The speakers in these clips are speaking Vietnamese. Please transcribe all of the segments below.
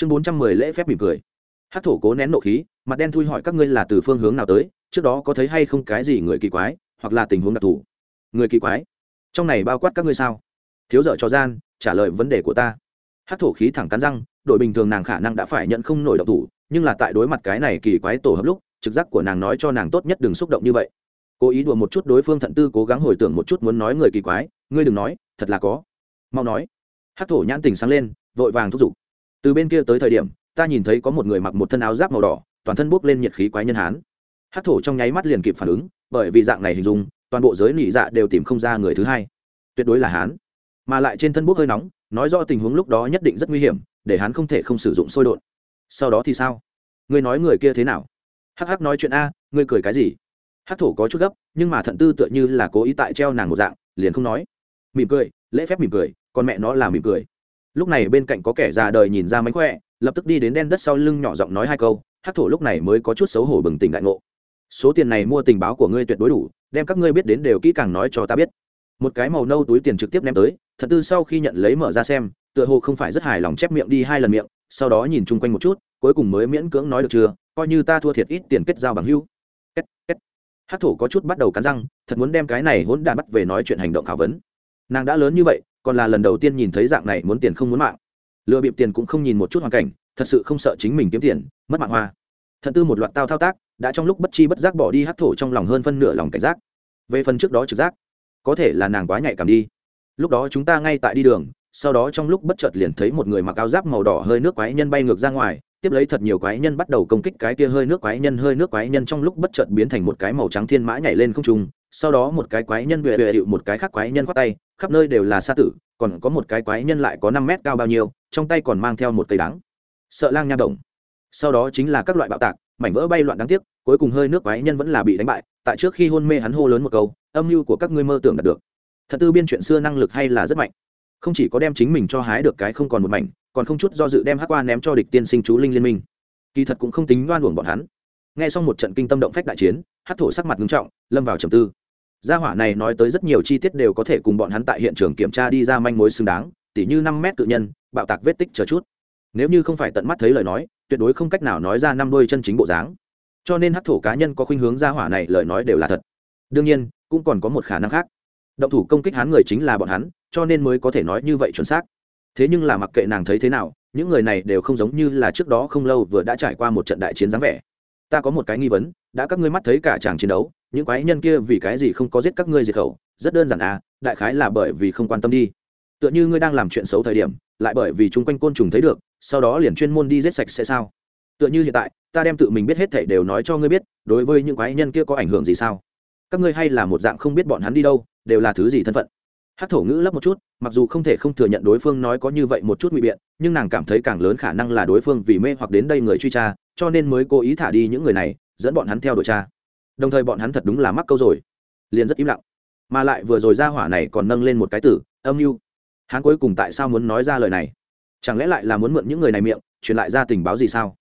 chương bốn trăm mười lễ phép mỉm cười. Hát thổ cố nén nộ khí, mặt đen thui hỏi các ngươi là từ phương hướng nào tới, trước đó có thấy hay không cái gì người kỳ quái, hoặc là tình huống đặc thù? Người kỳ quái? Trong này bao quát các ngươi sao? Thiếu dợ cho gian, trả lời vấn đề của ta. Hát thổ khí thẳng cắn răng, đội bình thường nàng khả năng đã phải nhận không nổi độc thủ, nhưng là tại đối mặt cái này kỳ quái tổ hợp lúc, trực giác của nàng nói cho nàng tốt nhất đừng xúc động như vậy. Cố ý đùa một chút đối phương thận tư, cố gắng hồi tưởng một chút muốn nói người kỳ quái, ngươi đừng nói, thật là có. Mau nói. Hát thổ nhãn tình sáng lên, vội vàng thúc giục từ bên kia tới thời điểm, ta nhìn thấy có một người mặc một thân áo giáp màu đỏ, toàn thân bốc lên nhiệt khí quái nhân hán. Hát thổ trong nháy mắt liền kịp phản ứng, bởi vì dạng này hình dung, toàn bộ giới nỉ dạ đều tìm không ra người thứ hai. Tuyệt đối là hán. Mà lại trên thân bốc hơi nóng, nói rõ tình huống lúc đó nhất định rất nguy hiểm, để hắn không thể không sử dụng sôi đột sau đó thì sao? Ngươi nói người kia thế nào? Hắc hắc nói chuyện a, ngươi cười cái gì? Hắc thổ có chút gấp, nhưng mà thận tư tựa như là cố ý tại treo nàng một dạng, liền không nói. Mỉm cười, lễ phép mỉm cười, còn mẹ nó là mỉm cười lúc này bên cạnh có kẻ già đời nhìn ra mánh khỏe, lập tức đi đến đen đất sau lưng nhỏ giọng nói hai câu Hát thổ lúc này mới có chút xấu hổ bừng tỉnh đại ngộ. Số tiền này mua tình báo của ngươi tuyệt đối đủ, đem các ngươi biết đến đều kỹ càng nói cho ta biết. Một cái màu nâu túi tiền trực tiếp ném tới, thật tư sau khi nhận lấy mở ra xem, tựa hồ không phải rất hài lòng chép miệng đi hai lần miệng, sau đó nhìn chung quanh một chút, cuối cùng mới miễn cưỡng nói được chưa, coi như ta thua thiệt ít tiền kết giao bằng hưu hát thổ có chút bắt đầu cắn răng, thật muốn đem cái này hỗn đản bắt về nói chuyện hành động khảo vấn nàng đã lớn như vậy, còn là lần đầu tiên nhìn thấy dạng này muốn tiền không muốn mạng. Lừa bịp tiền cũng không nhìn một chút hoàn cảnh, thật sự không sợ chính mình kiếm tiền, mất mạng hoa. Thận tư một loạt tao thao tác, đã trong lúc bất chi bất giác bỏ đi hát thổ trong lòng hơn phân nửa lòng cảnh giác. Về phần trước đó trực giác, có thể là nàng quá nhạy cảm đi. Lúc đó chúng ta ngay tại đi đường, sau đó trong lúc bất chợt liền thấy một người mặc áo giáp màu đỏ hơi nước quái nhân bay ngược ra ngoài, tiếp lấy thật nhiều quái nhân bắt đầu công kích cái kia hơi nước quái nhân, hơi nước quái nhân trong lúc bất chợt biến thành một cái màu trắng thiên mã nhảy lên không trung, sau đó một cái quái nhân bệ bệ hiệu một cái khác quái nhân khoác tay khắp nơi đều là sa tử, còn có một cái quái nhân lại có năm mét cao bao nhiêu, trong tay còn mang theo một cây đắng. Sợ lang nha động sau đó chính là các loại bạo tạc, mảnh vỡ bay loạn đáng tiếc, cuối cùng hơi nước quái nhân vẫn là bị đánh bại, tại trước khi hôn mê hắn hô lớn một câu, âm mưu của các ngươi mơ tưởng đạt được. Thật tư biên chuyện xưa năng lực hay là rất mạnh. Không chỉ có đem chính mình cho hái được cái không còn một mảnh, còn không chút do dự đem hắc qua ném cho địch tiên sinh chú linh liên minh. Kỳ thật cũng không tính đoan uổng bọn hắn. Nghe xong một trận kinh tâm động phách đại chiến hát thổ sắc mặt ngưng trọng, lâm vào trầm tư gia hỏa này nói tới rất nhiều chi tiết đều có thể cùng bọn hắn tại hiện trường kiểm tra đi ra manh mối xứng đáng, tỉ như năm mét tự nhân, bạo tạc vết tích chờ chút. Nếu như không phải tận mắt thấy lời nói, tuyệt đối không cách nào nói ra năm đôi chân chính bộ dáng. Cho nên hắc thổ cá nhân có khuynh hướng gia hỏa này lời nói đều là thật. Đương nhiên, cũng còn có một khả năng khác. Động thủ công kích hắn người chính là bọn hắn, cho nên mới có thể nói như vậy chuẩn xác. Thế nhưng là mặc kệ nàng thấy thế nào, những người này đều không giống như là trước đó không lâu vừa đã trải qua một trận đại chiến dáng vẻ. Ta có một cái nghi vấn, đã các ngươi mắt thấy cả chàng chiến đấu những quái nhân kia vì cái gì không có giết các ngươi diệt khẩu? Rất đơn giản à đại khái là bởi vì không quan tâm đi. Tựa như ngươi đang làm chuyện xấu thời điểm, lại bởi vì chung quanh côn trùng thấy được, sau đó liền chuyên môn đi giết sạch sẽ sao? Tựa như hiện tại, ta đem tự mình biết hết thảy đều nói cho ngươi biết, đối với những quái nhân kia có ảnh hưởng gì sao? Các ngươi hay là một dạng không biết bọn hắn đi đâu, đều là thứ gì thân phận? Hát thổ ngữ lấp một chút, mặc dù không thể không thừa nhận đối phương nói có như vậy một chút ngụy biện, nhưng nàng cảm thấy càng lớn khả năng là đối phương vì mê hoặc đến đây người truy tra, cho nên mới cố ý thả đi những người này, dẫn bọn hắn theo đội tra đồng thời bọn hắn thật đúng là mắc câu rồi. Liền rất im lặng. Mà lại vừa rồi ra hỏa này còn nâng lên một cái tử âm mưu. Hắn cuối cùng tại sao muốn nói ra lời này? Chẳng lẽ lại là muốn mượn những người này miệng, truyền lại ra tình báo gì sao?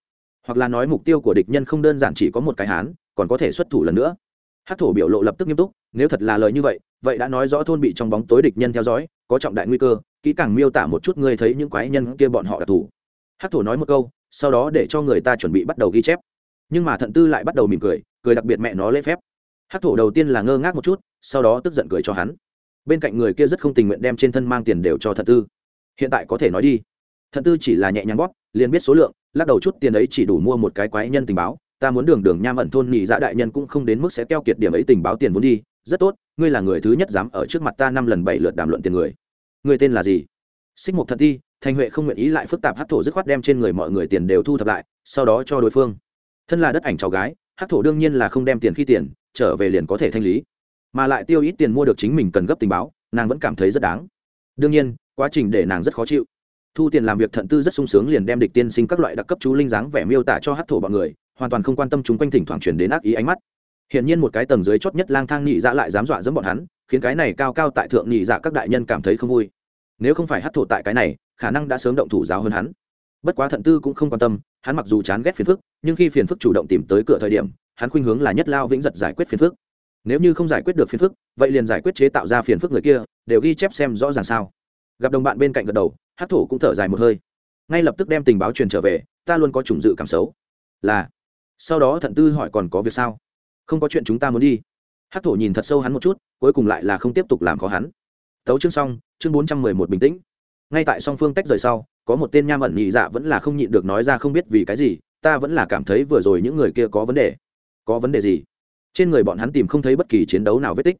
Hoặc là nói mục tiêu của địch nhân không đơn giản chỉ có một cái hán, còn có thể xuất thủ lần nữa? Hát thổ biểu lộ lập tức nghiêm túc, nếu thật là lời như vậy vậy đã nói rõ thôn bị trong bóng tối địch nhân theo dõi, có trọng đại nguy cơ, kỹ càng miêu tả một chút ngươi thấy những quái nhân kia bọn họ đặc thù hát thổ nói một câu, sau đó để cho người ta chuẩn bị bắt đầu ghi chép. Nhưng mà thận tư lại bắt đầu mỉm cười cười đặc biệt mẹ nó lễ phép. Hát thổ đầu tiên là ngơ ngác một chút, sau đó tức giận cười cho hắn. Bên cạnh người kia rất không tình nguyện đem trên thân mang tiền đều cho thận tư. Hiện tại có thể nói đi. Thận tư chỉ là nhẹ nhàng bóp, liền biết số lượng, lắc đầu chút tiền ấy chỉ đủ mua một cái quái nhân tình báo. Ta muốn đường đường nham ẩn thôn nhị dạ đại nhân cũng không đến mức sẽ keo kiệt điểm ấy tình báo tiền vốn đi. Rất tốt, ngươi là người thứ nhất dám ở trước mặt ta năm lần bảy lượt đàm luận tiền người. Người tên là gì? Xích mục thật thi thanh huệ không nguyện ý lại phức tạp hát thổ dứt khoát đem trên người mọi người tiền đều thu thập lại, sau đó cho đối phương. Thân là đất ảnh cháu gái hát thổ đương nhiên là không đem tiền khi tiền, trở về liền có thể thanh lý. Mà lại tiêu ít tiền mua được chính mình cần gấp tình báo, nàng vẫn cảm thấy rất đáng. Đương nhiên, quá trình để nàng rất khó chịu. Thu tiền làm việc thận tư rất sung sướng liền đem địch tiên sinh các loại đặc cấp chú linh dáng vẻ miêu tả cho hát thổ bọn người, hoàn toàn không quan tâm chúng quanh thỉnh thoảng chuyển đến ác ý ánh mắt. Hiển nhiên một cái tầng dưới chót nhất lang thang nhị dạ lại dám dọa dẫm bọn hắn, khiến cái này cao cao tại thượng nhị dạ các đại nhân cảm thấy không vui. Nếu không phải hát thổ tại cái này, khả năng đã sớm động thủ giáo hơn hắn bất quá thận tư cũng không quan tâm, hắn mặc dù chán ghét phiền phức, nhưng khi phiền phức chủ động tìm tới cửa thời điểm, hắn khuynh hướng là nhất lao vĩnh giật giải quyết phiền phức. Nếu như không giải quyết được phiền phức, vậy liền giải quyết chế tạo ra phiền phức người kia, đều ghi chép xem rõ ràng sao. Gặp đồng bạn bên cạnh gật đầu hát thủ cũng thở dài một hơi. Ngay lập tức đem tình báo truyền trở về, ta luôn có chủng dự cảm xấu. Là, sau đó thận tư hỏi còn có việc sao? Không có chuyện chúng ta muốn đi. Hát thổ nhìn thật sâu hắn một chút, cuối cùng lại là không tiếp tục làm khó hắn. Tấu chương xong, chương bốn trăm mười một bình tĩnh ngay tại song phương tách rời sau, có một tên nham ẩn nhị dạ vẫn là không nhịn được nói ra không biết vì cái gì, ta vẫn là cảm thấy vừa rồi những người kia có vấn đề. Có vấn đề gì? Trên người bọn hắn tìm không thấy bất kỳ chiến đấu nào vết tích.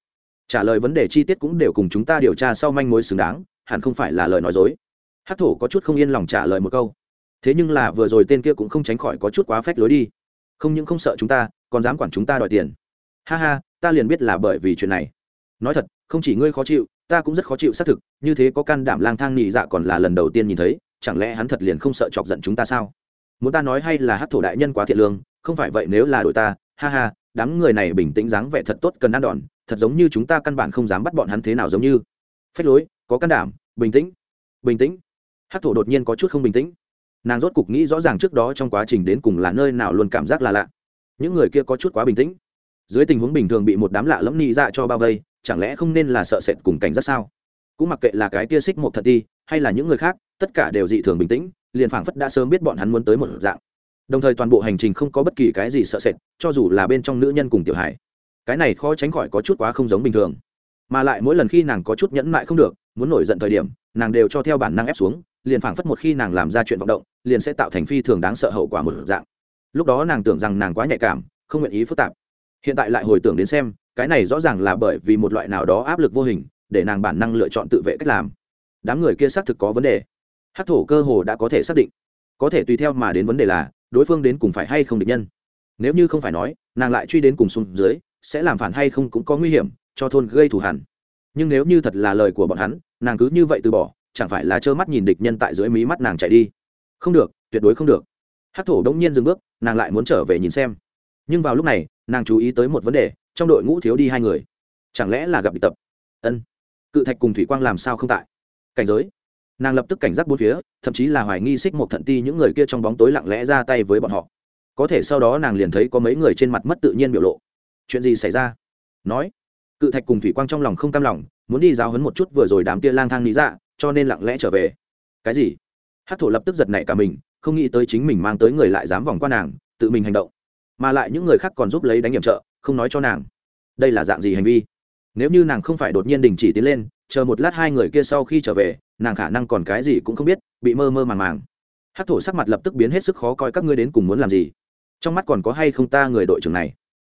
Trả lời vấn đề chi tiết cũng đều cùng chúng ta điều tra sau manh mối xứng đáng, hẳn không phải là lời nói dối. Hát thổ có chút không yên lòng trả lời một câu. Thế nhưng là vừa rồi tên kia cũng không tránh khỏi có chút quá phách lối đi. Không những không sợ chúng ta, còn dám quản chúng ta đòi tiền. Ha ha, ta liền biết là bởi vì chuyện này. Nói thật, không chỉ ngươi khó chịu ta cũng rất khó chịu xác thực, như thế có can đảm lang thang nhị dạ còn là lần đầu tiên nhìn thấy, chẳng lẽ hắn thật liền không sợ chọc giận chúng ta sao? Muốn ta nói hay là hát thổ đại nhân quá thiện lương, không phải vậy nếu là đội ta, ha ha, đám người này bình tĩnh dáng vẻ thật tốt cần ăn đòn, thật giống như chúng ta căn bản không dám bắt bọn hắn thế nào giống như. Phách lối, có can đảm, bình tĩnh bình tĩnh. Hát thổ đột nhiên có chút không bình tĩnh. Nàng rốt cục nghĩ rõ ràng trước đó trong quá trình đến cùng là nơi nào luôn cảm giác là lạ. Những người kia có chút quá bình tĩnh. Dưới tình huống bình thường bị một đám lạ lẫm nị dạ cho bao vây chẳng lẽ không nên là sợ sệt cùng cảnh giác sao? Cũng mặc kệ là cái kia xích một thật đi, hay là những người khác, tất cả đều dị thường bình tĩnh, liền phảng phất đã sớm biết bọn hắn muốn tới một dạng. Đồng thời toàn bộ hành trình không có bất kỳ cái gì sợ sệt, cho dù là bên trong nữ nhân cùng tiểu hải cái này khó tránh khỏi có chút quá không giống bình thường. Mà lại mỗi lần khi nàng có chút nhẫn mại không được, muốn nổi giận thời điểm, nàng đều cho theo bản năng ép xuống, liền phảng phất một khi nàng làm ra chuyện vọng động, liền sẽ tạo thành phi thường đáng sợ hậu quả một dạng. Lúc đó nàng tưởng rằng nàng quá nhạy cảm, không nguyện ý phức tạp. Hiện tại lại hồi tưởng đến xem cái này rõ ràng là bởi vì một loại nào đó áp lực vô hình, để nàng bản năng lựa chọn tự vệ cách làm. Đám người kia xác thực có vấn đề. Hát thổ cơ hồ đã có thể xác định. Có thể tùy theo mà đến vấn đề là, đối phương đến cùng phải hay không địch nhân. Nếu như không phải nói, nàng lại truy đến cùng xuống dưới, sẽ làm phản hay không cũng có nguy hiểm, cho thôn gây thù hẳn nhưng nếu như thật là lời của bọn hắn, nàng cứ như vậy từ bỏ, chẳng phải là trơ mắt nhìn địch nhân tại dưới mí mắt nàng chạy đi. Không được, tuyệt đối không được. Hát thổ đông nhiên dừng bước, nàng lại muốn trở về nhìn xem nhưng vào lúc này, nàng chú ý tới một vấn đề, trong đội ngũ thiếu đi hai người. Chẳng lẽ là gặp bị tập? Ân. Cự thạch cùng thủy quang làm sao không tại? Cảnh giới. Nàng lập tức cảnh giác bốn phía, thậm chí là hoài nghi xích một thận ti những người kia trong bóng tối lặng lẽ ra tay với bọn họ. Có thể sau đó nàng liền thấy có mấy người trên mặt mất tự nhiên biểu lộ. Chuyện gì xảy ra? Nói. Cự thạch cùng thủy quang trong lòng không cam lòng, muốn đi giáo hấn một chút vừa rồi đám kia lang thang lý dạ cho nên lặng lẽ trở về. Cái gì? Hát thổ lập tức giật nảy cả mình, không nghĩ tới chính mình mang tới người lại dám vòng qua nàng, tự mình hành động mà lại những người khác còn giúp lấy đánh nhiệm trợ, không nói cho nàng. Đây là dạng gì hành vi? Nếu như nàng không phải đột nhiên đình chỉ tiến lên, chờ một lát hai người kia sau khi trở về, nàng khả năng còn cái gì cũng không biết, bị mơ mơ màng màng. Hát thổ sắc mặt lập tức biến hết sức khó coi, các ngươi đến cùng muốn làm gì? Trong mắt còn có hay không ta người đội trưởng này?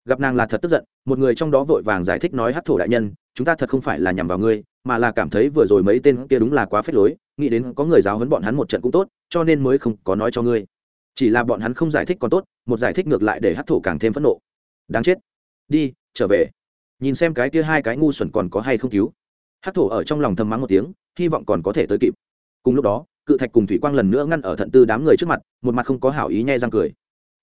Gặp nàng là thật tức giận, một người trong đó vội vàng giải thích nói hát thổ đại nhân, chúng ta thật không phải là nhằm vào ngươi, mà là cảm thấy vừa rồi mấy tên kia đúng là quá phết lối, nghĩ đến có người giáo huấn bọn hắn một trận cũng tốt, cho nên mới không có nói cho ngươi chỉ là bọn hắn không giải thích còn tốt, một giải thích ngược lại để hát thổ càng thêm phẫn nộ. Đáng chết. Đi, trở về. Nhìn xem cái kia hai cái ngu xuẩn còn có hay không cứu. Hát thổ ở trong lòng thầm mắng một tiếng, hy vọng còn có thể tới kịp. Cùng lúc đó, cự thạch cùng thủy quang lần nữa ngăn ở thận tư đám người trước mặt, một mặt không có hảo ý nhai răng cười.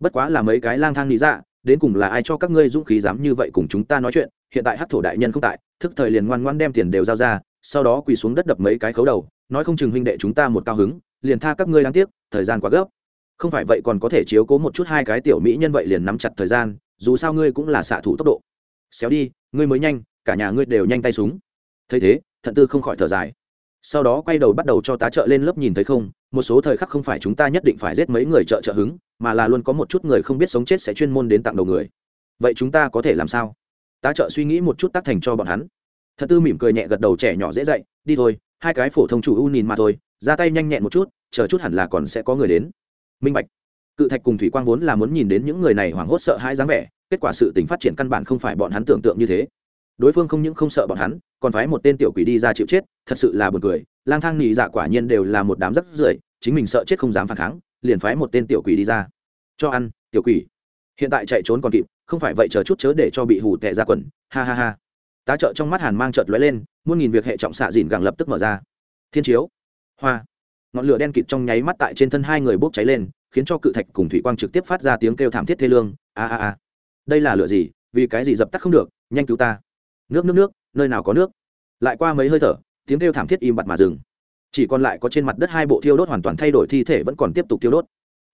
Bất quá là mấy cái lang thang lý dạ đến cùng là ai cho các ngươi dũng khí dám như vậy cùng chúng ta nói chuyện, hiện tại hát thổ đại nhân không tại, thức thời liền ngoan ngoan đem tiền đều giao ra, sau đó quỳ xuống đất đập mấy cái khấu đầu, nói không chừng huynh đệ chúng ta một cao hứng, liền tha các ngươi đáng tiếc, thời gian quá gấp không phải vậy còn có thể chiếu cố một chút hai cái tiểu mỹ nhân vậy liền nắm chặt thời gian, dù sao ngươi cũng là xạ thủ tốc độ. Xéo đi, ngươi mới nhanh, cả nhà ngươi đều nhanh tay súng. Thấy thế, thận tư không khỏi thở dài. Sau đó quay đầu bắt đầu cho tá trợ lên lớp nhìn thấy không, một số thời khắc không phải chúng ta nhất định phải giết mấy người trợ trợ hứng, mà là luôn có một chút người không biết sống chết sẽ chuyên môn đến tặng đầu người. Vậy chúng ta có thể làm sao? Tá trợ suy nghĩ một chút tác thành cho bọn hắn. Thật tư mỉm cười nhẹ gật đầu trẻ nhỏ dễ dậy đi thôi, hai cái phổ thông chủ u nhìn mà thôi, ra tay nhanh nhẹn một chút, chờ chút hẳn là còn sẽ có người đến minh bạch. Cự thạch cùng thủy quang vốn là muốn nhìn đến những người này hoảng hốt sợ hãi dáng vẻ, kết quả sự tình phát triển căn bản không phải bọn hắn tưởng tượng như thế. Đối phương không những không sợ bọn hắn, còn phái một tên tiểu quỷ đi ra chịu chết, thật sự là buồn cười. Lang thang nhị dạ quả nhiên đều là một đám rất rưởi, chính mình sợ chết không dám phản kháng, liền phái một tên tiểu quỷ đi ra. Cho ăn, tiểu quỷ. Hiện tại chạy trốn còn kịp, không phải vậy chờ chút chớ để cho bị hù tệ ra quần. Ha ha ha. Tá trợ trong mắt hàn mang chợt lóe lên, muôn nghìn việc hệ trọng xạ dìn gẳng lập tức mở ra. Thiên chiếu. Hoa ngọn lửa đen kịt trong nháy mắt tại trên thân hai người bốc cháy lên, khiến cho cự thạch cùng thủy quang trực tiếp phát ra tiếng kêu thảm thiết thê lương. A a a. Đây là lửa gì? Vì cái gì dập tắt không được? Nhanh cứu ta. Nước nước nước, nơi nào có nước? Lại qua mấy hơi thở, tiếng kêu thảm thiết im bặt mà dừng. Chỉ còn lại có trên mặt đất hai bộ thiêu đốt hoàn toàn thay đổi thi thể vẫn còn tiếp tục thiêu đốt.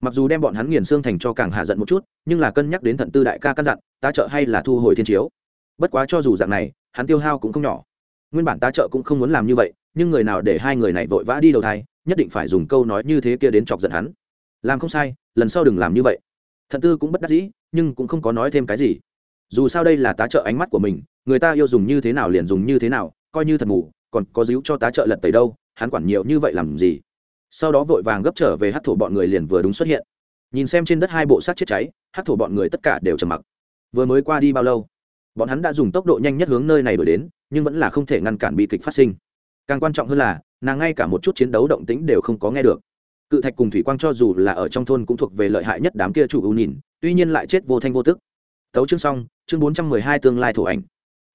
Mặc dù đem bọn hắn nghiền xương thành cho càng hạ giận một chút, nhưng là cân nhắc đến thận tư đại ca căn dặn, ta trợ hay là thu hồi thiên chiếu? Bất quá cho dù dạng này, hắn tiêu hao cũng không nhỏ. Nguyên bản ta trợ cũng không muốn làm như vậy, nhưng người nào để hai người này vội vã đi đầu thai nhất định phải dùng câu nói như thế kia đến chọc giận hắn. Làm không sai, lần sau đừng làm như vậy. Thận tư cũng bất đắc dĩ, nhưng cũng không có nói thêm cái gì. Dù sao đây là tá trợ ánh mắt của mình, người ta yêu dùng như thế nào liền dùng như thế nào, coi như thật ngủ còn có díu cho tá trợ lật tẩy đâu, hắn quản nhiều như vậy làm gì? Sau đó vội vàng gấp trở về hát thổ bọn người liền vừa đúng xuất hiện. Nhìn xem trên đất hai bộ xác chết cháy hát thổ bọn người tất cả đều trầm mặc. Vừa mới qua đi bao lâu? Bọn hắn đã dùng tốc độ nhanh nhất hướng nơi này đổi đến, nhưng vẫn là không thể ngăn cản bi kịch phát sinh. Càng quan trọng hơn là nàng ngay cả một chút chiến đấu động tĩnh đều không có nghe được. Cự thạch cùng thủy quang cho dù là ở trong thôn cũng thuộc về lợi hại nhất đám kia chủ ưu nhìn, tuy nhiên lại chết vô thanh vô tức. Tấu chương xong, chương bốn trăm mười hai tương lai thổ ảnh.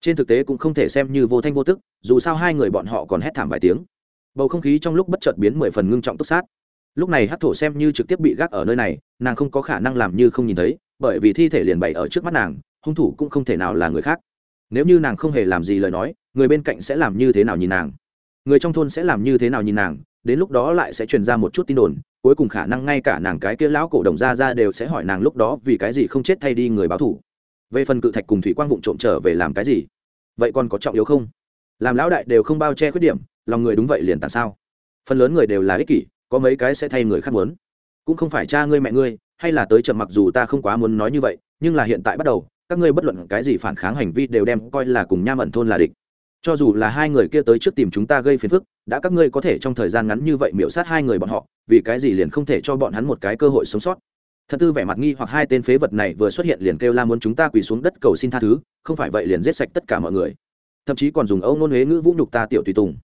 Trên thực tế cũng không thể xem như vô thanh vô tức, dù sao hai người bọn họ còn hét thảm vài tiếng. Bầu không khí trong lúc bất chợt biến mười phần ngưng trọng tức sát. Lúc này hát thổ xem như trực tiếp bị gác ở nơi này, nàng không có khả năng làm như không nhìn thấy, bởi vì thi thể liền bày ở trước mắt nàng, hung thủ cũng không thể nào là người khác. Nếu như nàng không hề làm gì lời nói, người bên cạnh sẽ làm như thế nào nhìn nàng? Người trong thôn sẽ làm như thế nào nhìn nàng, đến lúc đó lại sẽ truyền ra một chút tin đồn, cuối cùng khả năng ngay cả nàng cái kia lão cổ đồng ra ra đều sẽ hỏi nàng lúc đó vì cái gì không chết thay đi người báo thủ. Về phần cự thạch cùng thủy quang vụng trộm trở về làm cái gì? Vậy còn có trọng yếu không? Làm lão đại đều không bao che khuyết điểm, lòng người đúng vậy liền tại sao? Phần lớn người đều là ích kỷ, có mấy cái sẽ thay người khác muốn. Cũng không phải cha ngươi mẹ ngươi, hay là tới chậm mặc dù ta không quá muốn nói như vậy, nhưng là hiện tại bắt đầu, các ngươi bất luận cái gì phản kháng hành vi đều đem coi là cùng nham ẩn thôn là địch cho dù là hai người kia tới trước tìm chúng ta gây phiền phức, đã các ngươi có thể trong thời gian ngắn như vậy miễu sát hai người bọn họ, vì cái gì liền không thể cho bọn hắn một cái cơ hội sống sót? Thật tư vẻ mặt nghi hoặc hai tên phế vật này vừa xuất hiện liền kêu la muốn chúng ta quỳ xuống đất cầu xin tha thứ, không phải vậy liền giết sạch tất cả mọi người. Thậm chí còn dùng âu nôn huế ngữ vũ nhục ta tiểu tùy tùng.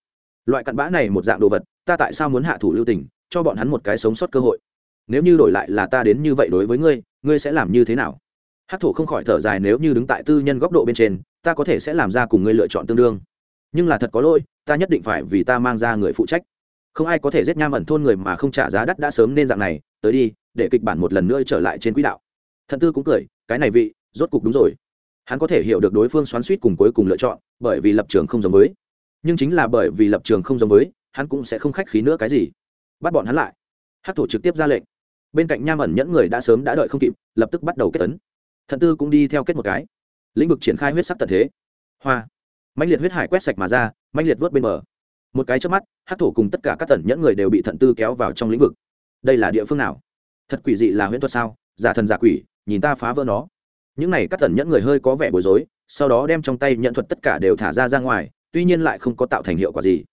Loại cặn bã này một dạng đồ vật, ta tại sao muốn hạ thủ lưu tình, cho bọn hắn một cái sống sót cơ hội? Nếu như đổi lại là ta đến như vậy đối với ngươi ngươi sẽ làm như thế nào? Hát thủ không khỏi thở dài, nếu như đứng tại tư nhân góc độ bên trên, ta có thể sẽ làm ra cùng ngươi lựa chọn tương đương nhưng là thật có lỗi, ta nhất định phải vì ta mang ra người phụ trách. Không ai có thể giết nham ẩn thôn người mà không trả giá đắt đã sớm nên dạng này, tới đi, để kịch bản một lần nữa trở lại trên quỹ đạo. Thần tư cũng cười, cái này vị, rốt cục đúng rồi. Hắn có thể hiểu được đối phương xoắn suýt cùng cuối cùng lựa chọn, bởi vì lập trường không giống với. Nhưng chính là bởi vì lập trường không giống với, hắn cũng sẽ không khách khí nữa cái gì. Bắt bọn hắn lại. Hát thủ trực tiếp ra lệnh. Bên cạnh nham ẩn nhẫn người đã sớm đã đợi không kịp, lập tức bắt đầu kết tấn. Thần tư cũng đi theo kết một cái. Lĩnh vực triển khai huyết sắc tật thế. Hoa mạnh liệt huyết hải quét sạch mà ra mạnh liệt vớt bên bờ. Một cái trước mắt hát thổ cùng tất cả các tần nhẫn người đều bị thận tư kéo vào trong lĩnh vực. Đây là địa phương nào? Thật quỷ dị là huyễn thuật sao? Giả thần giả quỷ, nhìn ta phá vỡ nó. Những này các tần nhẫn người hơi có vẻ bối rối, sau đó đem trong tay nhận thuật tất cả đều thả ra ra ngoài, tuy nhiên lại không có tạo thành hiệu quả gì.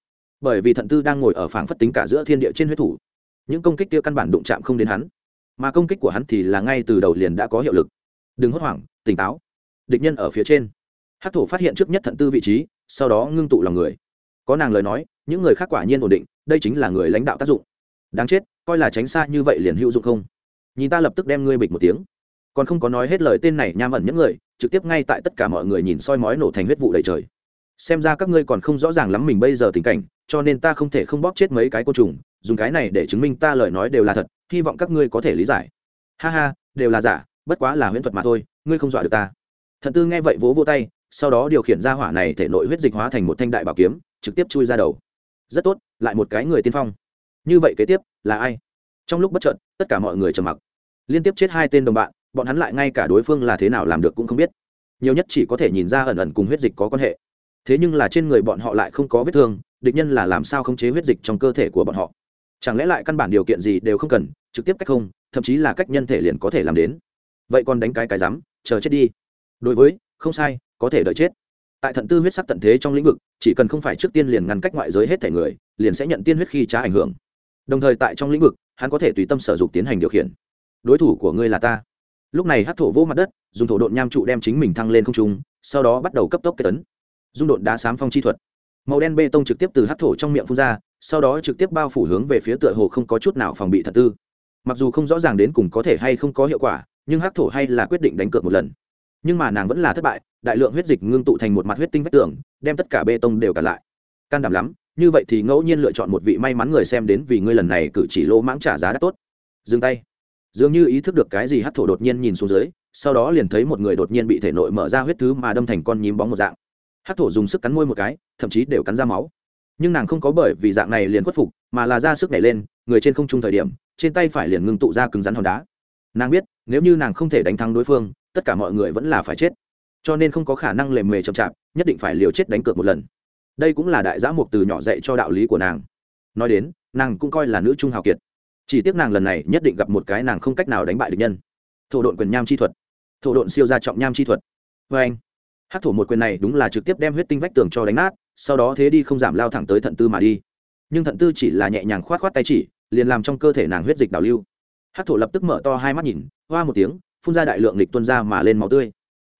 Bởi vì thận tư đang ngồi ở phảng phất tính cả giữa thiên địa trên huyết thủ. Những công kích kia căn bản đụng chạm không đến hắn. Mà công kích của hắn thì là ngay từ đầu liền đã có hiệu lực. Đừng hốt hoảng, tỉnh táo. Địch nhân ở phía trên hát thủ phát hiện trước nhất thận tư vị trí, sau đó ngưng tụ lòng người. Có nàng lời nói, những người khác quả nhiên ổn định, đây chính là người lãnh đạo tác dụng. Đáng chết, coi là tránh xa như vậy liền hữu dụng không? Nhìn ta lập tức đem ngươi bịch một tiếng. Còn không có nói hết lời tên này nham ẩn những người, trực tiếp ngay tại tất cả mọi người nhìn soi mói nổ thành huyết vụ đầy trời. Xem ra các ngươi còn không rõ ràng lắm mình bây giờ tình cảnh, cho nên ta không thể không bóp chết mấy cái côn trùng, dùng cái này để chứng minh ta lời nói đều là thật, hy vọng các ngươi có thể lý giải. Ha ha, đều là giả, bất quá là huyễn thuật mà thôi, ngươi không dọa được ta. Thận tư nghe vậy vỗ vô tay sau đó điều khiển ra hỏa này thể nội huyết dịch hóa thành một thanh đại bảo kiếm, trực tiếp chui ra đầu. Rất tốt, lại một cái người tiên phong. Như vậy kế tiếp, là ai? Trong lúc bất trợn tất cả mọi người trầm mặc. Liên tiếp chết hai tên đồng bạn, bọn hắn lại ngay cả đối phương là thế nào làm được cũng không biết. Nhiều nhất chỉ có thể nhìn ra ẩn ẩn cùng huyết dịch có quan hệ. Thế nhưng là trên người bọn họ lại không có vết thương, địch nhân là làm sao khống chế huyết dịch trong cơ thể của bọn họ? Chẳng lẽ lại căn bản điều kiện gì đều không cần, trực tiếp cách không, thậm chí là cách nhân thể liền có thể làm đến? Vậy còn đánh cái cái rắm, chờ chết đi. Đối với, không sai có thể đợi chết. Tại thận tư huyết sắc tận thế trong lĩnh vực, chỉ cần không phải trước tiên liền ngăn cách ngoại giới hết thể người, liền sẽ nhận tiên huyết khi trá ảnh hưởng. Đồng thời tại trong lĩnh vực, hắn có thể tùy tâm sở dục tiến hành điều khiển. Đối thủ của ngươi là ta. Lúc này hát thổ vỗ mặt đất, dùng thổ độn nham trụ đem chính mình thăng lên không trung, sau đó bắt đầu cấp tốc kết tấn. Dung độn đá sám phong chi thuật. Màu đen bê tông trực tiếp từ hát thổ trong miệng phun ra, sau đó trực tiếp bao phủ hướng về phía tựa hồ không có chút nào phòng bị thật tư. Mặc dù không rõ ràng đến cùng có thể hay không có hiệu quả, nhưng hát thổ hay là quyết định đánh cược một lần nhưng mà nàng vẫn là thất bại, đại lượng huyết dịch ngưng tụ thành một mặt huyết tinh vách tường, đem tất cả bê tông đều cả lại. Can đảm lắm, như vậy thì ngẫu nhiên lựa chọn một vị may mắn người xem đến vì ngươi lần này cử chỉ lỗ mãng trả giá đã tốt. Dừng tay. Dường như ý thức được cái gì hát thổ đột nhiên nhìn xuống dưới, sau đó liền thấy một người đột nhiên bị thể nội mở ra huyết thứ mà đâm thành con nhím bóng một dạng. Hát thổ dùng sức cắn môi một cái, thậm chí đều cắn ra máu. Nhưng nàng không có bởi vì dạng này liền khuất phục, mà là ra sức nhảy lên, người trên không trung thời điểm, trên tay phải liền ngưng tụ ra cứng rắn hòn đá. Nàng biết, nếu như nàng không thể đánh thắng đối phương tất cả mọi người vẫn là phải chết. Cho nên không có khả năng lề mề chậm chạp, nhất định phải liều chết đánh cược một lần. Đây cũng là đại giã mục từ nhỏ dạy cho đạo lý của nàng. Nói đến, nàng cũng coi là nữ trung hào kiệt. Chỉ tiếc nàng lần này nhất định gặp một cái nàng không cách nào đánh bại được nhân. Thổ độn quyền nham chi thuật. Thổ độn siêu gia trọng nham chi thuật. Vê anh, hát thổ một quyền này đúng là trực tiếp đem huyết tinh vách tường cho đánh nát, sau đó thế đi không giảm lao thẳng tới thận tư mà đi. Nhưng thận tư chỉ là nhẹ nhàng khoát khoát tay chỉ, liền làm trong cơ thể nàng huyết dịch đảo lưu. Hát thổ lập tức mở to hai mắt nhìn, hoa một tiếng phun ra đại lượng lịch tuân ra mà lên máu tươi.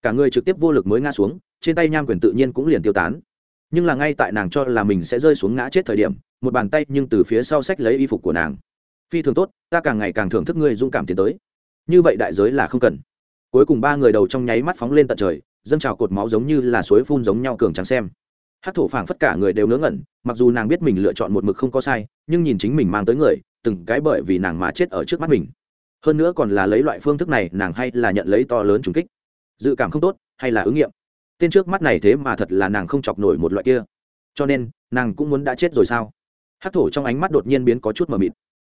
Cả người trực tiếp vô lực mới ngã xuống, trên tay nham quyền tự nhiên cũng liền tiêu tán. Nhưng là ngay tại nàng cho là mình sẽ rơi xuống ngã chết thời điểm, một bàn tay nhưng từ phía sau sách lấy y phục của nàng. Phi thường tốt, ta càng ngày càng thưởng thức ngươi dũng cảm tiến tới. Như vậy đại giới là không cần. Cuối cùng ba người đầu trong nháy mắt phóng lên tận trời, dâng trào cột máu giống như là suối phun giống nhau cường trắng xem. Hát thổ phảng phất cả người đều ngớ ngẩn, mặc dù nàng biết mình lựa chọn một mực không có sai, nhưng nhìn chính mình mang tới người, từng cái bởi vì nàng mà chết ở trước mắt mình hơn nữa còn là lấy loại phương thức này, nàng hay là nhận lấy to lớn trùng kích. Dự cảm không tốt, hay là ứng nghiệm. Tên trước mắt này thế mà thật là nàng không chọc nổi một loại kia. Cho nên, nàng cũng muốn đã chết rồi sao? Hát thổ trong ánh mắt đột nhiên biến có chút mờ mịt.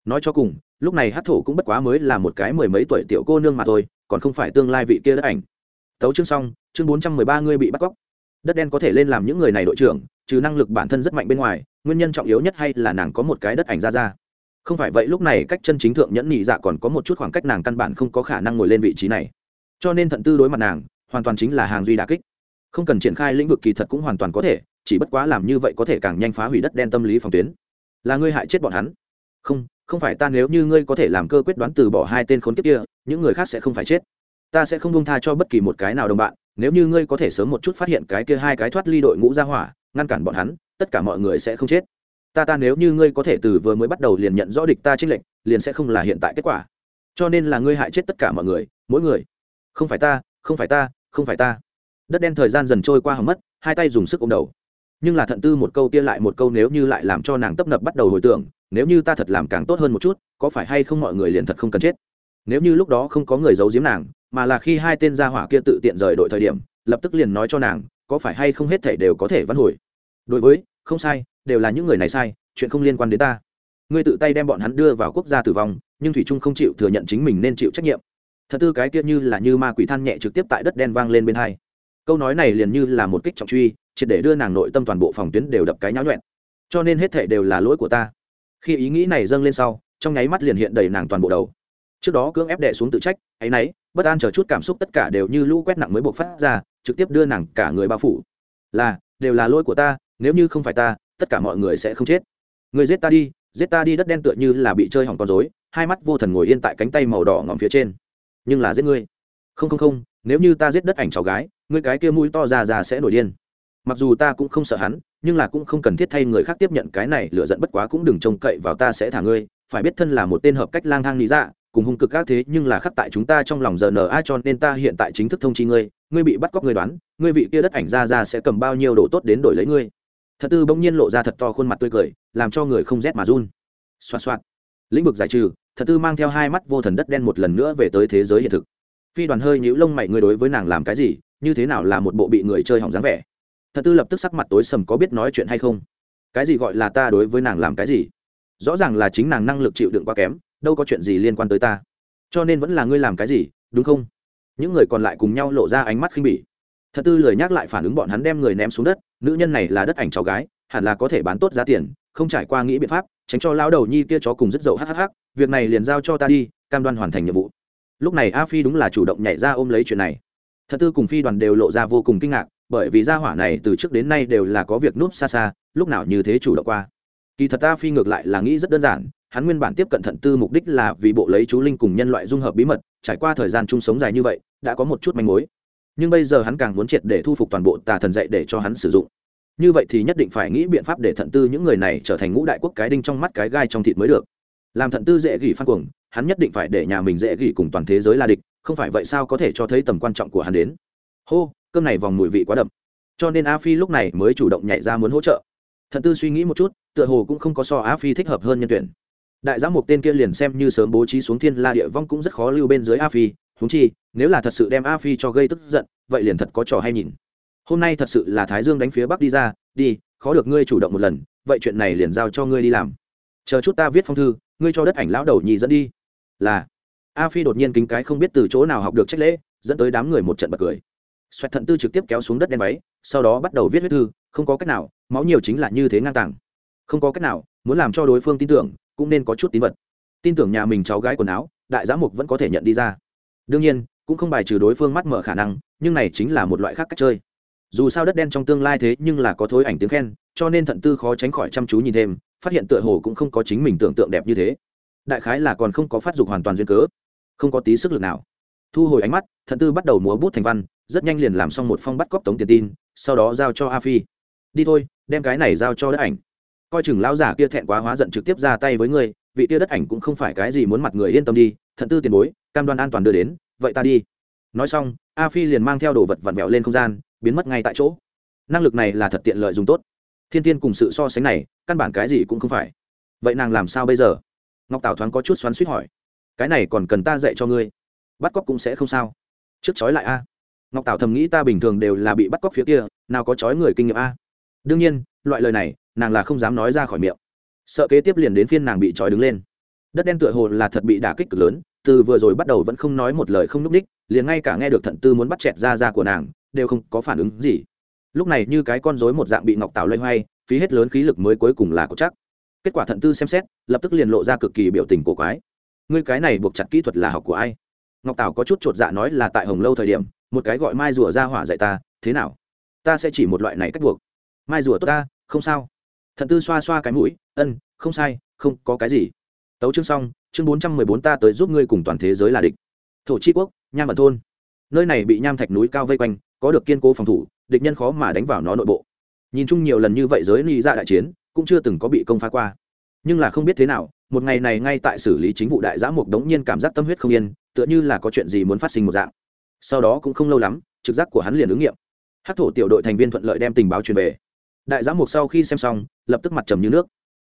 Nói cho cùng, lúc này hát thổ cũng bất quá mới là một cái mười mấy tuổi tiểu cô nương mà thôi, còn không phải tương lai vị kia đất ảnh. Tấu chương xong, chương bốn trăm mười ba ngươi bị bắt cóc. Đất đen có thể lên làm những người này đội trưởng, trừ năng lực bản thân rất mạnh bên ngoài, nguyên nhân trọng yếu nhất hay là nàng có một cái đất ảnh ra ra không phải vậy lúc này cách chân chính thượng nhẫn nhị dạ còn có một chút khoảng cách nàng căn bản không có khả năng ngồi lên vị trí này. Cho nên thận tư đối mặt nàng, hoàn toàn chính là hàng duy đà kích. Không cần triển khai lĩnh vực kỳ thật cũng hoàn toàn có thể, chỉ bất quá làm như vậy có thể càng nhanh phá hủy đất đen tâm lý phòng tuyến. Là ngươi hại chết bọn hắn? Không không phải ta nếu như ngươi có thể làm cơ quyết đoán từ bỏ hai tên khốn kiếp kia, những người khác sẽ không phải chết. Ta sẽ không buông tha cho bất kỳ một cái nào đồng bạn, nếu như ngươi có thể sớm một chút phát hiện cái kia hai cái thoát ly đội ngũ ra hỏa, ngăn cản bọn hắn, tất cả mọi người sẽ không chết ta ta nếu như ngươi có thể từ vừa mới bắt đầu liền nhận rõ địch ta trích lệnh, liền sẽ không là hiện tại kết quả. Cho nên là ngươi hại chết tất cả mọi người, mỗi người. Không phải ta, không phải ta, không phải ta. Đất đen thời gian dần trôi qua hầm mất, hai tay dùng sức ôm đầu. Nhưng là thận tư một câu kia lại một câu nếu như lại làm cho nàng tấp nập bắt đầu hồi tưởng, nếu như ta thật làm càng tốt hơn một chút, có phải hay không mọi người liền thật không cần chết? Nếu như lúc đó không có người giấu giếm nàng, mà là khi hai tên gia hỏa kia tự tiện rời đội thời điểm, lập tức liền nói cho nàng, có phải hay không hết thể đều có thể vãn hồi? Đối với, không sai đều là những người này sai, chuyện không liên quan đến ta. Ngươi tự tay đem bọn hắn đưa vào quốc gia tử vong, nhưng thủy trung không chịu thừa nhận chính mình nên chịu trách nhiệm. Thật tư cái kia như là như ma quỷ than nhẹ trực tiếp tại đất đen vang lên bên hai. Câu nói này liền như là một kích trọng truy, triệt để đưa nàng nội tâm toàn bộ phòng tuyến đều đập cái nháo nhuẹn cho nên hết thể đều là lỗi của ta. Khi ý nghĩ này dâng lên sau, trong nháy mắt liền hiện đầy nàng toàn bộ đầu. Trước đó cưỡng ép đệ xuống tự trách áy náy bất an chờ chút cảm xúc tất cả đều như lũ quét nặng mới buộc phát ra, trực tiếp đưa nàng cả người bao phủ. Là, đều là lỗi của ta, nếu như không phải ta tất cả mọi người sẽ không chết. Người giết ta đi, giết ta đi, đất đen tựa như là bị chơi hỏng con dối hai mắt vô thần ngồi yên tại cánh tay màu đỏ ngỏm phía trên. Nhưng là giết ngươi. Không không không, nếu như ta giết đất ảnh cháu gái, ngươi cái kia mũi to ra ra sẽ nổi điên. Mặc dù ta cũng không sợ hắn, nhưng là cũng không cần thiết thay người khác tiếp nhận cái này lựa giận bất quá cũng đừng trông cậy vào ta sẽ thả ngươi. Phải biết thân là một tên hợp cách lang thang lý dạ cùng hung cực các thế nhưng là khắc tại chúng ta trong lòng giờ n a cho nên ta hiện tại chính thức thông chi ngươi. Ngươi bị bắt cóc ngươi đoán, ngươi vị kia đất ảnh ra ra sẽ cầm bao nhiêu đồ tốt đến đổi lấy ngươi thật tư bỗng nhiên lộ ra thật to khuôn mặt tươi cười, làm cho người không rét mà run. Xoạt xoạt. Lĩnh vực giải trừ, thật tư mang theo hai mắt vô thần đất đen một lần nữa về tới thế giới hiện thực. Phi đoàn hơi nhũ lông mày, ngươi đối với nàng làm cái gì, như thế nào là một bộ bị người chơi hỏng dáng vẻ? Thật tư lập tức sắc mặt tối sầm, có biết nói chuyện hay không? Cái gì gọi là ta đối với nàng làm cái gì? Rõ ràng là chính nàng năng lực chịu đựng quá kém, đâu có chuyện gì liên quan tới ta. Cho nên vẫn là ngươi làm cái gì, đúng không? Những người còn lại cùng nhau lộ ra ánh mắt khinh bỉ thật tư lời nhắc lại phản ứng bọn hắn đem người ném xuống đất, nữ nhân này là đất ảnh cháu gái, hẳn là có thể bán tốt giá tiền, không trải qua nghĩ biện pháp, tránh cho lão đầu nhi kia chó cùng rất dậu hhh việc này liền giao cho ta đi, cam đoan hoàn thành nhiệm vụ. Lúc này a phi đúng là chủ động nhảy ra ôm lấy chuyện này. Thật tư cùng phi đoàn đều lộ ra vô cùng kinh ngạc, bởi vì gia hỏa này từ trước đến nay đều là có việc núp xa xa, lúc nào như thế chủ động qua. Kỳ thật a phi ngược lại là nghĩ rất đơn giản, hắn nguyên bản tiếp cận thận tư mục đích là vì bộ lấy chú linh cùng nhân loại dung hợp bí mật, trải qua thời gian chung sống dài như vậy, đã có một chút manh mối nhưng bây giờ hắn càng muốn triệt để thu phục toàn bộ tà thần dạy để cho hắn sử dụng. Như vậy thì nhất định phải nghĩ biện pháp để thận tư những người này trở thành ngũ đại quốc cái đinh trong mắt cái gai trong thịt mới được. Làm thận tư dễ gỉ phan cuồng, hắn nhất định phải để nhà mình dễ gỉ cùng toàn thế giới là địch, không phải vậy sao có thể cho thấy tầm quan trọng của hắn đến. Hô, cơm này vòng mùi vị quá đậm. Cho nên a phi lúc này mới chủ động nhảy ra muốn hỗ trợ. Thận tư suy nghĩ một chút, tựa hồ cũng không có so a phi thích hợp hơn nhân tuyển. Đại giám mục tên kia liền xem như sớm bố trí xuống thiên la địa vong cũng rất khó lưu bên dưới a phi húng chi, nếu là thật sự đem a phi cho gây tức giận, vậy liền thật có trò hay nhìn. Hôm nay thật sự là thái dương đánh phía bắc đi ra, đi, khó được ngươi chủ động một lần, vậy chuyện này liền giao cho ngươi đi làm. Chờ chút ta viết phong thư, ngươi cho đất ảnh lão đầu nhì dẫn đi. Là. A phi đột nhiên kính cái không biết từ chỗ nào học được trách lễ, dẫn tới đám người một trận bật cười. Xoẹt thận tư trực tiếp kéo xuống đất đen váy, sau đó bắt đầu viết huyết thư, không có cách nào, máu nhiều chính là như thế ngang tàng. Không có cách nào, muốn làm cho đối phương tin tưởng, cũng nên có chút tín vật. Tin tưởng nhà mình cháu gái quần áo, đại giám mục vẫn có thể nhận đi ra đương nhiên, cũng không bài trừ đối phương mắt mở khả năng, nhưng này chính là một loại khác cách chơi. Dù sao đất đen trong tương lai thế nhưng là có thối ảnh tiếng khen, cho nên thận tư khó tránh khỏi chăm chú nhìn thêm, phát hiện tựa hồ cũng không có chính mình tưởng tượng đẹp như thế. Đại khái là còn không có phát dục hoàn toàn duyên cớ, không có tí sức lực nào. Thu hồi ánh mắt, thận tư bắt đầu múa bút thành văn, rất nhanh liền làm xong một phong bắt cóc tống tiền tin, sau đó giao cho a phi. Đi thôi, đem cái này giao cho đất ảnh. Coi chừng lão giả kia thẹn quá hóa giận trực tiếp ra tay với người vị kia đất ảnh cũng không phải cái gì muốn mặt người yên tâm đi, thận tư tiền bối cam đoan an toàn đưa đến, vậy ta đi. Nói xong, a phi liền mang theo đồ vật vặn vẹo lên không gian, biến mất ngay tại chỗ. Năng lực này là thật tiện lợi dùng tốt. Thiên tiên cùng sự so sánh này, căn bản cái gì cũng không phải. Vậy nàng làm sao bây giờ? Ngọc tảo thoáng có chút xoắn suýt hỏi. Cái này còn cần ta dạy cho ngươi? Bắt cóc cũng sẽ không sao. Trước chói lại a. Ngọc tảo thầm nghĩ ta bình thường đều là bị bắt cóc phía kia, nào có chói người kinh nghiệm a. Đương nhiên, loại lời này, nàng là không dám nói ra khỏi miệng. Sợ kế tiếp liền đến phiên nàng bị trói đứng lên. Đất đen tựa hồ là thật bị đả kích cực lớn từ vừa rồi bắt đầu vẫn không nói một lời không núp ních, liền ngay cả nghe được thận tư muốn bắt chẹt ra ra của nàng, đều không có phản ứng gì. Lúc này như cái con rối một dạng bị ngọc tào loay hoay, phí hết lớn khí lực mới cuối cùng là có chắc. Kết quả thận tư xem xét, lập tức liền lộ ra cực kỳ biểu tình cổ quái. Ngươi cái này buộc chặt kỹ thuật là học của ai? Ngọc tào có chút chột dạ nói là tại hồng lâu thời điểm, một cái gọi mai rùa ra hỏa dạy ta, thế nào? Ta sẽ chỉ một loại này cách buộc. Mai rùa tốt ta, không sao. Thận tư xoa xoa cái mũi, ân, không sai, không có cái gì. Tấu chương xong chương bốn trăm mười bốn ta tới giúp ngươi cùng toàn thế giới là địch. Thổ c quốc, nham ẩn thôn. Nơi này bị nham thạch núi cao vây quanh, có được kiên cố phòng thủ, địch nhân khó mà đánh vào nó nội bộ. Nhìn chung nhiều lần như vậy giới ly ra dạ đại chiến, cũng chưa từng có bị công phá qua. Nhưng là không biết thế nào, một ngày này ngay tại xử lý chính vụ đại giã mục đống nhiên cảm giác tâm huyết không yên, tựa như là có chuyện gì muốn phát sinh một dạng. Sau đó cũng không lâu lắm, trực giác của hắn liền ứng nghiệm. Hát thổ tiểu đội thành viên thuận lợi đem tình báo truyền về. Đại giã mục sau khi xem xong, lập tức mặt trầm như nước.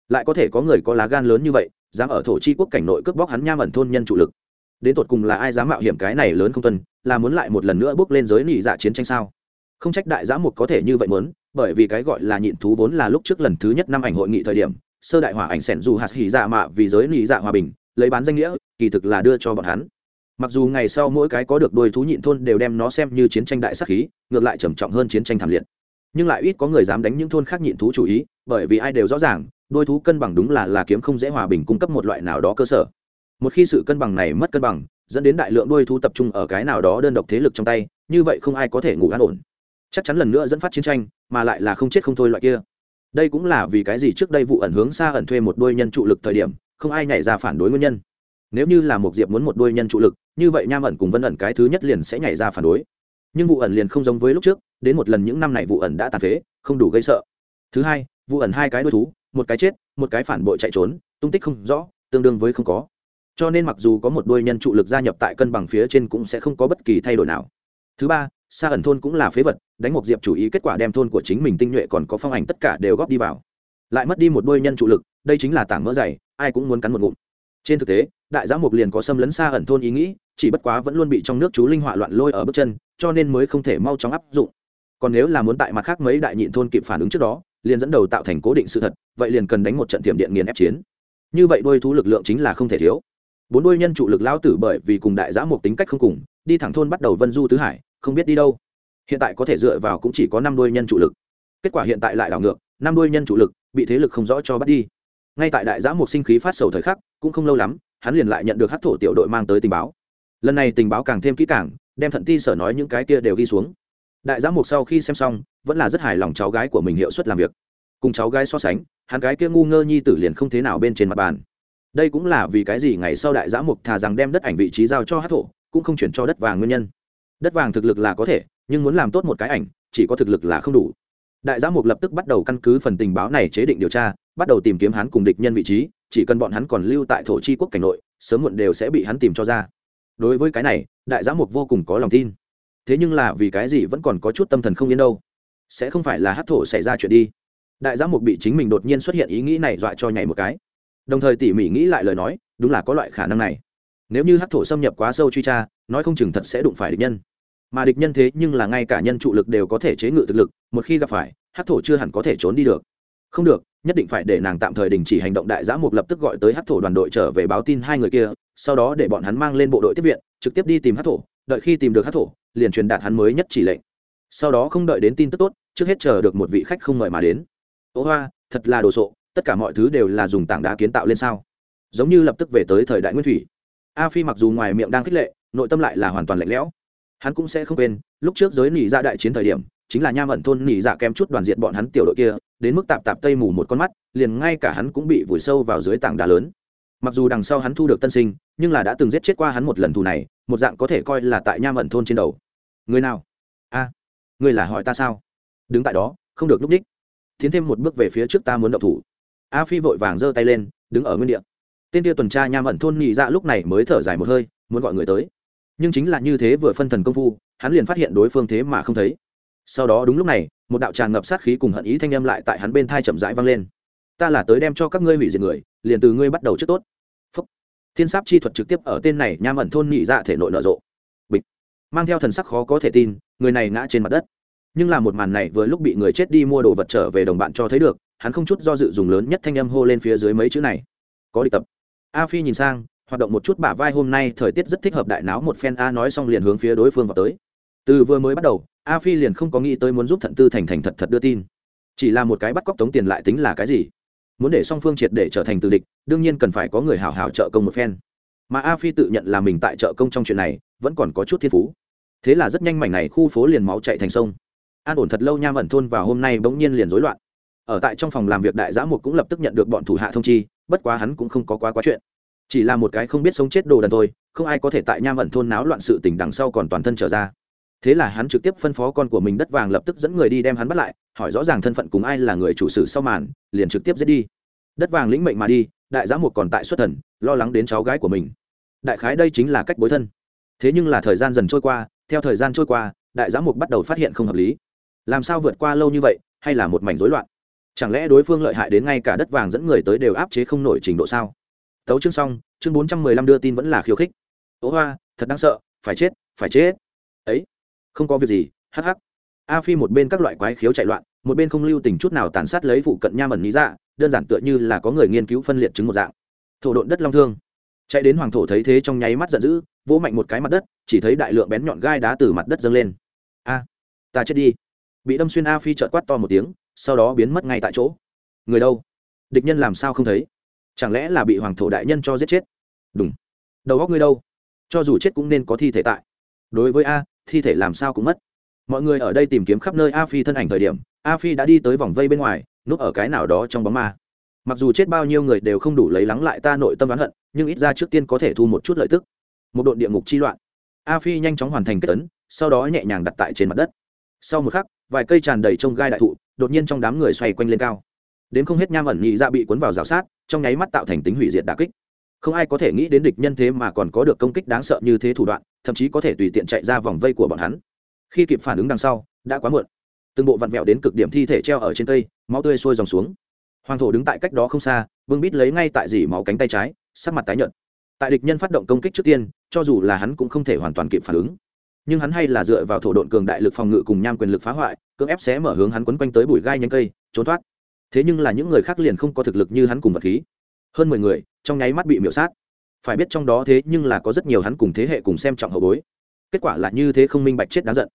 Lại có thể có người có lá gan lớn như vậy dám ở thổ chi quốc cảnh nội cướp bóc hắn nham ẩn thôn nhân chủ lực. Đến tột cùng là ai dám mạo hiểm cái này lớn không tuân, là muốn lại một lần nữa bước lên giới nị dạ chiến tranh sao? Không trách đại giã mục có thể như vậy muốn, bởi vì cái gọi là nhịn thú vốn là lúc trước lần thứ nhất năm ảnh hội nghị thời điểm, sơ đại hỏa ảnh sẻn dù hạt hỉ dạ mạ vì giới nị dạ hòa bình, lấy bán danh nghĩa, kỳ thực là đưa cho bọn hắn. Mặc dù ngày sau mỗi cái có được đôi thú nhịn thôn đều đem nó xem như chiến tranh đại sắc khí, ngược lại trầm trọng hơn chiến tranh thảm liệt. Nhưng lại ít có người dám đánh những thôn khác nhịn thú chủ ý, bởi vì ai đều rõ ràng đôi thú cân bằng đúng là là kiếm không dễ hòa bình cung cấp một loại nào đó cơ sở. Một khi sự cân bằng này mất cân bằng, dẫn đến đại lượng đôi thú tập trung ở cái nào đó đơn độc thế lực trong tay, như vậy không ai có thể ngủ an ổn. Chắc chắn lần nữa dẫn phát chiến tranh, mà lại là không chết không thôi loại kia. Đây cũng là vì cái gì trước đây vụ ẩn hướng xa ẩn thuê một đôi nhân trụ lực thời điểm, không ai nhảy ra phản đối nguyên nhân. Nếu như là một diệp muốn một đôi nhân trụ lực, như vậy nham ẩn cùng vân ẩn cái thứ nhất liền sẽ nhảy ra phản đối. Nhưng vụ ẩn liền không giống với lúc trước, đến một lần những năm này vụ ẩn đã tàn phế, không đủ gây sợ. Thứ hai, vụ ẩn hai cái đôi thú một cái chết, một cái phản bội chạy trốn, tung tích không rõ, tương đương với không có. Cho nên mặc dù có một đôi nhân trụ lực gia nhập tại cân bằng phía trên cũng sẽ không có bất kỳ thay đổi nào. Thứ ba xa ẩn thôn cũng là phế vật, đánh một diệp chủ ý kết quả đem thôn của chính mình tinh nhuệ còn có phong ảnh tất cả đều góp đi vào. Lại mất đi một đôi nhân trụ lực, đây chính là tảng mỡ dày, ai cũng muốn cắn một ngụm. Trên thực tế, đại giã mục liền có xâm lấn xa ẩn thôn ý nghĩ, chỉ bất quá vẫn luôn bị trong nước chú linh họa loạn lôi ở bước chân, cho nên mới không thể mau chóng áp dụng. Còn nếu là muốn tại mặt khác mấy đại nhịn thôn kịp phản ứng trước đó liền dẫn đầu tạo thành cố định sự thật, vậy liền cần đánh một trận tiềm điện nghiền ép chiến. Như vậy đôi thú lực lượng chính là không thể thiếu. Bốn đôi nhân trụ lực lao tử bởi vì cùng đại giã một tính cách không cùng, đi thẳng thôn bắt đầu vân du tứ hải, không biết đi đâu. Hiện tại có thể dựa vào cũng chỉ có năm đôi nhân trụ lực. Kết quả hiện tại lại đảo ngược, năm đôi nhân trụ lực bị thế lực không rõ cho bắt đi. Ngay tại đại giã một sinh khí phát sầu thời khắc, cũng không lâu lắm, hắn liền lại nhận được hát thổ tiểu đội mang tới tình báo. Lần này tình báo càng thêm kỹ càng, đem thận ti sở nói những cái kia đều ghi xuống đại giám mục sau khi xem xong, vẫn là rất hài lòng cháu gái của mình hiệu suất làm việc. Cùng cháu gái so sánh, hắn gái kia ngu ngơ nhi tử liền không thế nào bên trên mặt bàn. Đây cũng là vì cái gì ngày sau đại giám mục thà rằng đem đất ảnh vị trí giao cho hát thổ, cũng không chuyển cho đất vàng nguyên nhân. Đất vàng thực lực là có thể, nhưng muốn làm tốt một cái ảnh, chỉ có thực lực là không đủ. Đại giám mục lập tức bắt đầu căn cứ phần tình báo này chế định điều tra, bắt đầu tìm kiếm hắn cùng địch nhân vị trí, chỉ cần bọn hắn còn lưu tại thổ chi quốc cảnh nội, sớm muộn đều sẽ bị hắn tìm cho ra. Đối với cái này, đại giám mục vô cùng có lòng tin thế nhưng là vì cái gì vẫn còn có chút tâm thần không yên đâu? Sẽ không phải là hát thổ xảy ra chuyện đi. Đại giám mục bị chính mình đột nhiên xuất hiện ý nghĩ này dọa cho nhảy một cái. Đồng thời tỉ mỉ nghĩ lại lời nói, đúng là có loại khả năng này. Nếu như hát thổ xâm nhập quá sâu truy tra, nói không chừng thật sẽ đụng phải địch nhân. Mà địch nhân thế nhưng là ngay cả nhân trụ lực đều có thể chế ngự thực lực, một khi gặp phải, hát thổ chưa hẳn có thể trốn đi được. Không được, nhất định phải để nàng tạm thời đình chỉ hành động đại giã mục lập tức gọi tới hát thổ đoàn đội trở về báo tin hai người kia, sau đó để bọn hắn mang lên bộ đội tiếp viện, trực tiếp đi tìm hát thổ, đợi khi tìm được hát thổ liền truyền đạt hắn mới nhất chỉ lệnh. Sau đó không đợi đến tin tức tốt, trước hết chờ được một vị khách không mời mà đến. Ô hoa, thật là đồ sộ, tất cả mọi thứ đều là dùng tảng đá kiến tạo lên sao? Giống như lập tức về tới thời đại nguyên thủy. A phi mặc dù ngoài miệng đang khích lệ, nội tâm lại là hoàn toàn lạnh lẽo. Hắn cũng sẽ không quên, lúc trước giới nỉ dạ đại chiến thời điểm, chính là nham ẩn thôn nỉ dạ kém chút đoàn diện bọn hắn tiểu đội kia, đến mức tạp tạp tây mù một con mắt, liền ngay cả hắn cũng bị vùi sâu vào dưới tảng đá lớn. Mặc dù đằng sau hắn thu được tân sinh, nhưng là đã từng giết chết qua hắn một lần thù này, một dạng có thể coi là tại nham ẩn thôn trên đầu người nào? A à, người là hỏi ta sao? Đứng tại đó không được lúc đích tiến thêm một bước về phía trước ta muốn động thủ. A phi vội vàng giơ tay lên đứng ở nguyên địa. Tên tiêu tuần tra nham ẩn thôn nhị dạ lúc này mới thở dài một hơi muốn gọi người tới. Nhưng chính là như thế vừa phân thần công phu hắn liền phát hiện đối phương thế mà không thấy. Sau đó đúng lúc này một đạo tràn ngập sát khí cùng hận ý thanh âm lại tại hắn bên thai chậm rãi vang lên. Ta là tới đem cho các ngươi hủy diệt người liền từ ngươi bắt đầu trước tốt. Phúc. thiên sáp chi thuật trực tiếp ở tên này nham ẩn thôn nhị dạ thể nội nở rộ mang theo thần sắc khó có thể tin, người này ngã trên mặt đất. Nhưng là một màn này vừa lúc bị người chết đi mua đồ vật trở về đồng bạn cho thấy được, hắn không chút do dự dùng lớn nhất thanh âm hô lên phía dưới mấy chữ này. Có đi tập. A phi nhìn sang, hoạt động một chút bả vai hôm nay thời tiết rất thích hợp đại náo một phen a nói xong liền hướng phía đối phương vào tới. Từ vừa mới bắt đầu, a phi liền không có nghĩ tới muốn giúp thận tư thành thành thật thật đưa tin. Chỉ là một cái bắt cóc tống tiền lại tính là cái gì? Muốn để song phương triệt để trở thành từ địch, đương nhiên cần phải có người hào hào trợ công một phen. Mà a phi tự nhận là mình tại trợ công trong chuyện này, vẫn còn có chút thiên phú thế là rất nhanh mảnh này khu phố liền máu chạy thành sông. An ổn thật lâu nha ẩn thôn và hôm nay bỗng nhiên liền rối loạn. Ở tại trong phòng làm việc đại giã mục cũng lập tức nhận được bọn thủ hạ thông chi, bất quá hắn cũng không có quá quá chuyện. Chỉ là một cái không biết sống chết đồ đần thôi, không ai có thể tại nham ẩn thôn náo loạn sự tình đằng sau còn toàn thân trở ra. Thế là hắn trực tiếp phân phó con của mình đất vàng lập tức dẫn người đi đem hắn bắt lại, hỏi rõ ràng thân phận cùng ai là người chủ sử sau màn, liền trực tiếp giết đi. Đất vàng lĩnh mệnh mà đi, đại giã mục còn tại xuất thần, lo lắng đến cháu gái của mình. Đại khái đây chính là cách bối thân. Thế nhưng là thời gian dần trôi qua theo thời gian trôi qua, đại giám mục bắt đầu phát hiện không hợp lý. Làm sao vượt qua lâu như vậy, hay là một mảnh rối loạn? Chẳng lẽ đối phương lợi hại đến ngay cả đất vàng dẫn người tới đều áp chế không nổi trình độ sao? Tấu chương xong, chương bốn trăm mười lăm đưa tin vẫn là khiêu khích. Ố hoa, thật đáng sợ, phải chết phải chết. Ấy, không có việc gì hh a phi một bên các loại quái khiếu chạy loạn, một bên không lưu tình chút nào tàn sát lấy phụ cận nha mẩn lý dạ đơn giản tựa như là có người nghiên cứu phân liệt chứng một dạng. Thổ độn đất long thương chạy đến hoàng thổ thấy thế trong nháy mắt giận dữ, vỗ mạnh một cái mặt đất, chỉ thấy đại lượng bén nhọn gai đá từ mặt đất dâng lên. A, ta chết đi. Bị đâm xuyên a phi trợt quát to một tiếng, sau đó biến mất ngay tại chỗ. Người đâu? Địch nhân làm sao không thấy? Chẳng lẽ là bị hoàng thổ đại nhân cho giết chết? Đúng đầu góc ngươi đâu? Cho dù chết cũng nên có thi thể tại. Đối với a, thi thể làm sao cũng mất. Mọi người ở đây tìm kiếm khắp nơi a phi thân ảnh thời điểm, a phi đã đi tới vòng vây bên ngoài, núp ở cái nào đó trong bóng ma mặc dù chết bao nhiêu người đều không đủ lấy lắng lại ta nội tâm oán hận, nhưng ít ra trước tiên có thể thu một chút lợi tức. Một đội địa ngục chi loạn. A phi nhanh chóng hoàn thành kết tấn sau đó nhẹ nhàng đặt tại trên mặt đất. Sau một khắc, vài cây tràn đầy trông gai đại thụ, đột nhiên trong đám người xoay quanh lên cao. Đến không hết nham ẩn nhị ra bị cuốn vào rào sát, trong nháy mắt tạo thành tính hủy diệt đà kích. Không ai có thể nghĩ đến địch nhân thế mà còn có được công kích đáng sợ như thế thủ đoạn, thậm chí có thể tùy tiện chạy ra vòng vây của bọn hắn. Khi kịp phản ứng đằng sau, đã quá muộn. Từng bộ vặn vẹo đến cực điểm thi thể treo ở trên cây, máu tươi sôi dòng xuống hoàng thổ đứng tại cách đó không xa, vương bít lấy ngay tại dỉ máu cánh tay trái, sắc mặt tái nhợt. Tại địch nhân phát động công kích trước tiên, cho dù là hắn cũng không thể hoàn toàn kịp phản ứng. Nhưng hắn hay là dựa vào thổ độn cường đại lực phòng ngự cùng nham quyền lực phá hoại, cưỡng ép xé mở hướng hắn quấn quanh tới bụi gai nhánh cây, trốn thoát. Thế nhưng là những người khác liền không có thực lực như hắn cùng vật khí. Hơn mười người, trong nháy mắt bị miễu sát. Phải biết trong đó thế nhưng là có rất nhiều hắn cùng thế hệ cùng xem trọng hậu bối. Kết quả là như thế không minh bạch chết đáng giận.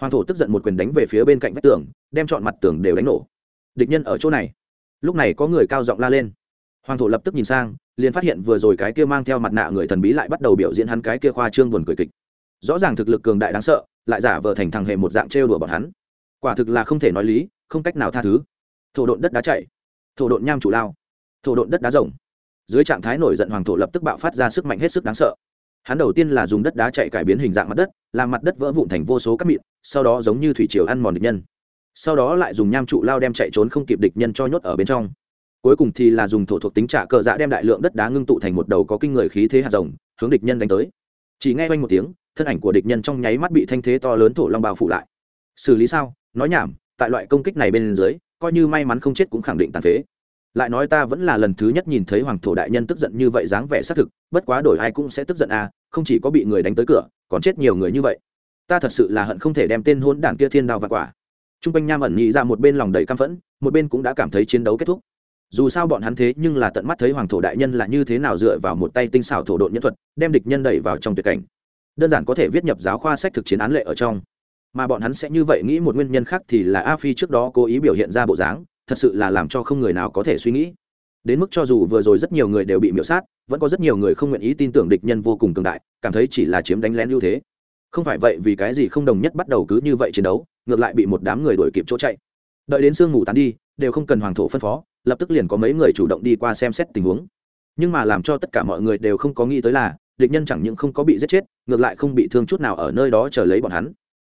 Hoàng thổ tức giận một quyền đánh về phía bên cạnh vách tường, đem chọn mặt tường đều đánh nổ. Địch nhân ở chỗ này lúc này có người cao giọng la lên. Hoàng thổ lập tức nhìn sang, liền phát hiện vừa rồi cái kia mang theo mặt nạ người thần bí lại bắt đầu biểu diễn hắn cái kia khoa trương buồn cười kịch. Rõ ràng thực lực cường đại đáng sợ, lại giả vờ thành thằng hề một dạng trêu đùa bọn hắn. Quả thực là không thể nói lý, không cách nào tha thứ. Thổ độn đất đá chạy thổ độn nham chủ lao. Thổ độn đất đá rồng dưới trạng thái nổi giận hoàng thổ lập tức bạo phát ra sức mạnh hết sức đáng sợ. Hắn đầu tiên là dùng đất đá chạy cải biến hình dạng mặt đất, làm mặt đất vỡ vụn thành vô số các mịn, sau đó giống như thủy triều ăn mòn địch nhân sau đó lại dùng nham trụ lao đem chạy trốn không kịp địch nhân cho nhốt ở bên trong. Cuối cùng thì là dùng thổ thuộc tính trả cờ dạ đem đại lượng đất đá ngưng tụ thành một đầu có kinh người khí thế hạt rồng, hướng địch nhân đánh tới. Chỉ nghe quanh một tiếng, thân ảnh của địch nhân trong nháy mắt bị thanh thế to lớn thổ long bao phủ lại. Xử lý sao? Nói nhảm, tại loại công kích này bên dưới, coi như may mắn không chết cũng khẳng định tàn phế. Lại nói ta vẫn là lần thứ nhất nhìn thấy hoàng thổ đại nhân tức giận như vậy dáng vẻ xác thực, bất quá đổi ai cũng sẽ tức giận à không chỉ có bị người đánh tới cửa, còn chết nhiều người như vậy. Ta thật sự là hận không thể đem tên hôn đảng kia thiên đao và quả t r u n g quanh nham ẩn nhị ra một bên lòng đầy căm phẫn, một bên cũng đã cảm thấy chiến đấu kết thúc. Dù sao bọn hắn thế nhưng là tận mắt thấy hoàng thổ đại nhân là như thế nào dựa vào một tay tinh xảo thổ độn nhân thuật, đem địch nhân đẩy vào trong tuyệt cảnh. Đơn giản có thể viết nhập giáo khoa sách thực chiến án lệ ở trong. Mà bọn hắn sẽ như vậy nghĩ một nguyên nhân khác thì là a phi trước đó cố ý biểu hiện ra bộ dáng, thật sự là làm cho không người nào có thể suy nghĩ. Đến mức cho dù vừa rồi rất nhiều người đều bị miễu sát, vẫn có rất nhiều người không nguyện ý tin tưởng địch nhân vô cùng cường đại, cảm thấy chỉ là chiếm đánh lén ưu thế. Không phải vậy vì cái gì không đồng nhất bắt đầu cứ như vậy chiến đấu ngược lại bị một đám người đuổi kịp chỗ chạy. Đợi đến sương ngủ tán đi, đều không cần hoàng thổ phân phó, lập tức liền có mấy người chủ động đi qua xem xét tình huống. Nhưng mà làm cho tất cả mọi người đều không có nghĩ tới là, địch nhân chẳng những không có bị giết chết, ngược lại không bị thương chút nào ở nơi đó chờ lấy bọn hắn.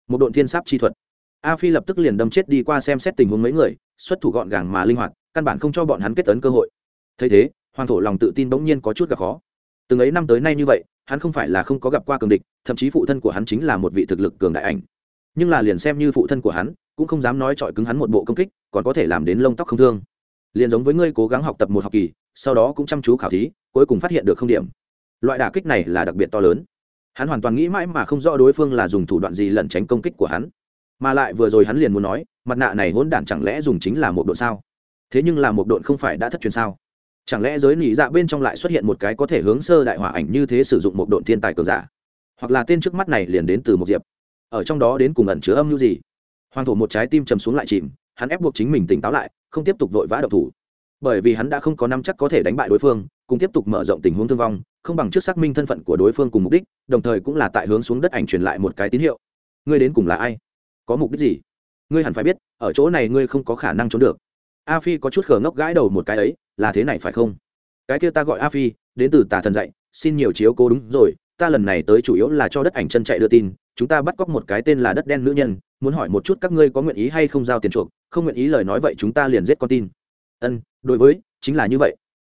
Một đội thiên sáp chi thuật. A phi lập tức liền đâm chết đi qua xem xét tình huống mấy người, xuất thủ gọn gàng mà linh hoạt, căn bản không cho bọn hắn kết tấn cơ hội. Thấy thế, hoàng thổ lòng tự tin bỗng nhiên có chút gặp khó. Từng ấy năm tới nay như vậy, hắn không phải là không có gặp qua cường địch, thậm chí phụ thân của hắn chính là một vị thực lực cường đại ảnh nhưng là liền xem như phụ thân của hắn, cũng không dám nói chọi cứng hắn một bộ công kích, còn có thể làm đến lông tóc không thương. Liền giống với ngươi cố gắng học tập một học kỳ, sau đó cũng chăm chú khảo thí, cuối cùng phát hiện được không điểm. Loại đả kích này là đặc biệt to lớn. Hắn hoàn toàn nghĩ mãi mà không rõ đối phương là dùng thủ đoạn gì lẩn tránh công kích của hắn. Mà lại vừa rồi hắn liền muốn nói, mặt nạ này hỗn đản chẳng lẽ dùng chính là một độ sao? Thế nhưng là một độn không phải đã thất truyền sao? Chẳng lẽ giới nỉ dạ bên trong lại xuất hiện một cái có thể hướng sơ đại hỏa ảnh như thế sử dụng một độn thiên tài cường giả? Hoặc là tên trước mắt này liền đến từ một diệp? Ở trong đó đến cùng ẩn chứa âm mưu gì? Hoàng thổ một trái tim chầm xuống lại chìm, hắn ép buộc chính mình tỉnh táo lại, không tiếp tục vội vã độc thủ. Bởi vì hắn đã không có năm chắc có thể đánh bại đối phương, cùng tiếp tục mở rộng tình huống thương vong, không bằng trước xác minh thân phận của đối phương cùng mục đích, đồng thời cũng là tại hướng xuống đất ảnh truyền lại một cái tín hiệu. Ngươi đến cùng là ai? Có mục đích gì? Ngươi hẳn phải biết, ở chỗ này ngươi không có khả năng trốn được. A phi có chút khờ ngốc gãi đầu một cái ấy, là thế này phải không? Cái kia ta gọi a phi, đến từ tà thần dạy, xin nhiều chiếu cố đúng rồi, ta lần này tới chủ yếu là cho đất ảnh chân chạy đưa tin chúng ta bắt cóc một cái tên là đất đen nữ nhân, muốn hỏi một chút các ngươi có nguyện ý hay không giao tiền chuộc, không nguyện ý lời nói vậy chúng ta liền giết con tin. Ân, đối với, chính là như vậy.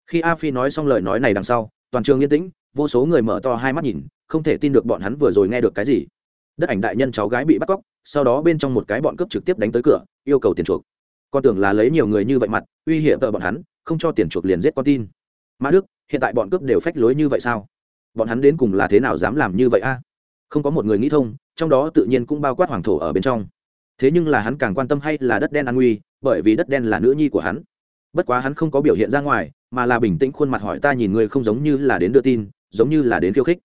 Khi a phi nói xong lời nói này đằng sau, toàn trường yên tĩnh, vô số người mở to hai mắt nhìn, không thể tin được bọn hắn vừa rồi nghe được cái gì. Đất ảnh đại nhân cháu gái bị bắt cóc, sau đó bên trong một cái bọn cướp trực tiếp đánh tới cửa, yêu cầu tiền chuộc. Con tưởng là lấy nhiều người như vậy mặt, uy hiểm vợ bọn hắn, không cho tiền chuộc liền giết con tin. Mã đức, hiện tại bọn cướp đều phách lối như vậy sao? Bọn hắn đến cùng là thế nào dám làm như vậy a? Không có một người nghĩ thông, trong đó tự nhiên cũng bao quát hoàng thổ ở bên trong. Thế nhưng là hắn càng quan tâm hay là đất đen an nguy, bởi vì đất đen là nữ nhi của hắn. Bất quá hắn không có biểu hiện ra ngoài, mà là bình tĩnh khuôn mặt hỏi ta nhìn người không giống như là đến đưa tin, giống như là đến khiêu khích.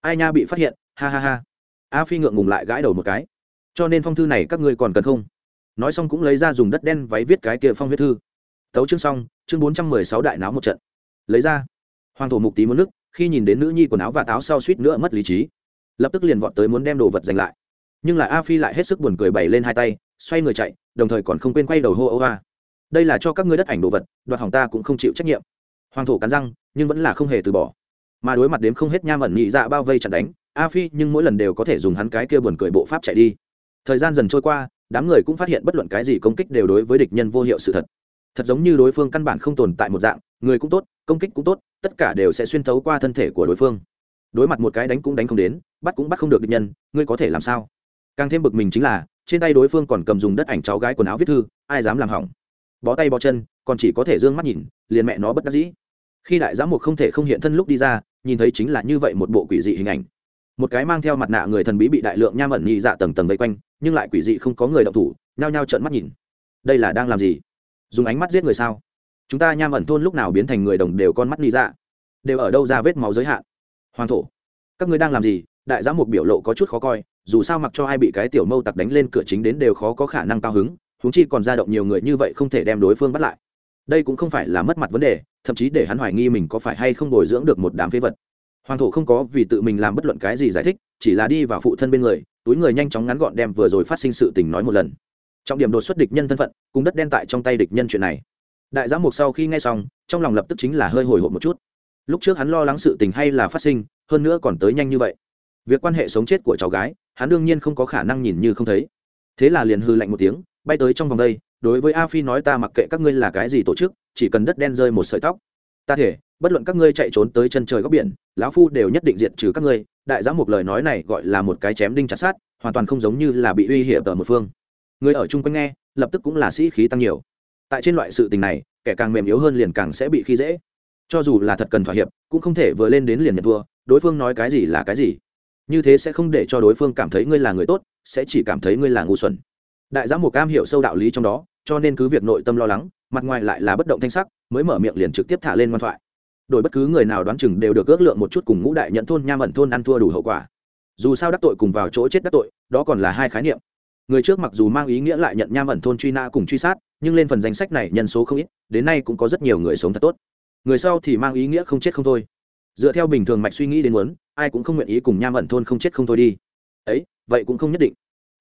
Ai nha bị phát hiện, ha ha ha. A phi ngượng ngùng lại gãi đầu một cái. Cho nên phong thư này các ngươi còn cần không? Nói xong cũng lấy ra dùng đất đen váy viết cái kia phong huyết thư. Tấu chương xong, chương bốn trăm mười sáu đại náo một trận. Lấy ra. Hoàng thổ mục tí muốn nước, khi nhìn đến nữ nhi quần áo và táo sau suýt nữa mất lý trí lập tức liền vọt tới muốn đem đồ vật giành lại. Nhưng lại a phi lại hết sức buồn cười bày lên hai tay, xoay người chạy, đồng thời còn không quên quay đầu hô ô a đây là cho các ngươi đất ảnh đồ vật, đoạt hỏng ta cũng không chịu trách nhiệm. Hoàng thổ cắn răng, nhưng vẫn là không hề từ bỏ. Mà đối mặt đếm không hết nham ẩn nhị dạ bao vây chặt đánh, a phi nhưng mỗi lần đều có thể dùng hắn cái kia buồn cười bộ pháp chạy đi. Thời gian dần trôi qua, đám người cũng phát hiện bất luận cái gì công kích đều đối với địch nhân vô hiệu sự thật. Thật giống như đối phương căn bản không tồn tại một dạng, người cũng tốt, công kích cũng tốt, tất cả đều sẽ xuyên thấu qua thân thể của đối phương đối mặt một cái đánh cũng đánh không đến, bắt cũng bắt không được địch nhân, ngươi có thể làm sao? Càng thêm bực mình chính là, trên tay đối phương còn cầm dùng đất ảnh cháu gái quần áo viết thư, ai dám làm hỏng? Bó tay bó chân, còn chỉ có thể d ư ơ n g mắt nhìn, liền mẹ nó bất đắc dĩ. Khi đại giám mục không thể không hiện thân lúc đi ra, nhìn thấy chính là như vậy một bộ quỷ dị hình ảnh. Một cái mang theo mặt nạ người thần bí bị đại lượng nham ẩn nhị dạ tầng tầng vây quanh, nhưng lại quỷ dị không có người động thủ, nhao nhao trợn mắt nhìn. Đây là đang làm gì? Dùng ánh mắt giết người sao? Chúng ta nham ẩn thôn lúc nào biến thành người đồng đều con mắt nhị dạ? Đều ở đâu ra vết máu giới hạn? Hoàng thổ. Các ngươi đang làm gì? Đại giám mục biểu lộ có chút khó coi, dù sao mặc cho ai bị cái tiểu mâu tặc đánh lên cửa chính đến đều khó có khả năng cao hứng, huống chi còn ra động nhiều người như vậy không thể đem đối phương bắt lại. Đây cũng không phải là mất mặt vấn đề, thậm chí để hắn hoài nghi mình có phải hay không bồi dưỡng được một đám phế vật. Hoàng thổ không có vì tự mình làm bất luận cái gì giải thích, chỉ là đi vào phụ thân bên người, túi người nhanh chóng ngắn gọn đem vừa rồi phát sinh sự tình nói một lần. Trọng điểm đột xuất địch nhân thân phận, cùng đất đen tại trong tay địch nhân chuyện này. Đại giám mục sau khi nghe xong, trong lòng lập tức chính là hơi hồi hộp một chút lúc trước hắn lo lắng sự tình hay là phát sinh, hơn nữa còn tới nhanh như vậy. Việc quan hệ sống chết của cháu gái, hắn đương nhiên không có khả năng nhìn như không thấy. Thế là liền hư lạnh một tiếng, bay tới trong vòng đây, đối với a phi nói ta mặc kệ các ngươi là cái gì tổ chức, chỉ cần đất đen rơi một sợi tóc. Ta thể, bất luận các ngươi chạy trốn tới chân trời góc biển, lão phu đều nhất định diện trừ các ngươi, đại giám một lời nói này gọi là một cái chém đinh chặt sát hoàn toàn không giống như là bị uy hiểm ở một phương. Người ở chung quanh nghe, lập tức cũng là sĩ khí tăng nhiều. Tại trên loại sự tình này, kẻ càng mềm yếu hơn liền càng sẽ bị khi dễ cho dù là thật cần thỏa hiệp, cũng không thể vừa lên đến liền nhận thua, đối phương nói cái gì là cái gì. Như thế sẽ không để cho đối phương cảm thấy ngươi là người tốt, sẽ chỉ cảm thấy ngươi là ngu xuẩn. Đại giám mục cam hiểu sâu đạo lý trong đó, cho nên cứ việc nội tâm lo lắng, mặt ngoài lại là bất động thanh sắc, mới mở miệng liền trực tiếp thả lên ngoan thoại. Đổi bất cứ người nào đoán chừng đều được ước lượng một chút cùng ngũ đại nhận thôn nham ẩn thôn ăn thua đủ hậu quả. Dù sao đắc tội cùng vào chỗ chết đắc tội, đó còn là hai khái niệm. Người trước mặc dù mang ý nghĩa lại nhận nham ẩn thôn truy nã cùng truy sát, nhưng lên phần danh sách này nhân số không ít, đến nay cũng có rất nhiều người sống thật tốt người sau thì mang ý nghĩa không chết không thôi. Dựa theo bình thường mạch suy nghĩ đến muốn, ai cũng không nguyện ý cùng nham ẩn thôn không chết không thôi đi. Ấy, vậy cũng không nhất định.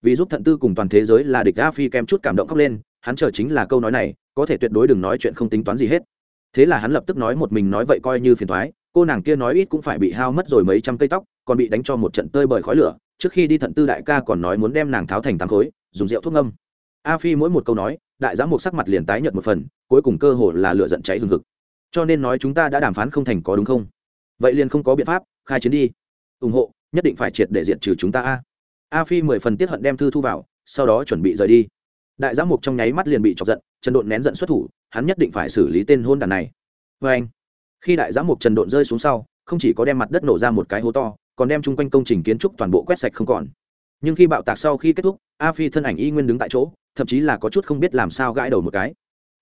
Vì giúp thận tư cùng toàn thế giới là địch a phi kem chút cảm động khóc lên, hắn chờ chính là câu nói này, có thể tuyệt đối đừng nói chuyện không tính toán gì hết. Thế là hắn lập tức nói một mình nói vậy coi như phiền thoái cô nàng kia nói ít cũng phải bị hao mất rồi mấy trăm cây tóc, còn bị đánh cho một trận tơi bởi khói lửa, trước khi đi thận tư đại ca còn nói muốn đem nàng tháo thành tám khối, dùng rượu thuốc ngâm. A phi mỗi một câu nói, đại giám mục sắc mặt liền tái nhợt một phần, cuối cùng cơ hồ là lửa giận cháy hừng hực cho nên nói chúng ta đã đàm phán không thành có đúng không? Vậy liền không có biện pháp, khai chiến đi. Ủng hộ, nhất định phải triệt để diện trừ chúng ta a. A phi mười phần tiết hận đem thư thu vào, sau đó chuẩn bị rời đi. Đại giám mục trong nháy mắt liền bị chọc giận, trần độn nén giận xuất thủ, hắn nhất định phải xử lý tên hôn đàn này. Vê anh, khi đại giám mục trần độn rơi xuống sau, không chỉ có đem mặt đất nổ ra một cái hố to, còn đem chung quanh công trình kiến trúc toàn bộ quét sạch không còn. Nhưng khi bạo tạc sau khi kết thúc, a phi thân ảnh y nguyên đứng tại chỗ, thậm chí là có chút không biết làm sao gãi đầu một cái.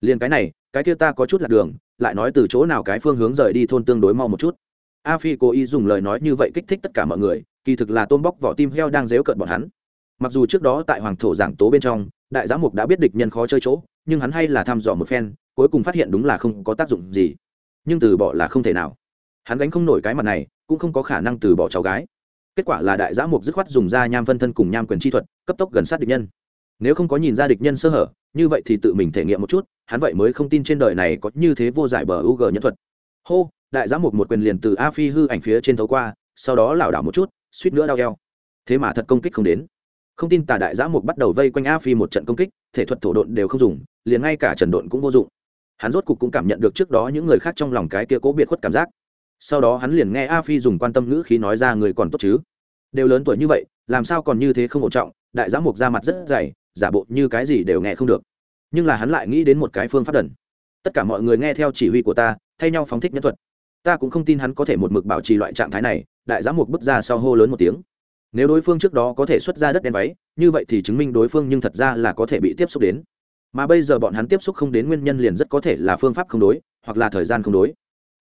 Liền cái này, cái kia ta có chút lạc đường lại nói từ chỗ nào cái phương hướng rời đi thôn tương đối mau một chút. A phi cố ý dùng lời nói như vậy kích thích tất cả mọi người, kỳ thực là tôm bóc vỏ tim heo đang dếu cợt bọn hắn. Mặc dù trước đó tại hoàng thổ giảng tố bên trong, đại giám mục đã biết địch nhân khó chơi chỗ, nhưng hắn hay là thăm dò một phen, cuối cùng phát hiện đúng là không có tác dụng gì. Nhưng từ bỏ là không thể nào. Hắn gánh không nổi cái mặt này, cũng không có khả năng từ bỏ cháu gái. Kết quả là đại giã mục dứt khoát dùng ra nham phân thân cùng nham quyền chi thuật, cấp tốc gần sát địch nhân. Nếu không có nhìn ra địch nhân sơ hở như vậy thì tự mình thể nghiệm một chút, hắn vậy mới không tin trên đời này có như thế vô giải bờ u g nhân thuật. Hô, đại giã mục một quyền liền từ a phi hư ảnh phía trên thấu qua, sau đó lảo đảo một chút, suýt nữa đau eo. Thế mà thật công kích không đến. Không tin tà đại giã mục bắt đầu vây quanh a phi một trận công kích, thể thuật thổ độn đều không dùng, liền ngay cả trần độn cũng vô dụng. Hắn rốt cục cũng cảm nhận được trước đó những người khác trong lòng cái kia cố biệt khuất cảm giác. Sau đó hắn liền nghe a phi dùng quan tâm ngữ khí nói ra người còn tốt chứ? Đều lớn tuổi như vậy, làm sao còn như thế không ổn trọng? Đại giã mục ra mặt rất dày giả bộ như cái gì đều nghe không được. Nhưng là hắn lại nghĩ đến một cái phương pháp đần. Tất cả mọi người nghe theo chỉ huy của ta, thay nhau phóng thích nhân thuật. Ta cũng không tin hắn có thể một mực bảo trì loại trạng thái này, đại giám mục bước ra sau hô lớn một tiếng. Nếu đối phương trước đó có thể xuất ra đất đen váy, như vậy thì chứng minh đối phương nhưng thật ra là có thể bị tiếp xúc đến. Mà bây giờ bọn hắn tiếp xúc không đến nguyên nhân liền rất có thể là phương pháp không đối, hoặc là thời gian không đối.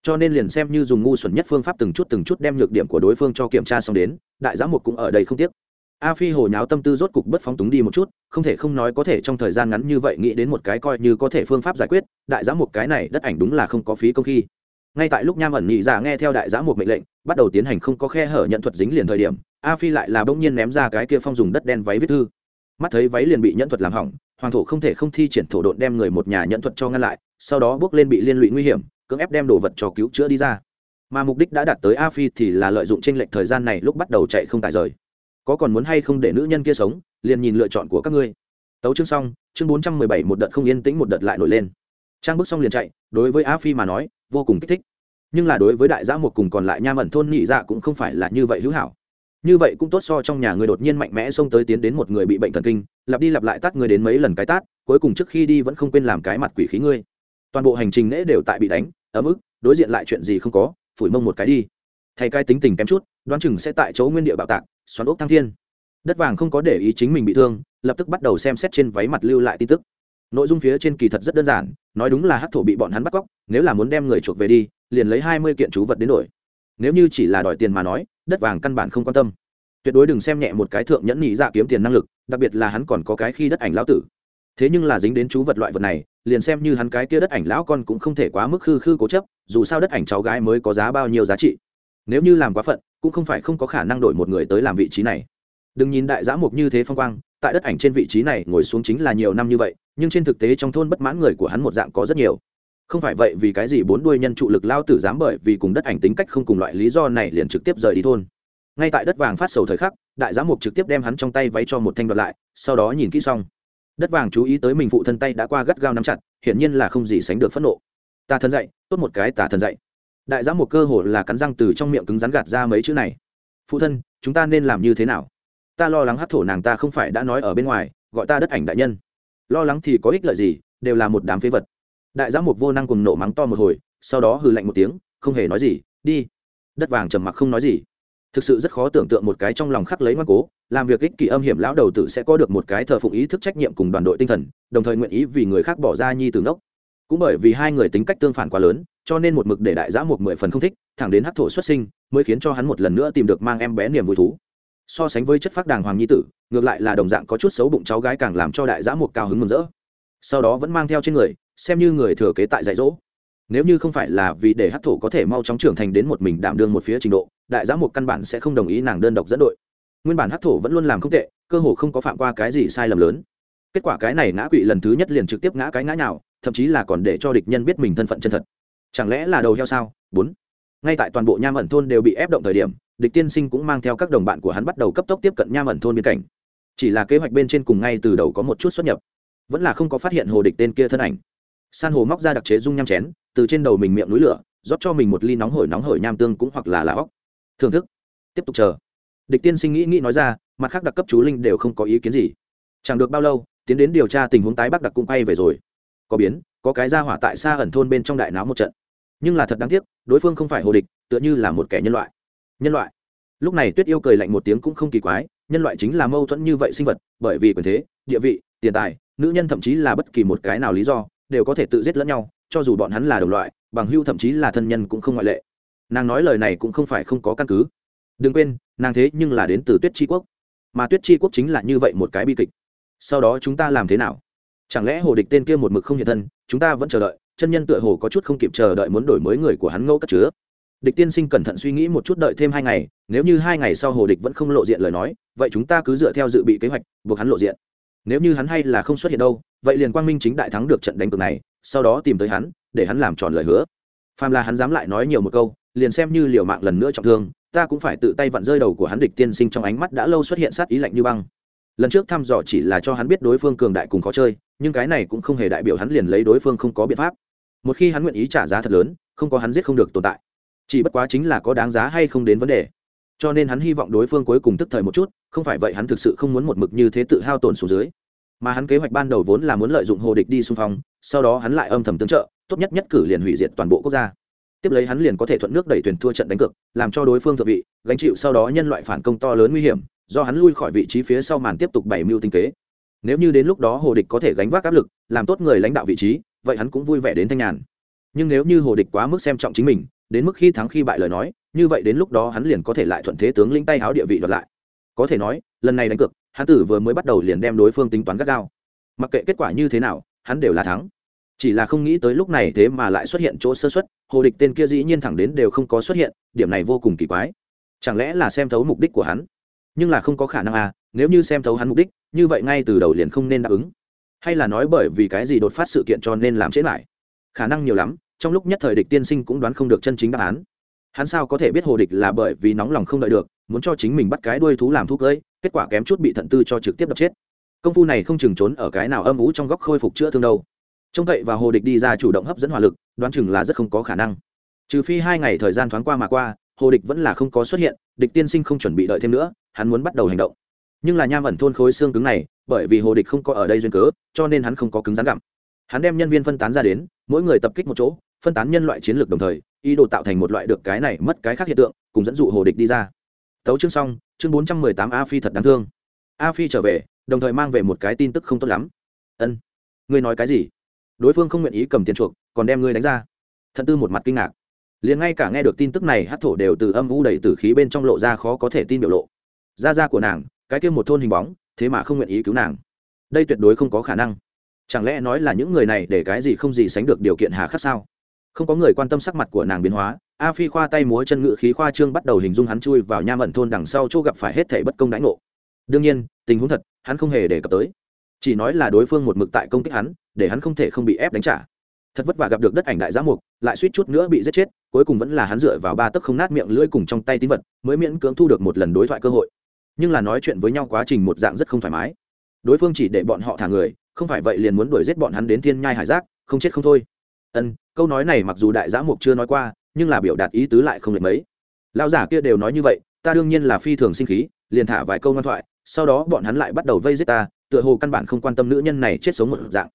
Cho nên liền xem như dùng ngu xuẩn nhất phương pháp từng chút từng chút đem nhược điểm của đối phương cho kiểm tra xong đến, đại giám mục cũng ở đây không tiếc a phi hồ nháo tâm tư rốt cục bất phóng túng đi một chút, không thể không nói có thể trong thời gian ngắn như vậy nghĩ đến một cái coi như có thể phương pháp giải quyết, đại giám một cái này đất ảnh đúng là không có phí công khi. Ngay tại lúc nham ẩn nhị giả nghe theo đại giám một mệnh lệnh, bắt đầu tiến hành không có khe hở nhận thuật dính liền thời điểm, a phi lại là bỗng nhiên ném ra cái kia phong dùng đất đen váy viết thư. Mắt thấy váy liền bị nhẫn thuật làm hỏng, hoàng thổ không thể không thi triển thổ độn đem người một nhà nhẫn thuật cho ngăn lại, sau đó bước lên bị liên lụy nguy hiểm, cưỡng ép đem đồ vật cho cứu chữa đi ra. Mà mục đích đã đạt tới a phi thì là lợi dụng tranh lệch thời gian này lúc bắt đầu chạy không tài rời có còn muốn hay không để nữ nhân kia sống, liền nhìn lựa chọn của các ngươi. Tấu chương xong, chương bốn trăm mười bảy một đợt không yên tĩnh một đợt lại nổi lên. Trang bước xong liền chạy, đối với a phi mà nói, vô cùng kích thích. Nhưng là đối với đại giã một cùng còn lại nha mẩn thôn nhị dạ cũng không phải là như vậy hữu hảo. Như vậy cũng tốt so trong nhà người đột nhiên mạnh mẽ xông tới tiến đến một người bị bệnh thần kinh, lặp đi lặp lại tát người đến mấy lần cái tát, cuối cùng trước khi đi vẫn không quên làm cái mặt quỷ khí ngươi. Toàn bộ hành trình nễ đều tại bị đánh, ấm ức, đối diện lại chuyện gì không có, phủi mông một cái đi. Thay cái tính tình kém chút đoán chừng sẽ tại chỗ nguyên địa bạo tạc, xoắn ốc thăng thiên. Đất vàng không có để ý chính mình bị thương, lập tức bắt đầu xem xét trên váy mặt lưu lại tin tức. Nội dung phía trên kỳ thật rất đơn giản, nói đúng là hát thổ bị bọn hắn bắt cóc, nếu là muốn đem người chuộc về đi, liền lấy hai mươi kiện chú vật đến đổi. Nếu như chỉ là đòi tiền mà nói, đất vàng căn bản không quan tâm. Tuyệt đối đừng xem nhẹ một cái thượng nhẫn nhị dạ kiếm tiền năng lực, đặc biệt là hắn còn có cái khi đất ảnh lão tử. Thế nhưng là dính đến chú vật loại vật này, liền xem như hắn cái kia đất ảnh lão con cũng không thể quá mức khư khư cố chấp, dù sao đất ảnh cháu gái mới có giá bao nhiêu giá trị. Nếu như làm quá phận cũng không phải không có khả năng đổi một người tới làm vị trí này. Đừng nhìn đại giã mục như thế phong quang, tại đất ảnh trên vị trí này ngồi xuống chính là nhiều năm như vậy, nhưng trên thực tế trong thôn bất mãn người của hắn một dạng có rất nhiều. Không phải vậy vì cái gì bốn đuôi nhân trụ lực lao tử dám bởi vì cùng đất ảnh tính cách không cùng loại lý do này liền trực tiếp rời đi thôn. Ngay tại đất vàng phát sầu thời khắc, đại giám mục trực tiếp đem hắn trong tay váy cho một thanh đoạt lại, sau đó nhìn kỹ xong. Đất vàng chú ý tới mình phụ thân tay đã qua gắt gao nắm chặt, hiển nhiên là không gì sánh được phẫn nộ. Tà thần dậy, tốt một cái tà thần dậy đại giám một cơ hồ là cắn răng từ trong miệng cứng rắn gạt ra mấy chữ này. Phụ thân, chúng ta nên làm như thế nào? Ta lo lắng hát thổ nàng ta không phải đã nói ở bên ngoài, gọi ta đất ảnh đại nhân. Lo lắng thì có ích lợi gì, đều là một đám phế vật. Đại giám một vô năng cùng nổ mắng to một hồi, sau đó hừ lạnh một tiếng, không hề nói gì, đi. Đất vàng trầm mặc không nói gì. Thực sự rất khó tưởng tượng một cái trong lòng khắc lấy ngoan cố, làm việc ích kỷ âm hiểm lão đầu tử sẽ có được một cái thờ phụng ý thức trách nhiệm cùng đoàn đội tinh thần, đồng thời nguyện ý vì người khác bỏ ra nhi từ ngốc cũng bởi vì hai người tính cách tương phản quá lớn, cho nên một mực để đại giã một mười phần không thích, thẳng đến hắc thổ xuất sinh, mới khiến cho hắn một lần nữa tìm được mang em bé niềm vui thú. So sánh với chất phác đàng hoàng nhi tử, ngược lại là đồng dạng có chút xấu bụng cháu gái càng làm cho đại giã một cao hứng mừng rỡ. Sau đó vẫn mang theo trên người, xem như người thừa kế tại dạy dỗ. Nếu như không phải là vì để hát thổ có thể mau chóng trưởng thành đến một mình đảm đương một phía trình độ, đại giã mục căn bản sẽ không đồng ý nàng đơn độc dẫn đội. Nguyên bản hát thổ vẫn luôn làm không tệ, cơ hồ không có phạm qua cái gì sai lầm lớn. Kết quả cái này ngã quỵ lần thứ nhất liền trực tiếp ngã cái ngã nào thậm chí là còn để cho địch nhân biết mình thân phận chân thật. Chẳng lẽ là đầu heo sao? Bốn. Ngay tại toàn bộ nham ẩn thôn đều bị ép động thời điểm, địch tiên sinh cũng mang theo các đồng bạn của hắn bắt đầu cấp tốc tiếp cận nham ẩn thôn biên cảnh. Chỉ là kế hoạch bên trên cùng ngay từ đầu có một chút xuất nhập. Vẫn là không có phát hiện hồ địch tên kia thân ảnh. San hồ móc ra đặc chế dung nham chén, từ trên đầu mình miệng núi lửa, rót cho mình một ly nóng hổi nóng hổi nham tương cũng hoặc là lá óc. Thưởng thức. Tiếp tục chờ. Địch tiên sinh nghĩ nghĩ nói ra, mặt khác đặc cấp chú linh đều không có ý kiến gì. Chẳng được bao lâu, tiến đến điều tra tình huống tái bắc đặc cũng quay về rồi có biến, có cái ra hỏa tại xa ẩn thôn bên trong đại náo một trận. Nhưng là thật đáng tiếc, đối phương không phải hồ địch, tựa như là một kẻ nhân loại. Nhân loại? Lúc này tuyết yêu cười lạnh một tiếng cũng không kỳ quái, nhân loại chính là mâu thuẫn như vậy sinh vật, bởi vì quyền thế, địa vị, tiền tài, nữ nhân thậm chí là bất kỳ một cái nào lý do, đều có thể tự giết lẫn nhau, cho dù bọn hắn là đồng loại, bằng hưu thậm chí là thân nhân cũng không ngoại lệ. Nàng nói lời này cũng không phải không có căn cứ. Đừng quên, nàng thế nhưng là đến từ tuyết tri quốc. Mà tuyết tri quốc chính là như vậy một cái bi kịch. Sau đó chúng ta làm thế nào? Chẳng lẽ hồ địch tên kia một mực không hiện thân, chúng ta vẫn chờ đợi, chân nhân tựa hồ có chút không kịp chờ đợi muốn đổi mới người của hắn ngẫu cất chứa. Địch tiên sinh cẩn thận suy nghĩ một chút đợi thêm hai ngày, nếu như hai ngày sau hồ địch vẫn không lộ diện lời nói, vậy chúng ta cứ dựa theo dự bị kế hoạch, buộc hắn lộ diện. Nếu như hắn hay là không xuất hiện đâu, vậy liền quang minh chính đại thắng được trận đánh cược này, sau đó tìm tới hắn, để hắn làm tròn lời hứa. Phàm là hắn dám lại nói nhiều một câu, liền xem như liều mạng lần nữa trọng thương, ta cũng phải tự tay vặn rơi đầu của hắn địch tiên sinh trong ánh mắt đã lâu xuất hiện sát ý lạnh như băng. Lần trước thăm dò chỉ là cho hắn biết đối phương cường đại cùng khó chơi nhưng cái này cũng không hề đại biểu hắn liền lấy đối phương không có biện pháp. Một khi hắn nguyện ý trả giá thật lớn, không có hắn giết không được tồn tại. Chỉ bất quá chính là có đáng giá hay không đến vấn đề. Cho nên hắn hy vọng đối phương cuối cùng tức thời một chút, không phải vậy hắn thực sự không muốn một mực như thế tự hao tổn xuống dưới. Mà hắn kế hoạch ban đầu vốn là muốn lợi dụng hồ địch đi xung phong, sau đó hắn lại âm thầm tương trợ, tốt nhất nhất cử liền hủy diệt toàn bộ quốc gia. Tiếp lấy hắn liền có thể thuận nước đẩy thuyền thua trận đánh cược, làm cho đối phương thượng vị, gánh chịu sau đó nhân loại phản công to lớn nguy hiểm, do hắn lui khỏi vị trí phía sau màn tiếp tục bảy mưu tinh kế nếu như đến lúc đó hồ địch có thể gánh vác áp lực, làm tốt người lãnh đạo vị trí, vậy hắn cũng vui vẻ đến thanh nhàn. Nhưng nếu như hồ địch quá mức xem trọng chính mình, đến mức khi thắng khi bại lời nói, như vậy đến lúc đó hắn liền có thể lại thuận thế tướng lĩnh tay háo địa vị đoạt lại. Có thể nói, lần này đánh cược, hắn tử vừa mới bắt đầu liền đem đối phương tính toán gắt gao. Mặc kệ kết quả như thế nào, hắn đều là thắng. Chỉ là không nghĩ tới lúc này thế mà lại xuất hiện chỗ sơ xuất hồ địch tên kia dĩ nhiên thẳng đến đều không có xuất hiện, điểm này vô cùng kỳ quái. Chẳng lẽ là xem thấu mục đích của hắn? Nhưng là không có khả năng à nếu như xem thấu hắn mục đích như vậy ngay từ đầu liền không nên đáp ứng. Hay là nói bởi vì cái gì đột phát sự kiện cho nên làm chết lại? Khả năng nhiều lắm, trong lúc nhất thời địch tiên sinh cũng đoán không được chân chính đáp án. Hắn sao có thể biết hồ địch là bởi vì nóng lòng không đợi được, muốn cho chính mình bắt cái đuôi thú làm thuốc cưỡi kết quả kém chút bị thận tư cho trực tiếp đập chết. Công phu này không chừng trốn ở cái nào âm ú trong góc khôi phục chữa thương đâu. Trông cậy và hồ địch đi ra chủ động hấp dẫn hỏa lực, đoán chừng là rất không có khả năng. Trừ phi hai ngày thời gian thoáng qua mà qua, hồ địch vẫn là không có xuất hiện, địch tiên sinh không chuẩn bị đợi thêm nữa, hắn muốn bắt đầu hành động nhưng là nham ẩn thôn khối xương cứng này, bởi vì hồ địch không có ở đây duyên cớ, cho nên hắn không có cứng rắn gặm. Hắn đem nhân viên phân tán ra đến, mỗi người tập kích một chỗ, phân tán nhân loại chiến lược đồng thời, ý đồ tạo thành một loại được cái này mất cái khác hiện tượng, cùng dẫn dụ hồ địch đi ra. Tấu chương xong, chương bốn trăm mười tám a phi thật đáng thương. A phi trở về, đồng thời mang về một cái tin tức không tốt lắm. Ân, ngươi nói cái gì? Đối phương không nguyện ý cầm tiền chuộc, còn đem ngươi đánh ra. Thận tư một mặt kinh ngạc. Liền ngay cả nghe được tin tức này, hát thổ đều từ âm u đầy từ khí bên trong lộ ra khó có thể tin biểu lộ. Ra ra của nàng cái kia một thôn hình bóng, thế mà không nguyện ý cứu nàng. Đây tuyệt đối không có khả năng. Chẳng lẽ nói là những người này để cái gì không gì sánh được điều kiện hà khắc sao? Không có người quan tâm sắc mặt của nàng biến hóa, a phi khoa tay múa chân ngự khí khoa trương bắt đầu hình dung hắn chui vào nham ẩn thôn đằng sau chỗ gặp phải hết thể bất công đãi ngộ. Đương nhiên, tình huống thật, hắn không hề đề cập tới. Chỉ nói là đối phương một mực tại công kích hắn, để hắn không thể không bị ép đánh trả. Thật vất vả gặp được đất ảnh đại giám mục, lại suýt chút nữa bị giết chết, cuối cùng vẫn là hắn dựa vào ba tấc không nát miệng lưỡi cùng trong tay tín vật, mới miễn cưỡng thu được một lần đối thoại cơ hội nhưng là nói chuyện với nhau quá trình một dạng rất không thoải mái. Đối phương chỉ để bọn họ thả người, không phải vậy liền muốn đuổi giết bọn hắn đến thiên nhai hải giác, không chết không thôi. Ân, câu nói này mặc dù đại giã mục chưa nói qua, nhưng là biểu đạt ý tứ lại không lệch mấy. Lão giả kia đều nói như vậy, ta đương nhiên là phi thường sinh khí, liền thả vài câu ngoan thoại, sau đó bọn hắn lại bắt đầu vây giết ta, tựa hồ căn bản không quan tâm nữ nhân này chết sống một dạng.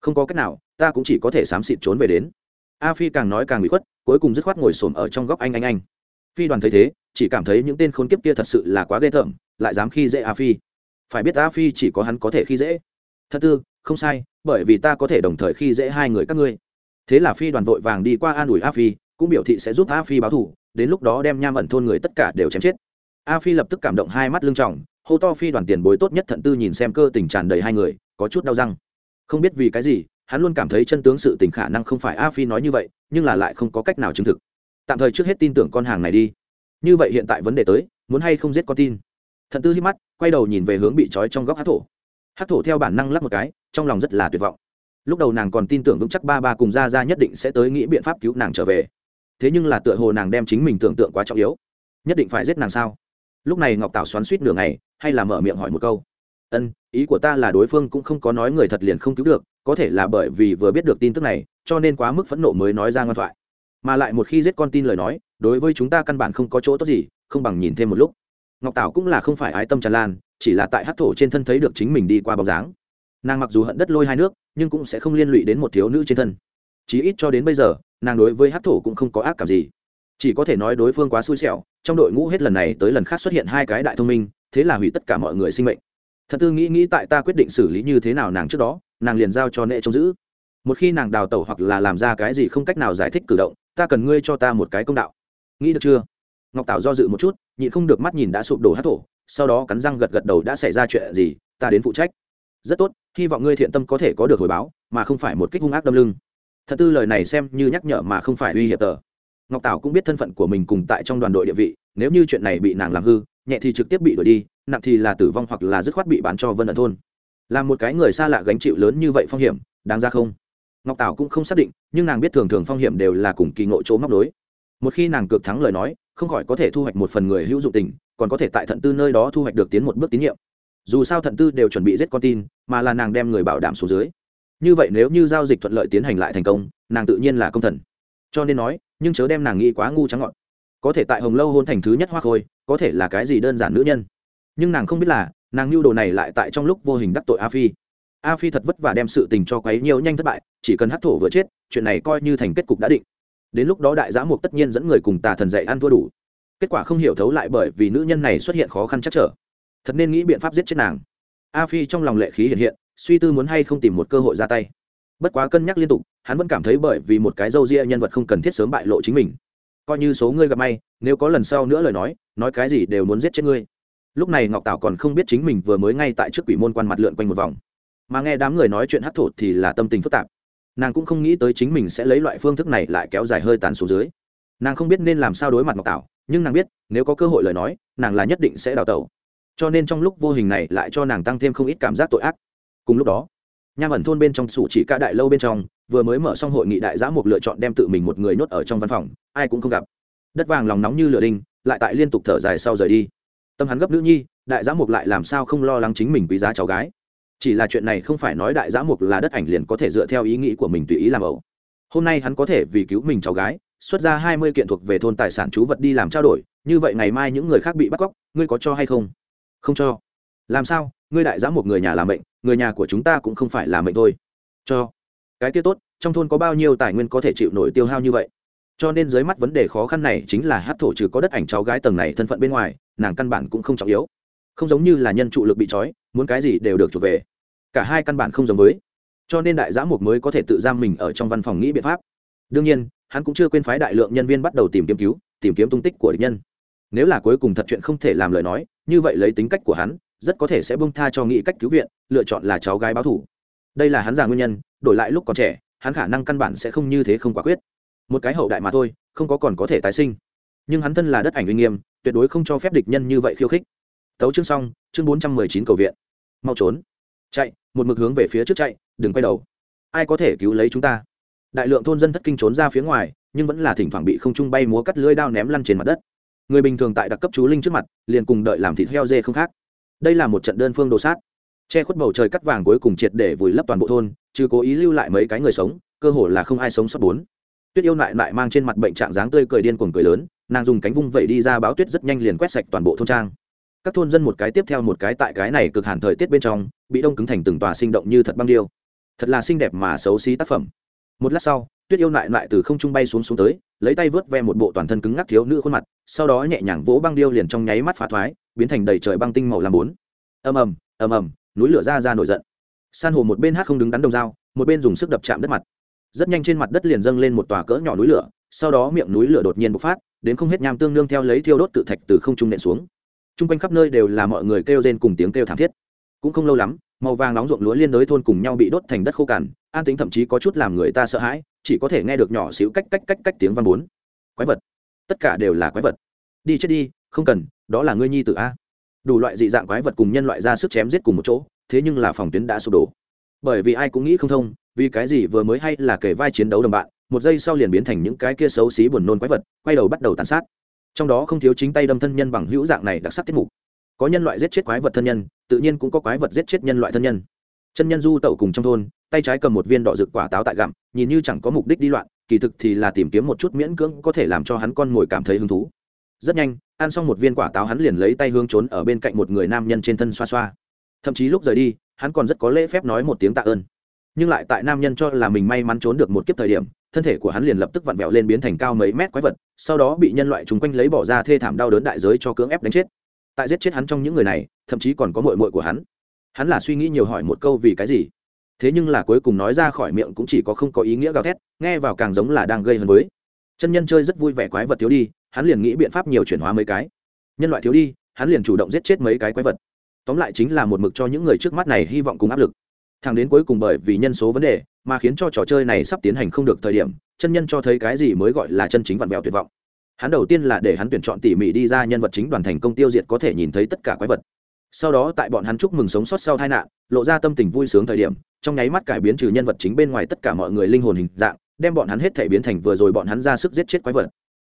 Không có cách nào, ta cũng chỉ có thể xám xịt trốn về đến. A phi càng nói càng bị khuất, cuối cùng dứt khoát ngồi xổm ở trong góc anh anh anh. Phi đoàn thấy thế, chỉ cảm thấy những tên khốn kiếp kia thật sự là quá ghê tởm lại dám khi dễ a phi. Phải biết a phi chỉ có hắn có thể khi dễ. Thật tư không sai, bởi vì ta có thể đồng thời khi dễ hai người các ngươi. Thế là phi đoàn vội vàng đi qua an ủi a phi, cũng biểu thị sẽ giúp a phi báo thù, đến lúc đó đem nham ẩn thôn người tất cả đều chém chết. A phi lập tức cảm động hai mắt lưng trọng hô to phi đoàn tiền bối tốt nhất thận tư nhìn xem cơ tình tràn đầy hai người, có chút đau răng. Không biết vì cái gì, hắn luôn cảm thấy chân tướng sự tình khả năng không phải a phi nói như vậy, nhưng là lại không có cách nào chứng thực. Tạm thời trước hết tin tưởng con hàng này đi. Như vậy hiện tại vấn đề tới, muốn hay không giết con tin? Thận tư hít mắt, quay đầu nhìn về hướng bị trói trong góc hát thổ. Hát thổ theo bản năng lắp một cái, trong lòng rất là tuyệt vọng. Lúc đầu nàng còn tin tưởng vững chắc ba ba cùng ra ra nhất định sẽ tới nghĩ biện pháp cứu nàng trở về. Thế nhưng là tựa hồ nàng đem chính mình tưởng tượng quá trọng yếu. Nhất định phải giết nàng sao? Lúc này ngọc tảo xoắn suýt nửa ngày, hay là mở miệng hỏi một câu. Ân, ý của ta là đối phương cũng không có nói người thật liền không cứu được, có thể là bởi vì vừa biết được tin tức này, cho nên quá mức phẫn nộ mới nói ra ngoan thoại. Mà lại một khi giết con tin lời nói, đối với chúng ta căn bản không có chỗ tốt gì, không bằng nhìn thêm một lúc ngọc tảo cũng là không phải ái tâm tràn lan, chỉ là tại hát thổ trên thân thấy được chính mình đi qua bóng dáng. Nàng mặc dù hận đất lôi hai nước, nhưng cũng sẽ không liên lụy đến một thiếu nữ trên thân. Chí ít cho đến bây giờ, nàng đối với hát thổ cũng không có ác cảm gì. Chỉ có thể nói đối phương quá xui xẻo, trong đội ngũ hết lần này tới lần khác xuất hiện hai cái đại thông minh, thế là hủy tất cả mọi người sinh mệnh. Thật tư nghĩ nghĩ tại ta quyết định xử lý như thế nào nàng trước đó, nàng liền giao cho nệ trông giữ. Một khi nàng đào tẩu hoặc là làm ra cái gì không cách nào giải thích cử động, ta cần ngươi cho ta một cái công đạo. Nghĩ được chưa? Ngọc tảo do dự một chút, nhịn không được mắt nhìn đã sụp đổ hát thổ, sau đó cắn răng gật gật đầu đã xảy ra chuyện gì, ta đến phụ trách. Rất tốt, hy vọng ngươi thiện tâm có thể có được hồi báo, mà không phải một kích hung ác đâm lưng. Thật tư lời này xem như nhắc nhở mà không phải uy hiểm tờ. Ngọc tảo cũng biết thân phận của mình cùng tại trong đoàn đội địa vị, nếu như chuyện này bị nàng làm hư, nhẹ thì trực tiếp bị đuổi đi, nặng thì là tử vong hoặc là dứt khoát bị bán cho vân ẩn thôn. Là một cái người xa lạ gánh chịu lớn như vậy phong hiểm, đáng ra không? Ngọc tảo cũng không xác định, nhưng nàng biết thường thường phong hiểm đều là cùng kỳ ngộ chỗ móc đối một khi nàng cược thắng lời nói không khỏi có thể thu hoạch một phần người hữu dụng tình, còn có thể tại thận tư nơi đó thu hoạch được tiến một bước tín nhiệm. Dù sao thận tư đều chuẩn bị giết con tin, mà là nàng đem người bảo đảm xuống dưới. Như vậy nếu như giao dịch thuận lợi tiến hành lại thành công, nàng tự nhiên là công thần. Cho nên nói, nhưng chớ đem nàng nghĩ quá ngu trắng ngọn. Có thể tại hồng lâu hôn thành thứ nhất hoa khôi, có thể là cái gì đơn giản nữ nhân. Nhưng nàng không biết là, nàng lưu đồ này lại tại trong lúc vô hình đắc tội a phi. A phi thật vất vả đem sự tình cho quấy nhiều nhanh thất bại, chỉ cần hát thổ vừa chết, chuyện này coi như thành kết cục đã định đến lúc đó đại giã mục tất nhiên dẫn người cùng tà thần dạy ăn thua đủ. Kết quả không hiểu thấu lại bởi vì nữ nhân này xuất hiện khó khăn chắc trở. Thật nên nghĩ biện pháp giết chết nàng. A phi trong lòng lệ khí hiện hiện, suy tư muốn hay không tìm một cơ hội ra tay. Bất quá cân nhắc liên tục, hắn vẫn cảm thấy bởi vì một cái dâu ria nhân vật không cần thiết sớm bại lộ chính mình. Coi như số ngươi gặp may, nếu có lần sau nữa lời nói nói cái gì đều muốn giết chết ngươi. Lúc này ngọc tảo còn không biết chính mình vừa mới ngay tại trước quỷ môn quan mặt lượn quanh một vòng. Mà nghe đám người nói chuyện hát thổ thì là tâm tình phức tạp nàng cũng không nghĩ tới chính mình sẽ lấy loại phương thức này lại kéo dài hơi tàn xuống dưới. Nàng không biết nên làm sao đối mặt ngọc tảo, nhưng nàng biết, nếu có cơ hội lời nói, nàng là nhất định sẽ đào tẩu. Cho nên trong lúc vô hình này lại cho nàng tăng thêm không ít cảm giác tội ác. Cùng lúc đó, nham ẩn thôn bên trong sủ chỉ ca đại lâu bên trong, vừa mới mở xong hội nghị đại giã mục lựa chọn đem tự mình một người nhốt ở trong văn phòng, ai cũng không gặp. Đất vàng lòng nóng như lửa đinh, lại tại liên tục thở dài sau rời đi. Tâm hắn gấp nữ nhi, đại giã mục lại làm sao không lo lắng chính mình quý giá cháu gái chỉ là chuyện này không phải nói đại giã mục là đất ảnh liền có thể dựa theo ý nghĩ của mình tùy ý làm ẩu. Hôm nay hắn có thể vì cứu mình cháu gái, xuất ra hai mươi kiện thuộc về thôn tài sản chú vật đi làm trao đổi, như vậy ngày mai những người khác bị bắt cóc, ngươi có cho hay không? Không cho. Làm sao? Ngươi đại giã một người nhà làm mệnh, người nhà của chúng ta cũng không phải là mệnh thôi. Cho. Cái kia tốt, trong thôn có bao nhiêu tài nguyên có thể chịu nổi tiêu hao như vậy? Cho nên dưới mắt vấn đề khó khăn này chính là hát thổ trừ có đất ảnh cháu gái tầng này thân phận bên ngoài, nàng căn bản cũng không trọng yếu không giống như là nhân trụ lực bị trói, muốn cái gì đều được chuộc về. Cả hai căn bản không giống với. Cho nên đại giã mục mới có thể tự giam mình ở trong văn phòng nghĩ biện pháp. Đương nhiên, hắn cũng chưa quên phái đại lượng nhân viên bắt đầu tìm kiếm cứu, tìm kiếm tung tích của địch nhân. Nếu là cuối cùng thật chuyện không thể làm lời nói, như vậy lấy tính cách của hắn, rất có thể sẽ bông tha cho nghĩ cách cứu viện, lựa chọn là cháu gái báo thủ đây là hắn già nguyên nhân, đổi lại lúc còn trẻ, hắn khả năng căn bản sẽ không như thế không quả quyết. Một cái hậu đại mà thôi, không có còn có thể tái sinh. Nhưng hắn thân là đất ảnh uy nghiêm, tuyệt đối không cho phép địch nhân như vậy khiêu khích tấu chương xong, chương bốn trăm mười chín cầu viện. Mau trốn. Chạy, một mực hướng về phía trước chạy, đừng quay đầu. Ai có thể cứu lấy chúng ta? Đại lượng thôn dân thất kinh trốn ra phía ngoài, nhưng vẫn là thỉnh thoảng bị không trung bay múa cắt lưỡi đao ném lăn trên mặt đất. Người bình thường tại đặc cấp chú linh trước mặt, liền cùng đợi làm thịt heo dê không khác. Đây là một trận đơn phương đồ sát. Che khuất bầu trời cắt vàng cuối cùng triệt để vùi lấp toàn bộ thôn chứ cố ý lưu lại mấy cái người sống, cơ hồ là không ai sống sót bốn. Tuyết yêu lại lại mang trên mặt bệnh trạng dáng tươi cười điên cuồng cười lớn, nàng dùng cánh vung vẩy đi ra báo tuyết rất nhanh liền quét sạch toàn bộ thôn trang các thôn dân một cái tiếp theo một cái tại cái này cực hẳn thời tiết bên trong, bị đông cứng thành từng tòa sinh động như thật băng điêu. Thật là xinh đẹp mà xấu xí tác phẩm. Một lát sau, tuyết yêu lại lại từ không trung bay xuống xuống tới, lấy tay vớt ve một bộ toàn thân cứng ngắc thiếu nữ khuôn mặt, sau đó nhẹ nhàng vỗ băng điêu liền trong nháy mắt phá thoái, biến thành đầy trời băng tinh màu làm bốn. Ầm ầm ầm ầm, núi lửa ra ra nổi giận. San hồ một bên hát không đứng đắn đồng dao, một bên dùng sức đập chạm đất mặt. Rất nhanh trên mặt đất liền dâng lên một tòa cỡ nhỏ núi lửa, sau đó miệng núi lửa đột nhiên bộc phát, đến không hết nham tương nương theo lấy thiêu đốt tự thạch từ không trung nện xuống t r u n g quanh khắp nơi đều là mọi người kêu rên cùng tiếng kêu thảm thiết. Cũng không lâu lắm, màu vàng nóng ruộng lúa liên đối thôn cùng nhau bị đốt thành đất khô cằn, an tính thậm chí có chút làm người ta sợ hãi, chỉ có thể nghe được nhỏ xíu cách cách cách cách tiếng văn bốn. Quái vật. Tất cả đều là quái vật. Đi chết đi, không cần, đó là ngươi nhi tử a. Đủ loại dị dạng quái vật cùng nhân loại ra sức chém giết cùng một chỗ, thế nhưng là phòng tuyến đã sụp đổ. Bởi vì ai cũng nghĩ không thông, vì cái gì vừa mới hay là kể vai chiến đấu đồng bạn, một giây sau liền biến thành những cái kia xấu xí buồn nôn quái vật, quay đầu bắt đầu tàn sát trong đó không thiếu chính tay đâm thân nhân bằng hữu dạng này đặc sắc tiết mục. Có nhân loại giết chết quái vật thân nhân, tự nhiên cũng có quái vật giết chết nhân loại thân nhân. Chân nhân du tẩu cùng trong thôn, tay trái cầm một viên đỏ rực quả táo tại gặm, nhìn như chẳng có mục đích đi loạn, kỳ thực thì là tìm kiếm một chút miễn cưỡng có thể làm cho hắn con ngồi cảm thấy hứng thú. Rất nhanh, ăn xong một viên quả táo hắn liền lấy tay hướng trốn ở bên cạnh một người nam nhân trên thân xoa xoa. Thậm chí lúc rời đi, hắn còn rất có lễ phép nói một tiếng tạ ơn. Nhưng lại tại nam nhân cho là mình may mắn trốn được một kiếp thời điểm thân thể của hắn liền lập tức vặn vẹo lên biến thành cao mấy mét quái vật, sau đó bị nhân loại chúng quanh lấy bỏ ra thê thảm đau đớn đại giới cho cưỡng ép đánh chết. Tại giết chết hắn trong những người này, thậm chí còn có mội mội của hắn. Hắn là suy nghĩ nhiều hỏi một câu vì cái gì. Thế nhưng là cuối cùng nói ra khỏi miệng cũng chỉ có không có ý nghĩa gào thét, nghe vào càng giống là đang gây hấn với. Chân nhân chơi rất vui vẻ quái vật thiếu đi, hắn liền nghĩ biện pháp nhiều chuyển hóa mấy cái. Nhân loại thiếu đi, hắn liền chủ động giết chết mấy cái quái vật. Tóm lại chính là một mực cho những người trước mắt này hy vọng cùng áp lực thằng đến cuối cùng bởi vì nhân số vấn đề mà khiến cho trò chơi này sắp tiến hành không được thời điểm, chân nhân cho thấy cái gì mới gọi là chân chính vặn vẹo tuyệt vọng. Hắn đầu tiên là để hắn tuyển chọn tỉ mỉ đi ra nhân vật chính đoàn thành công tiêu diệt có thể nhìn thấy tất cả quái vật. Sau đó tại bọn hắn chúc mừng sống sót sau tai nạn, lộ ra tâm tình vui sướng thời điểm, trong nháy mắt cải biến trừ nhân vật chính bên ngoài tất cả mọi người linh hồn hình dạng, đem bọn hắn hết thể biến thành vừa rồi bọn hắn ra sức giết chết quái vật.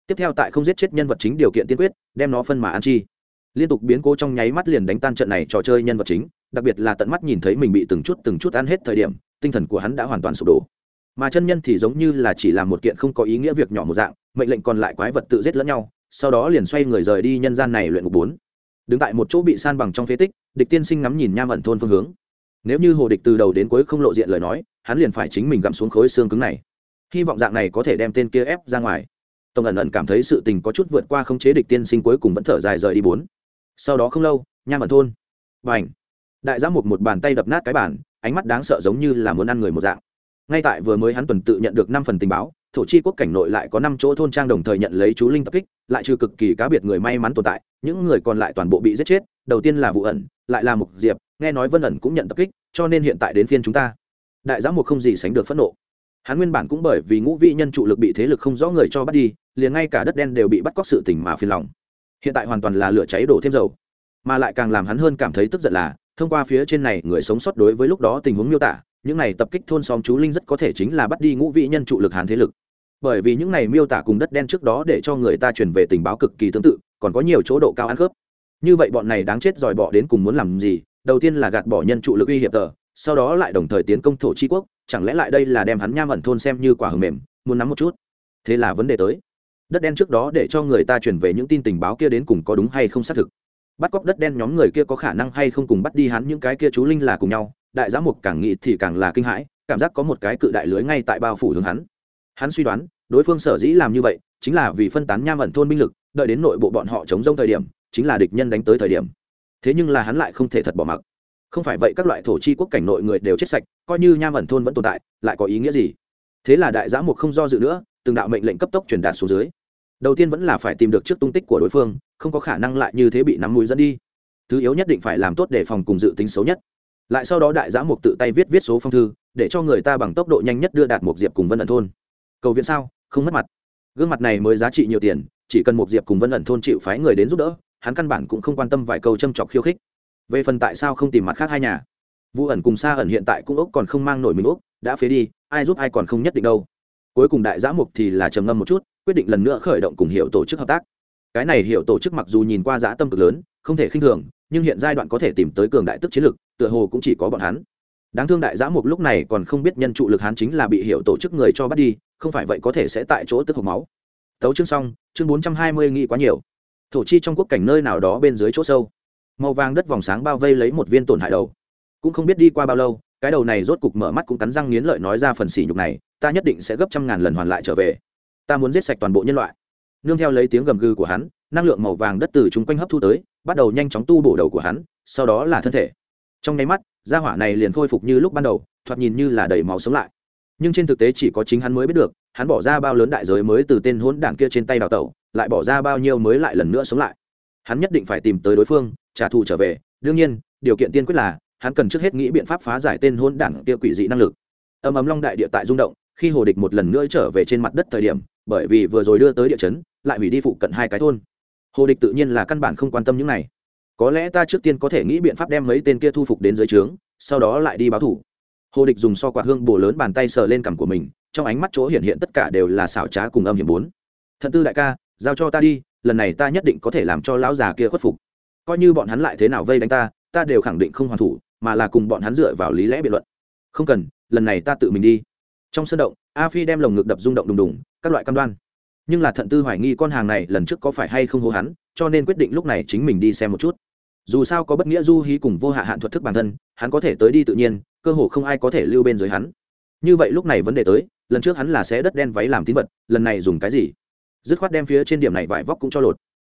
Tiếp theo tại không giết chết nhân vật chính điều kiện tiên quyết, đem nó phân mà ăn chi. Liên tục biến cố trong nháy mắt liền đánh tan trận này trò chơi nhân vật chính đặc biệt là tận mắt nhìn thấy mình bị từng chút từng chút ăn hết thời điểm, tinh thần của hắn đã hoàn toàn sụp đổ. Mà chân nhân thì giống như là chỉ làm một kiện không có ý nghĩa việc nhỏ một dạng, mệnh lệnh còn lại quái vật tự giết lẫn nhau, sau đó liền xoay người rời đi nhân gian này luyện ngục bốn. Đứng tại một chỗ bị san bằng trong phế tích, địch tiên sinh ngắm nhìn nham ẩn thôn phương hướng. Nếu như hồ địch từ đầu đến cuối không lộ diện lời nói, hắn liền phải chính mình gặm xuống khối xương cứng này. Hy vọng dạng này có thể đem tên kia ép ra ngoài. Tổng ẩn ẩn cảm thấy sự tình có chút vượt qua không chế địch tiên sinh cuối cùng vẫn thở dài rời đi bốn. Sau đó không lâu, nham ẩn thôn. Và ảnh đại giám Mục một bàn tay đập nát cái bàn, ánh mắt đáng sợ giống như là muốn ăn người một dạng. Ngay tại vừa mới hắn tuần tự nhận được năm phần tình báo thổ chi quốc cảnh nội lại có năm chỗ thôn trang đồng thời nhận lấy chú linh tập kích lại trừ cực kỳ cá biệt người may mắn tồn tại những người còn lại toàn bộ bị giết chết đầu tiên là vụ ẩn lại là mục diệp nghe nói vân ẩn cũng nhận tập kích cho nên hiện tại đến phiên chúng ta. Đại giám mục không gì sánh được phẫn nộ. Hắn nguyên bản cũng bởi vì ngũ vị nhân trụ lực bị thế lực không rõ người cho bắt đi liền ngay cả đất đen đều bị bắt cóc sự tỉnh mà phiền lòng. Hiện tại hoàn toàn là lửa cháy đổ thêm dầu. Mà lại càng làm hắn hơn cảm thấy tức giận là thông qua phía trên này, người sống sót đối với lúc đó tình huống miêu tả, những này tập kích thôn xóm chú linh rất có thể chính là bắt đi ngũ vị nhân trụ lực hàn thế lực. Bởi vì những này miêu tả cùng đất đen trước đó để cho người ta truyền về tình báo cực kỳ tương tự, còn có nhiều chỗ độ cao ăn khớp. Như vậy bọn này đáng chết dòi bỏ đến cùng muốn làm gì? Đầu tiên là gạt bỏ nhân trụ lực uy hiệp tờ, sau đó lại đồng thời tiến công thổ tri quốc, chẳng lẽ lại đây là đem hắn nham ẩn thôn xem như quả hầm mềm, muốn nắm một chút? Thế là vấn đề tới. Đất đen trước đó để cho người ta truyền về những tin tình báo kia đến cùng có đúng hay không xác thực bắt cóc đất đen nhóm người kia có khả năng hay không cùng bắt đi hắn, những cái kia chú linh là cùng nhau, đại giám mục càng nghĩ thì càng là kinh hãi, cảm giác có một cái cự đại lưới ngay tại bao phủ hướng hắn. Hắn suy đoán, đối phương sở dĩ làm như vậy, chính là vì phân tán nham ẩn thôn binh lực, đợi đến nội bộ bọn họ chống rông thời điểm, chính là địch nhân đánh tới thời điểm. Thế nhưng là hắn lại không thể thật bỏ mặc. Không phải vậy các loại thổ chi quốc cảnh nội người đều chết sạch, coi như nham ẩn thôn vẫn tồn tại, lại có ý nghĩa gì? Thế là đại giám mục không do dự nữa, từng đạo mệnh lệnh cấp tốc truyền đạt xuống dưới. Đầu tiên vẫn là phải tìm được trước tung tích của đối phương không có khả năng lại như thế bị nắm mũi dẫn đi. Thứ yếu nhất định phải làm tốt để phòng cùng dự tính xấu nhất. Lại sau đó đại giám mục tự tay viết viết số phong thư, để cho người ta bằng tốc độ nhanh nhất đưa đạt một diệp cùng vân ẩn thôn. Cầu viện sao? Không mất mặt. Gương mặt này mới giá trị nhiều tiền, chỉ cần một diệp cùng vân ẩn thôn chịu phái người đến giúp đỡ, hắn căn bản cũng không quan tâm vài câu châm chọc khiêu khích. Về phần tại sao không tìm mặt khác hai nhà? Vu ẩn cùng xa ẩn hiện tại cũng ốc còn không mang nổi mình ốc, đã phế đi, ai giúp ai còn không nhất định đâu. Cuối cùng đại giã mục thì là trầm ngâm một chút, quyết định lần nữa khởi động cùng hiệu tổ chức hợp tác cái này hiệu tổ chức mặc dù nhìn qua giã tâm cực lớn, không thể khinh thường, nhưng hiện giai đoạn có thể tìm tới cường đại tức chiến lực, tựa hồ cũng chỉ có bọn hắn. Đáng thương đại giã mục lúc này còn không biết nhân trụ lực hắn chính là bị hiệu tổ chức người cho bắt đi, không phải vậy có thể sẽ tại chỗ tức hộc máu. Tấu chương xong, chương bốn trăm hai mươi nghĩ quá nhiều. Thổ chi trong quốc cảnh nơi nào đó bên dưới chỗ sâu. Màu vàng đất vòng sáng bao vây lấy một viên tổn hại đầu. Cũng không biết đi qua bao lâu, cái đầu này rốt cục mở mắt cũng cắn răng nghiến lợi nói ra phần sỉ nhục này, ta nhất định sẽ gấp trăm ngàn lần hoàn lại trở về. Ta muốn giết sạch toàn bộ nhân loại nương theo lấy tiếng gầm gừ của hắn, năng lượng màu vàng đất từ chung quanh hấp thu tới, bắt đầu nhanh chóng tu bổ đầu của hắn, sau đó là thân thể. Trong nháy mắt da hỏa này liền khôi phục như lúc ban đầu, thoạt nhìn như là đầy máu sống lại. Nhưng trên thực tế chỉ có chính hắn mới biết được, hắn bỏ ra bao lớn đại giới mới từ tên hỗn đảng kia trên tay đào tẩu, lại bỏ ra bao nhiêu mới lại lần nữa sống lại. Hắn nhất định phải tìm tới đối phương, trả thù trở về. Đương nhiên, điều kiện tiên quyết là, hắn cần trước hết nghĩ biện pháp phá giải tên hôn đảng kia quỷ dị năng lực. Âm ấm long đại địa tại rung động, khi hồ địch một lần nữa trở về trên mặt đất thời điểm, bởi vì vừa rồi đưa tới địa chấn lại hủy đi phụ cận hai cái thôn. Hồ địch tự nhiên là căn bản không quan tâm những này. Có lẽ ta trước tiên có thể nghĩ biện pháp đem mấy tên kia thu phục đến dưới trướng, sau đó lại đi báo thủ. Hồ địch dùng so quạt hương bổ lớn bàn tay sờ lên cằm của mình, trong ánh mắt chỗ hiện hiện tất cả đều là xảo trá cùng âm hiểm bốn. Thận tư đại ca, giao cho ta đi, lần này ta nhất định có thể làm cho lão già kia khuất phục. Coi như bọn hắn lại thế nào vây đánh ta ta đều khẳng định không hoàn thủ, mà là cùng bọn hắn dựa vào lý lẽ biện luận. Không cần, lần này ta tự mình đi. Trong sân động, a phi đem lồng ngực đập rung động đùng đùng, các loại cam đoan nhưng là thận tư hoài nghi con hàng này lần trước có phải hay không hô hắn, cho nên quyết định lúc này chính mình đi xem một chút. Dù sao có bất nghĩa du hí cùng vô hạ hạn thuật thức bản thân, hắn có thể tới đi tự nhiên, cơ hồ không ai có thể lưu bên dưới hắn. Như vậy lúc này vấn đề tới, lần trước hắn là xé đất đen váy làm tín vật, lần này dùng cái gì? Dứt khoát đem phía trên điểm này vải vóc cũng cho lột.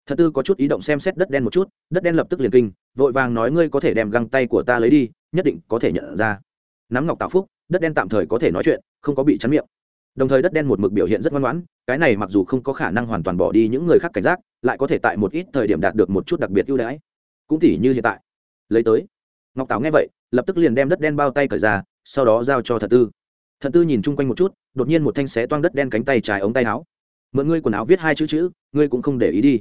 Thật tư có chút ý động xem xét đất đen một chút, đất đen lập tức liền kinh, vội vàng nói ngươi có thể đem găng tay của ta lấy đi, nhất định có thể nhận ra. Nắm ngọc tạo phúc, đất đen tạm thời có thể nói chuyện, không có bị chắn miệng đồng thời đất đen một mực biểu hiện rất ngoan ngoãn, cái này mặc dù không có khả năng hoàn toàn bỏ đi những người khác cảnh giác, lại có thể tại một ít thời điểm đạt được một chút đặc biệt ưu đãi. Cũng tỉ như hiện tại. Lấy tới. Ngọc táo nghe vậy, lập tức liền đem đất đen bao tay cởi ra, sau đó giao cho thật tư. Thật tư nhìn chung quanh một chút, đột nhiên một thanh xé toang đất đen cánh tay trái ống tay áo. Mượn ngươi quần áo viết hai chữ chữ, ngươi cũng không để ý đi.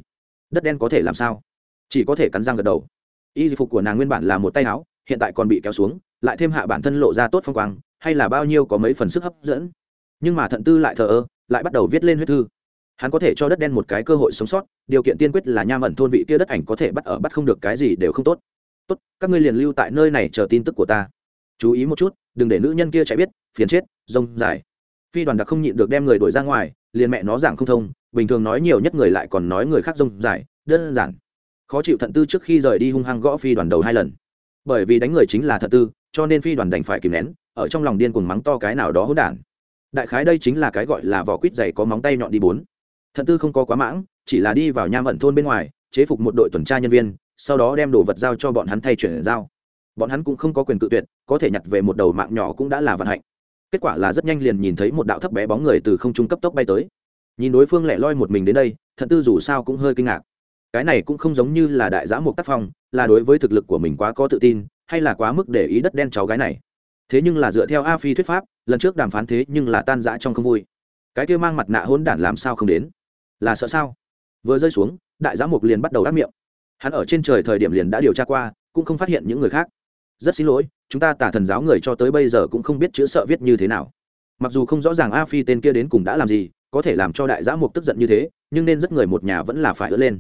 Đất đen có thể làm sao? Chỉ có thể cắn răng gật đầu. Y phục của nàng nguyên bản là một tay áo, hiện tại còn bị kéo xuống, lại thêm hạ bản thân lộ ra tốt phong quang, hay là bao nhiêu có mấy phần sức hấp dẫn nhưng mà thận tư lại thờ ơ, lại bắt đầu viết lên huyết thư. Hắn có thể cho đất đen một cái cơ hội sống sót, điều kiện tiên quyết là nham ẩn thôn vị kia đất ảnh có thể bắt ở bắt không được cái gì đều không tốt. Tốt, các ngươi liền lưu tại nơi này chờ tin tức của ta. Chú ý một chút, đừng để nữ nhân kia chạy biết, phiền chết, rông dài. Phi đoàn đặc không nhịn được đem người đuổi ra ngoài, liền mẹ nó giảng không thông, bình thường nói nhiều nhất người lại còn nói người khác rông dài, đơn giản. Khó chịu thận tư trước khi rời đi hung hăng gõ phi đoàn đầu hai lần. Bởi vì đánh người chính là thận tư, cho nên phi đoàn đành phải kìm nén, ở trong lòng điên cuồng mắng to cái nào đó hỗn đản đại khái đây chính là cái gọi là vỏ quýt dày có móng tay nhọn đi bốn. Thận tư không có quá mãng, chỉ là đi vào nham ẩn thôn bên ngoài, chế phục một đội tuần tra nhân viên, sau đó đem đồ vật giao cho bọn hắn thay chuyển giao. Bọn hắn cũng không có quyền cự tuyệt, có thể nhặt về một đầu mạng nhỏ cũng đã là vận hạnh. Kết quả là rất nhanh liền nhìn thấy một đạo thấp bé bóng người từ không trung cấp tốc bay tới. Nhìn đối phương lẻ loi một mình đến đây, thận tư dù sao cũng hơi kinh ngạc. Cái này cũng không giống như là đại giã mục tác phong, là đối với thực lực của mình quá có tự tin, hay là quá mức để ý đất đen cháu gái này thế nhưng là dựa theo a phi thuyết pháp, lần trước đàm phán thế nhưng là tan rã trong không vui. Cái kia mang mặt nạ hôn đản làm sao không đến? Là sợ sao? Vừa rơi xuống, đại giám mục liền bắt đầu ác miệng. Hắn ở trên trời thời điểm liền đã điều tra qua, cũng không phát hiện những người khác. Rất xin lỗi, chúng ta tả thần giáo người cho tới bây giờ cũng không biết chữ sợ viết như thế nào. Mặc dù không rõ ràng a phi tên kia đến cùng đã làm gì, có thể làm cho đại giám mục tức giận như thế, nhưng nên rất người một nhà vẫn là phải ớt lên.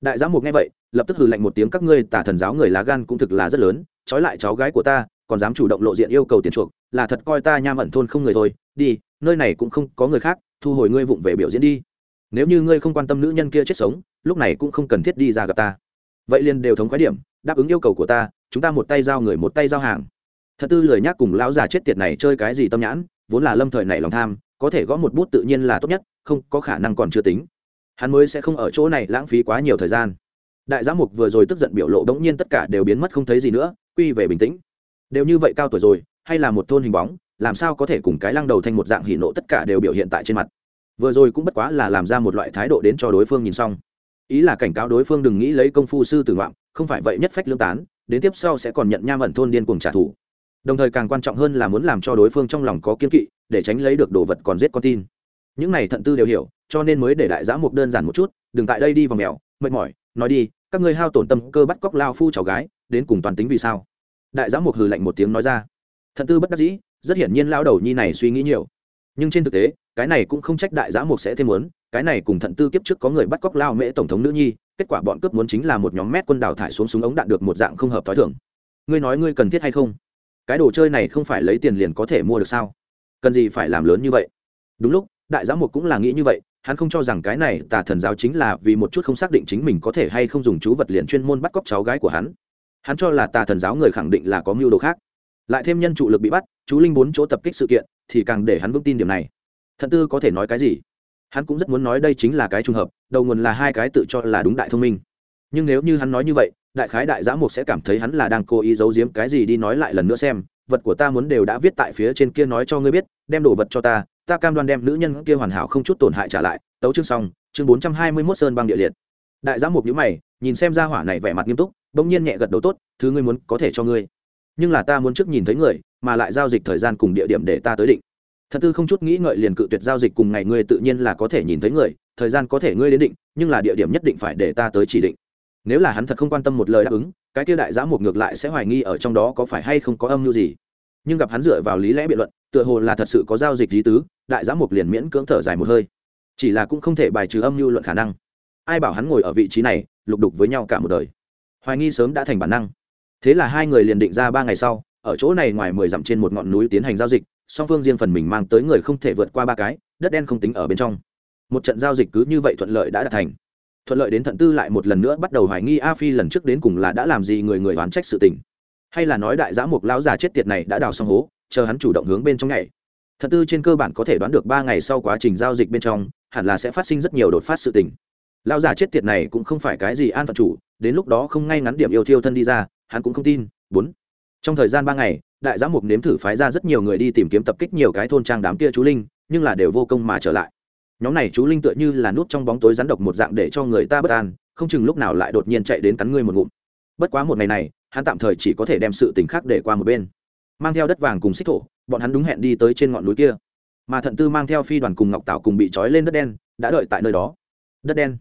Đại giám mục nghe vậy, lập tức hừ lạnh một tiếng, các ngươi tả thần giáo người lá gan cũng thực là rất lớn, trói lại cháu gái của ta còn dám chủ động lộ diện yêu cầu tiền chuộc, là thật coi ta nham ẩn thôn không người thôi, đi, nơi này cũng không có người khác, thu hồi ngươi vụng về biểu diễn đi. Nếu như ngươi không quan tâm nữ nhân kia chết sống, lúc này cũng không cần thiết đi ra gặp ta. Vậy liền đều thống khái điểm, đáp ứng yêu cầu của ta, chúng ta một tay giao người một tay giao hàng. Thật tư lười nhác cùng lão già chết tiệt này chơi cái gì tâm nhãn, vốn là lâm thời này lòng tham, có thể gõ một bút tự nhiên là tốt nhất, không, có khả năng còn chưa tính. Hắn mới sẽ không ở chỗ này lãng phí quá nhiều thời gian. Đại giám mục vừa rồi tức giận biểu lộ đ ố n g nhiên tất cả đều biến mất không thấy gì nữa, quy về bình tĩnh đều như vậy cao tuổi rồi, hay là một thôn hình bóng, làm sao có thể cùng cái lăng đầu thành một dạng hỉ nộ tất cả đều biểu hiện tại trên mặt? Vừa rồi cũng bất quá là làm ra một loại thái độ đến cho đối phương nhìn xong. Ý là cảnh cáo đối phương đừng nghĩ lấy công phu sư tử ngoạm, không phải vậy nhất phách lương tán, đến tiếp sau sẽ còn nhận nham ẩn thôn điên cuồng trả thù. Đồng thời càng quan trọng hơn là muốn làm cho đối phương trong lòng có kiên kỵ, để tránh lấy được đồ vật còn giết con tin. Những này thận tư đều hiểu, cho nên mới để đại giã mục đơn giản một chút, đừng tại đây đi vào mèo, mệt mỏi, nói đi, các ngươi hao tổn tâm cơ bắt cóc lao phu cháu gái, đến cùng toàn tính vì sao? Đại giám mục hừ lạnh một tiếng nói ra. Thận tư bất đắc dĩ, rất hiển nhiên lao đầu nhi này suy nghĩ nhiều. Nhưng trên thực tế, cái này cũng không trách đại giám mục sẽ thêm muốn, cái này cùng thận tư kiếp trước có người bắt cóc lao mễ tổng thống nữ nhi, kết quả bọn cướp muốn chính là một nhóm mét quân đào thải xuống súng ống đạn được một dạng không hợp t h o i thưởng ngươi nói ngươi cần thiết hay không? Cái đồ chơi này không phải lấy tiền liền có thể mua được sao? Cần gì phải làm lớn như vậy? Đúng lúc, đại giám mục cũng là nghĩ như vậy, hắn không cho rằng cái này tà thần giáo chính là vì một chút không xác định chính mình có thể hay không dùng chú vật liền chuyên môn bắt cóc cháu gái của hắn hắn cho là tà thần giáo người khẳng định là có mưu đồ khác. Lại thêm nhân trụ lực bị bắt, chú linh bốn chỗ tập kích sự kiện, thì càng để hắn vững tin điểm này. Thận tư có thể nói cái gì? Hắn cũng rất muốn nói đây chính là cái trùng hợp, đầu nguồn là hai cái tự cho là đúng đại thông minh. Nhưng nếu như hắn nói như vậy, đại khái đại giã mục sẽ cảm thấy hắn là đang cố ý giấu giếm cái gì đi nói lại lần nữa xem, vật của ta muốn đều đã viết tại phía trên kia nói cho ngươi biết, đem đồ vật cho ta ta cam đoan đem nữ nhân kia hoàn hảo không chút tổn hại trả lại. Tấu chương xong, chương bốn trăm hai mươi mốt sơn băng địa liệt. Đại giã mục nhữ mày, nhìn xem ra hỏa này vẻ mặt nghiêm túc bỗng nhiên nhẹ gật đầu tốt, thứ ngươi muốn có thể cho ngươi. Nhưng là ta muốn trước nhìn thấy người, mà lại giao dịch thời gian cùng địa điểm để ta tới định. Thật tư không chút nghĩ ngợi liền cự tuyệt giao dịch cùng ngày ngươi tự nhiên là có thể nhìn thấy người, thời gian có thể ngươi đến định, nhưng là địa điểm nhất định phải để ta tới chỉ định. Nếu là hắn thật không quan tâm một lời đáp ứng, cái kia đại giã một ngược lại sẽ hoài nghi ở trong đó có phải hay không có âm mưu gì. Nhưng gặp hắn dựa vào lý lẽ biện luận, tựa hồ là thật sự có giao dịch lý tứ, đại giã một liền miễn cưỡng thở dài một hơi. Chỉ là cũng không thể bài trừ âm mưu luận khả năng. Ai bảo hắn ngồi ở vị trí này, lục đục với nhau cả một đời hoài nghi sớm đã thành bản năng. Thế là hai người liền định ra ba ngày sau, ở chỗ này ngoài mười dặm trên một ngọn núi tiến hành giao dịch, song phương riêng phần mình mang tới người không thể vượt qua ba cái, đất đen không tính ở bên trong. Một trận giao dịch cứ như vậy thuận lợi đã đạt thành. Thuận lợi đến thận tư lại một lần nữa bắt đầu hoài nghi a phi lần trước đến cùng là đã làm gì người người oán trách sự tình. Hay là nói đại giã mục lão già chết tiệt này đã đào xong hố, chờ hắn chủ động hướng bên trong ngày thận tư trên cơ bản có thể đoán được ba ngày sau quá trình giao dịch bên trong, hẳn là sẽ phát sinh rất nhiều đột phát sự tình lão già chết tiệt này cũng không phải cái gì an phận chủ, đến lúc đó không ngay ngắn điểm yêu thiêu thân đi ra, hắn cũng không tin. Bốn, trong thời gian ba ngày, đại giám mục nếm thử phái ra rất nhiều người đi tìm kiếm tập kích nhiều cái thôn trang đám kia chú linh, nhưng là đều vô công mà trở lại. Nhóm này chú linh tựa như là nút trong bóng tối rắn độc một dạng để cho người ta bất an, không chừng lúc nào lại đột nhiên chạy đến cắn ngươi một ngụm. Bất quá một ngày này, hắn tạm thời chỉ có thể đem sự tình khác để qua một bên. Mang theo đất vàng cùng xích thổ, bọn hắn đúng hẹn đi tới trên ngọn núi kia. Mà thận tư mang theo phi đoàn cùng ngọc tảo cùng bị trói lên đất đen, đã đợi tại nơi đó. Đất đen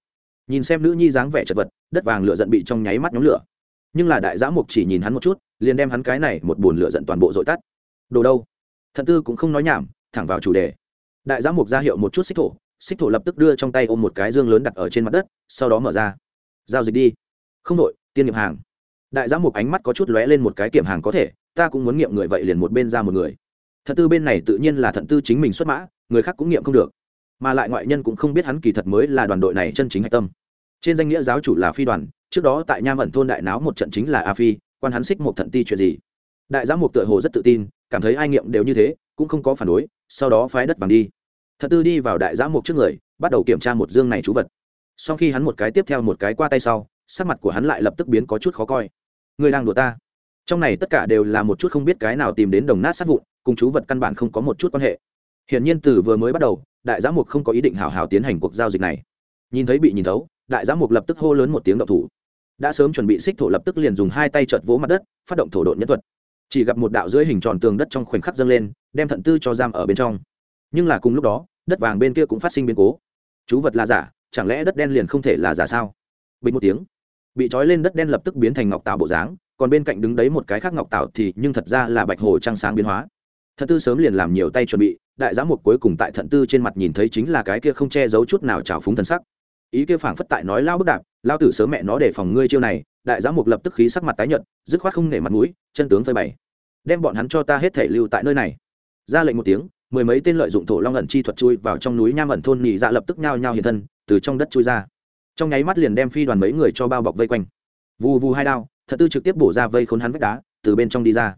nhìn xem nữ nhi dáng vẻ chật vật, đất vàng lửa giận bị trong nháy mắt nhóm lửa. Nhưng là đại giã mục chỉ nhìn hắn một chút, liền đem hắn cái này một bồn lửa giận toàn bộ dội tắt. Đồ đâu? Thận tư cũng không nói nhảm, thẳng vào chủ đề. Đại giã mục ra hiệu một chút xích thổ xích thổ lập tức đưa trong tay ôm một cái dương lớn đặt ở trên mặt đất, sau đó mở ra. Giao dịch đi. Không đội, tiên nghiệm hàng. Đại giã mục ánh mắt có chút lóe lên một cái kiểm hàng có thể, ta cũng muốn nghiệm người vậy liền một bên ra một người. Thận tư bên này tự nhiên là thận tư chính mình xuất mã, người khác cũng nghiệm không được mà lại ngoại nhân cũng không biết hắn kỳ thật mới là đoàn đội này chân chính hạch tâm. Trên danh nghĩa giáo chủ là phi đoàn, trước đó tại nham ẩn thôn đại náo một trận chính là a phi, quan hắn xích một thận ti chuyện gì. Đại giám mục tựa hồ rất tự tin, cảm thấy ai nghiệm đều như thế, cũng không có phản đối, sau đó phái đất vàng đi. Thật tư đi vào đại giám mục trước người, bắt đầu kiểm tra một dương này chú vật. Sau khi hắn một cái tiếp theo một cái qua tay sau, sắc mặt của hắn lại lập tức biến có chút khó coi. Người đang đùa ta. Trong này tất cả đều là một chút không biết cái nào tìm đến đồng nát sát vụn, cùng chú vật căn bản không có một chút quan hệ. Hiển nhiên từ vừa mới bắt đầu đại giám mục không có ý định hào hào tiến hành cuộc giao dịch này. Nhìn thấy bị nhìn thấu, đại giám mục lập tức hô lớn một tiếng động thủ. Đã sớm chuẩn bị xích thổ lập tức liền dùng hai tay chợt vỗ mặt đất, phát động thổ độn nhân thuật. Chỉ gặp một đạo dưới hình tròn tường đất trong khoảnh khắc dâng lên, đem thận tư cho giam ở bên trong. Nhưng là cùng lúc đó, đất vàng bên kia cũng phát sinh biến cố. Chú vật là giả, chẳng lẽ đất đen liền không thể là giả sao? Bình một tiếng, bị trói lên đất đen lập tức biến thành ngọc tạo bộ dáng, còn bên cạnh đứng đấy một cái khác ngọc tạo thì nhưng thật ra là bạch hồ trăng sáng biến hóa. Thận tư sớm liền làm nhiều tay chuẩn bị đại giám mục cuối cùng tại thận tư trên mặt nhìn thấy chính là cái kia không che giấu chút nào trào phúng thân sắc. Ý kia phảng phất tại nói lao bức đạp, lao tử sớm mẹ nó để phòng ngươi chiêu này, đại giám mục lập tức khí sắc mặt tái nhợt, dứt khoát không nể mặt mũi, chân tướng phơi bày. Đem bọn hắn cho ta hết thể lưu tại nơi này. Ra lệnh một tiếng, mười mấy tên lợi dụng thổ long ẩn chi thuật chui vào trong núi nham ẩn thôn nhị dạ lập tức nhao nhao hiện thân, từ trong đất chui ra. Trong nháy mắt liền đem phi đoàn mấy người cho bao bọc vây quanh. Vù vù hai đao thật tư trực tiếp bổ ra vây khốn hắn vách đá, từ bên trong đi ra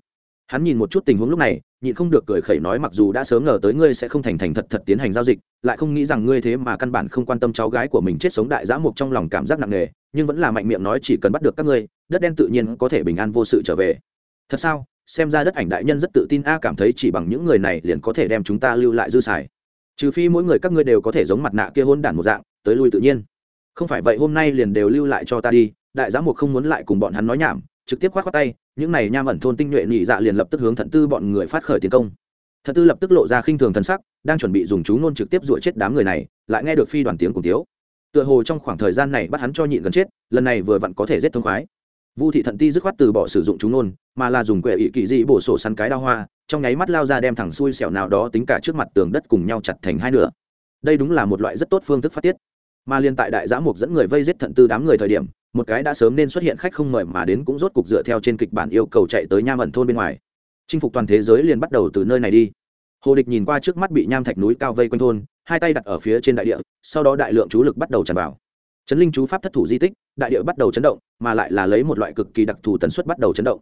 hắn nhìn một chút tình huống lúc này, nhịn không được cười khẩy nói mặc dù đã sớm ngờ tới ngươi sẽ không thành thành thật thật tiến hành giao dịch, lại không nghĩ rằng ngươi thế mà căn bản không quan tâm cháu gái của mình chết sống đại giã mục trong lòng cảm giác nặng nề, nhưng vẫn là mạnh miệng nói chỉ cần bắt được các ngươi, đất đen tự nhiên có thể bình an vô sự trở về. Thật sao? Xem ra đất ảnh đại nhân rất tự tin a, cảm thấy chỉ bằng những người này liền có thể đem chúng ta lưu lại dư xài. Trừ phi mỗi người các ngươi đều có thể giống mặt nạ kia hôn đản một dạng, tới lui tự nhiên. Không phải vậy hôm nay liền đều lưu lại cho ta đi, đại giã mục không muốn lại cùng bọn hắn nói nhảm trực tiếp khoát khoát tay, những này nham ẩn thôn tinh nhuệ nhị dạ liền lập tức hướng thận tư bọn người phát khởi tiến công. Thận tư lập tức lộ ra khinh thường thần sắc, đang chuẩn bị dùng chú nôn trực tiếp dụa chết đám người này, lại nghe được phi đoàn tiếng cùng tiếu. Tựa hồ trong khoảng thời gian này bắt hắn cho nhịn gần chết, lần này vừa vặn có thể giết thông khoái. Vu thị thận ti dứt khoát từ bỏ sử dụng chú nôn mà là dùng quệ ỵ kỳ dị bổ sổ săn cái đao hoa, trong nháy mắt lao ra đem thẳng xuôi xẻo nào đó tính cả trước mặt tường đất cùng nhau chặt thành hai nửa. Đây đúng là một loại rất tốt phương thức phát tiết. Mà liên tại đại giã mục dẫn người vây giết thận tư đám người thời điểm một cái đã sớm nên xuất hiện khách không mời mà đến cũng rốt cục dựa theo trên kịch bản yêu cầu chạy tới nham ẩn thôn bên ngoài. Chinh phục toàn thế giới liền bắt đầu từ nơi này đi. Hồ địch nhìn qua trước mắt bị nham thạch núi cao vây quanh thôn, hai tay đặt ở phía trên đại địa, sau đó đại lượng chú lực bắt đầu tràn vào. Chấn linh chú pháp thất thủ di tích, đại địa bắt đầu chấn động, mà lại là lấy một loại cực kỳ đặc thù tần suất bắt đầu chấn động.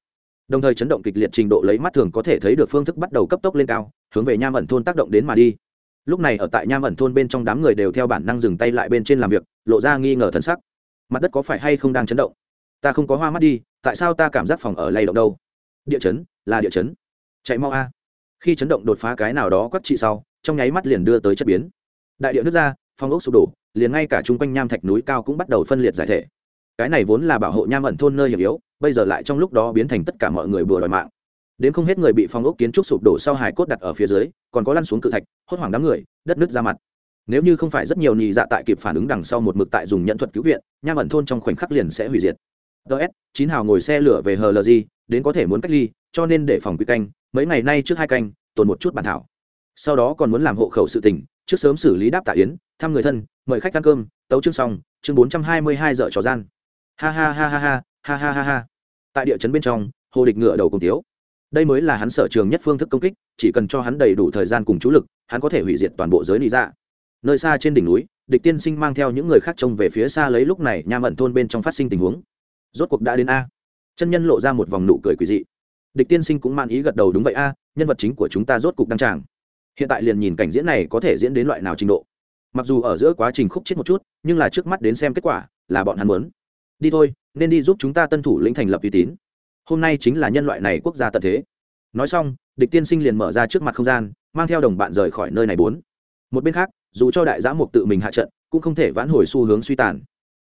Đồng thời chấn động kịch liệt trình độ lấy mắt thường có thể thấy được phương thức bắt đầu cấp tốc lên cao, hướng về nham ẩn thôn tác động đến mà đi. Lúc này ở tại nham ẩn thôn bên trong đám người đều theo bản năng dừng tay lại bên trên làm việc, lộ ra nghi ngờ thân sắc mặt đất có phải hay không đang chấn động? Ta không có hoa mắt đi, tại sao ta cảm giác phòng ở lay động đâu? Địa chấn, là địa chấn. Chạy mau a. Khi chấn động đột phá cái nào đó quắc trị sau, trong nháy mắt liền đưa tới chất biến. Đại địa nước ra phong ốc sụp đổ, liền ngay cả chung quanh nham thạch núi cao cũng bắt đầu phân liệt giải thể. Cái này vốn là bảo hộ nham ẩn thôn nơi hiểm yếu, bây giờ lại trong lúc đó biến thành tất cả mọi người bừa đòi mạng. Đến không hết người bị phong ốc kiến trúc sụp đổ sau hải cốt đặt ở phía dưới, còn có lăn xuống cự thạch, hốt hoảng đám người, đất nứt ra mặt nếu như không phải rất nhiều nhị dạ tại kịp phản ứng đằng sau một mực tại dùng nhận thuật cứu viện, nham ẩn thôn trong khoảnh khắc liền sẽ hủy diệt. Ts chín hào ngồi xe lửa về hờ lg đến có thể muốn cách ly, cho nên để phòng quy canh, mấy ngày nay trước hai canh, tồn một chút bản thảo. Sau đó còn muốn làm hộ khẩu sự tình, trước sớm xử lý đáp tạ yến, thăm người thân, mời khách ăn cơm, tấu chương xong, chương bốn trăm hai mươi hai giờ trò gian. Ha ha ha ha ha ha ha ha ha. Tại địa chấn bên trong, hồ địch ngựa đầu cùng tiếu. Đây mới là hắn sở trường nhất phương thức công kích, chỉ cần cho hắn đầy đủ thời gian cùng chú lực, hắn có thể hủy diệt toàn bộ giới lý dạ nơi xa trên đỉnh núi, địch tiên sinh mang theo những người khác trông về phía xa lấy lúc này nham ẩn thôn bên trong phát sinh tình huống. Rốt cuộc đã đến a. Chân nhân lộ ra một vòng nụ cười quỳ dị. Địch tiên sinh cũng man ý gật đầu, đúng vậy a, nhân vật chính của chúng ta rốt cuộc đăng tràng. Hiện tại liền nhìn cảnh diễn này có thể diễn đến loại nào trình độ. Mặc dù ở giữa quá trình khúc chết một chút, nhưng là trước mắt đến xem kết quả là bọn hắn muốn. Đi thôi, nên đi giúp chúng ta tân thủ lĩnh thành lập uy tín. Hôm nay chính là nhân loại này quốc gia tận thế. Nói xong, địch tiên sinh liền mở ra trước mặt không gian, mang theo đồng bạn rời khỏi nơi này bốn. Một bên khác dù cho đại giã mục tự mình hạ trận, cũng không thể vãn hồi xu hướng suy tàn.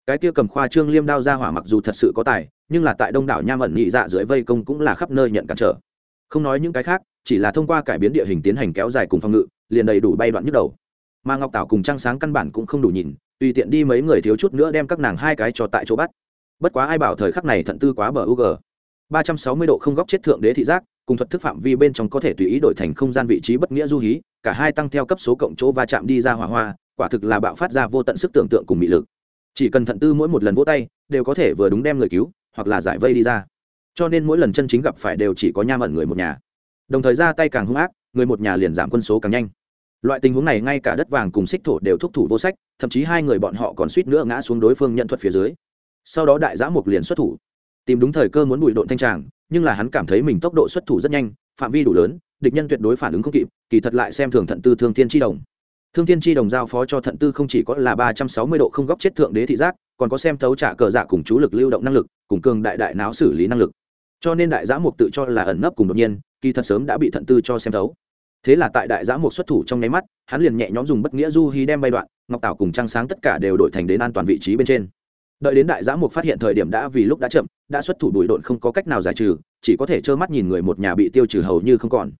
Cái kia cầm khoa trương liêm đao ra hỏa mặc dù thật sự có tài, nhưng là tại đông đảo nham ẩn nhị dạ dưới vây công cũng là khắp nơi nhận cản trở. Không nói những cái khác, chỉ là thông qua cải biến địa hình tiến hành kéo dài cùng phòng ngự, liền đầy đủ bay đoạn nhức đầu. Mà ngọc tảo cùng trăng sáng căn bản cũng không đủ nhìn, tùy tiện đi mấy người thiếu chút nữa đem các nàng hai cái cho tại chỗ bắt. Bất quá ai bảo thời khắc này thận tư quá bờ u g. ba trăm sáu mươi độ không góc chết thượng đế thị giác cùng thuật thức phạm vi bên trong có thể tùy ý đổi thành không gian vị trí bất nghĩa du hí, cả hai tăng theo cấp số cộng chỗ va chạm đi ra hỏa hoa, quả thực là bạo phát ra vô tận sức tưởng tượng cùng mị lực. Chỉ cần thận tư mỗi một lần vỗ tay, đều có thể vừa đúng đem người cứu, hoặc là giải vây đi ra. Cho nên mỗi lần chân chính gặp phải đều chỉ có nham ẩn người một nhà. Đồng thời ra tay càng hung ác, người một nhà liền giảm quân số càng nhanh. Loại tình huống này ngay cả đất vàng cùng xích thổ đều thúc thủ vô sách, thậm chí hai người bọn họ còn suýt nữa ngã xuống đối phương nhận thuật phía dưới. Sau đó đại giã mục liền xuất thủ. Tìm đúng thời cơ muốn bụi độn thanh tràng nhưng là hắn cảm thấy mình tốc độ xuất thủ rất nhanh, phạm vi đủ lớn, địch nhân tuyệt đối phản ứng không kịp, kỳ thật lại xem thường thận tư thương thiên tri đồng. Thương thiên tri đồng giao phó cho thận tư không chỉ có là ba trăm sáu mươi độ không góc chết thượng đế thị giác, còn có xem thấu trả cờ dạ cùng chú lực lưu động năng lực, cùng cường đại đại não xử lý năng lực. Cho nên đại giã mục tự cho là ẩn nấp cùng đột nhiên, kỳ thật sớm đã bị thận tư cho xem thấu. Thế là tại đại giã mục xuất thủ trong nháy mắt, hắn liền nhẹ nhõm dùng bất nghĩa du hí đem bay đoạn, ngọc tảo cùng trăng sáng tất cả đều đổi thành đến an toàn vị trí bên trên. Đợi đến đại giã mục phát hiện thời điểm đã vì lúc đã chậm đã xuất thủ đuổi độn không có cách nào giải trừ, chỉ có thể trơ mắt nhìn người một nhà bị tiêu trừ hầu như không còn.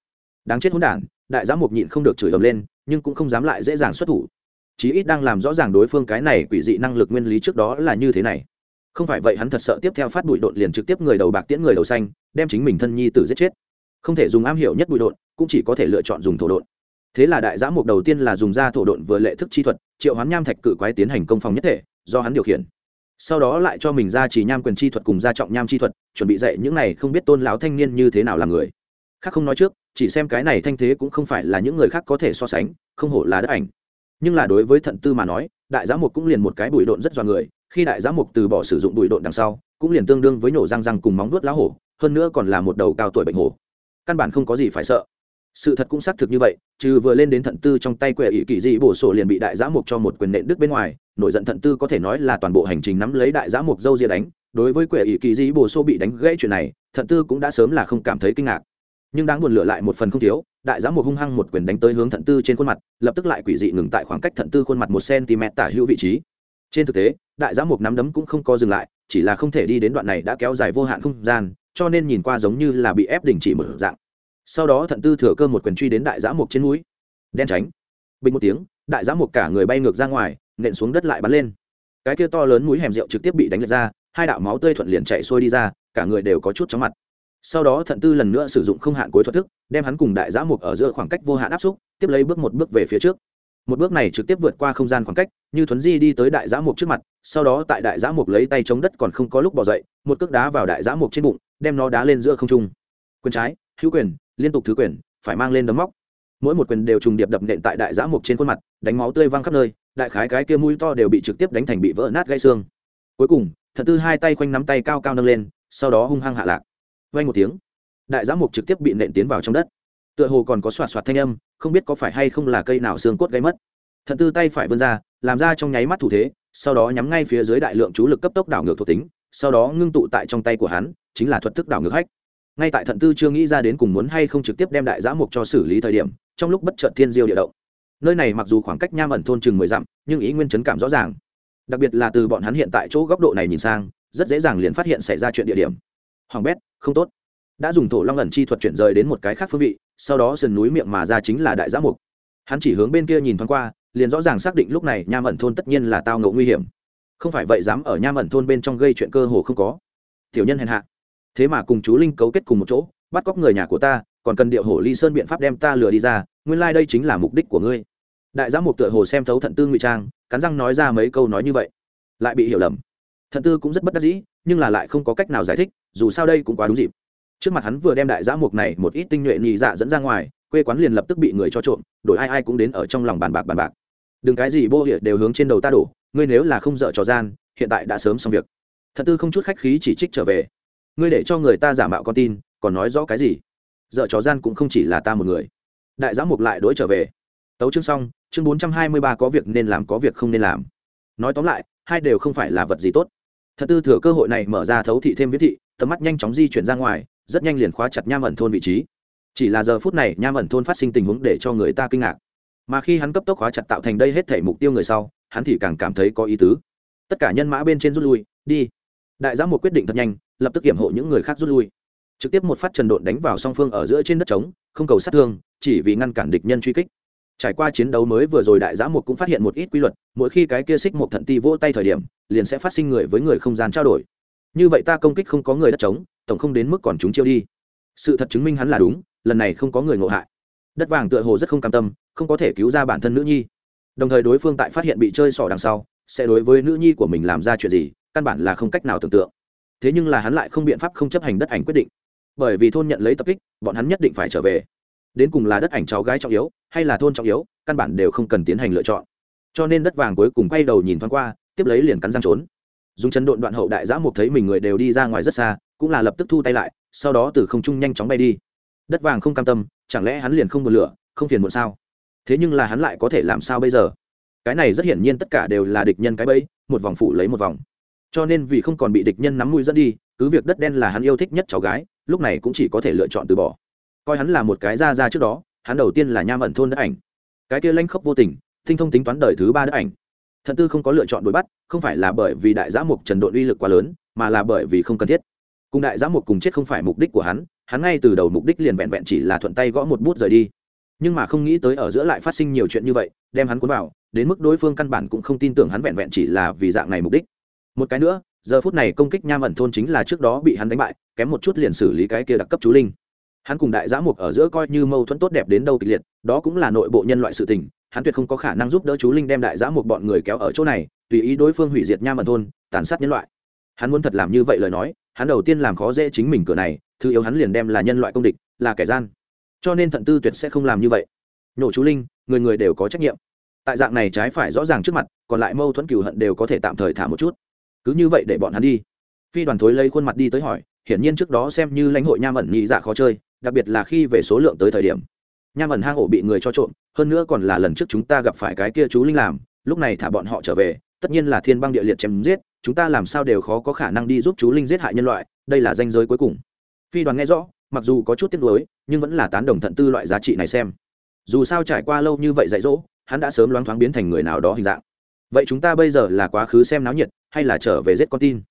Đáng chết hỗn đản, đại giám mục nhịn không được chửi ầm lên, nhưng cũng không dám lại dễ dàng xuất thủ. Chí ít đang làm rõ ràng đối phương cái này quỷ dị năng lực nguyên lý trước đó là như thế này. Không phải vậy hắn thật sợ tiếp theo phát bụi độn liền trực tiếp người đầu bạc tiễn người đầu xanh, đem chính mình thân nhi tử giết chết. Không thể dùng am hiểu nhất bụi độn, cũng chỉ có thể lựa chọn dùng thổ độn. Thế là đại giã mục đầu tiên là dùng da thổ độn vừa lệ thức chi thuật, triệu hoán nham thạch cự quái tiến hành công phòng nhất thể, do hắn điều khiển sau đó lại cho mình ra chỉ nham quyền chi thuật cùng gia trọng nham chi thuật, chuẩn bị dạy những này không biết tôn lão thanh niên như thế nào là người. Khác không nói trước, chỉ xem cái này thanh thế cũng không phải là những người khác có thể so sánh, không hổ là đất ảnh. Nhưng là đối với thận tư mà nói, đại giám mục cũng liền một cái bụi độn rất dọa người, khi đại giám mục từ bỏ sử dụng bụi độn đằng sau, cũng liền tương đương với nổ răng răng cùng móng vuốt lá hổ, hơn nữa còn là một đầu cao tuổi bệnh hổ. Căn bản không có gì phải sợ. Sự thật cũng xác thực như vậy, trừ vừa lên đến thận tư trong tay quệ ỷ kỳ dị bổ sổ liền bị đại giã mục cho một quyền nện đức bên ngoài nổi giận thận tư có thể nói là toàn bộ hành trình nắm lấy đại giã mục dâu ria đánh, đối với quệ ỷ kỳ dĩ bồ xô bị đánh gãy chuyện này, thận tư cũng đã sớm là không cảm thấy kinh ngạc. Nhưng đáng buồn lựa lại một phần không thiếu, đại giã mục hung hăng một quyền đánh tới hướng thận tư trên khuôn mặt, lập tức lại quỷ dị ngừng tại khoảng cách thận tư khuôn mặt một cm tả hữu vị trí. Trên thực tế, đại giã mục nắm đấm cũng không có dừng lại, chỉ là không thể đi đến đoạn này đã kéo dài vô hạn không gian, cho nên nhìn qua giống như là bị ép đình chỉ mở dạng. Sau đó thận tư thừa cơ một quyền truy đến đại giã mục trên núi đen tránh. Bình một tiếng, đại giã mục cả người bay ngược ra ngoài nện xuống đất lại bắn lên. Cái kia to lớn mũi hẻm rượu trực tiếp bị đánh lệch ra, hai đạo máu tươi thuận liền chạy xuôi đi ra, cả người đều có chút chóng mặt. Sau đó thận tư lần nữa sử dụng không hạn cuối thuật thức, đem hắn cùng đại giã mục ở giữa khoảng cách vô hạn áp xúc, tiếp lấy bước một bước về phía trước. Một bước này trực tiếp vượt qua không gian khoảng cách, như thuấn di đi tới đại giã mục trước mặt, sau đó tại đại giã mục lấy tay chống đất còn không có lúc bỏ dậy, một cước đá vào đại giã mục trên bụng, đem nó đá lên giữa không trung. Quyền trái, hữu quyền, liên tục thứ quyền, phải mang lên đấm móc mỗi một quyền đều trùng điệp đập nện tại đại giã mục trên khuôn mặt, đánh máu tươi văng khắp nơi, đại khái cái kia mũi to đều bị trực tiếp đánh thành bị vỡ nát gãy xương. Cuối cùng thật tư hai tay quanh nắm tay cao cao nâng lên, sau đó hung hăng hạ lạc. Vay một tiếng, đại giã mục trực tiếp bị nện tiến vào trong đất. Tựa hồ còn có xoạt xoạt thanh âm, không biết có phải hay không là cây nào xương cốt gây mất. Thận tư tay phải vươn ra, làm ra trong nháy mắt thủ thế, sau đó nhắm ngay phía dưới đại lượng chú lực cấp tốc đảo ngược thuộc tính, sau đó ngưng tụ tại trong tay của hắn, chính là thuật thức đảo ngược hách. Ngay tại thận tư chưa nghĩ ra đến cùng muốn hay không trực tiếp đem đại giã mục cho xử lý thời điểm trong lúc bất chợt thiên diêu địa động. Nơi này mặc dù khoảng cách nham ẩn thôn chừng mười dặm, nhưng ý nguyên chấn cảm rõ ràng. Đặc biệt là từ bọn hắn hiện tại chỗ góc độ này nhìn sang, rất dễ dàng liền phát hiện xảy ra chuyện địa điểm. Hoàng bét, không tốt. Đã dùng thổ long ẩn chi thuật chuyển rời đến một cái khác phương vị, sau đó sườn núi miệng mà ra chính là đại giã mục. Hắn chỉ hướng bên kia nhìn thoáng qua, liền rõ ràng xác định lúc này nham ẩn thôn tất nhiên là tao ngộ nguy hiểm. Không phải vậy dám ở nham ẩn thôn bên trong gây chuyện cơ hồ không có. Tiểu nhân hèn hạ. Thế mà cùng chú linh cấu kết cùng một chỗ, bắt cóc người nhà của ta còn cần điệu hổ ly sơn biện pháp đem ta lừa đi ra, nguyên lai、like、đây chính là mục đích của ngươi. Đại giám mục tựa hồ xem thấu thận tư ngụy trang, cắn răng nói ra mấy câu nói như vậy. Lại bị hiểu lầm. Thận tư cũng rất bất đắc dĩ, nhưng là lại không có cách nào giải thích, dù sao đây cũng quá đúng dịp. Trước mặt hắn vừa đem đại giã mục này một ít tinh nhuệ nhị dạ dẫn ra ngoài, quê quán liền lập tức bị người cho trộm, đổi ai ai cũng đến ở trong lòng bàn bạc bàn bạc. Đừng cái gì bô hiện đều hướng trên đầu ta đổ, ngươi nếu là không dợ trò gian, hiện tại đã sớm xong việc. Thật tư không chút khách khí chỉ trích trở về. Ngươi để cho người ta giả mạo con tin, còn nói rõ cái gì? Giờ trò gian cũng không chỉ là ta một người. Đại giám mục lại đ ố i trở về. Tấu chương xong, chương bốn trăm hai mươi ba có việc nên làm có việc không nên làm. Nói tóm lại, hai đều không phải là vật gì tốt. Thật tư thừa cơ hội này mở ra thấu thị thêm viết thị, tầm mắt nhanh chóng di chuyển ra ngoài, rất nhanh liền khóa chặt nham ẩn thôn vị trí. Chỉ là giờ phút này nham ẩn thôn phát sinh tình huống để cho người ta kinh ngạc. Mà khi hắn cấp tốc khóa chặt tạo thành đây hết thể mục tiêu người sau, hắn thì càng cảm thấy có ý tứ. Tất cả nhân mã bên trên rút lui, đi. Đại giám một quyết định thật nhanh, lập tức kiểm hộ những người khác rút lui trực tiếp một phát trần độn đánh vào song phương ở giữa trên đất trống, không cầu sát thương, chỉ vì ngăn cản địch nhân truy kích. Trải qua chiến đấu mới vừa rồi đại giã một cũng phát hiện một ít quy luật, mỗi khi cái kia xích một thận ti vỗ tay thời điểm, liền sẽ phát sinh người với người không gian trao đổi. Như vậy ta công kích không có người đất trống, tổng không đến mức còn chúng chiêu đi. Sự thật chứng minh hắn là đúng, lần này không có người ngộ hại. Đất vàng tựa hồ rất không cam tâm, không có thể cứu ra bản thân nữ nhi. Đồng thời đối phương tại phát hiện bị chơi sỏ đằng sau, sẽ đối với nữ nhi của mình làm ra chuyện gì, căn bản là không cách nào tưởng tượng. Thế nhưng là hắn lại không biện pháp không chấp hành đất ảnh quyết định bởi vì thôn nhận lấy tập kích, bọn hắn nhất định phải trở về. Đến cùng là đất ảnh cháu gái trọng yếu, hay là thôn trọng yếu, căn bản đều không cần tiến hành lựa chọn. Cho nên đất vàng cuối cùng quay đầu nhìn thoáng qua, tiếp lấy liền cắn răng trốn. Dùng chân độn đoạn hậu đại giã mục thấy mình người đều đi ra ngoài rất xa, cũng là lập tức thu tay lại, sau đó từ không trung nhanh chóng bay đi. Đất vàng không cam tâm, chẳng lẽ hắn liền không một lửa, không phiền muộn sao? Thế nhưng là hắn lại có thể làm sao bây giờ? Cái này rất hiển nhiên tất cả đều là địch nhân cái bẫy, một vòng phủ lấy một vòng. Cho nên vì không còn bị địch nhân nắm mũi dẫn đi, cứ việc đất đen là hắn yêu thích nhất cháu gái lúc này cũng chỉ có thể lựa chọn từ bỏ. Coi hắn là một cái ra ra trước đó, hắn đầu tiên là nham ẩn thôn đất ảnh. Cái kia lanh khốc vô tình tinh thông tính toán đời thứ ba đất ảnh. Thận tư không có lựa chọn đuổi bắt, không phải là bởi vì đại giã mục trần đội uy lực quá lớn, mà là bởi vì không cần thiết. Cùng đại giã mục cùng chết không phải mục đích của hắn hắn ngay từ đầu mục đích liền vẹn vẹn chỉ là thuận tay gõ một bút rời đi. Nhưng mà không nghĩ tới ở giữa lại phát sinh nhiều chuyện như vậy, đem hắn cuốn vào, đến mức đối phương căn bản cũng không tin tưởng hắn vẹn vẹn chỉ là vì dạng này mục đích. Một cái nữa giờ phút này công kích nham ẩn thôn chính là trước đó bị hắn đánh bại, kém một chút liền xử lý cái kia đặc cấp chú linh. Hắn cùng đại giã mục ở giữa coi như mâu thuẫn tốt đẹp đến đâu kịch liệt, đó cũng là nội bộ nhân loại sự tình, hắn tuyệt không có khả năng giúp đỡ chú linh đem đại giã mục bọn người kéo ở chỗ này, tùy ý đối phương hủy diệt nham ẩn thôn, tàn sát nhân loại. Hắn muốn thật làm như vậy lời nói, hắn đầu tiên làm khó dễ chính mình cửa này, thứ yếu hắn liền đem là nhân loại công địch, là kẻ gian. Cho nên thận tư tuyệt sẽ không làm như vậy. Nhổ chú linh, người người đều có trách nhiệm. Tại dạng này trái phải rõ ràng trước mặt, còn lại mâu thuẫn cừu hận đều có thể tạm thời thả một chút cứ như vậy để bọn hắn đi. Phi đoàn thối lấy khuôn mặt đi tới hỏi, hiển nhiên trước đó xem như lãnh hội nham ẩn nhị dạ khó chơi, đặc biệt là khi về số lượng tới thời điểm. Nham ẩn hang ổ bị người cho trộm, hơn nữa còn là lần trước chúng ta gặp phải cái kia chú linh làm, lúc này thả bọn họ trở về, tất nhiên là thiên băng địa liệt chém giết, chúng ta làm sao đều khó có khả năng đi giúp chú linh giết hại nhân loại, đây là danh giới cuối cùng. Phi đoàn nghe rõ, mặc dù có chút tiếc nuối, nhưng vẫn là tán đồng thận tư loại giá trị này xem. Dù sao trải qua lâu như vậy dạy dỗ, hắn đã sớm loáng thoáng biến thành người nào đó hình dạng. Vậy chúng ta bây giờ là quá khứ xem náo nhiệt hay là trở về giết con tin?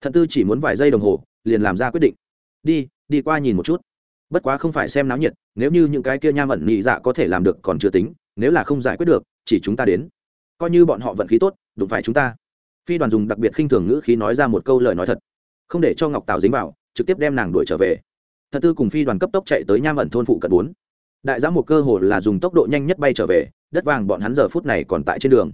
Thận tư chỉ muốn vài giây đồng hồ, liền làm ra quyết định. Đi đi qua nhìn một chút. Bất quá không phải xem náo nhiệt, nếu như những cái kia nham ẩn nhị dạ có thể làm được còn chưa tính, nếu là không giải quyết được, chỉ chúng ta đến. Coi như bọn họ vận khí tốt, đụng phải chúng ta. Phi đoàn dùng đặc biệt khinh thường ngữ khí nói ra một câu lời nói thật. Không để cho ngọc tào dính vào, trực tiếp đem nàng đuổi trở về. Thật tư cùng phi đoàn cấp tốc chạy tới nham ẩn thôn phụ cận bốn. Đại giám một cơ hồ là dùng tốc độ nhanh nhất bay trở về, đất vàng bọn hắn giờ phút này còn tại trên đường.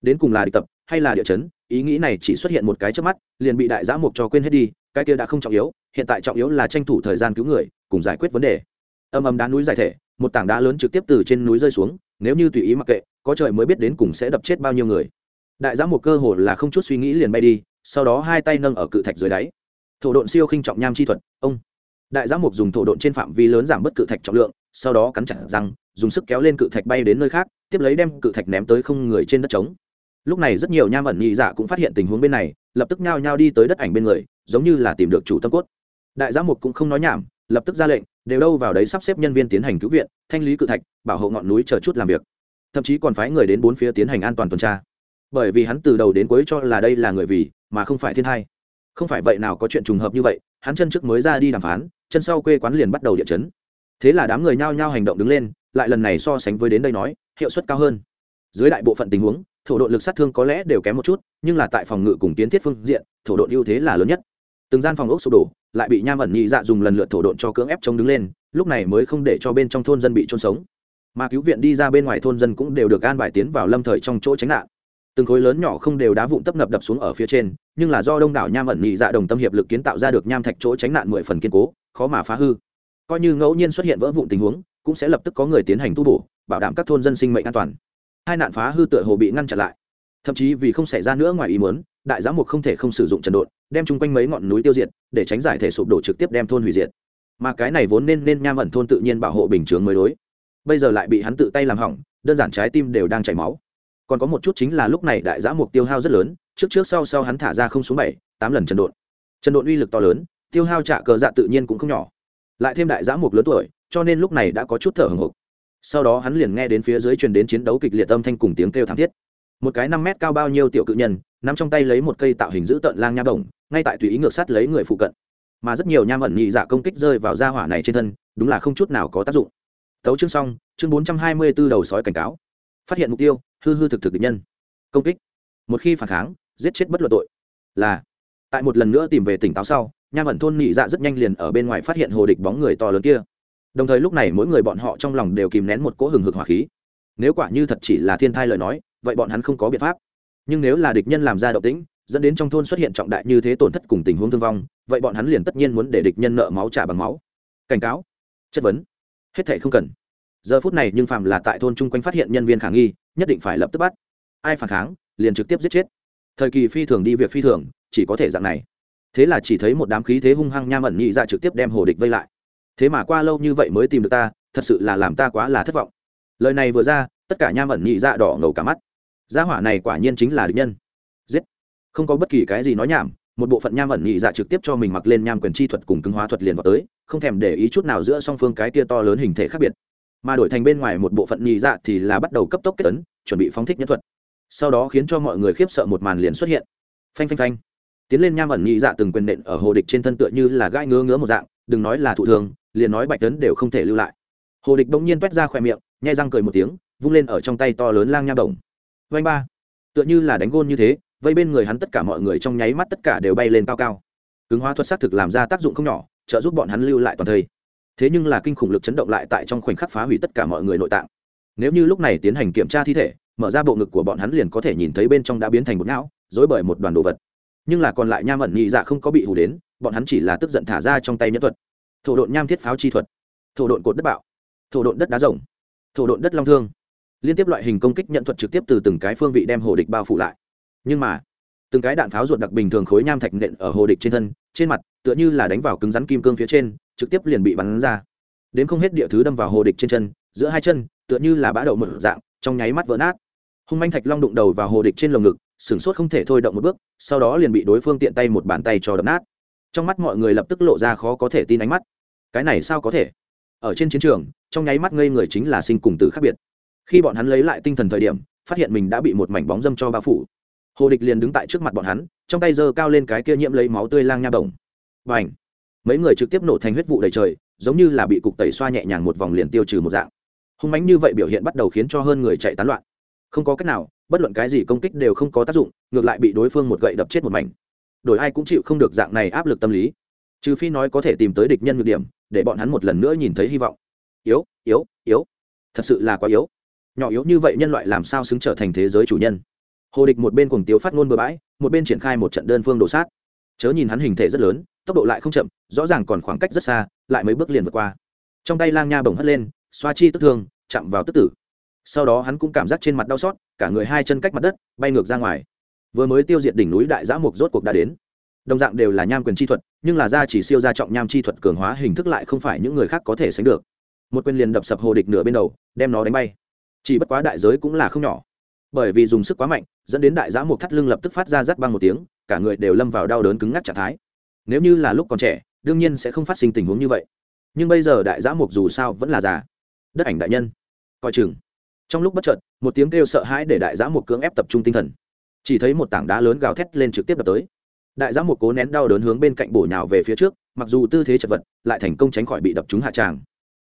Đến cùng là địch tập, hay là địa chấn ý nghĩ này chỉ xuất hiện một cái trước mắt, liền bị đại giã mục cho quên hết đi, cái kia đã không trọng yếu, hiện tại trọng yếu là tranh thủ thời gian cứu người, cùng giải quyết vấn đề. Âm âm đá núi giải thể, một tảng đá lớn trực tiếp từ trên núi rơi xuống, nếu như tùy ý mặc kệ, có trời mới biết đến cùng sẽ đập chết bao nhiêu người. Đại giã một cơ hồ là không chút suy nghĩ liền bay đi, sau đó hai tay nâng ở cự thạch dưới đáy. Thổ độn siêu khinh trọng nham chi thuật, ông. Đại giã mục dùng thổ độn trên phạm vi lớn giảm bớt cự thạch trọng lượng, sau đó cắn chặt răng, dùng sức kéo lên cự thạch bay đến nơi khác, tiếp lấy đem cự thạch ném tới không người trên đất trống lúc này rất nhiều nham ẩn nhị dạ cũng phát hiện tình huống bên này, lập tức nhao nhao đi tới đất ảnh bên người, giống như là tìm được chủ tâm cốt. Đại giám mục cũng không nói nhảm, lập tức ra lệnh, đều đâu vào đấy sắp xếp nhân viên tiến hành cứu viện, thanh lý cự thạch, bảo hộ ngọn núi chờ chút làm việc. Thậm chí còn phái người đến bốn phía tiến hành an toàn tuần tra. Bởi vì hắn từ đầu đến cuối cho là đây là người vì, mà không phải thiên hai không phải vậy nào có chuyện trùng hợp như vậy, hắn chân trước mới ra đi đàm phán, chân sau quê quán liền bắt đầu địa chấn. Thế là đám người nhao nhao hành động đứng lên, lại lần này so sánh với đến đây nói, hiệu suất cao hơn. Dưới đại bộ phận tình huống thổ độ lực sát thương có lẽ đều kém một chút, nhưng là tại phòng ngự cùng kiến thiết phương diện, thổ độ ưu thế là lớn nhất. Từng gian phòng ốc sụp đổ, lại bị nham ẩn nhị dạ dùng lần lượt thổ độn cho cưỡng ép chống đứng lên, lúc này mới không để cho bên trong thôn dân bị trôn sống. Mà cứu viện đi ra bên ngoài thôn dân cũng đều được an bài tiến vào lâm thời trong chỗ tránh nạn. Từng khối lớn nhỏ không đều đá vụn tấp nập đập xuống ở phía trên, nhưng là do đông đảo nham ẩn nhị dạ đồng tâm hiệp lực kiến tạo ra được nham thạch chỗ tránh nạn mười phần kiên cố, khó mà phá hư. Coi như ngẫu nhiên xuất hiện vỡ vụn tình huống, cũng sẽ lập tức có người tiến hành tu bổ, bảo đảm các thôn dân sinh mệnh an toàn hai nạn phá hư tựa hồ bị ngăn chặn lại. Thậm chí vì không xảy ra nữa ngoài ý muốn đại giám mục không thể không sử dụng trần đột, đem chung quanh mấy ngọn núi tiêu diệt để tránh giải thể sụp đổ trực tiếp đem thôn hủy diệt. Mà cái này vốn nên nên nham ẩn thôn tự nhiên bảo hộ bình chướng mới đối. Bây giờ lại bị hắn tự tay làm hỏng đơn giản trái tim đều đang chảy máu. Còn có một chút chính là lúc này đại giã mục tiêu hao rất lớn trước trước sau sau hắn thả ra không xuống bảy tám lần trần đột, trần đột uy lực to lớn tiêu hao trả cờ dạ tự nhiên cũng không nhỏ. Lại thêm đại giã mục lớn tuổi cho nên lúc này đã có chút thở hồng hộc sau đó hắn liền nghe đến phía dưới truyền đến chiến đấu kịch liệt âm thanh cùng tiếng kêu thảm thiết. Một cái năm mét cao bao nhiêu tiểu cự nhân nằm trong tay lấy một cây tạo hình giữ tợn lang nha bổng, ngay tại tùy ý ngược sát lấy người phụ cận. Mà rất nhiều nham ẩn nhị dạ công kích rơi vào da hỏa này trên thân, đúng là không chút nào có tác dụng. Tấu chương xong, chương bốn trăm hai mươi b ố đầu sói cảnh cáo. Phát hiện mục tiêu, hư hư thực thực địch nhân. Công kích. Một khi phản kháng, giết chết bất luận tội. Là, tại một lần nữa tìm về tỉnh táo sau, nham ẩn thôn nhị dạ rất nhanh liền ở bên ngoài phát hiện hồ địch bóng người to lớn kia đồng thời lúc này mỗi người bọn họ trong lòng đều kìm nén một cỗ hừng hực hỏa khí. Nếu quả như thật chỉ là thiên thai lời nói, vậy bọn hắn không có biện pháp. Nhưng nếu là địch nhân làm ra động tĩnh, dẫn đến trong thôn xuất hiện trọng đại như thế tổn thất cùng tình huống thương vong, vậy bọn hắn liền tất nhiên muốn để địch nhân nợ máu trả bằng máu. Cảnh cáo, chất vấn. Hết thệ không cần. Giờ phút này nhưng phạm là tại thôn chung quanh phát hiện nhân viên khả nghi, nhất định phải lập tức bắt. Ai phản kháng, liền trực tiếp giết chết. Thời kỳ phi thường đi việc phi thường, chỉ có thể dạng này. Thế là chỉ thấy một đám khí thế hung hăng nham ẩn nhị ra trực tiếp đem hồ địch vây lại thế mà qua lâu như vậy mới tìm được ta, thật sự là làm ta quá là thất vọng. Lời này vừa ra, tất cả nham ẩn nhị dạ đỏ ngầu cả mắt. Gia hỏa này quả nhiên chính là địch nhân. Giết. Không có bất kỳ cái gì nói nhảm, một bộ phận nham ẩn nhị dạ trực tiếp cho mình mặc lên nham quyền chi thuật cùng cứng hóa thuật liền vào tới, không thèm để ý chút nào giữa song phương cái kia to lớn hình thể khác biệt. Mà đổi thành bên ngoài một bộ phận nhị dạ thì là bắt đầu cấp tốc kết tấn chuẩn bị phóng thích nhân thuật. Sau đó khiến cho mọi người khiếp sợ một màn liền xuất hiện. Phanh phanh phanh. Tiến lên nham ẩn nhị dạ từng quyền nện ở hồ địch trên thân tựa như là gai ngứa ngứa một dạng, đừng nói là thụ thường liền nói bạch tấn đều không thể lưu lại hồ địch bỗng nhiên t ra khỏe miệng nhai răng cười một tiếng vung lên ở trong tay to lớn lang nha đồng vanh ba tựa như là đánh gôn như thế vây bên người hắn tất cả mọi người trong nháy mắt tất cả đều bay lên cao cao cứng hóa thuật xác thực làm ra tác dụng không nhỏ trợ giúp bọn hắn lưu lại toàn thây thế nhưng là kinh khủng lực chấn động lại tại trong khoảnh khắc phá hủy tất cả mọi người nội tạng nếu như lúc này tiến hành kiểm tra thi thể mở ra bộ ngực của bọn hắn liền có thể nhìn thấy bên trong đã biến thành một não dối bởi một đoàn đồ vật nhưng là còn lại nham ẩn nhị dạ không có bị hù đến bọn hắn chỉ là tức giận thả ra trong tay nhẫn thuật thổ độn nham thiết pháo chi thuật. Thổ độn cột đất bạo. Thổ độn đất đá rồng. Thổ độn đất long thương. Liên tiếp loại hình công kích nhận thuật trực tiếp từ từng cái phương vị đem hồ địch bao phủ lại. Nhưng mà, từng cái đạn pháo ruột đặc bình thường khối nham thạch nện ở hồ địch trên thân, trên mặt, tựa như là đánh vào cứng rắn kim cương phía trên, trực tiếp liền bị bắn ra. Đến không hết địa thứ đâm vào hồ địch trên chân, giữa hai chân, tựa như là bã đậu một dạng, trong nháy mắt vỡ nát. Hung manh thạch long đụng đầu vào hồ địch trên lồng ngực, sửng sốt không thể thôi động một bước, sau đó liền bị đối phương tiện tay một bàn tay cho đập nát trong mắt mọi người lập tức lộ ra khó có thể tin ánh mắt. Cái này sao có thể? Ở trên chiến trường, trong nháy mắt ngây người chính là sinh cùng tử khác biệt. Khi bọn hắn lấy lại tinh thần thời điểm, phát hiện mình đã bị một mảnh bóng dâm cho bao phủ. Hồ địch liền đứng tại trước mặt bọn hắn, trong tay giơ cao lên cái kia nhiễm lấy máu tươi lang nha bổng và ảnh mấy người trực tiếp nổ thành huyết vụ đầy trời, giống như là bị cục tẩy xoa nhẹ nhàng một vòng liền tiêu trừ một dạng. Hung mánh như vậy biểu hiện bắt đầu khiến cho hơn người chạy tán loạn. Không có cách nào, bất luận cái gì công kích đều không có tác dụng, ngược lại bị đối phương một gậy đập chết một mảnh đổi ai cũng chịu không được dạng này áp lực tâm lý. Trừ phi nói có thể tìm tới địch nhân nhược điểm, để bọn hắn một lần nữa nhìn thấy hy vọng. Yếu yếu yếu. Thật sự là quá yếu. Nhỏ yếu như vậy nhân loại làm sao xứng trở thành thế giới chủ nhân? Hồ địch một bên cùng tiếu phát ngôn bừa bãi, một bên triển khai một trận đơn phương đổ sát. Chớ nhìn hắn hình thể rất lớn, tốc độ lại không chậm, rõ ràng còn khoảng cách rất xa, lại mấy bước liền vượt qua. Trong tay lang nha bồng hất lên, xoa chi tức thương, chạm vào tức tử. Sau đó hắn cũng cảm giác trên mặt đau xót, cả người hai chân cách mặt đất, bay ngược ra ngoài vừa mới tiêu diệt đỉnh núi đại giã mục rốt cuộc đã đến. Đồng dạng đều là nham quyền chi thuật, nhưng là gia chỉ siêu gia trọng nham chi thuật cường hóa hình thức lại không phải những người khác có thể sánh được. Một quyền liền đập sập hồ địch nửa bên đầu, đem nó đánh bay. Chỉ bất quá đại giới cũng là không nhỏ. Bởi vì dùng sức quá mạnh, dẫn đến đại giã mục thắt lưng lập tức phát ra rắt băng một tiếng, cả người đều lâm vào đau đớn cứng ngắc trạng thái. Nếu như là lúc còn trẻ, đương nhiên sẽ không phát sinh tình huống như vậy. Nhưng bây giờ đại giã mục dù sao vẫn là già. Đất ảnh đại nhân. Coi chừng. Trong lúc bất chợt, một tiếng kêu sợ hãi để đại giã mục cưỡng ép tập trung tinh thần chỉ thấy một tảng đá lớn gào thét lên trực tiếp đập tới. Đại giã một cố nén đau đớn hướng bên cạnh bổ nhào về phía trước, mặc dù tư thế chật vật, lại thành công tránh khỏi bị đập trúng hạ tràng.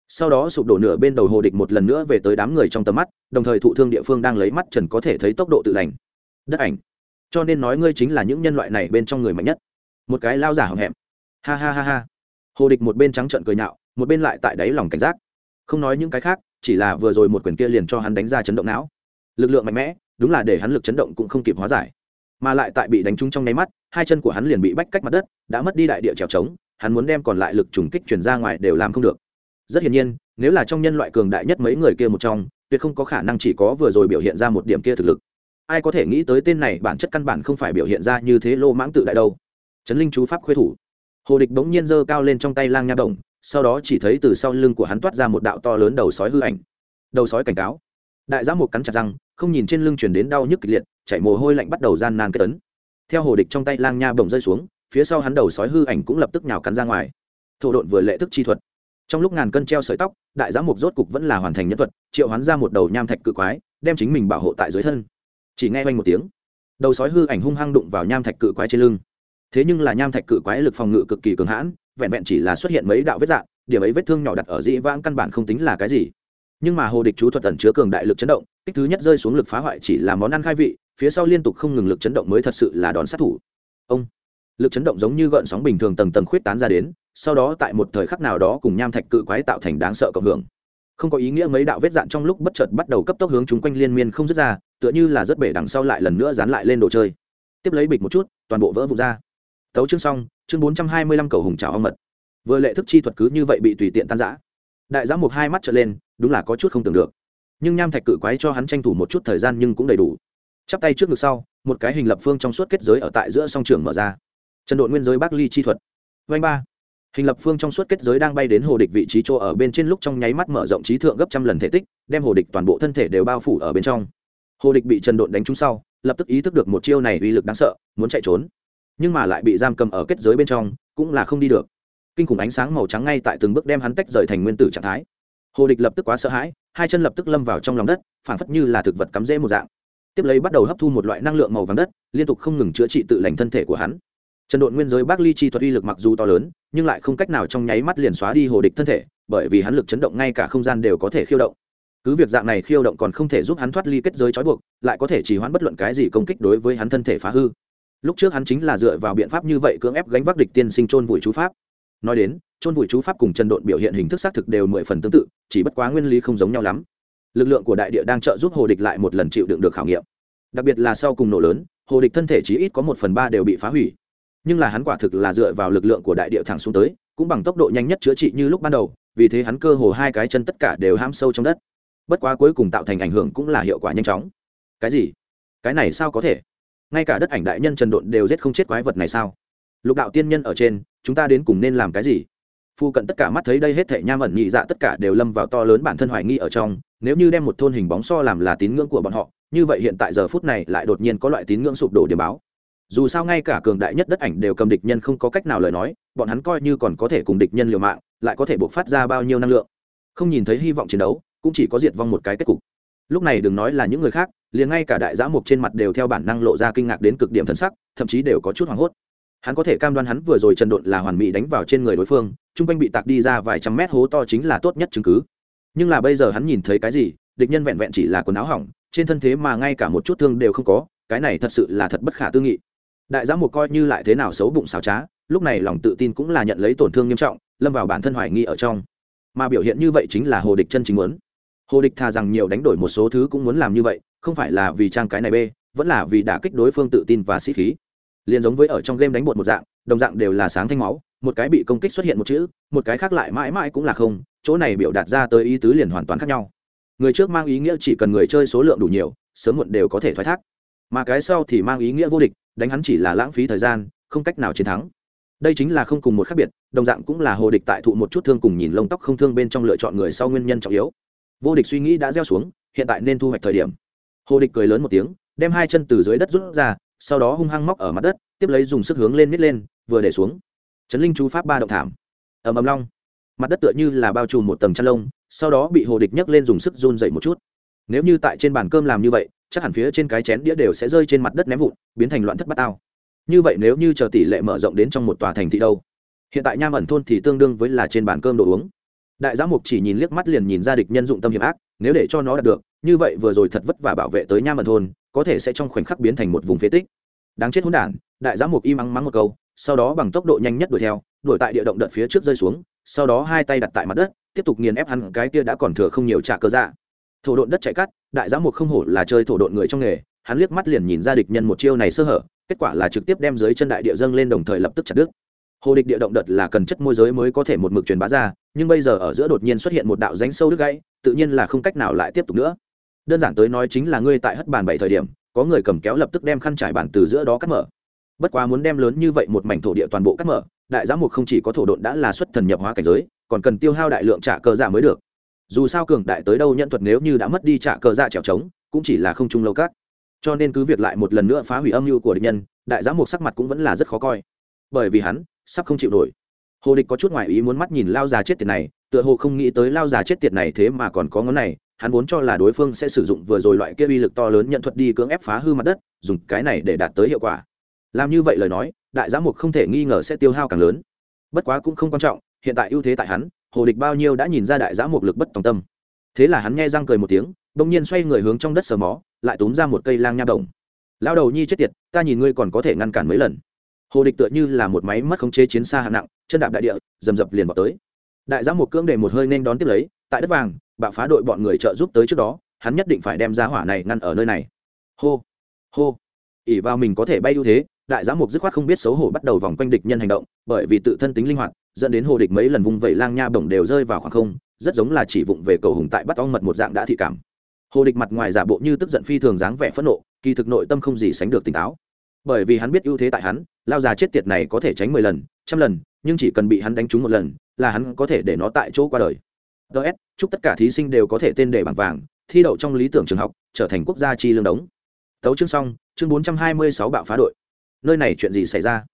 Sau đó sụp đổ nửa bên đầu hồ địch một lần nữa về tới đám người trong tầm mắt, đồng thời thụ thương địa phương đang lấy mắt trần có thể thấy tốc độ tự lành. Đất ảnh. Cho nên nói ngươi chính là những nhân loại này bên trong người mạnh nhất. Một cái lao giả hậm hẹm ha ha ha ha. Hồ địch một bên trắng trợn cười nhạo, một bên lại tại đáy lòng cảnh giác. Không nói những cái khác, chỉ là vừa rồi một quyền kia liền cho hắn đánh ra chấn động não. Lực lượng mạnh mẽ đúng là để hắn lực chấn động cũng không kịp hóa giải. Mà lại tại bị đánh trúng trong nháy mắt, hai chân của hắn liền bị bách cách mặt đất, đã mất đi đại địa trèo trống, hắn muốn đem còn lại lực trùng kích chuyển ra ngoài đều làm không được. Rất hiển nhiên, nếu là trong nhân loại cường đại nhất mấy người kia một trong, tuyệt không có khả năng chỉ có vừa rồi biểu hiện ra một điểm kia thực lực. Ai có thể nghĩ tới tên này bản chất căn bản không phải biểu hiện ra như thế lô mãng tự đại đâu. Trấn linh chú pháp khuê thủ. Hồ địch bỗng nhiên giơ cao lên trong tay lang nha đồng, sau đó chỉ thấy từ sau lưng của hắn toát ra một đạo to lớn đầu sói hư ảnh. Đầu sói cảnh cáo đại giám Mục cắn chặt răng, không nhìn trên lưng chuyển đến đau nhức kịch liệt, chảy mồ hôi lạnh bắt đầu gian nan kết tấn theo hồ địch trong tay lang nha bồng rơi xuống, phía sau hắn đầu sói hư ảnh cũng lập tức nhào cắn ra ngoài. Thổ độn vừa lệ thức chi thuật. Trong lúc ngàn cân treo sợi tóc, đại giám mục rốt cục vẫn là hoàn thành nhân thuật, triệu hắn ra một đầu nham thạch cự quái, đem chính mình bảo hộ tại dưới thân. Chỉ nghe oanh một tiếng, đầu sói hư ảnh hung hăng đụng vào nham thạch cự quái trên lưng. Thế nhưng là nham thạch cự quái lực phòng ngự cực kỳ cường hãn, vẹn vẹn chỉ là xuất hiện mấy đạo vết dạng, điểm ấy vết thương nhỏ đặt ở dĩ vãng căn bản không tính là cái gì nhưng mà hồ địch chú thuật tẩn chứa cường đại lực chấn động, kích thứ nhất rơi xuống lực phá hoại chỉ là món ăn khai vị, phía sau liên tục không ngừng lực chấn động mới thật sự là đòn sát thủ. Ông! Lực chấn động giống như gợn sóng bình thường tầng tầng khuyết tán ra đến, sau đó tại một thời khắc nào đó cùng nham thạch cự quái tạo thành đáng sợ cộng hưởng. Không có ý nghĩa mấy đạo vết dạn trong lúc bất chợt bắt đầu cấp tốc hướng chúng quanh liên miên không dứt ra, tựa như là rất bể đằng sau lại lần nữa dán lại lên đồ chơi. Tiếp lấy bịch một chút, toàn bộ vỡ vụt ra. Tấu chương xong, chương bốn trăm hai mươi lăm cầu hùng trào ong mật. Vừa lệ thức chi thuật cứ như vậy bị tùy tiện tan giã đại giám một hai mắt trở lên đúng là có chút không tưởng được. Nhưng nham thạch cự quái cho hắn tranh thủ một chút thời gian nhưng cũng đầy đủ. Chắp tay trước ngực sau, một cái hình lập phương trong suốt kết giới ở tại giữa song trường mở ra. Trần đội nguyên giới bác ly chi thuật. Vanh ba. Hình lập phương trong suốt kết giới đang bay đến hồ địch vị trí chỗ ở bên trên lúc trong nháy mắt mở rộng trí thượng gấp trăm lần thể tích, đem hồ địch toàn bộ thân thể đều bao phủ ở bên trong. Hồ địch bị trần đội đánh trúng sau, lập tức ý thức được một chiêu này uy lực đáng sợ, muốn chạy trốn. Nhưng mà lại bị giam cầm ở kết giới bên trong, cũng là không đi được. Kinh khủng ánh sáng màu trắng ngay tại từng bước đem hắn tách rời thành nguyên tử trạng thái hồ địch lập tức quá sợ hãi, hai chân lập tức lâm vào trong lòng đất phản phất như là thực vật cắm rễ một dạng. Tiếp lấy bắt đầu hấp thu một loại năng lượng màu vàng đất, liên tục không ngừng chữa trị tự lành thân thể của hắn. Trần độn nguyên giới bác ly chi thuật uy lực mặc dù to lớn, nhưng lại không cách nào trong nháy mắt liền xóa đi hồ địch thân thể, bởi vì hắn lực chấn động ngay cả không gian đều có thể khiêu động. Cứ việc dạng này khiêu động còn không thể giúp hắn thoát ly kết giới trói buộc, lại có thể chỉ hoãn bất luận cái gì công kích đối với hắn thân thể phá hư. Lúc trước hắn chính là dựa vào biện pháp như vậy cưỡng ép gánh vác địch tiên sinh trôn vùi chú pháp. Nói đến chôn vùi chú pháp cùng chân độn biểu hiện hình thức xác thực đều mười phần tương tự, chỉ bất quá nguyên lý không giống nhau lắm. Lực lượng của đại địa đang trợ giúp hồ địch lại một lần chịu đựng được khảo nghiệm. Đặc biệt là sau cùng nổ lớn, hồ địch thân thể chỉ ít có một phần ba đều bị phá hủy. Nhưng là hắn quả thực là dựa vào lực lượng của đại địa thẳng xuống tới, cũng bằng tốc độ nhanh nhất chữa trị như lúc ban đầu, vì thế hắn cơ hồ hai cái chân tất cả đều ham sâu trong đất. Bất quá cuối cùng tạo thành ảnh hưởng cũng là hiệu quả nhanh chóng. Cái gì? Cái này sao có thể? Ngay cả đất ảnh đại nhân trần độn đều giết không chết quái vật này sao? Lục đạo tiên nhân ở trên, chúng ta đến cùng nên làm cái gì? Phu cận tất cả mắt thấy đây hết thể nham ẩn nhị dạ tất cả đều lâm vào to lớn bản thân hoài nghi ở trong, nếu như đem một thôn hình bóng so làm là tín ngưỡng của bọn họ, như vậy hiện tại giờ phút này lại đột nhiên có loại tín ngưỡng sụp đổ điểm báo. Dù sao ngay cả cường đại nhất đất ảnh đều cầm địch nhân không có cách nào lời nói, bọn hắn coi như còn có thể cùng địch nhân liều mạng, lại có thể buộc phát ra bao nhiêu năng lượng. Không nhìn thấy hy vọng chiến đấu, cũng chỉ có diệt vong một cái kết cục. Lúc này đừng nói là những người khác, liền ngay cả đại giã mục trên mặt đều theo bản năng lộ ra kinh ngạc đến cực điểm thân sắc, thậm chí đều có chút hoảng hốt hắn có thể cam đoan hắn vừa rồi trần độn là hoàn mỹ đánh vào trên người đối phương, chung quanh bị tạc đi ra vài trăm mét hố to chính là tốt nhất chứng cứ. Nhưng là bây giờ hắn nhìn thấy cái gì, địch nhân vẹn vẹn chỉ là quần áo hỏng, trên thân thế mà ngay cả một chút thương đều không có, cái này thật sự là thật bất khả tư nghị. Đại giám mục coi như lại thế nào xấu bụng xào trá, lúc này lòng tự tin cũng là nhận lấy tổn thương nghiêm trọng, lâm vào bản thân hoài nghi ở trong. Mà biểu hiện như vậy chính là hồ địch chân chính muốn. Hồ địch thà rằng nhiều đánh đổi một số thứ cũng muốn làm như vậy, không phải là vì trang cái này bê, vẫn là vì đả kích đối phương tự tin và sĩ khí liền giống với ở trong game đánh bột một dạng, đồng dạng đều là sáng thanh máu, một cái bị công kích xuất hiện một chữ, một cái khác lại mãi mãi cũng là không, chỗ này biểu đạt ra tới ý tứ liền hoàn toàn khác nhau. Người trước mang ý nghĩa chỉ cần người chơi số lượng đủ nhiều, sớm muộn đều có thể thoái thác. Mà cái sau thì mang ý nghĩa vô địch, đánh hắn chỉ là lãng phí thời gian, không cách nào chiến thắng. Đây chính là không cùng một khác biệt, đồng dạng cũng là hồ địch tại thụ một chút thương cùng nhìn lông tóc không thương bên trong lựa chọn người sau nguyên nhân trọng yếu. Vô địch suy nghĩ đã gieo xuống, hiện tại nên thu hoạch thời điểm. Hồ địch cười lớn một tiếng, đem hai chân từ dưới đất rút ra sau đó hung hăng móc ở mặt đất, tiếp lấy dùng sức hướng lên miết lên, vừa để xuống. Trấn linh chú pháp ba động thảm. Ầm ầm long. Mặt đất tựa như là bao trùm một tầng chăn lông, sau đó bị hồ địch nhấc lên dùng sức run dậy một chút. Nếu như tại trên bàn cơm làm như vậy, chắc hẳn phía trên cái chén đĩa đều sẽ rơi trên mặt đất ném vụn, biến thành loạn thất bát ao. Như vậy nếu như chờ tỷ lệ mở rộng đến trong một tòa thành thị đâu? Hiện tại nham ẩn thôn thì tương đương với là trên bàn cơm đồ uống. Đại giám mục chỉ nhìn liếc mắt liền nhìn ra địch nhân dụng tâm hiểm ác, nếu để cho nó đạt được, như vậy vừa rồi thật vất vả bảo vệ tới nham ẩn thôn có thể sẽ trong khoảnh khắc biến thành một vùng phế tích. Đáng chết hỗn đản, đại giám mục im ắng mắng một câu, sau đó bằng tốc độ nhanh nhất đuổi theo, đuổi tại địa động đợt phía trước rơi xuống, sau đó hai tay đặt tại mặt đất, tiếp tục nghiền ép hắn, cái kia đã còn thừa không nhiều trả cơ dạ. Thổ độn đất chạy cắt, đại giám mục không hổ là chơi thổ độn người trong nghề, hắn liếc mắt liền nhìn ra địch nhân một chiêu này sơ hở, kết quả là trực tiếp đem dưới chân đại địa dâng lên đồng thời lập tức chặt đứt. Hồ địch địa động đợt là cần chất môi giới mới có thể một mực truyền bá ra, nhưng bây giờ ở giữa đột nhiên xuất hiện một đạo rãnh sâu đứt gãy, tự nhiên là không cách nào lại tiếp tục nữa đơn giản tới nói chính là ngươi tại hất bàn bảy thời điểm, có người cầm kéo lập tức đem khăn trải bàn từ giữa đó cắt mở. Bất quá muốn đem lớn như vậy một mảnh thổ địa toàn bộ cắt mở, đại giám mục không chỉ có thổ độn đã là xuất thần nhập hóa cảnh giới, còn cần tiêu hao đại lượng trả cờ dạ mới được. Dù sao cường đại tới đâu nhận thuật nếu như đã mất đi trả cờ dạ trèo trống, cũng chỉ là không trung lâu các cho nên cứ việc lại một lần nữa phá hủy âm mưu của địch nhân, đại giám mục sắc mặt cũng vẫn là rất khó coi. Bởi vì hắn sắp không chịu nổi. Hồ địch có chút ngoại ý muốn mắt nhìn lao già chết tiệt này, tựa hồ không nghĩ tới lao già chết tiệt này thế mà còn có ngón này hắn vốn cho là đối phương sẽ sử dụng vừa rồi loại kia uy lực to lớn nhận thuật đi cưỡng ép phá hư mặt đất, dùng cái này để đạt tới hiệu quả. Làm như vậy lời nói, đại giám mục không thể nghi ngờ sẽ tiêu hao càng lớn. Bất quá cũng không quan trọng, hiện tại ưu thế tại hắn, hồ địch bao nhiêu đã nhìn ra đại giám mục lực bất tòng tâm. Thế là hắn nghe răng cười một tiếng, bỗng nhiên xoay người hướng trong đất sờ mó, lại túm ra một cây lang nha đồng. Lao đầu nhi chết tiệt, ta nhìn ngươi còn có thể ngăn cản mấy lần. Hồ địch tựa như là một máy mất khống chế chiến xa hạng nặng, chân đạp đại địa, dầm dập liền vào tới. Đại giám Mục cưỡng để một hơi nên đón tiếp lấy tại đất vàng, bạo phá đội bọn người trợ giúp tới trước đó, hắn nhất định phải đem ra hỏa này ngăn ở nơi này. Hô hô ỉ vào mình có thể bay ưu thế, đại giám mục dứt khoát không biết xấu hổ bắt đầu vòng quanh địch nhân hành động, bởi vì tự thân tính linh hoạt, dẫn đến hồ địch mấy lần vung vẩy lang nha bổng đều rơi vào khoảng không, rất giống là chỉ vụng về cầu hùng tại bắt ong mật một dạng đã thị cảm. Hồ địch mặt ngoài giả bộ như tức giận phi thường dáng vẻ phẫn nộ, kỳ thực nội tâm không gì sánh được tỉnh táo. Bởi vì hắn biết ưu thế tại hắn, lao già chết tiệt này có thể tránh mười lần, trăm lần, nhưng chỉ cần bị hắn đánh trúng một lần, là hắn có thể để nó tại chỗ qua đời ts chúc tất cả thí sinh đều có thể tên đề bảng vàng, thi đậu trong lý tưởng trường học, trở thành quốc gia chi lương đống. Tấu chương xong, chương bốn trăm hai mươi sáu bạo phá đội. Nơi này chuyện gì xảy ra?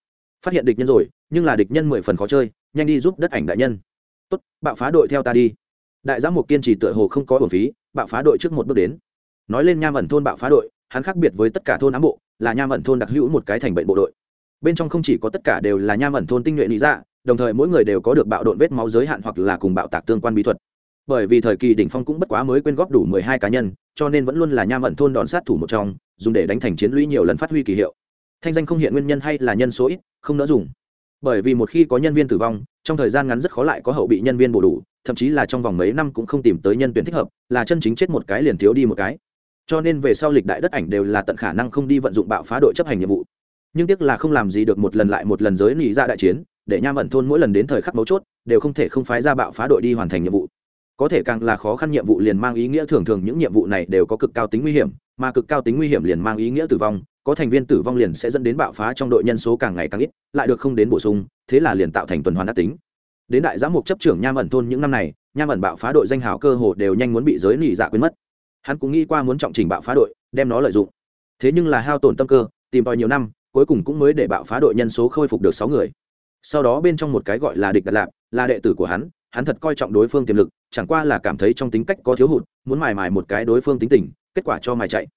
Phát hiện địch nhân rồi, nhưng là địch nhân mười phần khó chơi, nhanh đi giúp đất ảnh đại nhân. Tốt, bạo phá đội theo ta đi. Đại giám mục kiên trì tựa hồ không có bổn phí, bạo phá đội trước một bước đến. Nói lên nham ẩn thôn bạo phá đội, hắn khác biệt với tất cả thôn ám bộ, là nham ẩn thôn đặc hữu một cái thành bệnh bộ đội. Bên trong không chỉ có tất cả đều là nham ẩn thôn tinh nhuệ lý dạ đồng thời mỗi người đều có được bạo độn vết máu giới hạn hoặc là cùng bạo tạc tương quan bí thuật. Bởi vì thời kỳ đỉnh phong cũng bất quá mới quyên góp đủ mười hai cá nhân, cho nên vẫn luôn là nham ẩn thôn đòn sát thủ một trong, dùng để đánh thành chiến lũy nhiều lần phát huy kỳ hiệu. Thanh danh không hiện nguyên nhân hay là nhân số ít, không đỡ dùng. Bởi vì một khi có nhân viên tử vong, trong thời gian ngắn rất khó lại có hậu bị nhân viên bổ đủ, thậm chí là trong vòng mấy năm cũng không tìm tới nhân tuyển thích hợp, là chân chính chết một cái liền thiếu đi một cái. Cho nên về sau lịch đại đất ảnh đều là tận khả năng không đi vận dụng bạo phá đội chấp hành nhiệm vụ. Nhưng tiếc là không làm gì được một lần lại một lần giới nỉ ra dạ đại chiến để nham ẩn thôn mỗi lần đến thời khắc mấu chốt, đều không thể không phái ra bạo phá đội đi hoàn thành nhiệm vụ. Có thể càng là khó khăn nhiệm vụ liền mang ý nghĩa thường thường những nhiệm vụ này đều có cực cao tính nguy hiểm, mà cực cao tính nguy hiểm liền mang ý nghĩa tử vong, có thành viên tử vong liền sẽ dẫn đến bạo phá trong đội nhân số càng ngày càng ít, lại được không đến bổ sung, thế là liền tạo thành tuần hoàn đắc tính. Đến đại giám mục chấp trưởng nham ẩn thôn những năm này, nham ẩn bạo phá đội danh hào cơ hồ đều nhanh muốn bị giới lì dạ quên mất. Hắn cũng nghĩ qua muốn trọng trình bạo phá đội, đem nó lợi dụng. Thế nhưng là hao tổn tâm cơ, tìm tòi nhiều năm, cuối cùng cũng mới để bạo phá đội nhân số khôi phục được sáu người sau đó bên trong một cái gọi là địch đặt lạp là đệ tử của hắn hắn thật coi trọng đối phương tiềm lực, chẳng qua là cảm thấy trong tính cách có thiếu hụt, muốn mài mài một cái đối phương tính tình, kết quả cho mài chạy.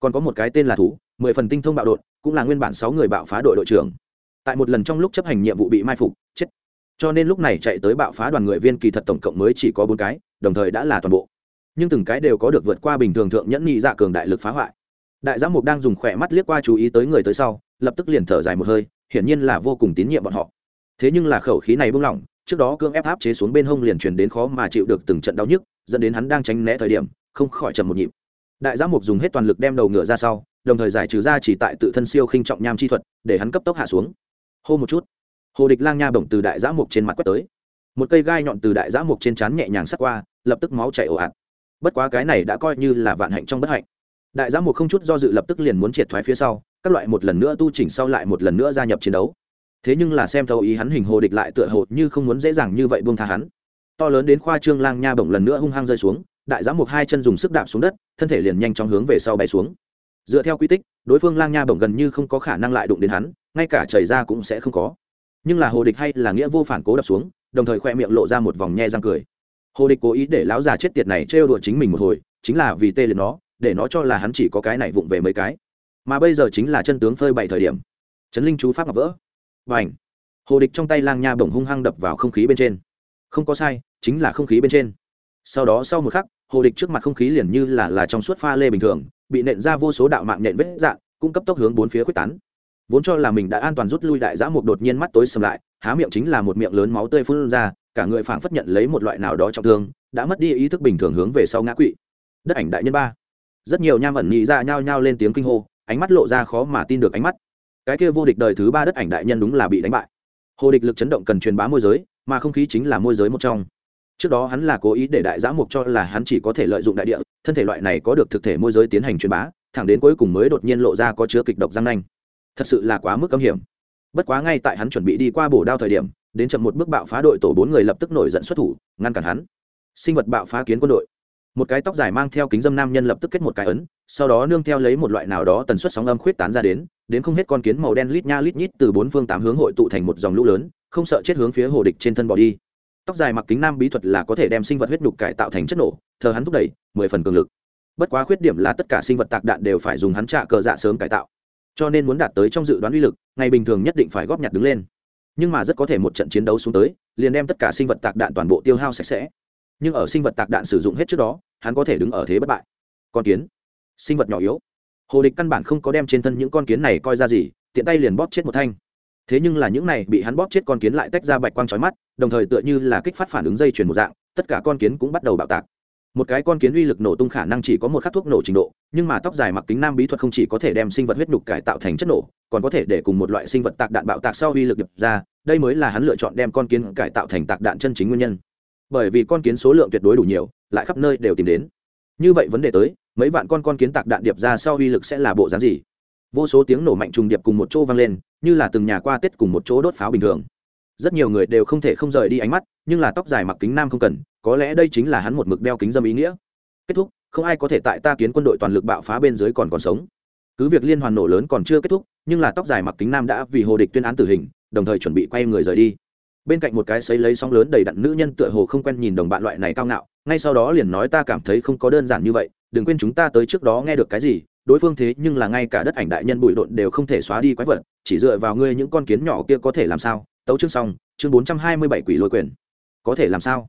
Còn có một cái tên là thú, mười phần tinh thông bạo đội cũng là nguyên bản sáu người bạo phá đội đội trưởng. Tại một lần trong lúc chấp hành nhiệm vụ bị mai phục, chết. Cho nên lúc này chạy tới bạo phá đoàn người viên kỳ thật tổng cộng mới chỉ có bốn cái, đồng thời đã là toàn bộ. Nhưng từng cái đều có được vượt qua bình thường thượng nhẫn nhị dạ cường đại lực phá hoại. Đại giám mục đang dùng khỏe mắt liếc qua chú ý tới người tới sau, lập tức liền thở dài một hơi, hiển nhiên là vô cùng tín nhiệm bọn họ thế nhưng là khẩu khí này buông lỏng, trước đó cương ép áp chế xuống bên hông liền truyền đến khó mà chịu được từng trận đau nhức, dẫn đến hắn đang tránh né thời điểm, không khỏi chậm một nhịp. Đại giã mục dùng hết toàn lực đem đầu ngựa ra sau, đồng thời giải trừ ra chỉ tại tự thân siêu khinh trọng nham chi thuật, để hắn cấp tốc hạ xuống. Hô một chút. Hồ địch lang nha bổng từ đại giã mục trên mặt quét tới. Một cây gai nhọn từ đại giã mục trên trán nhẹ nhàng sắt qua, lập tức máu chảy ồ ạt. Bất quá cái này đã coi như là vạn hạnh trong bất hạnh. Đại giã mục không chút do dự lập tức liền muốn triệt thoái phía sau, các loại một lần nữa tu chỉnh sau lại một lần nữa gia nhập chiến đấu thế nhưng là xem thấu ý hắn hình hồ địch lại tựa hồ như không muốn dễ dàng như vậy buông tha hắn. To lớn đến khoa trương lang nha bổng lần nữa hung hăng rơi xuống, đại giám mục hai chân dùng sức đạp xuống đất, thân thể liền nhanh chóng hướng về sau bay xuống. Dựa theo quy tích, đối phương lang nha bổng gần như không có khả năng lại đụng đến hắn, ngay cả chảy ra cũng sẽ không có. Nhưng là hồ địch hay là nghĩa vô phản cố đập xuống, đồng thời khoe miệng lộ ra một vòng nhe răng cười. Hồ địch cố ý để lão già chết tiệt này trêu đùa chính mình một hồi, chính là vì tê liệt nó, để nó cho là hắn chỉ có cái này vụng về mấy cái. Mà bây giờ chính là chân tướng phơi bày thời điểm. Trấn linh chú pháp ngọc vỡ và ảnh. Hồ địch trong tay lang nha bổng hung hăng đập vào không khí bên trên. Không có sai, chính là không khí bên trên. Sau đó sau một khắc, hồ địch trước mặt không khí liền như là là trong suốt pha lê bình thường, bị nện ra vô số đạo mạng nện vết dạn cung cấp tốc hướng bốn phía quyết tán. Vốn cho là mình đã an toàn rút lui đại giã mục đột nhiên mắt tối sầm lại, há miệng chính là một miệng lớn máu tươi phun ra, cả người phảng phất nhận lấy một loại nào đó trọng thương, đã mất đi ý thức bình thường hướng về sau ngã quỵ. Đất ảnh đại nhân ba. Rất nhiều nham ẩn nhị ra nhao nhao lên tiếng kinh hô, ánh mắt lộ ra khó mà tin được ánh mắt cái kia vô địch đời thứ ba đất ảnh đại nhân đúng là bị đánh bại. Hồ địch lực chấn động cần truyền bá môi giới, mà không khí chính là môi giới một trong. Trước đó hắn là cố ý để đại giã mục cho là hắn chỉ có thể lợi dụng đại địa, thân thể loại này có được thực thể môi giới tiến hành truyền bá, thẳng đến cuối cùng mới đột nhiên lộ ra có chứa kịch độc răng nanh. Thật sự là quá mức âm hiểm. Bất quá ngay tại hắn chuẩn bị đi qua bổ đao thời điểm, đến chậm một bước bạo phá đội tổ bốn người lập tức nổi giận xuất thủ, ngăn cản hắn. Sinh vật bạo phá kiến quân đội. Một cái tóc dài mang theo kính dâm nam nhân lập tức kết một cái ấn, sau đó nương theo lấy một loại nào đó tần suất sóng âm khuyết tán ra đến đến không hết con kiến màu đen lít nha lít nhít từ bốn phương tám hướng hội tụ thành một dòng lũ lớn, không sợ chết hướng phía hồ địch trên thân bỏ đi. Tóc dài mặc kính nam bí thuật là có thể đem sinh vật huyết nhục cải tạo thành chất nổ, thờ hắn thúc đẩy, mười phần cường lực. Bất quá khuyết điểm là tất cả sinh vật tạc đạn đều phải dùng hắn trạ cờ dạ sớm cải tạo. Cho nên muốn đạt tới trong dự đoán uy lực, ngày bình thường nhất định phải góp nhặt đứng lên. Nhưng mà rất có thể một trận chiến đấu xuống tới, liền đem tất cả sinh vật tạc đạn toàn bộ tiêu hao sạch sẽ. Nhưng ở sinh vật tạc đạn sử dụng hết trước đó, hắn có thể đứng ở thế bất bại. Con kiến. Sinh vật nhỏ yếu hồ địch căn bản không có đem trên thân những con kiến này coi ra gì, tiện tay liền bóp chết một thanh. Thế nhưng là những này bị hắn bóp chết con kiến lại tách ra bạch quang trói mắt, đồng thời tựa như là kích phát phản ứng dây chuyển một dạng, tất cả con kiến cũng bắt đầu bạo tạc. Một cái con kiến uy lực nổ tung khả năng chỉ có một khắc thuốc nổ trình độ, nhưng mà tóc dài mặc kính nam bí thuật không chỉ có thể đem sinh vật huyết nhục cải tạo thành chất nổ, còn có thể để cùng một loại sinh vật tạc đạn bạo tạc sau uy lực đập ra, đây mới là hắn lựa chọn đem con kiến cải tạo thành tạc đạn chân chính nguyên nhân. Bởi vì con kiến số lượng tuyệt đối đủ nhiều, lại khắp nơi đều tìm đến. Như vậy vấn đề tới mấy vạn con con kiến tạc đạn điệp ra sau uy lực sẽ là bộ dáng gì? Vô số tiếng nổ mạnh trùng điệp cùng một chỗ vang lên, như là từng nhà qua tết cùng một chỗ đốt pháo bình thường. Rất nhiều người đều không thể không rời đi ánh mắt, nhưng là tóc dài mặc kính nam không cần, có lẽ đây chính là hắn một mực đeo kính dâm ý nghĩa. Kết thúc, không ai có thể tại ta kiến quân đội toàn lực bạo phá bên dưới còn còn sống. Cứ việc liên hoàn nổ lớn còn chưa kết thúc, nhưng là tóc dài mặc kính nam đã vì hồ địch tuyên án tử hình, đồng thời chuẩn bị quay người rời đi. Bên cạnh một cái xấy lấy sóng lớn đầy đặn nữ nhân tựa hồ không quen nhìn đồng bạn loại này cao ngạo, ngay sau đó liền nói ta cảm thấy không có đơn giản như vậy đừng quên chúng ta tới trước đó nghe được cái gì, đối phương thế nhưng là ngay cả đất ảnh đại nhân bụi độn đều không thể xóa đi quái vật, chỉ dựa vào ngươi những con kiến nhỏ kia có thể làm sao? Tấu chương xong, chương bốn trăm hai mươi bảy quỷ lôi quyền. Có thể làm sao?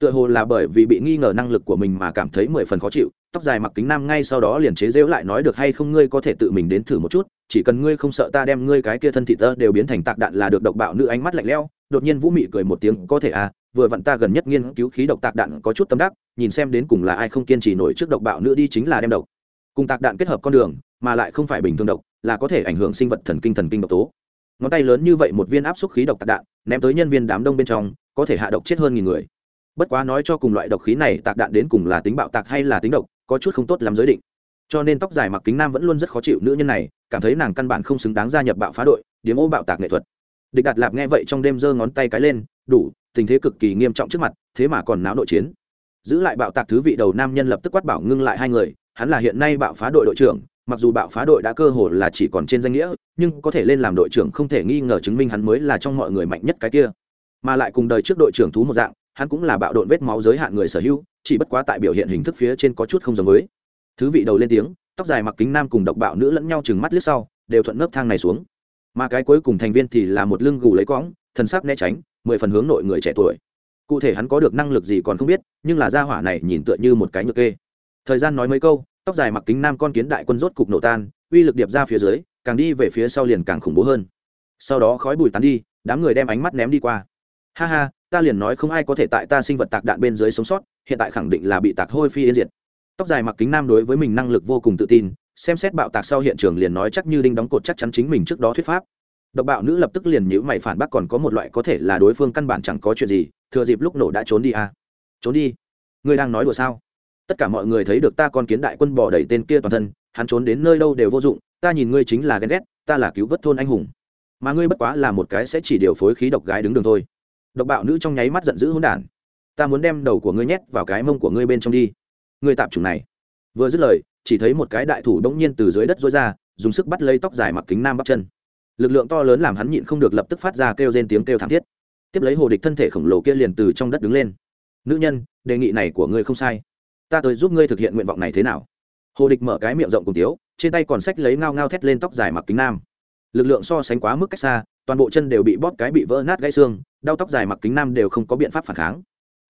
Tựa hồ là bởi vì bị nghi ngờ năng lực của mình mà cảm thấy mười phần khó chịu, tóc dài mặc kính nam ngay sau đó liền chế rễu lại nói được hay không ngươi có thể tự mình đến thử một chút, chỉ cần ngươi không sợ ta đem ngươi cái kia thân thị tơ đều biến thành tạc đạn là được độc bạo nữ ánh mắt lạnh lẽo, đột nhiên vũ mị cười một tiếng, có thể à vừa vặn ta gần nhất nghiên cứu khí độc tạc đạn có chút tâm đắc, nhìn xem đến cùng là ai không kiên trì nổi trước độc bạo nữa đi chính là đem độc. Cùng tạc đạn kết hợp con đường, mà lại không phải bình thường độc, là có thể ảnh hưởng sinh vật thần kinh thần kinh độc tố. Ngón tay lớn như vậy một viên áp suất khí độc tạc đạn, ném tới nhân viên đám đông bên trong, có thể hạ độc chết hơn nghìn người. Bất quá nói cho cùng loại độc khí này tạc đạn đến cùng là tính bạo tạc hay là tính độc, có chút không tốt lắm giới định. Cho nên tóc dài mặc kính nam vẫn luôn rất khó chịu nữ nhân này, cảm thấy nàng căn bản không xứng đáng gia nhập bạo phá đội, điếm ô bạo tạc nghệ thuật. Địch đạt lạp nghe vậy trong đêm giơ ngón tay cái lên đủ, tình thế cực kỳ nghiêm trọng trước mặt, thế mà còn náo nội chiến. Giữ lại bạo tạc thứ vị đầu nam nhân lập tức quát bảo ngưng lại hai người, hắn là hiện nay bạo phá đội đội trưởng, mặc dù bạo phá đội đã cơ hồ là chỉ còn trên danh nghĩa, nhưng có thể lên làm đội trưởng không thể nghi ngờ chứng minh hắn mới là trong mọi người mạnh nhất cái kia. Mà lại cùng đời trước đội trưởng thú một dạng, hắn cũng là bạo đội vết máu giới hạn người sở hữu, chỉ bất quá tại biểu hiện hình thức phía trên có chút không giống với. Thứ vị đầu lên tiếng, tóc dài mặc kính nam cùng độc bạo nữ lẫn nhau chừng mắt lướt sau, đều thuận nấc thang này xuống. Mà cái cuối cùng thành viên thì là một lưng gù lấy cõng, thần sắc né tránh mười phần hướng nội người trẻ tuổi. Cụ thể hắn có được năng lực gì còn không biết, nhưng là gia hỏa này nhìn tựa như một cái nhược kê. Thời gian nói mấy câu, tóc dài mặc kính nam con kiến đại quân rốt cục nổ tan, uy lực điệp ra phía dưới, càng đi về phía sau liền càng khủng bố hơn. Sau đó khói bùi tán đi, đám người đem ánh mắt ném đi qua. Ha ha, ta liền nói không ai có thể tại ta sinh vật tạc đạn bên dưới sống sót, hiện tại khẳng định là bị tạc hôi phi yên diệt. Tóc dài mặc kính nam đối với mình năng lực vô cùng tự tin, xem xét bạo tạc sau hiện trường liền nói chắc như đinh đóng cột chắc chắn chính mình trước đó thuyết pháp độc bạo nữ lập tức liền nhữ mày phản bác còn có một loại có thể là đối phương căn bản chẳng có chuyện gì, thừa dịp lúc nổ đã trốn đi à. trốn đi? Ngươi đang nói đùa sao? Tất cả mọi người thấy được ta con kiến đại quân bỏ đẩy tên kia toàn thân, hắn trốn đến nơi đâu đều vô dụng, ta nhìn ngươi chính là ghen ghét, ta là cứu vớt thôn anh hùng. Mà ngươi bất quá là một cái sẽ chỉ điều phối khí độc gái đứng đường thôi. Độc bạo nữ trong nháy mắt giận dữ hỗn đản. Ta muốn đem đầu của ngươi nhét vào cái mông của ngươi bên trong đi. Ngươi tạp chủng này. Vừa dứt lời, chỉ thấy một cái đại thủ đống nhiên từ dưới đất rối ra, dùng sức bắt lấy tóc dài mặc kính nam bắp chân lực lượng to lớn làm hắn nhịn không được lập tức phát ra kêu rên tiếng kêu thảm thiết. Tiếp lấy hồ địch thân thể khổng lồ kia liền từ trong đất đứng lên. Nữ nhân, đề nghị này của ngươi không sai. Ta tới giúp ngươi thực hiện nguyện vọng này thế nào? Hồ địch mở cái miệng rộng cùng tiếu, trên tay còn sách lấy ngao ngao thét lên tóc dài mặc kính nam. Lực lượng so sánh quá mức cách xa, toàn bộ chân đều bị bóp cái bị vỡ nát gãy xương, đau tóc dài mặc kính nam đều không có biện pháp phản kháng.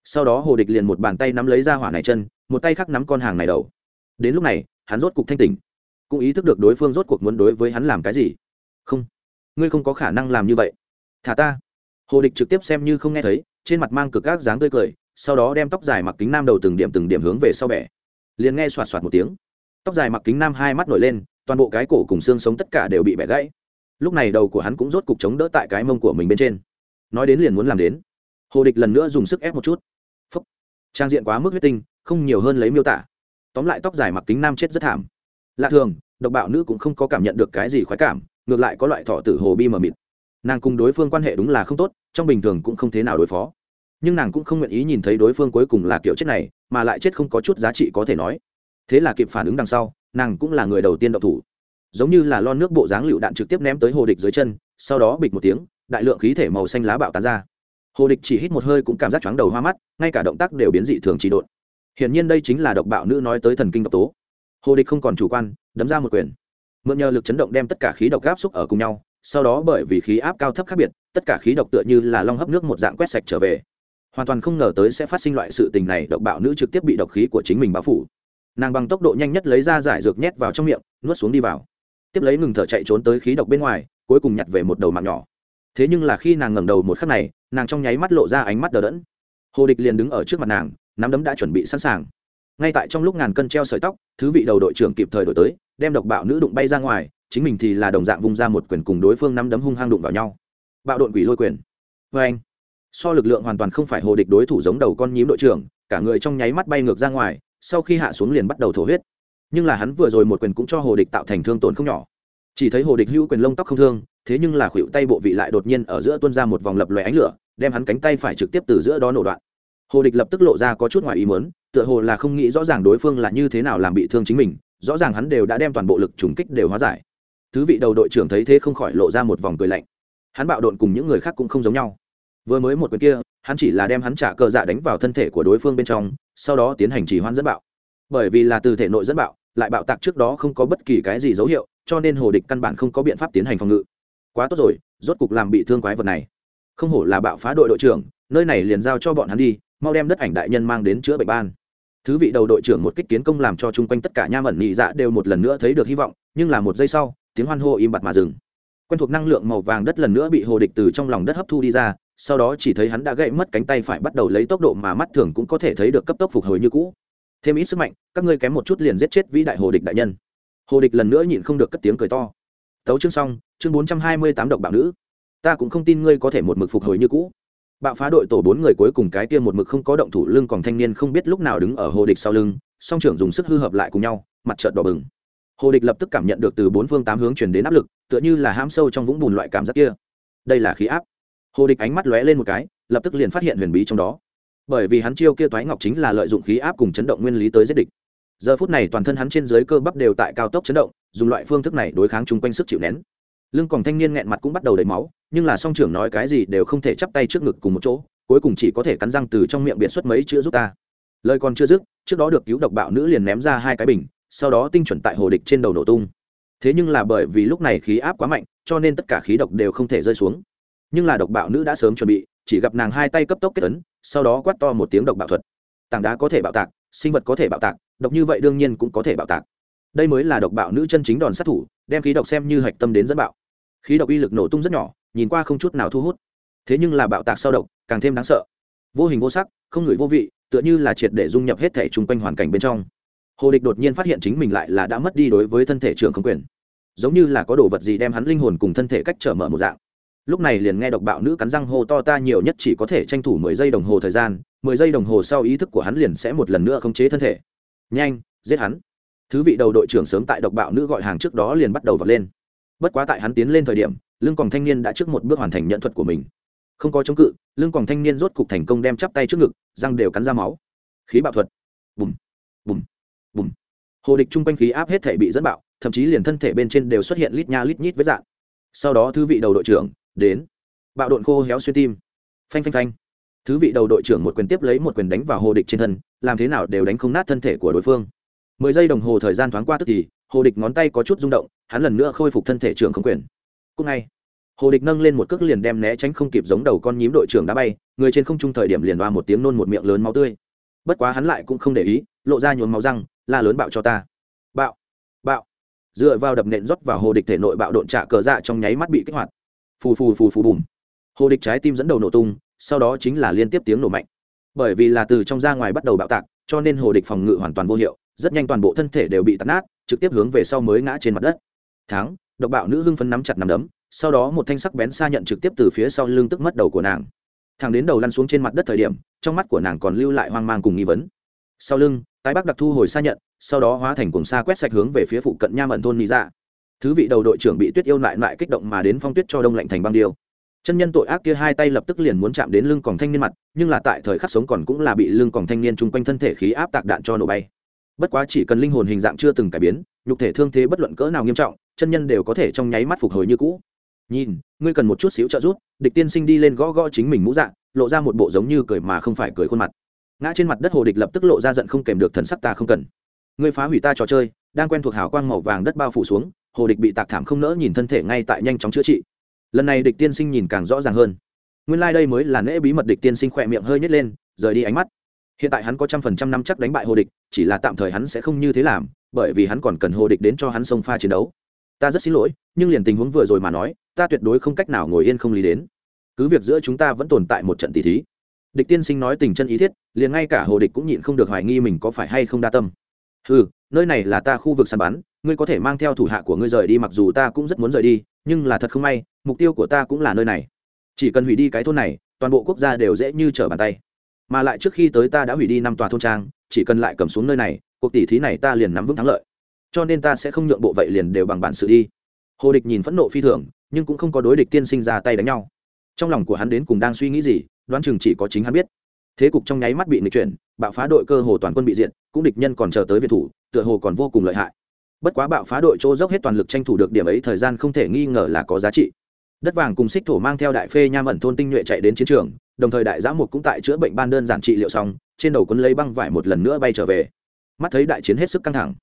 Sau đó hồ địch liền một bàn tay nắm lấy ra hỏa này chân, một tay khác nắm con hàng này đầu. Đến lúc này, hắn rốt cục thanh tỉnh, cũng ý thức được đối phương rốt cuộc muốn đối với hắn làm cái gì. Không ngươi không có khả năng làm như vậy. Thả ta. Hồ địch trực tiếp xem như không nghe thấy, trên mặt mang cực các dáng tươi cười, sau đó đem tóc dài mặc kính nam đầu từng điểm từng điểm hướng về sau bẻ. Liền nghe soạt soạt một tiếng. Tóc dài mặc kính nam hai mắt nổi lên, toàn bộ cái cổ cùng xương sống tất cả đều bị bẻ gãy. Lúc này đầu của hắn cũng rốt cục chống đỡ tại cái mông của mình bên trên. Nói đến liền muốn làm đến. Hồ địch lần nữa dùng sức ép một chút. Phấp trang diện quá mức huyết tinh, không nhiều hơn lấy miêu tả. Tóm lại tóc dài mặc kính nam chết rất thảm. Lạ thường, độc bạo nữ cũng không có cảm nhận được cái gì khoái cảm ngược lại có loại thọ tử hồ bi mờ mịt. Nàng cùng đối phương quan hệ đúng là không tốt, trong bình thường cũng không thế nào đối phó. Nhưng nàng cũng không nguyện ý nhìn thấy đối phương cuối cùng là kiểu chết này, mà lại chết không có chút giá trị có thể nói. Thế là kịp phản ứng đằng sau, nàng cũng là người đầu tiên độc thủ. Giống như là lon nước bộ dáng lựu đạn trực tiếp ném tới hồ địch dưới chân, sau đó bịch một tiếng, đại lượng khí thể màu xanh lá bạo tán ra. Hồ địch chỉ hít một hơi cũng cảm giác chóng đầu hoa mắt, ngay cả động tác đều biến dị thường trị độn. Hiển nhiên đây chính là độc bạo nữ nói tới thần kinh độc tố. Hồ địch không còn chủ quan, đấm ra một quyền mượn nhờ lực chấn động đem tất cả khí độc áp xúc ở cùng nhau, sau đó bởi vì khí áp cao thấp khác biệt, tất cả khí độc tựa như là long hấp nước một dạng quét sạch trở về. Hoàn toàn không ngờ tới sẽ phát sinh loại sự tình này, độc bạo nữ trực tiếp bị độc khí của chính mình bao phủ. Nàng bằng tốc độ nhanh nhất lấy ra giải dược nhét vào trong miệng, nuốt xuống đi vào. Tiếp lấy ngừng thở chạy trốn tới khí độc bên ngoài, cuối cùng nhặt về một đầu mạng nhỏ. Thế nhưng là khi nàng ngẩng đầu một khắc này, nàng trong nháy mắt lộ ra ánh mắt đờ đẫn. Hồ địch liền đứng ở trước mặt nàng, nắm đấm đã chuẩn bị sẵn sàng. Ngay tại trong lúc ngàn cân treo sợi tóc, thứ vị đầu đội trưởng kịp thời đổi tới đem độc bạo nữ đụng bay ra ngoài, chính mình thì là đồng dạng vung ra một quyền cùng đối phương nắm đấm hung hăng đụng vào nhau. Bạo độn quỷ lôi quyền. Vê anh, so lực lượng hoàn toàn không phải hồ địch đối thủ giống đầu con nhím đội trưởng, cả người trong nháy mắt bay ngược ra ngoài, sau khi hạ xuống liền bắt đầu thổ huyết. Nhưng là hắn vừa rồi một quyền cũng cho hồ địch tạo thành thương tổn không nhỏ. Chỉ thấy hồ địch hữu quyền lông tóc không thương, thế nhưng là khuỷu tay bộ vị lại đột nhiên ở giữa tuôn ra một vòng lập loè ánh lửa, đem hắn cánh tay phải trực tiếp từ giữa đó nổ đoạn. Hồ địch lập tức lộ ra có chút ngoài ý mớn tựa hồ là không nghĩ rõ ràng đối phương là như thế nào làm bị thương chính mình rõ ràng hắn đều đã đem toàn bộ lực trùng kích đều hóa giải. Thứ vị đầu đội trưởng thấy thế không khỏi lộ ra một vòng cười lạnh. Hắn bạo độn cùng những người khác cũng không giống nhau. Vừa mới một quyền kia, hắn chỉ là đem hắn trả cờ dạ đánh vào thân thể của đối phương bên trong, sau đó tiến hành chỉ hoan dẫn bạo. Bởi vì là từ thể nội dẫn bạo, lại bạo tạc trước đó không có bất kỳ cái gì dấu hiệu, cho nên hồ địch căn bản không có biện pháp tiến hành phòng ngự. Quá tốt rồi, rốt cục làm bị thương quái vật này. Không hổ là bạo phá đội đội trưởng, nơi này liền giao cho bọn hắn đi, mau đem đất ảnh đại nhân mang đến chữa bệnh ban thứ vị đầu đội trưởng một kích kiến công làm cho chung quanh tất cả nha ẩn nhị dạ đều một lần nữa thấy được hy vọng, nhưng là một giây sau, tiếng hoan hô im bặt mà dừng. Quen thuộc năng lượng màu vàng đất lần nữa bị hồ địch từ trong lòng đất hấp thu đi ra, sau đó chỉ thấy hắn đã gãy mất cánh tay phải bắt đầu lấy tốc độ mà mắt thường cũng có thể thấy được cấp tốc phục hồi như cũ. Thêm ít sức mạnh, các ngươi kém một chút liền giết chết vĩ đại hồ địch đại nhân. Hồ địch lần nữa nhịn không được cất tiếng cười to. Tấu chương xong, chương bốn trăm hai mươi tám độc bạo nữ. Ta cũng không tin ngươi có thể một mực phục hồi như cũ bạo phá đội tổ bốn người cuối cùng cái kia một mực không có động thủ lưng còn thanh niên không biết lúc nào đứng ở hồ địch sau lưng, song trưởng dùng sức hư hợp lại cùng nhau, mặt trợn đỏ bừng. Hồ địch lập tức cảm nhận được từ bốn phương tám hướng chuyển đến áp lực, tựa như là hãm sâu trong vũng bùn loại cảm giác kia. Đây là khí áp. Hồ địch ánh mắt lóe lên một cái, lập tức liền phát hiện huyền bí trong đó. Bởi vì hắn chiêu kia toái ngọc chính là lợi dụng khí áp cùng chấn động nguyên lý tới giết địch. Giờ phút này toàn thân hắn trên dưới cơ bắp đều tại cao tốc chấn động, dùng loại phương thức này đối kháng chung quanh sức chịu nén lưng còn thanh niên nghẹn mặt cũng bắt đầu đầy máu, nhưng là song trưởng nói cái gì đều không thể chắp tay trước ngực cùng một chỗ, cuối cùng chỉ có thể cắn răng từ trong miệng biện xuất mấy chữ giúp ta. Lời còn chưa dứt, trước đó được cứu độc bạo nữ liền ném ra hai cái bình, sau đó tinh chuẩn tại hồ địch trên đầu nổ tung. Thế nhưng là bởi vì lúc này khí áp quá mạnh, cho nên tất cả khí độc đều không thể rơi xuống. Nhưng là độc bạo nữ đã sớm chuẩn bị, chỉ gặp nàng hai tay cấp tốc kết ấn, sau đó quát to một tiếng độc bạo thuật. Tảng đá có thể bạo tạc, sinh vật có thể bạo tạc, độc như vậy đương nhiên cũng có thể bạo tạc. Đây mới là độc bạo nữ chân chính đòn sát thủ, đem khí độc xem như hạch tâm đến dẫn bạo khí độc uy lực nổ tung rất nhỏ, nhìn qua không chút nào thu hút. Thế nhưng là bạo tạc sau độc, càng thêm đáng sợ. Vô hình vô sắc, không ngửi vô vị, tựa như là triệt để dung nhập hết thể chung quanh hoàn cảnh bên trong. Hồ địch đột nhiên phát hiện chính mình lại là đã mất đi đối với thân thể trường không quyền. Giống như là có đồ vật gì đem hắn linh hồn cùng thân thể cách trở mở một dạng. Lúc này liền nghe độc bạo nữ cắn răng hô to ta nhiều nhất chỉ có thể tranh thủ mười giây đồng hồ thời gian, mười giây đồng hồ sau ý thức của hắn liền sẽ một lần nữa khống chế thân thể. Nhanh, giết hắn. Thứ vị đầu đội trưởng sớm tại độc bạo nữ gọi hàng trước đó liền bắt đầu vọt lên bất quá tại hắn tiến lên thời điểm, lưng còn thanh niên đã trước một bước hoàn thành nhận thuật của mình. Không có chống cự, lưng còn thanh niên rốt cục thành công đem chắp tay trước ngực, răng đều cắn ra máu. Khí bạo thuật. Bùm bùm bùm. Hồ địch chung quanh khí áp hết thể bị dẫn bạo, thậm chí liền thân thể bên trên đều xuất hiện lít nha lít nhít với dạng sau đó thứ vị đầu đội trưởng đến. Bạo độn khô héo xuyên tim. Phanh phanh phanh. Thứ vị đầu đội trưởng một quyền tiếp lấy một quyền đánh vào hồ địch trên thân, làm thế nào đều đánh không nát thân thể của đối phương. Mười giây đồng hồ thời gian thoáng qua tức thì hồ địch ngón tay có chút rung động, hắn lần nữa khôi phục thân thể trưởng không quyền. Cúc ngay, hồ địch nâng lên một cước liền đem né tránh không kịp giống đầu con nhím đội trưởng đã bay, người trên không trung thời điểm liền đoa một tiếng nôn một miệng lớn máu tươi. Bất quá hắn lại cũng không để ý, lộ ra nhuốm máu răng, la lớn bạo cho ta. Bạo bạo. Dựa vào đập nện rót vào hồ địch thể nội bạo độn trạ cờ dạ trong nháy mắt bị kích hoạt. Phù phù phù phù bùm. Hồ địch trái tim dẫn đầu nổ tung, sau đó chính là liên tiếp tiếng nổ mạnh. Bởi vì là từ trong ra ngoài bắt đầu bạo tạc, cho nên hồ địch phòng ngự hoàn toàn vô hiệu, rất nhanh toàn bộ thân thể đều bị tắt nát trực tiếp hướng về sau mới ngã trên mặt đất. Thắng, độc bạo nữ hưng phấn nắm chặt nằm đấm, sau đó một thanh sắc bén xa nhận trực tiếp từ phía sau lưng tức mất đầu của nàng. Thằng đến đầu lăn xuống trên mặt đất thời điểm, trong mắt của nàng còn lưu lại hoang mang cùng nghi vấn. Sau lưng, tái bắc đặc thu hồi xa nhận, sau đó hóa thành cùng xa quét sạch hướng về phía phụ cận nham ẩn thôn nị ra thứ vị đầu đội trưởng bị tuyết yêu lại lại kích động mà đến phong tuyết cho đông lạnh thành băng điêu. Chân nhân tội ác kia hai tay lập tức liền muốn chạm đến lưng còn thanh niên mặt, nhưng là tại thời khắc sống còn cũng là bị lưng còn thanh niên chung quanh thân thể khí áp tạc đạn cho nổ bay bất quá chỉ cần linh hồn hình dạng chưa từng cải biến, nhục thể thương thế bất luận cỡ nào nghiêm trọng, chân nhân đều có thể trong nháy mắt phục hồi như cũ. Nhìn, ngươi cần một chút xíu trợ giúp, địch tiên sinh đi lên gõ gõ chính mình mũ dạng lộ ra một bộ giống như cười mà không phải cười khuôn mặt. Ngã trên mặt đất hồ địch lập tức lộ ra giận không kèm được thần sắc ta không cần. Ngươi phá hủy ta trò chơi, đang quen thuộc hào quang màu vàng đất bao phủ xuống, hồ địch bị tạc thảm không nỡ nhìn thân thể ngay tại nhanh chóng chữa trị. Lần này địch tiên sinh nhìn càng rõ ràng hơn. Nguyên lai、like、đây mới là nễ bí mật địch tiên sinh khỏe miệng hơi nhét lên, rời đi ánh mắt hiện tại hắn có trăm phần trăm năm chắc đánh bại hồ địch, chỉ là tạm thời hắn sẽ không như thế làm, bởi vì hắn còn cần hồ địch đến cho hắn sông pha chiến đấu. Ta rất xin lỗi, nhưng liền tình huống vừa rồi mà nói, ta tuyệt đối không cách nào ngồi yên không lý đến. Cứ việc giữa chúng ta vẫn tồn tại một trận tỷ thí. Địch tiên sinh nói tình chân ý thiết, liền ngay cả hồ địch cũng nhịn không được hoài nghi mình có phải hay không đa tâm. Ừ nơi này là ta khu vực săn bắn, ngươi có thể mang theo thủ hạ của ngươi rời đi mặc dù ta cũng rất muốn rời đi, nhưng là thật không may, mục tiêu của ta cũng là nơi này. Chỉ cần hủy đi cái thôn này, toàn bộ quốc gia đều dễ như trở bàn tay mà lại trước khi tới ta đã hủy đi năm tòa thôn trang, chỉ cần lại cầm xuống nơi này, cuộc tỷ thí này ta liền nắm vững thắng lợi. Cho nên ta sẽ không nhượng bộ vậy liền đều bằng bản sự đi. Hồ địch nhìn phẫn nộ phi thường, nhưng cũng không có đối địch tiên sinh ra tay đánh nhau. Trong lòng của hắn đến cùng đang suy nghĩ gì, đoán chừng chỉ có chính hắn biết. Thế cục trong nháy mắt bị nghịch chuyển, bạo phá đội cơ hồ toàn quân bị diện cũng địch nhân còn chờ tới viện thủ, tựa hồ còn vô cùng lợi hại. Bất quá bạo phá đội chỗ dốc hết toàn lực tranh thủ được điểm ấy thời gian không thể nghi ngờ là có giá trị. Đất vàng cùng xích thổ mang theo đại phê nham ẩn thôn tinh nhuệ chạy đến chiến trường đồng thời đại giã mục cũng tại chữa bệnh ban đơn giản trị liệu xong, trên đầu quân lấy băng vải một lần nữa bay trở về. Mắt thấy đại chiến hết sức căng thẳng.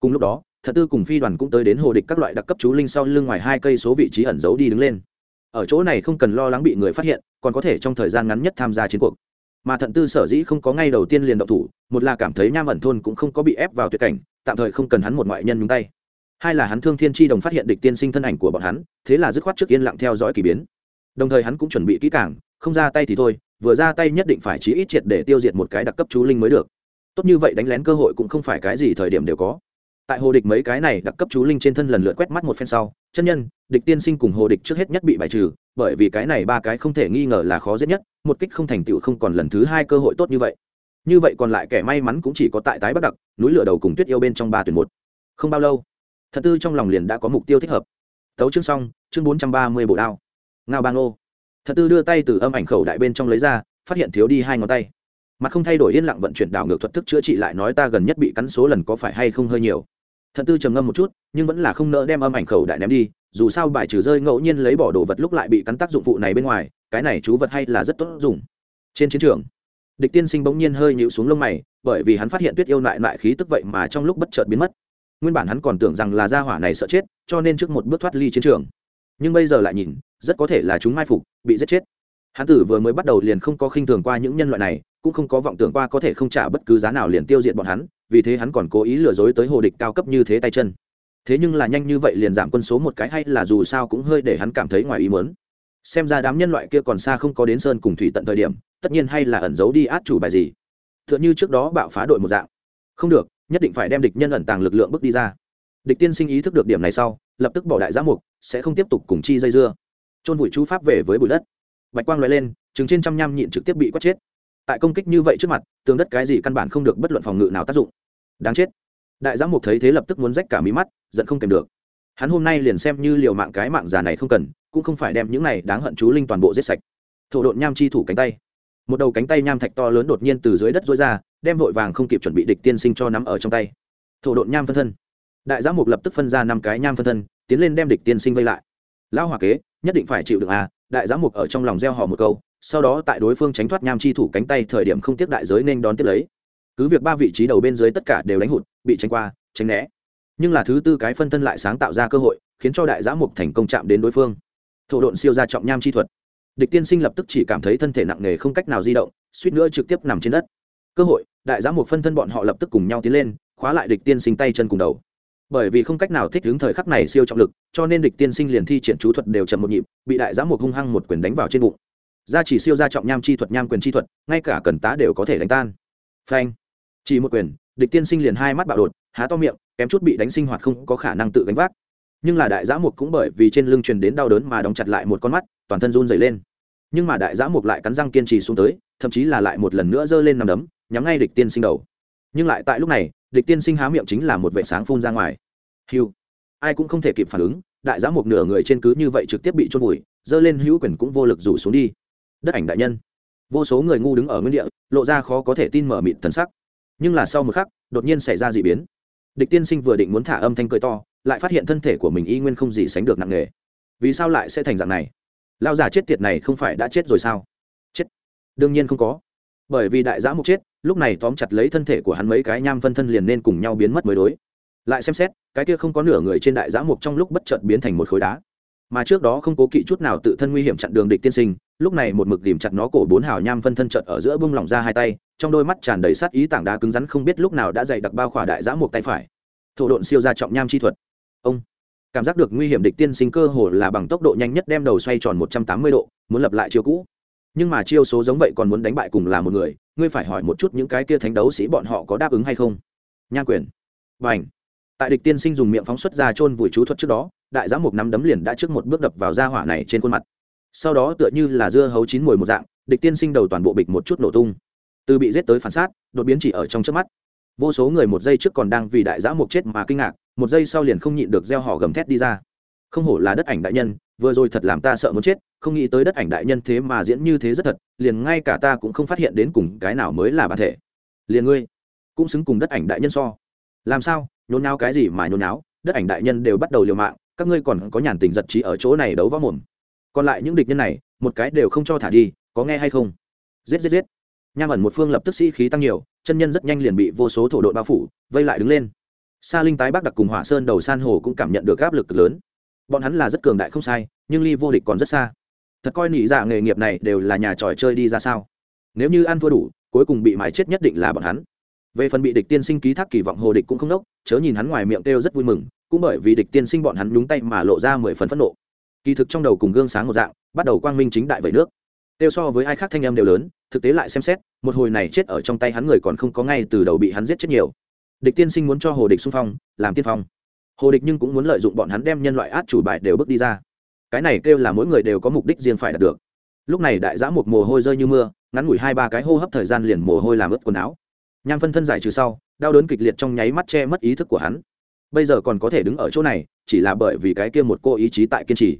Cùng lúc đó thật tư cùng phi đoàn cũng tới đến hồ địch các loại đặc cấp chú linh sau lưng ngoài hai cây số vị trí ẩn giấu đi đứng lên. Ở chỗ này không cần lo lắng bị người phát hiện, còn có thể trong thời gian ngắn nhất tham gia chiến cuộc. Mà thận tư sở dĩ không có ngay đầu tiên liền động thủ, một là cảm thấy nham ẩn thôn cũng không có bị ép vào tuyệt cảnh, tạm thời không cần hắn một ngoại nhân nhúng tay. Hai là hắn thương thiên tri đồng phát hiện địch tiên sinh thân ảnh của bọn hắn, thế là dứt khoát trước yên lặng theo dõi k ỳ biến. Đồng thời hắn cũng chuẩn bị kỹ cảng không ra tay thì thôi, vừa ra tay nhất định phải chí ít triệt để tiêu diệt một cái đặc cấp chú linh mới được. Tốt như vậy đánh lén cơ hội cũng không phải cái gì thời điểm đều có. Tại hồ địch mấy cái này đặc cấp chú linh trên thân lần lượt quét mắt một phen sau, chân nhân, địch tiên sinh cùng hồ địch trước hết nhất bị bài trừ, bởi vì cái này ba cái không thể nghi ngờ là khó giết nhất, một kích không thành tựu không còn lần thứ hai cơ hội tốt như vậy. Như vậy còn lại kẻ may mắn cũng chỉ có tại tái bắc đặc, núi lửa đầu cùng tuyết yêu bên trong ba tuyển một. Không bao lâu, thật tư trong lòng liền đã có mục tiêu thích hợp. Tấu chương xong, chương bốn trăm ba mươi bộ đao. Ngao bang ô thật tư đưa tay từ âm ảnh khẩu đại bên trong lấy ra, phát hiện thiếu đi hai ngón tay. Mặt không thay đổi yên lặng vận chuyển đảo ngược thuật thức chữa trị lại nói ta gần nhất bị cắn số lần có phải hay không hơi nhiều. Thật tư trầm ngâm một chút, nhưng vẫn là không nỡ đem âm ảnh khẩu đại ném đi, dù sao bài trừ rơi ngẫu nhiên lấy bỏ đồ vật lúc lại bị cắn tác dụng phụ này bên ngoài, cái này chú vật hay là rất tốt dùng. Trên chiến trường, địch tiên sinh bỗng nhiên hơi nhịu xuống lông mày, bởi vì hắn phát hiện tuyết yêu lại lại khí tức vậy mà trong lúc bất chợt biến mất. Nguyên bản hắn còn tưởng rằng là gia hỏa này sợ chết, cho nên trước một bước thoát ly chiến trường. Nhưng bây giờ lại nhìn rất có thể là chúng mai phục, bị giết chết. Hắn tử vừa mới bắt đầu liền không có khinh thường qua những nhân loại này, cũng không có vọng tưởng qua có thể không trả bất cứ giá nào liền tiêu diệt bọn hắn, vì thế hắn còn cố ý lừa dối tới hồ địch cao cấp như thế tay chân. Thế nhưng là nhanh như vậy liền giảm quân số một cái hay là dù sao cũng hơi để hắn cảm thấy ngoài ý mớn xem ra đám nhân loại kia còn xa không có đến sơn cùng thủy tận thời điểm, tất nhiên hay là ẩn giấu đi át chủ bài gì. T h ư ợ n h ư trước đó bạo phá đội một dạng. Không được, nhất định phải đem địch nhân ẩn tàng lực lượng bước đi ra. Địch tiên sinh ý thức được điểm này sau, lập tức bỏ đại giã mục, sẽ không tiếp tục cùng chi dây dưa trôn vùi chú pháp về với bụi đất. Bạch quang loại lên chừng trên trăm nham nhịn trực tiếp bị quất chết. Tại công kích như vậy trước mặt, tường đất cái gì căn bản không được bất luận phòng ngự nào tác dụng. Đáng chết. Đại giám mục thấy thế lập tức muốn rách cả mí mắt, giận không kèm được. Hắn hôm nay liền xem như liều mạng cái mạng già này không cần, cũng không phải đem những này đáng hận chú linh toàn bộ giết sạch. Thổ độn nham chi thủ cánh tay. Một đầu cánh tay nham thạch to lớn đột nhiên từ dưới đất dối ra, đem vội vàng không kịp chuẩn bị địch tiên sinh cho nắm ở trong tay. Thổ độn nham phân thân. Đại giám mục lập tức phân ra năm cái nham phân thân, tiến lên đem địch tiên sinh vây lại. Lão hòa kế nhất định phải chịu được à đại giám mục ở trong lòng gieo họ một câu, sau đó tại đối phương tránh thoát nham chi thủ cánh tay thời điểm không tiếp đại giới nên đón tiếp lấy. Cứ việc ba vị trí đầu bên dưới tất cả đều đánh hụt, bị tránh qua, tránh né. Nhưng là thứ tư cái phân thân lại sáng tạo ra cơ hội, khiến cho đại giã mục thành công chạm đến đối phương. Thổ độn siêu ra trọng nham chi thuật. Địch tiên sinh lập tức chỉ cảm thấy thân thể nặng nề không cách nào di động, suýt nữa trực tiếp nằm trên đất. Cơ hội, đại giám Mục phân thân bọn họ lập tức cùng nhau tiến lên, khóa lại địch tiên sinh tay chân cùng đầu bởi vì không cách nào thích ứng thời khắc này siêu trọng lực, cho nên địch tiên sinh liền thi triển chú thuật đều chậm một nhịp, bị đại giã một hung hăng một quyền đánh vào trên bụng. Gia chỉ siêu gia trọng nham chi thuật, nham quyền chi thuật, ngay cả cần tá đều có thể đánh tan. Phanh. Chỉ một quyền, địch tiên sinh liền hai mắt bạo đột, há to miệng, kém chút bị đánh sinh hoạt không có khả năng tự gánh vác. Nhưng là đại giã mục cũng bởi vì trên lưng truyền đến đau đớn mà đóng chặt lại một con mắt, toàn thân run dày lên. Nhưng mà đại giã mục lại cắn răng kiên trì xuống tới, thậm chí là lại một lần nữa giơ lên nằm đấm, nhắm ngay địch tiên sinh đầu. Nhưng lại tại lúc này địch tiên sinh há miệng chính là một vệ sáng phun ra ngoài. Hiu ai cũng không thể kịp phản ứng, đại giá một nửa người trên cứ như vậy trực tiếp bị trôn vùi, giơ lên hữu quyền cũng vô lực rủ xuống đi. Đất ảnh đại nhân. Vô số người ngu đứng ở nguyên địa, lộ ra khó có thể tin mở mịt thần sắc. Nhưng là sau một khắc, đột nhiên xảy ra d ị biến. Địch tiên sinh vừa định muốn thả âm thanh cười to, lại phát hiện thân thể của mình y nguyên không gì sánh được nặng nề. Vì sao lại sẽ thành dạng này? Lao giả chết tiệt này không phải đã chết rồi sao? Chết. Đương nhiên không có. Bởi vì đại giã mục chết lúc này tóm chặt lấy thân thể của hắn mấy cái nham phân thân liền nên cùng nhau biến mất mới đối. Lại xem xét, cái kia không có nửa người trên đại giã mục trong lúc bất chợt biến thành một khối đá. Mà trước đó không cố kỵ chút nào tự thân nguy hiểm chặn đường địch tiên sinh, lúc này một mực tìm chặt nó cổ bốn hào nham phân thân chợt ở giữa bung lỏng ra hai tay, trong đôi mắt tràn đầy sát ý tảng đá cứng rắn không biết lúc nào đã dày đặc bao khỏa đại giã mục tay phải. Thổ độn siêu ra trọng nham chi thuật. Ông, cảm giác được nguy hiểm địch tiên sinh cơ hồ là bằng tốc độ nhanh nhất đem đầu xoay tròn một trăm tám mươi độ, muốn lập lại chiều cũ nhưng mà chiêu số giống vậy còn muốn đánh bại cùng là một người, ngươi phải hỏi một chút những cái kia thánh đấu sĩ bọn họ có đáp ứng hay không? Nhan quyền. Và ảnh tại địch tiên sinh dùng miệng phóng xuất ra chôn vùi chú thuật trước đó, đại giám một nắm đấm liền đã trước một bước đập vào da hỏa này trên khuôn mặt. Sau đó tựa như là dưa hấu chín mùi một dạng, địch tiên sinh đầu toàn bộ bịch một chút nổ tung. Từ bị giết tới phản sát, đột biến chỉ ở trong trước mắt. Vô số người một giây trước còn đang vì đại giã mục chết mà kinh ngạc, một giây sau liền không nhịn được gieo họ gầm thét đi ra không hổ là đất ảnh đại nhân, vừa rồi thật làm ta sợ muốn chết, không nghĩ tới đất ảnh đại nhân thế mà diễn như thế rất thật, liền ngay cả ta cũng không phát hiện đến cùng cái nào mới là bản thể. Liền ngươi cũng xứng cùng đất ảnh đại nhân so. Làm sao? Nhốn náo cái gì mà nhốn náo đất ảnh đại nhân đều bắt đầu liều mạng, các ngươi còn có nhàn tình giật trí ở chỗ này đấu võ mồm. Còn lại những địch nhân này, một cái đều không cho thả đi, có nghe hay không? Giết giết giết. Nham ẩn một phương lập tức sĩ khí tăng nhiều, chân nhân rất nhanh liền bị vô số thổ đội bao phủ, vây lại đứng lên. Sa linh tái bắc đặc cùng hỏa sơn đầu san hồ cũng cảm nhận được áp lực lớn bọn hắn là rất cường đại không sai, nhưng ly vô địch còn rất xa. Thật coi nỉ dạ nghề nghiệp này đều là nhà trò chơi đi ra sao? Nếu như ăn thua đủ, cuối cùng bị mái chết nhất định là bọn hắn. Về phần bị địch tiên sinh ký thác kỳ vọng hồ địch cũng không đốc, chớ nhìn hắn ngoài miệng kêu rất vui mừng, cũng bởi vì địch tiên sinh bọn hắn nhúng tay mà lộ ra mười phần phẫn nộ. Kỳ thực trong đầu cùng gương sáng một dạng, bắt đầu quang minh chính đại vẩy nước. Tiêu so với ai khác thanh em đều lớn, thực tế lại xem xét, một hồi này chết ở trong tay hắn người còn không có ngay từ đầu bị hắn giết chết nhiều. Địch tiên sinh muốn cho hồ địch xung phong, làm tiên phong hồ địch nhưng cũng muốn lợi dụng bọn hắn đem nhân loại át chủ bài đều bước đi ra. Cái này kêu là mỗi người đều có mục đích riêng phải đạt được. Lúc này đại giã một mồ hôi rơi như mưa, ngắn ngủi hai ba cái hô hấp thời gian liền mồ hôi làm ướt quần áo. Nham phân thân giải trừ sau, đau đớn kịch liệt trong nháy mắt che mất ý thức của hắn. Bây giờ còn có thể đứng ở chỗ này, chỉ là bởi vì cái kia một cô ý chí tại kiên trì.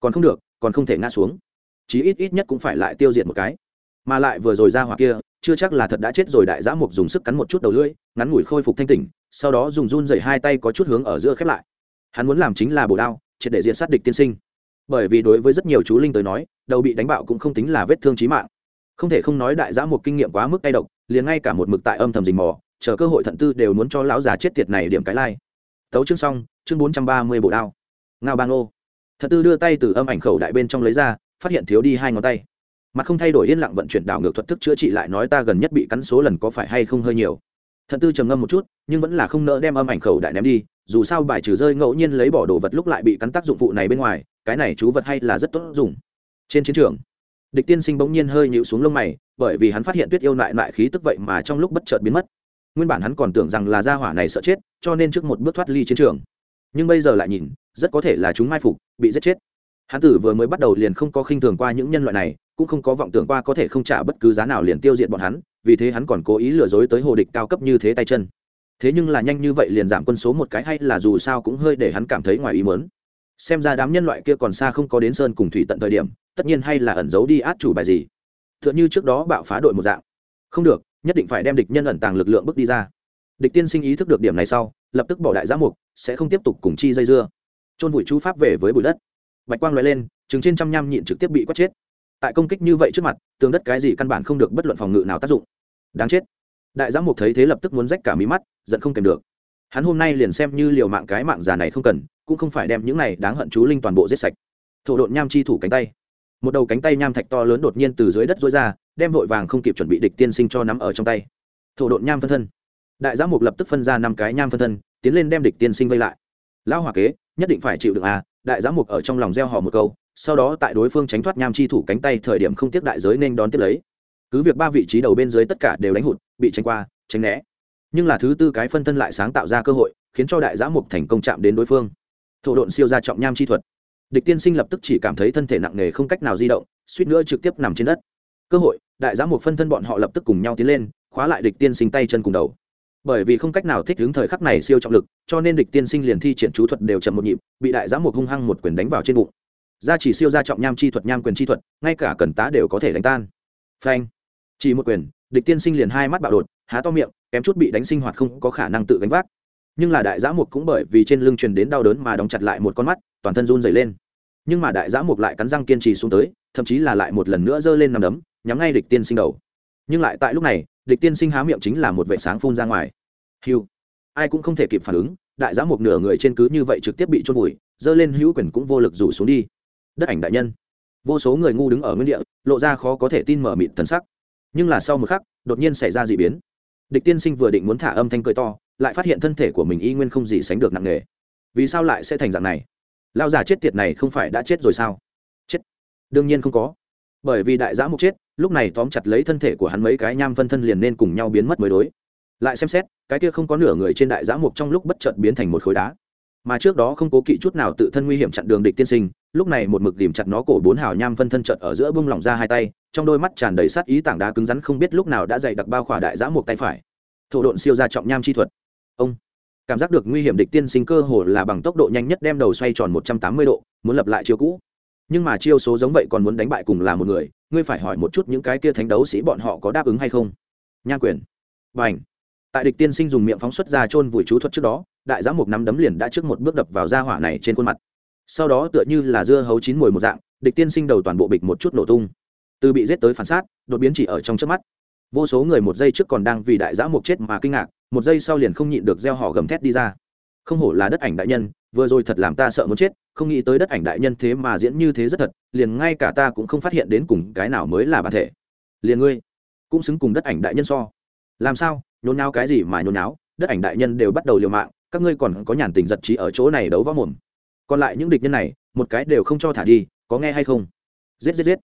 Còn không được, còn không thể ngã xuống. Chí ít ít nhất cũng phải lại tiêu diệt một cái. Mà lại vừa rồi ra hỏa kia chưa chắc là thật đã chết rồi, đại giã mục dùng sức cắn một chút đầu lưỡi, ngắn ngủi khôi phục thanh tỉnh, sau đó dùng run dày hai tay có chút hướng ở giữa khép lại. Hắn muốn làm chính là bổ đao, triệt để diện sát địch tiên sinh. Bởi vì đối với rất nhiều chú linh tới nói, đầu bị đánh bạo cũng không tính là vết thương trí mạng. Không thể không nói đại giã một kinh nghiệm quá mức tay độc, liền ngay cả một mực tại âm thầm rình mò, chờ cơ hội thận tư đều muốn cho lão già chết tiệt này điểm cái lai、like. tấu chương xong, chương bốn trăm ba mươi bộ đao. Ngao bang ô. Thận tư đưa tay từ âm ảnh khẩu đại bên trong lấy ra, phát hiện thiếu đi hai ngón tay mặt không thay đổi yên lặng vận chuyển đảo ngược thuật thức chữa trị lại nói ta gần nhất bị cắn số lần có phải hay không hơi nhiều. Thận tư trầm ngâm một chút, nhưng vẫn là không nỡ đem âm ảnh khẩu đại ném đi, dù sao bài trừ rơi ngẫu nhiên lấy bỏ đồ vật lúc lại bị cắn tác dụng phụ này bên ngoài, cái này chú vật hay là rất tốt dùng. Trên chiến trường, địch tiên sinh bỗng nhiên hơi nhịu xuống lông mày, bởi vì hắn phát hiện tuyết yêu lại lại khí tức vậy mà trong lúc bất chợt biến mất. Nguyên bản hắn còn tưởng rằng là gia hỏa này sợ chết, cho nên trước một bước thoát ly chiến trường. Nhưng bây giờ lại nhìn, rất có thể là chúng mai phục, bị giết chết. Hắn tử vừa mới bắt đầu liền không có khinh thường qua những nhân loại này cũng không có vọng tưởng qua có thể không trả bất cứ giá nào liền tiêu diệt bọn hắn, vì thế hắn còn cố ý lừa dối tới hồ địch cao cấp như thế tay chân. Thế nhưng là nhanh như vậy liền giảm quân số một cái hay là dù sao cũng hơi để hắn cảm thấy ngoài ý mớn xem ra đám nhân loại kia còn xa không có đến sơn cùng thủy tận thời điểm, tất nhiên hay là ẩn giấu đi át chủ bài gì. T h ư ợ n h ư trước đó bạo phá đội một dạng. Không được, nhất định phải đem địch nhân ẩn tàng lực lượng bước đi ra. Địch tiên sinh ý thức được điểm này sau, lập tức bỏ đại giã mục, sẽ không tiếp tục cùng chi dây dưa. Trôn vùi chú pháp về với bụi đất. Bạch quang loại lên, chừng trên trăm nham nhịn trực tiếp bị quất chết tại công kích như vậy trước mặt, tường đất cái gì căn bản không được bất luận phòng ngự nào tác dụng. Đáng chết. Đại giám mục thấy thế lập tức muốn rách cả mí mắt, giận không kèm được. Hắn hôm nay liền xem như liều mạng cái mạng già này không cần, cũng không phải đem những này đáng hận chú linh toàn bộ giết sạch. Thổ độn nham chi thủ cánh tay. Một đầu cánh tay nham thạch to lớn đột nhiên từ dưới đất dối ra, đem vội vàng không kịp chuẩn bị địch tiên sinh cho nắm ở trong tay. Thổ độn nham phân thân. Đại giám mục lập tức phân ra năm cái nham phân thân, tiến lên đem địch tiên sinh vây lại. Lão hòa kế, nhất định phải chịu được à đại giám mục ở trong lòng gieo họ một câu sau đó tại đối phương tránh thoát nham chi thủ cánh tay thời điểm không tiếp đại giới nên đón tiếp lấy. Cứ việc ba vị trí đầu bên dưới tất cả đều đánh hụt, bị tránh qua, tránh né. Nhưng là thứ tư cái phân thân lại sáng tạo ra cơ hội, khiến cho đại giã mục thành công chạm đến đối phương. Thổ độn siêu ra trọng nham chi thuật. Địch tiên sinh lập tức chỉ cảm thấy thân thể nặng nề không cách nào di động, suýt nữa trực tiếp nằm trên đất. Cơ hội, đại giã mục phân thân bọn họ lập tức cùng nhau tiến lên, khóa lại địch tiên sinh tay chân cùng đầu. Bởi vì không cách nào thích ứng thời khắc này siêu trọng lực, cho nên địch tiên sinh liền thi triển chú thuật đều chậm một nhịp, bị đại giã mục hung hăng một quyền đánh vào trên bụng gia chỉ siêu gia trọng nham chi thuật, nham quyền chi thuật, ngay cả cần tá đều có thể đánh tan. Phanh. Chỉ một quyền, địch tiên sinh liền hai mắt bạo đột, há to miệng, kém chút bị đánh sinh hoạt không có khả năng tự gánh vác. Nhưng là đại giã mục cũng bởi vì trên lưng truyền đến đau đớn mà đóng chặt lại một con mắt, toàn thân run dày lên. Nhưng mà đại giã mục lại cắn răng kiên trì xuống tới, thậm chí là lại một lần nữa giơ lên nằm đấm, nhắm ngay địch tiên sinh đầu. Nhưng lại tại lúc này, địch tiên sinh há miệng chính là một vệ sáng phun ra ngoài. Hiu. Ai cũng không thể kịp phản ứng, đại giã mục nửa người trên cứ như vậy trực tiếp bị trôn vùi, giơ lên hữu quyền cũng vô lực rủ xuống đi đất ảnh đại nhân. Vô số người ngu đứng ở nguyên địa, lộ ra khó có thể tin mở mịt thần sắc. Nhưng là sau một khắc, đột nhiên xảy ra d ị biến. Địch tiên sinh vừa định muốn thả âm thanh cười to, lại phát hiện thân thể của mình y nguyên không gì sánh được nặng nề. Vì sao lại sẽ thành dạng này? Lao già chết tiệt này không phải đã chết rồi sao? Chết. Đương nhiên không có. Bởi vì đại giã mục chết, lúc này tóm chặt lấy thân thể của hắn mấy cái nham phân thân liền nên cùng nhau biến mất mới đối. Lại xem xét, cái kia không có nửa người trên đại giã mục trong lúc bất chợt biến thành một khối đá. Mà trước đó không cố kỵ chút nào tự thân nguy hiểm chặn đường địch tiên sinh lúc này một mực tìm chặt nó cổ bốn hào nham phân thân chợt ở giữa bung lỏng ra hai tay, trong đôi mắt tràn đầy sát ý tảng đá cứng rắn không biết lúc nào đã dày đặc bao khỏa đại giã một tay phải. Thổ độn siêu ra trọng nham chi thuật. Ông. Cảm giác được nguy hiểm địch tiên sinh cơ hồ là bằng tốc độ nhanh nhất đem đầu xoay tròn một trăm tám mươi độ, muốn lập lại chiêu cũ. Nhưng mà chiêu số giống vậy còn muốn đánh bại cùng là một người, ngươi phải hỏi một chút những cái kia thánh đấu sĩ bọn họ có đáp ứng hay không? Nham quyền. Và h tại địch tiên sinh dùng miệng phóng xuất ra chôn vùi chú thuật trước đó, đại giã một nắm đấm liền đã trước một bước đập vào ra hỏa này trên khuôn mặt sau đó tựa như là dưa hấu chín mùi một dạng, địch tiên sinh đầu toàn bộ bịch một chút nổ tung. Từ bị giết tới phản sát, đột biến chỉ ở trong trước mắt. Vô số người một giây trước còn đang vì đại giã mục chết mà kinh ngạc, một giây sau liền không nhịn được gieo họ gầm thét đi ra. Không hổ là đất ảnh đại nhân, vừa rồi thật làm ta sợ muốn chết, không nghĩ tới đất ảnh đại nhân thế mà diễn như thế rất thật, liền ngay cả ta cũng không phát hiện đến cùng cái nào mới là bản thể. Liền ngươi, cũng xứng cùng đất ảnh đại nhân so. Làm sao, nhốn nháo cái gì mà nhốn nháo, đất ảnh đại nhân đều bắt đầu liều mạng, các ngươi còn có nhàn tình giật trí ở chỗ này đấu võ mồm còn lại những địch nhân này, một cái đều không cho thả đi, có nghe hay không? Giết giết giết.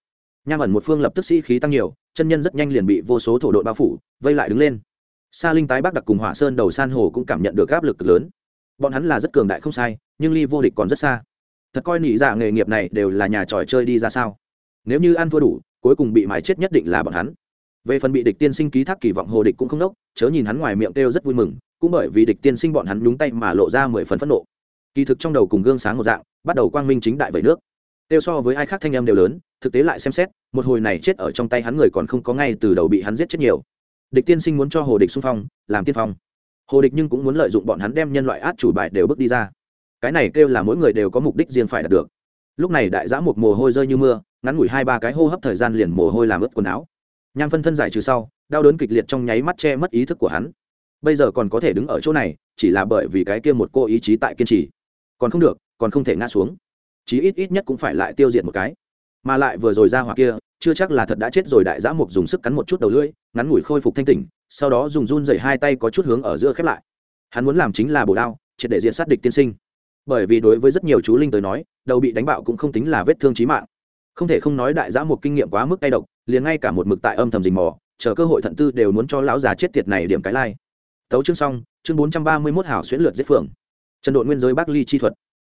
Nham ẩn một phương lập tức sĩ khí tăng nhiều, chân nhân rất nhanh liền bị vô số thổ đội bao phủ, vây lại đứng lên. Sa linh tái bắc đặc cùng hỏa sơn đầu san hồ cũng cảm nhận được áp lực cực lớn. Bọn hắn là rất cường đại không sai, nhưng ly vô địch còn rất xa. Thật coi nỉ dạ nghề nghiệp này đều là nhà trò chơi đi ra sao? Nếu như ăn thua đủ, cuối cùng bị mái chết nhất định là bọn hắn. Về phần bị địch tiên sinh ký thác kỳ vọng hồ địch cũng không đốc, chớ nhìn hắn ngoài miệng kêu rất vui mừng, cũng bởi vì địch tiên sinh bọn hắn nhúng tay mà lộ ra mười phần phẫn nộ kỳ thực trong đầu cùng gương sáng một dạng, bắt đầu quang minh chính đại vẩy nước. Tiêu so với ai khác thanh em đều lớn, thực tế lại xem xét, một hồi này chết ở trong tay hắn người còn không có ngay từ đầu bị hắn giết chết nhiều. Địch tiên sinh muốn cho hồ địch xung phong, làm tiên phong. Hồ địch nhưng cũng muốn lợi dụng bọn hắn đem nhân loại át chủ bài đều bước đi ra. Cái này kêu là mỗi người đều có mục đích riêng phải đạt được. Lúc này đại giã một mồ hôi rơi như mưa, ngắn ngủi hai ba cái hô hấp thời gian liền mồ hôi làm ướt quần áo. Nham phân thân giải trừ sau, đau đớn kịch liệt trong nháy mắt che mất ý thức của hắn. Bây giờ còn có thể đứng ở chỗ này, chỉ là bởi vì cái kia một cô ý chí tại kiên trì còn không được, còn không thể ngã xuống. Chí ít ít nhất cũng phải lại tiêu diệt một cái. Mà lại vừa rồi ra hỏa kia, chưa chắc là thật đã chết rồi, đại giã mục dùng sức cắn một chút đầu lưỡi, ngắn ngủi khôi phục thanh tỉnh, sau đó dùng run dày hai tay có chút hướng ở giữa khép lại. Hắn muốn làm chính là bổ đao, triệt để diện sát địch tiên sinh. Bởi vì đối với rất nhiều chú linh tới nói, đầu bị đánh bạo cũng không tính là vết thương trí mạng. Không thể không nói đại giã một kinh nghiệm quá mức tay độc, liền ngay cả một mực tại âm thầm rình mò, chờ cơ hội thận tư đều muốn cho lão già chết tiệt này điểm cái lai、like. tấu chương xong, chương bốn trăm ba mươi mốt hảo xuyễn lượt giết phượng trần đội nguyên giới bắc ly chi thuật.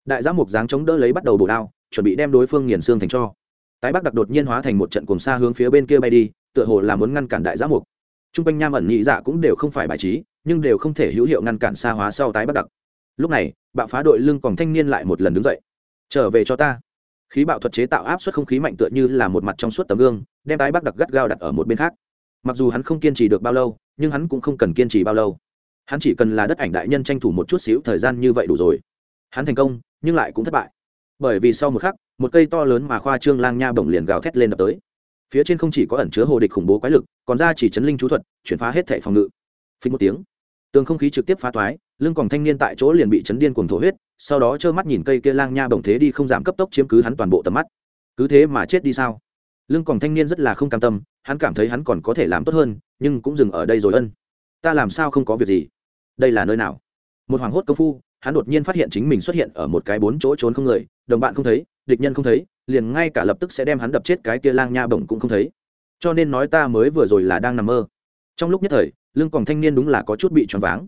Đại giã mục dáng chống đỡ lấy bắt đầu bổ đao, chuẩn bị đem đối phương nghiền xương thành cho. Tái bắc đặc đột nhiên hóa thành một trận cùng xa hướng phía bên kia bay đi, tựa hồ là muốn ngăn cản đại giã mục. T r u n g quanh nham ẩn nhị dạ cũng đều không phải bài trí, nhưng đều không thể hữu hiệu ngăn cản xa hóa sau tái bắc đặc. Lúc này, bạo phá đội lưng còn thanh niên lại một lần đứng dậy. Trở về cho ta. Khí bạo thuật chế tạo áp suất không khí mạnh tựa như là một mặt trong suốt tấm gương, đem tái bắc đặc gắt gao đặt ở một bên khác. Mặc dù hắn không kiên trì được bao lâu, nhưng hắn cũng không cần kiên trì bao lâu hắn chỉ cần là đất ảnh đại nhân tranh thủ một chút xíu thời gian như vậy đủ rồi. Hắn thành công, nhưng lại cũng thất bại. Bởi vì sau một khắc, một cây to lớn mà khoa trương lang nha bổng liền gào thét lên đập tới. Phía trên không chỉ có ẩn chứa hồ địch khủng bố quái lực, còn ra chỉ chấn linh chú thuật, chuyển phá hết thệ phòng ngự. Phí một tiếng, tường không khí trực tiếp phá toái. lưng còn thanh niên tại chỗ liền bị chấn điên cuồng thổ huyết, sau đó trơ mắt nhìn cây kia lang nha bổng thế đi không giảm cấp tốc chiếm cứ hắn toàn bộ tầm mắt. Cứ thế mà chết đi sao? Lưng còn thanh niên rất là không cam tâm, hắn cảm thấy hắn còn có thể làm tốt hơn, nhưng cũng dừng ở đây rồi ân. Ta làm sao không có việc gì? Đây là nơi nào? Một hoàng hốt công phu, hắn đột nhiên phát hiện chính mình xuất hiện ở một cái bốn chỗ trốn không người, đồng bạn không thấy, địch nhân không thấy, liền ngay cả lập tức sẽ đem hắn đập chết cái kia lang nha bổng cũng không thấy. Cho nên nói ta mới vừa rồi là đang nằm mơ. Trong lúc nhất thời, lưng còn thanh niên đúng là có chút bị choáng váng.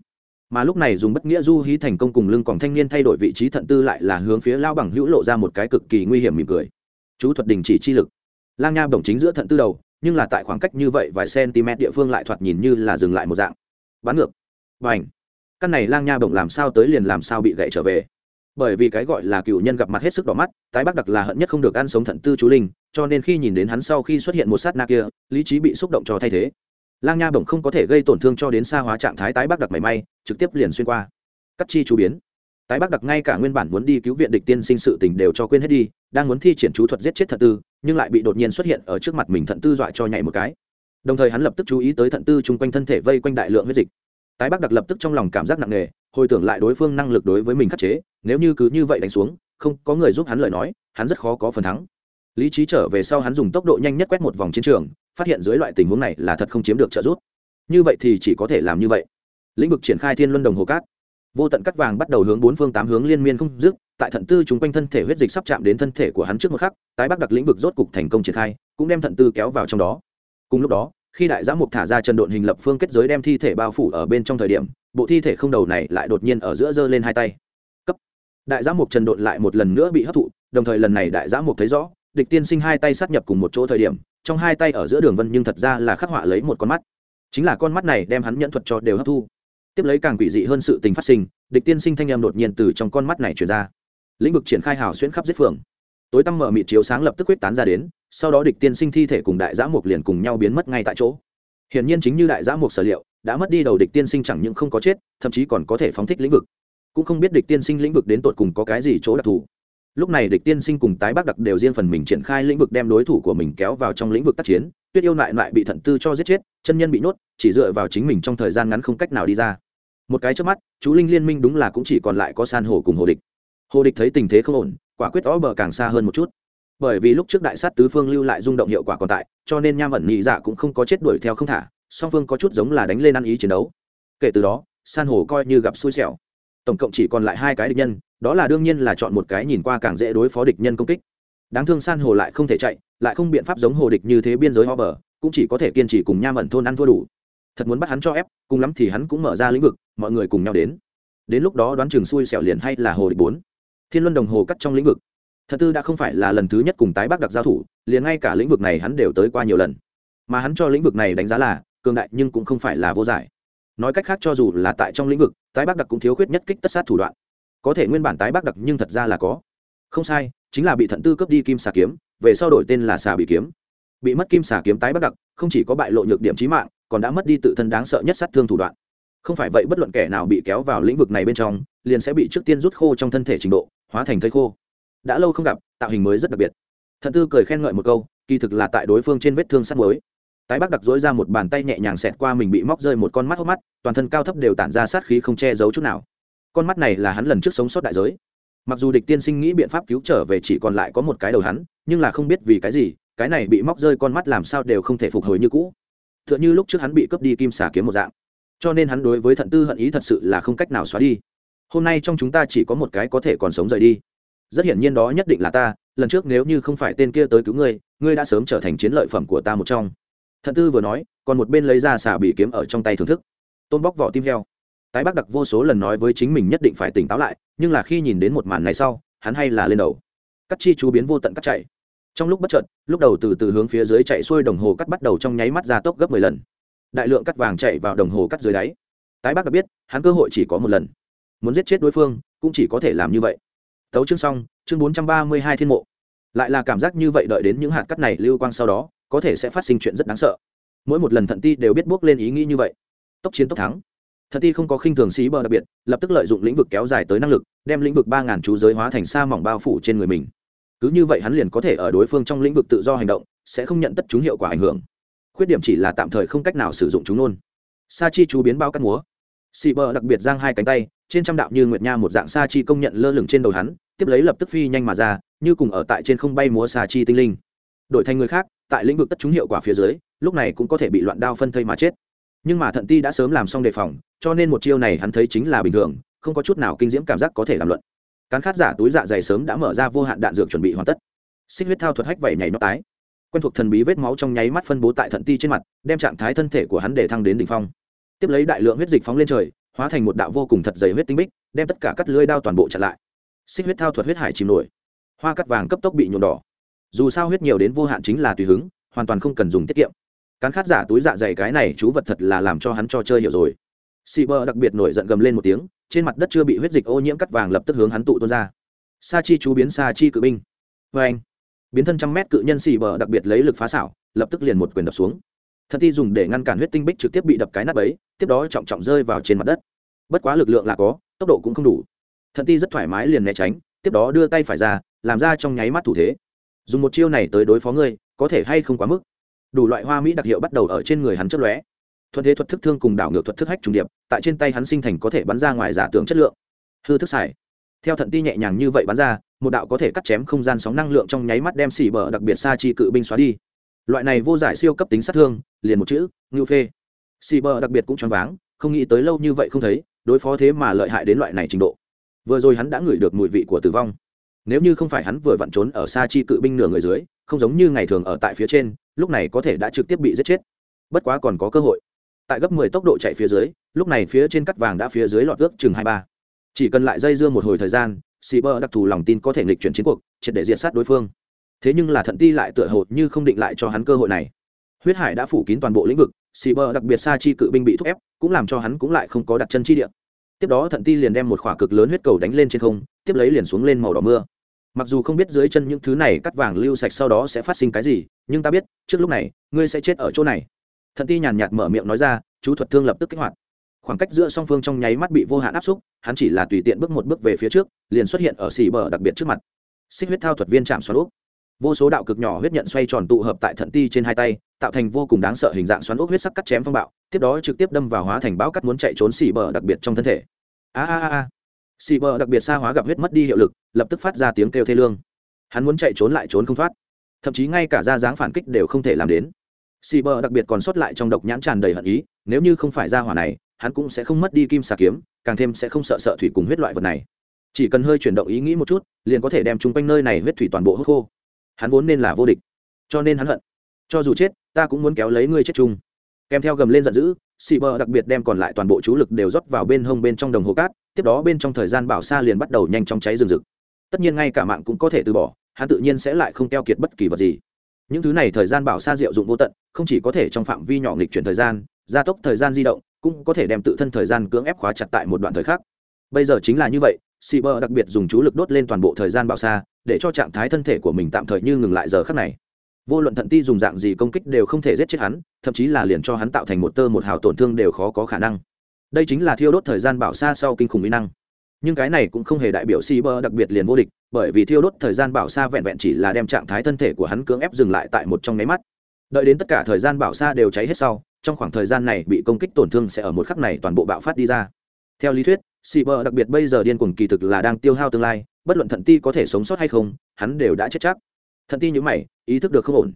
Mà lúc này dùng bất nghĩa du hí thành công cùng lưng còn thanh niên thay đổi vị trí thận tư lại là hướng phía lao bằng hữu lộ ra một cái cực kỳ nguy hiểm mỉm cười. Chú thuật đình chỉ chi lực. Lang nha bổng chính giữa thận tư đầu, nhưng là tại khoảng cách như vậy vài cm địa phương lại thoạt nhìn như là dừng lại một dạng. Bán ngược. Và ảnh căn này lang nha bổng làm sao tới liền làm sao bị gậy trở về. Bởi vì cái gọi là cựu nhân gặp mặt hết sức đỏ mắt, tái bắc đặc là hận nhất không được ăn sống thận tư chú linh, cho nên khi nhìn đến hắn sau khi xuất hiện một sát na kia, lý trí bị xúc động cho thay thế. Lang nha bổng không có thể gây tổn thương cho đến xa hóa trạng thái tái bắc đặc mảy may, trực tiếp liền xuyên qua. Cắt chi chú biến. Tái bắc đặc ngay cả nguyên bản muốn đi cứu viện địch tiên sinh sự tình đều cho quên hết đi, đang muốn thi triển chú thuật giết chết thận tư, nhưng lại bị đột nhiên xuất hiện ở trước mặt mình thận tư dọa cho nhảy một cái. Đồng thời hắn lập tức chú ý tới thận tư chung quanh thân thể vây quanh đại lượng huyết dịch tái bắc đặc lập tức trong lòng cảm giác nặng nề, hồi tưởng lại đối phương năng lực đối với mình khắc chế, nếu như cứ như vậy đánh xuống, không có người giúp hắn lời nói, hắn rất khó có phần thắng. Lý trí trở về sau hắn dùng tốc độ nhanh nhất quét một vòng chiến trường, phát hiện dưới loại tình huống này là thật không chiếm được trợ giúp. Như vậy thì chỉ có thể làm như vậy. Lĩnh vực triển khai thiên luân đồng hồ cát. Vô tận cắt vàng bắt đầu hướng bốn phương tám hướng liên miên không dứt, tại thận tư chúng quanh thân thể huyết dịch sắp chạm đến thân thể của hắn trước một khắc, tái bắc đặc lĩnh vực rốt cục thành công triển khai, cũng đem thận tư kéo vào trong đó. Cùng lúc đó khi đại giã mục thả ra chân độn hình lập phương kết giới đem thi thể bao phủ ở bên trong thời điểm, bộ thi thể không đầu này lại đột nhiên ở giữa giơ lên hai tay. Cấp. Đại giã mục trần độn lại một lần nữa bị hấp thụ, đồng thời lần này đại giã mục thấy rõ, địch tiên sinh hai tay sát nhập cùng một chỗ thời điểm, trong hai tay ở giữa đường vân nhưng thật ra là khắc họa lấy một con mắt. Chính là con mắt này đem hắn nhận thuật cho đều hấp thu. Tiếp lấy càng quỷ dị hơn sự tình phát sinh, địch tiên sinh thanh em đột nhiên từ trong con mắt này chuyển ra. Lĩnh vực triển khai hào xuyễn khắp giết phường. Tối tăm mở mịt chiếu sáng lập tức quyết tán ra đến sau đó địch tiên sinh thi thể cùng đại giã mục liền cùng nhau biến mất ngay tại chỗ. Hiển nhiên chính như đại giã mục sở liệu, đã mất đi đầu địch tiên sinh chẳng những không có chết, thậm chí còn có thể phóng thích lĩnh vực. Cũng không biết địch tiên sinh lĩnh vực đến tột cùng có cái gì chỗ đặc thù. Lúc này địch tiên sinh cùng tái bác đặc đều riêng phần mình triển khai lĩnh vực đem đối thủ của mình kéo vào trong lĩnh vực tác chiến, tuyết yêu lại lại bị thận tư cho giết chết, chân nhân bị nhốt, chỉ dựa vào chính mình trong thời gian ngắn không cách nào đi ra. Một cái trước mắt, chú linh liên minh đúng là cũng chỉ còn lại có san hồ cùng hồ địch. Hồ địch thấy tình thế không ổn, quả quyết ó bờ càng xa hơn một chút bởi vì lúc trước đại sát tứ phương lưu lại rung động hiệu quả còn tại, cho nên nham ẩn nhị dạ cũng không có chết đuổi theo không thả, song phương có chút giống là đánh lên ăn ý chiến đấu. Kể từ đó, san hồ coi như gặp xui xẻo. Tổng cộng chỉ còn lại hai cái địch nhân, đó là đương nhiên là chọn một cái nhìn qua càng dễ đối phó địch nhân công kích. Đáng thương san hồ lại không thể chạy, lại không biện pháp giống hồ địch như thế biên giới ho bờ, cũng chỉ có thể kiên trì cùng nham ẩn thôn ăn thua đủ. Thật muốn bắt hắn cho ép, cùng lắm thì hắn cũng mở ra lĩnh vực, mọi người cùng nhau đến. Đến lúc đó đoán chừng xui xẻo liền hay là hồ địch bốn. Thiên luân đồng hồ cắt trong lĩnh vực thật tư đã không phải là lần thứ nhất cùng tái bắc đặc giao thủ, liền ngay cả lĩnh vực này hắn đều tới qua nhiều lần. Mà hắn cho lĩnh vực này đánh giá là, cường đại nhưng cũng không phải là vô giải. Nói cách khác cho dù là tại trong lĩnh vực, tái bắc đặc cũng thiếu khuyết nhất kích tất sát thủ đoạn. Có thể nguyên bản tái bắc đặc nhưng thật ra là có. Không sai, chính là bị thận tư cướp đi kim xà kiếm, về sau đổi tên là xà bị kiếm. Bị mất kim xà kiếm tái bắc đặc, không chỉ có bại lộ nhược điểm trí mạng, còn đã mất đi tự thân đáng sợ nhất sát thương thủ đoạn. Không phải vậy bất luận kẻ nào bị kéo vào lĩnh vực này bên trong, liền sẽ bị trước tiên rút khô trong thân thể trình độ, hóa thành thây khô đã lâu không gặp, tạo hình mới rất đặc biệt. Thận tư cười khen ngợi một câu, kỳ thực là tại đối phương trên vết thương sắt mới tái bắc đặc dối ra một bàn tay nhẹ nhàng xẹt qua mình bị móc rơi một con mắt hốc mắt, toàn thân cao thấp đều tản ra sát khí không che giấu chút nào. Con mắt này là hắn lần trước sống sót đại giới. Mặc dù địch tiên sinh nghĩ biện pháp cứu trở về chỉ còn lại có một cái đầu hắn, nhưng là không biết vì cái gì, cái này bị móc rơi con mắt làm sao đều không thể phục hồi như cũ. T h ư ợ n h ư lúc trước hắn bị cướp đi kim xà kiếm một dạng. Cho nên hắn đối với thận tư hận ý thật sự là không cách nào xóa đi. Hôm nay trong chúng ta chỉ có một cái có thể còn sống rời đi rất hiển nhiên đó nhất định là ta, lần trước nếu như không phải tên kia tới cứu ngươi ngươi đã sớm trở thành chiến lợi phẩm của ta một trong. Thận tư vừa nói, còn một bên lấy ra xà bị kiếm ở trong tay thưởng thức. Tôn bóc vỏ tim heo. Tái bác đặc vô số lần nói với chính mình nhất định phải tỉnh táo lại, nhưng là khi nhìn đến một màn này sau, hắn hay là lên đầu. Cắt chi chú biến vô tận cắt chạy. Trong lúc bất chợt, lúc đầu từ từ hướng phía dưới chạy xuôi đồng hồ cắt bắt đầu trong nháy mắt ra tốc gấp mười lần. Đại lượng cắt vàng chạy vào đồng hồ cắt dưới đáy. Tái bác đặc biết, hắn cơ hội chỉ có một lần. Muốn giết chết đối phương, cũng chỉ có thể làm như vậy tấu chương xong, chương bốn trăm ba mươi hai thiên mộ. Lại là cảm giác như vậy đợi đến những hạt cắt này lưu quang sau đó, có thể sẽ phát sinh chuyện rất đáng sợ. Mỗi một lần thận ti đều biết bước lên ý nghĩ như vậy. Tốc chiến tốc thắng. Thận ti không có khinh thường xí bờ đặc biệt, lập tức lợi dụng lĩnh vực kéo dài tới năng lực, đem lĩnh vực ba ngàn chú giới hóa thành xa mỏng bao phủ trên người mình. Cứ như vậy hắn liền có thể ở đối phương trong lĩnh vực tự do hành động, sẽ không nhận tất chúng hiệu quả ảnh hưởng. Khuyết điểm chỉ là tạm thời không cách nào sử dụng chúng nôn sa chi chú biến bao cắt múa. Xị bờ đặc biệt giang hai cánh tay trên trăm đạo như nguyệt nha một dạng sa chi công nhận lơ lửng trên đầu hắn, tiếp lấy lập tức phi nhanh mà ra, như cùng ở tại trên không bay múa sa chi tinh linh. Đổi thành người khác, tại lĩnh vực tất chúng hiệu quả phía dưới, lúc này cũng có thể bị loạn đao phân thây mà chết. Nhưng mà thận ti đã sớm làm xong đề phòng, cho nên một chiêu này hắn thấy chính là bình thường, không có chút nào kinh diễm cảm giác có thể làm luận. Cán khát giả túi dạ dày sớm đã mở ra vô hạn đạn dược chuẩn bị hoàn tất. Xích huyết thao thuật hách vẩy nhảy nó tái. Quen thuộc thần bí vết máu trong nháy mắt phân bố tại thận ti trên mặt, đem trạng thái thân thể của hắn để thăng đến đỉnh phong. Tiếp lấy đại lượng huyết dịch phóng lên trời hóa thành một đạo vô cùng thật dày huyết tinh bích, đem tất cả cắt lưới đao toàn bộ chặn lại. Xích huyết thao thuật huyết hải chìm nổi. Hoa cắt vàng cấp tốc bị nhuộm đỏ. Dù sao huyết nhiều đến vô hạn chính là tùy hứng, hoàn toàn không cần dùng tiết kiệm. Cán khát giả túi dạ dày cái này chú vật thật là làm cho hắn cho chơi hiểu rồi. Xì bờ đặc biệt nổi giận gầm lên một tiếng, trên mặt đất chưa bị huyết dịch ô nhiễm cắt vàng lập tức hướng hắn tụ tuôn ra. Sa chi chú biến sa chi cự binh. Vê anh biến thân trăm mét cự nhân xì bờ đặc biệt lấy lực phá xảo, lập tức liền một quyền đập xuống thật ti dùng để ngăn cản huyết tinh bích trực tiếp bị đập cái nắp ấy, tiếp đó trọng trọng rơi vào trên mặt đất. Bất quá lực lượng là có, tốc độ cũng không đủ. Thần ti rất thoải mái liền né tránh, tiếp đó đưa tay phải ra, làm ra trong nháy mắt thủ thế. Dùng một chiêu này tới đối phó ngươi, có thể hay không quá mức. Đủ loại hoa mỹ đặc hiệu bắt đầu ở trên người hắn chất lóe. Thuận thế thuật thức thương cùng đảo ngược thuật thức hách trùng điệp, tại trên tay hắn sinh thành có thể bắn ra ngoài giả tưởng chất lượng. Hư thức xài. Theo thận ti nhẹ nhàng như vậy bắn ra, một đạo có thể cắt chém không gian sóng năng lượng trong nháy mắt đem xỉ bờ đặc biệt xa chi cự binh xóa đi loại này vô giải siêu cấp tính sát thương, liền một chữ, ngưu phê. Xỉ bờ đặc biệt cũng choáng váng, không nghĩ tới lâu như vậy không thấy, đối phó thế mà lợi hại đến loại này trình độ. Vừa rồi hắn đã ngửi được mùi vị của tử vong. Nếu như không phải hắn vừa vặn trốn ở xa chi cự binh nửa người dưới, không giống như ngày thường ở tại phía trên, lúc này có thể đã trực tiếp bị giết chết. Bất quá còn có cơ hội. Tại gấp mười tốc độ chạy phía dưới, lúc này phía trên cắt vàng đã phía dưới lọt ước chừng hai ba. Chỉ cần lại dây dưa một hồi thời gian, xì bơ đặc thù lòng tin có thể nghịch chuyển chiến cuộc, triệt để diệt sát đối phương thế nhưng là thận ti lại tựa hồ như không định lại cho hắn cơ hội này. Huyết hải đã phủ kín toàn bộ lĩnh vực, xì bơ đặc biệt xa chi cự binh bị thúc ép, cũng làm cho hắn cũng lại không có đặt chân chi địa. Tiếp đó thận ti liền đem một khỏa cực lớn huyết cầu đánh lên trên không, tiếp lấy liền xuống lên màu đỏ mưa. Mặc dù không biết dưới chân những thứ này cắt vàng lưu sạch sau đó sẽ phát sinh cái gì, nhưng ta biết, trước lúc này, ngươi sẽ chết ở chỗ này. Thận ti nhàn nhạt mở miệng nói ra, chú thuật thương lập tức kích hoạt. Khoảng cách giữa song phương trong nháy mắt bị vô hạn áp xúc, hắn chỉ là tùy tiện bước một bước về phía trước, liền xuất hiện ở xì bờ đặc biệt trước mặt. Xích huyết thao thuật viên chạm xoắn úp vô số đạo cực nhỏ huyết nhận xoay tròn tụ hợp tại thận ti trên hai tay, tạo thành vô cùng đáng sợ hình dạng xoắn ốc huyết sắc cắt chém phong bạo, tiếp đó trực tiếp đâm vào hóa thành bão cắt muốn chạy trốn xì bờ đặc biệt trong thân thể. A a a xì bờ đặc biệt xa hóa gặp huyết mất đi hiệu lực, lập tức phát ra tiếng kêu thê lương. Hắn muốn chạy trốn lại trốn không thoát. Thậm chí ngay cả ra dáng phản kích đều không thể làm đến. Xì bờ đặc biệt còn sót lại trong độc nhãn tràn đầy hận ý, nếu như không phải ra hỏa này, hắn cũng sẽ không mất đi kim xà kiếm, càng thêm sẽ không sợ sợ thủy cùng huyết loại vật này. Chỉ cần hơi chuyển động ý nghĩ một chút, liền có thể đem chung quanh nơi này huyết thủy toàn bộ hút khô hắn vốn nên là vô địch, cho nên hắn hận. Cho dù chết, ta cũng muốn kéo lấy ngươi chết chung. Kèm theo gầm lên giận dữ xì bờ đặc biệt đem còn lại toàn bộ chú lực đều rót vào bên hông bên trong đồng hồ cát, tiếp đó bên trong thời gian bảo xa liền bắt đầu nhanh chóng cháy rừng rực. Tất nhiên ngay cả mạng cũng có thể từ bỏ, hắn tự nhiên sẽ lại không keo kiệt bất kỳ vật gì. Những thứ này thời gian bảo xa diệu dụng vô tận, không chỉ có thể trong phạm vi nhỏ nghịch chuyển thời gian, gia tốc thời gian di động, cũng có thể đem tự thân thời gian cưỡng ép khóa chặt tại một đoạn thời khắc. Bây giờ chính là như vậy sĩ bờ đặc biệt dùng chú lực đốt lên toàn bộ thời gian bạo xa, để cho trạng thái thân thể của mình tạm thời như ngừng lại giờ khắc này. Vô luận thận ti dùng dạng gì công kích đều không thể giết chết hắn, thậm chí là liền cho hắn tạo thành một tơ một hào tổn thương đều khó có khả năng. Đây chính là thiêu đốt thời gian bảo xa sau kinh khủng mỹ năng. Nhưng cái này cũng không hề đại biểu si bơ đặc biệt liền vô địch, bởi vì thiêu đốt thời gian bảo xa vẹn vẹn chỉ là đem trạng thái thân thể của hắn cưỡng ép dừng lại tại một trong nháy mắt. Đợi đến tất cả thời gian bảo xa đều cháy hết sau, trong khoảng thời gian này bị công kích tổn thương sẽ ở một khắc này toàn bộ bạo phát đi ra. Theo lý thuyết si bờ đặc biệt bây giờ điên cuồng kỳ thực là đang tiêu hao tương lai bất luận thận ti có thể sống sót hay không hắn đều đã chết chắc thận ti nhữ mày ý thức được không ổn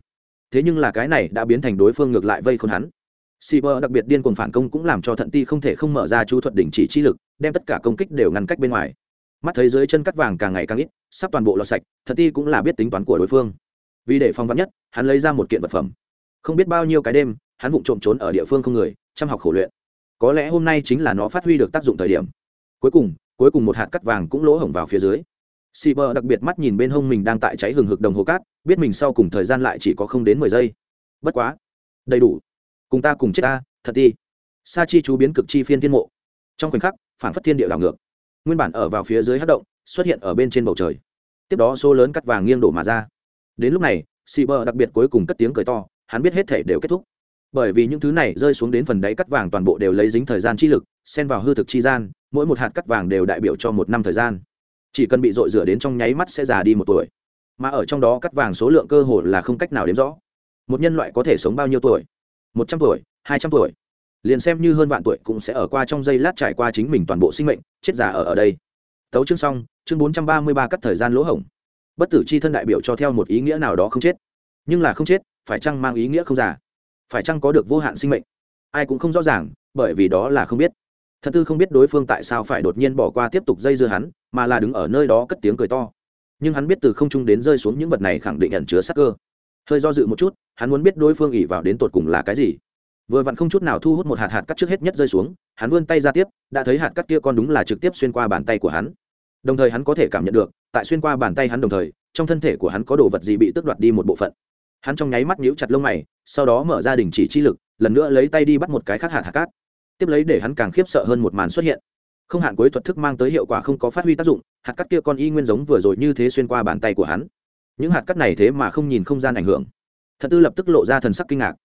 thế nhưng là cái này đã biến thành đối phương ngược lại vây khôn hắn Cyber đặc biệt điên cuồng phản công cũng làm cho Thận Ti không thể không mở ra chú thuật đỉnh chỉ chi lực, đem tất cả công kích đều ngăn cách bên ngoài. Mắt thấy dưới chân cắt vàng càng ngày càng ít, sắp toàn bộ lọt sạch, Thận Ti cũng là biết tính toán của đối phương. Vì để phòng vắn nhất, hắn lấy ra một kiện vật phẩm. Không biết bao nhiêu cái đêm, hắn vụng trộm trốn ở địa phương không người, chăm học khổ luyện. Có lẽ hôm nay chính là nó phát huy được tác dụng thời điểm. Cuối cùng, cuối cùng một hạt cắt vàng cũng lỗ hổng vào phía dưới. Cyber đặc biệt mắt nhìn bên hông mình đang tại cháy hừng hực đồng hồ cát, biết mình sau cùng thời gian lại chỉ có không đến mười giây. Bất quá, đầy đủ. Cùng ta cùng chết ta thật ti sa chi chú biến cực chi phiên thiên mộ. Trong khoảnh khắc phản phất thiên địa đảo ngược. Nguyên bản ở vào phía dưới hát động xuất hiện ở bên trên bầu trời. Tiếp đó số lớn cắt vàng nghiêng đổ mà ra. Đến lúc này xì bờ đặc biệt cuối cùng cất tiếng cười to hắn biết hết thể đều kết thúc bởi vì những thứ này rơi xuống đến phần đáy cắt vàng toàn bộ đều lấy dính thời gian chi lực, xen vào hư thực chi gian, mỗi một hạt cắt vàng đều đại biểu cho một năm thời gian. Chỉ cần bị dội rửa đến trong nháy mắt sẽ già đi một tuổi. Mà ở trong đó cắt vàng số lượng cơ hồ là không cách nào đếm rõ. Một nhân loại có thể sống bao nhiêu tuổi? Một trăm tuổi, hai trăm tuổi? Liền xem như hơn vạn tuổi cũng sẽ ở qua trong giây lát trải qua chính mình toàn bộ sinh mệnh, chết già ở ở đây. Tấu chương xong, chương bốn trăm ba mươi ba cắt thời gian lỗ hổng. Bất tử c h i thân đại biểu cho theo một ý nghĩa nào đó không chết. Nhưng là không chết, phải chăng mang ý nghĩa không già? Phải chăng có được vô hạn sinh mệnh? Ai cũng không rõ ràng, bởi vì đó là không biết. Thật tư không biết đối phương tại sao phải đột nhiên bỏ qua tiếp tục dây dưa hắn, mà là đứng ở nơi đó cất tiếng cười to. Nhưng hắn biết từ không trung đến rơi xuống những vật này khẳng định ẩn chứa sắc cơ. Hơi do dự một chút, hắn muốn biết đối phương ỉ vào đến tột cùng là cái gì. Vừa vặn không chút nào thu hút một hạt hạt cắt trước hết nhất rơi xuống, hắn vươn tay ra tiếp, đã thấy hạt cắt kia con đúng là trực tiếp xuyên qua bàn tay của hắn. Đồng thời hắn có thể cảm nhận được, tại xuyên qua bàn tay hắn đồng thời, trong thân thể của hắn có đồ vật gì bị tước đoạt đi một bộ phận hắn trong nháy mắt nhíu chặt lông mày, sau đó mở ra đình chỉ chi lực, lần nữa lấy tay đi bắt một cái khác hạt hạt cát. Tiếp lấy để hắn càng khiếp sợ hơn một màn xuất hiện. Không hạn cuối thuật thức mang tới hiệu quả không có phát huy tác dụng, hạt cắt kia con y nguyên giống vừa rồi như thế xuyên qua bàn tay của hắn. Những hạt cắt này thế mà không nhìn không gian ảnh hưởng. Thật tư lập tức lộ ra thần sắc kinh ngạc.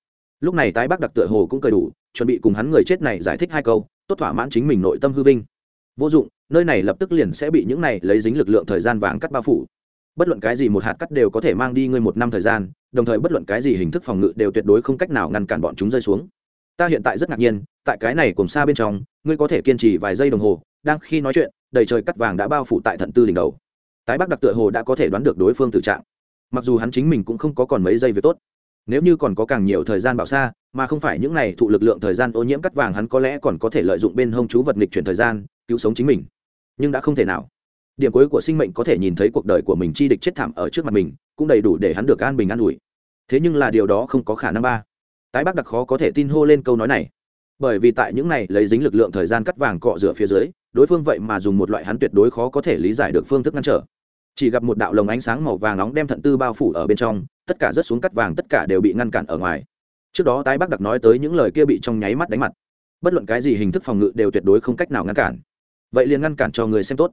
Lúc này tái bác đặc tựa hồ cũng cười đủ, chuẩn bị cùng hắn người chết này giải thích hai câu, tốt thỏa mãn chính mình nội tâm hư vinh. Vô dụng, nơi này lập tức liền sẽ bị những này lấy dính lực lượng thời gian vàng cắt bao phủ bất luận cái gì một hạt cắt đều có thể mang đi ngươi một năm thời gian, đồng thời bất luận cái gì hình thức phòng ngự đều tuyệt đối không cách nào ngăn cản bọn chúng rơi xuống. Ta hiện tại rất ngạc nhiên, tại cái này cùng xa bên trong, ngươi có thể kiên trì vài giây đồng hồ, đang khi nói chuyện, đầy trời cắt vàng đã bao phủ tại thận tư đỉnh đầu. Tái bắc đặc tựa hồ đã có thể đoán được đối phương tử trạng. Mặc dù hắn chính mình cũng không có còn mấy giây việc tốt, nếu như còn có càng nhiều thời gian bảo xa, mà không phải những này thụ lực lượng thời gian ô nhiễm cắt vàng hắn có lẽ còn có thể lợi dụng bên hông chú vật nghịch chuyển thời gian, cứu sống chính mình. Nhưng đã không thể nào điểm cuối của sinh mệnh có thể nhìn thấy cuộc đời của mình chi địch chết thảm ở trước mặt mình, cũng đầy đủ để hắn được an bình an ủi. Thế nhưng là điều đó không có khả năng ba. Tái bác đặc khó có thể tin hô lên câu nói này. Bởi vì tại những này lấy dính lực lượng thời gian cắt vàng cọ rửa phía dưới, đối phương vậy mà dùng một loại hắn tuyệt đối khó có thể lý giải được phương thức ngăn trở. Chỉ gặp một đạo lồng ánh sáng màu vàng nóng đem thận tư bao phủ ở bên trong, tất cả rớt xuống cắt vàng tất cả đều bị ngăn cản ở ngoài. Trước đó tái bắc đặc nói tới những lời kia bị trong nháy mắt đánh mặt. Bất luận cái gì hình thức phòng ngự đều tuyệt đối không cách nào ngăn cản. Vậy liền ngăn cản cho người xem tốt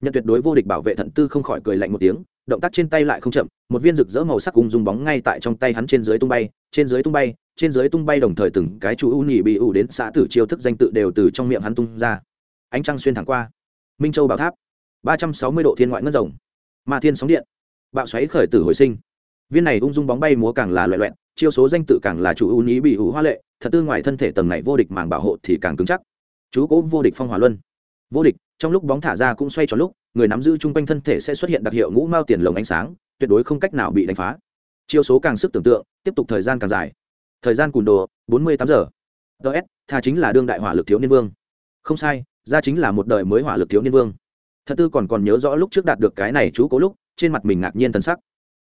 nhận tuyệt đối vô địch bảo vệ thận tư không khỏi cười lạnh một tiếng, động tác trên tay lại không chậm, một viên rực rỡ màu sắc cùng dùng bóng ngay tại trong tay hắn trên dưới tung bay, trên dưới tung bay, trên dưới tung bay đồng thời từng cái chú u nhị bị ủ đến xã tử chiêu thức danh tự đều từ trong miệng hắn tung ra. Ánh trăng xuyên thẳng qua. Minh châu bảo tháp. ba trăm sáu mươi độ thiên ngoại ngân rồng. Ma thiên sóng điện. Bạo xoáy khởi tử hồi sinh. Viên này ung dung bóng bay múa càng là loại loẹn chiêu số danh tự càng là chủ ưu nhí bị ủ hoa lệ, thật tư ngoài thân thể tầng này vô địch màng bảo hộ thì càng cứng chắc. Chú cố vô địch phong hỏa luân. Vô địch trong lúc bóng thả ra cũng xoay tròn lúc, người nắm giữ chung quanh thân thể sẽ xuất hiện đặc hiệu ngũ mao tiền lồng ánh sáng, tuyệt đối không cách nào bị đánh phá. Chiêu số càng sức tưởng tượng, tiếp tục thời gian càng dài. Thời gian cùn đồ, bốn mươi tám giờ. Ts tha chính là đương đại hỏa lực thiếu niên vương. Không sai ra chính là một đời mới hỏa lực thiếu niên vương. Thật tư còn còn nhớ rõ lúc trước đạt được cái này chú cố lúc, trên mặt mình ngạc nhiên thân sắc.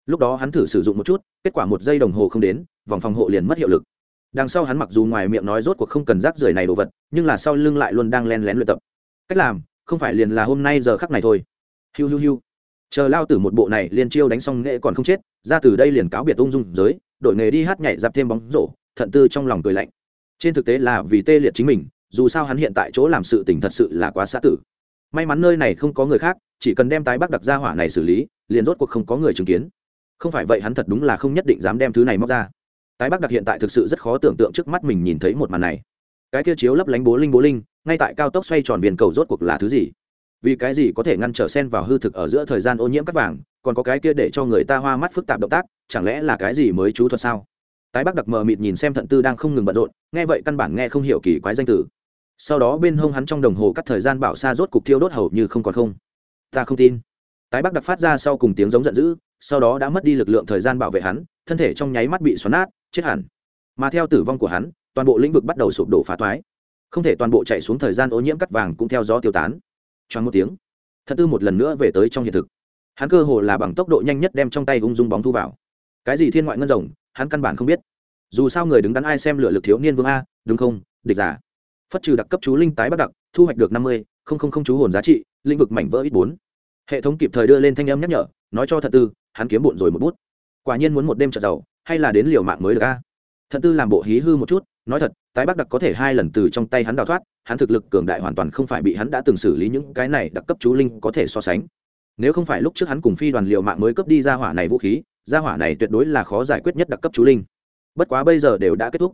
Lúc đó hắn thử sử dụng một chút, kết quả một giây đồng hồ không đến, vòng phòng hộ liền mất hiệu lực. Đằng sau hắn mặc dù ngoài miệng nói rốt cuộc không cần rác rưởi này đồ vật, nhưng là sau lưng lại luôn đang len lén luyện tập. Cách làm không phải liền là hôm nay giờ khắc này thôi. Hiu hiu hiu. Chờ lao tử một bộ này liền chiêu đánh xong nghệ còn không chết, ra từ đây liền cáo biệt ung dung giới đổi nghề đi hát nhảy dạp thêm bóng rổ, thận tư trong lòng cười lạnh. Trên thực tế là vì tê liệt chính mình, dù sao hắn hiện tại chỗ làm sự tình thật sự là quá xã tử. May mắn nơi này không có người khác, chỉ cần đem tái bắc đặc gia hỏa này xử lý, liền rốt cuộc không có người chứng kiến. Không phải vậy hắn thật đúng là không nhất định dám đem thứ này móc ra. Tái bắc đặc hiện tại thực sự rất khó tưởng tượng trước mắt mình nhìn thấy một màn này. Cái kia chiếu lấp lánh bố linh bố linh ngay tại cao tốc xoay tròn viền cầu rốt cuộc là thứ gì? Vì cái gì có thể ngăn trở sen vào hư thực ở giữa thời gian ô nhiễm cắt vàng, còn có cái kia để cho người ta hoa mắt phức tạp động tác, chẳng lẽ là cái gì mới chú thuật sao? Tái bắc đặc mờ mịt nhìn xem thận tư đang không ngừng bận rộn, nghe vậy căn bản nghe không hiểu kỳ quái danh tử. sau đó bên hông hắn trong đồng hồ cắt thời gian bảo xa rốt cục thiêu đốt hầu như không còn không. Ta không tin. Tái bắc đặc phát ra sau cùng tiếng giống giận dữ, sau đó đã mất đi lực lượng thời gian bảo vệ hắn, thân thể trong nháy mắt bị xoắn nát, chết hẳn. Mà theo tử vong của hắn, toàn bộ lĩnh vực bắt đầu sụp đổ phá toái không thể toàn bộ chạy xuống thời gian ô nhiễm cắt vàng cũng theo gió tiêu tán. Choáng một tiếng, thật tư một lần nữa về tới trong hiện thực. Hắn cơ hồ là bằng tốc độ nhanh nhất đem trong tay ung dung bóng thu vào. Cái gì thiên ngoại ngân rồng, hắn căn bản không biết. Dù sao người đứng đắn ai xem lựa lực thiếu niên vương a, đúng không, địch giả? Phất trừ đặc cấp chú linh tái bắt đặc, thu hoạch được năm mươi, không không không chú hồn giá trị, lĩnh vực mảnh vỡ ít bốn. Hệ thống kịp thời đưa lên thanh âm nhắc nhở, nói cho thật tư hắn kiếm bụn rồi một bút. Quả nhiên muốn một đêm trợ giàu, hay là đến liều mạng mới được a? Thận tư làm bộ hí hư một chút, nói thật, tái bắc đặc có thể hai lần từ trong tay hắn đào thoát, hắn thực lực cường đại hoàn toàn không phải bị hắn đã từng xử lý những cái này đặc cấp chú linh có thể so sánh. Nếu không phải lúc trước hắn cùng phi đoàn liều mạng mới cấp đi ra hỏa này vũ khí, ra hỏa này tuyệt đối là khó giải quyết nhất đặc cấp chú linh. Bất quá bây giờ đều đã kết thúc.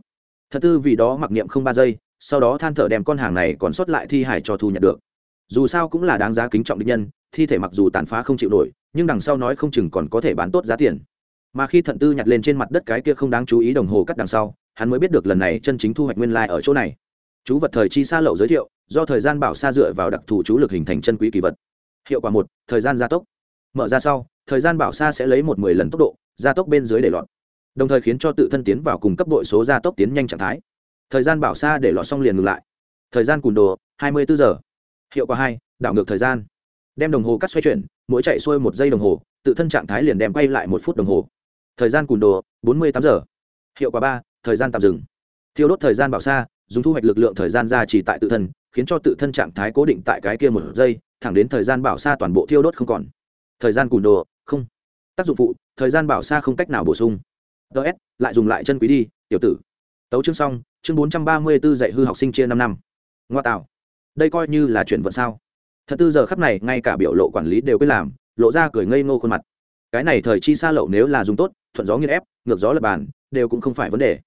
Thật tư vì đó mặc niệm không ba giây, sau đó than thở đem con hàng này còn sót lại thi hải cho thu nhận được. Dù sao cũng là đáng giá kính trọng định nhân, thi thể mặc dù tàn phá không chịu nổi, nhưng đằng sau nói không chừng còn có thể bán tốt giá tiền mà khi thận tư nhặt lên trên mặt đất cái kia không đáng chú ý đồng hồ cắt đằng sau, hắn mới biết được lần này chân chính thu hoạch nguyên lai、like、ở chỗ này. Chú vật thời chi xa lậu giới thiệu, do thời gian bảo xa dựa vào đặc thù chú lực hình thành chân quý kỳ vật. Hiệu quả một, thời gian gia tốc. Mở ra sau, thời gian bảo xa sẽ lấy một mười lần tốc độ, gia tốc bên dưới để lọt. Đồng thời khiến cho tự thân tiến vào cùng cấp đội số gia tốc tiến nhanh trạng thái. Thời gian bảo xa để lọt xong liền ngừng lại. Thời gian cùn đồ, hai mươi bốn giờ. Hiệu quả hai, đảo ngược thời gian. Đem đồng hồ cắt xoay chuyển, mỗi chạy xuôi một giây đồng hồ, tự thân trạng thái liền đem quay lại một phút đồng hồ thời gian cùn đồ, bốn mươi tám giờ. Hiệu quả ba, thời gian tạm dừng. Thiêu đốt thời gian bảo xa, dùng thu hoạch lực lượng thời gian ra chỉ tại tự thân, khiến cho tự thân trạng thái cố định tại cái kia một giây, thẳng đến thời gian bảo xa toàn bộ thiêu đốt không còn. Thời gian cùn đồ, không. Tác dụng phụ, thời gian bảo xa không cách nào bổ sung. Ts lại dùng lại chân quý đi, tiểu tử. Tấu chương xong, chương bốn trăm ba mươi b ố dạy hư học sinh chia năm năm. Ngoa tạo. Đây coi như là chuyện vận sao. Thật tư giờ khắp này, ngay cả biểu lộ quản lý đều quên làm, lộ ra cười ngây ngô khuôn mặt cái này thời chi xa lậu nếu là dùng tốt, thuận gió nghiên ép, ngược gió lập bàn, đều cũng không phải vấn đề.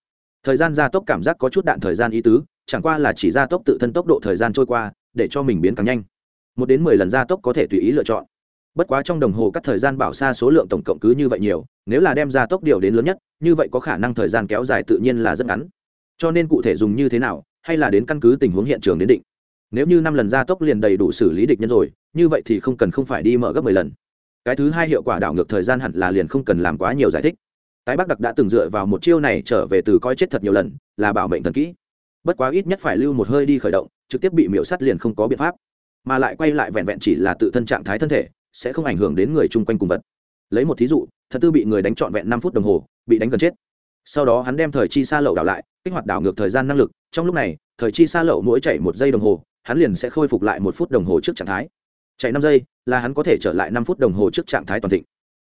Thời gian gia tốc cảm giác có chút đạn thời gian ý tứ, chẳng qua là chỉ gia tốc tự thân tốc độ thời gian trôi qua, để cho mình biến càng nhanh. Một đến mười lần gia tốc có thể tùy ý lựa chọn. Bất quá trong đồng hồ các thời gian bảo xa số lượng tổng cộng cứ như vậy nhiều, nếu là đem gia tốc điều đến lớn nhất, như vậy có khả năng thời gian kéo dài tự nhiên là rất ngắn. Cho nên cụ thể dùng như thế nào, hay là đến căn cứ tình huống hiện trường đến định. Nếu như năm lần gia tốc liền đầy đủ xử lý địch nhân rồi, như vậy thì không cần không phải đi mở gấp mười lần cái thứ hai hiệu quả đảo ngược thời gian hẳn là liền không cần làm quá nhiều giải thích. Tái bắc đặc đã từng dựa vào một chiêu này trở về từ coi chết thật nhiều lần, là bảo mệnh thần kỹ. Bất quá ít nhất phải lưu một hơi đi khởi động, trực tiếp bị miễu sắt liền không có biện pháp. Mà lại quay lại vẹn vẹn chỉ là tự thân trạng thái thân thể, sẽ không ảnh hưởng đến người chung quanh cùng vật. Lấy một thí dụ thật tư bị người đánh trọn vẹn năm phút đồng hồ, bị đánh gần chết. Sau đó hắn đem thời chi xa lậu đảo lại, kích hoạt đảo ngược thời gian năng lực, trong lúc này, thời chi xa lậu mỗi chạy một giây đồng hồ, hắn liền sẽ khôi phục lại một phút đồng hồ trước trạng thái chạy năm giây, là hắn có thể trở lại năm phút đồng hồ trước trạng thái toàn thịnh.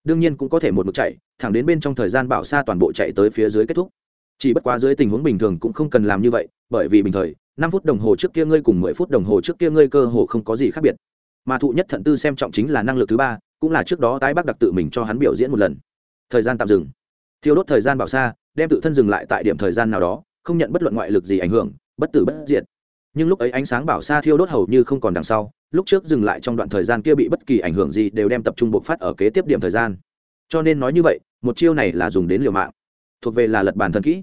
Đương nhiên cũng có thể một mực chạy, thẳng đến bên trong thời gian bảo xa toàn bộ chạy tới phía dưới kết thúc. Chỉ bất quá dưới tình huống bình thường cũng không cần làm như vậy, bởi vì bình thời, năm phút đồng hồ trước kia ngươi cùng mười phút đồng hồ trước kia ngươi cơ hồ không có gì khác biệt. Mà thụ nhất thận tư xem trọng chính là năng lực thứ ba, cũng là trước đó tái bác đặc tự mình cho hắn biểu diễn một lần. Thời gian tạm dừng. Thiêu đốt thời gian bảo xa, đem tự thân dừng lại tại điểm thời gian nào đó, không nhận bất luận ngoại lực gì ảnh hưởng, bất tử bất diệt nhưng lúc ấy ánh sáng bảo xa thiêu đốt hầu như không còn đằng sau, lúc trước dừng lại trong đoạn thời gian kia bị bất kỳ ảnh hưởng gì đều đem tập trung bộc phát ở kế tiếp điểm thời gian. Cho nên nói như vậy, một chiêu này là dùng đến liều mạng, thuộc về là lật bàn thần kỹ.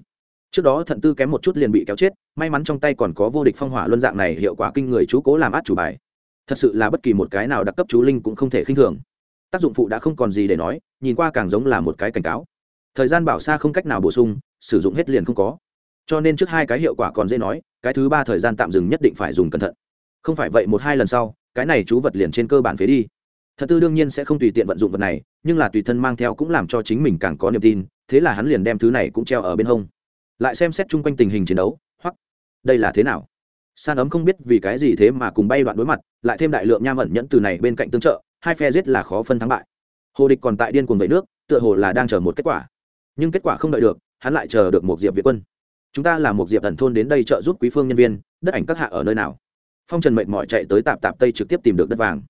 Trước đó thận tư kém một chút liền bị kéo chết, may mắn trong tay còn có vô địch phong hỏa luân dạng này hiệu quả kinh người chú cố làm át chủ bài. Thật sự là bất kỳ một cái nào đặc cấp chú linh cũng không thể khinh thường. Tác dụng phụ đã không còn gì để nói, nhìn qua càng giống là một cái cảnh cáo. Thời gian bảo xa không cách nào bổ sung, sử dụng hết liền không có. Cho nên trước hai cái hiệu quả còn dễ nói cái thứ ba thời gian tạm dừng nhất định phải dùng cẩn thận. Không phải vậy, một hai lần sau, cái này chú vật liền trên cơ bản phế đi. Thật tư đương nhiên sẽ không tùy tiện vận dụng vật này, nhưng là tùy thân mang theo cũng làm cho chính mình càng có niềm tin, thế là hắn liền đem thứ này cũng treo ở bên hông. Lại xem xét chung quanh tình hình chiến đấu hoặc đây là thế nào? San ấm không biết vì cái gì thế mà cùng bay đoạn đối mặt, lại thêm đại lượng nham ẩn nhẫn từ này bên cạnh tương trợ, hai phe giết là khó phân thắng bại. Hồ địch còn tại điên cuồng vẫy nước, tựa hồ là đang chờ một kết quả. Nhưng kết quả không đợi được, hắn lại chờ được một diệp việt quân chúng ta là một diệp thần thôn đến đây trợ giúp quý phương nhân viên, đất ảnh các hạ ở nơi nào? Phong trần mệt mỏi chạy tới tạp tạp tây trực tiếp tìm được đất vàng.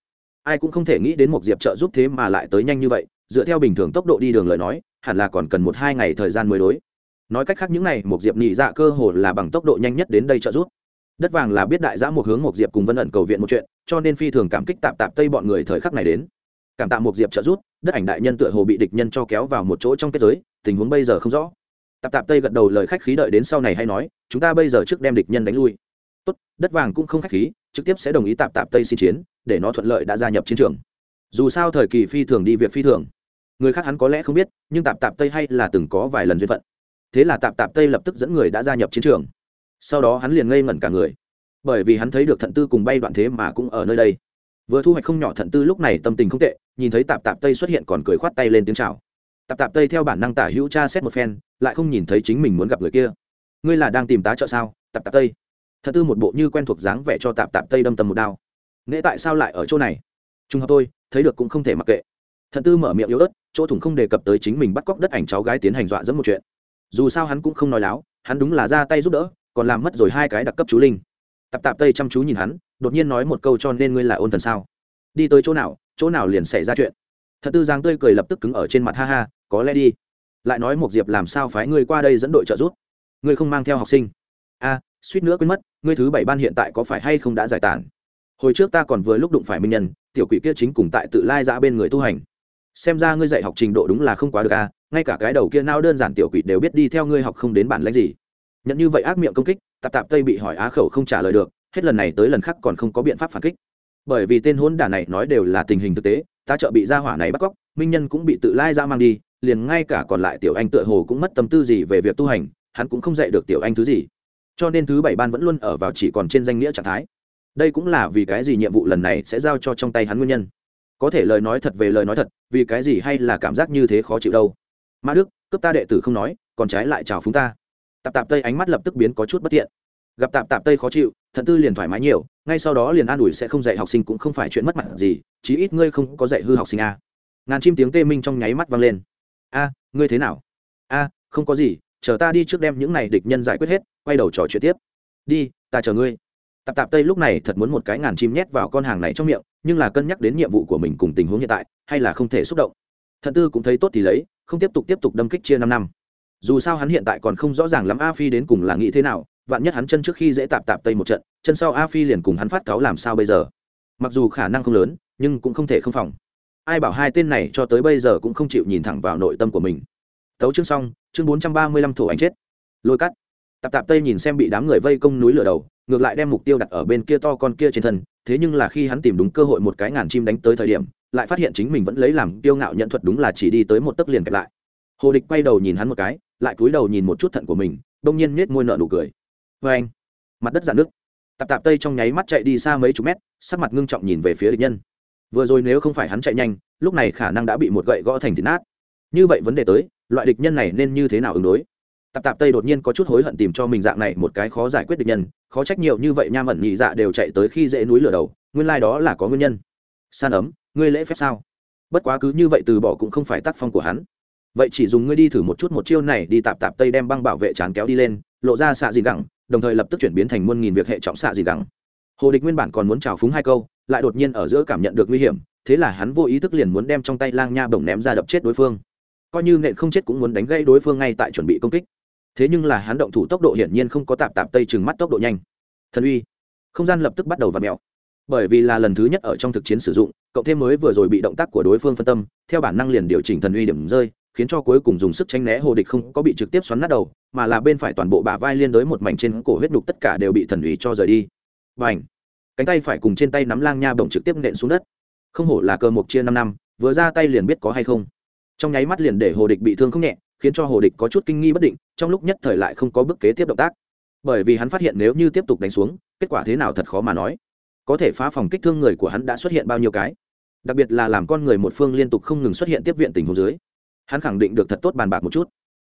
Ai cũng không thể nghĩ đến một diệp trợ giúp thế mà lại tới nhanh như vậy, dựa theo bình thường tốc độ đi đường lời nói, hẳn là còn cần một hai ngày thời gian mới đối. Nói cách khác những này, một diệp nhị dạ cơ hồ là bằng tốc độ nhanh nhất đến đây trợ giúp. Đất vàng là biết đại giã một hướng một diệp cùng vân ẩn cầu viện một chuyện, cho nên phi thường cảm kích tạp tạp tây bọn người thời khắc này đến. Cảm tạ một diệp trợ giúp, đất ảnh đại nhân tựa hồ bị địch nhân cho kéo vào một chỗ trong kết giới, tình huống bây giờ không rõ tạp tạp tây gật đầu lời khách khí đợi đến sau này hay nói, chúng ta bây giờ trước đem địch nhân đánh lui. Tốt, đất vàng cũng không khách khí, trực tiếp sẽ đồng ý tạp tạp tây xin chiến, để nó thuận lợi đã gia nhập chiến trường. Dù sao thời kỳ phi thường đi việc phi thường. Người khác hắn có lẽ không biết, nhưng tạp tạp tây hay là từng có vài lần duyên phận. Thế là tạp tạp tây lập tức dẫn người đã gia nhập chiến trường. Sau đó hắn liền ngây ngẩn cả người. Bởi vì hắn thấy được thận tư cùng bay đoạn thế mà cũng ở nơi đây. Vừa thu hoạch không nhỏ thận tư lúc này tâm tình không tệ, nhìn thấy tạp tạp tây xuất hiện còn cười khoát tay lên tiếng chào. Tạp tạp tây theo bản năng tả hữu cha xét một phen lại không nhìn thấy chính mình muốn gặp người kia. Ngươi là đang tìm tá trợ sao? Tạp tạp tây. Thật tư một bộ như quen thuộc dáng vẻ cho tạp tạp tây đâm tầm một đao. Nễ tại sao lại ở chỗ này? Trùng hợp tôi thấy được cũng không thể mặc kệ. Thật tư mở miệng yếu ớt, chỗ thủng không đề cập tới chính mình bắt cóc đất ảnh cháu gái tiến hành dọa dẫm một chuyện. Dù sao hắn cũng không nói láo, hắn đúng là ra tay giúp đỡ, còn làm mất rồi hai cái đặc cấp chú linh. Tạp tạp tây chăm chú nhìn hắn, đột nhiên nói một câu cho nên ngươi là ôn thần sao? Đi tới chỗ nào chỗ nào liền xảy ra chuyện? Thật tư giang tươi cười lập tức cứng ở trên mặt ha ha, có lẽ đi lại nói một diệp làm sao phái ngươi qua đây dẫn đội trợ giúp? Ngươi không mang theo học sinh? A, suýt nữa quên mất, ngươi thứ bảy ban hiện tại có phải hay không đã giải tản? Hồi trước ta còn vừa lúc đụng phải minh nhân, tiểu quỷ kia chính cùng tại tự lai ra bên người tu hành. Xem ra ngươi dạy học trình độ đúng là không quá được a, ngay cả cái đầu kia nao đơn giản tiểu quỷ đều biết đi theo ngươi học không đến bản lãnh gì. Nhận như vậy ác miệng công kích, tạp tạp tây bị hỏi á khẩu không trả lời được, hết lần này tới lần khác còn không có biện pháp phản kích. Bởi vì tên hôn đả này nói đều là tình hình thực tế, ta trợ bị gia hỏa này bắt cóc, minh nhân cũng bị tự lai ra mang đi liền ngay cả còn lại tiểu anh tựa hồ cũng mất tâm tư gì về việc tu hành, hắn cũng không dạy được tiểu anh thứ gì. Cho nên thứ bảy ban vẫn luôn ở vào chỉ còn trên danh nghĩa trạng thái. Đây cũng là vì cái gì nhiệm vụ lần này sẽ giao cho trong tay hắn nguyên nhân. Có thể lời nói thật về lời nói thật, vì cái gì hay là cảm giác như thế khó chịu đâu. Mã đức, cướp ta đệ tử không nói, còn trái lại chào phúng ta. Tạp tạp tây ánh mắt lập tức biến có chút bất tiện gặp tạp tạp tây khó chịu thận tư liền thoải mái nhiều, ngay sau đó liền an ủi sẽ không dạy học sinh cũng không phải chuyện mất mặt gì, chí ít ngươi không có dạy hư học sinh a. Ngàn chim tiếng tê minh trong nháy mắt vang lên a, ngươi thế nào? A, không có gì, chờ ta đi trước đem những này địch nhân giải quyết hết, quay đầu trò chuyện tiếp. Đi, ta chờ ngươi. Tạp tạp tây lúc này thật muốn một cái ngàn chim nhét vào con hàng này trong miệng, nhưng là cân nhắc đến nhiệm vụ của mình cùng tình huống hiện tại, hay là không thể xúc động. Thận tư cũng thấy tốt thì lấy, không tiếp tục tiếp tục đâm kích chia năm năm. Dù sao hắn hiện tại còn không rõ ràng lắm a phi đến cùng là nghĩ thế nào, vạn nhất hắn chân trước khi dễ tạp tạp tây một trận, chân sau a phi liền cùng hắn phát cáo làm sao bây giờ. Mặc dù khả năng không lớn, nhưng cũng không thể không phòng ai bảo hai tên này cho tới bây giờ cũng không chịu nhìn thẳng vào nội tâm của mình. Tấu chương xong, chương bốn trăm ba mươi lăm thổ ảnh chết. Lôi cắt. Tạp tạp tây nhìn xem bị đám người vây công núi lửa đầu, ngược lại đem mục tiêu đặt ở bên kia to con kia trên thân, thế nhưng là khi hắn tìm đúng cơ hội một cái ngàn chim đánh tới thời điểm, lại phát hiện chính mình vẫn lấy làm tiêu ngạo nhận thuật đúng là chỉ đi tới một tấc liền kẹp lại. Hồ địch quay đầu nhìn hắn một cái, lại cúi đầu nhìn một chút thận của mình đông nhiên nết môi nợ nụ cười. Vê anh. Mặt đất dạn nước tạp tạp tây trong nháy mắt chạy đi xa mấy chục mét, sắc mặt ngưng trọng nhìn về phía địch nhân vừa rồi nếu không phải hắn chạy nhanh, lúc này khả năng đã bị một gậy gõ thành thịt nát. Như vậy vấn đề tới, loại địch nhân này nên như thế nào ứng đối? Tạp tạp tây đột nhiên có chút hối hận tìm cho mình dạng này một cái khó giải quyết địch nhân, khó trách nhiều như vậy nha ẩn nhị dạ đều chạy tới khi dễ núi lửa đầu, nguyên lai、like、đó là có nguyên nhân. San ấm, ngươi lễ phép sao? Bất quá cứ như vậy từ bỏ cũng không phải tác phong của hắn. Vậy chỉ dùng ngươi đi thử một chút một chiêu này đi tạp tạp tây đem băng bảo vệ chán kéo đi lên, lộ ra xạ gì gẳng, đồng thời lập tức chuyển biến thành muôn nghìn việc hệ trọng xạ gì gẳng. Hồ địch nguyên bản còn muốn trào phúng hai câu lại đột nhiên ở giữa cảm nhận được nguy hiểm, thế là hắn vô ý thức liền muốn đem trong tay lang nha bổng ném ra đập chết đối phương. Coi như nện không chết cũng muốn đánh gây đối phương ngay tại chuẩn bị công kích. Thế nhưng là hắn động thủ tốc độ hiển nhiên không có tạp tạp tây chừng mắt tốc độ nhanh. Thần uy, không gian lập tức bắt đầu v ặ mẹo bởi vì là lần thứ nhất ở trong thực chiến sử dụng, cộng thêm mới vừa rồi bị động tác của đối phương phân tâm, theo bản năng liền điều chỉnh thần uy điểm rơi, khiến cho cuối cùng dùng sức tranh né hồ địch không có bị trực tiếp xoắn nát đầu, mà là bên phải toàn bộ bả vai liên đối một mảnh trên cổ huyết đục tất cả đều bị thần uy cho rời đi. Và ảnh cánh tay phải cùng trên tay nắm lang nha bổng trực tiếp nện xuống đất. Không hổ là cơ mộc chia năm năm, vừa ra tay liền biết có hay không. Trong nháy mắt liền để hồ địch bị thương không nhẹ, khiến cho hồ địch có chút kinh nghi bất định, trong lúc nhất thời lại không có bước kế tiếp động tác. Bởi vì hắn phát hiện nếu như tiếp tục đánh xuống, kết quả thế nào thật khó mà nói. Có thể phá phòng kích thương người của hắn đã xuất hiện bao nhiêu cái. Đặc biệt là làm con người một phương liên tục không ngừng xuất hiện tiếp viện tình huống dưới, hắn khẳng định được thật tốt bàn bạc một chút.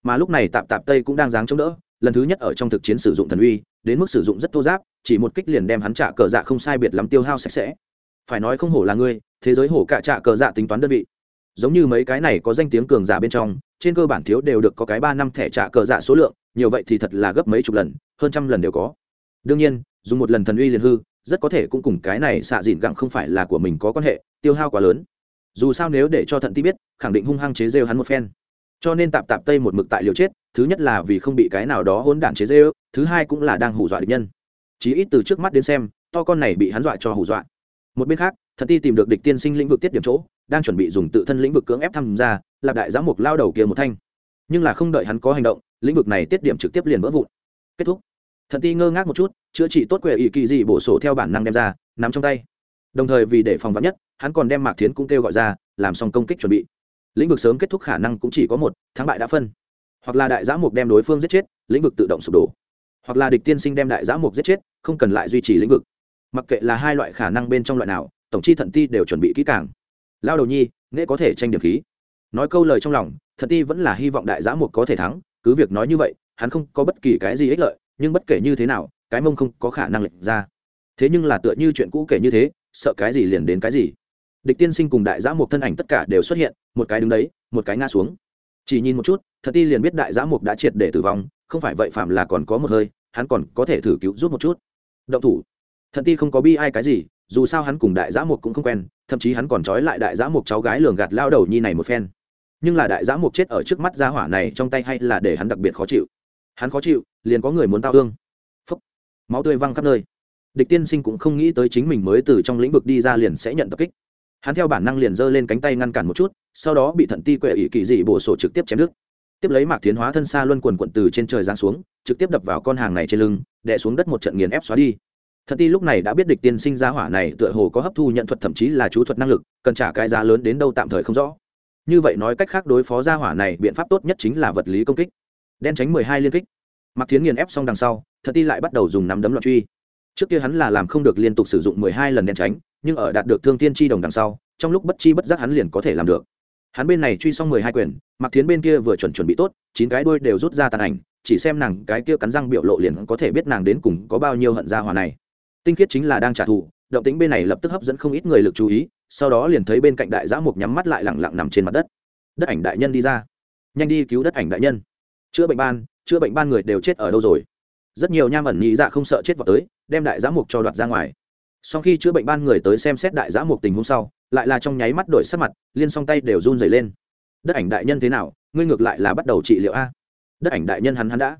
Mà lúc này tạp tạp tây cũng đang dáng chống đỡ, lần thứ nhất ở trong thực chiến sử dụng thần uy, đến mức sử dụng rất thô giáp chỉ một kích liền đem hắn trả cờ dạ không sai biệt lắm tiêu hao sạch sẽ. Phải nói không hổ là ngươi, thế giới hổ cả trả cờ dạ tính toán đơn vị. Giống như mấy cái này có danh tiếng cường giả bên trong, trên cơ bản thiếu đều được có cái ba năm thẻ trả cờ dạ số lượng, nhiều vậy thì thật là gấp mấy chục lần, hơn trăm lần đều có. Đương nhiên, dùng một lần thần uy liền hư, rất có thể cũng cùng cái này xạ dịn gặng không phải là của mình có quan hệ, tiêu hao quá lớn. Dù sao nếu để cho thận ti biết, khẳng định hung hăng chế rêu hắn một phen. Cho nên tạp tạp tây một mực tại liều chết, thứ nhất là vì không bị cái nào đó hỗn đản chế rêu thứ hai cũng là đang hù dọa địch nhân chí ít từ trước mắt đến xem, to con này bị hắn dọa cho hù dọa. Một bên khác, thần ti tìm được địch tiên sinh lĩnh vực tiết điểm chỗ, đang chuẩn bị dùng tự thân lĩnh vực cưỡng ép tham gia, lạp đại giám mục lao đầu kia một thanh. Nhưng là không đợi hắn có hành động, lĩnh vực này tiết điểm trực tiếp liền vỡ vụn. Kết thúc. Thần ti ngơ ngác một chút, chữa trị tốt quệ ý kỳ dị bổ sổ theo bản năng đem ra, nắm trong tay. Đồng thời vì để phòng vắn nhất, hắn còn đem mạc thiến cũng kêu gọi ra, làm xong công kích chuẩn bị. Lĩnh vực sớm kết thúc khả năng cũng chỉ có một, thắng bại đã phân. Hoặc là đại giã mục đem đối phương giết chết, lĩnh vực tự động sụp đổ hoặc là địch tiên sinh đem đại giã mục giết chết, không cần lại duy trì lĩnh vực. Mặc kệ là hai loại khả năng bên trong loại nào, tổng chi thận ti đều chuẩn bị kỹ càng. Lao đầu nhi nghệ có thể tranh điểm khí. Nói câu lời trong lòng, thận ti vẫn là hy vọng đại giã mục có thể thắng, cứ việc nói như vậy, hắn không có bất kỳ cái gì ích lợi, nhưng bất kể như thế nào, cái mông không có khả năng lệch ra. Thế nhưng là tựa như chuyện cũ kể như thế, sợ cái gì liền đến cái gì. Địch tiên sinh cùng đại giã mục thân ảnh tất cả đều xuất hiện, một cái đứng đấy, một cái ngã xuống. Chỉ nhìn một chút thật ti liền biết đại giã mục đã triệt để tử vong, không phải vậy phạm là còn có một hơi hắn còn có thể thử cứu giúp một chút. Động thủ. Thần ti không có bi ai cái gì, dù sao hắn cùng đại giã mục cũng không quen, thậm chí hắn còn trói lại đại giã mục cháu gái lường gạt lao đầu nhi này một phen. Nhưng là đại giã mục chết ở trước mắt gia hỏa này trong tay hay là để hắn đặc biệt khó chịu. Hắn khó chịu, liền có người muốn tao ương phúc. Máu tươi văng khắp nơi. Địch tiên sinh cũng không nghĩ tới chính mình mới từ trong lĩnh vực đi ra liền sẽ nhận tập kích. Hắn theo bản năng liền giơ lên cánh tay ngăn cản một chút, sau đó bị thận ti quệ ỷ kỳ dị bổ sổ trực tiếp chém đứt tiếp lấy mạc tiến hóa thân xa luân quần quận từ trên trời giáng xuống, trực tiếp đập vào con hàng này trên lưng, đè xuống đất một trận nghiền ép xóa đi. Thật ti lúc này đã biết địch tiên sinh ra hỏa này tựa hồ có hấp thu nhận thuật thậm chí là chú thuật năng lực, cần trả cái giá lớn đến đâu tạm thời không rõ. Như vậy nói cách khác đối phó gia hỏa này, biện pháp tốt nhất chính là vật lý công kích. Đen tránh mười hai liên kích. Mặc thiến nghiền ép xong đằng sau, thật ti lại bắt đầu dùng nắm đấm loạn truy. Trước kia hắn là làm không được liên tục sử dụng mười hai lần đen tránh, nhưng ở đạt được thương tiên tri đồng đằng sau, trong lúc bất chi bất giác hắn liền có thể làm được hắn bên này truy xong mười hai quyền mặc thiến bên kia vừa chuẩn chuẩn bị tốt, chín cái đuôi đều rút ra tàn ảnh, chỉ xem nàng cái kia cắn răng biểu lộ liền có thể biết nàng đến cùng có bao nhiêu hận gia hỏa này. Tinh khiết chính là đang trả thù, động tính bên này lập tức hấp dẫn không ít người lực chú ý, sau đó liền thấy bên cạnh đại giã mục nhắm mắt lại lẳng lặng nằm trên mặt đất. Đất ảnh đại nhân đi ra. Nhanh đi cứu đất ảnh đại nhân. Chữa bệnh ban, chữa bệnh ban người đều chết ở đâu rồi? Rất nhiều nham ẩn nhị dạ không sợ chết vào tới, đem đại giã mục cho đoạt ra ngoài sau khi chữa bệnh ban người tới xem xét đại giã mục tình hôm sau, lại là trong nháy mắt đổi sắc mặt, liên song tay đều run dày lên. Đất ảnh đại nhân thế nào? Ngươi ngược lại là bắt đầu trị liệu a. Đất ảnh đại nhân hắn hắn đã.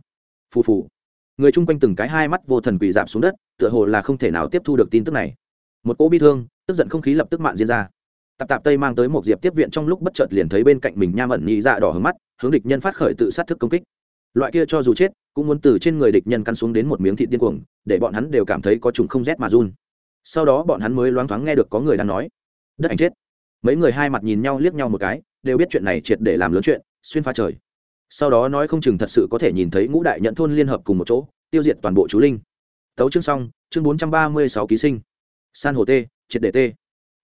Phù phù. Người chung quanh từng cái hai mắt vô thần quỳ dạp xuống đất, tựa hồ là không thể nào tiếp thu được tin tức này. Một cỗ bi thương, tức giận không khí lập tức mạn diễn ra. Tạp tạp tây mang tới một diệp tiếp viện trong lúc bất chợt liền thấy bên cạnh mình nham ẩn nhị dạ đỏ hướng mắt, hướng địch nhân phát khởi tự sát thức công kích. Loại kia cho dù chết, cũng muốn từ trên người địch nhân căn xuống đến một miếng thịt điên cuồng, để bọn hắn đều cảm thấy có trùng không rét mà run sau đó bọn hắn mới loáng thoáng nghe được có người đang nói. Đất ảnh chết. Mấy người hai mặt nhìn nhau liếc nhau một cái, đều biết chuyện này triệt để làm lớn chuyện, xuyên pha trời. Sau đó nói không chừng thật sự có thể nhìn thấy ngũ đại nhận thôn liên hợp cùng một chỗ, tiêu diệt toàn bộ chú linh. Tấu chương xong, chương bốn trăm ba mươi sáu ký sinh. San hồ tê, triệt để tê.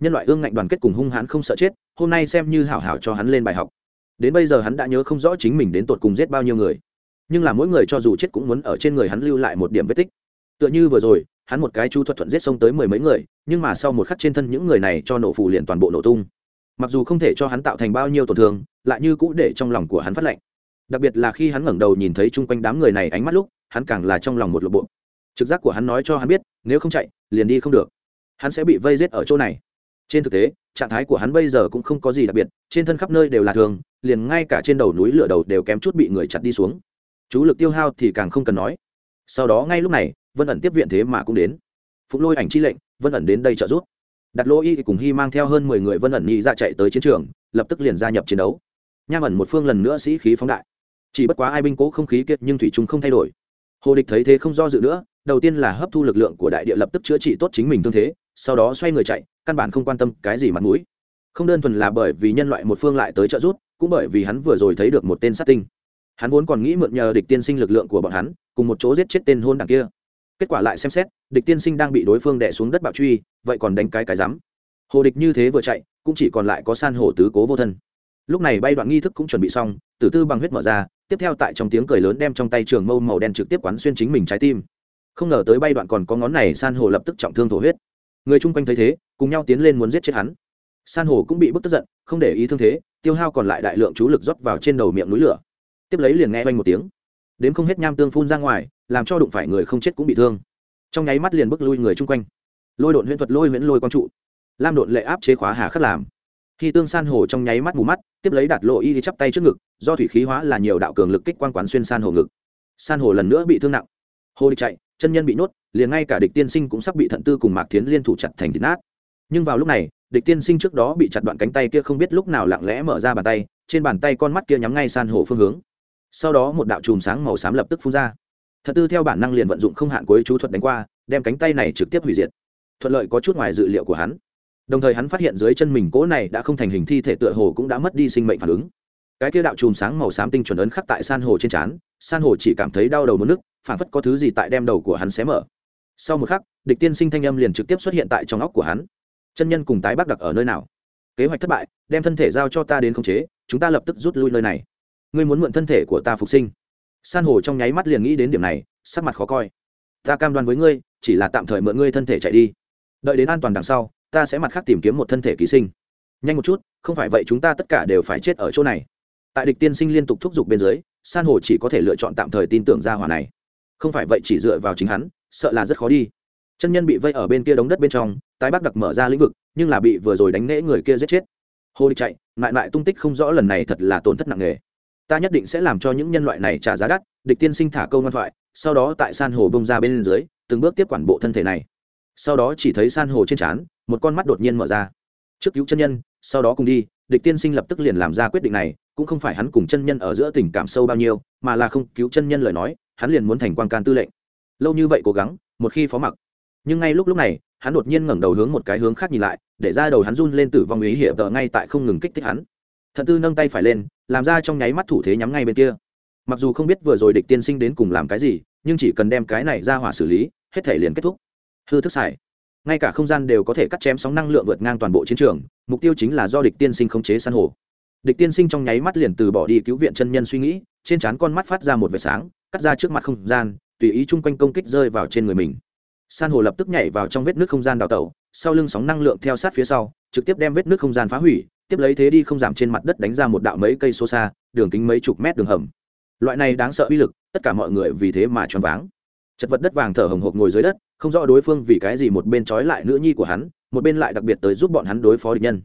Nhân loại ương ngạnh đoàn kết cùng hung hãn không sợ chết, hôm nay xem như hảo hảo cho hắn lên bài học. Đến bây giờ hắn đã nhớ không rõ chính mình đến tột cùng giết bao nhiêu người. Nhưng là mỗi người cho dù chết cũng muốn ở trên người hắn lưu lại một điểm vết tích. Tựa như vừa rồi hắn một cái chu thuật thuận giết xông tới mười mấy người, nhưng mà sau một khắc trên thân những người này cho nổ phủ liền toàn bộ nổ tung. Mặc dù không thể cho hắn tạo thành bao nhiêu tổn thương, lại như cũ để trong lòng của hắn phát lệnh đặc biệt là khi hắn ngẩng đầu nhìn thấy chung quanh đám người này ánh mắt lúc, hắn càng là trong lòng một lộ bộ. Trực giác của hắn nói cho hắn biết, nếu không chạy, liền đi không được. Hắn sẽ bị vây rết ở chỗ này. Trên thực tế, trạng thái của hắn bây giờ cũng không có gì đặc biệt, trên thân khắp nơi đều là thường, liền ngay cả trên đầu núi lửa đầu đều kém chút bị người chặt đi xuống. Chú lực tiêu hao thì càng không cần nói. Sau đó ngay lúc này vân ẩn tiếp viện thế mà cũng đến. Phụng lôi ảnh chi lệnh, vân ẩn đến đây trợ giúp. Đặt lỗ y cùng hy mang theo hơn mười người vân ẩn nhị ra chạy tới chiến trường, lập tức liền gia nhập chiến đấu. Nham ẩn một phương lần nữa sĩ khí phóng đại. Chỉ bất quá ai binh cố không khí kiệt nhưng thủy chúng không thay đổi. Hồ địch thấy thế không do dự nữa, đầu tiên là hấp thu lực lượng của đại địa lập tức chữa trị tốt chính mình thương thế, sau đó xoay người chạy, căn bản không quan tâm cái gì mặt mũi. Không đơn thuần là bởi vì nhân loại một phương lại tới trợ giúp, cũng bởi vì hắn vừa rồi thấy được một tên sát tinh. Hắn vốn còn nghĩ mượn nhờ địch tiên sinh lực lượng của bọn hắn, cùng một chỗ giết chết tên hôn đảng kia kết quả lại xem xét, địch tiên sinh đang bị đối phương đẻ xuống đất bạo truy, vậy còn đánh cái cái rắm. Hồ địch như thế vừa chạy, cũng chỉ còn lại có san hồ tứ cố vô thân. Lúc này bay đoạn nghi thức cũng chuẩn bị xong, tử tư bằng huyết mở ra, tiếp theo tại trong tiếng cười lớn đem trong tay trường mâu màu đen trực tiếp quán xuyên chính mình trái tim. Không ngờ tới bay đoạn còn có ngón này, san hồ lập tức trọng thương thổ huyết. Người chung quanh thấy thế, cùng nhau tiến lên muốn giết chết hắn. San hồ cũng bị bức tức giận, không để ý thương thế, tiêu hao còn lại đại lượng chú lực rót vào trên đầu miệng núi lửa. Tiếp lấy liền nghe oanh một tiếng. Đến không hết nham tương phun ra ngoài làm cho đụng phải người không chết cũng bị thương. Trong nháy mắt liền bước lui người chung quanh. Lôi đột huyễn thuật lôi huyễn lôi quang trụ. Lam đột lệ áp chế khóa hà khắc làm. Khi tương san hồ trong nháy mắt mù mắt, tiếp lấy đặt lộ y chắp tay trước ngực, do thủy khí hóa là nhiều đạo cường lực kích quan quán xuyên san hồ ngực. San hồ lần nữa bị thương nặng. Hồ đi chạy, chân nhân bị nhốt, liền ngay cả địch tiên sinh cũng sắp bị thận tư cùng mạc tiến liên thủ chặt thành thịt nát. Nhưng vào lúc này, địch tiên sinh trước đó bị chặt đoạn cánh tay kia không biết lúc nào lặng lẽ mở ra bàn tay, trên bàn tay con mắt kia nhắm ngay san hồ phương hướng. Sau đó một đạo chùm sáng màu xám lập tức phun ra thật tư theo bản năng liền vận dụng không hạn cuối chú thuật đánh qua, đem cánh tay này trực tiếp hủy diệt. Thuận lợi có chút ngoài dự liệu của hắn. Đồng thời hắn phát hiện dưới chân mình cỗ này đã không thành hình thi thể tựa hồ cũng đã mất đi sinh mệnh phản ứng. Cái kia đạo chùm sáng màu xám tinh chuẩn ấn khắc tại san hồ trên trán, san hồ chỉ cảm thấy đau đầu mất nước, phản phất có thứ gì tại đem đầu của hắn xé mở. Sau một khắc, địch tiên sinh thanh âm liền trực tiếp xuất hiện tại trong óc của hắn. Chân nhân cùng tái bác đặc ở nơi nào? Kế hoạch thất bại, đem thân thể giao cho ta đến khống chế, chúng ta lập tức rút lui nơi này. Ngươi muốn mượn thân thể của ta phục sinh san hồ trong nháy mắt liền nghĩ đến điểm này, sắc mặt khó coi. Ta cam đoan với ngươi, chỉ là tạm thời mượn ngươi thân thể chạy đi. Đợi đến an toàn đằng sau, ta sẽ mặt khác tìm kiếm một thân thể ký sinh. Nhanh một chút, không phải vậy chúng ta tất cả đều phải chết ở chỗ này. Tại địch tiên sinh liên tục thúc giục bên dưới, san hồ chỉ có thể lựa chọn tạm thời tin tưởng ra hỏa này. Không phải vậy chỉ dựa vào chính hắn, sợ là rất khó đi. Chân nhân bị vây ở bên kia đống đất bên trong, tái bác đặc mở ra lĩnh vực, nhưng là bị vừa rồi đánh nễ người kia giết chết. Hồ đi chạy, lại lại tung tích không rõ lần này thật là tổn thất nặng nề ta nhất định sẽ làm cho những nhân loại này trả giá đắt, địch tiên sinh thả câu ngoan thoại, sau đó tại san hồ bông ra bên dưới, từng bước tiếp quản bộ thân thể này. Sau đó chỉ thấy san hồ trên trán, một con mắt đột nhiên mở ra. Trước cứu chân nhân, sau đó cùng đi, địch tiên sinh lập tức liền làm ra quyết định này, cũng không phải hắn cùng chân nhân ở giữa tình cảm sâu bao nhiêu, mà là không cứu chân nhân lời nói, hắn liền muốn thành quan can tư lệnh. Lâu như vậy cố gắng, một khi phó mặc. Nhưng ngay lúc lúc này, hắn đột nhiên ngẩng đầu hướng một cái hướng khác nhìn lại, để ra đầu hắn run lên tử vong ý hiểm tợ ngay tại không ngừng kích thích hắn. Thận tư nâng tay phải lên làm ra trong nháy mắt thủ thế nhắm ngay bên kia. Mặc dù không biết vừa rồi địch tiên sinh đến cùng làm cái gì, nhưng chỉ cần đem cái này ra hỏa xử lý, hết thể liền kết thúc. Hư thức xài. Ngay cả không gian đều có thể cắt chém sóng năng lượng vượt ngang toàn bộ chiến trường, mục tiêu chính là do địch tiên sinh khống chế san hồ địch tiên sinh trong nháy mắt liền từ bỏ đi cứu viện chân nhân suy nghĩ, trên trán con mắt phát ra một vệt sáng, cắt ra trước mặt không gian, tùy ý chung quanh công kích rơi vào trên người mình. San hồ lập tức nhảy vào trong vết nước không gian đào tẩu, sau lưng sóng năng lượng theo sát phía sau, trực tiếp đem vết nước không gian phá hủy tiếp lấy thế đi không giảm trên mặt đất đánh ra một đạo mấy cây số xa, đường kính mấy chục mét đường hầm. Loại này đáng sợ uy lực, tất cả mọi người vì thế mà choáng váng. Chật vật đất vàng thở hồng hộc ngồi dưới đất, không rõ đối phương vì cái gì một bên trói lại nữ nhi của hắn, một bên lại đặc biệt tới giúp bọn hắn đối phó địch nhân.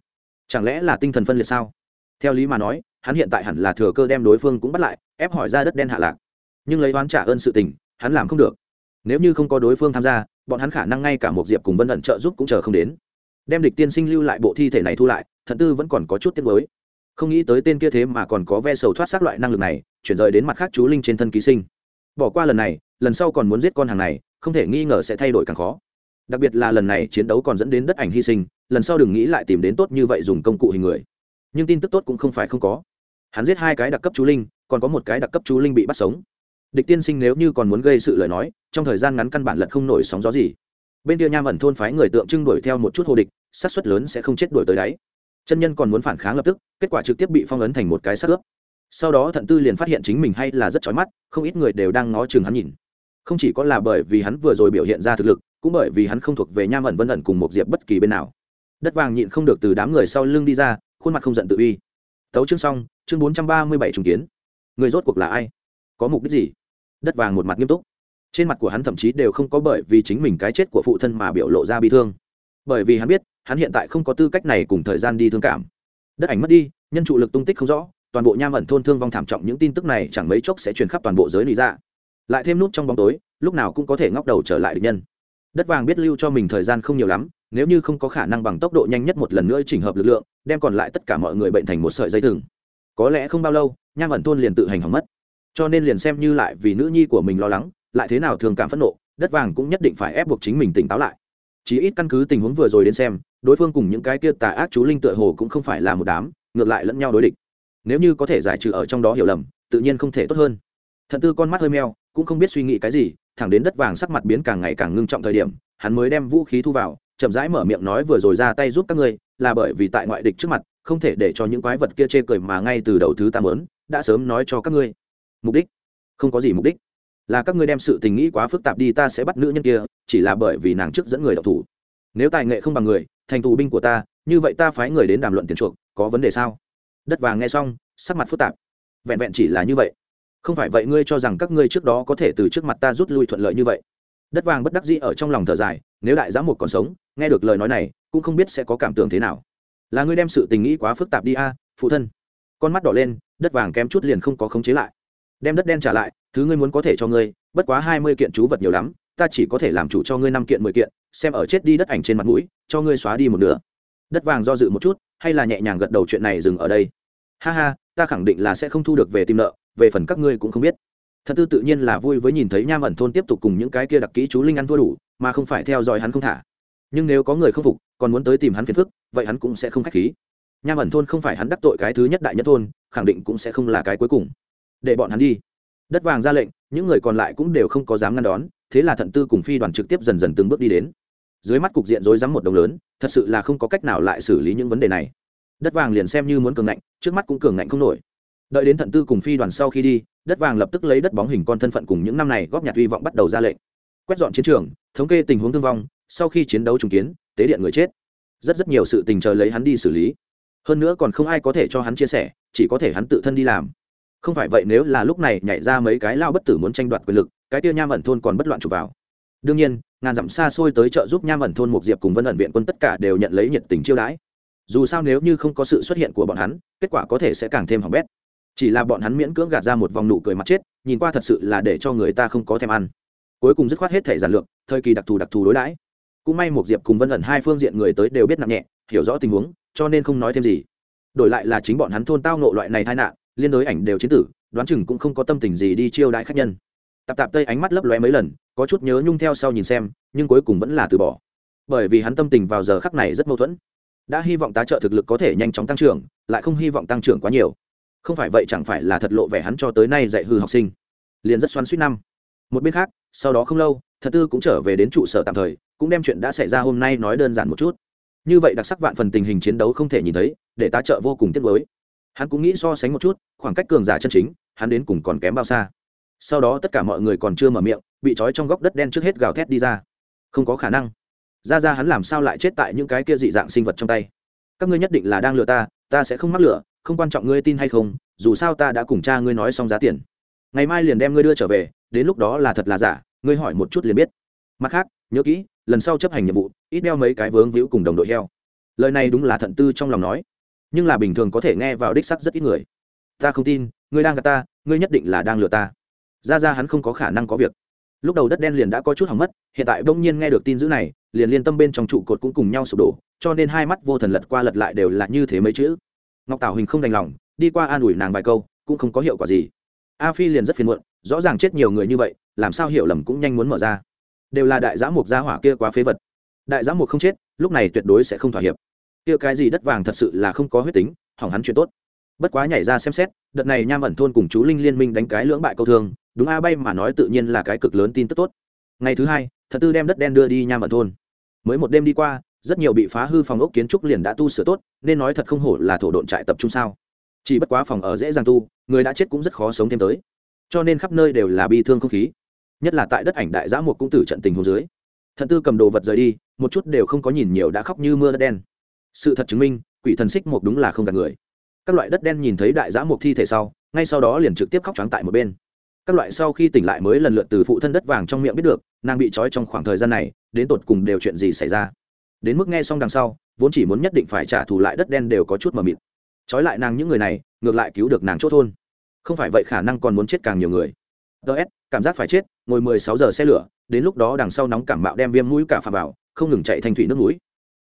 Chẳng lẽ là tinh thần phân liệt sao? Theo lý mà nói, hắn hiện tại hẳn là thừa cơ đem đối phương cũng bắt lại, ép hỏi ra đất đen hạ lạc. Nhưng lấy oán trả ơn sự tình, hắn làm không được. Nếu như không có đối phương tham gia, bọn hắn khả năng ngay cả một diệp cùng vân ẩn trợ giúp cũng chờ không đến. Đem địch tiên sinh lưu lại bộ thi thể này thu lại thận tư vẫn còn có chút tiếc mới không nghĩ tới tên kia thế mà còn có ve sầu thoát xác loại năng lực này, chuyển rời đến mặt khác chú linh trên thân ký sinh. Bỏ qua lần này, lần sau còn muốn giết con hàng này, không thể nghi ngờ sẽ thay đổi càng khó. Đặc biệt là lần này chiến đấu còn dẫn đến đất ảnh hy sinh, lần sau đừng nghĩ lại tìm đến tốt như vậy dùng công cụ hình người. Nhưng tin tức tốt cũng không phải không có. Hắn giết hai cái đặc cấp chú linh, còn có một cái đặc cấp chú linh bị bắt sống. Địch tiên sinh nếu như còn muốn gây sự lời nói, trong thời gian ngắn căn bản lật không nổi sóng gió gì. Bên kia nham ẩn thôn phái người tượng trưng đuổi theo một chút hồ địch sát suất lớn sẽ không chết đuổi tới đáy chân nhân còn muốn phản kháng lập tức, kết quả trực tiếp bị phong ấn thành một cái xác ướp. Sau đó thận tư liền phát hiện chính mình hay là rất chói mắt, không ít người đều đang ngó chừng hắn nhìn. Không chỉ có là bởi vì hắn vừa rồi biểu hiện ra thực lực, cũng bởi vì hắn không thuộc về nham ẩn vân ẩn cùng một diệp bất kỳ bên nào. Đất vàng nhịn không được từ đám người sau lưng đi ra, khuôn mặt không giận tự uy. Tấu chương xong, chương bốn trăm ba mươi bảy trùng kiến. Người rốt cuộc là ai? Có mục đích gì? Đất vàng một mặt nghiêm túc. Trên mặt của hắn thậm chí đều không có bởi vì chính mình cái chết của phụ thân mà biểu lộ ra bị thương bởi vì hắn biết, hắn hiện tại không có tư cách này cùng thời gian đi thương cảm. Đất ảnh mất đi, nhân trụ lực tung tích không rõ, toàn bộ nham ẩn thôn thương vong thảm trọng những tin tức này chẳng mấy chốc sẽ truyền khắp toàn bộ giới lý ra dạ. lại thêm nút trong bóng tối, lúc nào cũng có thể ngóc đầu trở lại địch nhân. Đất vàng biết lưu cho mình thời gian không nhiều lắm, nếu như không có khả năng bằng tốc độ nhanh nhất một lần nữa chỉnh hợp lực lượng, đem còn lại tất cả mọi người bệnh thành một sợi dây thừng. Có lẽ không bao lâu, nham ẩn thôn liền tự hành hỏng mất. Cho nên liền xem như lại vì nữ nhi của mình lo lắng, lại thế nào thường cảm phẫn nộ, đất vàng cũng nhất định phải ép buộc chính mình tỉnh táo lại chỉ ít căn cứ tình huống vừa rồi đến xem, đối phương cùng những cái kia tà ác chú linh tựa hồ cũng không phải là một đám, ngược lại lẫn nhau đối địch. Nếu như có thể giải trừ ở trong đó hiểu lầm, tự nhiên không thể tốt hơn. Thận tư con mắt hơi meo, cũng không biết suy nghĩ cái gì, thẳng đến đất vàng sắc mặt biến càng ngày càng ngưng trọng thời điểm, hắn mới đem vũ khí thu vào, chậm rãi mở miệng nói vừa rồi ra tay giúp các ngươi, là bởi vì tại ngoại địch trước mặt, không thể để cho những quái vật kia chê cười mà ngay từ đầu thứ ta mớn đã sớm nói cho các ngươi. Mục đích? Không có gì mục đích là các ngươi đem sự tình nghĩ quá phức tạp đi, ta sẽ bắt nữ nhân kia, chỉ là bởi vì nàng trước dẫn người đọc thủ. Nếu tài nghệ không bằng người, thành tù binh của ta, như vậy ta phái người đến đàm luận tiền chuộc, có vấn đề sao? Đất vàng nghe xong, sắc mặt phức tạp. Vẹn vẹn chỉ là như vậy. Không phải vậy ngươi cho rằng các ngươi trước đó có thể từ trước mặt ta rút lui thuận lợi như vậy? Đất vàng bất đắc dĩ ở trong lòng thở dài, nếu đại giám một còn sống, nghe được lời nói này, cũng không biết sẽ có cảm tưởng thế nào. Là ngươi đem sự tình nghĩ quá phức tạp đi a, phụ thân. Con mắt đỏ lên, đất vàng kém chút liền không có khống chế lại. Đem đất đen trả lại thứ ngươi muốn có thể cho ngươi, bất quá hai mươi kiện chú vật nhiều lắm, ta chỉ có thể làm chủ cho ngươi năm kiện, mười kiện, xem ở chết đi đất ảnh trên mặt mũi, cho ngươi xóa đi một nửa. Đất vàng do dự một chút, hay là nhẹ nhàng gật đầu chuyện này dừng ở đây. Ha ha, ta khẳng định là sẽ không thu được về tìm nợ, về phần các ngươi cũng không biết. Thật tư tự nhiên là vui với nhìn thấy nham ẩn thôn tiếp tục cùng những cái kia đặc kỹ chú linh ăn thua đủ, mà không phải theo dõi hắn không thả. Nhưng nếu có người không phục, còn muốn tới tìm hắn phiền phức, vậy hắn cũng sẽ không k h á c h khí. Nham ẩn thôn không phải hắn đắc tội cái thứ nhất đại nhất thôn, khẳng định cũng sẽ không là cái cuối cùng. Để bọn hắn đi đất vàng ra lệnh, những người còn lại cũng đều không có dám ngăn đón, thế là thận tư cùng phi đoàn trực tiếp dần dần từng bước đi đến. Dưới mắt cục diện rối rắm một đồng lớn, thật sự là không có cách nào lại xử lý những vấn đề này. Đất vàng liền xem như muốn cường ngạnh, trước mắt cũng cường ngạnh không nổi. Đợi đến thận tư cùng phi đoàn sau khi đi, đất vàng lập tức lấy đất bóng hình con thân phận cùng những năm này góp nhặt hy vọng bắt đầu ra lệnh. Quét dọn chiến trường, thống kê tình huống thương vong, sau khi chiến đấu trùng kiến, tế điện người chết. Rất rất nhiều sự tình chờ lấy hắn đi xử lý. Hơn nữa còn không ai có thể cho hắn chia sẻ, chỉ có thể hắn tự thân đi làm không phải vậy nếu là lúc này nhảy ra mấy cái lao bất tử muốn tranh đoạt quyền lực, cái tiêu nham ẩn thôn còn bất loạn chụp vào. Đương nhiên, ngàn dặm xa xôi tới trợ giúp nham ẩn thôn một diệp cùng vân ẩn viện quân tất cả đều nhận lấy nhiệt tình chiêu đãi. Dù sao nếu như không có sự xuất hiện của bọn hắn, kết quả có thể sẽ càng thêm hỏng bét. Chỉ là bọn hắn miễn cưỡng gạt ra một vòng nụ cười mặt chết, nhìn qua thật sự là để cho người ta không có thèm ăn. Cuối cùng dứt khoát hết thể giản lược, thời kỳ đặc thù đặc thù đối đãi. Cũng may một diệp cùng vân ẩn hai phương diện người tới đều biết nặng nhẹ, hiểu rõ tình huống, cho nên không nói thêm gì. Đổi lại là chính bọn hắn thôn tao nộ loại này tai nạn liên đối ảnh đều chiến tử, đoán chừng cũng không có tâm tình gì đi chiêu đãi khách nhân. Tạp tạp tây ánh mắt lấp lóe mấy lần, có chút nhớ nhung theo sau nhìn xem, nhưng cuối cùng vẫn là từ bỏ. Bởi vì hắn tâm tình vào giờ khắc này rất mâu thuẫn. Đã hy vọng tá trợ thực lực có thể nhanh chóng tăng trưởng, lại không hy vọng tăng trưởng quá nhiều. Không phải vậy chẳng phải là thật lộ vẻ hắn cho tới nay dạy hư học sinh. Liền rất xoắn suýt năm. Một bên khác, sau đó không lâu, thật tư cũng trở về đến trụ sở tạm thời, cũng đem chuyện đã xảy ra hôm nay nói đơn giản một chút. Như vậy đặc sắc vạn phần tình hình chiến đấu không thể nhìn thấy, để tá trợ vô cùng tiếc nuối. Hắn cũng nghĩ so sánh một chút khoảng cách cường giả chân chính, hắn đến cùng còn kém bao xa. Sau đó tất cả mọi người còn chưa mở miệng, bị trói trong góc đất đen trước hết gào thét đi ra. Không có khả năng. Ra ra hắn làm sao lại chết tại những cái kia dị dạng sinh vật trong tay? Các ngươi nhất định là đang lừa ta ta sẽ không mắc lừa, không quan trọng ngươi tin hay không, dù sao ta đã cùng cha ngươi nói xong giá tiền. Ngày mai liền đem ngươi đưa trở về, đến lúc đó là thật là giả, ngươi hỏi một chút liền biết. Mặt khác, nhớ kỹ, lần sau chấp hành nhiệm vụ, ít đeo mấy cái vướng víu cùng đồng đội heo. Lời này đúng là thận tư trong lòng nói, nhưng là bình thường có thể nghe vào đích sắc rất ít người ta không tin, ngươi đang gặp ta, ngươi nhất định là đang lừa ta. Ra ra hắn không có khả năng có việc. Lúc đầu đất đen liền đã có chút hỏng mất, hiện tại bỗng nhiên nghe được tin dữ này, liền liên tâm bên trong trụ cột cũng cùng nhau sụp đổ, cho nên hai mắt vô thần lật qua lật lại đều là như thế mấy chữ. Ngọc tảo hình không đành lòng, đi qua an ủi nàng vài câu, cũng không có hiệu quả gì. A phi liền rất phiền muộn, rõ ràng chết nhiều người như vậy, làm sao hiểu lầm cũng nhanh muốn mở ra. Đều là đại giã mục gia hỏa kia quá phế vật. Đại giã mục không chết, lúc này tuyệt đối sẽ không thỏa hiệp. Kia cái gì đất vàng thật sự là không có huyết tính, hỏng hắn chuyện tốt bất quá nhảy ra xem xét, đợt này nham ẩn thôn cùng chú linh liên minh đánh cái lưỡng bại câu thương, đúng a bay mà nói tự nhiên là cái cực lớn tin tức tốt. Ngày thứ hai, thật tư đem đất đen đưa đi nham ẩn thôn. Mới một đêm đi qua, rất nhiều bị phá hư phòng ốc kiến trúc liền đã tu sửa tốt, nên nói thật không hổ là thổ độn trại tập trung sao. Chỉ bất quá phòng ở dễ dàng tu, người đã chết cũng rất khó sống thêm tới. Cho nên khắp nơi đều là bi thương không khí. Nhất là tại đất ảnh đại giã một cũng tử trận tình hồ dưới. Thần tư cầm đồ vật rời đi, một chút đều không có nhìn nhiều đã khóc như mưa đất đen. Sự thật chứng minh, quỷ thần xích một đúng là không gạt người các loại đất đen nhìn thấy đại giã một thi thể sau, ngay sau đó liền trực tiếp khóc trắng tại một bên. Các loại sau khi tỉnh lại mới lần lượt từ phụ thân đất vàng trong miệng biết được, nàng bị trói trong khoảng thời gian này, đến tột cùng đều chuyện gì xảy ra. Đến mức nghe xong đằng sau, vốn chỉ muốn nhất định phải trả thù lại đất đen đều có chút mờ mịt. Trói lại nàng những người này, ngược lại cứu được nàng chốt thôn. Không phải vậy khả năng còn muốn chết càng nhiều người. Ts cảm giác phải chết, ngồi mười sáu giờ xe lửa, đến lúc đó đằng sau nóng cảm mạo đem viêm mũi cả phà vào, không ngừng chạy thành thủy nước mũi.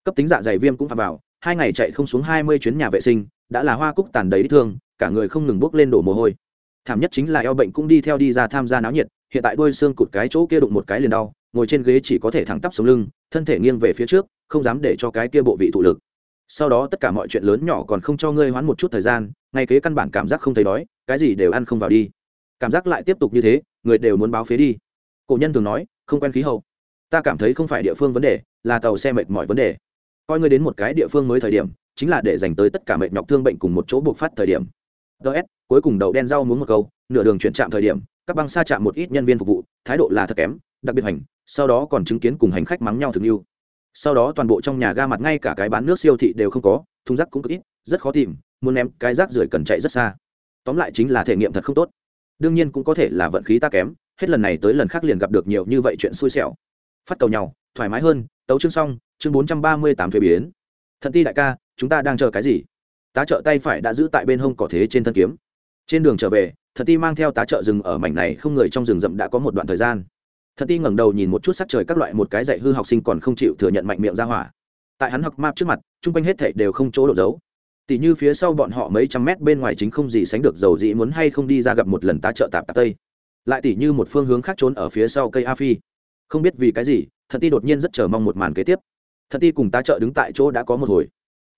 Cấp tính dạ dày viêm cũng phà vào, hai ngày chạy không xuống hai mươi chuyến nhà vệ sinh đã là hoa cúc tàn đầy đích thương, cả người không ngừng bốc lên đổ mồ hôi. Thảm nhất chính là eo bệnh cũng đi theo đi ra tham gia náo nhiệt, hiện tại đôi xương cụt cái chỗ kia đụng một cái liền đau, ngồi trên ghế chỉ có thể thẳng tắp sống lưng, thân thể nghiêng về phía trước, không dám để cho cái kia bộ vị thụ lực. Sau đó tất cả mọi chuyện lớn nhỏ còn không cho ngươi hoán một chút thời gian, ngay kế căn bản cảm giác không thấy đói, cái gì đều ăn không vào đi. Cảm giác lại tiếp tục như thế, người đều muốn báo phế đi. Cổ nhân thường nói, không quen khí hậu. Ta cảm thấy không phải địa phương vấn đề, là tàu xe mệt mỏi vấn đề coi ngươi đến một cái địa phương mới thời điểm, chính là để dành tới tất cả mệt nhọc thương bệnh cùng một chỗ buộc phát thời điểm. Ts cuối cùng đậu đen rau muốn một câu, nửa đường chuyển trạm thời điểm, các băng xa chạm một ít nhân viên phục vụ, thái độ là thật kém, đặc biệt hành, sau đó còn chứng kiến cùng hành khách mắng nhau thường yêu sau đó toàn bộ trong nhà ga mặt ngay cả cái bán nước siêu thị đều không có, thùng rác cũng cực ít, rất khó tìm, muốn ném cái rác rưởi cần chạy rất xa. Tóm lại chính là thể nghiệm thật không tốt. Đương nhiên cũng có thể là vận khí ta kém, hết lần này tới lần khác liền gặp được nhiều như vậy chuyện xui xẻo. Phát cầu nhau, thoải mái hơn, tấu chương xong chương bốn trăm ba mươi tám thuế biến. Thận ti đại ca, chúng ta đang chờ cái gì? Tá trợ tay phải đã giữ tại bên hông cỏ thế trên thân kiếm. Trên đường trở về thật ti mang theo tá trợ rừng ở mảnh này không người trong rừng rậm đã có một đoạn thời gian. Thật ti ngẩng đầu nhìn một chút sắc trời các loại một cái dạy hư học sinh còn không chịu thừa nhận mạnh miệng ra hỏa. Tại hắn học map trước mặt, chung quanh hết thảy đều không chỗ đổ giấu tỷ như phía sau bọn họ mấy trăm mét bên ngoài chính không gì sánh được dầu dĩ muốn hay không đi ra gặp một lần tá trợ tạp tạp tây. Lại tỷ như một phương hướng khác trốn ở phía sau cây a phi. Không biết vì cái gì thật ti đột nhiên rất chờ mong một màn kế tiếp thật ti cùng tá trợ đứng tại chỗ đã có một hồi.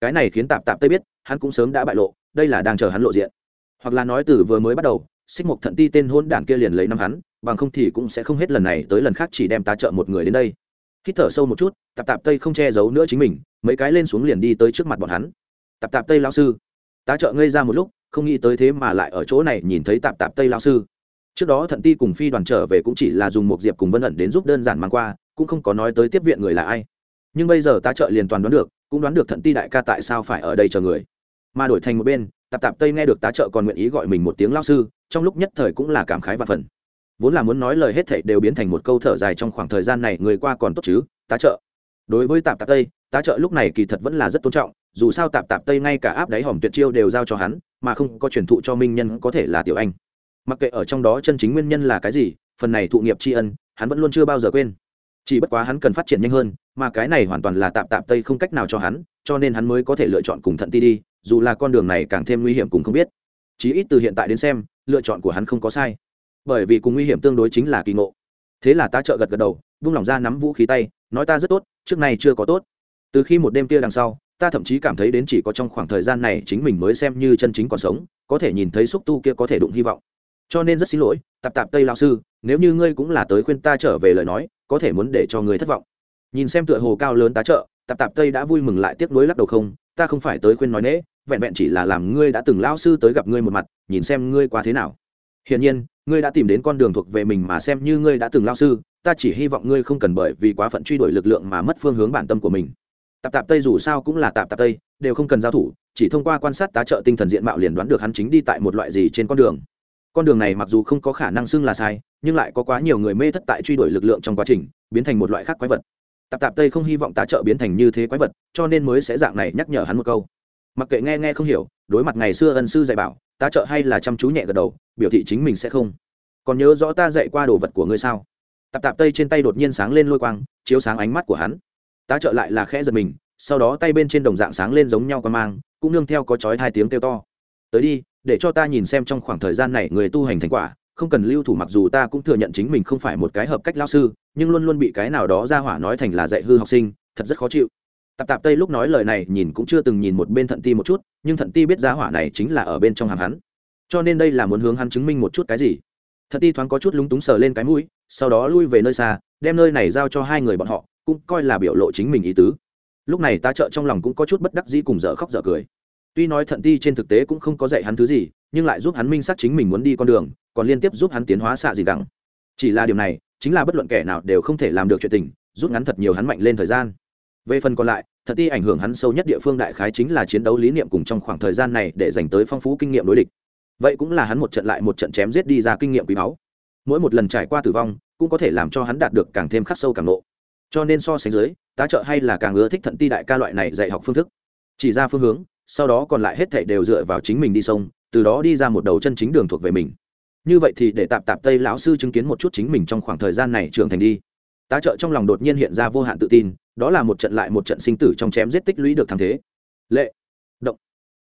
Cái này khiến tạp tạp tây biết, hắn cũng sớm đã bại lộ, đây là đang chờ hắn lộ diện. Hoặc là nói từ vừa mới bắt đầu, xích mục thận ti tên hôn đản kia liền lấy năm hắn, bằng không thì cũng sẽ không hết lần này tới lần khác chỉ đem tá trợ một người đến đây. Hít thở sâu một chút, tạp tạp tây không che giấu nữa chính mình, mấy cái lên xuống liền đi tới trước mặt bọn hắn. Tạp tạp tây lao sư. Tá trợ ngây ra một lúc, không nghĩ tới thế mà lại ở chỗ này nhìn thấy tạp tạp tây lao sư. Trước đó thận ti cùng phi đoàn trở về cũng chỉ là dùng một diệp cùng vân ẩn đến giúp đơn giản mang qua, cũng không có nói tới tiếp viện người là ai nhưng bây giờ tá trợ liền toàn đoán được, cũng đoán được thận ti đại ca tại sao phải ở đây chờ người. Mà đổi thành một bên, tạp tạp tây nghe được tá trợ còn nguyện ý gọi mình một tiếng lao sư, trong lúc nhất thời cũng là cảm khái và phần. Vốn là muốn nói lời hết thảy đều biến thành một câu thở dài trong khoảng thời gian này, người qua còn tốt chứ, tá trợ. Đối với tạp tạp tây, tá trợ lúc này kỳ thật vẫn là rất tôn trọng, dù sao tạp tạp tây ngay cả áp đáy hòm tuyệt chiêu đều giao cho hắn, mà không có truyền thụ cho minh nhân có thể là tiểu anh. Mặc kệ ở trong đó chân chính nguyên nhân là cái gì, phần này thụ nghiệp tri ân, hắn vẫn luôn chưa bao giờ quên chỉ bất quá hắn cần phát triển nhanh hơn, mà cái này hoàn toàn là tạm tạm tây không cách nào cho hắn, cho nên hắn mới có thể lựa chọn cùng thận ti đi, dù là con đường này càng thêm nguy hiểm cũng không biết. Chí ít từ hiện tại đến xem, lựa chọn của hắn không có sai. Bởi vì cùng nguy hiểm tương đối chính là kỳ ngộ. Thế là ta trợ gật gật đầu, vung lòng ra nắm vũ khí tay, nói ta rất tốt, trước này chưa có tốt. Từ khi một đêm kia đằng sau, ta thậm chí cảm thấy đến chỉ có trong khoảng thời gian này chính mình mới xem như chân chính còn sống, có thể nhìn thấy xúc tu kia có thể đụng hy vọng. Cho nên rất xin lỗi, tạp tạp tây lao sư, nếu như ngươi cũng là tới khuyên ta trở về lời nói có thể muốn để cho ngươi thất vọng. Nhìn xem tựa hồ cao lớn tá trợ, tạp tạp tây đã vui mừng lại tiếc nuối lắc đầu không, ta không phải tới khuyên nói nễ vẹn vẹn chỉ là làm ngươi đã từng lao sư tới gặp ngươi một mặt, nhìn xem ngươi qua thế nào. Hiển nhiên, ngươi đã tìm đến con đường thuộc về mình mà xem như ngươi đã từng lao sư, ta chỉ hy vọng ngươi không cần bởi vì quá phận truy đuổi lực lượng mà mất phương hướng bản tâm của mình. Tạp tạp tây dù sao cũng là tạp tạp tây, đều không cần giao thủ, chỉ thông qua quan sát tá trợ tinh thần diện mạo liền đoán được hắn chính đi tại một loại gì trên con đường con đường này mặc dù không có khả năng xưng là sai, nhưng lại có quá nhiều người mê thất tại truy đuổi lực lượng trong quá trình, biến thành một loại khác quái vật. Tạp tạp tây không hy vọng tá trợ biến thành như thế quái vật, cho nên mới sẽ dạng này nhắc nhở hắn một câu. Mặc kệ nghe nghe không hiểu, đối mặt ngày xưa ân sư dạy bảo, tá trợ hay là chăm chú nhẹ gật đầu, biểu thị chính mình sẽ không. Còn nhớ rõ ta dạy qua đồ vật của ngươi sao? Tạp tạp tây trên tay đột nhiên sáng lên lôi quang, chiếu sáng ánh mắt của hắn. Tá trợ lại là khẽ giật mình, sau đó tay bên trên đồng dạng sáng lên giống nhau con mang, cũng nương theo có chói hai tiếng kêu to. Tới đi để cho ta nhìn xem trong khoảng thời gian này người tu hành thành quả, không cần lưu thủ mặc dù ta cũng thừa nhận chính mình không phải một cái hợp cách lao sư, nhưng luôn luôn bị cái nào đó ra hỏa nói thành là dạy hư học sinh, thật rất khó chịu. Tạp tạp tây lúc nói lời này nhìn cũng chưa từng nhìn một bên thận ti một chút, nhưng thận ti biết ra hỏa này chính là ở bên trong hàm hắn. Cho nên đây là muốn hướng hắn chứng minh một chút cái gì. Thận ti thoáng có chút lúng túng sờ lên cái mũi, sau đó lui về nơi xa, đem nơi này giao cho hai người bọn họ, cũng coi là biểu lộ chính mình ý tứ. Lúc này ta trợ trong lòng cũng có chút bất đắc dĩ cùng dở khóc dở cười tuy nói thận ti trên thực tế cũng không có dạy hắn thứ gì, nhưng lại giúp hắn minh xác chính mình muốn đi con đường, còn liên tiếp giúp hắn tiến hóa xạ gì đẳng chỉ là điều này, chính là bất luận kẻ nào đều không thể làm được chuyện tình, rút ngắn thật nhiều hắn mạnh lên thời gian. Về phần còn lại thật ti ảnh hưởng hắn sâu nhất địa phương đại khái chính là chiến đấu lý niệm cùng trong khoảng thời gian này để dành tới phong phú kinh nghiệm đối địch. Vậy cũng là hắn một trận lại một trận chém giết đi ra kinh nghiệm quý báu. Mỗi một lần trải qua tử vong, cũng có thể làm cho hắn đạt được càng thêm khắc sâu càng nộ. Cho nên so sánh dưới, tá trợ hay là càng ưa thích thận ti đại ca loại này dạy học phương thức. Chỉ ra phương hướng sau đó còn lại hết thảy đều dựa vào chính mình đi sông, từ đó đi ra một đầu chân chính đường thuộc về mình. Như vậy thì để tạp tạp tây lão sư chứng kiến một chút chính mình trong khoảng thời gian này trưởng thành đi. Tá trợ trong lòng đột nhiên hiện ra vô hạn tự tin, đó là một trận lại một trận sinh tử trong chém giết tích lũy được thắng thế. Lệ, động.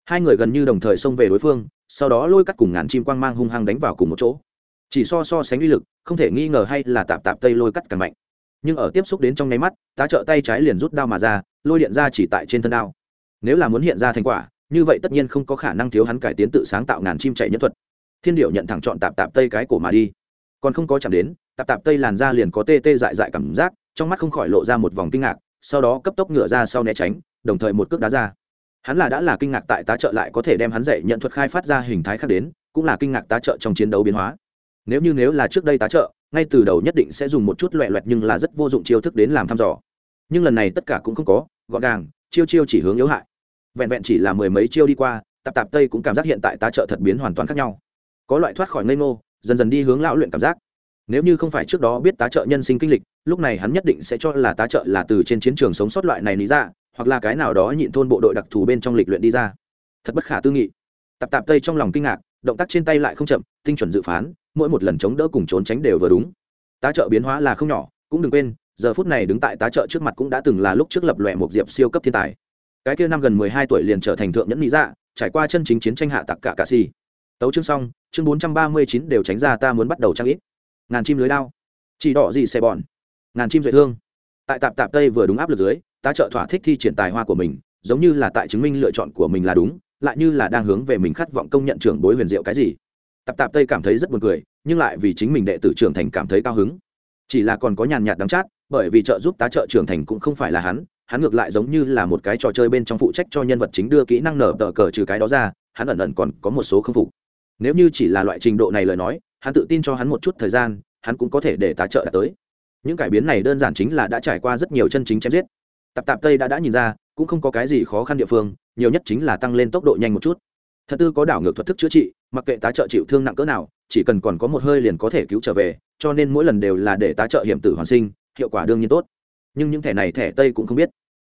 Hai người gần như đồng thời xông về đối phương, sau đó lôi cắt cùng ngàn chim quang mang hung hăng đánh vào cùng một chỗ. Chỉ so so sánh uy lực, không thể nghi ngờ hay là tạp tạp tây lôi cắt càng mạnh. Nhưng ở tiếp xúc đến trong nháy mắt, tá trợ tay trái liền rút đao mà ra, lôi điện ra chỉ tại trên thân đao nếu là muốn hiện ra thành quả, như vậy tất nhiên không có khả năng thiếu hắn cải tiến tự sáng tạo ngàn chim chạy nhân thuật. Thiên điệu nhận thẳng chọn tạp tạp tây cái cổ mà đi. Còn không có chạm đến, tạp tạp tây làn ra liền có tê tê dại dại cảm giác, trong mắt không khỏi lộ ra một vòng kinh ngạc, sau đó cấp tốc ngửa ra sau né tránh, đồng thời một cước đá ra. Hắn là đã là kinh ngạc tại tá trợ lại có thể đem hắn dạy nhận thuật khai phát ra hình thái khác đến, cũng là kinh ngạc tá trợ trong chiến đấu biến hóa. Nếu như nếu là trước đây tá trợ, ngay từ đầu nhất định sẽ dùng một chút loẹ loẹt nhưng là rất vô dụng chiêu thức đến làm thăm dò. Nhưng lần này tất cả cũng không có, gọn gàng chiêu chiêu chỉ hướng yếu hại. Vẹn vẹn chỉ là mười mấy chiêu đi qua, tạp tạp tây cũng cảm giác hiện tại tá trợ thật biến hoàn toàn khác nhau. Có loại thoát khỏi ngây ngô, dần dần đi hướng lão luyện cảm giác. Nếu như không phải trước đó biết tá trợ nhân sinh kinh lịch, lúc này hắn nhất định sẽ cho là tá trợ là từ trên chiến trường sống sót loại này lý ra, hoặc là cái nào đó nhịn thôn bộ đội đặc thù bên trong lịch luyện đi ra. Thật bất khả tư nghị. Tạp tạp tây trong lòng kinh ngạc, động tác trên tay lại không chậm, tinh chuẩn dự phán, mỗi một lần chống đỡ cùng trốn tránh đều vừa đúng. Tá trợ biến hóa là không nhỏ, cũng đừng quên giờ phút này đứng tại tá trợ trước mặt cũng đã từng là lúc trước lập lòe một diệp siêu cấp thiên tài. Cái kia năm gần mười hai tuổi liền trở thành thượng nhẫn lý dạ trải qua chân chính chiến tranh hạ tặc cả cà si tấu chương xong, chương bốn trăm ba mươi chín đều tránh ra ta muốn bắt đầu trang ít. Ngàn chim lưới lao chỉ đỏ gì xe bòn ngàn chim duệ thương. Tại tạp tạp tây vừa đúng áp lực dưới, tá trợ thỏa thích thi triển tài hoa của mình, giống như là tại chứng minh lựa chọn của mình là đúng, lại như là đang hướng về mình khát vọng công nhận trưởng bối huyền diệu cái gì. Tạp tạp tây cảm thấy rất buồn cười, nhưng lại vì chính mình đệ tử trưởng thành cảm thấy cao hứng. Chỉ là còn có nhàn nhạt đắng chát bởi vì trợ giúp tá trợ trưởng thành cũng không phải là hắn hắn ngược lại giống như là một cái trò chơi bên trong phụ trách cho nhân vật chính đưa kỹ năng nở tờ cờ trừ cái đó ra, hắn ẩn ẩn còn có một số k phục. Nếu như chỉ là loại trình độ này lời nói, hắn tự tin cho hắn một chút thời gian, hắn cũng có thể để tá trợ đã tới. Những cải biến này đơn giản chính là đã trải qua rất nhiều chân chính chém giết. Tạp tạp tây đã đã nhìn ra, cũng không có cái gì khó khăn địa phương, nhiều nhất chính là tăng lên tốc độ nhanh một chút. Thật tư có đảo ngược thuật thức chữa trị, mặc kệ tá trợ chịu thương nặng cỡ nào, chỉ cần còn có một hơi liền có thể cứu trở về, cho nên mỗi lần đều là để tá trợ hiểm tử hoàn sinh hiệu quả đương nhiên tốt. Nhưng những thẻ này thẻ tây cũng không biết.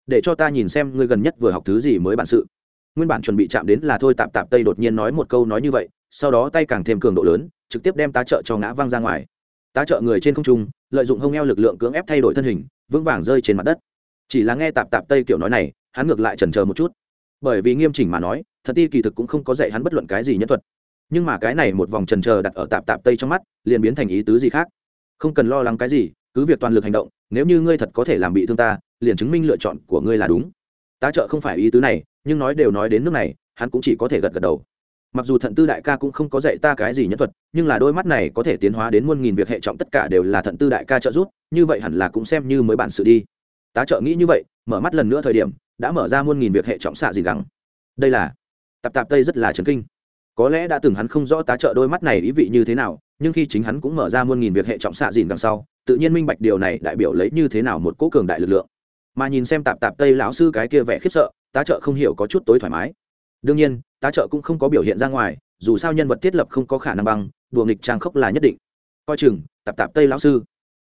Để cho ta nhìn xem ngươi gần nhất vừa học thứ gì mới bản sự. Nguyên bản chuẩn bị chạm đến là thôi tạp tạp tây đột nhiên nói một câu nói như vậy, sau đó tay càng thêm cường độ lớn, trực tiếp đem tá trợ cho ngã văng ra ngoài. Tá trợ người trên không trung, lợi dụng hông eo lực lượng cưỡng ép thay đổi thân hình, vững vàng rơi trên mặt đất. Chỉ là nghe tạp tạp tây kiểu nói này, hắn ngược lại chần chờ một chút. Bởi vì nghiêm chỉnh mà nói, thật ti kỳ thực cũng không có dạy hắn bất luận cái gì nhân thuật. Nhưng mà cái này một vòng trần chờ đặt ở tạp tạp tây trong mắt, liền biến thành ý tứ gì khác. Không cần lo lắng cái gì cứ việc toàn lực hành động, nếu như ngươi thật có thể làm bị thương ta, liền chứng minh lựa chọn của ngươi là đúng. Tá trợ không phải ý tứ này, nhưng nói đều nói đến nước này, hắn cũng chỉ có thể gật gật đầu. Mặc dù thận tư đại ca cũng không có dạy ta cái gì nhất thuật, nhưng là đôi mắt này có thể tiến hóa đến muôn nghìn việc hệ trọng tất cả đều là thận tư đại ca trợ giúp, như vậy hẳn là cũng xem như mới bản sự đi. Tá trợ nghĩ như vậy, mở mắt lần nữa thời điểm, đã mở ra muôn nghìn việc hệ trọng xạ gì gắng. Đây là tạp tạp tây rất là chấn kinh. Có lẽ đã từng hắn không rõ tá trợ đôi mắt này ý vị như thế nào, nhưng khi chính hắn cũng mở ra muôn nghìn việc hệ trọng xạ dìn đằng sau tự nhiên minh bạch điều này đại biểu lấy như thế nào một cố cường đại lực lượng. Mà nhìn xem tạp tạp tây lão sư cái kia vẻ khiếp sợ, tá trợ không hiểu có chút tối thoải mái. Đương nhiên, tá trợ cũng không có biểu hiện ra ngoài, dù sao nhân vật thiết lập không có khả năng băng, đùa nghịch trang khốc là nhất định. Coi chừng, tạp tạp tây lão sư.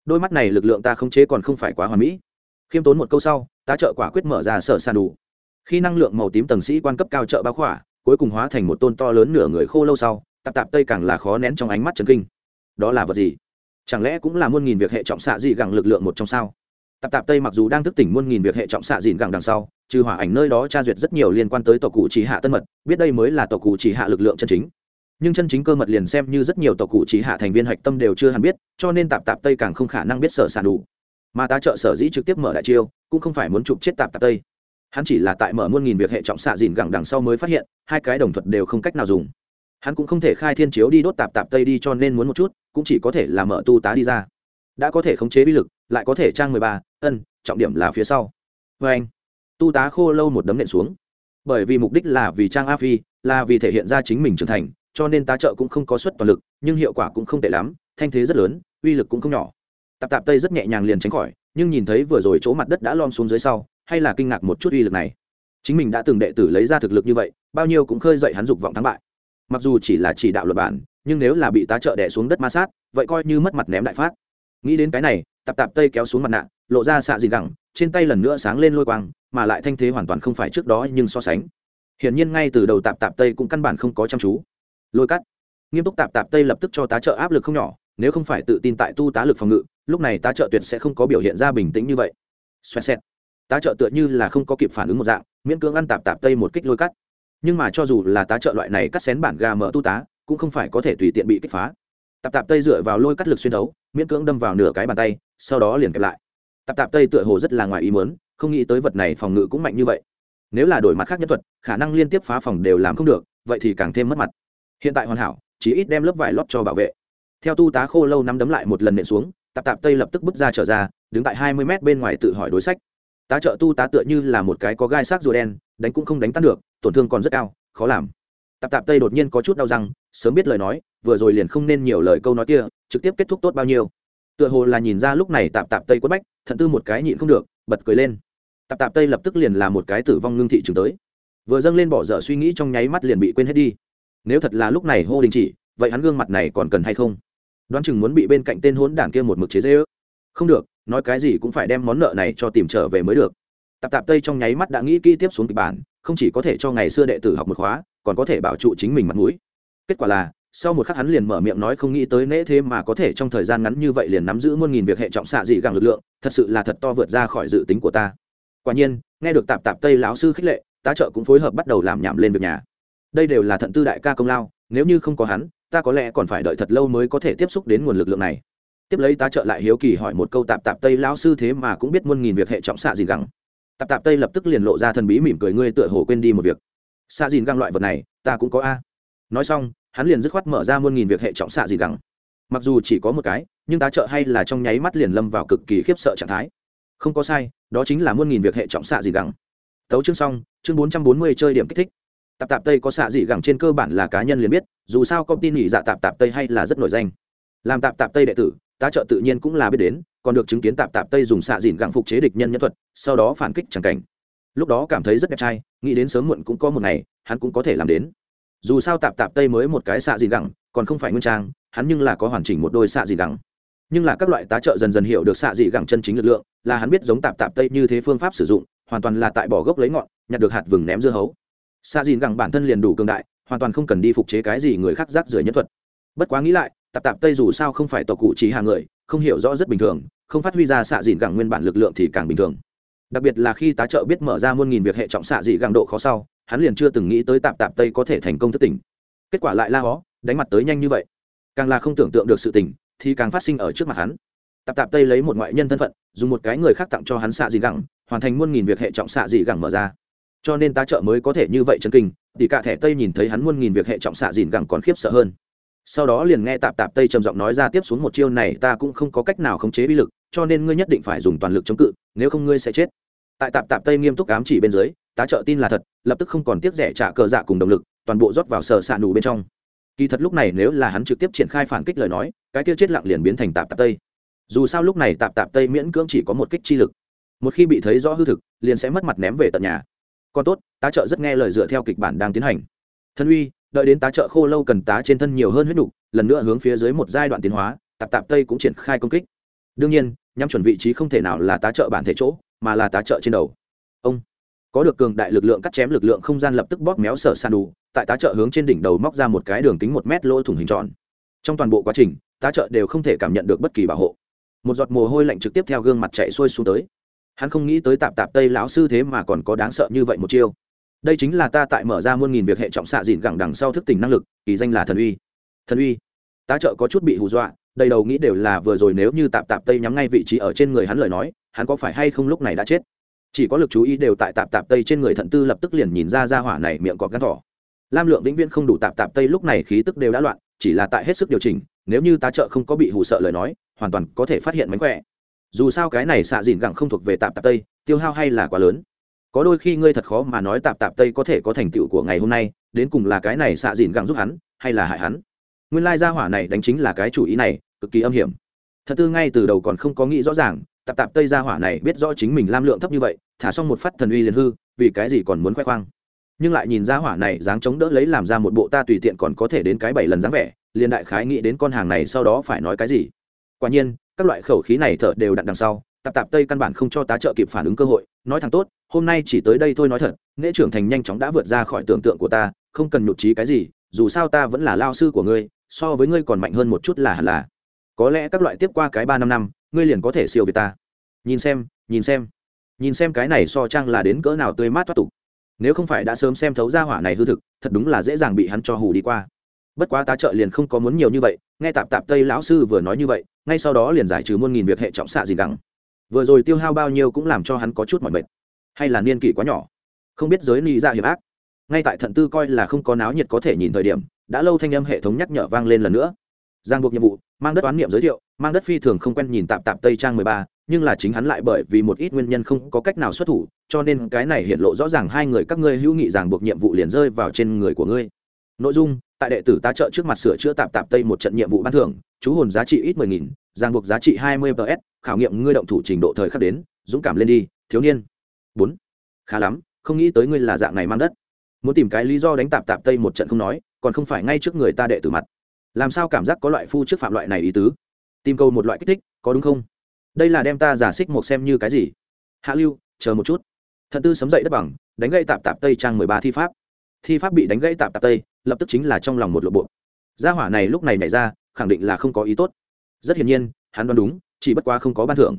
Đôi mắt này lực lượng ta không chế còn không phải quá hoàn mỹ. Khiêm tốn một câu sau, tá trợ quả quyết mở ra sở sàn đủ. Khi năng lượng màu tím tầng sĩ quan cấp cao trợ bao khỏa, cuối cùng hóa thành một tôn to lớn nửa người khô lâu sau, tạp tạp tây càng là khó nén trong ánh mắt chấn kinh. Đó là vật gì? Chẳng lẽ cũng là muôn nghìn việc hệ trọng xạ dị gẳng lực lượng một trong sao? Tạp tạp tây mặc dù đang thức tỉnh muôn nghìn việc hệ trọng xạ dịn gẳng đằng sau, trừ hỏa ảnh nơi đó tra duyệt rất nhiều liên quan tới tộc cụ chỉ hạ tân mật, biết đây mới là tộc cụ chỉ hạ lực lượng chân chính. Nhưng chân chính cơ mật liền xem như rất nhiều tộc cụ chỉ hạ thành viên hạch tâm đều chưa hẳn biết, cho nên tạp tạp tây càng không khả năng biết sở sản đủ. Mà ta trợ sở dĩ trực tiếp mở đại chiêu, cũng không phải muốn chụp chết tạp tạp tây. Hắn chỉ là tại mở muôn nghìn việc hệ trọng xạ dịn gẳng đằng sau mới phát hiện, hai cái đồng thuật đều không cách nào dùng hắn cũng không thể khai thiên chiếu đi đốt tạp tạp tây đi cho nên muốn một chút, cũng chỉ có thể là mở tu tá đi ra. Đã có thể khống chế bí lực, lại có thể trang mười ba, ân, trọng điểm là phía sau. Vê anh, tu tá khô lâu một đấm nện xuống. Bởi vì mục đích là vì trang a phi, là vì thể hiện ra chính mình trưởng thành, cho nên tá trợ cũng không có suất toàn lực, nhưng hiệu quả cũng không tệ lắm, thanh thế rất lớn, uy lực cũng không nhỏ. Tạp tạp tây rất nhẹ nhàng liền tránh khỏi, nhưng nhìn thấy vừa rồi chỗ mặt đất đã lom xuống dưới sau, hay là kinh ngạc một chút uy lực này. Chính mình đã từng đệ tử lấy ra thực lực như vậy, bao nhiêu cũng khơi dậy hắn dục vọng thắng bại mặc dù chỉ là chỉ đạo luật bản, nhưng nếu là bị tá trợ đẻ xuống đất ma sát, vậy coi như mất mặt ném đại phát. Nghĩ đến cái này, tạp tạp tây kéo xuống mặt nạ, lộ ra xạ dìn gẳng, trên tay lần nữa sáng lên lôi quang, mà lại thanh thế hoàn toàn không phải trước đó nhưng so sánh. Hiển nhiên ngay từ đầu tạp tạp tây cũng căn bản không có chăm chú. Lôi cắt. Nghiêm túc tạp tạp tây lập tức cho tá trợ áp lực không nhỏ, nếu không phải tự tin tại tu tá lực phòng ngự, lúc này tá trợ tuyệt sẽ không có biểu hiện ra bình tĩnh như vậy. Xoẹt xẹt. Tá trợ tựa như là không có kịp phản ứng một dạng, miễn cưỡng ăn tạp tạp tây một kích lôi cắt nhưng mà cho dù là tá trợ loại này cắt xén bản gà mở tu tá, cũng không phải có thể tùy tiện bị kích phá. Tạp tạp tây dựa vào lôi cắt lực xuyên đấu, miễn cưỡng đâm vào nửa cái bàn tay, sau đó liền kẹp lại. Tạp tạp tây tựa hồ rất là ngoài ý mớn không nghĩ tới vật này phòng ngự cũng mạnh như vậy. Nếu là đổi mặt khác nhân thuật, khả năng liên tiếp phá phòng đều làm không được, vậy thì càng thêm mất mặt. Hiện tại hoàn hảo chỉ ít đem lớp vải lót cho bảo vệ. Theo tu tá khô lâu nắm đấm lại một lần nện xuống, tạp tạp tây lập tức bước ra trở ra, đứng tại hai mươi mét bên ngoài tự hỏi đối sách. Tá trợ tu tá tựa như là một cái có gai xác rùa đen, đánh cũng không đánh tan được tổn thương còn rất cao, khó làm. Tạp tạp tây đột nhiên có chút đau răng, sớm biết lời nói, vừa rồi liền không nên nhiều lời câu nói kia, trực tiếp kết thúc tốt bao nhiêu. Tựa hồ là nhìn ra lúc này tạp tạp tây quất bách, thận tư một cái nhịn không được, bật cười lên. Tạp tạp tây lập tức liền là một cái tử vong ngưng thị trường tới. Vừa dâng lên bỏ dở suy nghĩ trong nháy mắt liền bị quên hết đi. Nếu thật là lúc này hô đình chỉ, vậy hắn gương mặt này còn cần hay không? Đoán chừng muốn bị bên cạnh tên hốn đảng kia một mực chế dễ ước không được, nói cái gì cũng phải đem món nợ này cho tìm trở về mới được tạp tạp tây trong nháy mắt đã nghĩ kỹ tiếp xuống kịch bản, không chỉ có thể cho ngày xưa đệ tử học một khóa, còn có thể bảo trụ chính mình mặt mũi. Kết quả là, sau một khắc hắn liền mở miệng nói không nghĩ tới nễ thế mà có thể trong thời gian ngắn như vậy liền nắm giữ muôn nghìn việc hệ trọng xạ dị gàng lực lượng, thật sự là thật to vượt ra khỏi dự tính của ta. Quả nhiên, nghe được tạp tạp tây lão sư khích lệ, tá trợ cũng phối hợp bắt đầu làm nhảm lên việc nhà. Đây đều là thận tư đại ca công lao, nếu như không có hắn, ta có lẽ còn phải đợi thật lâu mới có thể tiếp xúc đến nguồn lực lượng này. Tiếp lấy tá trợ lại hiếu kỳ hỏi một câu tạp tạp tây lão sư thế mà cũng biết muôn nghìn việc hệ trọng xạ dị gẳng tạp tạp tây lập tức liền lộ ra thần bí mỉm cười, ngươi tựa hồ quên đi một việc. Xạ dìn găng loại vật này, ta cũng có a. Nói xong, hắn liền dứt khoát mở ra muôn nghìn việc hệ trọng xạ dìn găng. Mặc dù chỉ có một cái, nhưng tá trợ hay là trong nháy mắt liền lâm vào cực kỳ khiếp sợ trạng thái. Không có sai, đó chính là muôn nghìn việc hệ trọng xạ dìn găng. Tấu chương xong, chương bốn trăm bốn mươi chơi điểm kích thích. Tạp tạp tây có xạ dị gẳng trên cơ bản là cá nhân liền biết, dù sao công ty nghỉ dạ tạp tạp tây hay là rất nổi danh. Làm tạp tạp tây đệ tử tá trợ tự nhiên cũng là biết đến còn được chứng kiến tạp tạp tây dùng xạ dìn gặng phục chế địch nhân nhân thuật sau đó phản kích c cảnh. Lúc đó cảm thấy rất đẹp trai nghĩ đến sớm muộn cũng có một ngày hắn cũng có thể làm đến. Dù sao tạp tạp tây mới một cái xạ dìn gặng, còn không phải nguyên trang hắn nhưng là có hoàn chỉnh một đôi xạ dìn gặng, nhưng là các loại tá trợ dần dần hiểu được xạ dị gẳng chân chính lực lượng là hắn biết giống tạp tạp tây như thế phương pháp sử dụng hoàn toàn là tại bỏ gốc lấy ngọn nhặt được hạt vừng ném dưa hấu. Xạ dìn gẳng bản thân liền đủ cường đại hoàn toàn không cần đi phục chế cái gì người khác rác rưởi nhất thuật. Bất quá nghĩ lại tạp tạp tây dù sao không phải tộc cụ trí hàng người, không hiểu rõ rất bình thường, không phát huy ra xạ dìn gẳng nguyên bản lực lượng thì càng bình thường. Đặc biệt là khi tá trợ biết mở ra muôn nghìn việc hệ trọng xạ dị gẳng độ khó sau, hắn liền chưa từng nghĩ tới tạp tạp tây có thể thành công thất tỉnh. Kết quả lại la hó, đánh mặt tới nhanh như vậy. Càng là không tưởng tượng được sự tỉnh thì càng phát sinh ở trước mặt hắn. Tạp tạp tây lấy một ngoại nhân thân phận, dùng một cái người khác tặng cho hắn xạ dị gẳng, hoàn thành muôn nghìn việc hệ trọng xạ dị gẳng mở ra. Cho nên tá trợ mới có thể như vậy chân kinh tỷ cả thẻ tây nhìn thấy hắn muôn nghìn việc hệ trọng xạ dìn gẳng còn khiếp sợ hơn sau đó liền nghe tạp tạp tây trầm giọng nói ra tiếp xuống một chiêu này, ta cũng không có cách nào khống chế bi lực, cho nên ngươi nhất định phải dùng toàn lực chống cự, nếu không ngươi sẽ chết. Tại tạp tạp tây nghiêm túc ám chỉ bên dưới, tá trợ tin là thật, lập tức không còn tiếc rẻ trả cờ dạ cùng động lực, toàn bộ rót vào sờ xạ nù bên trong. Kỳ thật lúc này nếu là hắn trực tiếp triển khai phản kích lời nói, cái kia chết lặng liền biến thành tạp tạp tây. Dù sao lúc này tạp tạp tây miễn cưỡng chỉ có một kích chi lực. Một khi bị thấy rõ hư thực, liền sẽ mất mặt ném về tận nhà. Còn tốt, tá trợ rất nghe lời dựa theo kịch bản đang tiến hành. Thân uy đợi đến tá trợ khô lâu cần tá trên thân nhiều hơn huyết đủ, lần nữa hướng phía dưới một giai đoạn tiến hóa tạp tạp tây cũng triển khai công kích. Đương nhiên nhắm chuẩn vị trí không thể nào là tá trợ bản thể chỗ mà là tá trợ trên đầu. Ông có được cường đại lực lượng cắt chém lực lượng không gian lập tức bóp méo sở san đủ tại tá trợ hướng trên đỉnh đầu móc ra một cái đường kính một mét lỗ thủng hình tròn. Trong toàn bộ quá trình tá trợ đều không thể cảm nhận được bất kỳ bảo hộ. Một giọt mồ hôi lạnh trực tiếp theo gương mặt chạy xuôi xuống tới. Hắn không nghĩ tới tạp tạp tây lão sư thế mà còn có đáng sợ như vậy một chiêu đây chính là ta tại mở ra muôn nghìn việc hệ trọng xạ dìn gẳng đằng sau thức tỉnh năng lực, kỳ danh là thần uy. Thần uy? Tá trợ có chút bị hù dọa, đầy đầu nghĩ đều là vừa rồi nếu như tạp tạp tây nhắm ngay vị trí ở trên người hắn lời nói, hắn có phải hay không lúc này đã chết? Chỉ có lực chú ý đều tại tạp tạp tây trên người thận tư lập tức liền nhìn ra ra hỏa này miệng cọp gắn thỏ. Lam lượng vĩnh viễn không đủ tạp tạp tây lúc này khí tức đều đã loạn, chỉ là tại hết sức điều chỉnh, nếu như tá trợ không có bị hù sợ lời nói, hoàn toàn có thể phát hiện mánh khỏe. Dù sao cái này xạ dìn gẳng không thuộc về tạp tạp tây, tiêu hao hay là quá lớn có đôi khi ngươi thật khó mà nói tạp tạp tây có thể có thành tựu của ngày hôm nay, đến cùng là cái này xạ dìn gặng giúp hắn, hay là hại hắn? Nguyên lai gia hỏa này đánh chính là cái chủ ý này, cực kỳ âm hiểm. Thật tư ngay từ đầu còn không có nghĩ rõ ràng, tạp tạp tây gia hỏa này biết rõ chính mình lam lượng thấp như vậy, thả xong một phát thần uy liền hư, vì cái gì còn muốn khoe khoang? Nhưng lại nhìn gia hỏa này dáng chống đỡ lấy làm ra một bộ ta tùy tiện còn có thể đến cái bảy lần dáng vẻ, liền đại khái nghĩ đến con hàng này sau đó phải nói cái gì. Quả nhiên, các loại khẩu khí này thở đều đặn đằng sau tạp tạp tây căn bản không cho tá trợ kịp phản ứng cơ hội, nói thẳng tốt, hôm nay chỉ tới đây thôi nói thật, nghệ trưởng thành nhanh chóng đã vượt ra khỏi tưởng tượng của ta, không cần nhụt trí cái gì, dù sao ta vẫn là lao sư của ngươi, so với ngươi còn mạnh hơn một chút là hẳn là. Có lẽ các loại tiếp qua cái ba năm năm, ngươi liền có thể siêu việt ta. Nhìn xem nhìn xem nhìn xem cái này so trang là đến cỡ nào tươi mát thoát tục. Nếu không phải đã sớm xem thấu ra hỏa này hư thực, thật đúng là dễ dàng bị hắn cho hù đi qua. Bất quá tá trợ liền không có muốn nhiều như vậy, nghe tạp tạp tây lão sư vừa nói như vậy, ngay sau đó liền giải trừ muôn nghìn việc hệ trọng xạ gì đắng vừa rồi tiêu hao bao nhiêu cũng làm cho hắn có chút mỏi mệt. Hay là niên kỷ quá nhỏ. Không biết giới ni ra hiểm ác. Ngay tại thận tư coi là không có náo nhiệt có thể nhìn thời điểm, đã lâu thanh âm hệ thống nhắc nhở vang lên lần nữa. Giang buộc nhiệm vụ, mang đất oán niệm giới thiệu, mang đất phi thường không quen nhìn tạm tạm tây trang mười ba, nhưng là chính hắn lại bởi vì một ít nguyên nhân không có cách nào xuất thủ, cho nên cái này hiện lộ rõ ràng hai người các ngươi hữu nghị ràng buộc nhiệm vụ liền rơi vào trên người của ngươi. Nội dung, tại đệ tử tá trợ trước mặt sửa chữa tạm tạm tây một trận nhiệm vụ ban thưởng, chú hồn giá trị ít mười nghìn giang buộc giá trị hai mươi ps, khảo nghiệm ngươi động thủ trình độ thời khắc đến, dũng cảm lên đi, thiếu niên. Bốn. Khá lắm, không nghĩ tới ngươi là dạng này mang đất. Muốn tìm cái lý do đánh tạp tạp tây một trận không nói, còn không phải ngay trước người ta đệ tử mặt. Làm sao cảm giác có loại phu trước phạm loại này ý tứ? Tìm câu một loại kích thích, có đúng không? Đây là đem ta giả xích một xem như cái gì? Hạ lưu, chờ một chút. Thận tư sấm dậy đất bằng, đánh gãy tạp tạp tây trang mười ba thi pháp. Thi pháp bị đánh gãy tạp tạp tây, lập tức chính là trong lòng một lộ bộ. Gia hỏa này lúc này nảy ra, khẳng định là không có ý tốt rất hiển nhiên, hắn đoán đúng, chỉ bất quá không có ban thưởng.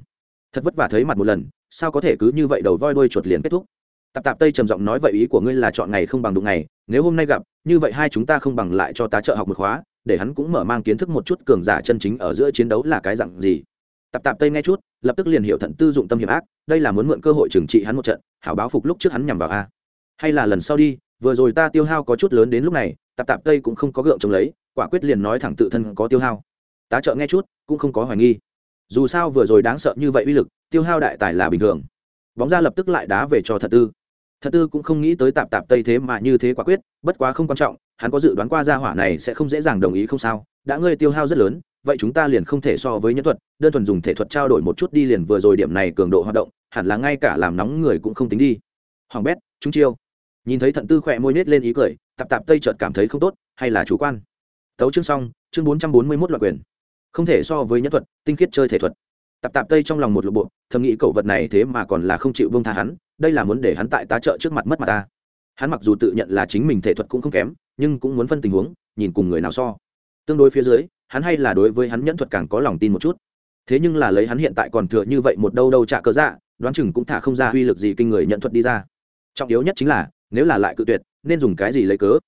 Thật vất vả thấy mặt một lần, sao có thể cứ như vậy đầu voi đuôi chuột liền kết thúc? Tạp tạp tây trầm giọng nói, vậy ý của ngươi là chọn ngày không bằng đụng ngày, nếu hôm nay gặp, như vậy hai chúng ta không bằng lại cho tá trợ học một khóa, để hắn cũng mở mang kiến thức một chút cường giả chân chính ở giữa chiến đấu là cái dặn gì? Tạp tạp tây nghe chút, lập tức liền hiểu thận tư dụng tâm hiểm ác, đây là muốn mượn cơ hội trừng trị hắn một trận, hảo báo phục lúc trước hắn nhằm vào a. Hay là lần sau đi, vừa rồi ta tiêu hao có chút lớn đến lúc này, tạp tạp tây cũng không có gượng chống lấy, quả quyết liền nói thẳng tự thân có tiêu hao tá trợ nghe chút, cũng không có hoài nghi. Dù sao vừa rồi đáng sợ như vậy uy lực, tiêu hao đại tài là bình thường. Bóng ra lập tức lại đá về cho thật tư. Thật tư cũng không nghĩ tới tạp tạp tây thế mà như thế quả quyết, bất quá không quan trọng, hắn có dự đoán qua gia hỏa này sẽ không dễ dàng đồng ý không sao, đã ngươi tiêu hao rất lớn, vậy chúng ta liền không thể so với nhân thuật, đơn thuần dùng thể thuật trao đổi một chút đi liền vừa rồi điểm này cường độ hoạt động, hẳn là ngay cả làm nóng người cũng không tính đi. Hoàng bét chúng chiêu. Nhìn thấy thận tư khỏe môi nết lên ý cười, tạp tạp tây chợt cảm thấy không tốt, hay là chủ quan. Tấu chương xong, chương bốn trăm bốn mươi mốt loại quyền không thể so với nhất thuật, tinh khiết chơi thể thuật. Tạp tạp tây trong lòng một lộp bộ, thầm nghĩ cậu vật này thế mà còn là không chịu vương tha hắn, đây là muốn để hắn tại tá trợ trước mặt mất mặt ta. Hắn mặc dù tự nhận là chính mình thể thuật cũng không kém, nhưng cũng muốn phân tình huống, nhìn cùng người nào so. Tương đối phía dưới, hắn hay là đối với hắn nhẫn thuật càng có lòng tin một chút. Thế nhưng là lấy hắn hiện tại còn thừa như vậy một đâu đâu trả cớ dạ đoán chừng cũng thả không ra uy lực gì kinh người nhận thuật đi ra. Trọng yếu nhất chính là, nếu là lại cự tuyệt, nên dùng cái gì lấy cớ?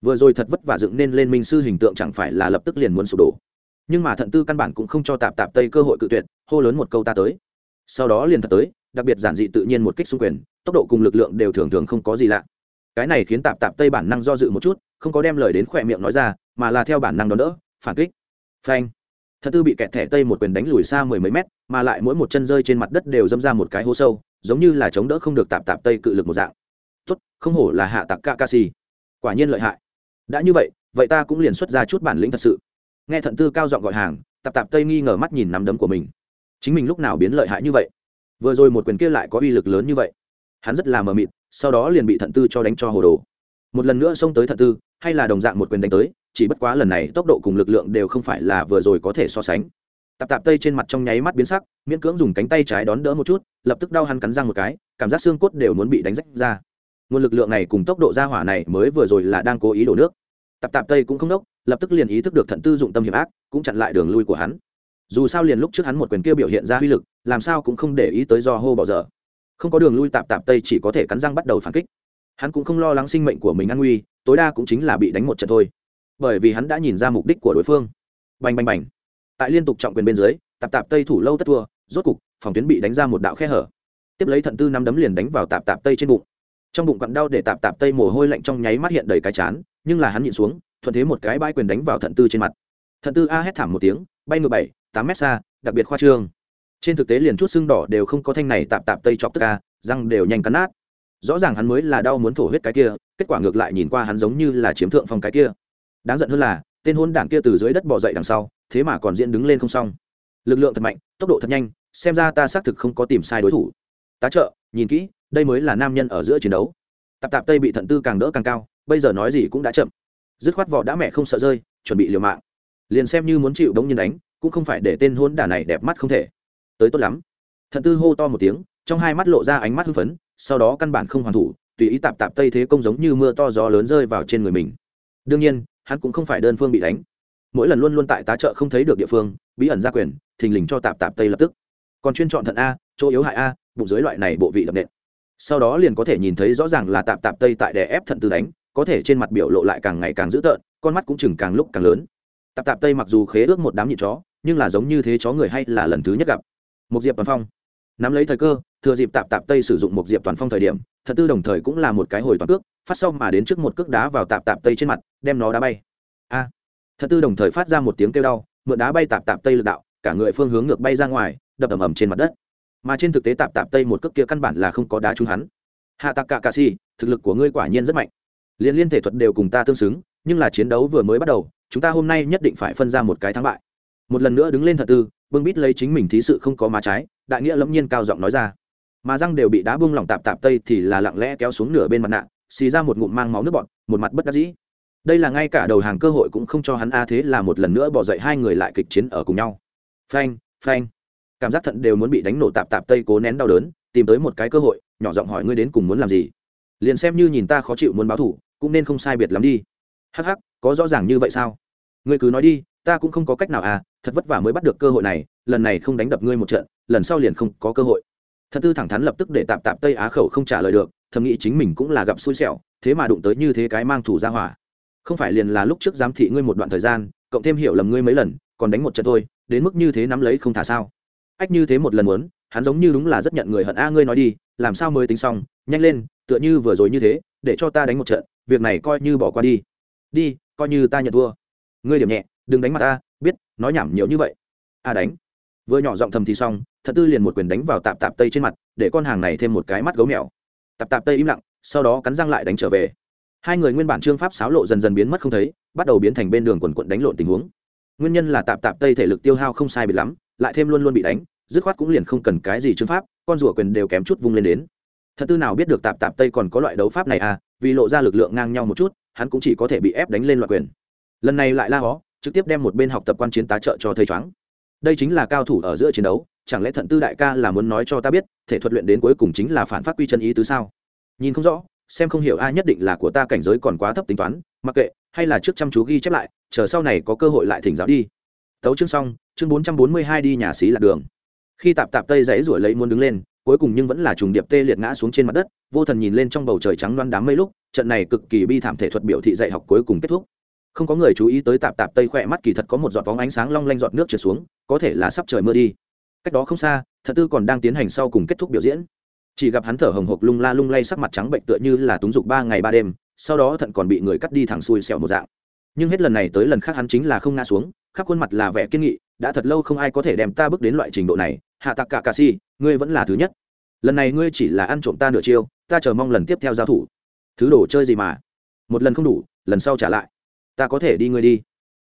Vừa rồi thật vất vả dựng nên lên minh sư hình tượng chẳng phải là lập tức liền muốn sụp đổ nhưng mà thận tư căn bản cũng không cho tạp tạp tây cơ hội cự tuyệt, hô lớn một câu ta tới. Sau đó liền thật tới, đặc biệt giản dị tự nhiên một kích xung quyền, tốc độ cùng lực lượng đều thường thường không có gì lạ. Cái này khiến tạp tạp tây bản năng do dự một chút, không có đem lời đến khỏe miệng nói ra, mà là theo bản năng đó đỡ, phản kích. Phanh. Thật tư bị kẹt thẻ tây một quyền đánh lùi xa mười mấy mét, mà lại mỗi một chân rơi trên mặt đất đều dâm ra một cái hố sâu, giống như là chống đỡ không được tạp tạp tây cự lực một dạng. Tốt, không hổ là hạ tặc ca ca si quả nhiên lợi hại. Đã như vậy vậy ta cũng liền xuất ra chút bản lĩnh thật sự nghe thận tư cao giọng gọi hàng, tạp tạp tây nghi ngờ mắt nhìn nắm đấm của mình. Chính mình lúc nào biến lợi hại như vậy? Vừa rồi một quyền kia lại có uy lực lớn như vậy. Hắn rất là mờ mịt, sau đó liền bị thận tư cho đánh cho hồ đồ. Một lần nữa xông tới thận tư, hay là đồng dạng một quyền đánh tới, chỉ bất quá lần này tốc độ cùng lực lượng đều không phải là vừa rồi có thể so sánh. Tạp tạp tây trên mặt trong nháy mắt biến sắc, miễn cưỡng dùng cánh tay trái đón đỡ một chút, lập tức đau hắn cắn răng một cái, cảm giác xương cốt đều muốn bị đánh rách ra. Nguồn lực lượng này cùng tốc độ ra hỏa này mới vừa rồi là đang cố ý đổ nước. Tạp tạp tây cũng không đốc lập tức liền ý thức được thận tư dụng tâm hiểm ác, cũng chặn lại đường lui của hắn. Dù sao liền lúc trước hắn một quyền kia biểu hiện ra uy lực, làm sao cũng không để ý tới do hô bỏ dở. Không có đường lui tạp tạp tây chỉ có thể cắn răng bắt đầu phản kích. Hắn cũng không lo lắng sinh mệnh của mình an nguy, tối đa cũng chính là bị đánh một trận thôi. Bởi vì hắn đã nhìn ra mục đích của đối phương. Bành bành bành. Tại liên tục trọng quyền bên dưới, tạp tạp tây thủ lâu tất thua, rốt cục, phòng tuyến bị đánh ra một đạo khe hở. Tiếp lấy thận tư năm đấm liền đánh vào tạp tạp tây trên bụng. Trong bụng quặn đau để tạp tạp tây mồ hôi lạnh trong nháy mắt hiện đầy cái chán, nhưng là hắn nhịn xuống thuận thế một cái bãi quyền đánh vào thận tư trên mặt. Thận tư a hét thảm một tiếng, bay ngược bảy, tám mét xa, đặc biệt khoa trương. Trên thực tế liền chút xương đỏ đều không có thanh này tạp tạp tây chọc tức ca răng đều nhanh cắn nát. Rõ ràng hắn mới là đau muốn thổ huyết cái kia, kết quả ngược lại nhìn qua hắn giống như là chiếm thượng phong cái kia. Đáng giận hơn là, tên hôn đảng kia từ dưới đất bỏ dậy đằng sau, thế mà còn diễn đứng lên không xong. Lực lượng thật mạnh, tốc độ thật nhanh, xem ra ta xác thực không có tìm sai đối thủ. Tá trợ, nhìn kỹ, đây mới là nam nhân ở giữa chiến đấu. Tạp tạp tây bị thận tư càng đỡ càng cao, bây giờ nói gì cũng đã chậm dứt khoát vỏ đã mẹ không sợ rơi, chuẩn bị liều mạng. Liền xem như muốn chịu đống nhân đánh, cũng không phải để tên hôn đả này đẹp mắt không thể. Tới tốt lắm. Thận tư hô to một tiếng, trong hai mắt lộ ra ánh mắt hưng phấn, sau đó căn bản không hoàn thủ, tùy ý tạp tạp tây thế công giống như mưa to gió lớn rơi vào trên người mình. Đương nhiên, hắn cũng không phải đơn phương bị đánh. Mỗi lần luôn luôn tại tá trợ không thấy được địa phương, bí ẩn ra quyền, thình lình cho tạp tạp tây lập tức. Còn chuyên chọn thận a, chỗ yếu hại a, bụng dưới loại này bộ vị đập nện. Sau đó liền có thể nhìn thấy rõ ràng là tạp tạp tây tại đè ép thận tư đánh có thể trên mặt biểu lộ lại càng ngày càng dữ tợn con mắt cũng chừng càng lúc càng lớn. Tạp tạp tây mặc dù khế ước một đám nhịn chó nhưng là giống như thế chó người hay là lần thứ nhất gặp. Một diệp toàn phong. Nắm lấy thời cơ thừa dịp tạp tạp tây sử dụng một diệp toàn phong thời điểm thật tư đồng thời cũng là một cái hồi toàn cước phát sau mà đến trước một cước đá vào tạp tạp tây trên mặt đem nó đá bay. A. À, thật tư đồng thời phát ra một tiếng kêu đau mượn đá bay tạp tạp tây lực đạo cả người phương hướng ngược bay ra ngoài đập ầm ầm trên mặt đất. Mà trên thực tế tạp tạp tây một cước kia căn bản là không có đá trúng hắn. Hạ tạc cả cà si thực lực của ngươi quả nhiên rất mạnh liên liên thể thuật đều cùng ta tương xứng, nhưng là chiến đấu vừa mới bắt đầu, chúng ta hôm nay nhất định phải phân ra một cái thắng bại. Một lần nữa đứng lên thật tư bưng bít lấy chính mình thí sự không có má trái, đại nghĩa lẫm nhiên cao giọng nói ra. Mà răng đều bị đá bung lỏng tạp tạp tây thì là lặng lẽ kéo xuống nửa bên mặt nạ, xì ra một ngụm mang máu nước bọt, một mặt bất đắc dĩ. Đây là ngay cả đầu hàng cơ hội cũng không cho hắn a, thế là một lần nữa bỏ dậy hai người lại kịch chiến ở cùng nhau. Phanh phanh. Cảm giác thận đều muốn bị đánh nổ tạp tạp tây cố nén đau đớn, tìm tới một cái cơ hội, nhỏ giọng hỏi ngươi đến cùng muốn làm gì. Liền xem như nhìn ta khó chịu muốn báo thủ cũng nên không sai biệt lắm đi. Hắc hắc, có rõ ràng như vậy sao? Ngươi cứ nói đi, ta cũng không có cách nào à thật vất vả mới bắt được cơ hội này, lần này không đánh đập ngươi một trận, lần sau liền không có cơ hội. Thật tư thẳng thắn lập tức để tạm tạm tây á khẩu không trả lời được, thầm nghĩ chính mình cũng là gặp xui xẻo, thế mà đụng tới như thế cái mang thủ ra hỏa. Không phải liền là lúc trước giám thị ngươi một đoạn thời gian, cộng thêm hiểu lầm ngươi mấy lần, còn đánh một trận thôi, đến mức như thế nắm lấy không thả sao? Ách như thế một lần muốn, hắn giống như đúng là rất nhận người hận a, ngươi nói đi, làm sao mới tính xong, nhanh lên, tựa như vừa rồi như thế để cho ta đánh một trận, việc này coi như bỏ qua đi. Đi, coi như ta nhận thua. Ngươi điểm nhẹ, đừng đánh mặt ta, biết, nói nhảm nhiều như vậy. A đánh. Vừa nhỏ giọng thầm thì xong, thật tư liền một quyền đánh vào tạp tạp tây trên mặt, để con hàng này thêm một cái mắt gấu mèo. Tạp tạp tây im lặng, sau đó cắn răng lại đánh trở về. Hai người nguyên bản trương pháp xáo lộ dần dần biến mất không thấy, bắt đầu biến thành bên đường quần quận đánh lộn tình huống. Nguyên nhân là tạp tạp tây thể lực tiêu hao không sai bị lắm, lại thêm luôn luôn bị đánh, dứt khoát cũng liền không cần cái gì trương pháp, con rùa quyền đều kém chút vung lên đến thật tư nào biết được tạp tạp tây còn có loại đấu pháp này à? Vì lộ ra lực lượng ngang nhau một chút, hắn cũng chỉ có thể bị ép đánh lên loại quyền. Lần này lại la hó, trực tiếp đem một bên học tập quan chiến tá trợ cho thầy choáng. Đây chính là cao thủ ở giữa chiến đấu, chẳng lẽ thận tư đại ca là muốn nói cho ta biết, thể thuật luyện đến cuối cùng chính là phản phát quy chân ý tứ sao? Nhìn không rõ, xem không hiểu ai nhất định là của ta cảnh giới còn quá thấp tính toán, mặc kệ, hay là trước chăm chú ghi chép lại, chờ sau này có cơ hội lại thỉnh giáo đi. Tấu chương xong, chương bốn trăm bốn mươi hai đi nhà xí lạc đường. Khi tạp tạp tây dãy ruổi lấy muốn đứng lên cuối cùng nhưng vẫn là trùng điệp tê liệt ngã xuống trên mặt đất, vô thần nhìn lên trong bầu trời trắng loan đám mây lúc, trận này cực kỳ bi thảm thể thuật biểu thị dạy học cuối cùng kết thúc. Không có người chú ý tới tạp tạp tây khỏe mắt kỳ thật có một giọt vóng ánh sáng long lanh giọt nước trượt xuống, có thể là sắp trời mưa đi. Cách đó không xa, thật tư còn đang tiến hành sau cùng kết thúc biểu diễn. Chỉ gặp hắn thở hồng hộc lung la lung lay sắc mặt trắng bệnh tựa như là túng dục ba ngày ba đêm, sau đó thận còn bị người cắt đi thẳng xuôi xẹo một dạng. Nhưng hết lần này tới lần khác hắn chính là không ngã xuống, khắp khuôn mặt là vẻ kiên nghị đã thật lâu không ai có thể đem ta bước đến loại trình độ này, hạ tặc cả cà si ngươi vẫn là thứ nhất. Lần này ngươi chỉ là ăn trộm ta nửa chiêu, ta chờ mong lần tiếp theo giao thủ. Thứ đồ chơi gì mà? Một lần không đủ, lần sau trả lại. Ta có thể đi ngươi đi.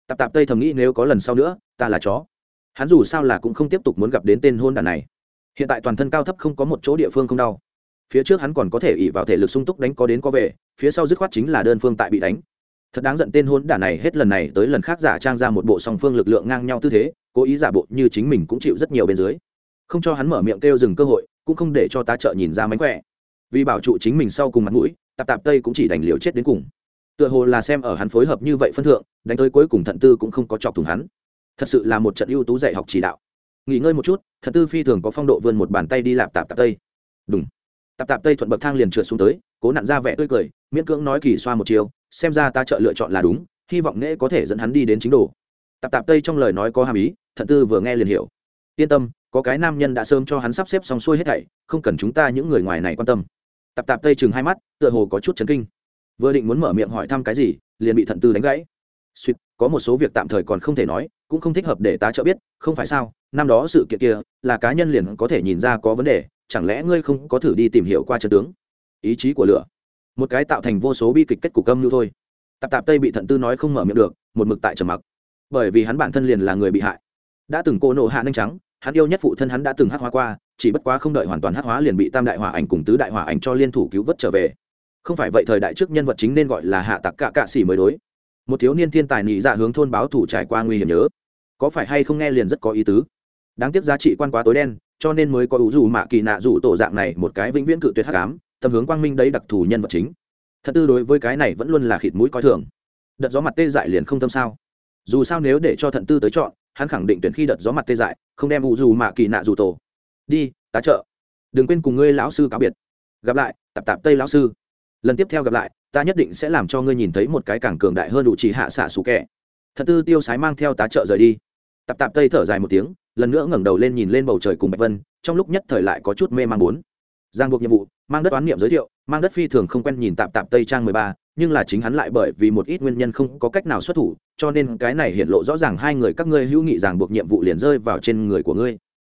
Tạp tạp tây thầm nghĩ nếu có lần sau nữa, ta là chó. Hắn dù sao là cũng không tiếp tục muốn gặp đến tên hôn đàn này. Hiện tại toàn thân cao thấp không có một chỗ địa phương không đau. Phía trước hắn còn có thể ỉ vào thể lực sung túc đánh có đến có về, phía sau dứt khoát chính là đơn phương tại bị đánh. Thật đáng giận tên hôn đản này, hết lần này tới lần khác giả trang ra một bộ song phương lực lượng ngang nhau tư thế cố ý giả bộ như chính mình cũng chịu rất nhiều bên dưới. Không cho hắn mở miệng kêu dừng cơ hội, cũng không để cho ta trợ nhìn ra mánh khỏe. Vì bảo trụ chính mình sau cùng mặt mũi, tạp tạp tây cũng chỉ đành liều chết đến cùng. Tựa hồ là xem ở hắn phối hợp như vậy phân thượng, đánh tới cuối cùng thận tư cũng không có chọc thủng hắn. Thật sự là một trận ưu tú dạy học chỉ đạo. Nghỉ ngơi một chút, thận tư phi thường có phong độ vươn một bàn tay đi lạp tạp tạp tây. Đúng tạp tạp tây thuận bậc thang liền trượt xuống tới, cố nặn ra vẻ tươi cười, miễn cưỡng nói kỳ xoa một chiều, xem ra ta trợ lựa chọn là đúng, hy vọng nghễ có thể dẫn hắn đi đến chính đồ tạp tạp tây trong lời nói có hàm ý, thận tư vừa nghe liền hiểu. Yên tâm, có cái nam nhân đã sớm cho hắn sắp xếp xong xuôi hết thảy, không cần chúng ta những người ngoài này quan tâm. Tạp tạp tây chừng hai mắt, tựa hồ có chút chấn kinh. Vừa định muốn mở miệng hỏi thăm cái gì, liền bị thận tư đánh gãy. Suýt, có một số việc tạm thời còn không thể nói, cũng không thích hợp để tá trợ biết, không phải sao, năm đó sự kiện kia, là cá nhân liền có thể nhìn ra có vấn đề, chẳng lẽ ngươi không có thử đi tìm hiểu qua trận tướng? Ý chí của lửa. Một cái tạo thành vô số bi kịch kết cục âm như thôi. Tạp tạp tây bị thận tư nói không mở miệng được, một mực tại trầm mặc bởi vì hắn bản thân liền là người bị hại. Đã từng cô nộ hạ nhanh trắng, hắn yêu nhất phụ thân hắn đã từng hát hóa qua, chỉ bất quá không đợi hoàn toàn hát hóa liền bị tam đại hỏa ảnh cùng tứ đại hỏa ảnh cho liên thủ cứu vớt trở về. Không phải vậy thời đại trước nhân vật chính nên gọi là hạ tặc cạ cạ xỉ mới đối. Một thiếu niên thiên tài nhị dạ hướng thôn báo thủ trải qua nguy hiểm nhớ. Có phải hay không nghe liền rất có ý tứ. Đáng tiếc giá trị quan quá tối đen, cho nên mới có ủ dù mạ kỳ nạ dù tổ dạng này một cái vĩnh viễn cự tuyệt hắc ám tầm hướng quang minh đấy đặc thù nhân vật chính. Thật tư đối với cái này vẫn luôn là khịt mũi coi thường. Đợt gió mặt tê dại liền không tâm sao dù sao nếu để cho thận tư tới chọn, hắn khẳng định tuyển khi đợt gió mặt tê dại, không đem ủ dù mạ kỳ nạ dù tổ. Đi, tá trợ. Đừng quên cùng ngươi lão sư cáo biệt. Gặp lại, tạp tạp tây lão sư. Lần tiếp theo gặp lại, ta nhất định sẽ làm cho ngươi nhìn thấy một cái càng cường đại hơn đủ chỉ hạ xạ xù kẻ. Thật tư tiêu sái mang theo tá trợ rời đi. Tạp tạp tây thở dài một tiếng, lần nữa ngẩng đầu lên nhìn lên bầu trời cùng bạch vân, trong lúc nhất thời lại có chút mê man bốn. Giang buộc nhiệm vụ, mang đất oán niệm giới thiệu, mang đất phi thường không quen nhìn tạp tạp tây trang mười ba, nhưng là chính hắn lại bởi vì một ít nguyên nhân không có cách nào xuất thủ cho nên cái này hiện lộ rõ ràng hai người các ngươi hữu nghị ràng buộc nhiệm vụ liền rơi vào trên người của ngươi.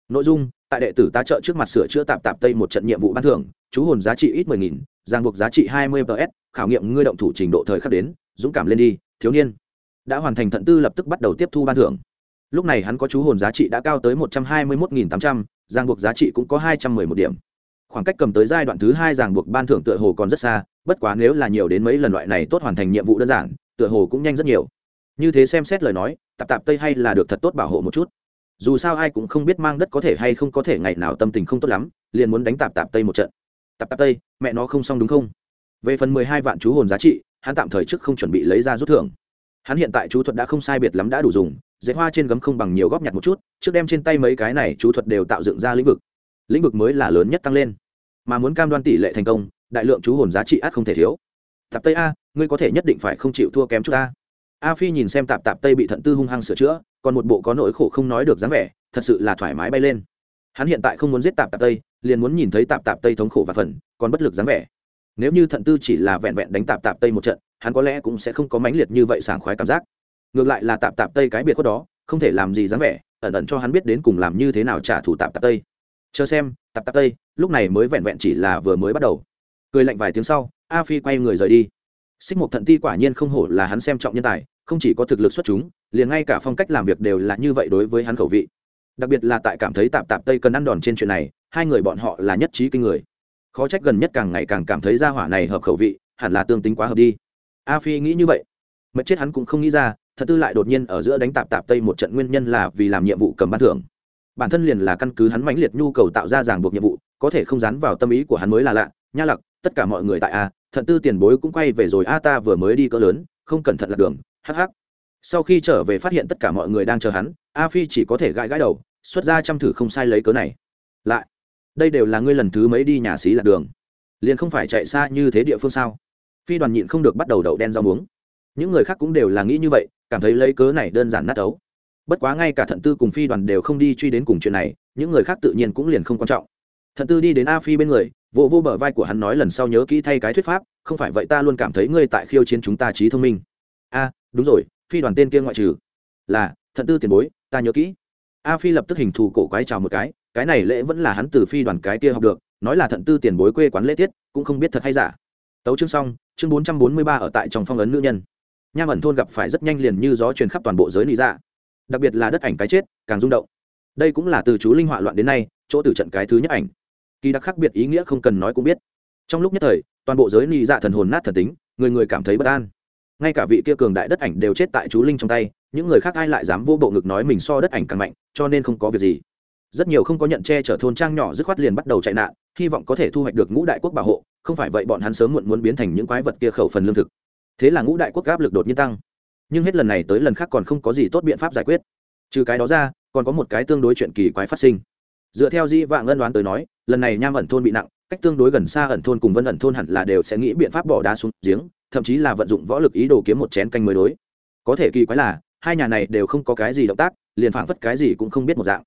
Nội dung, tại đệ tử tá trợ trước mặt sửa chữa tạp tạp tây một trận nhiệm vụ ban thưởng, chú hồn giá trị ít mười nghìn, ràng buộc giá trị hai mươi ps, khảo nghiệm ngươi động thủ trình độ thời khắc đến, dũng cảm lên đi, thiếu niên. Đã hoàn thành thận tư lập tức bắt đầu tiếp thu ban thưởng. Lúc này hắn có chú hồn giá trị đã cao tới một trăm hai mươi một tám trăm, ràng buộc giá trị cũng có hai trăm mười một điểm. Khoảng cách cầm tới giai đoạn thứ hai ràng buộc ban thưởng tựa hồ còn rất xa, bất quá nếu là nhiều đến mấy lần loại này tốt hoàn thành nhiệm vụ đơn giản, tựa hồ cũng nhanh rất nhiều như thế xem xét lời nói, tạp tạp tây hay là được thật tốt bảo hộ một chút. Dù sao ai cũng không biết mang đất có thể hay không có thể ngày nào tâm tình không tốt lắm, liền muốn đánh tạp tạp tây một trận. Tạp tạp tây, mẹ nó không xong đúng không? Về phần mười hai vạn chú hồn giá trị, hắn tạm thời trước không chuẩn bị lấy ra rút thưởng. Hắn hiện tại chú thuật đã không sai biệt lắm đã đủ dùng dạy hoa trên gấm không bằng nhiều góp nhặt một chút, trước đem trên tay mấy cái này chú thuật đều tạo dựng ra lĩnh vực. Lĩnh vực mới là lớn nhất tăng lên. Mà muốn cam đoan tỷ lệ thành công, đại lượng chú hồn giá trị át không thể thiếu. Tạp tây a, ngươi có thể nhất định phải không chịu thua kém chút ta a phi nhìn xem tạp tạp tây bị thận tư hung hăng sửa chữa, còn một bộ có nỗi khổ không nói được dáng vẻ, thật sự là thoải mái bay lên. Hắn hiện tại không muốn giết tạp tạp tây, liền muốn nhìn thấy tạp tạp tây thống khổ và phần, còn bất lực dáng vẻ. Nếu như thận tư chỉ là vẹn vẹn đánh tạp tạp tây một trận, hắn có lẽ cũng sẽ không có mãnh liệt như vậy sảng khoái cảm giác. Ngược lại là tạp tạp tây cái biệt khuất đó, không thể làm gì dáng vẻ, ẩn ẩn cho hắn biết đến cùng làm như thế nào trả thù tạp tạp tây. Chờ xem, tạp tạp tây, lúc này mới vẹn vẹn chỉ là vừa mới bắt đầu. Cười lạnh vài tiếng sau, a phi quay người rời đi xích mục thận ti quả nhiên không hổ là hắn xem trọng nhân tài, không chỉ có thực lực xuất chúng, liền ngay cả phong cách làm việc đều là như vậy đối với hắn khẩu vị. Đặc biệt là tại cảm thấy tạp tạp tây cần ăn đòn trên chuyện này, hai người bọn họ là nhất trí kinh người. Khó trách gần nhất càng ngày càng cảm thấy ra hỏa này hợp khẩu vị, hẳn là tương tính quá hợp đi. A phi nghĩ như vậy. Mất chết hắn cũng không nghĩ ra, thật tư lại đột nhiên ở giữa đánh tạp tạp tây một trận nguyên nhân là vì làm nhiệm vụ cầm ban thưởng. Bản thân liền là căn cứ hắn mãnh liệt nhu cầu tạo ra ràng buộc nhiệm vụ, có thể không dán vào tâm ý của hắn mới là lạ, nha lặc, tất cả mọi người tại a thận tư tiền bối cũng quay về rồi. A, ta vừa mới đi cỡ lớn, không cẩn thận lạc đường. Hh sau khi trở về phát hiện tất cả mọi người đang chờ hắn, a phi chỉ có thể gãi gãi đầu, xuất ra chăm thử không sai lấy cớ này. Lại, đây đều là ngươi lần thứ mấy đi nhà xí lạc đường? Liền không phải chạy xa như thế địa phương sao? Phi đoàn nhịn không được bắt đầu đậu đen rau muống. Những người khác cũng đều là nghĩ như vậy, cảm thấy lấy cớ này đơn giản nát ấu. Bất quá ngay cả thận tư cùng phi đoàn đều không đi truy đến cùng chuyện này, những người khác tự nhiên cũng liền không quan trọng. Thận tư đi đến a phi bên người vô vô bờ vai của hắn nói lần sau nhớ kỹ thay cái thuyết pháp, không phải vậy ta luôn cảm thấy ngươi tại khiêu chiến chúng ta trí thông minh. A, đúng rồi, phi đoàn tên kia ngoại trừ là thận tư tiền bối, ta nhớ kỹ. A phi lập tức hình thù cổ quái chào một cái cái này lễ vẫn là hắn từ phi đoàn cái kia học được, nói là thận tư tiền bối quê quán lễ tiết, cũng không biết thật hay giả. Tấu chương xong, chương bốn trăm bốn mươi ba ở tại trong phong ấn nữ nhân. Nham ẩn thôn gặp phải rất nhanh liền như gió truyền khắp toàn bộ giới lý ra dạ. đặc biệt là đất ảnh cái chết, càng rung động. Đây cũng là từ chú linh họa loạn đến nay, chỗ từ trận cái thứ nhất ảnh kỳ đặc khác biệt ý nghĩa không cần nói cũng biết. Trong lúc nhất thời, toàn bộ giới nị dạ thần hồn nát thần tính, người người cảm thấy bất an. Ngay cả vị kia cường đại đất ảnh đều chết tại chú linh trong tay, những người khác ai lại dám vô bộ ngực nói mình so đất ảnh càng mạnh, cho nên không có việc gì. Rất nhiều không có nhận che chở thôn trang nhỏ dứt khoát liền bắt đầu chạy nạn, hy vọng có thể thu hoạch được ngũ đại quốc bảo hộ, không phải vậy bọn hắn sớm muộn muốn biến thành những quái vật kia khẩu phần lương thực. Thế là ngũ đại quốc áp lực đột nhiên tăng. Nhưng hết lần này tới lần khác còn không có gì tốt biện pháp giải quyết. Trừ cái đó ra, còn có một cái tương đối chuyện kỳ quái phát sinh dựa theo di vạng ân đoán tới nói, lần này nham ẩn thôn bị nặng, cách tương đối gần xa ẩn thôn cùng vân ẩn thôn hẳn là đều sẽ nghĩ biện pháp bỏ đá xuống giếng, thậm chí là vận dụng võ lực ý đồ kiếm một chén canh mới đối. Có thể kỳ quái là, hai nhà này đều không có cái gì động tác, liền phảng phất cái gì cũng không biết một dạng.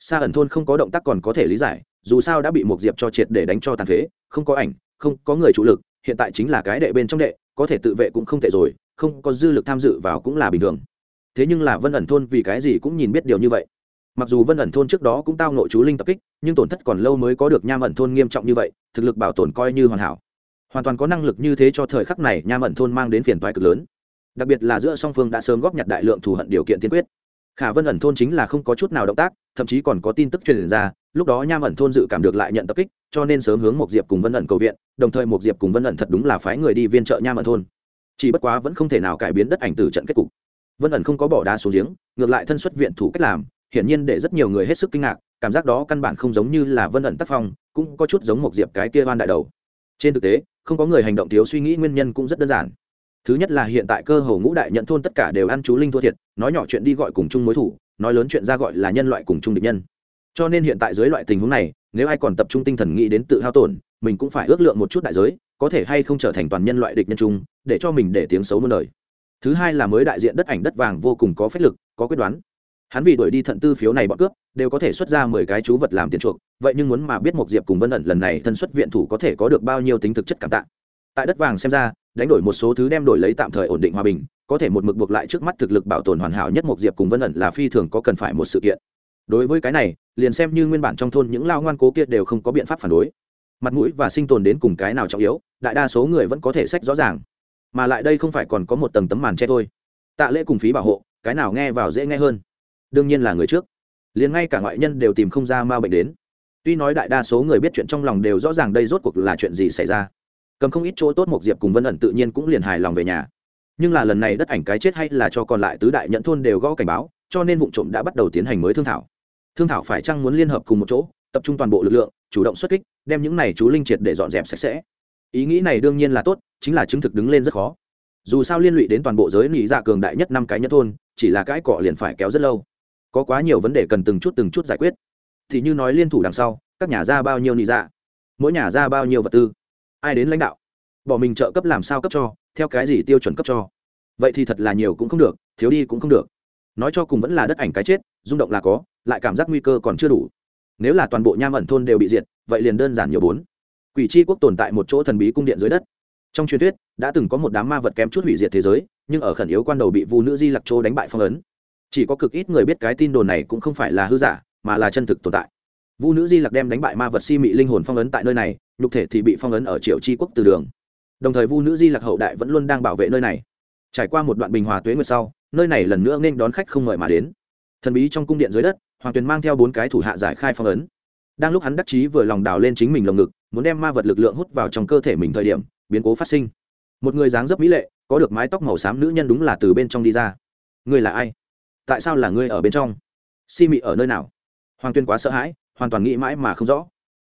Xa ẩn thôn không có động tác còn có thể lý giải, dù sao đã bị một diệp cho triệt để đánh cho tàn phế, không có ảnh, không có người chủ lực, hiện tại chính là cái đệ bên trong đệ, có thể tự vệ cũng không tệ rồi, không có dư lực tham dự vào cũng là bình thường. Thế nhưng là vân ẩn thôn vì cái gì cũng nhìn biết điều như vậy mặc dù vân ẩn thôn trước đó cũng tao nội chú linh tập kích, nhưng tổn thất còn lâu mới có được nham ẩn thôn nghiêm trọng như vậy, thực lực bảo tồn coi như hoàn hảo. Hoàn toàn có năng lực như thế cho thời khắc này nham ẩn thôn mang đến phiền toái cực lớn. Đặc biệt là giữa song phương đã sớm góp nhặt đại lượng thù hận điều kiện tiên quyết. Khả vân ẩn thôn chính là không có chút nào động tác, thậm chí còn có tin tức truyền ra, lúc đó nham ẩn thôn dự cảm được lại nhận tập kích, cho nên sớm hướng một diệp cùng vân ẩn cầu viện, đồng thời một diệp cùng vân ẩn thật đúng là phái người đi viên trợ nham ẩn thôn. Chỉ bất quá vẫn không thể nào cải biến đất ảnh từ trận kết cục. Vân ẩn không có bỏ đá xuống giếng, ngược lại thân xuất viện thủ cách làm hiển nhiên để rất nhiều người hết sức kinh ngạc, cảm giác đó căn bản không giống như là vân ẩn tác phong, cũng có chút giống một diệp cái kia van đại đầu. Trên thực tế, không có người hành động thiếu suy nghĩ nguyên nhân cũng rất đơn giản. Thứ nhất là hiện tại cơ hồ ngũ đại nhận thôn tất cả đều ăn chú linh thua thiệt, nói nhỏ chuyện đi gọi cùng chung mối thủ, nói lớn chuyện ra gọi là nhân loại cùng chung địch nhân. Cho nên hiện tại dưới loại tình huống này, nếu ai còn tập trung tinh thần nghĩ đến tự hao tổn, mình cũng phải ước lượng một chút đại giới, có thể hay không trở thành toàn nhân loại địch nhân chung, để cho mình để tiếng xấu muôn đời. Thứ hai là mới đại diện đất ảnh đất vàng vô cùng có phách lực, có quyết đoán hắn vì đuổi đi thận tư phiếu này bọn cướp, đều có thể xuất ra mười cái chú vật làm tiền chuộc, vậy nhưng muốn mà biết một diệp cùng vân ẩn lần này thân xuất viện thủ có thể có được bao nhiêu tính thực chất cảm tạ. Tại đất vàng xem ra, đánh đổi một số thứ đem đổi lấy tạm thời ổn định hòa bình, có thể một mực buộc lại trước mắt thực lực bảo tồn hoàn hảo nhất một diệp cùng vân ẩn là phi thường có cần phải một sự kiện. Đối với cái này, liền xem như nguyên bản trong thôn những lao ngoan cố kia đều không có biện pháp phản đối. Mặt mũi và sinh tồn đến cùng cái nào trọng yếu, đại đa số người vẫn có thể sách rõ ràng. Mà lại đây không phải còn có một tầng tấm màn che thôi. Tạ lễ cùng phí bảo hộ, cái nào nghe vào dễ nghe hơn đương nhiên là người trước. Liền ngay cả ngoại nhân đều tìm không ra ma bệnh đến. Tuy nói đại đa số người biết chuyện trong lòng đều rõ ràng đây rốt cuộc là chuyện gì xảy ra. Cầm không ít chỗ tốt một diệp cùng vân ẩn tự nhiên cũng liền hài lòng về nhà. Nhưng là lần này đất ảnh cái chết hay là cho còn lại tứ đại nhận thôn đều gõ cảnh báo, cho nên vụ trộm đã bắt đầu tiến hành mới thương thảo. Thương thảo phải chăng muốn liên hợp cùng một chỗ, tập trung toàn bộ lực lượng, chủ động xuất kích, đem những này chú linh triệt để dọn dẹp sạch sẽ. Ý nghĩ này đương nhiên là tốt, chính là chứng thực đứng lên rất khó. Dù sao liên lụy đến toàn bộ giới nghĩ dạ cường đại nhất năm cái nhất thôn, chỉ là cái cọ liền phải kéo rất lâu có quá nhiều vấn đề cần từng chút từng chút giải quyết. Thì như nói liên thủ đằng sau, các nhà ra bao nhiêu nị dạ? Mỗi nhà ra bao nhiêu vật tư? Ai đến lãnh đạo? Bỏ mình trợ cấp làm sao cấp cho, theo cái gì tiêu chuẩn cấp cho? Vậy thì thật là nhiều cũng không được, thiếu đi cũng không được. Nói cho cùng vẫn là đất ảnh cái chết, rung động là có, lại cảm giác nguy cơ còn chưa đủ. Nếu là toàn bộ nham ẩn thôn đều bị diệt, vậy liền đơn giản nhiều bốn. Quỷ c h i quốc tồn tại một chỗ thần bí cung điện dưới đất. Trong truyền thuyết, đã từng có một đám ma vật kém chút hủy diệt thế giới, nhưng ở khẩn yếu quan đầu bị vu nữ di lặc châu đánh bại phong ấn chỉ có cực ít người biết cái tin đồn này cũng không phải là hư giả, mà là chân thực tồn tại. Vu nữ di lặc đem đánh bại ma vật si mị linh hồn phong ấn tại nơi này, nhục thể thì bị phong ấn ở triệu tri quốc từ đường. Đồng thời vu nữ di lặc hậu đại vẫn luôn đang bảo vệ nơi này. Trải qua một đoạn bình hòa tuế nguyệt sau, nơi này lần nữa nên đón khách không mời mà đến. Thần bí trong cung điện dưới đất, hoàng tuyền mang theo bốn cái thủ hạ giải khai phong ấn. Đang lúc hắn đắc chí vừa lòng đào lên chính mình lồng ngực, muốn đem ma vật lực lượng hút vào trong cơ thể mình thời điểm, biến cố phát sinh. Một người dáng dấp mỹ lệ, có được mái tóc màu xám nữ nhân đúng là từ bên trong đi ra. Người là ai? Tại sao là ngươi ở bên trong? Si mị ở nơi nào? Hoàng tuyên quá sợ hãi hoàn toàn nghĩ mãi mà không rõ.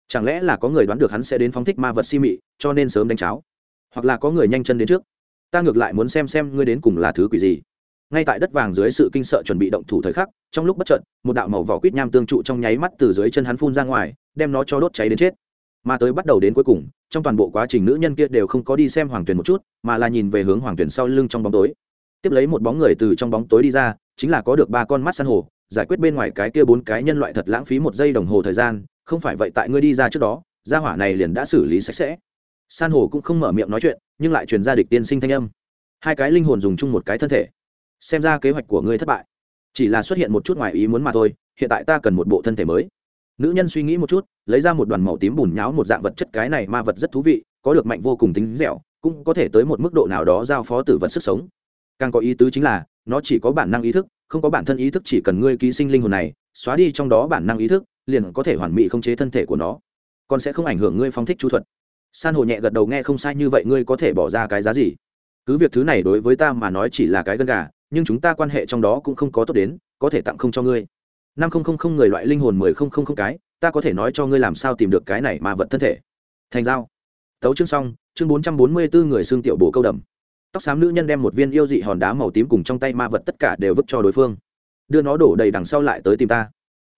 Chẳng lẽ là có người đoán được hắn sẽ đến phóng thích ma vật si mị cho nên sớm đánh cháo? Hoặc là có người nhanh chân đến trước? Ta ngược lại muốn xem xem ngươi đến cùng là thứ quỷ gì. Ngay tại đất vàng dưới sự kinh sợ chuẩn bị động thủ thời khắc trong lúc bất trận, một đạo màu vỏ quýt nham tương trụ trong nháy mắt từ dưới chân hắn phun ra ngoài đem nó cho đốt cháy đến chết. Mà tới bắt đầu đến cuối cùng trong toàn bộ quá trình nữ nhân kia đều không có đi xem hoàng tuyền một chút mà là nhìn về hướng hoàng tuyền sau lưng trong bóng tối. Tiếp lấy một bóng người từ trong bóng tối đi ra chính là có được ba con mắt san hô giải quyết bên ngoài cái kia bốn cái nhân loại thật lãng phí một giây đồng hồ thời gian, không phải vậy tại ngươi đi ra trước đó, gia hỏa này liền đã xử lý sạch sẽ. San hô cũng không mở miệng nói chuyện, nhưng lại truyền ra địch tiên sinh thanh âm. Hai cái linh hồn dùng chung một cái thân thể. Xem ra kế hoạch của ngươi thất bại. Chỉ là xuất hiện một chút ngoài ý muốn mà thôi, hiện tại ta cần một bộ thân thể mới. Nữ nhân suy nghĩ một chút, lấy ra một đoàn màu tím bùn nháo một dạng vật chất cái này ma vật rất thú vị, có được mạnh vô cùng tính dẻo, cũng có thể tới một mức độ nào đó giao phó tử vật sức sống càng có ý tứ chính là, nó chỉ có bản năng ý thức, không có bản thân ý thức chỉ cần ngươi ký sinh linh hồn này, xóa đi trong đó bản năng ý thức, liền có thể hoàn mỹ khống chế thân thể của nó. Còn sẽ không ảnh hưởng ngươi phong thích chú thuật. San hồ nhẹ gật đầu nghe không sai như vậy ngươi có thể bỏ ra cái giá gì? Cứ việc thứ này đối với ta mà nói chỉ là cái gân gà, nhưng chúng ta quan hệ trong đó cũng không có tốt đến, có thể tặng không cho ngươi. Năm không không không người loại linh hồn mười không không không cái, ta có thể nói cho ngươi làm sao tìm được cái này mà vật thân thể. Thành giao. Tấu chương xong, chương bốn trăm bốn mươi bốn người xương tiểu bồ câu đầm tóc xám nữ nhân đem một viên yêu dị hòn đá màu tím cùng trong tay ma vật tất cả đều vứt cho đối phương. Đưa nó đổ đầy đằng sau lại tới tìm ta.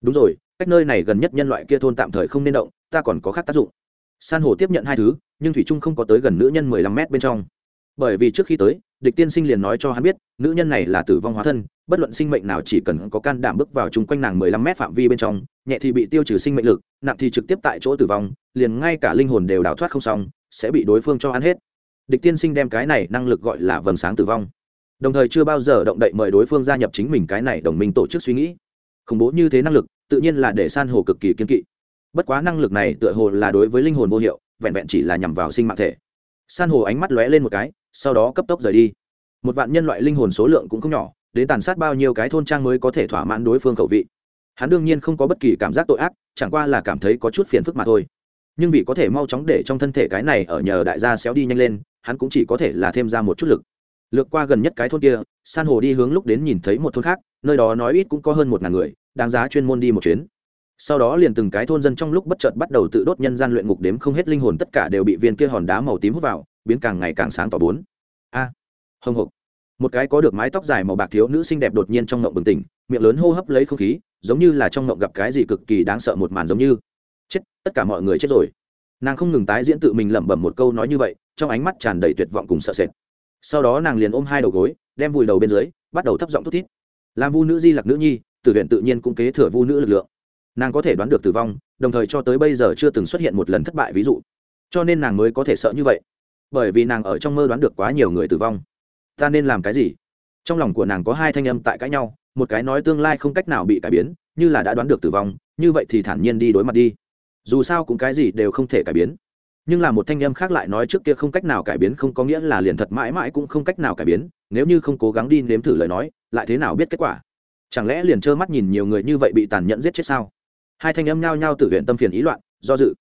Đúng rồi, cách nơi này gần nhất nhân loại kia thôn tạm thời không nên động, ta còn có khác tác dụng. San hồ tiếp nhận hai thứ, nhưng thủy trung không có tới gần nữ nhân mười lăm mét bên trong. Bởi vì trước khi tới, địch tiên sinh liền nói cho hắn biết, nữ nhân này là tử vong hóa thân, bất luận sinh mệnh nào chỉ cần có can đảm bước vào chung quanh nàng mười lăm mét phạm vi bên trong, nhẹ thì bị tiêu trừ sinh mệnh lực, nặng thì trực tiếp tại chỗ tử vong, liền ngay cả linh hồn đều đào thoát không xong, sẽ bị đối phương cho ăn hết địch tiên sinh đem cái này năng lực gọi là vầng sáng tử vong. Đồng thời chưa bao giờ động đậy mời đối phương gia nhập chính mình cái này đồng minh tổ chức suy nghĩ. Khủng bố như thế năng lực, tự nhiên là để san hồ cực kỳ kiên kỵ. Bất quá năng lực này tựa hồ là đối với linh hồn vô hiệu, vẹn vẹn chỉ là nhằm vào sinh mạng thể. San hồ ánh mắt lóe lên một cái, sau đó cấp tốc rời đi. Một vạn nhân loại linh hồn số lượng cũng không nhỏ, đến tàn sát bao nhiêu cái thôn trang mới có thể thỏa mãn đối phương khẩu vị. Hắn đương nhiên không có bất kỳ cảm giác tội ác, chẳng qua là cảm thấy có chút phiền phức mà thôi. Nhưng vì có thể mau chóng để trong thân thể cái này ở nhờ đại gia xéo đi nhanh lên hắn cũng chỉ có thể là thêm ra một chút lực. Lược qua gần nhất cái thôn kia san hồ đi hướng lúc đến nhìn thấy một thôn khác nơi đó nói ít cũng có hơn một ngàn người đáng giá chuyên môn đi một chuyến. Sau đó liền từng cái thôn dân trong lúc bất chợt bắt đầu tự đốt nhân gian luyện ngục đếm không hết linh hồn tất cả đều bị viên kia hòn đá màu tím hút vào biến càng ngày càng sáng tỏ bốn. A à, hồng hộc. Một cái có được mái tóc dài màu bạc thiếu nữ xinh đẹp đột nhiên trong ngộng bừng tỉnh miệng lớn hô hấp lấy không khí giống như là trong ngộng gặp cái gì cực kỳ đáng sợ một màn giống như. Chết tất cả mọi người chết rồi. Nàng không ngừng tái diễn tự mình lẩm bẩm một câu nói như vậy trong ánh mắt tràn đầy tuyệt vọng cùng sợ sệt. Sau đó nàng liền ôm hai đầu gối, đem vùi đầu bên dưới, bắt đầu thấp giọng thút thít. Làm vu nữ di lặc nữ nhi, tử huyện tự nhiên cũng kế thừa vu nữ lực lượng. Nàng có thể đoán được tử vong, đồng thời cho tới bây giờ chưa từng xuất hiện một lần thất bại ví dụ. Cho nên nàng mới có thể sợ như vậy. Bởi vì nàng ở trong mơ đoán được quá nhiều người tử vong. Ta nên làm cái gì? Trong lòng của nàng có hai thanh âm tại cãi nhau, một cái nói tương lai không cách nào bị cải biến, như là đã đoán được tử vong, như vậy thì thản nhiên đi đối mặt đi. Dù sao cũng cái gì đều không thể cải biến nhưng là một thanh âm khác lại nói trước kia không cách nào cải biến, không có nghĩa là liền thật mãi mãi cũng không cách nào cải biến. Nếu như không cố gắng đi nếm thử lời nói, lại thế nào biết kết quả? Chẳng lẽ liền trơ mắt nhìn nhiều người như vậy bị tàn nhẫn giết chết sao? Hai thanh âm nhao nhao tự huyện tâm phiền ý loạn, do dự.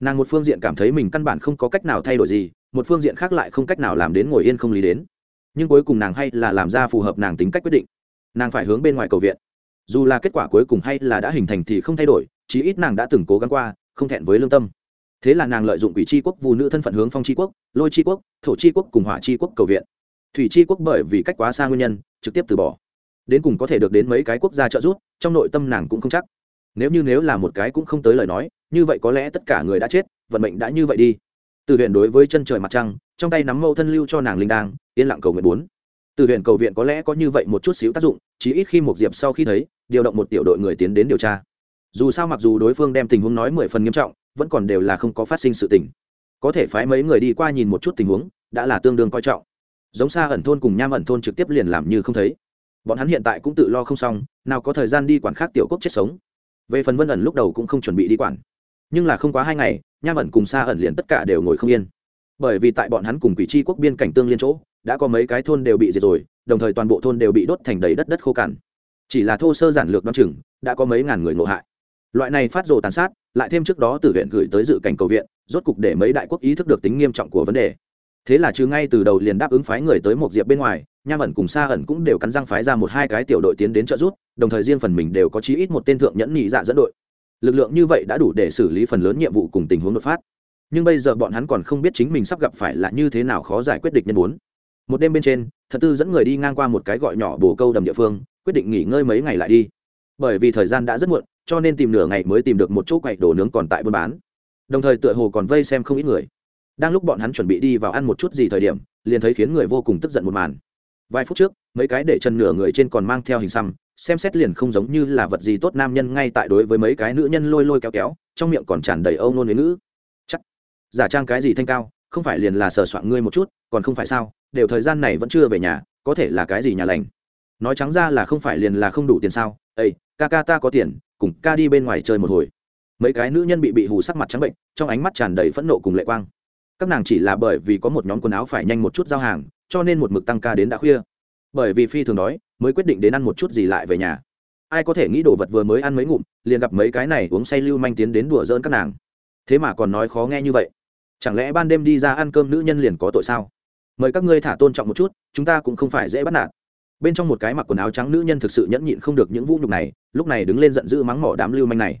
Nàng một phương diện cảm thấy mình căn bản không có cách nào thay đổi gì, một phương diện khác lại không cách nào làm đến ngồi yên không lý đến. Nhưng cuối cùng nàng hay là làm ra phù hợp nàng tính cách quyết định. Nàng phải hướng bên ngoài cầu viện. Dù là kết quả cuối cùng hay là đã hình thành thì không thay đổi, chí ít nàng đã từng cố gắng qua, không thẹn với lương tâm thế là nàng lợi dụng quỷ c quốc vu nữ thân phận hướng phong c quốc, lôi c quốc, thổ c quốc cùng hỏa c quốc cầu viện. Thủy c quốc bởi vì cách quá xa nguyên nhân, trực tiếp từ bỏ. Đến cùng có thể được đến mấy cái quốc gia trợ giúp, trong nội tâm nàng cũng không chắc. Nếu như nếu là một cái cũng không tới lời nói, như vậy có lẽ tất cả người đã chết, vận mệnh đã như vậy đi. Từ huyện đối với chân trời mặt trăng, trong tay nắm mẫu thân lưu cho nàng linh đang yên lặng cầu nguyện bốn. Từ huyện cầu viện có lẽ có như vậy một chút xíu tác dụng chỉ ít khi một diệp sau khi thấy, điều động một tiểu đội người tiến đến điều tra. Dù sao mặc dù đối phương đem tình huống nói mười phần nghiêm trọng vẫn còn đều là không có phát sinh sự tình. Có thể phái mấy người đi qua nhìn một chút tình huống, đã là tương đương coi trọng. Giống xa ẩn thôn cùng nham ẩn thôn trực tiếp liền làm như không thấy. Bọn hắn hiện tại cũng tự lo không xong, nào có thời gian đi quản khác tiểu quốc chết sống. Về phần vân ẩn lúc đầu cũng không chuẩn bị đi quản. Nhưng là không quá hai ngày, nham ẩn cùng xa ẩn liền tất cả đều ngồi không yên. Bởi vì tại bọn hắn cùng quỷ tri quốc biên cảnh tương liên chỗ, đã có mấy cái thôn đều bị diệt rồi, đồng thời toàn bộ thôn đều bị đốt thành đầy đất đất khô cằn. Chỉ là thô sơ giản lược đ o ă n chừng, đã có mấy ngàn người ngộ hại. Loại này phát rồ tàn sát lại thêm trước đó từ huyện gửi tới dự cảnh cầu viện, rốt cục để mấy đại quốc ý thức được tính nghiêm trọng của vấn đề. Thế là chứ ngay từ đầu liền đáp ứng phái người tới một diệp bên ngoài, nham ẩn cùng xa ẩn cũng đều cắn răng phái ra một hai cái tiểu đội tiến đến trợ giúp, đồng thời riêng phần mình đều có chí ít một tên thượng nhẫn nhị dạ dẫn đội. Lực lượng như vậy đã đủ để xử lý phần lớn nhiệm vụ cùng tình huống đột phát. Nhưng bây giờ bọn hắn còn không biết chính mình sắp gặp phải là như thế nào khó giải quyết địch nhân bốn. Một đêm bên trên, thật tư dẫn người đi ngang qua một cái gọi nhỏ bồ câu đầm địa phương, quyết định nghỉ ngơi mấy ngày lại đi. Bởi vì thời gian đã rất muộn cho nên tìm nửa ngày mới tìm được một chỗ quậy đồ nướng còn tại buôn bán. Đồng thời tựa hồ còn vây xem không ít người. Đang lúc bọn hắn chuẩn bị đi vào ăn một chút gì thời điểm, liền thấy khiến người vô cùng tức giận một màn. Vài phút trước, mấy cái để chân nửa người trên còn mang theo hình xăm, xem xét liền không giống như là vật gì tốt nam nhân ngay tại đối với mấy cái nữ nhân lôi lôi kéo kéo, trong miệng còn tràn đầy âu nôn với nữ chắc, giả trang cái gì thanh cao, không phải liền là sờ soạn ngươi một chút, còn không phải sao, đều thời gian này vẫn chưa về nhà, có thể là cái gì nhà lành. Nói trắng ra là không phải liền là không đủ tiền sao ây ca ca ta có tiền cùng ca đi bên ngoài chơi một hồi. Mấy cái nữ nhân bị bị hù sắc mặt trắng bệnh, trong ánh mắt tràn đầy phẫn nộ cùng lệ quang. Các nàng chỉ là bởi vì có một nhóm quần áo phải nhanh một chút giao hàng, cho nên một mực tăng ca đến đã khuya. Bởi vì phi thường đói, mới quyết định đến ăn một chút gì lại về nhà. Ai có thể nghĩ đồ vật vừa mới ăn mấy ngụm, liền gặp mấy cái này uống say lưu manh tiến đến đùa dỡn các nàng. Thế mà còn nói khó nghe như vậy. Chẳng lẽ ban đêm đi ra ăn cơm nữ nhân liền có tội sao? Mời các ngươi thả tôn trọng một chút, chúng ta cũng không phải dễ bắt nạt bên trong một cái mặc quần áo trắng nữ nhân thực sự nhẫn nhịn không được những vũ nhục này, lúc này đứng lên giận dữ mắng mỏ đám lưu manh này.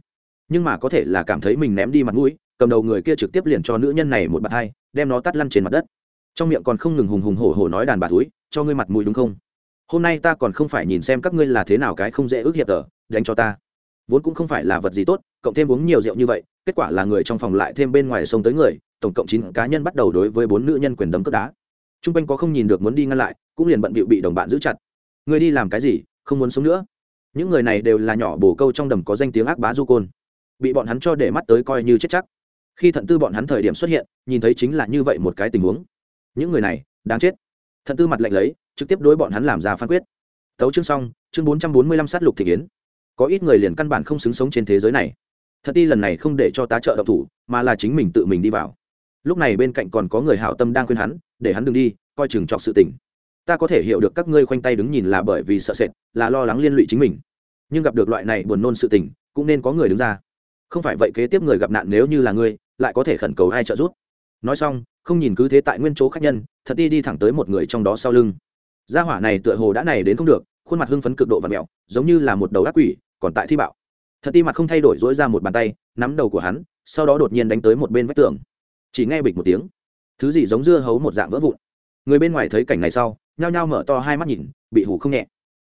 Nhưng mà có thể là cảm thấy mình ném đi mặt mũi, cầm đầu người kia trực tiếp liền cho nữ nhân này một bạt hai, đem nó tắt lăn trên mặt đất. Trong miệng còn không ngừng hùng hùng hổ hổ nói đàn bà túi, cho ngươi mặt mũi đúng không? Hôm nay ta còn không phải nhìn xem các ngươi là thế nào cái không dễ ước hiệp tờ, đánh cho ta. Vốn cũng không phải là vật gì tốt, cộng thêm uống nhiều rượu như vậy, kết quả là người trong phòng lại thêm bên ngoài sông tới người, tổng cộng chín cá nhân bắt đầu đối với bốn nữ nhân quyền đấm cướp đá. T r u n g quanh có không nhìn được muốn đi ngăn lại, cũng liền bận bịu bị đồng bạn giữ chặt người đi làm cái gì, không muốn sống nữa? Những người này đều là nhỏ bồ câu trong đầm có danh tiếng ác bá du côn. Bị bọn hắn cho để mắt tới coi như chết chắc. Khi thận tư bọn hắn thời điểm xuất hiện, nhìn thấy chính là như vậy một cái tình huống. Những người này, đáng chết. Thận tư mặt lạnh lấy, trực tiếp đối bọn hắn làm ra phán quyết. Tấu chương xong, chương bốn trăm bốn mươi lăm sát lục thị kiến. Có ít người liền căn bản không xứng sống trên thế giới này. Thật ti lần này không để cho tá trợ độc thủ, mà là chính mình tự mình đi vào. Lúc này bên cạnh còn có người hảo tâm đang khuyên hắn, để hắn đừng đi, coi chừng chọc sự tình ta có thể hiểu được các ngươi khoanh tay đứng nhìn là bởi vì sợ sệt, là lo lắng liên lụy chính mình. Nhưng gặp được loại này buồn nôn sự tình, cũng nên có người đứng ra. Không phải vậy kế tiếp người gặp nạn nếu như là ngươi, lại có thể khẩn cầu ai trợ giúp. Nói xong, không nhìn cứ thế tại nguyên chỗ khách nhân, thật ti đi thẳng tới một người trong đó sau lưng. Gia hỏa này tựa hồ đã này đến không được, khuôn mặt hưng phấn cực độ và mẹo giống như là một đầu ác quỷ, còn tại thi bạo. Thật ti mặt không thay đổi dỗi ra một bàn tay, nắm đầu của hắn, sau đó đột nhiên đánh tới một bên vách tường. Chỉ nghe bịch một tiếng. Thứ gì giống dưa hấu một dạng vỡ vụn. Người bên ngoài thấy cảnh này sau nhao nhao mở to hai mắt nhìn, bị hủ không nhẹ.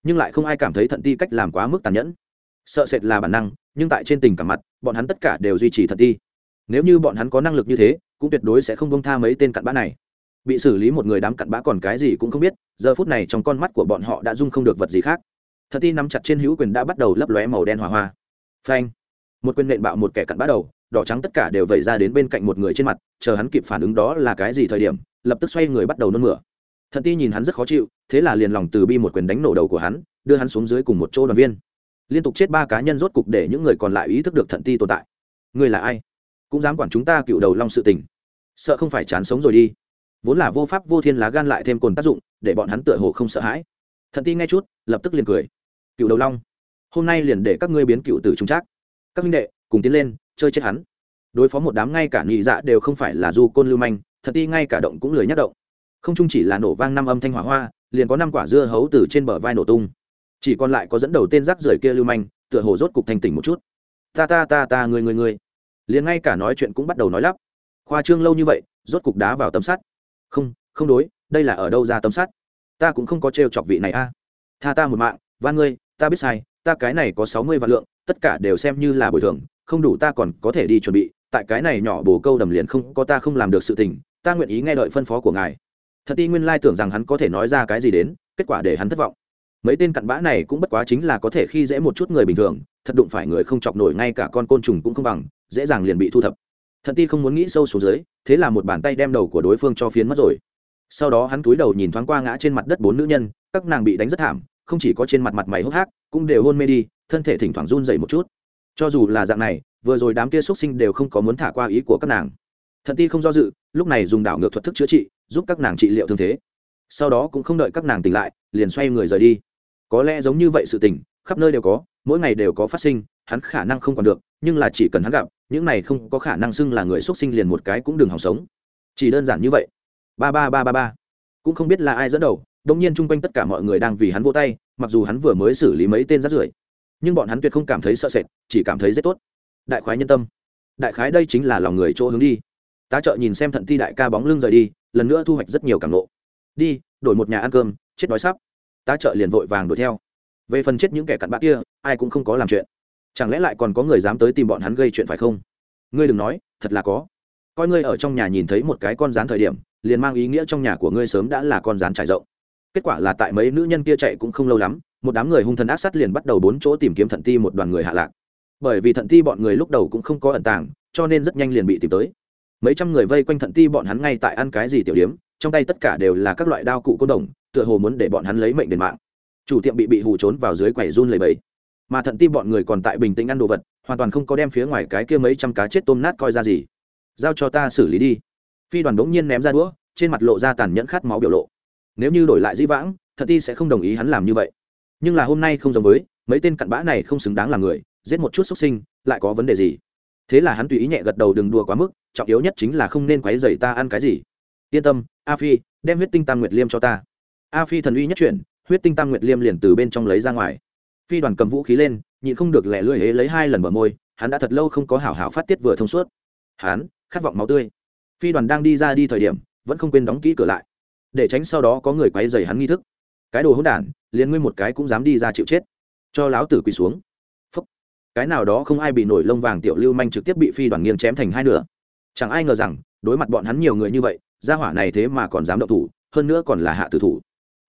Nhưng lại không ai cảm thấy thận ti cách làm quá mức tàn nhẫn. Sợ sệt là bản năng, nhưng tại trên tình cảm mặt, bọn hắn tất cả đều duy trì thận ti. Nếu như bọn hắn có năng lực như thế, cũng tuyệt đối sẽ không bông tha mấy tên cặn bã này. Bị xử lý một người đám cặn bã còn cái gì cũng không biết, giờ phút này trong con mắt của bọn họ đã dung không được vật gì khác. Thật ti nắm chặt trên hữu quyền đã bắt đầu lấp lóe màu đen hỏa hoa. Phanh! Một quyền nện bạo một kẻ cặn bã đầu, đỏ trắng tất cả đều vẩy ra đến bên cạnh một người trên mặt, chờ hắn kịp phản ứng đó là cái gì thời điểm, lập tức xoay người bắt đầu nôn mửa thận ti nhìn hắn rất khó chịu, thế là liền lòng từ bi một quyền đánh nổ đầu của hắn, đưa hắn xuống dưới cùng một chỗ đoàn viên. Liên tục chết ba cá nhân rốt cục để những người còn lại ý thức được thận ti tồn tại. Người là ai? Cũng dám quản chúng ta cựu đầu long sự tình. Sợ không phải chán sống rồi đi. Vốn là vô pháp vô thiên lá gan lại thêm cồn tác dụng, để bọn hắn tựa hồ không sợ hãi. Thận ti nghe chút, lập tức liền cười. Cựu đầu long, hôm nay liền để các ngươi biến cựu tử trung trác. Các minh đệ, cùng tiến lên, chơi chết hắn. Đối phó một đám ngay cả nhị dạ đều không phải là du côn lưu manh thật ti ngay cả động cũng lười nhắc động không chung chỉ là nổ vang năm âm thanh hỏa hoa, liền có năm quả dưa hấu từ trên bờ vai nổ tung. Chỉ còn lại có dẫn đầu tên rác rưởi kia lưu manh, tựa hồ rốt cục thành tỉnh một chút. Ta ta ta ta người người người liền ngay cả nói chuyện cũng bắt đầu nói lắp. Khoa trương lâu như vậy, rốt cục đá vào tấm sắt. Không không đối, đây là ở đâu ra tấm sắt? Ta cũng không có trêu chọc vị này a. Tha ta một mạng, van ngươi, ta biết sai, ta cái này có sáu mươi vạn lượng, tất cả đều xem như là bồi thường, không đủ ta còn có thể đi chuẩn bị, tại cái này nhỏ bồ câu đầm liền không, có ta không làm được sự tình, ta nguyện ý nghe đợi phân phó của ngài thật ti nguyên lai tưởng rằng hắn có thể nói ra cái gì đến, kết quả để hắn thất vọng. Mấy tên cặn bã này cũng bất quá chính là có thể khi dễ một chút người bình thường, thật đụng phải người không chọc nổi ngay cả con côn trùng cũng không bằng, dễ dàng liền bị thu thập. Thật ti không muốn nghĩ sâu xuống dưới, thế là một bàn tay đem đầu của đối phương cho phiến mất rồi. Sau đó hắn cúi đầu nhìn thoáng qua ngã trên mặt đất bốn nữ nhân, các nàng bị đánh rất thảm, không chỉ có trên mặt mặt mày hốc hác, cũng đều hôn mê đi, thân thể thỉnh thoảng run dậy một chút. Cho dù là dạng này, vừa rồi đám kia x u ấ t sinh đều không có muốn thả qua ý của các nàng. Thật ti không do dự lúc này dùng đảo ngược thuật thức chữa trị, giúp các nàng trị liệu thương thế. Sau đó cũng không đợi các nàng tỉnh lại, liền xoay người rời đi. Có lẽ giống như vậy sự tình, khắp nơi đều có, mỗi ngày đều có phát sinh, hắn khả năng không còn được, nhưng là chỉ cần hắn gặp, những này không có khả năng xưng là người x u ấ t sinh liền một cái cũng đừng hòng sống. Chỉ đơn giản như vậy. Ba ba ba ba ba. Cũng không biết là ai dẫn đầu đ ỗ n g nhiên chung quanh tất cả mọi người đang vì hắn vô tay, mặc dù hắn vừa mới xử lý mấy tên rát rưởi, nhưng bọn hắn tuyệt không cảm thấy sợ sệt, chỉ cảm thấy rất tốt. Đại khái nhân tâm. Đại khái đây chính là lòng người chỗ hướng đi tá trợ nhìn xem thận ti đại ca bóng lưng rời đi, lần nữa thu hoạch rất nhiều cảm lộ đi, đổi một nhà ăn cơm, chết đói sắp. Tá trợ liền vội vàng đuổi theo. Về phần chết những kẻ cặn bã kia, ai cũng không có làm chuyện. Chẳng lẽ lại còn có người dám tới tìm bọn hắn gây chuyện phải không? Ngươi đừng nói, thật là có. Coi ngươi ở trong nhà nhìn thấy một cái con rán thời điểm, liền mang ý nghĩa trong nhà của ngươi sớm đã là con rán trải rộng. Kết quả là tại mấy nữ nhân kia chạy cũng không lâu lắm, một đám người hung thần ác sát liền bắt đầu bốn chỗ tìm kiếm thận ti một đoàn người hạ lạc. Bởi vì thận ti bọn người lúc đầu cũng không có ẩn tàng, cho nên rất nhanh liền bị tìm tới mấy trăm người vây quanh thận ti bọn hắn ngay tại ăn cái gì tiểu điếm, trong tay tất cả đều là các loại đao cụ cô đồng, tựa hồ muốn để bọn hắn lấy mệnh đền mạng. Chủ tiệm bị bị hù trốn vào dưới quầy run lầy bẫy mà thận ti bọn người còn tại bình tĩnh ăn đồ vật, hoàn toàn không có đem phía ngoài cái kia mấy trăm cá chết tôm nát coi ra gì. Giao cho ta xử lý đi. Phi đoàn đống nhiên ném ra đũa, trên mặt lộ ra tàn nhẫn khát máu biểu lộ. Nếu như đổi lại dĩ vãng, thận ti sẽ không đồng ý hắn làm như vậy. Nhưng là hôm nay không giống với, mấy tên cặn bã này không xứng đáng là người, giết một chút xuất sinh, lại có vấn đề gì? Thế là hắn tùy ý nhẹ gật đầu đừng đùa quá mức, trọng yếu nhất chính là không nên quấy dày ta ăn cái gì. Yên tâm, a phi, đem huyết tinh tam nguyệt liêm cho ta. A phi thần uy nhất chuyển, huyết tinh tam nguyệt liêm liền từ bên trong lấy ra ngoài. Phi đoàn cầm vũ khí lên, nhịn không được lẻ lưỡi hế lấy hai lần bờ môi, hắn đã thật lâu không có hảo hảo phát tiết vừa thông suốt. Hắn, khát vọng máu tươi. Phi đoàn đang đi ra đi thời điểm, vẫn không quên đóng kỹ cửa lại. Để tránh sau đó có người quấy dày hắn nghi thức. Cái đồ hỗn đản, liền ngươi một cái cũng dám đi ra chịu chết. Cho láo tử quỳ xuống cái nào đó không ai bị nổi lông vàng tiểu lưu manh trực tiếp bị phi đoàn nghiêng chém thành hai nửa. Chẳng ai ngờ rằng, đối mặt bọn hắn nhiều người như vậy, gia hỏa này thế mà còn dám động thủ, hơn nữa còn là hạ tử thủ.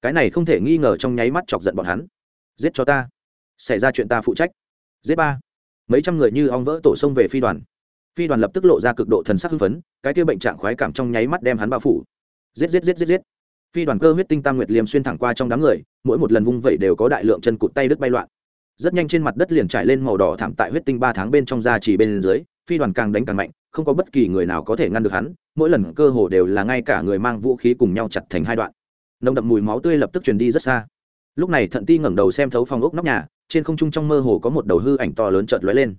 Cái này không thể nghi ngờ trong nháy mắt chọc giận bọn hắn. Giết cho ta. Xảy ra chuyện ta phụ trách. Giết ba. Mấy trăm người như ong vỡ tổ sông về phi đoàn. Phi đoàn lập tức lộ ra cực độ thần sắc hưng phấn, cái kia bệnh trạng khoái cảm trong nháy mắt đem hắn bao phủ. Giết giết giết giết giết. Phi đoàn cơ huyết tinh tam nguyệt liêm xuyên thẳng qua trong đám người, mỗi một lần vung vẩy đều có đại lượng chân cụt tay đứt bay loạn rất nhanh trên mặt đất liền trải lên màu đỏ thảm tại huyết tinh ba tháng bên trong da chỉ bên dưới, phi đoàn càng đánh càng mạnh, không có bất kỳ người nào có thể ngăn được hắn, mỗi lần cơ hồ đều là ngay cả người mang vũ khí cùng nhau chặt thành hai đoạn. Nồng đậm mùi máu tươi lập tức truyền đi rất xa. Lúc này thận ti ngẩng đầu xem thấu phòng ốc nóc nhà, trên không trung trong mơ hồ có một đầu hư ảnh to lớn chợt lóe lên.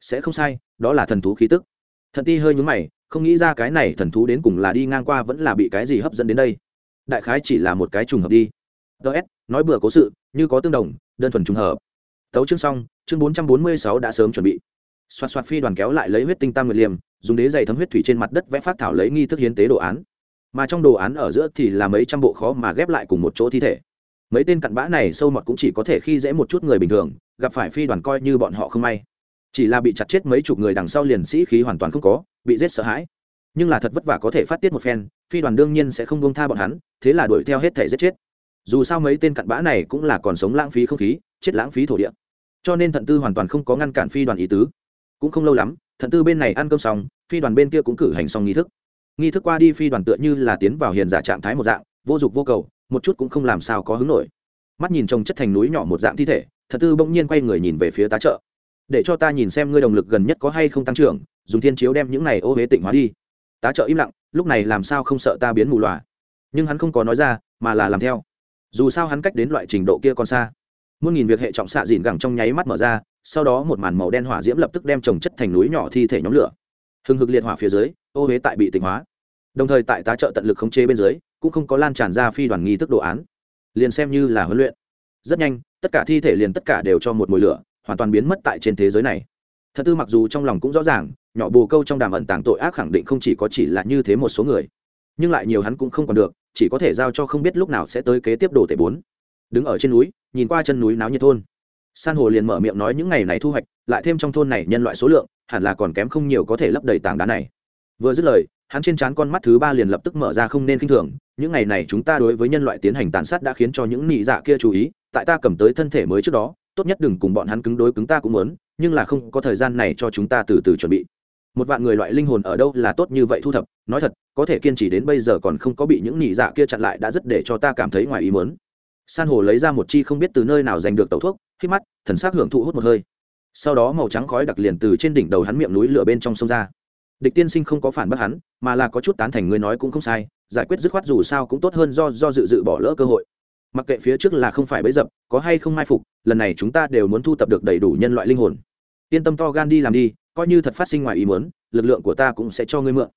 Sẽ không sai, đó là thần thú khí tức. Thận ti hơi nhúng mày, không nghĩ ra cái này thần thú đến cùng là đi ngang qua vẫn là bị cái gì hấp dẫn đến đây. Đại khái chỉ là một cái trùng hợp đi. Ts nói bừa cố sự, như có tương đồng, đơn thuần trùng hợp tấu chương xong, chương bốn trăm bốn mươi sáu đã sớm chuẩn bị. Xoạt xoạt phi đoàn kéo lại lấy huyết tinh tam nguyệt liềm, dùng đế dày thấm huyết thủy trên mặt đất vẽ phát thảo lấy nghi thức hiến tế đồ án. Mà trong đồ án ở giữa thì là mấy trăm bộ khó mà ghép lại cùng một chỗ thi thể. Mấy tên cặn bã này sâu mọt cũng chỉ có thể khi dễ một chút người bình thường, gặp phải phi đoàn coi như bọn họ không may. Chỉ là bị chặt chết mấy chục người đằng sau liền sĩ khí hoàn toàn không có, bị giết sợ hãi. Nhưng là thật vất vả có thể phát tiết một phen, phi đoàn đương nhiên sẽ không buông tha bọn hắn, thế là đuổi theo hết thể giết chết. Dù sao mấy tên cặn bã này cũng là còn sống lãng phí không khí, chết lãng phí thổ địa cho nên thận tư hoàn toàn không có ngăn cản phi đoàn ý tứ. Cũng không lâu lắm, thận tư bên này ăn cơm xong, phi đoàn bên kia cũng cử hành xong nghi thức. Nghi thức qua đi phi đoàn tựa như là tiến vào hiền giả trạng thái một dạng, vô dụng vô cầu, một chút cũng không làm sao có hứng nổi. Mắt nhìn trông chất thành núi nhỏ một dạng thi thể, thận tư bỗng nhiên quay người nhìn về phía tá trợ. Để cho ta nhìn xem ngươi động lực gần nhất có hay không tăng trưởng, dùng thiên chiếu đem những này ô huế tịnh hóa đi. Tá trợ im lặng, lúc này làm sao không sợ ta biến mù loà? Nhưng hắn không có nói ra, mà là làm theo. Dù sao hắn cách đến loại trình độ kia còn xa muôn nghìn việc hệ trọng xạ dìn gẳng trong nháy mắt mở ra, sau đó một màn màu đen hỏa diễm lập tức đem trồng chất thành núi nhỏ thi thể nhóm lửa. Hừng hực liệt hỏa phía dưới, ô huế tại bị tịnh hóa. Đồng thời tại tá trợ tận lực khống chế bên dưới, cũng không có lan tràn ra phi đoàn nghi thức đồ án. Liền xem như là huấn luyện. Rất nhanh, tất cả thi thể liền tất cả đều cho một mùi lửa, hoàn toàn biến mất tại trên thế giới này. Thật tư mặc dù trong lòng cũng rõ ràng, nhỏ bồ câu trong đàm ẩn tàng tội ác khẳng định không chỉ có chỉ là như thế một số người. Nhưng lại nhiều hắn cũng không còn được, chỉ có thể giao cho không biết lúc nào sẽ tới kế tiếp đồ tể bốn. Đứng ở trên núi nhìn qua chân núi náo nhiệt thôn. San hồ liền mở miệng nói những ngày này thu hoạch, lại thêm trong thôn này nhân loại số lượng, hẳn là còn kém không nhiều có thể lấp đầy tảng đá này. Vừa dứt lời, hắn trên trán con mắt thứ ba liền lập tức mở ra không nên k i n h thường, những ngày này chúng ta đối với nhân loại tiến hành tàn sát đã khiến cho những nị dạ kia chú ý, tại ta cầm tới thân thể mới trước đó, tốt nhất đừng cùng bọn hắn cứng đối cứng ta cũng muốn, nhưng là không có thời gian này cho chúng ta từ từ chuẩn bị. Một vạn người loại linh hồn ở đâu là tốt như vậy thu thập, nói thật, có thể kiên trì đến bây giờ còn không có bị những nị dạ kia chặn lại đã rất để cho ta cảm thấy ngoài ý muốn san hồ lấy ra một chi không biết từ nơi nào giành được tẩu thuốc, hít mắt, thần s á c hưởng thụ hút một hơi. Sau đó màu trắng khói đặc liền từ trên đỉnh đầu hắn miệng núi lửa bên trong sông ra. Địch tiên sinh không có phản bác hắn, mà là có chút tán thành người nói cũng không sai, giải quyết dứt khoát dù sao cũng tốt hơn do do dự dự bỏ lỡ cơ hội. Mặc kệ phía trước là không phải bấy dập, có hay không mai phục, lần này chúng ta đều muốn thu tập được đầy đủ nhân loại linh hồn. Yên tâm to gan đi làm đi, coi như thật phát sinh ngoài ý muốn, lực lượng của ta cũng sẽ cho ngươi mượn.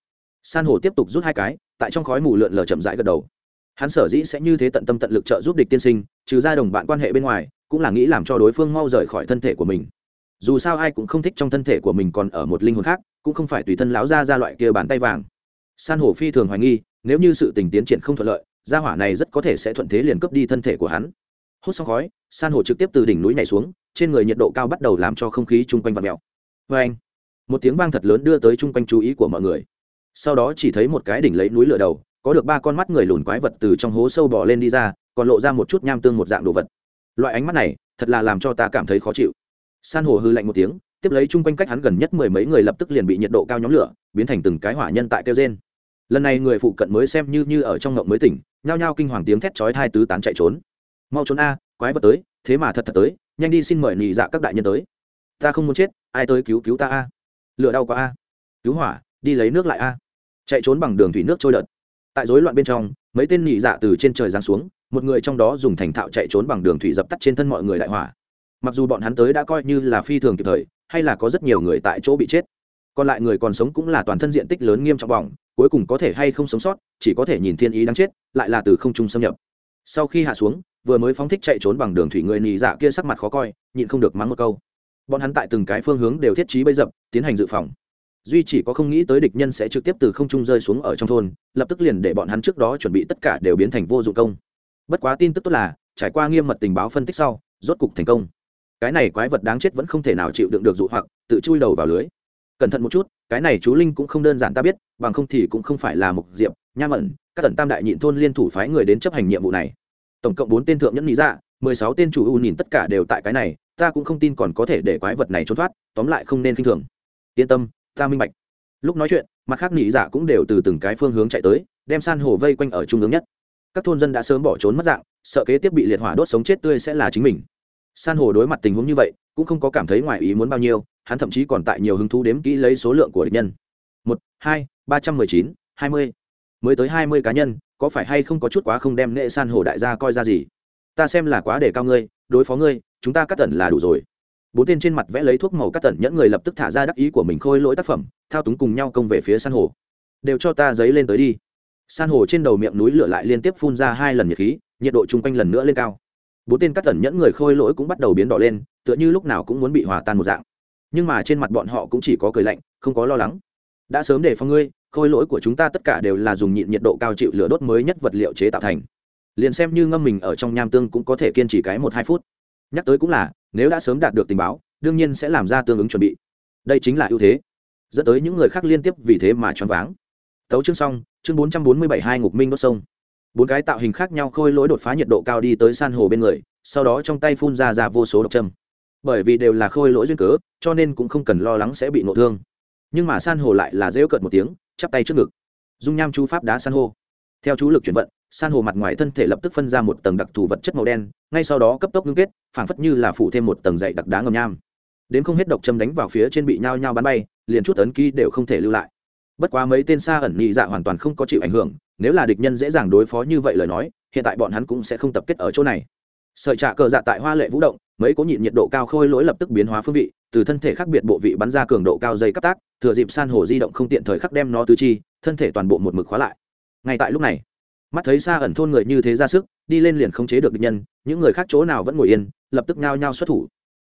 San hồ tiếp tục rút hai cái, tại trong khói mù lượn lờ chậm rãi gật đầu hắn sở dĩ sẽ như thế tận tâm tận lực trợ giúp địch tiên sinh, trừ ra đồng bạn quan hệ bên ngoài, cũng là nghĩ làm cho đối phương mau rời khỏi thân thể của mình. Dù sao ai cũng không thích trong thân thể của mình còn ở một linh hồn khác, cũng không phải tùy thân láo ra ra loại kia bàn tay vàng. San hổ phi thường hoài nghi, nếu như sự tình tiến triển không thuận lợi, gia hỏa này rất có thể sẽ thuận thế liền cướp đi thân thể của hắn. Hút xong khói, san hổ trực tiếp từ đỉnh núi này xuống, trên người nhiệt độ cao bắt đầu làm cho không khí chung quanh vặn mèo. Vê anh, một tiếng vang thật lớn đưa tới chung quanh chú ý của mọi người. Sau đó chỉ thấy một cái đỉnh lấy núi lửa đầu có được ba con mắt người lùn quái vật từ trong hố sâu bò lên đi ra, còn lộ ra một chút nham tương một dạng đồ vật. Loại ánh mắt này, thật là làm cho ta cảm thấy khó chịu. San hồ hư lạnh một tiếng, tiếp lấy chung quanh cách hắn gần nhất mười mấy người lập tức liền bị nhiệt độ cao nhóm lửa, biến thành từng cái hỏa nhân tại kêu trên lần này người phụ cận mới xem như như ở trong ngộng mới tỉnh, nhao nhao kinh hoàng tiếng thét chói thai tứ tán chạy trốn. Mau trốn a, quái vật tới, thế mà thật thật tới, nhanh đi xin mời nị dạ các đại nhân tới. Ta không muốn chết, ai tới cứu cứu ta a? Lửa đau quá a. Cứu hỏa, đi lấy nước lại a. Chạy trốn bằng đường thủy nước trôi đợt tại rối loạn bên trong, mấy tên nhị dạ từ trên trời giáng xuống, một người trong đó dùng thành thạo chạy trốn bằng đường thủy dập tắt trên thân mọi người đại hỏa. Mặc dù bọn hắn tới đã coi như là phi thường kịp thời, hay là có rất nhiều người tại chỗ bị chết. Còn lại người còn sống cũng là toàn thân diện tích lớn nghiêm trọng bỏng, cuối cùng có thể hay không sống sót, chỉ có thể nhìn thiên ý đáng chết, lại là từ không trung xâm nhập. Sau khi hạ xuống, vừa mới phóng thích chạy trốn bằng đường thủy người nị dạ kia sắc mặt khó coi, nhịn không được mắng một câu. Bọn hắn tại từng cái phương hướng đều thiết trí bây dập, tiến hành dự phòng duy chỉ có không nghĩ tới địch nhân sẽ trực tiếp từ không trung rơi xuống ở trong thôn, lập tức liền để bọn hắn trước đó chuẩn bị tất cả đều biến thành vô dụng công. Bất quá tin tức tốt là, trải qua nghiêm mật tình báo phân tích sau, rốt cục thành công. Cái này quái vật đáng chết vẫn không thể nào chịu đựng được dụ hoặc, tự chui đầu vào lưới. Cẩn thận một chút, cái này chú linh cũng không đơn giản ta biết, bằng không thì cũng không phải là một diệp, nham ẩn, các tần tam đại nhịn thôn liên thủ phái người đến chấp hành nhiệm vụ này. Tổng cộng bốn tên thượng nhẫn lý dạ mười sáu tên chủ u nhìn tất cả đều tại cái này, ta cũng không tin còn có thể để quái vật này trốn thoát, tóm lại không nên k i n h thường. Yên tâm ta minh bạch. Lúc nói chuyện, mặt khác nghĩ giả dạ cũng đều từ từng cái phương hướng chạy tới, đem san hồ vây quanh ở trung ương nhất. Các thôn dân đã sớm bỏ trốn mất dạng, sợ kế tiếp bị liệt hỏa đốt sống chết tươi sẽ là chính mình. San hồ đối mặt tình huống như vậy, cũng không có cảm thấy ngoài ý muốn bao nhiêu, hắn thậm chí còn tại nhiều hứng thú đếm kỹ lấy số lượng của địch nhân. Một, hai, ba trăm mười chín, hai mươi. Mới tới hai mươi cá nhân, có phải hay không có chút quá không đem nghệ san hồ đại gia coi ra gì? Ta xem là quá để cao ngươi, đối phó ngươi, chúng ta cắt tẩn là đủ rồi bốn tên trên mặt vẽ lấy thuốc màu cắt tẩn nhẫn người lập tức thả ra đắc ý của mình khôi lỗi tác phẩm, thao túng cùng nhau công về phía san hồ. Đều cho ta giấy lên tới đi. San hồ trên đầu miệng núi lửa lại liên tiếp phun ra hai lần nhiệt khí, nhiệt độ chung quanh lần nữa lên cao. Bốn tên cắt tẩn nhẫn người khôi lỗi cũng bắt đầu biến đỏ lên, tựa như lúc nào cũng muốn bị hòa tan một dạng. Nhưng mà trên mặt bọn họ cũng chỉ có cười lạnh, không có lo lắng. Đã sớm để phòng ngươi, khôi lỗi của chúng ta tất cả đều là dùng nhịn nhiệt độ cao chịu lửa đốt mới nhất vật liệu chế tạo thành. Liền xem như ngâm mình ở trong nham tương cũng có thể kiên trì cái một hai phút. Nhắc tới cũng là nếu đã sớm đạt được tình báo, đương nhiên sẽ làm ra tương ứng chuẩn bị. Đây chính là ưu thế. Dẫn tới những người khác liên tiếp vì thế mà choáng váng. Tấu chương xong, chương bốn trăm bốn mươi bảy hai ngục minh đốt sông. Bốn cái tạo hình khác nhau khôi lỗi đột phá nhiệt độ cao đi tới san hồ bên người, sau đó trong tay phun ra ra vô số độc châm. Bởi vì đều là khôi lỗi duyên cớ, cho nên cũng không cần lo lắng sẽ bị nộ thương. Nhưng mà san hồ lại là dễ cợt một tiếng, chắp tay trước ngực. Dung nham chú pháp đá san hô theo chú lực chuyển vận san hồ mặt ngoài thân thể lập tức phân ra một tầng đặc thù vật chất màu đen, ngay sau đó cấp tốc ngưng kết, phảng phất như là phủ thêm một tầng dày đặc đá ngầm nham. Đến không hết độc châm đánh vào phía trên bị nhao nhao bắn bay, liền chút ấn ký đều không thể lưu lại. Bất quá mấy tên xa ẩn nhị dạ hoàn toàn không có chịu ảnh hưởng, nếu là địch nhân dễ dàng đối phó như vậy lời nói, hiện tại bọn hắn cũng sẽ không tập kết ở chỗ này. Sợi trạ cờ dạ tại hoa lệ vũ động, mấy cố nhịn nhiệt độ cao khôi lỗi lập tức biến hóa phương vị, từ thân thể khác biệt bộ vị bắn ra cường độ cao dây cấp tác, thừa dịp san hồ di động không tiện thời khắc đem nó tứ chi, thân thể toàn bộ một mực khóa lại. Ngay tại lúc này mắt thấy xa ẩn thôn người như thế ra sức, đi lên liền không chế được địch nhân, những người khác chỗ nào vẫn ngồi yên, lập tức nhao nhao xuất thủ.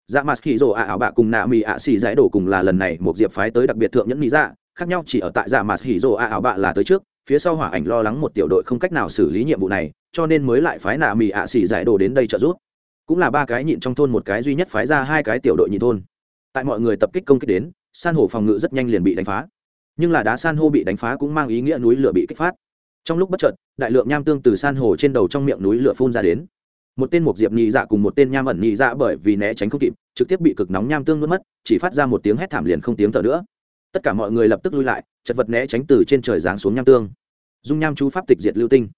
Dạ mặt khi rồ ạ ảo bạ cùng nạ mì ạ xì giải đổ cùng là lần này một diệp phái tới đặc biệt thượng nhẫn mỹ dạ khác nhau chỉ ở tại dạ mặt hỉ rồ ạ ảo bạ là tới trước, phía sau hỏa ảnh lo lắng một tiểu đội không cách nào xử lý nhiệm vụ này, cho nên mới lại phái nạ mì ạ xì giải đổ đến đây trợ giúp. Cũng là ba cái nhịn trong thôn một cái duy nhất phái ra hai cái tiểu đội nhịn thôn. Tại mọi người tập kích công kích đến, san hô phòng ngự rất nhanh liền bị đánh phá. Nhưng là đá san hô bị đánh phá cũng mang ý nghĩa núi lửa bị kích phát trong lúc bất chợt, đại lượng nham tương từ san hồ trên đầu trong miệng núi lửa phun ra đến. Một tên mục diệp nhị dạ cùng một tên nham ẩn nhị dạ bởi vì né tránh không kịp, trực tiếp bị cực nóng nham tương nuốt mất, chỉ phát ra một tiếng hét thảm liền không tiếng thở nữa. Tất cả mọi người lập tức lui lại, chật vật né tránh từ trên trời giáng xuống nham tương. Dung nham chú pháp tịch diệt lưu tinh.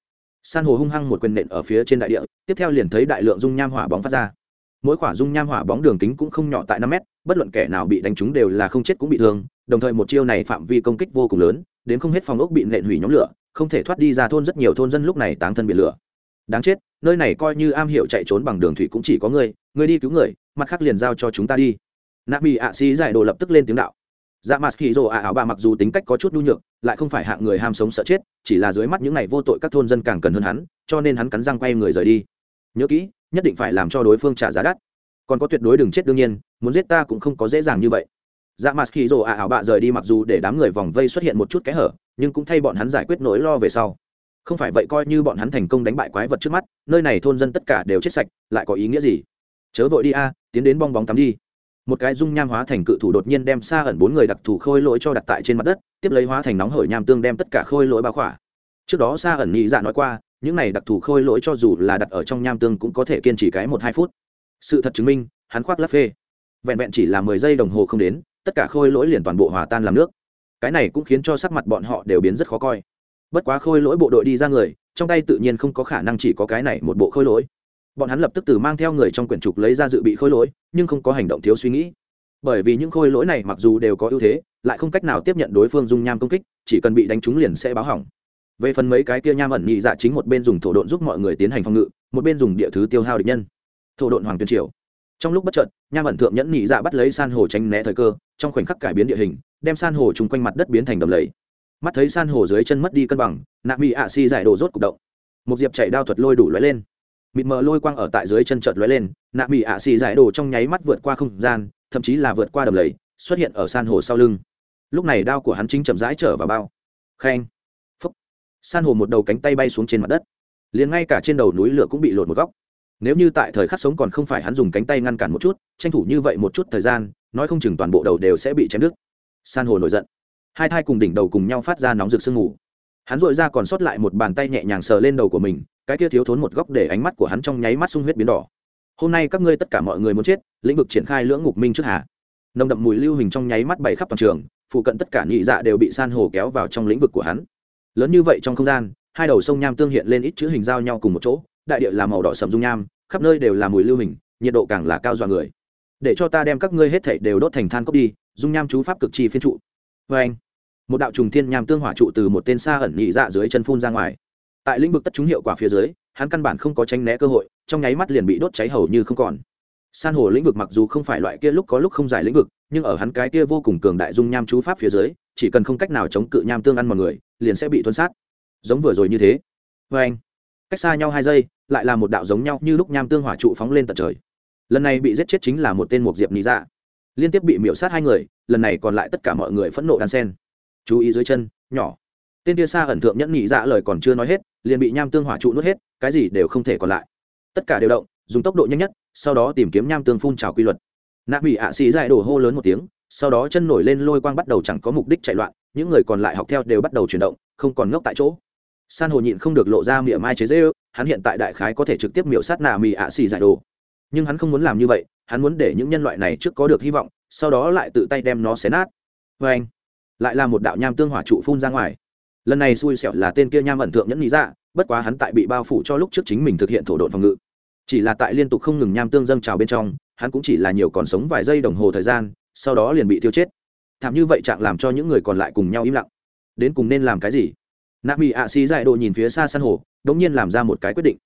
San hồ hung hăng một quyền nện ở phía trên đại địa, tiếp theo liền thấy đại lượng dung nham hỏa bóng phát ra. Mỗi quả dung nham hỏa bóng đường kính cũng không nhỏ tại năm mét, bất luận kẻ nào bị đánh trúng đều là không chết cũng bị thương, đồng thời một chiêu này phạm vi công kích vô cùng lớn, đến không hết phòng ốc bị nện hủy nhóm lửa không thể thoát đi ra thôn rất nhiều thôn dân lúc này táng thân bị lửa. Đáng chết, nơi này coi như am hiểu chạy trốn bằng đường thủy cũng chỉ có người người đi cứu người, mặt khác liền giao cho chúng ta đi. Nạp bị ạ xí giải đồ lập tức lên tiếng đạo. Dạ mặt khi rồ ạ ảo bà mặc dù tính cách có chút nhu nhược, lại không phải hạng người ham sống sợ chết, chỉ là dưới mắt những này vô tội các thôn dân càng cần hơn hắn, cho nên hắn cắn răng quay người rời đi. Nhớ kỹ, nhất định phải làm cho đối phương trả giá đắt. Còn có tuyệt đối đừng chết đương nhiên, muốn giết ta cũng không có dễ dàng như vậy dạ mặt khi rồ ạ ảo bạ rời đi mặc dù để đám người vòng vây xuất hiện một chút kẽ hở, nhưng cũng thay bọn hắn giải quyết nỗi lo về sau. Không phải vậy coi như bọn hắn thành công đánh bại quái vật trước mắt, nơi này thôn dân tất cả đều chết sạch, lại có ý nghĩa gì? Chớ vội đi a, tiến đến bong bóng tắm đi. Một cái dung nham hóa thành cự thủ đột nhiên đem xa ẩn bốn người đặc thù khôi lỗi cho đặt tại trên mặt đất, tiếp lấy hóa thành nóng hởi nham tương đem tất cả khôi lỗi bao khỏa. Trước đó xa ẩn nhị dạ nói qua, những này đặc thù khôi lỗi cho dù là đặt ở trong nham tương cũng có thể kiên trì cái một hai phút. Sự thật chứng minh, hắn khoác lắp phê. Vẹn vẹn chỉ là mười giây đồng hồ không đến tất cả khôi lỗi liền toàn bộ hòa tan làm nước. Cái này cũng khiến cho sắc mặt bọn họ đều biến rất khó coi. Bất quá khôi lỗi bộ đội đi ra người, trong tay tự nhiên không có khả năng chỉ có cái này một bộ khôi lỗi. Bọn hắn lập tức từ mang theo người trong quyển trục lấy ra dự bị khôi lỗi, nhưng không có hành động thiếu suy nghĩ. Bởi vì những khôi lỗi này mặc dù đều có ưu thế, lại không cách nào tiếp nhận đối phương dung nham công kích, chỉ cần bị đánh trúng liền sẽ báo hỏng. Về phần mấy cái kia nham ẩn nhị dạ chính một bên dùng thổ độn giúp mọi người tiến hành phòng ngự, một bên dùng địa thứ tiêu hao địch nhân. Thổ độn hoàng tuyên triều trong lúc bất chợt, nham ẩn thượng nhẫn nhị dạ bắt lấy san hồ tránh né thời cơ, trong khoảnh khắc cải biến địa hình, đem san hồ chung quanh mặt đất biến thành đầm lầy. Mắt thấy san hồ dưới chân mất đi cân bằng nạ mỹ ạ xi giải đồ rốt cục động. Một diệp chạy đao thuật lôi đủ lóe lên. Mịt mờ lôi quang ở tại dưới chân chợt lóe lên nạ mỹ ạ xi giải đồ trong nháy mắt vượt qua không gian, thậm chí là vượt qua đầm lầy, xuất hiện ở san hồ sau lưng. Lúc này đao của hắn chính chậm rãi trở vào bao. Khen phúc. San hồ một đầu cánh tay bay xuống trên mặt đất. Liền ngay cả trên đầu núi lửa cũng bị lột một góc nếu như tại thời khắc sống còn không phải hắn dùng cánh tay ngăn cản một chút, tranh thủ như vậy một chút thời gian, nói không chừng toàn bộ đầu đều sẽ bị chém đứt. San hồ nổi giận. Hai thai cùng đỉnh đầu cùng nhau phát ra nóng rực sương mù. Hắn dội ra còn sót lại một bàn tay nhẹ nhàng sờ lên đầu của mình, cái kia thiếu thốn một góc để ánh mắt của hắn trong nháy mắt sung huyết biến đỏ. Hôm nay các ngươi tất cả mọi người muốn chết, lĩnh vực triển khai lưỡng ngục minh trước hạ nồng đậm mùi lưu hình trong nháy mắt bày khắp toàn trường, phụ cận tất cả nhị dạ đều bị san hồ kéo vào trong lĩnh vực của hắn. Lớn như vậy trong không gian, hai đầu sông nham tương hiện lên ít chữ hình giao nhau cùng một chỗ đại địa là màu đỏ sầm dung nham, khắp nơi đều là mùi lưu hình, nhiệt độ càng là cao dọa người. Để cho ta đem các ngươi hết thảy đều đốt thành than cốc đi, dung nham chú pháp cực chi phiên trụ. Vê anh, một đạo trùng thiên nham tương hỏa trụ từ một tên xa ẩn nhị dạ dưới chân phun ra ngoài. Tại lĩnh vực tất chúng hiệu quả phía dưới, hắn căn bản không có tranh né cơ hội, trong nháy mắt liền bị đốt cháy hầu như không còn. San hồ lĩnh vực mặc dù không phải loại kia lúc có lúc không giải lĩnh vực, nhưng ở hắn cái kia vô cùng cường đại dung nham chú pháp phía dưới, chỉ cần không cách nào chống cự nham tương ăn mọi người, liền sẽ bị tuân sát. Giống vừa rồi như thế. Vê anh cách xa nhau hai giây, lại là một đạo giống nhau như lúc nham tương hỏa trụ phóng lên tận trời. Lần này bị giết chết chính là một tên một diệp lý dạ. Liên tiếp bị miễu sát hai người, lần này còn lại tất cả mọi người phẫn nộ đan sen. Chú ý dưới chân, nhỏ. Tên tia xa ẩn thượng nhẫn nhị dạ lời còn chưa nói hết, liền bị nham tương hỏa trụ nuốt hết, cái gì đều không thể còn lại. Tất cả đều động, dùng tốc độ nhanh nhất, sau đó tìm kiếm nham tương phun trào quy luật. Nạp bị ạ xì dại đổ hô lớn một tiếng, sau đó chân nổi lên lôi quang bắt đầu chẳng có mục đích chạy loạn, những người còn lại học theo đều bắt đầu chuyển động, không còn ngốc tại chỗ san hồ nhịn không được lộ ra miệng mai chế dễ ư hắn hiện tại đại khái có thể trực tiếp miểu sát nà mì ạ xì giải đồ. Nhưng hắn không muốn làm như vậy, hắn muốn để những nhân loại này trước có được hy vọng, sau đó lại tự tay đem nó xé nát. Vê anh, lại là một đạo nham tương hỏa trụ phun ra ngoài. Lần này xui xẻo là tên kia nham ẩn thượng nhẫn lý ra dạ, bất quá hắn tại bị bao phủ cho lúc trước chính mình thực hiện thổ độn phòng ngự. Chỉ là tại liên tục không ngừng nham tương dâng trào bên trong, hắn cũng chỉ là nhiều còn sống vài giây đồng hồ thời gian, sau đó liền bị tiêu chết. Thảm như vậy trạng làm cho những người còn lại cùng nhau im lặng. Đến cùng nên làm cái gì? Nạ mỹ ạ xì dại độ nhìn phía xa san hồ đ ỗ n g nhiên làm ra một cái quyết định.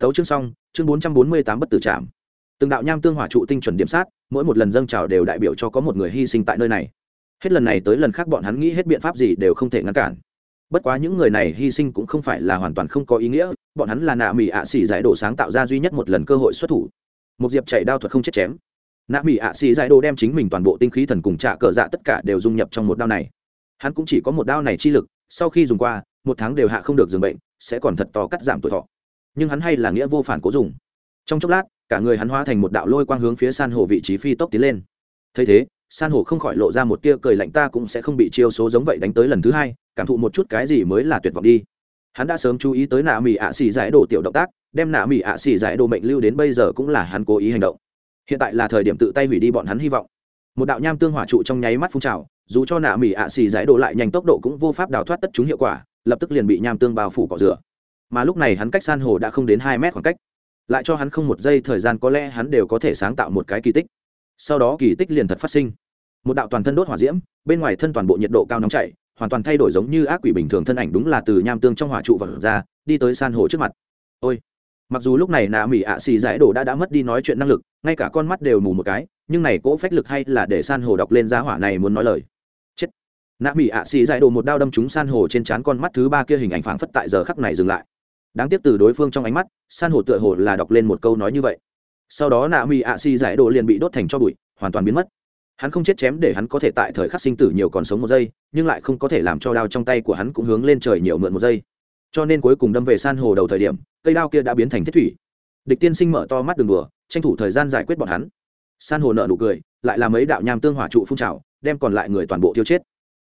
Tấu chương xong, chương bốn trăm bốn mươi tám bất tử trạm từng đạo nham tương hỏa trụ tinh chuẩn điểm sát, mỗi một lần dâng trào đều đại biểu cho có một người hy sinh tại nơi này. Hết lần này tới lần khác bọn hắn nghĩ hết biện pháp gì đều không thể ngăn cản. Bất quá những người này hy sinh cũng không phải là hoàn toàn không có ý nghĩa, bọn hắn là nạ mỹ ạ Xì giải đồ sáng tạo ra duy nhất một lần cơ hội xuất thủ. Một diệp chạy đao thuật không chết chém. Nạ mỹ ạ Xì giải đồ đem chính mình toàn bộ tinh khí thần cùng trạ cờ dạ tất cả đều dung nhập trong một đao này. Hắn cũng chỉ có một đao này chi lực sau khi dùng qua, một tháng đều hạ không được dường bệnh, sẽ còn thật to cắt giảm tuổi thọ. Nhưng hắn hay là nghĩa vô phản cố dùng. Trong chốc lát, cả người hắn hóa thành một đạo lôi quang hướng phía san hồ vị trí phi tốc tiến lên. Thấy thế, san hồ không khỏi lộ ra một tia cười lạnh, ta cũng sẽ không bị chiêu số giống vậy đánh tới lần thứ hai, cảm thụ một chút cái gì mới là tuyệt vọng đi. Hắn đã sớm chú ý tới nạ mỹ ạ xì giải đồ tiểu động tác, đem nạ mỹ ạ xì giải đồ mệnh lưu đến bây giờ cũng là hắn cố ý hành động. Hiện tại là thời điểm tự tay hủy đi bọn hắn hy vọng một đạo nham tương hỏa trụ trong nháy mắt phun trào, dù cho nạ mỹ ạ xì giải đổ lại nhanh tốc độ cũng vô pháp đào thoát tất chúng hiệu quả, lập tức liền bị nham tương bao phủ cỏ rửa. Mà lúc này hắn cách san hồ đã không đến hai mét khoảng cách. Lại cho hắn không một giây thời gian có lẽ hắn đều có thể sáng tạo một cái kỳ tích. Sau đó kỳ tích liền thật phát sinh. Một đạo toàn thân đốt hỏa diễm, bên ngoài thân toàn bộ nhiệt độ cao nóng chảy, hoàn toàn thay đổi giống như ác quỷ bình thường thân ảnh đúng là từ nham tương trong hỏa trụ vật ra, đi tới san hồ trước mặt. Ôi! Mặc dù lúc này nạ mỹ ạ xì giải đồ đã đã mất đi nói chuyện năng lực, ngay cả con mắt đều mù một cái nhưng này cỗ phách lực hay là để san hồ đọc lên giá hỏa này muốn nói lời. Chết. Nạ mỹ ạ xì giải đồ một đao đâm trúng san hồ trên trán con mắt thứ ba kia hình ảnh phảng phất tại giờ khắc này dừng lại. Đáng tiếc từ đối phương trong ánh mắt, san hồ tựa hồ là đọc lên một câu nói như vậy. Sau đó nạ mỹ ạ xì giải đồ liền bị đốt thành cho bụi, hoàn toàn biến mất. Hắn không chết chém để hắn có thể tại thời khắc sinh tử nhiều còn sống một giây, nhưng lại không có thể làm cho đao trong tay của hắn cũng hướng lên trời nhiều mượn một giây. Cho nên cuối cùng đâm về san hồ đầu thời điểm, cây đao kia đã biến thành thiết thủy. Địch tiên sinh mở to mắt đường đùa, tranh thủ thời gian giải quyết bọn hắn san hồ nợ nụ cười, lại là mấy đạo nham tương hỏa trụ phun trào, đem còn lại người toàn bộ tiêu chết.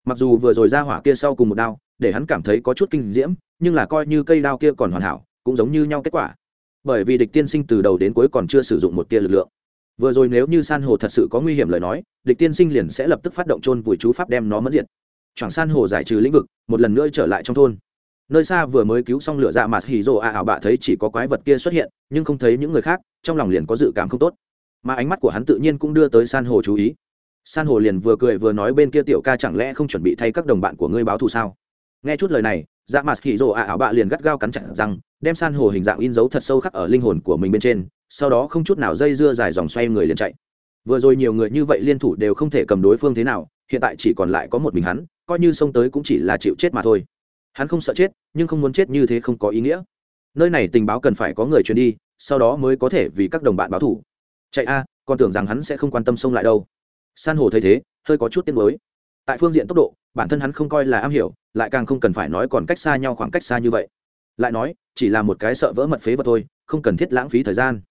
Mặc dù vừa rồi ra hỏa kia sau cùng một đao, để hắn cảm thấy có chút kinh diễm, nhưng là coi như cây đao kia còn hoàn hảo, cũng giống như nhau kết quả. Bởi vì địch tiên sinh từ đầu đến cuối còn chưa sử dụng một tia lực lượng. Vừa rồi nếu như san hồ thật sự có nguy hiểm lời nói, địch tiên sinh liền sẽ lập tức phát động trôn vùi chú pháp đem nó mất diện. Chẳng san hồ giải trừ lĩnh vực, một lần nữa trở lại trong thôn. Nơi xa vừa mới cứu xong lửa dạ mà hì rồ a ảo bạ thấy chỉ có quái vật kia xuất hiện, nhưng không thấy những người khác, trong lòng liền có dự cảm không tốt mà ánh mắt của hắn tự nhiên cũng đưa tới san hồ chú ý. San hồ liền vừa cười vừa nói bên kia tiểu ca chẳng lẽ không chuẩn bị thay các đồng bạn của ngươi báo thù sao? Nghe chút lời này dạ mặt khỉ rồ ạ ảo bạ liền gắt gao cắn chặt rằng đem san hồ hình dạng in dấu thật sâu khắc ở linh hồn của mình bên trên, sau đó không chút nào dây dưa dài dòng xoay người liền chạy. Vừa rồi nhiều người như vậy liên thủ đều không thể cầm đối phương thế nào, hiện tại chỉ còn lại có một mình hắn, coi như xông tới cũng chỉ là chịu chết mà thôi. Hắn không sợ chết, nhưng không muốn chết như thế không có ý nghĩa. Nơi này tình báo cần phải có người truyền đi, sau đó mới có thể vì các đồng bạn báo thủ chạy a, còn tưởng rằng hắn sẽ không quan tâm xông lại đâu. San hồ thấy thế, hơi có chút tiếng mới tại phương diện tốc độ, bản thân hắn không coi là am hiểu, lại càng không cần phải nói còn cách xa nhau khoảng cách xa như vậy. Lại nói, chỉ là một cái sợ vỡ mật phế vật thôi, không cần thiết lãng phí thời gian.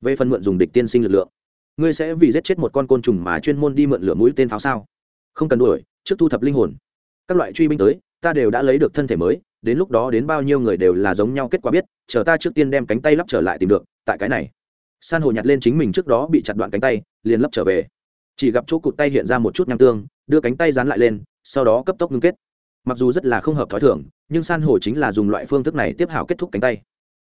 Về phần mượn dùng địch tiên sinh lực lượng, ngươi sẽ vì giết chết một con côn trùng mà chuyên môn đi mượn lửa mũi tên pháo sao? Không cần đuổi, trước thu thập linh hồn. Các loại truy binh tới, ta đều đã lấy được thân thể mới, đến lúc đó đến bao nhiêu người đều là giống nhau kết quả biết, chờ ta trước tiên đem cánh tay lắp trở lại tìm được, tại cái này san hồ nhặt lên chính mình trước đó bị chặt đoạn cánh tay, liền lấp trở về. Chỉ gặp chỗ cụt tay hiện ra một chút nham tương, đưa cánh tay dán lại lên, sau đó cấp tốc ngưng kết. Mặc dù rất là không hợp thói thường, nhưng san hồ chính là dùng loại phương thức này tiếp hảo kết thúc cánh tay.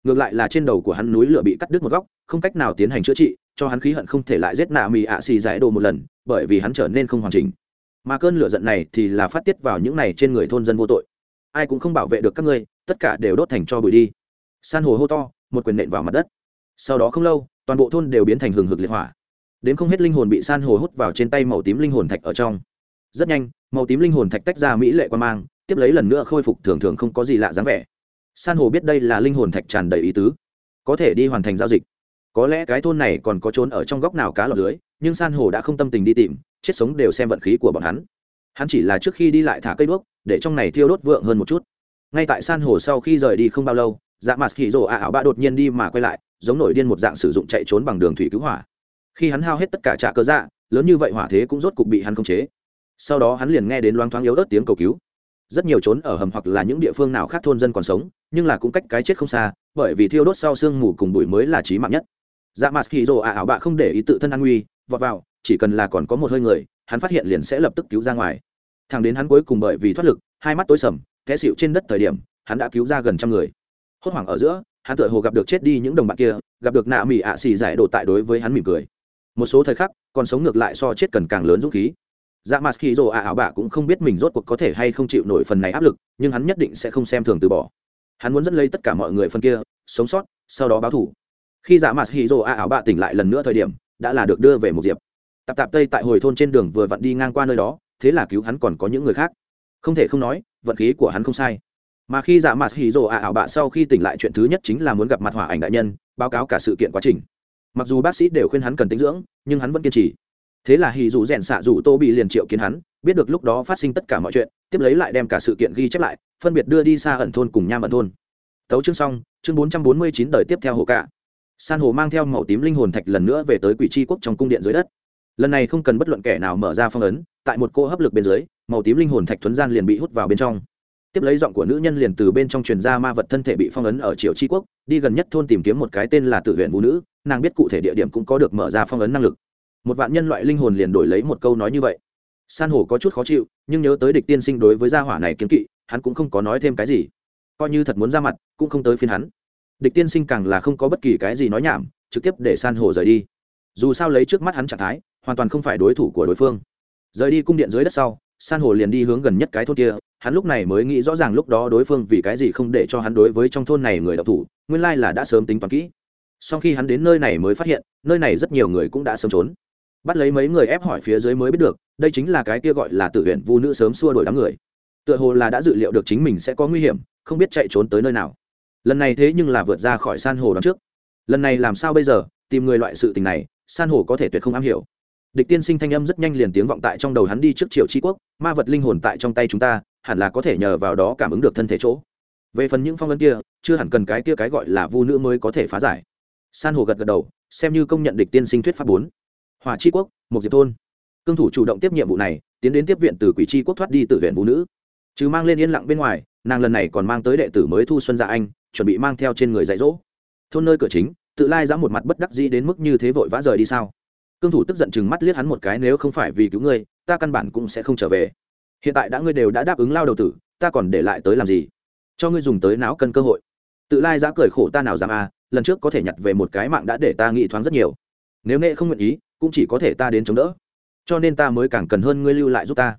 Ngược lại là trên đầu của hắn núi lửa bị cắt đứt một góc, không cách nào tiến hành chữa trị, cho hắn khí hận không thể lại giết nạ mì ạ xì giải đồ một lần, bởi vì hắn trở nên không hoàn chỉnh. Mà cơn lửa giận này thì là phát tiết vào những này trên người thôn dân vô tội. Ai cũng không bảo vệ được các ngươi, tất cả đều đốt thành cho bụi đi. San hồ hô to, một quyền nện vào mặt đất. Sau đó không lâu toàn bộ thôn đều biến thành hừng hực liệt hỏa. Đến không hết linh hồn bị san hồ hút vào trên tay màu tím linh hồn thạch ở trong. Rất nhanh, màu tím linh hồn thạch tách ra mỹ lệ quan mang, tiếp lấy lần nữa khôi phục thường thường không có gì lạ dáng vẻ. San hồ biết đây là linh hồn thạch tràn đầy ý tứ. Có thể đi hoàn thành giao dịch. Có lẽ cái thôn này còn có trốn ở trong góc nào cá lọc lưới, nhưng san hồ đã không tâm tình đi tìm, chết sống đều xem vận khí của bọn hắn. Hắn chỉ là trước khi đi lại thả cây đuốc, để trong này thiêu đốt vượng hơn một chút. Ngay tại san hồ sau khi rời đi không bao lâu dạ mặt khỉ rồ ạ ảo bạ đột nhiên đi mà quay lại giống nổi điên một dạng sử dụng chạy trốn bằng đường thủy cứu hỏa. Khi hắn hao hết tất cả trạ cơ dạ lớn như vậy hỏa thế cũng rốt cục bị hắn khống chế. Sau đó hắn liền nghe đến loáng thoáng yếu ớt tiếng cầu cứu. Rất nhiều trốn ở hầm hoặc là những địa phương nào khác thôn dân còn sống, nhưng là cũng cách cái chết không xa, bởi vì thiêu đốt sau sương mù cùng bụi mới là trí mạng nhất. Dạ mặt khi rồ ạ ảo bạ không để ý tự thân an nguy, vọt vào, chỉ cần là còn có một hơi người, hắn phát hiện liền sẽ lập tức cứu ra ngoài. Thằng đến hắn cuối cùng bởi vì thoát lực, hai mắt tối sầm, té xịu trên đất thời điểm, hắn đã cứu ra gần trăm người. Hốt hoảng ở giữa hắn tựa hồ gặp được chết đi những đồng bạn kia, gặp được nạ mỹ ạ xì giải đồ tại đối với hắn mỉm cười. Một số thời khắc, còn sống ngược lại so chết cần càng lớn dũng khí. Dạ mặt khi rồ ạ ảo bạ cũng không biết mình rốt cuộc có thể hay không chịu nổi phần này áp lực, nhưng hắn nhất định sẽ không xem thường từ bỏ. Hắn muốn dẫn lấy tất cả mọi người phần kia, sống sót, sau đó báo thủ. Khi dạ mặt khi rồ ạ ảo bạ tỉnh lại lần nữa thời điểm, đã là được đưa về một diệp. Tạp tạp tây tại hồi thôn trên đường vừa vặn đi ngang qua nơi đó, thế là cứu hắn còn có những người khác. Không thể không nói, vận khí của hắn không sai mà khi dạ mặt hì rồ ạ ảo bạ sau khi tỉnh lại chuyện thứ nhất chính là muốn gặp mặt hỏa ảnh đại nhân, báo cáo cả sự kiện quá trình. Mặc dù bác sĩ đều khuyên hắn cần tính dưỡng, nhưng hắn vẫn kiên trì. Thế là hì dù rèn xạ dù tô bị liền triệu kiến hắn, biết được lúc đó phát sinh tất cả mọi chuyện, tiếp lấy lại đem cả sự kiện ghi chép lại, phân biệt đưa đi xa ẩn thôn cùng nham ẩn thôn. Tấu chương xong, chương bốn trăm bốn mươi chín đời tiếp theo hồ cả san hồ mang theo màu tím linh hồn thạch lần nữa về tới quỷ tri quốc trong cung điện dưới đất. Lần này không cần bất luận kẻ nào mở ra phong ấn, tại một cô hấp lực bên dưới, màu tím linh hồn thạch thuấn gian liền bị hút vào bên trong tiếp lấy giọng của nữ nhân liền từ bên trong truyền ra ma vật thân thể bị phong ấn ở triều tri quốc, đi gần nhất thôn tìm kiếm một cái tên là tự huyện vũ nữ, nàng biết cụ thể địa điểm cũng có được mở ra phong ấn năng lực. Một vạn nhân loại linh hồn liền đổi lấy một câu nói như vậy. San hổ có chút khó chịu, nhưng nhớ tới địch tiên sinh đối với gia hỏa này kiếm kỵ, hắn cũng không có nói thêm cái gì. Coi như thật muốn ra mặt, cũng không tới phiên hắn. Địch tiên sinh càng là không có bất kỳ cái gì nói nhảm, trực tiếp để san hổ rời đi. Dù sao lấy trước mắt hắn trạng thái, hoàn toàn không phải đối thủ của đối phương. Rời đi cung điện dưới đất sau, san hồ liền đi hướng gần nhất cái thôn kia hắn lúc này mới nghĩ rõ ràng lúc đó đối phương vì cái gì không để cho hắn đối với trong thôn này người đọc thủ, nguyên lai là đã sớm tính toán kỹ. Sau khi hắn đến nơi này mới phát hiện, nơi này rất nhiều người cũng đã sớm trốn. Bắt lấy mấy người ép hỏi phía dưới mới biết được, đây chính là cái kia gọi là tự huyện vu nữ sớm xua đổi đám người. Tựa hồ là đã dự liệu được chính mình sẽ có nguy hiểm, không biết chạy trốn tới nơi nào. Lần này thế nhưng là vượt ra khỏi san hồ đón trước. Lần này làm sao bây giờ, tìm người loại sự tình này, san hồ có thể tuyệt không am hiểu. Địch tiên sinh thanh âm rất nhanh liền tiếng vọng tại trong đầu hắn đi trước triều tri quốc, ma vật linh hồn tại trong tay chúng ta hẳn là có thể nhờ vào đó cảm ứng được thân thể chỗ. Về phần những phong ấn kia, chưa hẳn cần cái kia cái gọi là vu nữ mới có thể phá giải. San hồ gật gật đầu, xem như công nhận địch tiên sinh thuyết pháp bốn. Hỏa chi quốc một diệp thôn. Cương thủ chủ động tiếp nhiệm vụ này, tiến đến tiếp viện từ quỷ chi quốc thoát đi từ viện vũ nữ. Chứ mang lên yên lặng bên ngoài, nàng lần này còn mang tới đệ tử mới thu xuân dạ anh, chuẩn bị mang theo trên người dạy dỗ. Thôn nơi cửa chính, tự lai ra một mặt bất đắc dĩ đến mức như thế vội vã rời đi sao? Cương thủ tức giận chừng mắt liếc hắn một cái, nếu không phải vì cứu ngươi, ta căn bản cũng sẽ không trở về hiện tại đã ngươi đều đã đáp ứng lao đầu tử, ta còn để lại tới làm gì? Cho ngươi dùng tới não cân cơ hội. Tự lai giã cười khổ ta nào dám à lần trước có thể nhặt về một cái mạng đã để ta nghĩ thoáng rất nhiều. Nếu nghệ không nguyện ý, cũng chỉ có thể ta đến chống đỡ. Cho nên ta mới càng cần hơn ngươi lưu lại giúp ta.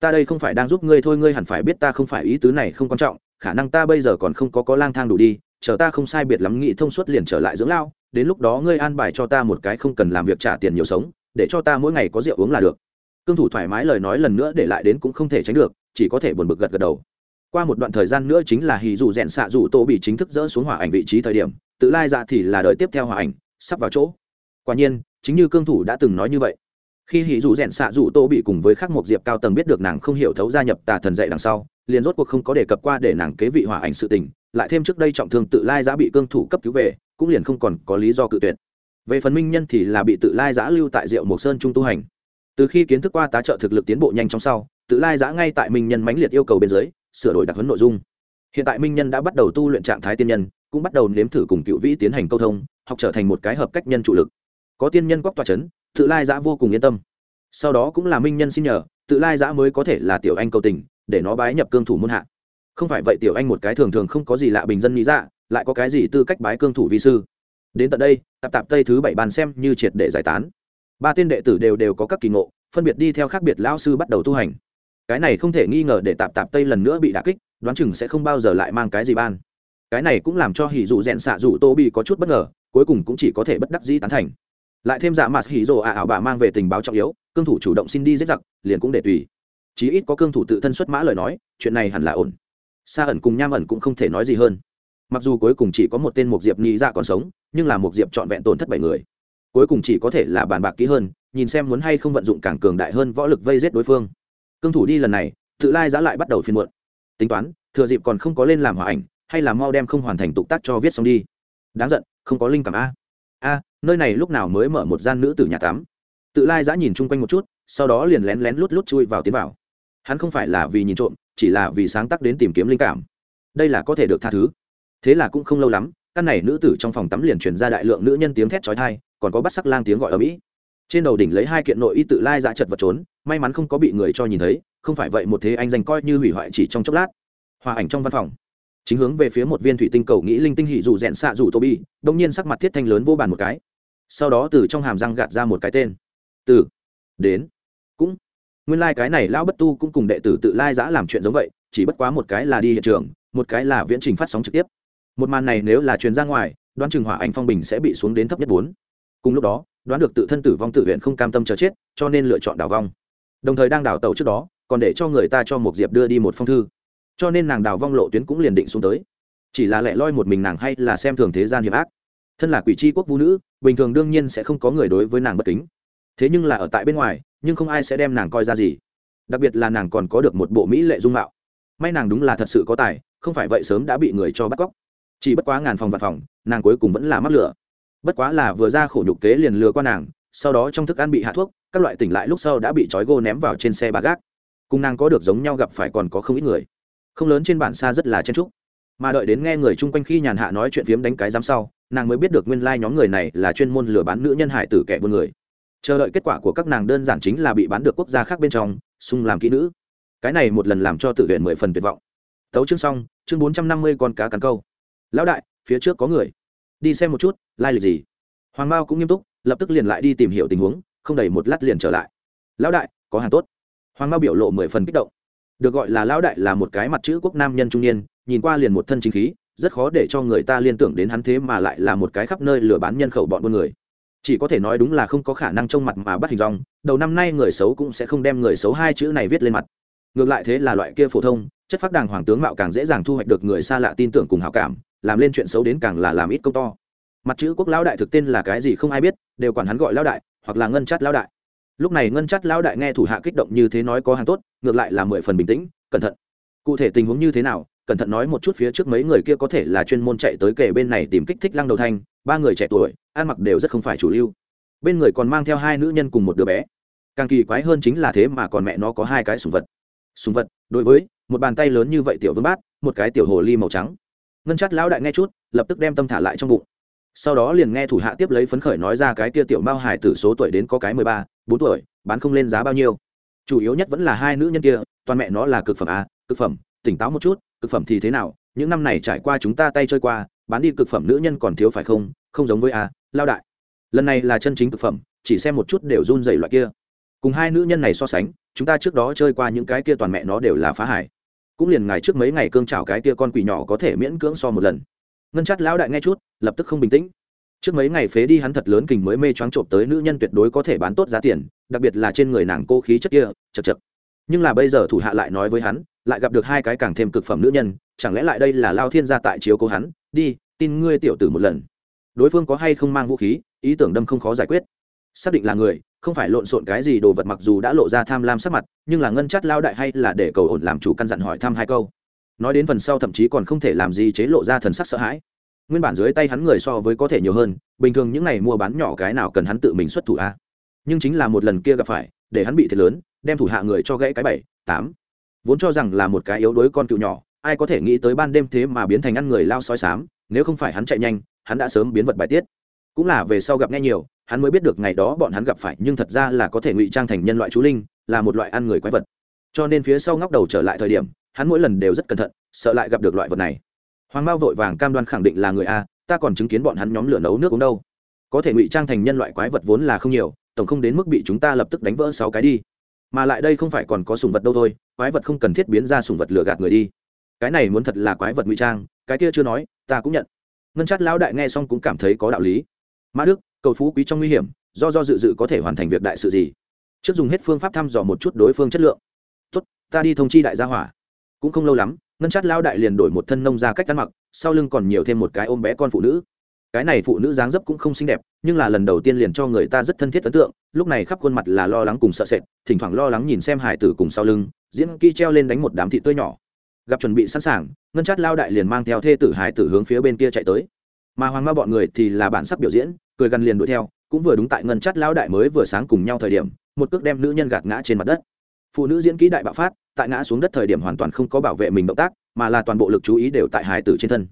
Ta đây không phải đang giúp ngươi thôi, ngươi hẳn phải biết ta không phải ý tứ này không quan trọng, khả năng ta bây giờ còn không có có lang thang đủ đi, chờ ta không sai biệt lắm nghĩ thông suốt liền trở lại dưỡng lao, đến lúc đó ngươi an bài cho ta một cái không cần làm việc trả tiền nhiều sống, để cho ta mỗi ngày có rượu uống là được cương thủ thoải mái lời nói lần nữa để lại đến cũng không thể tránh được, chỉ có thể buồn bực gật gật đầu. Qua một đoạn thời gian nữa chính là hì dù rèn xạ dù tô bị chính thức dỡ xuống hỏa ảnh vị trí thời điểm, tự lai ra thì là đời tiếp theo hỏa ảnh, sắp vào chỗ. Quả nhiên, chính như cương thủ đã từng nói như vậy. Khi hì dù rèn xạ dù tô bị cùng với khắc một diệp cao tầng biết được nàng không hiểu thấu gia nhập tà thần dạy đằng sau, liền rốt cuộc không có đề cập qua để nàng kế vị hỏa ảnh sự tình, lại thêm trước đây trọng thương tự lai giã bị cương thủ cấp cứu về, cũng liền không còn có lý do cự tuyệt. Về phần minh nhân thì là bị tự lai giã lưu tại diệu mộc sơn trung tu hành từ khi kiến thức qua tá trợ thực lực tiến bộ nhanh chóng sau, tự lai giã ngay tại minh nhân mãnh liệt yêu cầu bên dưới, sửa đổi đặc huấn nội dung. Hiện tại minh nhân đã bắt đầu tu luyện trạng thái tiên nhân, cũng bắt đầu nếm thử cùng cựu vĩ tiến hành câu thông, học trở thành một cái hợp cách nhân trụ lực. Có tiên nhân quắc tòa c h ấ n tự lai giã vô cùng yên tâm. Sau đó cũng là minh nhân xin nhờ, tự lai giã mới có thể là tiểu anh cầu tình, để nó bái nhập cương thủ muôn hạ. Không phải vậy tiểu anh một cái thường thường không có gì lạ bình dân lý dạ lại có cái gì tư cách bái cương thủ vi sư. Đến tận đây, tạp tạp tây thứ bảy bàn xem như triệt để giải tán ba tiên đệ tử đều đều có các kỳ ngộ, phân biệt đi theo khác biệt lão sư bắt đầu tu hành. Cái này không thể nghi ngờ để tạp tạp tây lần nữa bị đả kích, đoán chừng sẽ không bao giờ lại mang cái gì ban. Cái này cũng làm cho hỉ dụ rèn xạ dụ tô bị có chút bất ngờ, cuối cùng cũng chỉ có thể bất đắc dĩ tán thành. Lại thêm dạ mặt hỉ dụ ả ảo bà mang về tình báo trọng yếu, cương thủ chủ động xin đi giết giặc, liền cũng để tùy. Chí ít có cương thủ tự thân xuất mã lời nói, chuyện này hẳn là ổn. Xa ẩn cùng nham ẩn cũng không thể nói gì hơn. Mặc dù cuối cùng chỉ có một tên một diệp nhị dạ còn sống, nhưng là một diệp trọn vẹn tổn thất bảy người cuối cùng chỉ có thể là bàn bạc kỹ hơn, nhìn xem muốn hay không vận dụng càng cường đại hơn võ lực vây giết đối phương. Cương thủ đi lần này, tự lai giã lại bắt đầu phiên muộn. Tính toán, thừa dịp còn không có lên làm hòa ảnh, hay là mau đem không hoàn thành tục tác cho viết xong đi. Đáng giận, không có linh cảm a. A, nơi này lúc nào mới mở một gian nữ tử nhà tắm? Tự lai giã nhìn chung quanh một chút, sau đó liền lén lén lút lút chui vào tiến vào. Hắn không phải là vì nhìn trộm, chỉ là vì sáng tác đến tìm kiếm linh cảm. Đây là có thể được tha thứ. Thế là cũng không lâu lắm căn này nữ tử trong phòng tắm liền truyền ra đại lượng nữ nhân tiếng thét chói tai, còn có bắt sắc lang tiếng gọi ở mỹ. Trên đầu đỉnh lấy hai kiện nội y tự lai dã chật vật trốn may mắn không có bị người cho nhìn thấy không phải vậy một thế anh dành coi như hủy hoại chỉ trong chốc lát. Hòa ảnh trong văn phòng. Chính hướng về phía một viên thủy tinh cầu nghĩ linh tinh hỉ dù rèn xạ dù Toby, đột nhiên sắc mặt thiết thanh lớn vô bàn một cái. Sau đó từ trong hàm răng gạt ra một cái tên. Từ. Đến. Cũng. Nguyên lai cái này lão bất tu cũng cùng đệ tử tự lai giã làm chuyện giống vậy chỉ bất quá một cái là đi hiện trường một cái là viễn trình phát sóng trực tiếp một màn này nếu là truyền ra ngoài, đoán chừng hỏa ảnh phong bình sẽ bị xuống đến thấp nhất bốn. Cùng lúc đó, đoán được tự thân tử vong tự huyện không cam tâm chờ chết, cho nên lựa chọn đào vong. Đồng thời đang đào tàu trước đó, còn để cho người ta cho một diệp đưa đi một phong thư. Cho nên nàng đào vong lộ tuyến cũng liền định xuống tới. Chỉ là lẻ loi một mình nàng hay là xem thường thế gian hiểm ác. Thân là quỷ c h i quốc vũ nữ, bình thường đương nhiên sẽ không có người đối với nàng bất kính. Thế nhưng là ở tại bên ngoài, nhưng không ai sẽ đem nàng coi ra gì. Đặc biệt là nàng còn có được một bộ mỹ lệ dung mạo. May nàng đúng là thật sự có tài, không phải vậy sớm đã bị người cho bắt cóc chỉ bất quá ngàn phòng và phòng, nàng cuối cùng vẫn là mắc lửa. Bất quá là vừa ra khổ nhục kế liền lừa qua nàng, sau đó trong thức ăn bị hạ thuốc, các loại tỉnh lại lúc sau đã bị trói gô ném vào trên xe ba gác. Cùng nàng có được giống nhau gặp phải còn có không ít người. Không lớn trên bản xa rất là chen trúc mà đợi đến nghe người chung quanh khi nhàn hạ nói chuyện phiếm đánh cái giám sau, nàng mới biết được nguyên lai、like、nhóm người này là chuyên môn lừa bán nữ nhân hải tử kẻ buôn người. Chờ đợi kết quả của các nàng đơn giản chính là bị bán được quốc gia khác bên trong sung làm kỹ nữ. Cái này một lần làm cho tự viện mười phần tuyệt vọng. Tấu chương xong, chương bốn trăm năm mươi con cá cắn câu lão đại, phía trước có người. Đi xem một chút, lai lịch gì. Hoàng mao cũng nghiêm túc, lập tức liền lại đi tìm hiểu tình huống, không đầy một lát liền trở lại. Lão đại, có hàng tốt. Hoàng mao biểu lộ mười phần kích động. Được gọi là lão đại là một cái mặt chữ quốc nam nhân trung niên, nhìn qua liền một thân chính khí, rất khó để cho người ta liên tưởng đến hắn thế mà lại là một cái khắp nơi lừa bán nhân khẩu bọn buôn người. Chỉ có thể nói đúng là không có khả năng trông mặt mà bắt hình dong, đầu năm nay người xấu cũng sẽ không đem người xấu hai chữ này viết lên mặt ngược lại thế là loại kia phổ thông, chất phác đàng hoàng tướng mạo càng dễ dàng thu hoạch được người xa lạ tin tưởng cùng hào cảm, làm lên chuyện xấu đến càng là làm ít công to. Mặt chữ quốc lão đại thực tên là cái gì không ai biết, đều quản hắn gọi lão đại, hoặc là ngân chát lão đại. Lúc này ngân chát lão đại nghe thủ hạ kích động như thế nói có hàng tốt, ngược lại là mười phần bình tĩnh, cẩn thận. Cụ thể tình huống như thế nào, cẩn thận nói một chút phía trước mấy người kia có thể là chuyên môn chạy tới kề bên này tìm kích thích lăng đầu thanh, ba người trẻ tuổi, ăn mặc đều rất không phải chủ lưu. Bên người còn mang theo hai nữ nhân cùng một đứa bé. Càng kỳ quái hơn chính là thế mà còn mẹ nó có hai cái sùng vật sùng vật, đối với một bàn tay lớn như vậy tiểu vương bát, một cái tiểu hồ ly màu trắng. Ngân chắt lão đại nghe chút, lập tức đem tâm thả lại trong bụng. Sau đó liền nghe thủ hạ tiếp lấy phấn khởi nói ra cái kia tiểu mao hải tử số tuổi đến có cái mười ba, bốn tuổi, bán không lên giá bao nhiêu. Chủ yếu nhất vẫn là hai nữ nhân kia, toàn mẹ nó là cực phẩm à cực phẩm, tỉnh táo một chút, cực phẩm thì thế nào, những năm này trải qua chúng ta tay chơi qua, bán đi cực phẩm nữ nhân còn thiếu phải không không giống với a lao đại. Lần này là chân chính cực phẩm, chỉ xem một chút đều run dày loại kia cùng hai nữ nhân này so sánh, chúng ta trước đó chơi qua những cái kia toàn mẹ nó đều là phá hải cũng liền ngày trước mấy ngày cương trào cái kia con quỷ nhỏ có thể miễn cưỡng so một lần. Ngân chắt lão đại nghe chút, lập tức không bình tĩnh. Trước mấy ngày phế đi hắn thật lớn kình mới mê choáng trộm tới nữ nhân tuyệt đối có thể bán tốt giá tiền, đặc biệt là trên người nàng cô khí chất kia, chật chật. Nhưng là bây giờ thủ hạ lại nói với hắn, lại gặp được hai cái càng thêm cực phẩm nữ nhân, chẳng lẽ lại đây là lao thiên gia tại chiếu cố hắn? Đi, tin ngươi tiểu tử một lần. Đối phương có hay không mang vũ khí, ý tưởng đâm không khó giải quyết. Xác định là người không phải lộn xộn cái gì đồ vật mặc dù đã lộ ra tham lam sắc mặt, nhưng là ngân chắt lao đại hay là để cầu ổn làm chủ căn dặn hỏi thăm hai câu. Nói đến phần sau thậm chí còn không thể làm gì chế lộ ra thần sắc sợ hãi. Nguyên bản dưới tay hắn người so với có thể nhiều hơn, bình thường những ngày mua bán nhỏ cái nào cần hắn tự mình xuất thủ a? Nhưng chính là một lần kia gặp phải, để hắn bị thiệt lớn, đem thủ hạ người cho gãy cái bảy, tám. Vốn cho rằng là một cái yếu đuối con cựu nhỏ, ai có thể nghĩ tới ban đêm thế mà biến thành ăn người lao soi sám, nếu không phải hắn chạy nhanh, hắn đã sớm biến vật bài tiết. Cũng là về sau gặp nghe nhiều hắn mới biết được ngày đó bọn hắn gặp phải, nhưng thật ra là có thể ngụy trang thành nhân loại chú linh, là một loại ăn người quái vật. Cho nên phía sau ngóc đầu trở lại thời điểm, hắn mỗi lần đều rất cẩn thận, sợ lại gặp được loại vật này. Hoàng mao vội vàng cam đoan khẳng định là người a, ta còn chứng kiến bọn hắn nhóm lửa nấu nước uống đâu. Có thể ngụy trang thành nhân loại quái vật vốn là không nhiều, tổng không đến mức bị chúng ta lập tức đánh vỡ sáu cái đi. Mà lại đây không phải còn có sùng vật đâu thôi, quái vật không cần thiết biến ra sùng vật lừa gạt người đi. Cái này muốn thật là quái vật ngụy trang, cái kia chưa nói, ta cũng nhận. Ngân chát lão đại nghe xong cũng cảm thấy có đạo lý. Mã đức cầu phú quý trong nguy hiểm, do do dự dự có thể hoàn thành việc đại sự gì? Trước dùng hết phương pháp thăm dò một chút đối phương chất lượng. Tốt, ta đi thông chi đại gia hỏa. Cũng không lâu lắm, ngân chát lao đại liền đổi một thân nông ra cách ăn mặc, sau lưng còn nhiều thêm một cái ôm bé con phụ nữ. Cái này phụ nữ dáng dấp cũng không xinh đẹp, nhưng là lần đầu tiên liền cho người ta rất thân thiết ấn tượng, lúc này khắp khuôn mặt là lo lắng cùng sợ sệt, thỉnh thoảng lo lắng nhìn xem hải tử cùng sau lưng, diễn kỹ treo lên đánh một đám thị tươi nhỏ. Gặp chuẩn bị sẵn sàng, ngân chát lao đại liền mang theo thê tử hải tử hướng phía bên kia chạy tới. Mà hoàng ma bọn người thì là bản sắc biểu diễn cười gần liền đuổi theo cũng vừa đúng tại ngân chát lao đại mới vừa sáng cùng nhau thời điểm một cước đem nữ nhân gạt ngã trên mặt đất. Phụ nữ diễn kỹ đại bạo phát tại ngã xuống đất thời điểm hoàn toàn không có bảo vệ mình động tác mà là toàn bộ lực chú ý đều tại hải tử trên thân.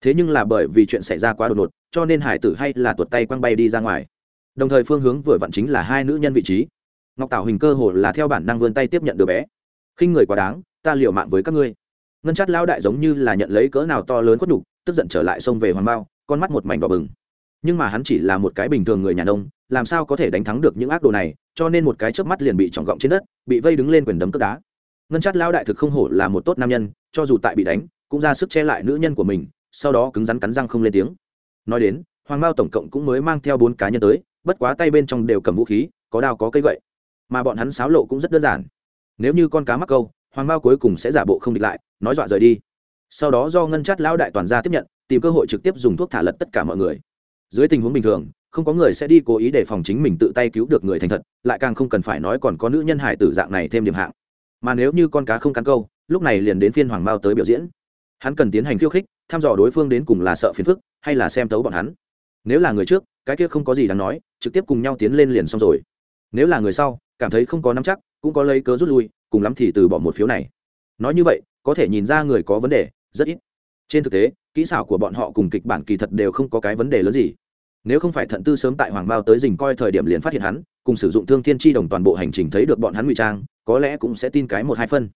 Thế nhưng là bởi vì chuyện xảy ra quá đột ngột cho nên hải tử hay là tuột tay quăng bay đi ra ngoài. Đồng thời phương hướng vừa vặn chính là hai nữ nhân vị trí. Ngọc tảo hình cơ hồ là theo bản năng vươn tay tiếp nhận đứa bé. Khinh người quá đáng ta liều mạng với các ngươi. Ngân chát lao đại giống như là nhận lấy cỡ nào to lớn quất đủ, tức giận trở lại xông về hoàng bao con mắt một mảnh đỏ bừng nhưng mà hắn chỉ là một cái bình thường người nhà nông, làm sao có thể đánh thắng được những ác đồ này, cho nên một cái chớp mắt liền bị trọng gọng trên đất, bị vây đứng lên quyền đấm cướp đá. Ngân chát lao đại thực không hổ là một tốt nam nhân, cho dù tại bị đánh, cũng ra sức che lại nữ nhân của mình, sau đó cứng rắn cắn răng không lên tiếng. Nói đến, hoàng mao tổng cộng cũng mới mang theo bốn cá nhân tới, bất quá tay bên trong đều cầm vũ khí, có đao có cây gậy. Mà bọn hắn xáo lộ cũng rất đơn giản. Nếu như con cá mắc câu, hoàng mao cuối cùng sẽ giả bộ không địch lại, nói dọa rời đi. Sau đó do ngân chát lão đại toàn gia tiếp nhận, tìm cơ hội trực tiếp dùng thuốc thả lật tất cả mọi người dưới tình huống bình thường, không có người sẽ đi cố ý để phòng chính mình tự tay cứu được người thành thật, lại càng không cần phải nói còn có nữ nhân hải tử dạng này thêm điểm hạng. Mà nếu như con cá không cắn câu, lúc này liền đến phiên hoàng mao tới biểu diễn. Hắn cần tiến hành khiêu khích, thăm dò đối phương đến cùng là sợ phiền phức, hay là xem tấu bọn hắn. Nếu là người trước, cái kia không có gì đáng nói, trực tiếp cùng nhau tiến lên liền xong rồi. Nếu là người sau, cảm thấy không có nắm chắc, cũng có lấy cớ rút lui, cùng lắm thì từ bỏ một phiếu này. Nói như vậy, có thể nhìn ra người có vấn đề, rất ít. Trên thực tế, kỹ xảo của bọn họ cùng kịch bản kỳ thật đều không có cái vấn đề lớn gì nếu không phải thận tư sớm tại hoàng bao tới dình coi thời điểm liền phát hiện hắn, cùng sử dụng thương thiên tri đồng toàn bộ hành trình thấy được bọn hắn ngụy trang, có lẽ cũng sẽ tin cái một hai phân.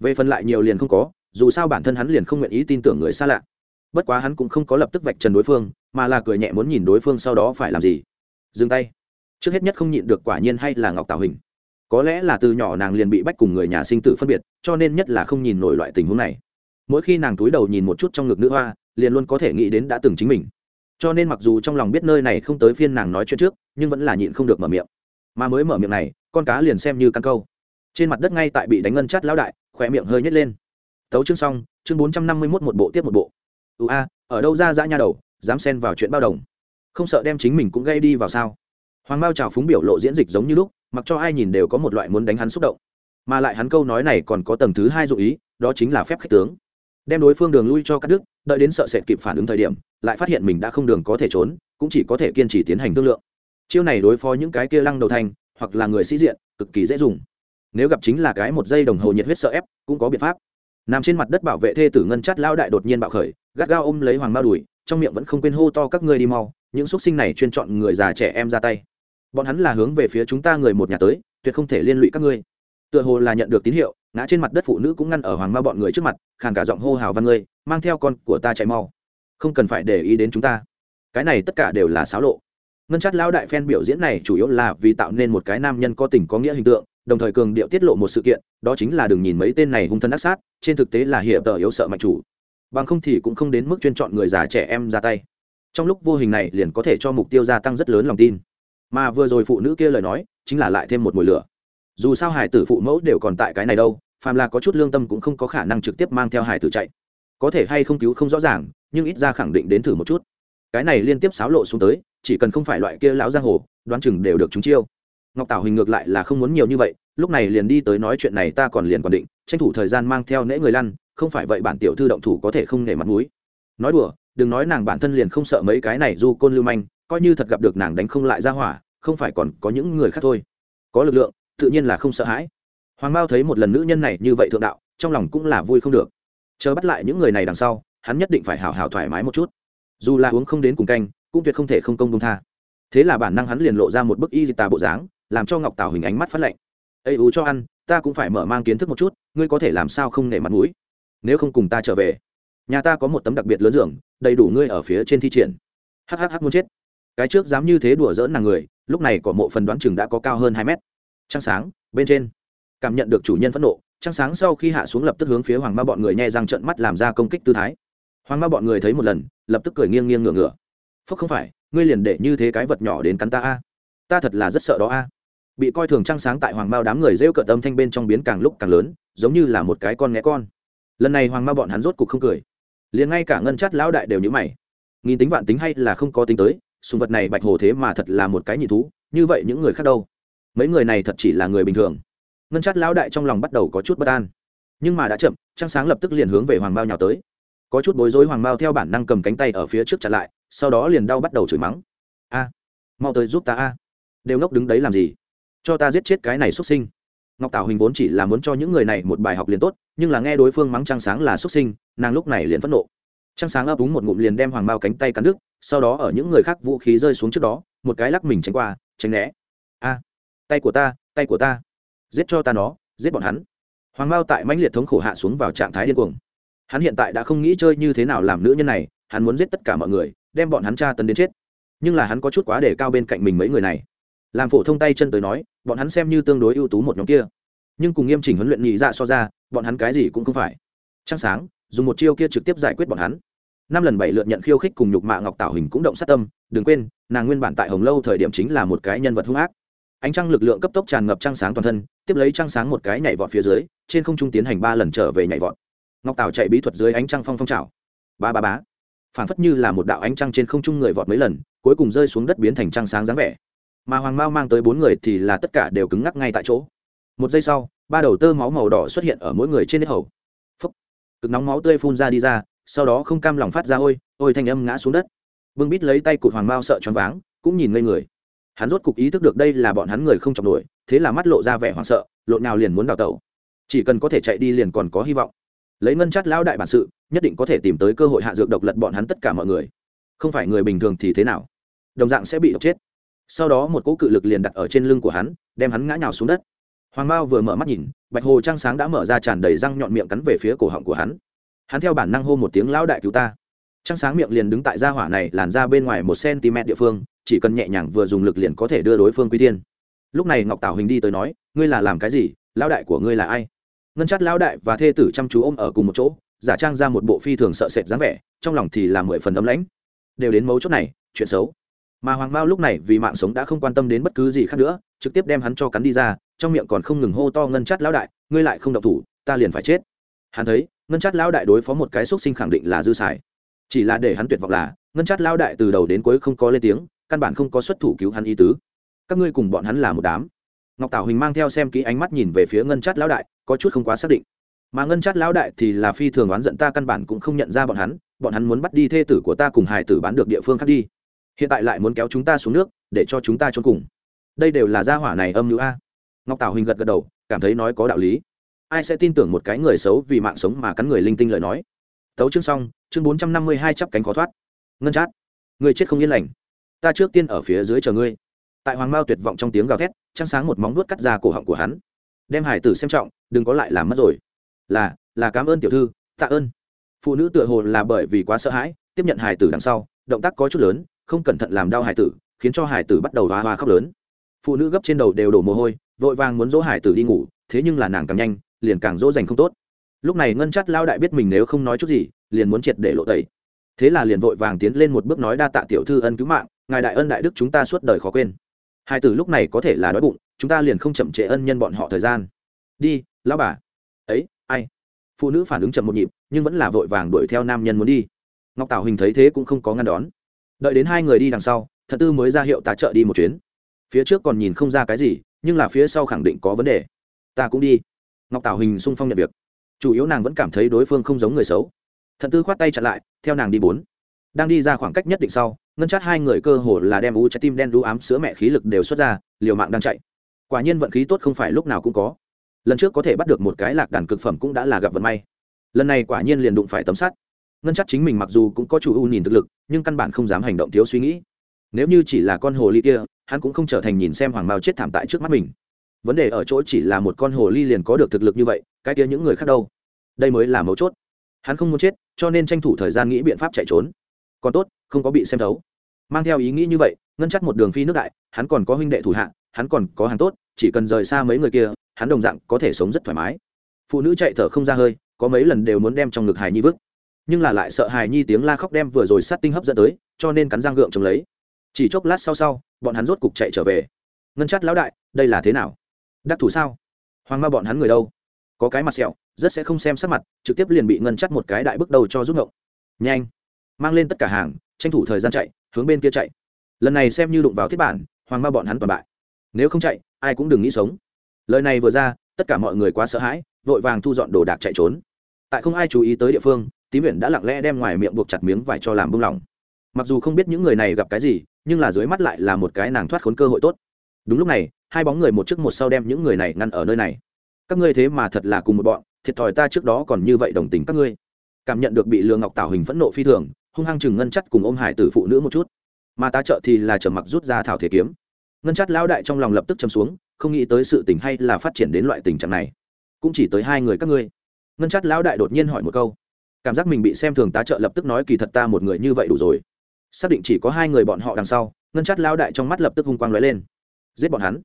Về phần lại nhiều liền không có, dù sao bản thân hắn liền không nguyện ý tin tưởng người xa lạ. Bất quá hắn cũng không có lập tức vạch trần đối phương, mà là cười nhẹ muốn nhìn đối phương sau đó phải làm gì. Dừng tay. Trước hết nhất không nhịn được quả nhiên hay là ngọc tạo hình có lẽ là từ nhỏ nàng liền bị bách cùng người nhà sinh tử phân biệt, cho nên nhất là không nhìn nổi loại tình huống này. Mỗi khi nàng túi đầu nhìn một chút trong ngực nữ hoa, liền luôn có thể nghĩ đến đã từng chính mình cho nên mặc dù trong lòng biết nơi này không tới phiên nàng nói chuyện trước, nhưng vẫn là nhịn không được mở miệng. Mà mới mở miệng này, con cá liền xem như căn câu. Trên mặt đất ngay tại bị đánh ngân chát lão đại khỏe miệng hơi nhét lên. Tấu chương xong, chương bốn trăm năm mươi mốt một bộ tiếp một bộ. Ưu a, ở đâu ra dã nha đầu, dám xen vào chuyện bao đồng? Không sợ đem chính mình cũng gây đi vào sao? Hoàng mao trào phúng biểu lộ diễn dịch giống như lúc, mặc cho ai nhìn đều có một loại muốn đánh hắn xúc động. Mà lại hắn câu nói này còn có tầng thứ hai dụ ý, đó chính là phép khích tướng đem đối phương đường lui cho các đức đợi đến sợ sệt kịp phản ứng thời điểm, lại phát hiện mình đã không đường có thể trốn, cũng chỉ có thể kiên trì tiến hành thương lượng. Chiêu này đối phó những cái kia lăng đầu thành, hoặc là người sĩ diện, cực kỳ dễ dùng. Nếu gặp chính là cái một giây đồng hồ nhiệt huyết sợ ép, cũng có biện pháp. Nằm trên mặt đất bảo vệ thê tử ngân chát lão đại đột nhiên bạo khởi, gắt gao ôm lấy hoàng bao đùi, trong miệng vẫn không quên hô to các ngươi đi mau, những x sinh này chuyên chọn người già trẻ em ra tay. Bọn hắn là hướng về phía chúng ta người một nhà tới, tuyệt không thể liên lụy các ngươi tựa hồ là nhận được tín hiệu, ngã trên mặt đất phụ nữ cũng ngăn ở hoàng ma bọn người trước mặt, khàn cả giọng hô hào văn ngươi, mang theo con của ta chạy mau. Không cần phải để ý đến chúng ta. Cái này tất cả đều là xáo lộ. Ngân chát lão đại phen biểu diễn này chủ yếu là vì tạo nên một cái nam nhân có tình có nghĩa hình tượng, đồng thời cường điệu tiết lộ một sự kiện, đó chính là đừng nhìn mấy tên này hung thân ác sát, trên thực tế là hiệp tờ yếu sợ mạnh chủ. Bằng không thì cũng không đến mức chuyên chọn người già trẻ em ra tay. Trong lúc vô hình này liền có thể cho mục tiêu gia tăng rất lớn lòng tin. Mà vừa rồi phụ nữ kia lời nói, chính là lại thêm một mùi lửa dù sao hải tử phụ mẫu đều còn tại cái này đâu, phàm là có chút lương tâm cũng không có khả năng trực tiếp mang theo hải tử chạy. Có thể hay không cứu không rõ ràng, nhưng ít ra khẳng định đến thử một chút. Cái này liên tiếp xáo lộ xuống tới, chỉ cần không phải loại kia lão giang hồ, đoán chừng đều được chúng chiêu. Ngọc tảo hình ngược lại là không muốn nhiều như vậy, lúc này liền đi tới nói chuyện này ta còn liền còn định, tranh thủ thời gian mang theo nễ người lăn, không phải vậy bản tiểu thư động thủ có thể không nể mặt mũi. Nói đùa, đừng nói nàng bản thân liền không sợ mấy cái này du côn lưu manh, coi như thật gặp được nàng đánh không lại ra hỏa, không phải còn có những người khác thôi. Có lực lượng tự nhiên là không sợ hãi. Hoàng mao thấy một lần nữ nhân này như vậy thượng đạo, trong lòng cũng là vui không được. Chờ bắt lại những người này đằng sau, hắn nhất định phải hào hào thoải mái một chút. Dù là uống không đến cùng canh, cũng tuyệt không thể không công công tha. Thế là bản năng hắn liền lộ ra một bức y dị tà bộ dáng, làm cho ngọc tảo hình ánh mắt phát lạnh. Ây ú cho ăn, ta cũng phải mở mang kiến thức một chút, ngươi có thể làm sao không nể mặt mũi? Nếu không cùng ta trở về, nhà ta có một tấm đặc biệt lớn giường, đầy đủ ngươi ở phía trên thi triển. Hhh muốn chết. Cái trước dám như thế đùa dỡn nàng người, lúc này có mộ phần đoán chừng đã có cao hơn hai mét trăng sáng, bên trên. Cảm nhận được chủ nhân phẫn nộ, trăng sáng sau khi hạ xuống lập tức hướng phía hoàng ma bọn người nhẹ răng trận mắt làm ra công kích tư thái. Hoàng ma bọn người thấy một lần, lập tức cười nghiêng nghiêng ngửa ngửa. Phúc không phải, ngươi liền để như thế cái vật nhỏ đến cắn ta a? Ta thật là rất sợ đó a. Bị coi thường trăng sáng tại hoàng mao đám người rêu cợt tâm thanh bên trong biến càng lúc càng lớn, giống như là một cái con nghe con. Lần này hoàng mao bọn hắn rốt cục không cười. Liền ngay cả ngân chát lão đại đều nhữ mày. Nghìn tính vạn tính hay là không có tính tới, sùng vật này bạch hồ thế mà thật là một cái nhị thú, như vậy những người khác đâu? Mấy người này thật chỉ là người bình thường. Ngân chát lão đại trong lòng bắt đầu có chút bất an. Nhưng mà đã chậm, trăng sáng lập tức liền hướng về hoàng mao nhào tới. Có chút bối rối hoàng mao theo bản năng cầm cánh tay ở phía trước chặn lại, sau đó liền đau bắt đầu chửi mắng. A, mau tới giúp ta a. Đều ngốc đứng đấy làm gì? Cho ta giết chết cái này xuất sinh. Ngọc tảo hình vốn chỉ là muốn cho những người này một bài học liền tốt, nhưng là nghe đối phương mắng trăng sáng là xuất sinh, nàng lúc này liền phẫn nộ. Trăng sáng ấp úng một ngụm liền đem hoàng mao cánh tay cắn đứt, sau đó ở những người khác vũ khí rơi xuống trước đó, một cái lắc mình tránh qua, tránh né. A tay của ta, tay của ta. Giết cho ta nó, giết bọn hắn. Hoàng Mao tại mãnh liệt thống khổ hạ xuống vào trạng thái điên cuồng. Hắn hiện tại đã không nghĩ chơi như thế nào làm nữ nhân này, hắn muốn giết tất cả mọi người, đem bọn hắn tra tấn đến chết. Nhưng là hắn có chút quá để cao bên cạnh mình mấy người này. Làm phổ thông tay chân tới nói, bọn hắn xem như tương đối ưu tú một nhóm kia. Nhưng cùng nghiêm chỉnh huấn luyện nhị dạ so ra, bọn hắn cái gì cũng không phải. Trăng sáng, dùng một chiêu kia trực tiếp giải quyết bọn hắn. Năm lần bảy lượt nhận khiêu khích cùng nhục mạ ngọc tảo hình cũng động sát tâm, đừng quên, nàng nguyên bản tại hồng lâu thời điểm chính là một cái nhân vật hung ác ánh trăng lực lượng cấp tốc tràn ngập trăng sáng toàn thân, tiếp lấy trăng sáng một cái nhảy vọt phía dưới, trên không trung tiến hành ba lần trở về nhảy vọt. Ngọc tảo chạy bí thuật dưới ánh trăng phong phong trào. Ba ba bá phản phất như là một đạo ánh trăng trên không trung người vọt mấy lần, cuối cùng rơi xuống đất biến thành trăng sáng dáng vẻ. Mà hoàng mao mang tới bốn người thì là tất cả đều cứng ngắc ngay tại chỗ. Một giây sau, ba đầu tơ máu màu đỏ xuất hiện ở mỗi người trên nết hầu. Phấp cực nóng máu tươi phun ra đi ra, sau đó không cam lòng phát ra ôi ôi thanh âm ngã xuống đất. Vương bít lấy tay cụt hoàng mao sợ choáng váng, cũng nhìn ngây người hắn rốt cục ý thức được đây là bọn hắn người không chọc nổi, thế là mắt lộ ra vẻ hoảng sợ, lộn nào liền muốn đào tẩu. Chỉ cần có thể chạy đi liền còn có hy vọng. Lấy ngân chát lão đại bản sự, nhất định có thể tìm tới cơ hội hạ dược độc lật bọn hắn tất cả mọi người. Không phải người bình thường thì thế nào? Đồng dạng sẽ bị độc chết. Sau đó một cỗ cự lực liền đặt ở trên lưng của hắn, đem hắn ngã nhào xuống đất. Hoàng mao vừa mở mắt nhìn, bạch hồ trăng sáng đã mở ra tràn đầy răng nhọn miệng cắn về phía cổ họng của hắn. Hắn theo bản năng hô một tiếng, lão đại cứu ta trăng sáng miệng liền đứng tại gia hỏa này làn ra bên ngoài một cm địa phương, chỉ cần nhẹ nhàng vừa dùng lực liền có thể đưa đối phương quy tiên lúc này ngọc tảo hình đi tới nói, ngươi là làm cái gì? Lão đại của ngươi là ai? Ngân chát lão đại và thê tử chăm chú ôm ở cùng một chỗ, giả trang ra một bộ phi thường sợ sệt dáng vẻ, trong lòng thì là mười phần ấm lãnh. Đều đến mấu chốt này, chuyện xấu. Mà hoàng mao lúc này vì mạng sống đã không quan tâm đến bất cứ gì khác nữa, trực tiếp đem hắn cho cắn đi ra, trong miệng còn không ngừng hô to ngân chát lão đại, ngươi lại không độc thủ, ta liền phải chết. Hắn thấy, ngân chát lão đại đối phó một cái xúc sinh khẳng định là dư xài chỉ là để hắn tuyệt vọng là, ngân chát lão đại từ đầu đến cuối không có lên tiếng, căn bản không có xuất thủ cứu hắn ý tứ. Các ngươi cùng bọn hắn là một đám. Ngọc tảo huỳnh mang theo xem kỹ ánh mắt nhìn về phía ngân chát lão đại, có chút không quá xác định. Mà ngân chát lão đại thì là phi thường oán giận, ta căn bản cũng không nhận ra bọn hắn bọn hắn muốn bắt đi thê tử của ta cùng hài tử bán được địa phương khác đi. Hiện tại lại muốn kéo chúng ta xuống nước, để cho chúng ta trốn cùng. Đây đều là gia hỏa này âm mưu a. Ngọc tảo huỳnh gật gật đầu, cảm thấy nói có đạo lý. Ai sẽ tin tưởng một cái người xấu vì mạng sống mà cắn người linh tinh lời nói? Tấu chương xong, chương bốn trăm năm mươi hai chắp cánh khó thoát. Ngân chát. Người chết không yên lành. Ta trước tiên ở phía dưới chờ ngươi. Tại hoàng mao tuyệt vọng trong tiếng gào thét, trăng sáng một móng vuốt cắt ra cổ họng của hắn. Đem hải tử xem trọng, đừng có lại làm mất rồi. Là là cảm ơn tiểu thư, tạ ơn. Phụ nữ tựa hồ là bởi vì quá sợ hãi, tiếp nhận hải tử đằng sau, động tác có chút lớn, không cẩn thận làm đau hải tử, khiến cho hải tử bắt đầu hoa hoa khóc lớn. Phụ nữ gấp trên đầu đều đổ mồ hôi, vội vàng muốn dỗ hải tử đi ngủ, thế nhưng là nàng càng nhanh, liền càng dỗ dành không tốt lúc này ngân chắt lao đại biết mình nếu không nói chút gì, liền muốn triệt để lộ tẩy. Thế là liền vội vàng tiến lên một bước nói, đa tạ tiểu thư ân cứu mạng, ngài đại ân đại đức chúng ta suốt đời khó quên. Hai tử lúc này có thể là đói bụng, chúng ta liền không chậm trễ ân nhân bọn họ thời gian. Đi, lão bà. Ấy, ai? Phụ nữ phản ứng chậm một nhịp, nhưng vẫn là vội vàng đuổi theo nam nhân muốn đi. Ngọc tảo hình thấy thế cũng không có ngăn đón. Đợi đến hai người đi đằng sau thật tư mới ra hiệu tá trợ đi một chuyến. Phía trước còn nhìn không ra cái gì, nhưng là phía sau khẳng định có vấn đề. Ta cũng đi. Ngọc tảo hình sung phong nhận việc chủ yếu nàng vẫn cảm thấy đối phương không giống người xấu. Thận tư khoát tay chặn lại, theo nàng đi bốn. Đang đi ra khoảng cách nhất định sau, ngân chát hai người cơ hồ là đem u trái tim đen đũ ám sữa mẹ khí lực đều xuất ra, liều mạng đang chạy. Quả nhiên vận khí tốt không phải lúc nào cũng có. Lần trước có thể bắt được một cái lạc đàn cực phẩm cũng đã là gặp vận may. Lần này quả nhiên liền đụng phải tấm sắt. Ngân chắc chính mình mặc dù cũng có chủ ưu nhìn thực lực, nhưng căn bản không dám hành động thiếu suy nghĩ. Nếu như chỉ là con hồ ly kia, hắn cũng không trở thành nhìn xem hoàng mao chết thảm tại trước mắt mình vấn đề ở chỗ chỉ là một con hồ ly liền có được thực lực như vậy, cái kia những người khác đâu? Đây mới là mấu chốt. Hắn không muốn chết, cho nên tranh thủ thời gian nghĩ biện pháp chạy trốn. Còn tốt, không có bị xem thấu. Mang theo ý nghĩ như vậy, ngân chắc một đường phi nước đại, hắn còn có huynh đệ thủ hạ, hắn còn có hàng tốt, chỉ cần rời xa mấy người kia, hắn đồng dạng có thể sống rất thoải mái. Phụ nữ chạy thở không ra hơi, có mấy lần đều muốn đem trong ngực hài nhi vứt. Nhưng là lại sợ hài nhi tiếng la khóc đem vừa rồi sát tinh hấp dẫn tới, cho nên cắn răng gượng chống lấy. Chỉ chốc lát sau sau, bọn hắn rốt cục chạy trở về. Ngân chắt lão đại, đây là thế nào? Đắc thủ sao? Hoàng ma bọn hắn người đâu? Có cái mặt sẹo, rất sẽ không xem sắc mặt, trực tiếp liền bị ngân chắt một cái đại bước đầu cho giúp ngộng. Nhanh! Mang lên tất cả hàng, tranh thủ thời gian chạy, hướng bên kia chạy. Lần này xem như đụng vào thiết bản, hoàng ma bọn hắn toàn bại. Nếu không chạy, ai cũng đừng nghĩ sống. Lời này vừa ra, tất cả mọi người quá sợ hãi, vội vàng thu dọn đồ đạc chạy trốn. Tại không ai chú ý tới địa phương, tím huyện đã lặng lẽ đem ngoài miệng buộc chặt miếng vải cho làm bung lỏng. Mặc dù không biết những người này gặp cái gì, nhưng là dưới mắt lại là một cái nàng thoát khốn cơ hội tốt. Đúng lúc này hai bóng người một trước một sau đem những người này ngăn ở nơi này. Các ngươi thế mà thật là cùng một bọn, thiệt thòi ta trước đó còn như vậy đồng tình các ngươi. Cảm nhận được bị lừa ngọc tảo hình phẫn nộ phi thường, hung hăng chừng ngân chắt cùng ôm hải tử phụ nữ một chút. Mà tá trợ thì là trở mặc rút ra thảo thể kiếm. Ngân chắt lão đại trong lòng lập tức châm xuống, không nghĩ tới sự tình hay là phát triển đến loại tình trạng này. Cũng chỉ tới hai người các ngươi. Ngân chắt lão đại đột nhiên hỏi một câu. Cảm giác mình bị xem thường tá trợ lập tức nói kỳ thật ta một người như vậy đủ rồi. Xác định chỉ có hai người bọn họ đằng sau, ngân chắt lão đại trong mắt lập tức hung quang lóe lên. Giết bọn hắn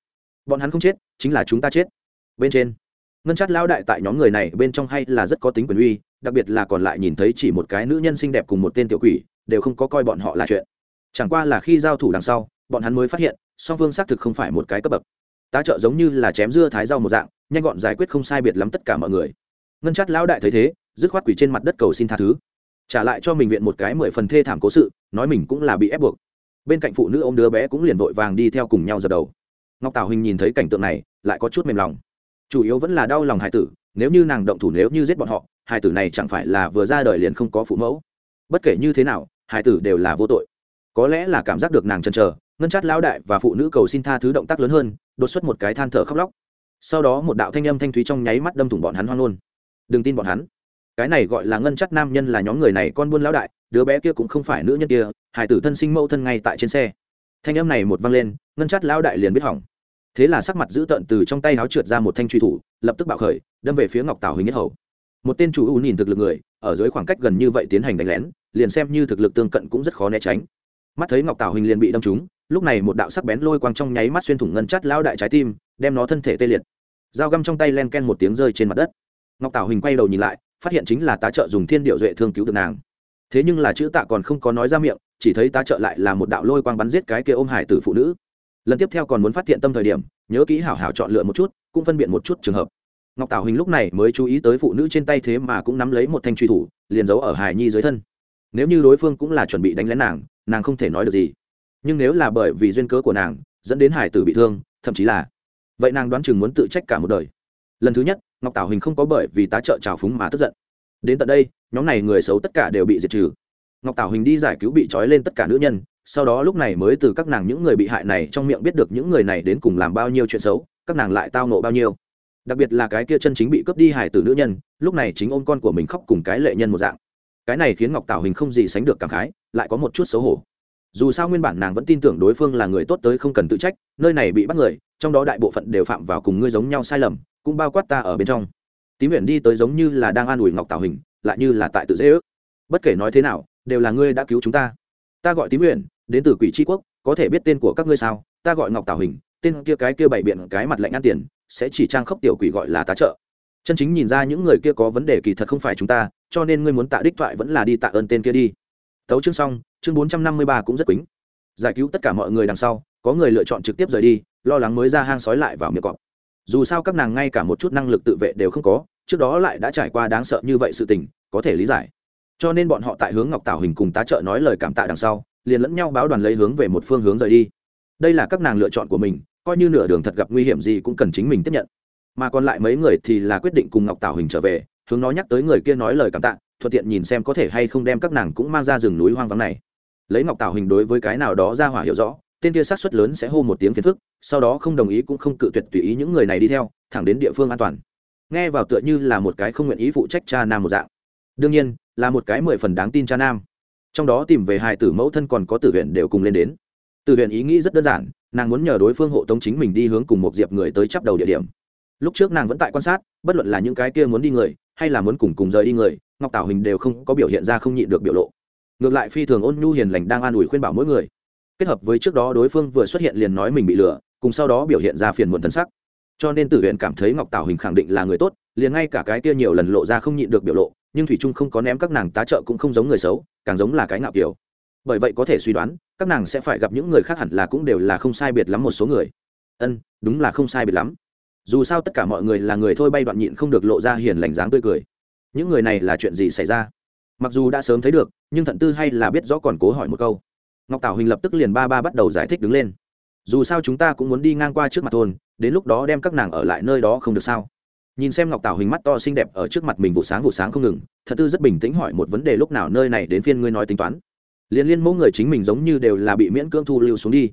bọn hắn không chết, chính là chúng ta chết. Bên trên, ngân chát lão đại tại nhóm người này bên trong hay là rất có tính quyền uy, đặc biệt là còn lại nhìn thấy chỉ một cái nữ nhân xinh đẹp cùng một tên tiểu quỷ, đều không có coi bọn họ là chuyện. Chẳng qua là khi giao thủ đằng sau, bọn hắn mới phát hiện, song phương xác thực không phải một cái cấp bậc. Tá trợ giống như là chém dưa thái rau một dạng, nhanh gọn giải quyết không sai biệt lắm tất cả mọi người. Ngân chát lão đại thấy thế, dứt khoát quỷ trên mặt đất cầu xin tha thứ. Trả lại cho mình viện một cái mười phần thê thảm cố sự, nói mình cũng là bị ép buộc. Bên cạnh phụ nữ ô m đứa bé cũng liền vội vàng đi theo cùng nhau dập đầu ngọc tào hình nhìn thấy cảnh tượng này, lại có chút mềm lòng. Chủ yếu vẫn là đau lòng hải tử, nếu như nàng động thủ nếu như giết bọn họ, hải tử này chẳng phải là vừa ra đời liền không có phụ mẫu. Bất kể như thế nào, hải tử đều là vô tội. Có lẽ là cảm giác được nàng chần chờ, ngân chát lão đại và phụ nữ cầu xin tha thứ động tác lớn hơn, đột xuất một cái than thở khóc lóc. Sau đó một đạo thanh âm thanh thúy trong nháy mắt đâm thủng bọn hắn hoang luôn. Đừng tin bọn hắn. Cái này gọi là ngân chắt nam nhân là nhóm người này con buôn lão đại, đứa bé kia cũng không phải nữ nhân kia, hải tử thân sinh mẫu thân ngay tại trên xe thanh âm này một vang lên, ngân chát lão đại liền biết hỏng. Thế là sắc mặt giữ tợn từ trong tay áo trượt ra một thanh truy thủ, lập tức bạo khởi, đâm về phía ngọc tảo huỳnh nhất hầu. Một tên chủ ưu nhìn thực lực người, ở dưới khoảng cách gần như vậy tiến hành đánh lén, liền xem như thực lực tương cận cũng rất khó né tránh. Mắt thấy ngọc tảo huỳnh liền bị đâm trúng, lúc này một đạo sắc bén lôi quang trong nháy mắt xuyên thủng ngân chát lão đại trái tim, đem nó thân thể tê liệt. Dao găm trong tay len ken một tiếng rơi trên mặt đất. Ngọc tảo huỳnh quay đầu nhìn lại, phát hiện chính là tá trợ dùng thiên điệu duệ thương cứu được nàng. Thế nhưng là chữ tạ còn không có nói ra miệng chỉ thấy tá trợ lại là một đạo lôi quang bắn giết cái kia ôm hải tử phụ nữ. Lần tiếp theo còn muốn phát hiện tâm thời điểm, nhớ kỹ hảo hảo chọn lựa một chút, cũng phân biện một chút trường hợp. Ngọc tảo hình lúc này mới chú ý tới phụ nữ trên tay thế mà cũng nắm lấy một thanh truy thủ, liền giấu ở hải nhi dưới thân. Nếu như đối phương cũng là chuẩn bị đánh lén nàng nàng không thể nói được gì. Nhưng nếu là bởi vì duyên cớ của nàng, dẫn đến hải tử bị thương, thậm chí là vậy nàng đoán chừng muốn tự trách cả một đời. Lần thứ nhất, ngọc tảo hình không có bởi vì tá trợ trào phúng mà tức giận. Đến tận đây, nhóm này người xấu tất cả đều bị diệt trừ ngọc tảo huỳnh đi giải cứu bị trói lên tất cả nữ nhân, sau đó lúc này mới từ các nàng những người bị hại này trong miệng biết được những người này đến cùng làm bao nhiêu chuyện xấu, các nàng lại tao nộ bao nhiêu. Đặc biệt là cái kia chân chính bị cướp đi hải tử nữ nhân, lúc này chính ôm con của mình khóc cùng cái lệ nhân một dạng. Cái này khiến ngọc tảo hình không gì sánh được cảm khái, lại có một chút xấu hổ. Dù sao nguyên bản nàng vẫn tin tưởng đối phương là người tốt tới không cần tự trách, nơi này bị bắt người, trong đó đại bộ phận đều phạm vào cùng ngươi giống nhau sai lầm, cũng bao quát ta ở bên trong. Tím huyện đi tới giống như là đang an ủi ngọc tảo hình lại như là tại tự dễ ước. Bất kể nói thế nào đều là ngươi đã cứu chúng ta. Ta gọi tím huyện đến từ quỷ tri quốc, có thể biết tên của các ngươi sao? Ta gọi ngọc tảo hình, tên kia cái kia bày biện cái mặt lạnh ăn tiền, sẽ chỉ trang khốc tiểu quỷ gọi là tá trợ. Chân chính nhìn ra những người kia có vấn đề kỳ thật không phải chúng ta, cho nên ngươi muốn tạ đích thoại vẫn là đi tạ ơn tên kia đi. Tấu chương xong, chương bốn trăm năm mươi ba cũng rất quýnh. Giải cứu tất cả mọi người đằng sau, có người lựa chọn trực tiếp rời đi, lo lắng mới ra hang sói lại vào miệng cọp. Dù sao các nàng ngay cả một chút năng lực tự vệ đều không có, trước đó lại đã trải qua đáng sợ như vậy sự tình, có thể lý giải cho nên bọn họ tại hướng ngọc tảo hình cùng tá trợ nói lời cảm tạ đằng sau, liền lẫn nhau báo đoàn lấy hướng về một phương hướng rời đi. Đây là các nàng lựa chọn của mình, coi như nửa đường thật gặp nguy hiểm gì cũng cần chính mình tiếp nhận. Mà còn lại mấy người thì là quyết định cùng ngọc tảo hình trở về, hướng nó nhắc tới người kia nói lời cảm tạ, thuận tiện nhìn xem có thể hay không đem các nàng cũng mang ra rừng núi hoang vắng này. Lấy ngọc tảo hình đối với cái nào đó ra hỏa hiểu rõ, tên kia sát xuất lớn sẽ hô một tiếng phiền phức, sau đó không đồng ý cũng không cự tuyệt tùy ý những người này đi theo, thẳng đến địa phương an toàn. Nghe vào tựa như là một cái không nguyện ý phụ trách cha nam một dạng. Đương nhiên là một cái mười phần đáng tin cha nam. Trong đó tìm về hai tử mẫu thân còn có tử huyện đều cùng lên đến. Tử huyện ý nghĩ rất đơn giản, nàng muốn nhờ đối phương hộ tống chính mình đi hướng cùng một diệp người tới chắp đầu địa điểm. Lúc trước nàng vẫn tại quan sát, bất luận là những cái kia muốn đi người, hay là muốn cùng cùng rời đi người, ngọc tảo hình đều không có biểu hiện ra không nhịn được biểu lộ. Ngược lại phi thường ôn nhu hiền lành đang an ủi khuyên bảo mỗi người. Kết hợp với trước đó đối phương vừa xuất hiện liền nói mình bị lừa, cùng sau đó biểu hiện ra phiền muộn thân sắc. Cho nên tử huyện cảm thấy ngọc tảo hình khẳng định là người tốt, liền ngay cả cái kia nhiều lần lộ ra không nhịn được biểu lộ nhưng thủy trung không có ném các nàng tá trợ cũng không giống người xấu, càng giống là cái ngạo kiểu. Bởi vậy có thể suy đoán, các nàng sẽ phải gặp những người khác hẳn là cũng đều là không sai biệt lắm một số người. Ân, đúng là không sai biệt lắm. Dù sao tất cả mọi người là người thôi bay đoạn nhịn không được lộ ra hiền lành dáng tươi cười. Những người này là chuyện gì xảy ra? Mặc dù đã sớm thấy được, nhưng thận tư hay là biết rõ còn cố hỏi một câu. Ngọc tảo huỳnh lập tức liền ba ba bắt đầu giải thích đứng lên. Dù sao chúng ta cũng muốn đi ngang qua trước mặt thôn, đến lúc đó đem các nàng ở lại nơi đó không được sao? Nhìn xem ngọc tảo hình mắt to xinh đẹp ở trước mặt mình vụ sáng vụ sáng không ngừng, thật tư rất bình tĩnh hỏi một vấn đề lúc nào nơi này đến phiên ngươi nói tính toán. Liên liên mẫu người chính mình giống như đều là bị miễn cưỡng thu lưu xuống đi.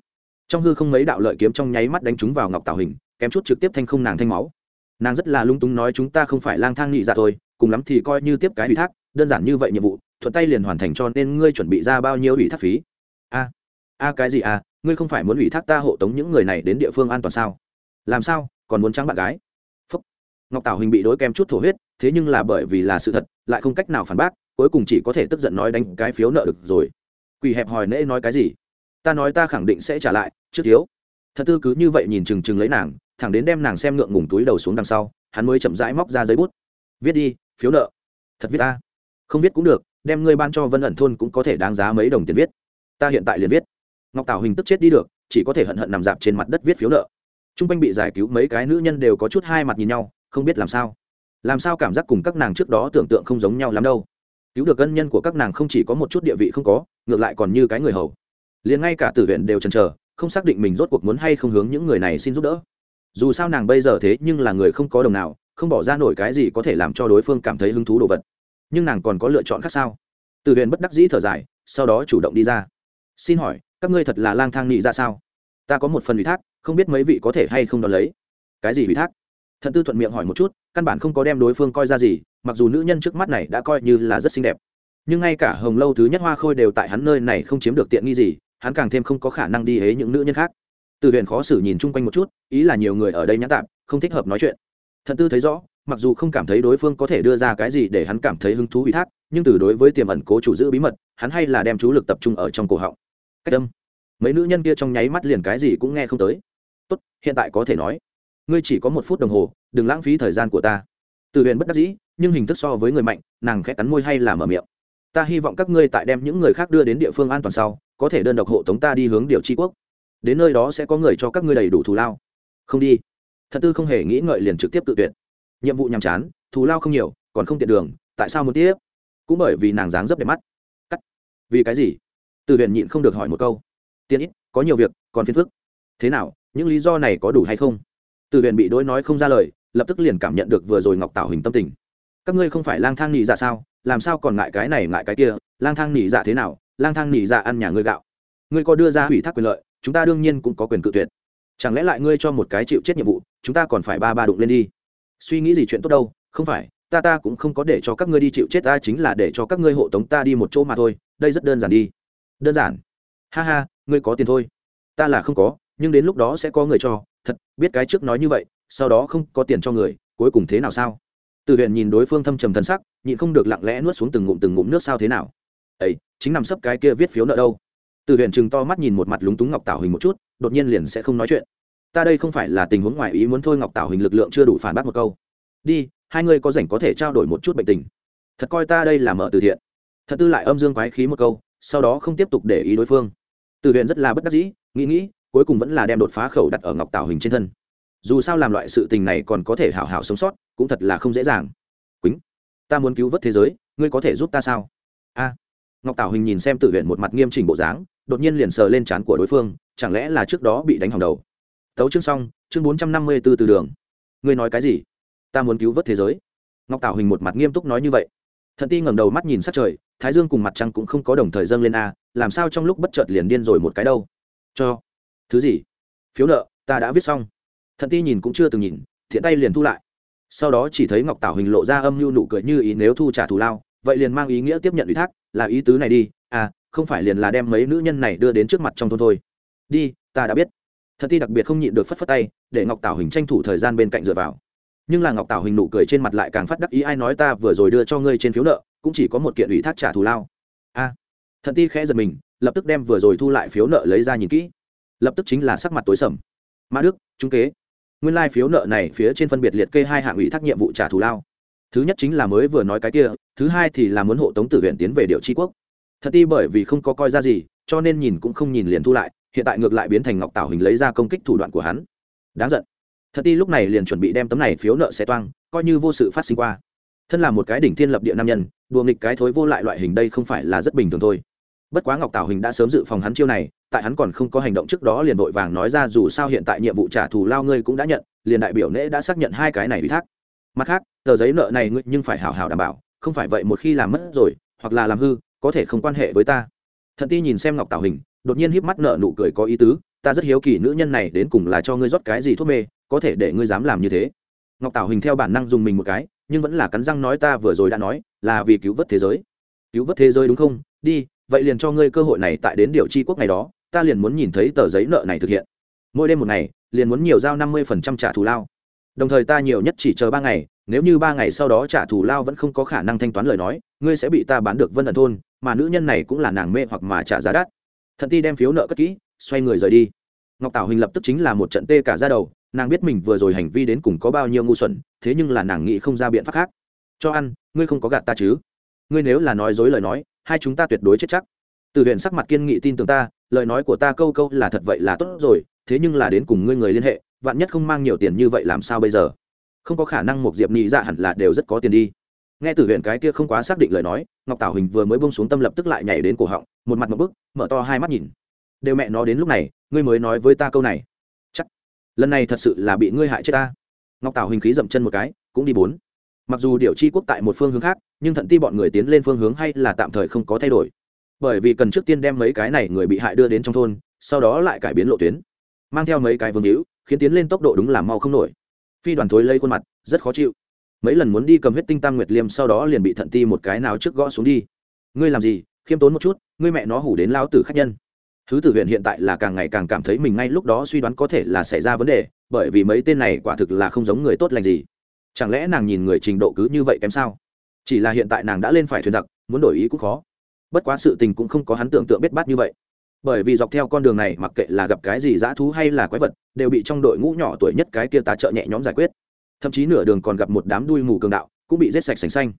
Trong hư không mấy đạo lợi kiếm trong nháy mắt đánh trúng vào ngọc tảo hình, kém chút trực tiếp thanh không nàng thanh máu. Nàng rất là lung túng nói chúng ta không phải lang thang nghị dạ thôi, cùng lắm thì coi như tiếp cái ủy thác, đơn giản như vậy nhiệm vụ, thuận tay liền hoàn thành cho nên ngươi chuẩn bị ra bao nhiêu ủy thác phí? A a cái gì à ngươi không phải muốn ủy thác ta hộ tống những người này đến địa phương an toàn sao? Làm sao, còn muốn trắng bạn gái? Ngọc tảo hình bị đối kem chút thổ huyết, thế nhưng là bởi vì là sự thật, lại không cách nào phản bác, cuối cùng chỉ có thể tức giận nói đánh cái phiếu nợ được rồi. Quỷ hẹp hòi nễ nói cái gì? Ta nói ta khẳng định sẽ trả lại, trước thiếu. Thật tư cứ như vậy nhìn chừng chừng lấy nàng, thẳng đến đem nàng xem ngượng ngùng túi đầu xuống đằng sau, hắn mới chậm rãi móc ra giấy bút. Viết đi, phiếu nợ. Thật viết ta? Không viết cũng được, đem ngươi ban cho vân ẩn thôn cũng có thể đáng giá mấy đồng tiền viết. Ta hiện tại liền viết. Ngọc tảo hình tức chết đi được, chỉ có thể hận hận nằm dạp trên mặt đất viết phiếu nợ. T r u n g quanh bị giải cứu mấy cái nữ nhân đều có chút hai mặt nhìn nhau không biết làm sao. Làm sao cảm giác cùng các nàng trước đó tưởng tượng không giống nhau lắm đâu. Cứu được ân nhân của các nàng không chỉ có một chút địa vị không có, ngược lại còn như cái người hầu. Liền ngay cả tử viện đều chần chờ, không xác định mình rốt cuộc muốn hay không hướng những người này xin giúp đỡ. Dù sao nàng bây giờ thế nhưng là người không có đồng nào, không bỏ ra nổi cái gì có thể làm cho đối phương cảm thấy hứng thú đồ vật. Nhưng nàng còn có lựa chọn khác sao? Tử huyền bất đắc dĩ thở dài, sau đó chủ động đi ra. Xin hỏi, các ngươi thật là lang thang nghị ra dạ sao? Ta có một phần ủy thác, không biết mấy vị có thể hay không đón lấy. Cái gì ủy thác? Thận tư thuận miệng hỏi một chút, căn bản không có đem đối phương coi ra gì, mặc dù nữ nhân trước mắt này đã coi như là rất xinh đẹp. Nhưng ngay cả hồng lâu thứ nhất hoa khôi đều tại hắn nơi này không chiếm được tiện nghi gì, hắn càng thêm không có khả năng đi hế những nữ nhân khác. Từ huyện khó xử nhìn chung quanh một chút, ý là nhiều người ở đây nhã tạm, không thích hợp nói chuyện. Thận tư thấy rõ, mặc dù không cảm thấy đối phương có thể đưa ra cái gì để hắn cảm thấy hứng thú ủy thác, nhưng từ đối với tiềm ẩn cố chủ giữ bí mật, hắn hay là đem chú lực tập trung ở trong cổ họng. Cách âm. Mấy nữ nhân kia trong nháy mắt liền cái gì cũng nghe không tới. Tốt, hiện tại có thể nói ngươi chỉ có một phút đồng hồ, đừng lãng phí thời gian của ta. Từ huyền bất đắc dĩ, nhưng hình thức so với người mạnh, nàng khẽ cắn môi hay là mở miệng. Ta hy vọng các ngươi tại đem những người khác đưa đến địa phương an toàn sau, có thể đơn độc hộ tống ta đi hướng điều tri quốc. Đến nơi đó sẽ có người cho các ngươi đầy đủ thù lao. Không đi. Thật tư không hề nghĩ ngợi liền trực tiếp tự tuyệt. Nhiệm vụ nhàm chán, thù lao không nhiều, còn không tiện đường, tại sao muốn tiếp? Cũng bởi vì nàng dáng dấp đẹp mắt. Cắt. Vì cái gì? Từ huyền nhịn không được hỏi một câu. Tiền ít, có nhiều việc, còn phiền phức. Thế nào, những lý do này có đủ hay không? Từ huyền bị đối nói không ra lời, lập tức liền cảm nhận được vừa rồi ngọc tạo hình tâm tình. Các ngươi không phải lang thang nhị dạ sao? Làm sao còn ngại cái này ngại cái kia? Lang thang nhị dạ thế nào? Lang thang nhị dạ ăn nhà ngươi gạo. Ngươi có đưa ra ủy thác quyền lợi, chúng ta đương nhiên cũng có quyền cự tuyệt. Chẳng lẽ lại ngươi cho một cái chịu chết nhiệm vụ, chúng ta còn phải ba ba đụng lên đi? Suy nghĩ gì chuyện tốt đâu? Không phải, ta ta cũng không có để cho các ngươi đi chịu chết ta, chính là để cho các ngươi hộ tống ta đi một chỗ mà thôi. Đây rất đơn giản đi. Đơn giản? Ha ha, ngươi có tiền thôi. Ta là không có, nhưng đến lúc đó sẽ có người cho thật, biết cái trước nói như vậy, sau đó không có tiền cho người, cuối cùng thế nào sao? Từ huyện nhìn đối phương thâm trầm thân sắc, nhịn không được lặng lẽ nuốt xuống từng ngụm từng ngụm nước sao thế nào? Ấy chính nằm sấp cái kia viết phiếu nợ đâu? Từ huyện chừng to mắt nhìn một mặt lúng túng ngọc tảo hình một chút, đột nhiên liền sẽ không nói chuyện. Ta đây không phải là tình huống ngoài ý muốn thôi, ngọc tảo hình lực lượng chưa đủ phản bác một câu. Đi, hai người có rảnh có thể trao đổi một chút bệnh tình. Thật coi ta đây là mở từ thiện. Thật tư lại âm dương quái khí một câu, sau đó không tiếp tục để ý đối phương. Từ huyện rất là bất đắc dĩ, nghĩ nghĩ cuối cùng vẫn là đem đột phá khẩu đặt ở ngọc tảo hình trên thân. Dù sao làm loại sự tình này còn có thể hảo hảo sống sót, cũng thật là không dễ dàng. Quýnh, ta muốn cứu vớt thế giới, ngươi có thể giúp ta sao? A. Ngọc tảo hình nhìn xem tự huyện một mặt nghiêm chỉnh bộ dáng, đột nhiên liền sờ lên trán của đối phương, chẳng lẽ là trước đó bị đánh hỏng đầu? Tấu chương xong, chương bốn trăm năm mươi b ố từ đường. Ngươi nói cái gì? Ta muốn cứu vớt thế giới. Ngọc tảo hình một mặt nghiêm túc nói như vậy. Thận ti ngẩng đầu mắt nhìn sát trời, thái dương cùng mặt trăng cũng không có đồng thời dâng lên a, làm sao trong lúc bất chợt liền điên rồi một cái đâu? Cho thứ gì? Phiếu nợ ta đã viết xong. Thận ti nhìn cũng chưa từng nhìn thiện tay liền thu lại. Sau đó chỉ thấy ngọc tảo hình lộ ra âm mưu nụ cười như ý nếu thu trả thù lao vậy liền mang ý nghĩa tiếp nhận ủy thác là ý tứ này đi. À không phải liền là đem mấy nữ nhân này đưa đến trước mặt trong thôn thôi. Đi ta đã biết. Thật ti đặc biệt không nhịn được phất phất tay để ngọc tảo hình tranh thủ thời gian bên cạnh dựa vào. Nhưng là ngọc tảo hình nụ cười trên mặt lại càng phát đắc ý ai nói ta vừa rồi đưa cho ngươi trên phiếu nợ cũng chỉ có một kiện ủy thác trả thù lao. A à, thật ti khẽ giật mình lập tức đem vừa rồi thu lại phiếu nợ lấy ra nhìn kỹ lập tức chính là sắc mặt tối sầm. Mã đức, trung kế. Nguyên lai phiếu nợ này phía trên phân biệt liệt kê hai hạng ủy thác nhiệm vụ trả thù lao. Thứ nhất chính là mới vừa nói cái kia, thứ hai thì là muốn hộ tống tử huyện tiến về điệu tri quốc. Thật ti bởi vì không có coi ra gì, cho nên nhìn cũng không nhìn liền thu lại, hiện tại ngược lại biến thành ngọc tảo hình lấy ra công kích thủ đoạn của hắn. Đáng giận. Thật ti lúc này liền chuẩn bị đem tấm này phiếu nợ xe toang, coi như vô sự phát sinh qua. Thân là một cái đỉnh thiên lập địa nam nhân, đùa nghịch cái thối vô lại loại hình đây không phải là rất bình thường thôi bất quá ngọc tảo hình đã sớm dự phòng hắn chiêu này, tại hắn còn không có hành động trước đó liền vội vàng nói ra dù sao hiện tại nhiệm vụ trả thù lao ngươi cũng đã nhận, liền đại biểu nễ đã xác nhận hai cái này ủy thác. Mặt khác, tờ giấy nợ này ngươi nhưng phải hảo hảo đảm bảo, không phải vậy một khi làm mất rồi, hoặc là làm hư, có thể không quan hệ với ta. Thận ti nhìn xem ngọc tảo hình, đột nhiên híp mắt nợ nụ cười có ý tứ, ta rất hiếu kỳ nữ nhân này đến cùng là cho ngươi rót cái gì thuốc mê, có thể để ngươi dám làm như thế. Ngọc tảo hình theo bản năng dùng mình một cái, nhưng vẫn là cắn răng nói ta vừa rồi đã nói, là vì cứu vớt thế giới. Cứu vớt thế giới đúng không? Đi vậy liền cho ngươi cơ hội này tại đến điều chi quốc ngày đó, ta liền muốn nhìn thấy tờ giấy nợ này thực hiện. Mỗi đêm một ngày, liền muốn nhiều giao năm mươi phần trăm trả thù lao. Đồng thời ta nhiều nhất chỉ chờ ba ngày, nếu như ba ngày sau đó trả thù lao vẫn không có khả năng thanh toán lời nói, ngươi sẽ bị ta bán được vân ẩn thôn, mà nữ nhân này cũng là nàng mê hoặc mà trả giá đắt. Thận ti đem phiếu nợ cất kỹ, xoay người rời đi. Ngọc tảo hình lập tức chính là một trận tê cả ra đầu, nàng biết mình vừa rồi hành vi đến cùng có bao nhiêu ngu xuẩn, thế nhưng là nàng nghĩ không ra biện pháp khác. Cho ăn, ngươi không có gạt ta chứ? Ngươi nếu là nói dối lời nói, hai chúng ta tuyệt đối chết chắc. Từ huyện sắc mặt kiên nghị tin tưởng ta, lời nói của ta câu câu là thật vậy là tốt rồi, thế nhưng là đến cùng ngươi người liên hệ, vạn nhất không mang nhiều tiền như vậy làm sao bây giờ? Không có khả năng một diệp nhị dạ hẳn là đều rất có tiền đi. Nghe từ huyện cái kia không quá xác định lời nói, ngọc tảo hình vừa mới bông xuống tâm lập tức lại nhảy đến cổ họng, một mặt một bức, mở to hai mắt nhìn. Đều mẹ nó đến lúc này, ngươi mới nói với ta câu này. Chắc, lần này thật sự là bị ngươi hại chết ta. Ngọc tảo hình khí dậm chân một cái, cũng đi bốn mặc dù điều chi quốc tại một phương hướng khác, nhưng thận ti bọn người tiến lên phương hướng hay là tạm thời không có thay đổi. Bởi vì cần trước tiên đem mấy cái này người bị hại đưa đến trong thôn, sau đó lại cải biến lộ tuyến. Mang theo mấy cái vương hữu, khiến tiến lên tốc độ đúng là mau không nổi. Phi đoàn thối lây khuôn mặt, rất khó chịu. Mấy lần muốn đi cầm huyết tinh tam nguyệt liêm sau đó liền bị thận ti một cái nào trước gõ xuống đi. Ngươi làm gì? Khiêm tốn một chút, ngươi mẹ nó hủ đến lao tử khách nhân. Thứ tử huyện hiện tại là càng ngày càng cảm thấy mình ngay lúc đó suy đoán có thể là xảy ra vấn đề, bởi vì mấy tên này quả thực là không giống người tốt lành gì chẳng lẽ nàng nhìn người trình độ cứ như vậy kém sao? Chỉ là hiện tại nàng đã lên phải thuyền giặc, muốn đổi ý cũng khó. Bất quá sự tình cũng không có hắn tưởng tượng biết bát như vậy. Bởi vì dọc theo con đường này, mặc kệ là gặp cái gì dã thú hay là quái vật, đều bị trong đội ngũ nhỏ tuổi nhất cái kia tá trợ nhẹ nhõm giải quyết. Thậm chí nửa đường còn gặp một đám đuôi mù cường đạo, cũng bị rết sạch sành xanh.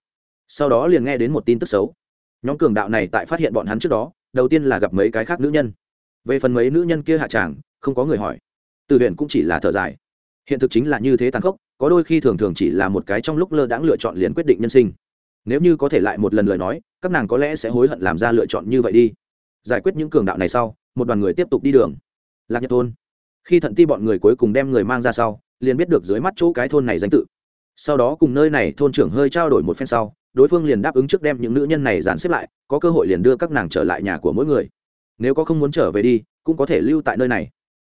Sau đó liền nghe đến một tin tức xấu. Nhóm cường đạo này tại phát hiện bọn hắn trước đó, đầu tiên là gặp mấy cái khác nữ nhân. Về phần mấy nữ nhân kia hạ tràng, không có người hỏi. Từ huyện cũng chỉ là thở dài. Hiện thực chính là như thế tàn khốc có đôi khi thường thường chỉ là một cái trong lúc lơ đãng lựa chọn liền quyết định nhân sinh. Nếu như có thể lại một lần lời nói, các nàng có lẽ sẽ hối hận làm ra lựa chọn như vậy đi. Giải quyết những cường đạo này sau, một đoàn người tiếp tục đi đường. Lạc nhật thôn. Khi thận ti bọn người cuối cùng đem người mang ra sau, liền biết được dưới mắt chỗ cái thôn này danh tự. Sau đó cùng nơi này thôn trưởng hơi trao đổi một phen sau, đối phương liền đáp ứng trước đem những nữ nhân này dàn xếp lại, có cơ hội liền đưa các nàng trở lại nhà của mỗi người. Nếu có không muốn trở về đi, cũng có thể lưu tại nơi này.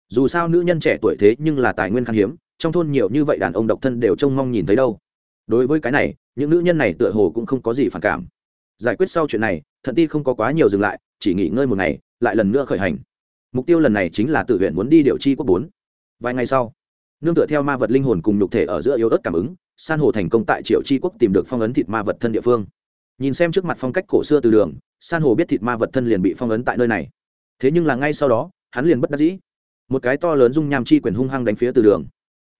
Dù sao nữ nhân trẻ tuổi thế nhưng là tài nguyên khan hiếm trong thôn nhiều như vậy đàn ông độc thân đều trông mong nhìn thấy đâu. Đối với cái này, những nữ nhân này tựa hồ cũng không có gì phản cảm. Giải quyết sau chuyện này, thận ti không có quá nhiều dừng lại, chỉ nghỉ ngơi một ngày, lại lần nữa khởi hành. Mục tiêu lần này chính là tự huyện muốn đi điều chi quốc bốn. Vài ngày sau, nương tựa theo ma vật linh hồn cùng nhục thể ở giữa yếu ớt cảm ứng, san hồ thành công tại triệu chi quốc tìm được phong ấn thịt ma vật thân địa phương. Nhìn xem trước mặt phong cách cổ xưa từ đường, san hồ biết thịt ma vật thân liền bị phong ấn tại nơi này. Thế nhưng là ngay sau đó, hắn liền bất đắc dĩ. Một cái to lớn dung nham chi quyền hung hăng đánh phía từ đường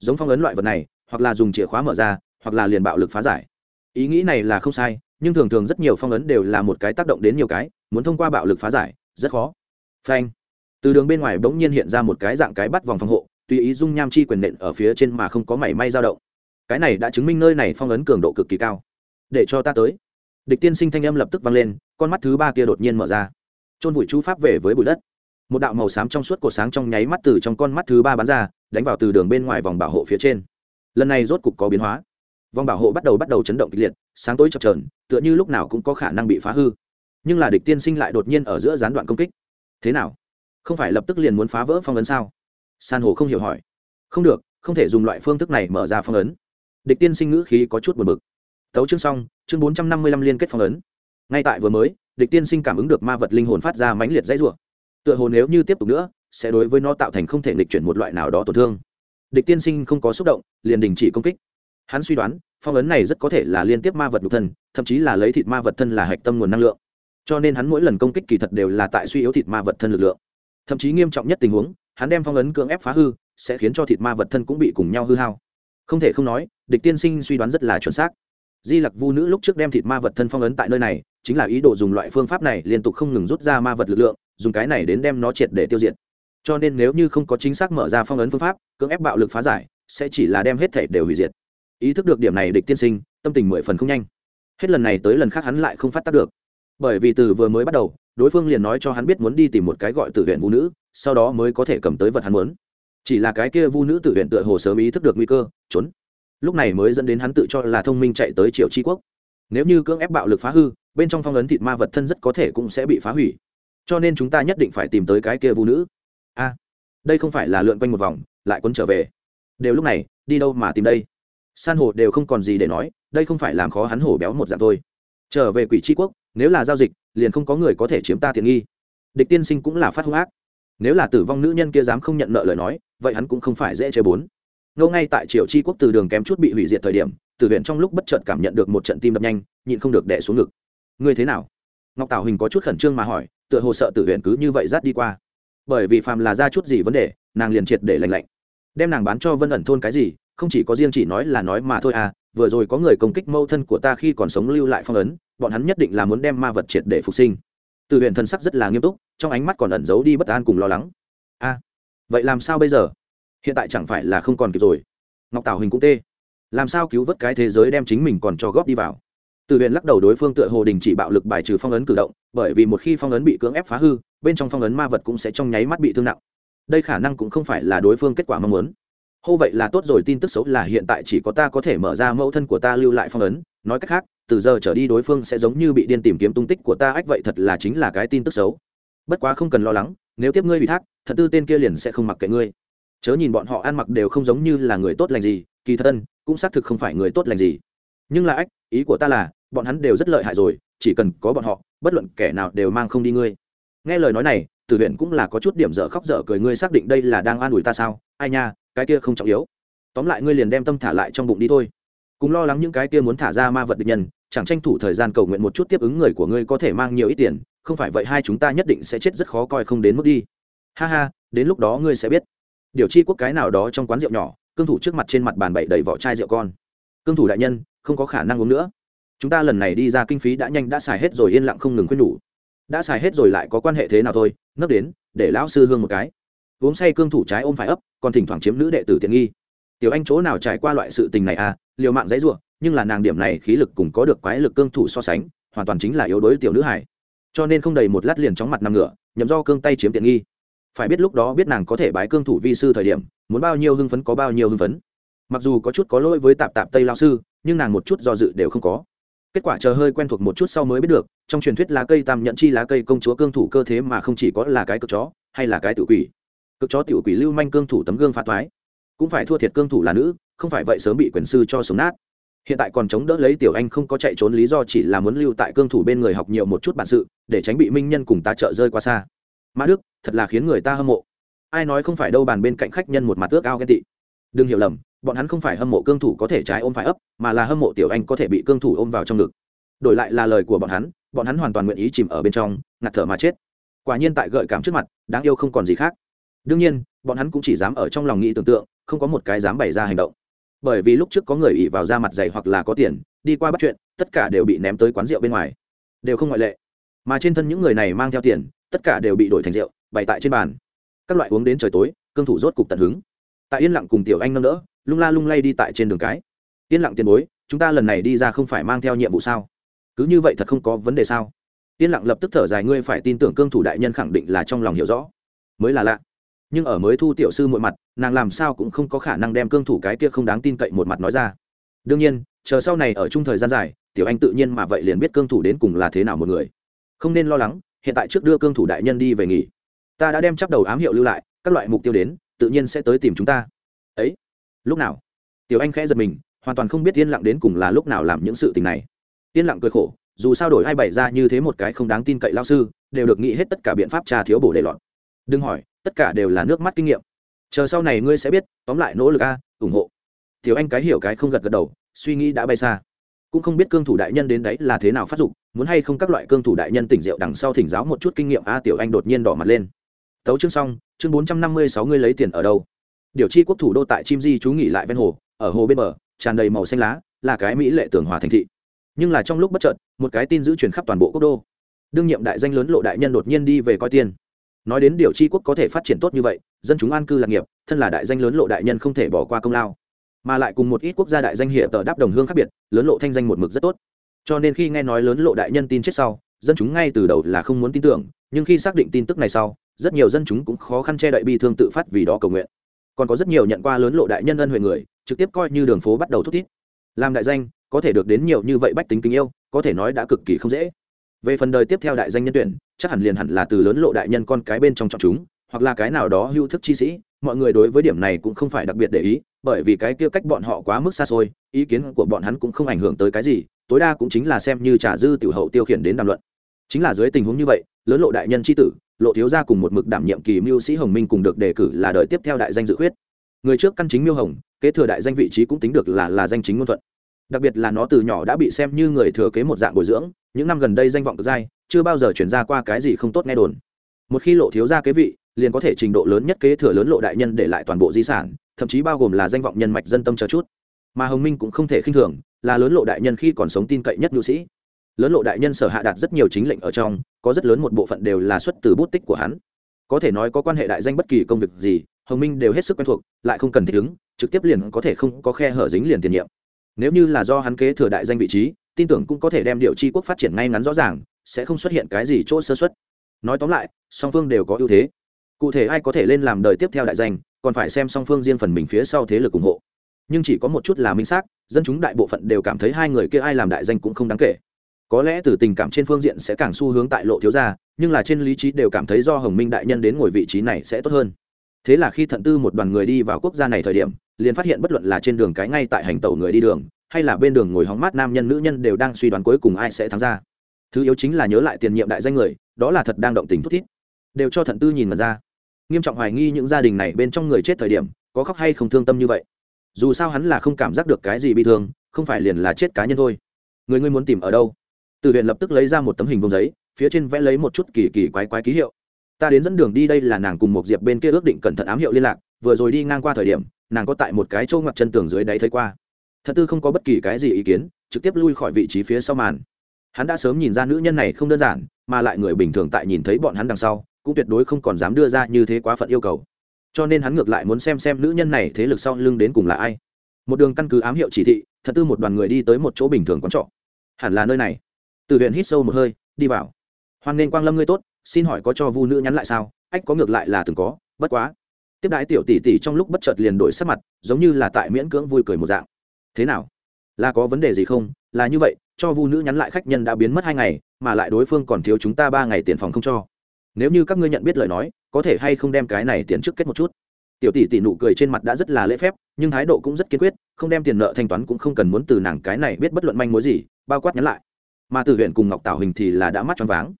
giống phong ấn loại vật này, hoặc là dùng chìa khóa mở ra, hoặc là liền bạo lực phá giải. Ý nghĩ này là không sai, nhưng thường thường rất nhiều phong ấn đều là một cái tác động đến nhiều cái, muốn thông qua bạo lực phá giải, rất khó. Phanh. Từ đường bên ngoài bỗng nhiên hiện ra một cái dạng cái bắt vòng phòng hộ, tùy ý dung nham chi quyền nện ở phía trên mà không có mảy may dao động. Cái này đã chứng minh nơi này phong ấn cường độ cực kỳ cao. Để cho ta tới. Địch tiên sinh thanh âm lập tức vang lên, con mắt thứ ba kia đột nhiên mở ra. Trôn vùi chú pháp về với bụi đất. Một đạo màu xám trong suốt cổ sáng trong nháy mắt từ trong con mắt thứ ba bắn ra đánh vào từ đường bên ngoài vòng bảo hộ phía trên. Lần này rốt cục có biến hóa. Vòng bảo hộ bắt đầu bắt đầu chấn động kịch liệt, sáng tối chập trờn tựa như lúc nào cũng có khả năng bị phá hư. Nhưng là địch tiên sinh lại đột nhiên ở giữa gián đoạn công kích. Thế nào? Không phải lập tức liền muốn phá vỡ phong ấn sao? San hồ không hiểu hỏi. Không được, không thể dùng loại phương thức này mở ra phong ấn. Địch tiên sinh ngữ khí có chút buồn bực. Tấu chương xong, chương bốn trăm năm mươi lăm liên kết phong ấn. Ngay tại vừa mới, địch tiên sinh cảm ứng được ma vật linh hồn phát ra mãnh liệt dãy rủa. Tựa hồ nếu như tiếp tục nữa sẽ đối với nó tạo thành không thể nghịch chuyển một loại nào đó tổn thương. Địch tiên sinh không có xúc động, liền đình chỉ công kích. Hắn suy đoán, phong ấn này rất có thể là liên tiếp ma vật nhục thân, thậm chí là lấy thịt ma vật thân là hạch tâm nguồn năng lượng. Cho nên hắn mỗi lần công kích kỳ thật đều là tại suy yếu thịt ma vật thân lực lượng. Thậm chí nghiêm trọng nhất tình huống, hắn đem phong ấn cưỡng ép phá hư, sẽ khiến cho thịt ma vật thân cũng bị cùng nhau hư hao. Không thể không nói, địch tiên sinh suy đoán rất là chuẩn xác. Di lặc vu nữ lúc trước đem thịt ma vật thân phong ấn tại nơi này, chính là ý đồ dùng loại phương pháp này liên tục không ngừng rút ra ma vật lực lượng, dùng cái này đến đem nó triệt để tiêu diệt cho nên nếu như không có chính xác mở ra phong ấn phương pháp, cưỡng ép bạo lực phá giải, sẽ chỉ là đem hết thể đều hủy diệt. Ý thức được điểm này địch tiên sinh, tâm tình mười phần không nhanh. Hết lần này tới lần khác hắn lại không phát tác được. Bởi vì từ vừa mới bắt đầu, đối phương liền nói cho hắn biết muốn đi tìm một cái gọi tự huyện vũ nữ, sau đó mới có thể cầm tới vật hắn muốn. Chỉ là cái kia vu nữ tự huyện tựa hồ sớm ý thức được nguy cơ, trốn. Lúc này mới dẫn đến hắn tự cho là thông minh chạy tới triệu tri quốc. Nếu như cưỡng ép bạo lực phá hư, bên trong phong ấn thịt ma vật thân rất có thể cũng sẽ bị phá hủy. Cho nên chúng ta nhất định phải tìm tới cái kia vu nữ a, đây không phải là lượn quanh một vòng, lại quấn trở về. Đều lúc này, đi đâu mà tìm đây? San hồ đều không còn gì để nói, đây không phải làm khó hắn hổ béo một dạng thôi. Trở về quỷ tri quốc, nếu là giao dịch, liền không có người có thể chiếm ta tiện nghi. Địch tiên sinh cũng là phát hung ác. Nếu là tử vong nữ nhân kia dám không nhận nợ lời nói, vậy hắn cũng không phải dễ chơi bốn. Ngâu ngay tại triều tri quốc từ đường kém chút bị hủy diệt thời điểm, tử huyện trong lúc bất chợt cảm nhận được một trận tim đập nhanh, nhịn không được đẻ xuống ngực. Ngươi thế nào? Ngọc tảo hình có chút khẩn trương mà hỏi, tựa hồ sợ tử huyện cứ như vậy rát đi qua bởi vì phàm là ra chút gì vấn đề, nàng liền triệt để lành lạnh. Đem nàng bán cho vân ẩn thôn cái gì, không chỉ có riêng chỉ nói là nói mà thôi à vừa rồi có người công kích mâu thân của ta khi còn sống lưu lại phong ấn, bọn hắn nhất định là muốn đem ma vật triệt để phục sinh. Từ huyện thần sắc rất là nghiêm túc, trong ánh mắt còn ẩn giấu đi bất an cùng lo lắng. A vậy làm sao bây giờ? Hiện tại chẳng phải là không còn kịp rồi. Ngọc tảo hình cũng tê. Làm sao cứu vớt cái thế giới đem chính mình còn cho góp đi vào? Từ huyện lắc đầu đối phương tựa hồ đình chỉ bạo lực bài trừ phong ấn cử động, bởi vì một khi phong ấn bị cưỡng ép phá hư, bên trong phong ấn ma vật cũng sẽ trong nháy mắt bị thương nặng. Đây khả năng cũng không phải là đối phương kết quả mong muốn. Hô vậy là tốt rồi, tin tức xấu là hiện tại chỉ có ta có thể mở ra mẫu thân của ta lưu lại phong ấn. Nói cách khác, từ giờ trở đi đối phương sẽ giống như bị điên tìm kiếm tung tích của ta, ách vậy thật là chính là cái tin tức xấu. Bất quá không cần lo lắng, nếu tiếp ngươi ủy thác, thật tư tên kia liền sẽ không mặc kệ ngươi. Chớ nhìn bọn họ ăn mặc đều không giống như là người tốt lành gì, kỳ thật ân, cũng xác thực không phải người tốt lành gì nhưng là ách, ý của ta là, bọn hắn đều rất lợi hại rồi, chỉ cần có bọn họ, bất luận kẻ nào đều mang không đi ngươi. Nghe lời nói này, tử huyện cũng là có chút điểm dở khóc dở cười, ngươi xác định đây là đang an ủi ta sao? Ai nha, cái kia không trọng yếu. Tóm lại ngươi liền đem tâm thả lại trong bụng đi thôi. Cùng lo lắng những cái kia muốn thả ra ma vật địch nhân, chẳng tranh thủ thời gian cầu nguyện một chút tiếp ứng người của ngươi có thể mang nhiều ít tiền, không phải vậy hai chúng ta nhất định sẽ chết rất khó coi không đến mức đi. Ha ha, đến lúc đó ngươi sẽ biết. Điều chi quốc cái nào đó trong quán rượu nhỏ, cương thủ trước mặt trên mặt bàn bậy đầy vỏ chai rượu con. Cương thủ đại nhân không có khả năng uống nữa. Chúng ta lần này đi ra kinh phí đã nhanh đã xài hết rồi, yên lặng không ngừng khuyên nhủ. Đã xài hết rồi lại có quan hệ thế nào thôi? Nấp đến, để lão sư hương một cái. Uống say cương thủ trái ôm phải ấp, còn thỉnh thoảng chiếm nữ đệ tử tiện nghi. Tiểu anh chỗ nào trải qua loại sự tình này à? Liều mạng dãy ruộng nhưng là nàng điểm này khí lực cùng có được quái lực cương thủ so sánh, hoàn toàn chính là yếu đối tiểu nữ hải cho nên không đầy một lát liền chóng mặt nằm ngựa nhậm do cương tay chiếm tiện nghi. Phải biết lúc đó biết nàng có thể bái cương thủ vi sư thời điểm, muốn bao nhiêu hưng phấn có bao nhiêu hưng phấn. Mặc dù có chút có lỗi với tạp tạp tây lao sư nhưng nàng một chút do dự đều không có. Kết quả chờ hơi quen thuộc một chút sau mới biết được, trong truyền thuyết lá cây tam nhận chi lá cây công chúa cương thủ cơ thế mà không chỉ có là cái cực chó, hay là cái tự quỷ. Cực chó tiểu quỷ lưu manh cương thủ tấm gương phá toái. Cũng phải thua thiệt cương thủ là nữ, không phải vậy sớm bị quyền sư cho sống nát. Hiện tại còn chống đỡ lấy tiểu anh không có chạy trốn lý do chỉ là muốn lưu tại cương thủ bên người học nhiều một chút bản sự, để tránh bị minh nhân cùng ta trợ rơi qua xa. Mã đức, thật là khiến người ta hâm mộ. Ai nói không phải đâu bàn bên cạnh khách nhân một mặt ước ao ghen tị. Đừng hiểu lầm bọn hắn không phải hâm mộ cương thủ có thể trái ôm phải ấp, mà là hâm mộ tiểu anh có thể bị cương thủ ôm vào trong ngực. Đổi lại là lời của bọn hắn bọn hắn hoàn toàn nguyện ý chìm ở bên trong, ngạt thở mà chết. Quả nhiên tại gợi cảm trước mặt, đáng yêu không còn gì khác. Đương nhiên, bọn hắn cũng chỉ dám ở trong lòng nghĩ tưởng tượng, không có một cái dám bày ra hành động. Bởi vì lúc trước có người ỉ vào da mặt dày hoặc là có tiền, đi qua bắt chuyện, tất cả đều bị ném tới quán rượu bên ngoài. Đều không ngoại lệ. Mà trên thân những người này mang theo tiền, tất cả đều bị đổi thành rượu, bày tại trên bàn. Các loại uống đến trời tối, cương thủ rốt cục tận hứng. Tại yên lặng cùng tiểu anh nâng đỡ lung la lung lay đi tại trên đường cái. Yên lặng tiền bối, chúng ta lần này đi ra không phải mang theo nhiệm vụ sao? Cứ như vậy thật không có vấn đề sao? Yên lặng lập tức thở dài, ngươi phải tin tưởng cương thủ đại nhân khẳng định là trong lòng hiểu rõ. Mới là lạ. Nhưng ở mới thu tiểu sư mọi mặt, nàng làm sao cũng không có khả năng đem cương thủ cái kia không đáng tin cậy một mặt nói ra. Đương nhiên, chờ sau này ở chung thời gian dài, tiểu anh tự nhiên mà vậy liền biết cương thủ đến cùng là thế nào một người. Không nên lo lắng, hiện tại trước đưa cương thủ đại nhân đi về nghỉ. Ta đã đem chắp đầu ám hiệu lưu lại, các loại mục tiêu đến, tự nhiên sẽ tới tìm chúng ta. Ấy lúc nào? Tiểu anh khẽ giật mình, hoàn toàn không biết yên lặng đến cùng là lúc nào làm những sự tình này. Yên lặng cười khổ, dù sao đổi ai bày ra như thế một cái không đáng tin cậy lao sư, đều được nghĩ hết tất cả biện pháp tra thiếu bổ để lọt. Đừng hỏi, tất cả đều là nước mắt kinh nghiệm. Chờ sau này ngươi sẽ biết, tóm lại nỗ lực a, ủng hộ. Tiểu anh cái hiểu cái không gật gật đầu, suy nghĩ đã bay xa. Cũng không biết cương thủ đại nhân đến đấy là thế nào phát dụng muốn hay không các loại cương thủ đại nhân tỉnh rượu đằng sau thỉnh giáo một chút kinh nghiệm a, tiểu anh đột nhiên đỏ mặt lên. Tấu chương xong, chương bốn trăm năm mươi sáu ngươi lấy tiền ở đâu? Điều chi quốc thủ đô tại chim di chú nghỉ lại ven hồ, ở hồ bên bờ, tràn đầy màu xanh lá, là cái mỹ lệ tường hòa thành thị. Nhưng là trong lúc bất chợt, một cái tin giữ truyền khắp toàn bộ quốc đô. Đương nhiệm đại danh lớn lộ đại nhân đột nhiên đi về coi tiền. Nói đến điều chi quốc có thể phát triển tốt như vậy, dân chúng an cư lạc nghiệp, thân là đại danh lớn lộ đại nhân không thể bỏ qua công lao. Mà lại cùng một ít quốc gia đại danh hiệp tờ đáp đồng hương khác biệt, lớn lộ thanh danh một mực rất tốt. Cho nên khi nghe nói lớn lộ đại nhân tin chết sau, dân chúng ngay từ đầu là không muốn tin tưởng, nhưng khi xác định tin tức này sau, rất nhiều dân chúng cũng khó khăn che đậy bi thương tự phát vì đó cầu nguyện còn có rất nhiều nhận qua lớn lộ đại nhân ân huệ người, trực tiếp coi như đường phố bắt đầu thúc thiết làm đại danh, có thể được đến nhiều như vậy bách tính kính yêu, có thể nói đã cực kỳ không dễ. Về phần đời tiếp theo đại danh nhân tuyển, chắc hẳn liền hẳn là từ lớn lộ đại nhân con cái bên trong chọn chúng, hoặc là cái nào đó hưu thức chi sĩ, mọi người đối với điểm này cũng không phải đặc biệt để ý, bởi vì cái kia cách bọn họ quá mức xa xôi, ý kiến của bọn hắn cũng không ảnh hưởng tới cái gì, tối đa cũng chính là xem như trả dư tiểu hậu tiêu khiển đến đàm luận. Chính là dưới tình huống như vậy, lớn lộ đại nhân tri tử lộ thiếu gia cùng một mực đảm nhiệm kỳ mưu sĩ hồng minh cùng được đề cử là đời tiếp theo đại danh dự khuyết. Người trước căn chính miêu hồng, kế thừa đại danh vị trí cũng tính được là là danh chính ngôn thuận. Đặc biệt là nó từ nhỏ đã bị xem như người thừa kế một dạng bồi dưỡng, những năm gần đây danh vọng cực dai, chưa bao giờ chuyển ra qua cái gì không tốt nghe đồn. Một khi lộ thiếu gia kế vị, liền có thể trình độ lớn nhất kế thừa lớn lộ đại nhân để lại toàn bộ di sản, thậm chí bao gồm là danh vọng nhân mạch dân tâm chờ chút. Mà hồng minh cũng không thể khinh thường, là lớn lộ đại nhân khi còn sống tin cậy nhất nhu sĩ lớn lộ đại nhân sở hạ đạt rất nhiều chính lệnh ở trong, có rất lớn một bộ phận đều là xuất từ bút tích của hắn. Có thể nói có quan hệ đại danh bất kỳ công việc gì, hồng minh đều hết sức quen thuộc, lại không cần thích ứng, trực tiếp liền có thể không có khe hở dính liền tiền nhiệm. Nếu như là do hắn kế thừa đại danh vị trí, tin tưởng cũng có thể đem điều chi quốc phát triển ngay ngắn rõ ràng, sẽ không xuất hiện cái gì chỗ sơ xuất nói tóm lại, song phương đều có ưu thế. Cụ thể ai có thể lên làm đời tiếp theo đại danh, còn phải xem song phương riêng phần mình phía sau thế lực ủng hộ. Nhưng chỉ có một chút là minh xác, dân chúng đại bộ phận đều cảm thấy hai người kia ai làm đại danh cũng không đáng kể có lẽ từ tình cảm trên phương diện sẽ càng xu hướng tại lộ thiếu gia, nhưng là trên lý trí đều cảm thấy do hồng minh đại nhân đến ngồi vị trí này sẽ tốt hơn. Thế là khi thận tư một đoàn người đi vào quốc gia này thời điểm, liền phát hiện bất luận là trên đường cái ngay tại hành tàu người đi đường, hay là bên đường ngồi hóng mát nam nhân nữ nhân đều đang suy đoán cuối cùng ai sẽ thắng ra. Thứ yếu chính là nhớ lại tiền nhiệm đại danh người, đó là thật đang động tình thút thít. Đều cho thận tư nhìn mật ra. Nghiêm trọng hoài nghi những gia đình này bên trong người chết thời điểm, có khóc hay không thương tâm như vậy. Dù sao hắn là không cảm giác được cái gì bị thương, không phải liền là chết cá nhân thôi. Người ngươi muốn tìm ở đâu? Từ huyện lập tức lấy ra một tấm hình vông giấy, phía trên vẽ lấy một chút kỳ kỳ quái quái ký hiệu. Ta đến dẫn đường đi đây là nàng cùng một diệp bên kia ước định cẩn thận ám hiệu liên lạc, vừa rồi đi ngang qua thời điểm, nàng có tại một cái chỗ ngoặt chân tường dưới đáy thấy qua. Thật tư không có bất kỳ cái gì ý kiến, trực tiếp lui khỏi vị trí phía sau màn. Hắn đã sớm nhìn ra nữ nhân này không đơn giản, mà lại người bình thường tại nhìn thấy bọn hắn đằng sau, cũng tuyệt đối không còn dám đưa ra như thế quá phận yêu cầu. Cho nên hắn ngược lại muốn xem xem nữ nhân này thế lực sau lưng đến cùng là ai. Một đường căn cứ ám hiệu chỉ thị, thật tư một đoàn người đi tới một chỗ bình thường quán trọ. Hẳn là nơi này từ huyện hít sâu một hơi, đi vào. Hoan nên quang lâm ngươi tốt, xin hỏi có cho vu nữ nhắn lại sao? Ách, có ngược lại là từng có, bất quá. Tiếp đái tiểu tỷ tỷ trong lúc bất chợt liền đổi sắc mặt, giống như là tại miễn cưỡng vui cười một dạng. Thế nào? Là có vấn đề gì không? Là như vậy, cho vu nữ nhắn lại khách nhân đã biến mất hai ngày, mà lại đối phương còn thiếu chúng ta ba ngày tiền phòng không cho. Nếu như các ngươi nhận biết lời nói, có thể hay không đem cái này tiền trước kết một chút? Tiểu tỷ tỷ nụ cười trên mặt đã rất là lễ phép, nhưng thái độ cũng rất kiên quyết, không đem tiền nợ thanh toán cũng không cần muốn từ nàng cái này biết bất luận manh mối gì, bao quát nhắn lại mà từ huyện cùng ngọc tảo hình thì là đã mắt choáng váng.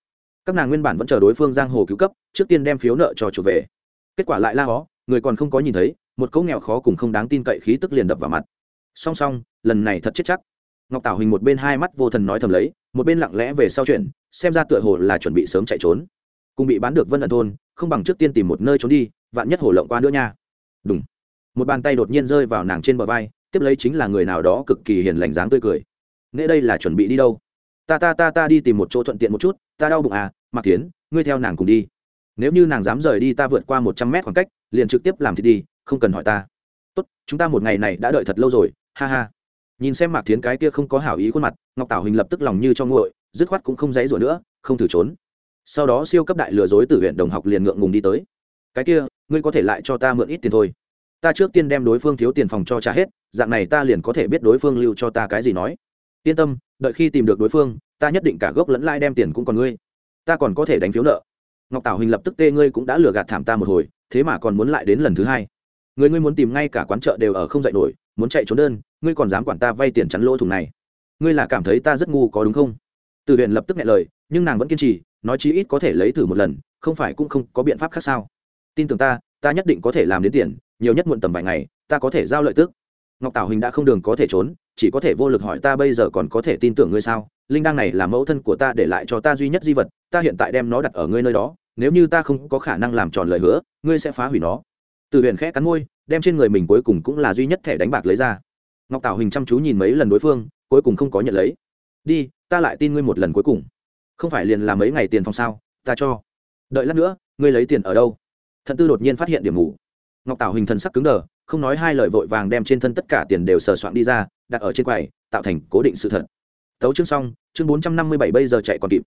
Các nàng nguyên bản vẫn chờ đối phương giang hồ cứu cấp, trước tiên đem phiếu nợ cho chủ về. Kết quả lại la hó, người còn không có nhìn thấy, một cấu nghèo khó cùng không đáng tin cậy khí tức liền đập vào mặt. Song song, lần này thật chết chắc. Ngọc tảo hình một bên hai mắt vô thần nói thầm lấy, một bên lặng lẽ về sau chuyện, xem ra tựa hồ là chuẩn bị sớm chạy trốn. Cùng bị bán được vân ẩn thôn, không bằng trước tiên tìm một nơi trốn đi, vạn nhất hồ lộng qua nữa nha. Đúng một bàn tay đột nhiên rơi vào nàng trên bờ vai, tiếp lấy chính là người nào đó cực kỳ hiền lành dáng tươi cười. Nghĩa đây là chuẩn bị đi đâu? Ta ta ta ta đi tìm một chỗ thuận tiện một chút, ta đau bụng à mặc tiến ngươi theo nàng cùng đi. Nếu như nàng dám rời đi ta vượt qua một trăm mét khoảng cách, liền trực tiếp làm thì đi, không cần hỏi ta. Tốt, chúng ta một ngày này đã đợi thật lâu rồi, ha ha. Nhìn xem mạc Tiến cái kia không có hảo ý khuôn mặt, ngọc tảo hình lập tức lòng như cho nguội, dứt khoát cũng không dãy rủa nữa, không thử trốn. Sau đó siêu cấp đại lừa dối từ huyện đồng học liền ngượng ngùng đi tới. Cái kia, ngươi có thể lại cho ta mượn ít tiền thôi. Ta trước tiên đem đối phương thiếu tiền phòng cho trả hết, dạng này ta liền có thể biết đối phương lưu cho ta cái gì nói yên tâm, đợi khi tìm được đối phương, ta nhất định cả gốc lẫn lai đem tiền cũng còn ngươi. Ta còn có thể đánh phiếu nợ. Ngọc tảo hình lập tức tê ngươi cũng đã lừa gạt thảm ta một hồi, thế mà còn muốn lại đến lần thứ hai. Người ngươi muốn tìm ngay cả quán chợ đều ở không dạy nổi, muốn chạy trốn đơn, ngươi còn dám quản ta vay tiền chắn lỗ thủng này. Ngươi là cảm thấy ta rất ngu có đúng không? Từ huyện lập tức nghe lời, nhưng nàng vẫn kiên trì, nói chí ít có thể lấy thử một lần, không phải cũng không có biện pháp khác sao? Tin tưởng ta ta nhất định có thể làm đến tiền, nhiều nhất muộn tầm vài ngày, ta có thể giao lợi tức ngọc tảo hình đã không đường có thể trốn, chỉ có thể vô lực hỏi ta bây giờ còn có thể tin tưởng ngươi sao? Linh đăng này là mẫu thân của ta để lại cho ta duy nhất di vật, ta hiện tại đem nó đặt ở ngươi nơi đó, nếu như ta không có khả năng làm tròn lời hứa, ngươi sẽ phá hủy nó. Từ huyền khẽ cắn môi, đem trên người mình cuối cùng cũng là duy nhất thẻ đánh bạc lấy ra. Ngọc tảo hình chăm chú nhìn mấy lần đối phương, cuối cùng không có nhận lấy. Đi, ta lại tin ngươi một lần cuối cùng. Không phải liền là mấy ngày tiền phòng sao? Ta cho. Đợi lát nữa, ngươi lấy tiền ở đâu? Thận tư đột nhiên phát hiện điểm ngủ ngọc tảo hình thần sắc cứng đờ không nói hai lời vội vàng đem trên thân tất cả tiền đều sờ soạn đi ra, đặt ở trên quầy, tạo thành cố định sự thật. Tấu chương xong, chương bốn trăm năm mươi bảy bây giờ chạy còn kịp.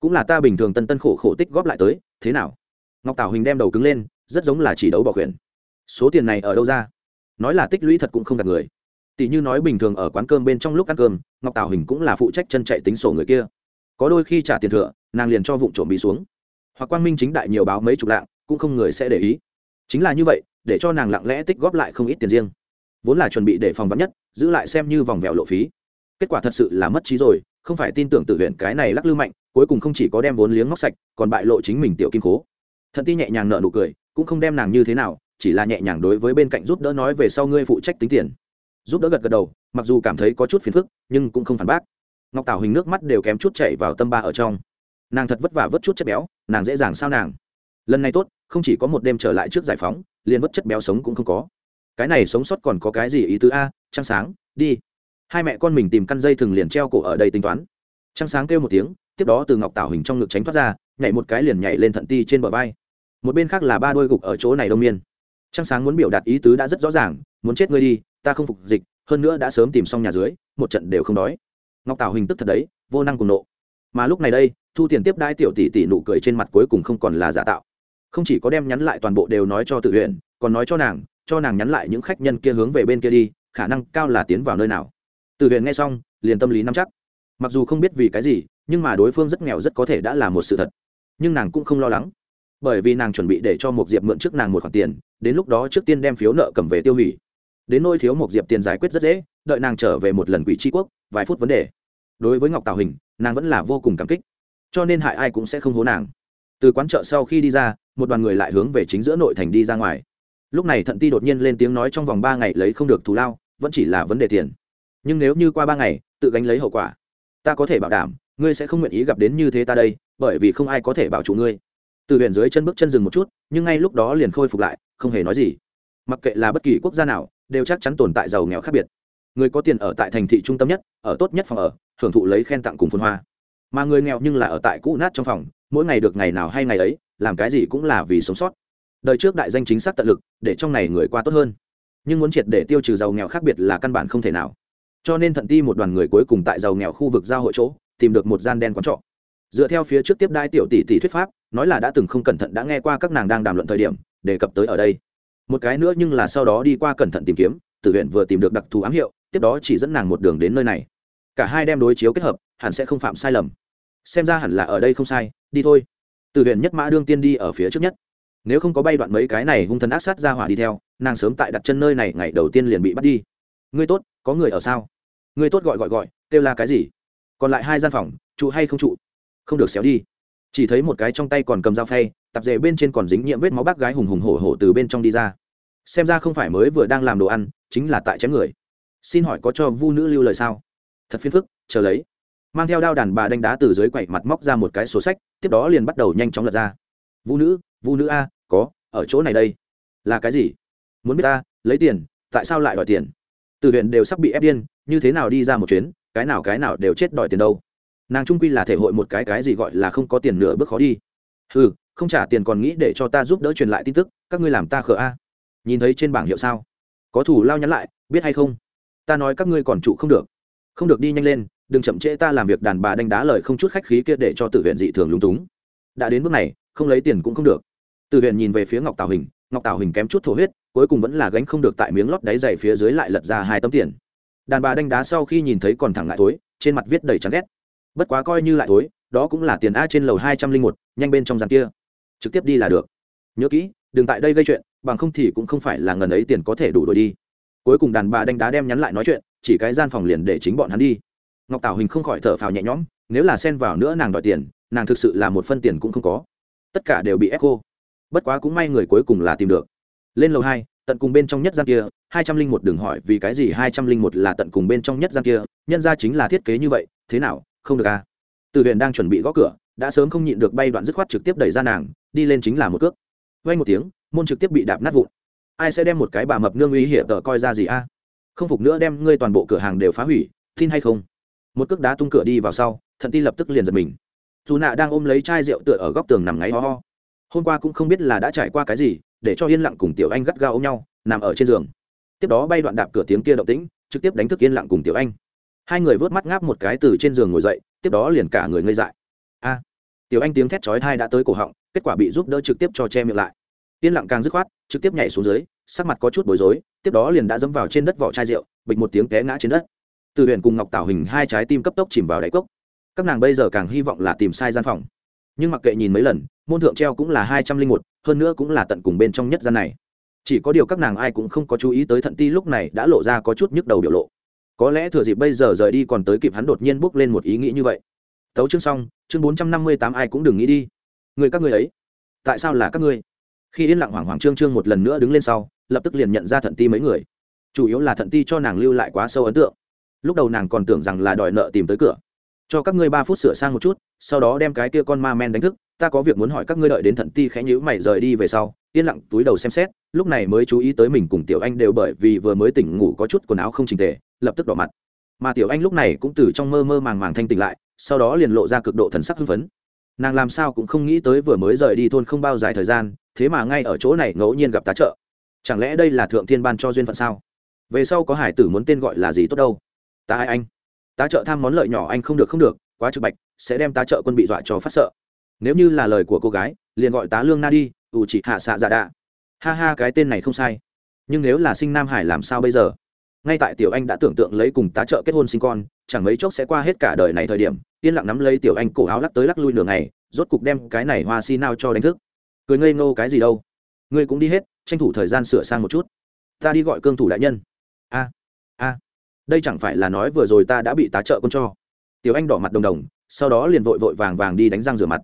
Cũng là ta bình thường tân tân khổ khổ tích góp lại tới, thế nào? Ngọc tảo huỳnh đem đầu cứng lên, rất giống là chỉ đấu bỏ quyền số tiền này ở đâu ra? Nói là tích lũy thật cũng không gạt người. Tỷ như nói bình thường ở quán cơm bên trong lúc ăn cơm, ngọc tảo hình cũng là phụ trách chân chạy tính sổ người kia. Có đôi khi trả tiền thừa, nàng liền cho vụ trộm bị xuống. Hoặc quang minh chính đại nhiều báo mấy chục lạng, cũng không người sẽ để ý. Chính là như vậy để cho nàng lặng lẽ tích góp lại không ít tiền riêng. Vốn là chuẩn bị để phòng vắn nhất, giữ lại xem như vòng vèo lộ phí. Kết quả thật sự là mất trí rồi, không phải tin tưởng tự huyện cái này lắc lư mạnh, cuối cùng không chỉ có đem vốn liếng móc sạch, còn bại lộ chính mình tiểu kim cố thận ti nhẹ nhàng nợ nụ cười, cũng không đem nàng như thế nào, chỉ là nhẹ nhàng đối với bên cạnh giúp đỡ nói về sau ngươi phụ trách tính tiền. Giúp đỡ gật gật đầu, mặc dù cảm thấy có chút phiền phức, nhưng cũng không phản bác. Ngọc tảo hình nước mắt đều kém chút chảy vào tâm ba ở trong. Nàng thật vất vả vớt chút chất béo, nàng dễ dàng sao nàng? Lần này tốt, không chỉ có một đêm trở lại trước giải phóng liền vất chất béo sống cũng không có. Cái này sống sót còn có cái gì ý tứ a? Trăng sáng, đi. Hai mẹ con mình tìm căn dây thừng liền treo cổ ở đây tính toán. Trăng sáng kêu một tiếng, tiếp đó từ ngọc tảo hình trong ngực tránh thoát ra, nhảy một cái liền nhảy lên thận ti trên bờ vai. Một bên khác là ba đôi gục ở chỗ này đông miên. Trăng sáng muốn biểu đạt ý tứ đã rất rõ ràng, muốn chết ngươi đi, ta không phục dịch, hơn nữa đã sớm tìm xong nhà dưới, một trận đều không đói. Ngọc tảo hình tức thật đấy, vô năng cùng nộ. Mà lúc này đây, thu tiền tiếp đai tiểu tỷ tỷ nụ cười trên mặt cuối cùng không còn là giả tạo không chỉ có đem nhắn lại toàn bộ đều nói cho tự huyện còn nói cho nàng cho nàng nhắn lại những khách nhân kia hướng về bên kia đi, khả năng cao là tiến vào nơi nào. Tự huyện nghe xong, liền tâm lý nắm chắc. Mặc dù không biết vì cái gì, nhưng mà đối phương rất nghèo rất có thể đã là một sự thật. Nhưng nàng cũng không lo lắng. Bởi vì nàng chuẩn bị để cho một diệp mượn trước nàng một khoản tiền, đến lúc đó trước tiên đem phiếu nợ cầm về tiêu hủy. Đến nôi thiếu một diệp tiền giải quyết rất dễ, đợi nàng trở về một lần quỷ tri quốc, vài phút vấn đề. Đối với ngọc tào hình, nàng vẫn là vô cùng cảm kích. Cho nên hại ai cũng sẽ không hố nàng từ quán chợ sau khi đi ra, một đoàn người lại hướng về chính giữa nội thành đi ra ngoài. Lúc này thận ti đột nhiên lên tiếng nói trong vòng ba ngày lấy không được thù lao, vẫn chỉ là vấn đề tiền. Nhưng nếu như qua ba ngày, tự gánh lấy hậu quả. Ta có thể bảo đảm, ngươi sẽ không nguyện ý gặp đến như thế ta đây, bởi vì không ai có thể bảo chủ ngươi. Từ huyền dưới chân bước chân dừng một chút, nhưng ngay lúc đó liền khôi phục lại, không hề nói gì. Mặc kệ là bất kỳ quốc gia nào, đều chắc chắn tồn tại giàu nghèo khác biệt. Người có tiền ở tại thành thị trung tâm nhất, ở tốt nhất phòng ở, hưởng thụ lấy khen tặng cùng phân hoa mà người nghèo nhưng là ở tại cũ nát trong phòng, mỗi ngày được ngày nào hay ngày ấy, làm cái gì cũng là vì sống sót. Đời trước đại danh chính xác tận lực, để trong này người qua tốt hơn. Nhưng muốn triệt để tiêu trừ giàu nghèo khác biệt là căn bản không thể nào. Cho nên thận ti một đoàn người cuối cùng tại giàu nghèo khu vực giao hội chỗ, tìm được một gian đen quán trọ. Dựa theo phía trước tiếp đai tiểu tỷ tỷ thuyết pháp, nói là đã từng không cẩn thận đã nghe qua các nàng đang đàm luận thời điểm, đề cập tới ở đây. Một cái nữa nhưng là sau đó đi qua cẩn thận tìm kiếm tử huyện vừa tìm được đặc thù ám hiệu, tiếp đó chỉ dẫn nàng một đường đến nơi này. Cả hai đem đối chiếu kết hợp, hẳn sẽ không phạm sai lầm xem ra hẳn là ở đây không sai, đi thôi. Từ huyện nhất mã đương tiên đi ở phía trước nhất. Nếu không có bay đoạn mấy cái này hung thần ác sát ra hỏa đi theo, nàng sớm tại đặt chân nơi này, ngày đầu tiên liền bị bắt đi. Ngươi tốt, có người ở sao? Ngươi tốt gọi gọi gọi, kêu là cái gì? Còn lại hai gian phòng, trụ hay không trụ? Không được xéo đi. Chỉ thấy một cái trong tay còn cầm dao phay, tạp dề bên trên còn dính nhiễm vết máu bác gái hùng hùng hổ hổ từ bên trong đi ra. Xem ra không phải mới vừa đang làm đồ ăn, chính là tại chém người. Xin hỏi có cho vu nữ lưu lời sao? Thật phiền phức, chờ lấy mang theo đao đàn bà đánh đá từ dưới quậy mặt móc ra một cái sổ sách, tiếp đó liền bắt đầu nhanh chóng lật ra. Vu nữ vu nữ a, có, ở chỗ này đây. Là cái gì? Muốn biết ta, lấy tiền, tại sao lại đòi tiền? Từ huyện đều sắp bị ép điên, như thế nào đi ra một chuyến, cái nào cái nào đều chết đòi tiền đâu. Nàng trung quy là thể hội một cái cái gì gọi là không có tiền nửa bước khó đi. Ừ không trả tiền còn nghĩ để cho ta giúp đỡ truyền lại tin tức, các ngươi làm ta khờ a. Nhìn thấy trên bảng hiệu sao? Có thủ lao nhắn lại, biết hay không? Ta nói các ngươi còn trụ không được. Không được đi nhanh lên đừng chậm trễ ta làm việc đàn bà đánh đá lời không chút khách khí kia để cho tử huyện dị thường lúng túng. Đã đến bước này, không lấy tiền cũng không được. Tử huyện nhìn về phía ngọc tào hình, ngọc tào hình kém chút thổ huyết, cuối cùng vẫn là gánh không được tại miếng lót đáy dày phía dưới lại lật ra hai tấm tiền. Đàn bà đánh đá sau khi nhìn thấy còn thẳng lại tối trên mặt viết đầy chán ghét. Bất quá coi như lại tối đó cũng là tiền a trên lầu hai trăm linh một, nhanh bên trong gian kia. Trực tiếp đi là được. Nhớ kỹ, đừng tại đây gây chuyện, bằng không thì cũng không phải là ngần ấy tiền có thể đủ đổi đi. Cuối cùng đàn bà đánh đá đem nhắn lại nói chuyện, chỉ cái gian phòng liền để chính bọn hắn đi ngọc tảo hình không khỏi thở phào nhẹ nhõm, nếu là xen vào nữa nàng đòi tiền, nàng thực sự là một phân tiền cũng không có. Tất cả đều bị ép cô bất quá cũng may người cuối cùng là tìm được. Lên lầu hai, tận cùng bên trong nhất gian kia, hai trăm linh một đừng hỏi vì cái gì hai trăm linh một là tận cùng bên trong nhất gian kia, nhân ra chính là thiết kế như vậy, thế nào, không được à? Từ huyện đang chuẩn bị gõ cửa, đã sớm không nhịn được bay đoạn dứt khoát trực tiếp đẩy ra nàng, đi lên chính là một cước. Vay một tiếng, môn trực tiếp bị đạp nát vụn. Ai sẽ đem một cái bà mập nương uy hiểm tờ coi ra gì a? Không phục nữa đem ngươi toàn bộ cửa hàng đều phá hủy, tin hay không? Một cước đá tung cửa đi vào sau, thận ti lập tức liền giật mình. Dù nạ đang ôm lấy chai rượu tựa ở góc tường nằm ngáy ho ho. Hôm qua cũng không biết là đã trải qua cái gì, để cho yên lặng cùng tiểu anh gắt gao ôm nhau, nằm ở trên giường. Tiếp đó bay đoạn đạp cửa tiếng kia động tĩnh, trực tiếp đánh thức yên lặng cùng tiểu anh. Hai người vớt mắt ngáp một cái từ trên giường ngồi dậy, tiếp đó liền cả người ngây dại. A! Tiểu anh tiếng thét chói thai đã tới cổ họng, kết quả bị giúp đỡ trực tiếp cho che miệng lại. Yên lặng càng dứt khoát, trực tiếp nhảy xuống dưới, sắc mặt có chút bối rối, tiếp đó liền đã dẫm vào trên đất vỏ chai rượu, bịch một tiếng té ngã trên đất từ huyện cùng ngọc tảo hình hai trái tim cấp tốc chìm vào đáy cốc. Các nàng bây giờ càng hy vọng là tìm sai gian phòng. Nhưng mặc kệ nhìn mấy lần, môn thượng treo cũng là hai trăm linh một, hơn nữa cũng là tận cùng bên trong nhất gian này. Chỉ có điều các nàng ai cũng không có chú ý tới thận ti lúc này đã lộ ra có chút nhức đầu biểu lộ. Có lẽ thừa dịp bây giờ rời đi còn tới kịp hắn đột nhiên bước lên một ý nghĩ như vậy. Tấu chương xong, chương bốn trăm năm mươi tám ai cũng đừng nghĩ đi. Người các người ấy, tại sao là các ngươi? Khi yên lặng hoảng hoảng trương trương một lần nữa đứng lên sau, lập tức liền nhận ra thận ti mấy người. Chủ yếu là thận ti cho nàng lưu lại quá sâu ấn tượng lúc đầu nàng còn tưởng rằng là đòi nợ tìm tới cửa. Cho các ngươi ba phút sửa sang một chút, sau đó đem cái kia con ma men đánh thức, ta có việc muốn hỏi các ngươi đợi đến thận ti khẽ nhữ mày rời đi về sau, yên lặng túi đầu xem xét, lúc này mới chú ý tới mình cùng tiểu anh đều bởi vì vừa mới tỉnh ngủ có chút quần áo không trình tề, lập tức đỏ mặt. Mà tiểu anh lúc này cũng từ trong mơ mơ màng màng thanh tỉnh lại, sau đó liền lộ ra cực độ thần sắc hưng phấn. Nàng làm sao cũng không nghĩ tới vừa mới rời đi thôn không bao dài thời gian, thế mà ngay ở chỗ này ngẫu nhiên gặp tá trợ. Chẳng lẽ đây là thượng thiên ban cho duyên phận sao? Về sau có hải tử muốn tên gọi là gì tốt đâu? Tá ai anh? Tá trợ tham món lợi nhỏ anh không được không được, quá trực bạch, sẽ đem tá trợ quân bị dọa cho phát sợ. Nếu như là lời của cô gái, liền gọi tá lương na đi, ủ chỉ hạ xạ dạ đạ. Ha ha, cái tên này không sai. Nhưng nếu là sinh nam hải làm sao bây giờ? Ngay tại tiểu anh đã tưởng tượng lấy cùng tá trợ kết hôn sinh con, chẳng mấy chốc sẽ qua hết cả đời này thời điểm, yên lặng nắm lấy tiểu anh cổ áo lắc tới lắc lui nửa ngày, rốt cục đem cái này hoa si nao cho đánh thức. Cười ngây ngô, cái gì đâu? Ngươi cũng đi hết, tranh thủ thời gian sửa sang một chút. Ta đi gọi cương thủ đại nhân. A a đây chẳng phải là nói vừa rồi ta đã bị tá trợ con cho. Tiểu anh đỏ mặt đồng đồng, sau đó liền vội vội vàng vàng đi đánh răng rửa mặt.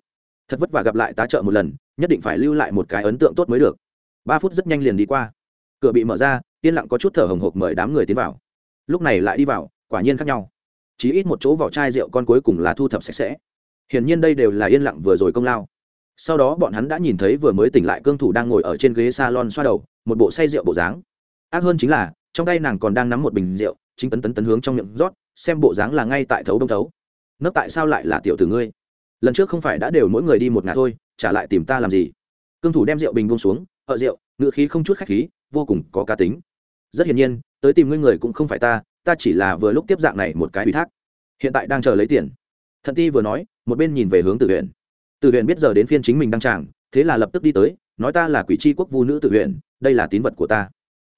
Thật vất vả gặp lại tá trợ một lần, nhất định phải lưu lại một cái ấn tượng tốt mới được. Ba phút rất nhanh liền đi qua. Cửa bị mở ra, yên lặng có chút thở hồng hộc mời đám người tiến vào. Lúc này lại đi vào, quả nhiên khác nhau. Chỉ ít một chỗ vỏ chai rượu con cuối cùng là thu thập sạch sẽ. Hiển nhiên đây đều là yên lặng vừa rồi công lao. Sau đó bọn hắn đã nhìn thấy vừa mới tỉnh lại cương thủ đang ngồi ở trên ghế salon xoa đầu, một bộ say rượu bộ dáng. Ác hơn chính là, trong tay nàng còn đang nắm một bình rượu chính tấn tấn tấn hướng trong miệng rót, xem bộ dáng là ngay tại thấu đông thấu. Nấc tại sao lại là tiểu tử ngươi? Lần trước không phải đã đều mỗi người đi một ngả thôi, trả lại tìm ta làm gì? Cương thủ đem rượu bình buông xuống ở rượu ngự khí không chút khách khí, vô cùng có cá tính. Rất hiển nhiên, tới tìm ngươi người cũng không phải ta ta chỉ là vừa lúc tiếp dạng này một cái ủy thác. Hiện tại đang chờ lấy tiền. Thận ti vừa nói, một bên nhìn về hướng tử huyện tử huyện biết giờ đến phiên chính mình đang tràng, thế là lập tức đi tới, nói ta là quỷ c quốc vu nữ tử huyện đây là tín vật của ta.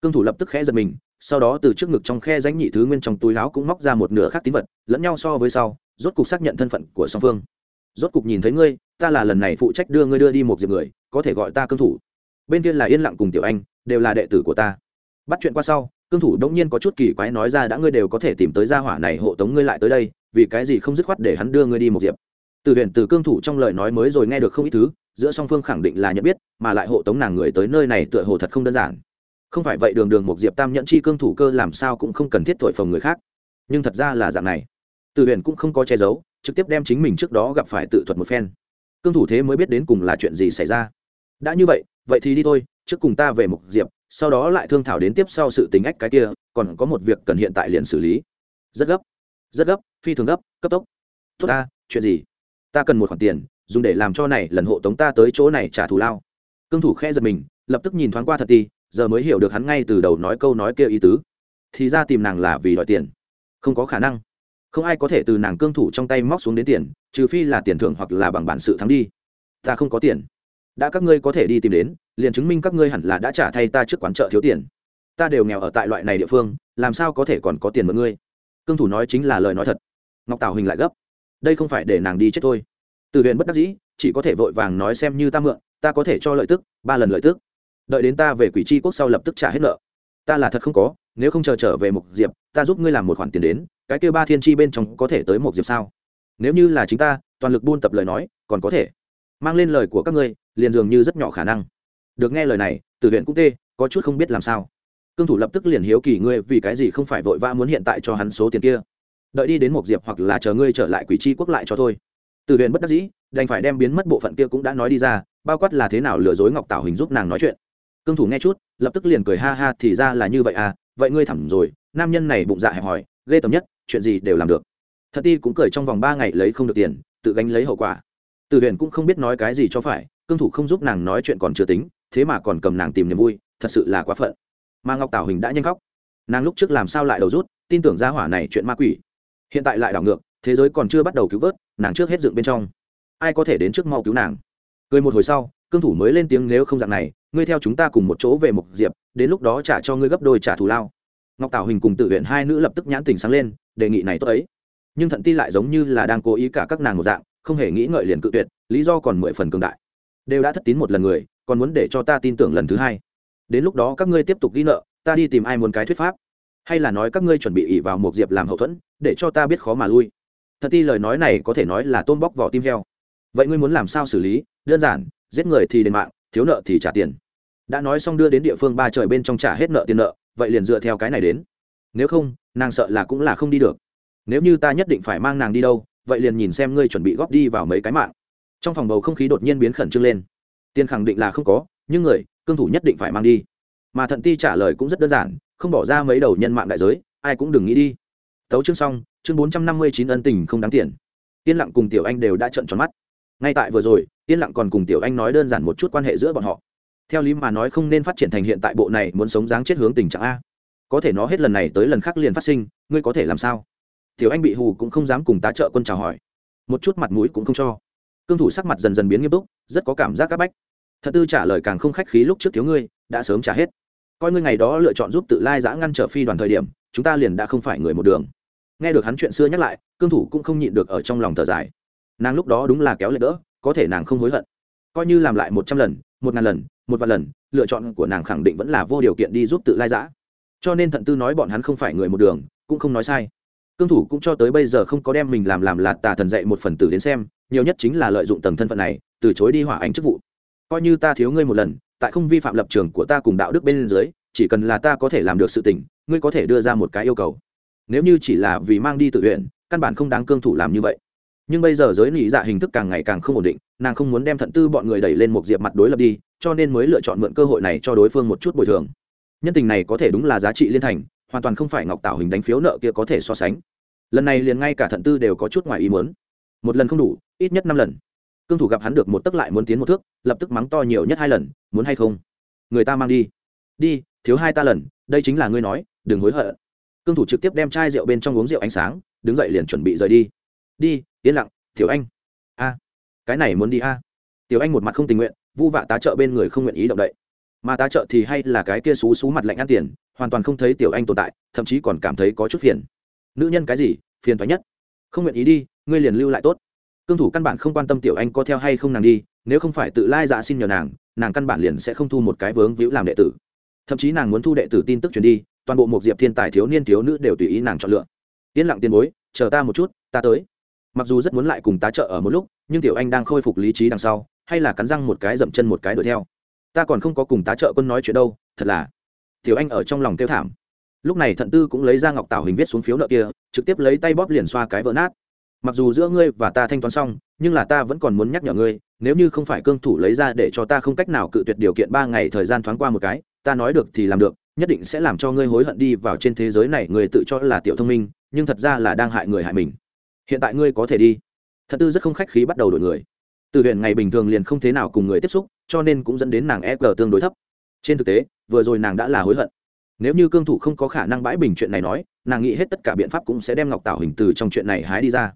Cương thủ lập tức khẽ giật mình sau đó từ trước ngực trong khe danh nhị thứ nguyên trong túi áo cũng móc ra một nửa khác tín vật, lẫn nhau so với sau, rốt cục xác nhận thân phận của song phương. Rốt cục nhìn thấy ngươi, ta là lần này phụ trách đưa ngươi đưa đi một diệp người, có thể gọi ta cương thủ. Bên kia là yên lặng cùng tiểu anh, đều là đệ tử của ta. Bắt chuyện qua sau, cương thủ đống nhiên có chút kỳ quái nói ra đã ngươi đều có thể tìm tới gia hỏa này hộ tống ngươi lại tới đây, vì cái gì không dứt khoát để hắn đưa ngươi đi một diệp? Từ huyện từ cương thủ trong lời nói mới rồi nghe được không ít thứ, giữa song phương khẳng định là nhận biết, mà lại hộ tống nàng người tới nơi này tựa hồ thật không đơn giản không phải vậy đường đường một diệp tam Nhẫn chi cương thủ cơ làm sao cũng không cần thiết thổi phồng người khác. Nhưng thật ra là dạng này. Từ Huyền cũng không có che giấu, trực tiếp đem chính mình trước đó gặp phải tự thuật một phen. Cương thủ thế mới biết đến cùng là chuyện gì xảy ra. Đã như vậy vậy thì đi thôi, trước cùng ta về một diệp, sau đó lại thương thảo đến tiếp sau sự tính ách cái kia, còn có một việc cần hiện tại liền xử lý. Rất gấp rất gấp, phi thường gấp, cấp tốc. Tốt ta, chuyện gì? Ta cần một khoản tiền, dùng để làm cho này lần hộ tống ta tới chỗ này trả thù lao. Cương thủ khẽ giật mình, lập tức nhìn thoáng qua thật ti giờ mới hiểu được hắn ngay từ đầu nói câu nói kia ý tứ. Thì ra tìm nàng là vì đòi tiền. Không có khả năng. Không ai có thể từ nàng cương thủ trong tay móc xuống đến tiền, trừ phi là tiền thưởng hoặc là bằng bản sự thắng đi. Ta không có tiền. Đã các ngươi có thể đi tìm đến, liền chứng minh các ngươi hẳn là đã trả thay ta trước quán chợ thiếu tiền. Ta đều nghèo ở tại loại này địa phương, làm sao có thể còn có tiền mượn ngươi? Cương thủ nói chính là lời nói thật. Ngọc tào hình lại gấp. Đây không phải để nàng đi chết thôi. Từ huyện bất đắc dĩ, chỉ có thể vội vàng nói xem như ta mượn, ta có thể cho lợi tức, ba lần lợi tức đợi đến ta về quỷ tri quốc sau lập tức trả hết nợ. Ta là thật không có, nếu không chờ trở về Mục diệp, ta giúp ngươi làm một khoản tiền đến, cái kêu ba thiên tri bên trong có thể tới Mục diệp sao? Nếu như là chính ta, toàn lực buôn tập lời nói, còn có thể. Mang lên lời của các ngươi, liền dường như rất nhỏ khả năng. Được nghe lời này từ huyện cũng tê, có chút không biết làm sao. Cương thủ lập tức liền hiếu kỳ ngươi vì cái gì không phải vội vã muốn hiện tại cho hắn số tiền kia. Đợi đi đến một diệp hoặc là chờ ngươi trở lại quỷ tri quốc lại cho thôi. Từ huyện bất đắc dĩ, đành phải đem biến mất bộ phận kia cũng đã nói đi ra, bao quát là thế nào lừa dối ngọc tảo hình giúp nàng nói chuyện cương thủ nghe chút, lập tức liền cười ha ha, thì ra là như vậy à vậy ngươi thẳm rồi, nam nhân này bụng dạ hẹp hòi, ghê tầm nhất, chuyện gì đều làm được. Thật ti cũng cười trong vòng ba ngày lấy không được tiền, tự gánh lấy hậu quả. Từ huyền cũng không biết nói cái gì cho phải, cương thủ không giúp nàng nói chuyện còn chưa tính, thế mà còn cầm nàng tìm niềm vui, thật sự là quá phận. Mà ngọc tảo hình đã nhanh khóc. Nàng lúc trước làm sao lại đầu rút, tin tưởng ra hỏa này chuyện ma quỷ. Hiện tại lại đảo ngược, thế giới còn chưa bắt đầu cứu vớt, nàng trước hết dựng bên trong. Ai có thể đến trước mau cứu nàng? Cười một hồi sau, cương thủ mới lên tiếng nếu không dạng này ngươi theo chúng ta cùng một chỗ về mục diệp, đến lúc đó trả cho ngươi gấp đôi trả thù lao. Ngọc tảo hình cùng tự huyện hai nữ lập tức nhãn tình sáng lên, đề nghị này tốt ấy. Nhưng thận ti lại giống như là đang cố ý cả các nàng một dạng, không hề nghĩ ngợi liền cự tuyệt, lý do còn mười phần cường đại. Đều đã thất tín một lần người, còn muốn để cho ta tin tưởng lần thứ hai. Đến lúc đó các ngươi tiếp tục ghi nợ, ta đi tìm ai muốn cái thuyết pháp? Hay là nói các ngươi chuẩn bị ỉ vào một diệp làm hậu thuẫn, để cho ta biết khó mà lui? Thật ti lời nói này có thể nói là tôn bóc vỏ tim heo. Vậy ngươi muốn làm sao xử lý? Đơn giản, giết người thì đền mạng, thiếu nợ thì trả tiền đã nói xong đưa đến địa phương ba trời bên trong trả hết nợ tiền nợ, vậy liền dựa theo cái này đến. Nếu không, nàng sợ là cũng là không đi được. Nếu như ta nhất định phải mang nàng đi đâu, vậy liền nhìn xem ngươi chuẩn bị góp đi vào mấy cái mạng. Trong phòng bầu không khí đột nhiên biến khẩn trương lên. Tiền khẳng định là không có, nhưng người, cương thủ nhất định phải mang đi. Mà thận ti trả lời cũng rất đơn giản, không bỏ ra mấy đầu nhân mạng đại giới, ai cũng đừng nghĩ đi. Tấu chương xong, chương bốn trăm năm mươi chín ân tình không đáng tiền. Yên lặng cùng tiểu anh đều đã trận tròn mắt. Ngay tại vừa rồi, yên lặng còn cùng tiểu anh nói đơn giản một chút quan hệ giữa bọn họ theo lý mà nói không nên phát triển thành hiện tại bộ này, muốn sống dáng chết hướng tình trạng a. Có thể nó hết lần này tới lần khác liền phát sinh, ngươi có thể làm sao? Tiểu anh bị hù cũng không dám cùng tá trợ quân chào hỏi. Một chút mặt mũi cũng không cho. Cương thủ sắc mặt dần dần biến nghiêm túc, rất có cảm giác c áp bách. Thật tư trả lời càng không khách khí lúc trước thiếu ngươi, đã sớm trả hết. Coi ngươi ngày đó lựa chọn giúp tự lai giã ngăn trở phi đoàn thời điểm, chúng ta liền đã không phải người một đường. Nghe được hắn chuyện xưa nhắc lại, cương thủ cũng không nhịn được ở trong lòng thở dài. Nàng lúc đó đúng là kéo lệ đỡ, có thể nàng không hối hận. Coi như làm lại một trăm lần một ngàn lần, một vài lần, lựa chọn của nàng khẳng định vẫn là vô điều kiện đi giúp tự lai giã. Cho nên thận tư nói bọn hắn không phải người một đường, cũng không nói sai. Cương thủ cũng cho tới bây giờ không có đem mình làm làm là tà thần dạy một phần tử đến xem, nhiều nhất chính là lợi dụng tầng thân phận này, từ chối đi hỏa ánh chức vụ. Coi như ta thiếu ngươi một lần, tại không vi phạm lập trường của ta cùng đạo đức bên dưới, chỉ cần là ta có thể làm được sự tình, ngươi có thể đưa ra một cái yêu cầu. Nếu như chỉ là vì mang đi tự nguyện, căn bản không đáng cương thủ làm như vậy nhưng bây giờ giới nị dạ hình thức càng ngày càng không ổn định, nàng không muốn đem thận tư bọn người đẩy lên một diệp mặt đối lập đi, cho nên mới lựa chọn mượn cơ hội này cho đối phương một chút bồi thường. Nhân tình này có thể đúng là giá trị liên thành, hoàn toàn không phải ngọc tạo hình đánh phiếu nợ kia có thể so sánh. Lần này liền ngay cả thận tư đều có chút ngoài ý muốn. Một lần không đủ, ít nhất năm lần. Cương thủ gặp hắn được một tấc lại muốn tiến một thước, lập tức mắng to nhiều nhất hai lần, muốn hay không? Người ta mang đi. Đi, thiếu hai ta lần, đây chính là ngươi nói, đừng hối hận. Cương thủ trực tiếp đem chai rượu bên trong uống rượu ánh sáng, đứng dậy liền chuẩn bị rời đi. Đi yên lặng, tiểu anh. A, cái này muốn đi a? Tiểu anh một mặt không tình nguyện, vu vạ tá trợ bên người không nguyện ý động đậy. Mà tá trợ thì hay là cái kia xú xú mặt lạnh ăn tiền, hoàn toàn không thấy tiểu anh tồn tại, thậm chí còn cảm thấy có chút phiền. Nữ nhân cái gì, phiền thoái nhất? Không nguyện ý đi, ngươi liền lưu lại tốt. Cương thủ căn bản không quan tâm tiểu anh có theo hay không nàng đi, nếu không phải tự lai dạ xin nhờ nàng nàng căn bản liền sẽ không thu một cái vướng víu làm đệ tử. Thậm chí nàng muốn thu đệ tử tin tức truyền đi, toàn bộ một diệp thiên tài thiếu niên thiếu nữ đều tùy ý nàng chọn lựa. Yên lặng tiền bối, chờ ta một chút, ta tới mặc dù rất muốn lại cùng tá trợ ở một lúc, nhưng tiểu anh đang khôi phục lý trí đằng sau, hay là cắn răng một cái dậm chân một cái đuổi theo. Ta còn không có cùng tá trợ quân nói chuyện đâu, thật là. Tiểu anh ở trong lòng kêu thảm. Lúc này thận tư cũng lấy ra ngọc tảo hình viết xuống phiếu nợ kia, trực tiếp lấy tay bóp liền xoa cái vỡ nát. Mặc dù giữa ngươi và ta thanh toán xong, nhưng là ta vẫn còn muốn nhắc nhở ngươi, nếu như không phải cương thủ lấy ra để cho ta không cách nào cự tuyệt điều kiện ba ngày thời gian thoáng qua một cái, ta nói được thì làm được, nhất định sẽ làm cho ngươi hối hận đi vào trên thế giới này, người tự cho là tiểu thông minh, nhưng thật ra là đang hại người hại mình hiện tại ngươi có thể đi. Thật tư rất không khách khí bắt đầu đổi người. Từ huyện ngày bình thường liền không thế nào cùng người tiếp xúc, cho nên cũng dẫn đến nàng e g tương đối thấp. Trên thực tế, vừa rồi nàng đã là hối hận. Nếu như cương thủ không có khả năng bãi bình chuyện này nói, nàng nghĩ hết tất cả biện pháp cũng sẽ đem ngọc tảo hình từ trong chuyện này hái đi ra.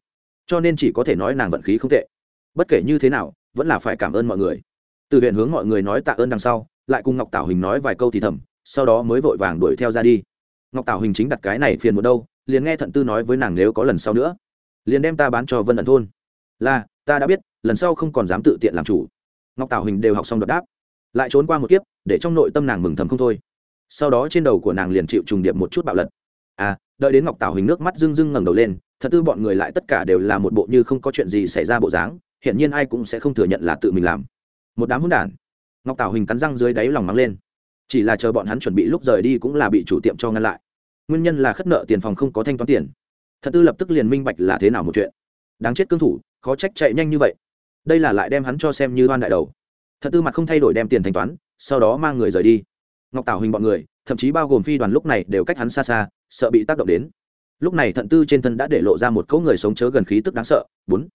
Cho nên chỉ có thể nói nàng vận khí không tệ. Bất kể như thế nào, vẫn là phải cảm ơn mọi người. Từ huyện hướng mọi người nói tạ ơn đằng sau, lại cùng ngọc tảo hình nói vài câu thì thầm, sau đó mới vội vàng đuổi theo ra đi. Ngọc tảo hình chính đặt cái này phiền một đâu, liền nghe thận tư nói với nàng nếu có lần sau nữa liền đem ta bán cho vân ẩn thôn. Là, ta đã biết, lần sau không còn dám tự tiện làm chủ. Ngọc tảo hình đều học xong đợt đáp. Lại trốn qua một kiếp, để trong nội tâm nàng mừng thầm không thôi. Sau đó trên đầu của nàng liền chịu trùng điệp một chút bạo lật. À đợi đến ngọc tảo hình nước mắt rưng rưng ngẩng đầu lên, thật tư bọn người lại tất cả đều là một bộ như không có chuyện gì xảy ra bộ dáng, hiển nhiên ai cũng sẽ không thừa nhận là tự mình làm. Một đám hỗn đản. Ngọc tảo hình cắn răng dưới đáy lòng mắng lên. Chỉ là chờ bọn hắn chuẩn bị lúc rời đi cũng là bị chủ tiệm cho ngăn lại. Nguyên nhân là khất nợ tiền phòng không có thanh toán tiền thật tư lập tức liền minh bạch là thế nào một chuyện. Đáng chết cương thủ, khó trách chạy nhanh như vậy. Đây là lại đem hắn cho xem như hoan đại đầu. Thật tư mặt không thay đổi đem tiền thanh toán, sau đó mang người rời đi. Ngọc tảo hình bọn người, thậm chí bao gồm phi đoàn lúc này đều cách hắn xa xa, sợ bị tác động đến. Lúc này thận tư trên thân đã để lộ ra một cỗ người sống chớ gần khí tức đáng sợ. Bốn.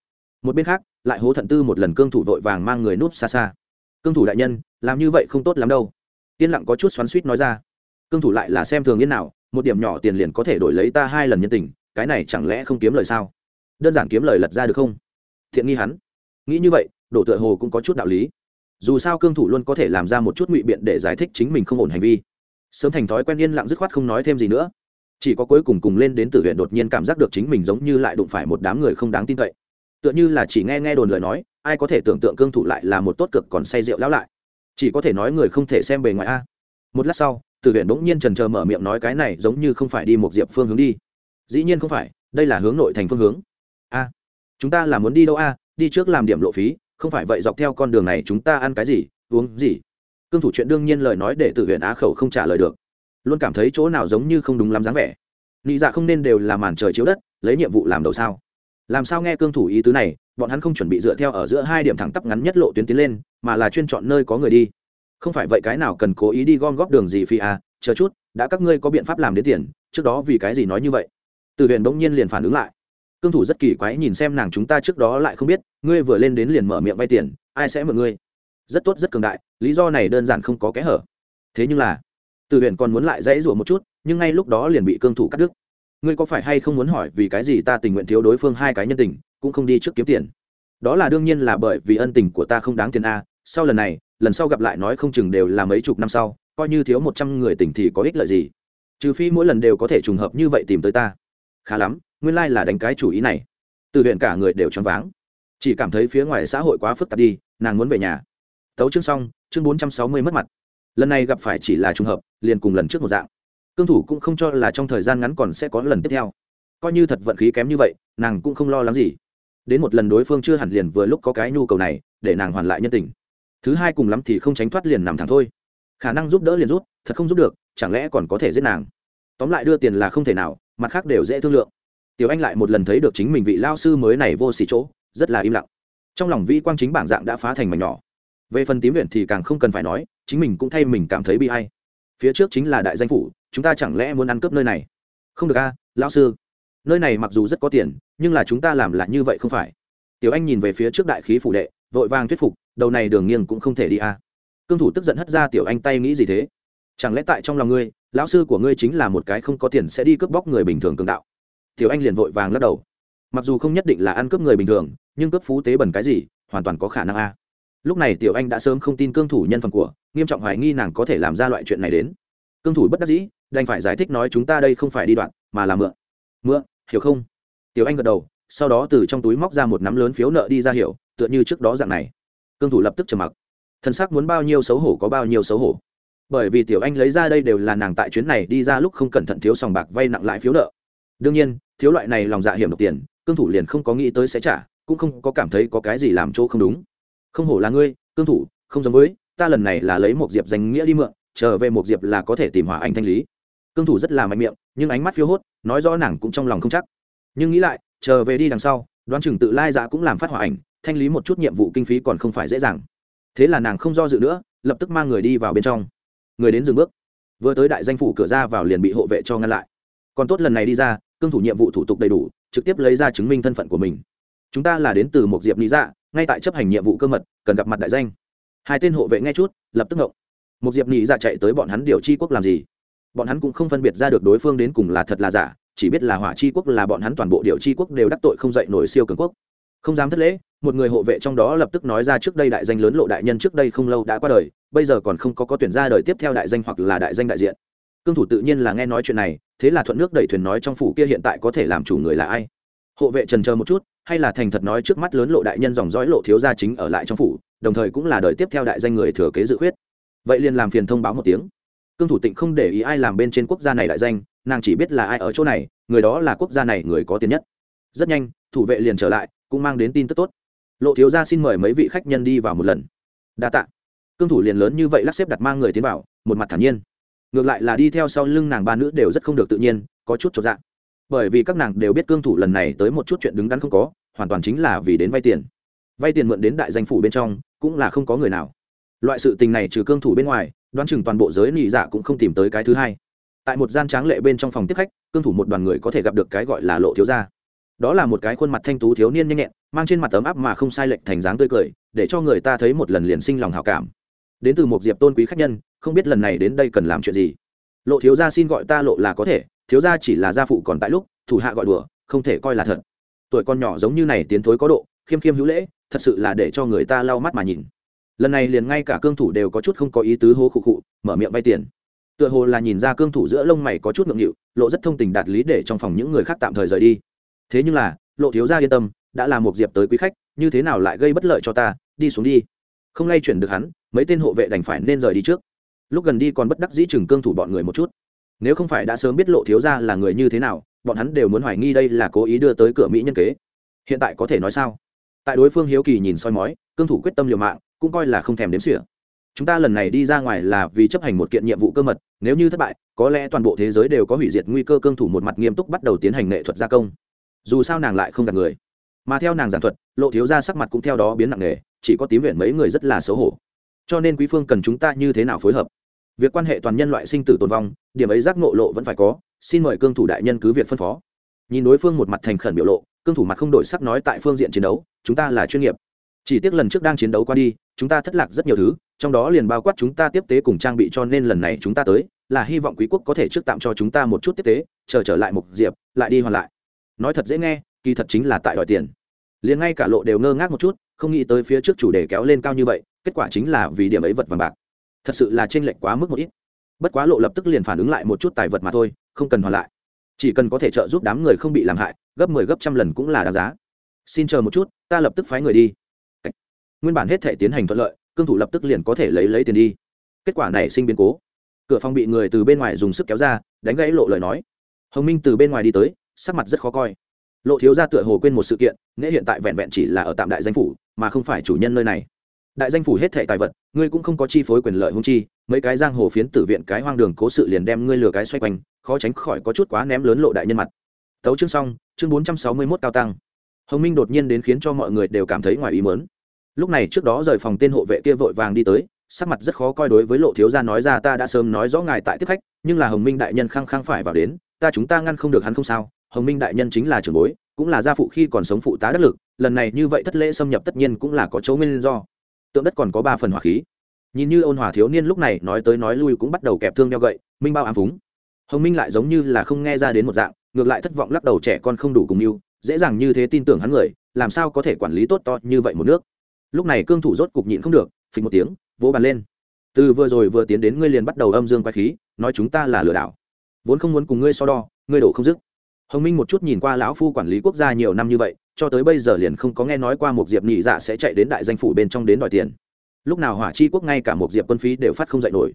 Một bên khác, lại hố thận tư một lần cương thủ vội vàng mang người núp xa xa. Cương thủ đại nhân, làm như vậy không tốt lắm đâu. Yên lặng có chút xoắn suýt nói ra. Cương thủ lại là xem thường yên nào, một điểm nhỏ tiền liền có thể đổi lấy ta hai lần nhân tình cái này chẳng lẽ không kiếm lời sao? Đơn giản kiếm lời lật ra được không? Thiện nghi hắn. Nghĩ như vậy, đổ tựa hồ cũng có chút đạo lý. Dù sao cương thủ luôn có thể làm ra một chút ngụy biện để giải thích chính mình không ổn hành vi. Sớm thành thói quen yên lặng dứt khoát không nói thêm gì nữa. Chỉ có cuối cùng cùng lên đến tử huyện đột nhiên cảm giác được chính mình giống như lại đụng phải một đám người không đáng tin cậy. Tựa như là chỉ nghe nghe đồn lời nói, ai có thể tưởng tượng cương thủ lại là một tốt cực còn say rượu lão lại. Chỉ có thể nói người không thể xem bề ngoài a. Một lát sau, tử huyện bỗng nhiên trần trờ mở miệng nói cái này giống như không phải đi một diệp phương hướng đi dĩ nhiên không phải, đây là hướng nội thành phương hướng. A, chúng ta là muốn đi đâu a? Đi trước làm điểm lộ phí, không phải vậy dọc theo con đường này chúng ta ăn cái gì, uống gì? Cương thủ chuyện đương nhiên lời nói để tự huyện á khẩu không trả lời được. Luôn cảm thấy chỗ nào giống như không đúng lắm dáng vẻ. Nghĩ dạ không nên đều là màn trời chiếu đất, lấy nhiệm vụ làm đầu sao. Làm sao nghe cương thủ ý tứ này, bọn hắn không chuẩn bị dựa theo ở giữa hai điểm thẳng tắp ngắn nhất lộ tuyến tiến lên, mà là chuyên chọn nơi có người đi. Không phải vậy cái nào cần cố ý đi gom góp đường gì phi à chờ chút, đã các ngươi có biện pháp làm đến tiền, trước đó vì cái gì nói như vậy? Từ huyền bỗng nhiên liền phản ứng lại. Cương thủ rất kỳ quái nhìn xem nàng chúng ta trước đó lại không biết, ngươi vừa lên đến liền mở miệng vay tiền, ai sẽ mượn ngươi? Rất tốt, rất cường đại, lý do này đơn giản không có kẽ hở. Thế nhưng là, từ huyền còn muốn lại dãy rủa một chút, nhưng ngay lúc đó liền bị cương thủ cắt đứt. Ngươi có phải hay không muốn hỏi vì cái gì ta tình nguyện thiếu đối phương hai cái nhân tình, cũng không đi trước kiếm tiền? Đó là đương nhiên là bởi vì ân tình của ta không đáng tiền a, sau lần này, lần sau gặp lại nói không chừng đều là mấy chục năm sau, coi như thiếu một trăm người tình thì có ích lợi gì? Trừ phi mỗi lần đều có thể trùng hợp như vậy tìm tới ta khá lắm, nguyên lai、like、là đánh cái chủ ý này. Từ huyện cả người đều choáng váng. Chỉ cảm thấy phía ngoài xã hội quá phức tạp đi, nàng muốn về nhà. Tấu chương xong, chương bốn trăm sáu mươi mất mặt. Lần này gặp phải chỉ là trùng hợp, liền cùng lần trước một dạng. Cương thủ cũng không cho là trong thời gian ngắn còn sẽ có lần tiếp theo. Coi như thật vận khí kém như vậy, nàng cũng không lo lắng gì. Đến một lần đối phương chưa hẳn liền vừa lúc có cái nhu cầu này, để nàng hoàn lại nhân tình. Thứ hai cùng lắm thì không tránh thoát liền nằm thẳng thôi. Khả năng giúp đỡ liền rút thật không giúp được, chẳng lẽ còn có thể giết nàng? Tóm lại đưa tiền là không thể nào mặt khác đều dễ thương lượng. Tiểu anh lại một lần thấy được chính mình vị lao sư mới này vô xỉ chỗ, rất là im lặng. Trong lòng vĩ quang chính bảng dạng đã phá thành mảnh nhỏ. Về phần tím luyện thì càng không cần phải nói, chính mình cũng thay mình cảm thấy bi hay phía trước chính là đại danh phủ, chúng ta chẳng lẽ muốn ăn cướp nơi này? Không được a, lão sư. Nơi này mặc dù rất có tiền, nhưng là chúng ta làm là như vậy không phải. Tiểu anh nhìn về phía trước đại khí phủ đệ, vội vàng thuyết phục, đầu này đường nghiêng cũng không thể đi a. Cương thủ tức giận hất ra tiểu anh tay nghĩ gì thế? Chẳng lẽ tại trong lòng ngươi lão sư của ngươi chính là một cái không có tiền sẽ đi cướp bóc người bình thường cường đạo. Tiểu anh liền vội vàng lắc đầu. Mặc dù không nhất định là ăn cướp người bình thường, nhưng cướp phú tế bẩn cái gì, hoàn toàn có khả năng a. Lúc này tiểu anh đã sớm không tin cương thủ nhân phần của, nghiêm trọng hoài nghi nàng có thể làm ra loại chuyện này đến. Cương thủ bất đắc dĩ, đành phải giải thích nói chúng ta đây không phải đi đoạn, mà là mượn. Mượn, hiểu không? Tiểu anh gật đầu, sau đó từ trong túi móc ra một nắm lớn phiếu nợ đi ra hiểu tựa như trước đó dạng này. Cương thủ lập tức trầm mặc. Thân xác muốn bao nhiêu xấu hổ có bao nhiêu xấu hổ bởi vì tiểu anh lấy ra đây đều là nàng tại chuyến này đi ra lúc không cẩn thận thiếu sòng bạc vay nặng lại phiếu nợ. Đương nhiên, thiếu loại này lòng dạ hiểm độc tiền, cương thủ liền không có nghĩ tới sẽ trả, cũng không có cảm thấy có cái gì làm chỗ không đúng. Không hổ là ngươi, cương thủ, không giống với, ta lần này là lấy một diệp danh nghĩa đi mượn trở về một diệp là có thể tìm hỏa anh thanh lý. Cương thủ rất là mạnh miệng, nhưng ánh mắt phiêu hốt, nói rõ nàng cũng trong lòng không chắc. Nhưng nghĩ lại, chờ về đi đằng sau, đoán chừng tự lai dạ cũng làm phát hỏa ảnh, thanh lý một chút nhiệm vụ kinh phí còn không phải dễ dàng. Thế là nàng không do dự nữa, lập tức mang người đi vào bên trong người đến dừng bước. Vừa tới đại danh phủ cửa ra vào liền bị hộ vệ cho ngăn lại. Còn tốt lần này đi ra, cương thủ nhiệm vụ thủ tục đầy đủ, trực tiếp lấy ra chứng minh thân phận của mình. Chúng ta là đến từ một diệp lý dạ ngay tại chấp hành nhiệm vụ cơ mật, cần gặp mặt đại danh. Hai tên hộ vệ nghe chút, lập tức ngộng. Một diệp lý dạ chạy tới bọn hắn điều chi quốc làm gì? Bọn hắn cũng không phân biệt ra được đối phương đến cùng là thật là giả, chỉ biết là hỏa chi quốc là bọn hắn toàn bộ điều chi quốc đều đắc tội không dạy nổi siêu cường quốc. Không dám thất lễ một người hộ vệ trong đó lập tức nói ra trước đây đại danh lớn lộ đại nhân trước đây không lâu đã qua đời, bây giờ còn không có có tuyển ra đời tiếp theo đại danh hoặc là đại danh đại diện. Cương thủ tự nhiên là nghe nói chuyện này, thế là thuận nước đẩy thuyền nói trong phủ kia hiện tại có thể làm chủ người là ai? Hộ vệ trần chờ một chút, hay là thành thật nói trước mắt lớn lộ đại nhân dòng dõi lộ thiếu gia chính ở lại trong phủ, đồng thời cũng là đời tiếp theo đại danh người thừa kế dự khuyết. Vậy liền làm phiền thông báo một tiếng. Cương thủ tịnh không để ý ai làm bên trên quốc gia này đại danh, nàng chỉ biết là ai ở chỗ này, người đó là quốc gia này người có tiền nhất. Rất nhanh, thủ vệ liền trở lại, cũng mang đến tin tức tốt lộ thiếu gia xin mời mấy vị khách nhân đi vào một lần. Đa tạ. Cương thủ liền lớn như vậy lắc xếp đặt mang người tiến vào, một mặt thản nhiên. Ngược lại là đi theo sau lưng nàng ba nữ đều rất không được tự nhiên, có chút cho dạ. Bởi vì các nàng đều biết cương thủ lần này tới một chút chuyện đứng đắn không có, hoàn toàn chính là vì đến vay tiền. Vay tiền mượn đến đại danh phủ bên trong, cũng là không có người nào. Loại sự tình này trừ cương thủ bên ngoài, đoán chừng toàn bộ giới nị dạ cũng không tìm tới cái thứ hai. Tại một gian tráng lệ bên trong phòng tiếp khách, cương thủ một đoàn người có thể gặp được cái gọi là lộ thiếu gia đó là một cái khuôn mặt thanh tú thiếu niên nhanh nhẹn, mang trên mặt ấm áp mà không sai lệch thành dáng tươi cười, để cho người ta thấy một lần liền sinh lòng hào cảm. Đến từ một diệp tôn quý khách nhân, không biết lần này đến đây cần làm chuyện gì. Lộ thiếu gia xin gọi ta lộ là có thể, thiếu gia chỉ là gia phụ còn tại lúc, thủ hạ gọi đùa, không thể coi là thật. Tuổi con nhỏ giống như này tiến thối có độ, khiêm khiêm hữu lễ, thật sự là để cho người ta lau mắt mà nhìn. Lần này liền ngay cả cương thủ đều có chút không có ý tứ hô khụ khụ, mở miệng vay tiền. Tựa hồ là nhìn ra cương thủ giữa lông mày có chút ngượng nghịu, lộ rất thông tình đạt lý để trong phòng những người khác tạm thời rời đi thế nhưng là, lộ thiếu gia yên tâm, đã là một diệp tới quý khách, như thế nào lại gây bất lợi cho ta, đi xuống đi. Không lay chuyển được hắn, mấy tên hộ vệ đành phải nên rời đi trước. Lúc gần đi còn bất đắc dĩ chừng cương thủ bọn người một chút. Nếu không phải đã sớm biết lộ thiếu gia là người như thế nào, bọn hắn đều muốn hoài nghi đây là cố ý đưa tới cửa mỹ nhân kế. Hiện tại có thể nói sao? Tại đối phương hiếu kỳ nhìn soi mói, cương thủ quyết tâm liều mạng, cũng coi là không thèm đếm xỉa. Chúng ta lần này đi ra ngoài là vì chấp hành một kiện nhiệm vụ cơ mật, nếu như thất bại, có lẽ toàn bộ thế giới đều có hủy diệt nguy cơ cương thủ một mặt nghiêm túc bắt đầu tiến hành nghệ thuật gia công dù sao nàng lại không gặp người. Mà theo nàng giảng thuật, lộ thiếu ra sắc mặt cũng theo đó biến nặng nề, chỉ có tím huyện mấy người rất là xấu hổ. Cho nên quý phương cần chúng ta như thế nào phối hợp? Việc quan hệ toàn nhân loại sinh tử tồn vong, điểm ấy giác ngộ lộ vẫn phải có, xin mời cương thủ đại nhân cứ việc phân phó. Nhìn đối phương một mặt thành khẩn biểu lộ, cương thủ mặt không đổi sắc nói tại phương diện chiến đấu, chúng ta là chuyên nghiệp. Chỉ tiếc lần trước đang chiến đấu qua đi, chúng ta thất lạc rất nhiều thứ, trong đó liền bao quát chúng ta tiếp tế cùng trang bị cho nên lần này chúng ta tới, là hy vọng quý quốc có thể trước tạm cho chúng ta một chút tiếp tế, chờ trở lại một diệp, lại đi hoàn lại nói thật dễ nghe, kỳ thật chính là tại đòi tiền. Liền ngay cả lộ đều ngơ ngác một chút, không nghĩ tới phía trước chủ đề kéo lên cao như vậy, kết quả chính là vì điểm ấy vật vàng bạc. Thật sự là t r ê n lệch quá mức một ít. Bất quá lộ lập tức liền phản ứng lại một chút tài vật mà thôi, không cần hoàn lại. Chỉ cần có thể trợ giúp đám người không bị làm hại, gấp mười 10 gấp trăm lần cũng là đáng giá. Xin chờ một chút, ta lập tức phái người đi. Nguyên bản hết thể tiến hành thuận lợi, cương thủ lập tức liền có thể lấy lấy tiền đi. Kết quả này sinh biến cố. Cửa phòng bị người từ bên ngoài dùng sức kéo ra, đánh gãy lộ lời nói. Hồng minh từ bên ngoài đi tới sắc mặt rất khó coi. Lộ thiếu gia tựa hồ quên một sự kiện nghĩa hiện tại vẹn vẹn chỉ là ở tạm đại danh phủ, mà không phải chủ nhân nơi này. Đại danh phủ hết thệ tài vật, ngươi cũng không có chi phối quyền lợi hung chi, mấy cái giang hồ phiến tử viện cái hoang đường cố sự liền đem ngươi lừa cái xoay quanh, khó tránh khỏi có chút quá ném lớn lộ đại nhân mặt. Tấu chương xong, chương bốn trăm sáu mươi mốt cao tăng. Hồng minh đột nhiên đến khiến cho mọi người đều cảm thấy ngoài ý mớn lúc này trước đó rời phòng tên hộ vệ kia vội vàng đi tới, sắc mặt rất khó coi đối với lộ thiếu gia nói ra ta đã sớm nói rõ ngài tại tiếp khách, nhưng là hồng minh đại nhân khăng khăng phải vào đến, ta chúng ta ngăn không được hắn không sao hồng minh đại nhân chính là trưởng bối, cũng là gia phụ khi còn sống phụ tá đắc lực, lần này như vậy thất lễ xâm nhập tất nhiên cũng là có chỗ nguyên do. Tượng đất còn có ba phần hỏa khí. Nhìn như ôn hòa thiếu niên lúc này nói tới nói lui cũng bắt đầu kẹp thương đeo gậy, minh bao ám phúng. Hồng minh lại giống như là không nghe ra đến một dạng, ngược lại thất vọng lắc đầu trẻ con không đủ cùng mưu dễ dàng như thế tin tưởng hắn người, làm sao có thể quản lý tốt to như vậy một nước? Lúc này cương thủ rốt cục nhịn không được, phình một tiếng, vỗ bàn lên. Từ vừa rồi vừa tiến đến ngươi liền bắt đầu âm dương quay khí, nói chúng ta là lừa đảo. Vốn không muốn cùng ngươi so đo, ngươi đổ không dứt hồng minh một chút nhìn qua lão phu quản lý quốc gia nhiều năm như vậy, cho tới bây giờ liền không có nghe nói qua một diệp nhị dạ sẽ chạy đến đại danh phủ bên trong đến đòi tiền. Lúc nào hỏa chi quốc ngay cả một diệp quân phí đều phát không dạy nổi.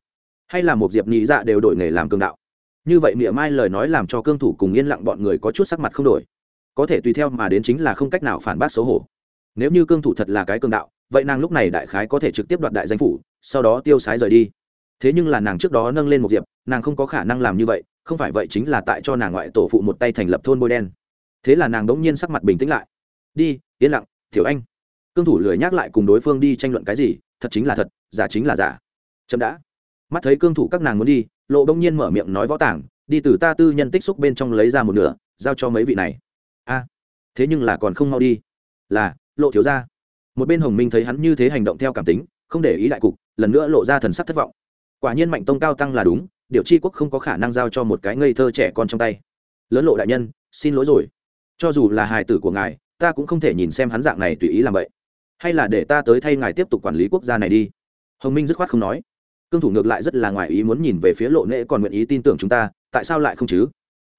Hay là một diệp nhị dạ đều đổi nghề làm cường đạo. Như vậy miệng mai lời nói làm cho cương thủ cùng yên lặng bọn người có chút sắc mặt không đổi. Có thể tùy theo mà đến chính là không cách nào phản bác xấu hổ. Nếu như cương thủ thật là cái cường đạo, vậy nàng lúc này đại khái có thể trực tiếp đoạt đại danh phủ, sau đó tiêu sái rời đi. Thế nhưng là nàng trước đó nâng lên một diệp, nàng không có khả năng làm như vậy không phải vậy chính là tại cho nàng ngoại tổ phụ một tay thành lập thôn bôi đen. Thế là nàng đống nhiên sắc mặt bình tĩnh lại. Đi, yên lặng thiểu anh. Cương thủ lười nhắc lại cùng đối phương đi tranh luận cái gì, thật chính là thật, giả chính là giả. Chậm đã. Mắt thấy cương thủ các nàng muốn đi, lộ đông nhiên mở miệng nói võ tảng đi từ ta tư nhân tích xúc bên trong lấy ra một nửa, giao cho mấy vị này. A, thế nhưng là còn không mau đi. Là, lộ thiếu ra một bên hồng minh thấy hắn như thế hành động theo cảm tính, không để ý đại cục, lần nữa lộ ra thần sắc thất vọng. Quả nhiên mạnh tông cao tăng là đúng điều chi quốc không có khả năng giao cho một cái ngây thơ trẻ con trong tay. Lớn lộ đại nhân, xin lỗi rồi. Cho dù là hài tử của ngài, ta cũng không thể nhìn xem hắn dạng này tùy ý làm vậy. Hay là để ta tới thay ngài tiếp tục quản lý quốc gia này đi. Hồng minh dứt khoát không nói. Cương thủ ngược lại rất là ngoài ý muốn nhìn về phía lộ nễ còn nguyện ý tin tưởng chúng ta, tại sao lại không chứ?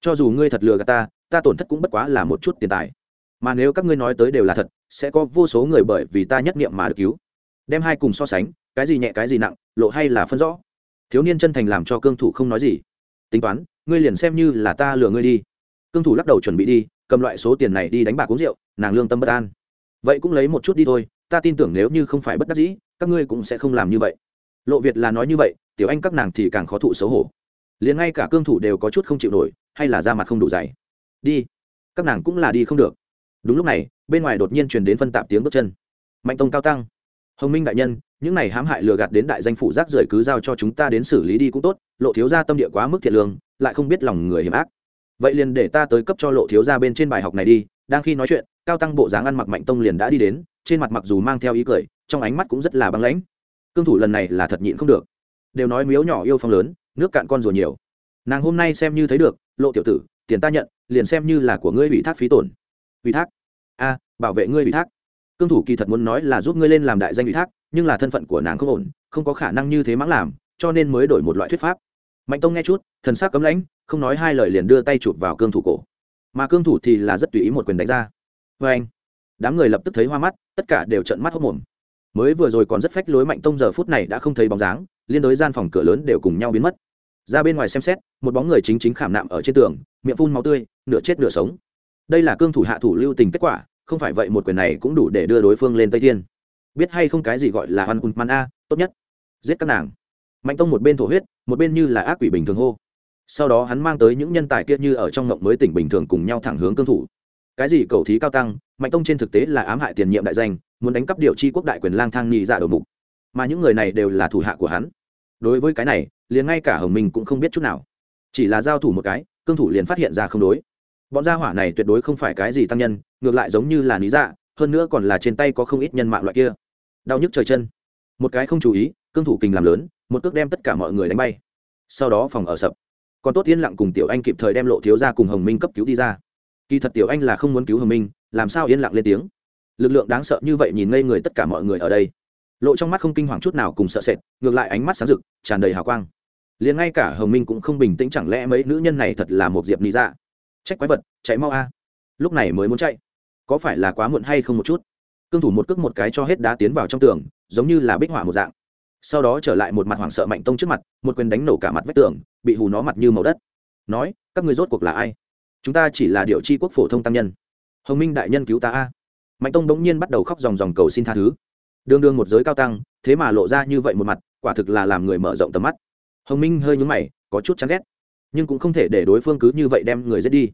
Cho dù ngươi thật lừa gạt ta ta tổn thất cũng bất quá là một chút tiền tài. Mà nếu các ngươi nói tới đều là thật, sẽ có vô số người bởi vì ta nhất nghiệm mà được cứu. Đem hai cùng so sánh, cái gì nhẹ cái gì nặng, lộ hay là phân rõ thiếu niên chân thành làm cho cương thủ không nói gì. Tính toán, ngươi liền xem như là ta lừa ngươi đi. Cương thủ lắc đầu chuẩn bị đi, cầm loại số tiền này đi đánh bạc uống rượu, nàng lương tâm bất an. Vậy cũng lấy một chút đi thôi, ta tin tưởng nếu như không phải bất đắc dĩ, các ngươi cũng sẽ không làm như vậy. Lộ việt là nói như vậy, tiểu anh các nàng thì càng khó thụ xấu hổ. Liền ngay cả cương thủ đều có chút không chịu nổi, hay là da mặt không đủ dày. Đi. Các nàng cũng là đi không được. Đúng lúc này, bên ngoài đột nhiên truyền đến phân tạp tiếng bước chân. Mạnh tông cao tăng. Hồng minh đại nhân những này hãm hại lừa gạt đến đại danh phủ rác rưởi cứ giao cho chúng ta đến xử lý đi cũng tốt, lộ thiếu gia tâm địa quá mức thiệt lương, lại không biết lòng người hiểm ác. Vậy liền để ta tới cấp cho lộ thiếu gia bên trên bài học này đi, đang khi nói chuyện, cao tăng bộ dáng ăn mặc mạnh tông liền đã đi đến, trên mặt mặc dù mang theo ý cười, trong ánh mắt cũng rất là băng lãnh. Cương thủ lần này là thật nhịn không được. Đều nói miếu nhỏ yêu phong lớn, nước cạn con rùa nhiều. Nàng hôm nay xem như thấy được, lộ tiểu tử, tiền ta nhận, liền xem như là của ngươi ủy thác phí tổn. Ủy thác? A, bảo vệ ngươi ủy thác. Cương thủ kỳ thật muốn nói là giúp ngươi lên làm đại danh ủy thác nhưng là thân phận của nàng không ổn, không có khả năng như thế mãng làm, cho nên mới đổi một loại thuyết pháp. Mạnh tông nghe chút, thần sắc cấm lãnh, không nói hai lời liền đưa tay chụp vào cương thủ cổ. Mà cương thủ thì là rất tùy ý một quyền đánh ra. Vê anh, đám người lập tức thấy hoa mắt, tất cả đều trận mắt hốc mồm mới vừa rồi còn rất phách lối mạnh tông giờ phút này đã không thấy bóng dáng, liên đối gian phòng cửa lớn đều cùng nhau biến mất. Ra bên ngoài xem xét, một bóng người chính chính khảm nạm ở trên tường, miệng phun máu tươi, nửa chết nửa sống. Đây là cương thủ hạ thủ lưu tình kết quả, không phải vậy một quyền này cũng đủ để đưa đối phương lên tây thiên biết hay không cái gì gọi là hoàn man a, tốt nhất, giết các nàng. Mạnh tông một bên thổ huyết, một bên như là ác quỷ bình thường hô. Sau đó hắn mang tới những nhân tài kia như ở trong ngộng mới tỉnh bình thường cùng nhau thẳng hướng cương thủ. Cái gì cầu thí cao tăng, mạnh tông trên thực tế là ám hại tiền nhiệm đại danh, muốn đánh cắp điều chi quốc đại quyền lang thang nhị dạ đầu mục. Mà những người này đều là thủ hạ của hắn. Đối với cái này, liền ngay cả hồng minh cũng không biết chút nào. Chỉ là giao thủ một cái, cương thủ liền phát hiện ra không đối. Bọn gia hỏa này tuyệt đối không phải cái gì tăng nhân, ngược lại giống như là lý dạ hơn nữa còn là trên tay có không ít nhân mạng loại kia đau nhức trời chân. Một cái không chú ý, cương thủ kình làm lớn, một cước đem tất cả mọi người đánh bay. Sau đó phòng ở sập. Còn tốt yên lặng cùng tiểu anh kịp thời đem lộ thiếu ra cùng hồng minh cấp cứu đi ra. Kỳ thật tiểu anh là không muốn cứu hồng minh, làm sao yên lặng lên tiếng? Lực lượng đáng sợ như vậy nhìn ngây người tất cả mọi người ở đây. Lộ trong mắt không kinh hoàng chút nào cùng sợ sệt, ngược lại ánh mắt sáng rực, tràn đầy hào quang. Liền ngay cả hồng minh cũng không bình tĩnh, chẳng lẽ mấy nữ nhân này thật là một diệp lý ra? Dạ? trách quái vật, chạy mau a. Lúc này mới muốn chạy. Có phải là quá muộn hay không một chút? Cương thủ một cước một cái cho hết đá tiến vào trong tường, giống như là bích họa một dạng. Sau đó trở lại một mặt hoảng sợ mạnh tông trước mặt, một quyền đánh nổ cả mặt vách tường, bị hù nó mặt như màu đất. Nói, các người rốt cuộc là ai? Chúng ta chỉ là điệu chi quốc phổ thông tăng nhân. Hồng minh đại nhân cứu ta a. Mạnh tông bỗng nhiên bắt đầu khóc dòng dòng cầu xin tha thứ. Đương đương một giới cao tăng, thế mà lộ ra như vậy một mặt, quả thực là làm người mở rộng tầm mắt. Hồng minh hơi nhúng mày, có chút chán ghét, nhưng cũng không thể để đối phương cứ như vậy đem người giết đi.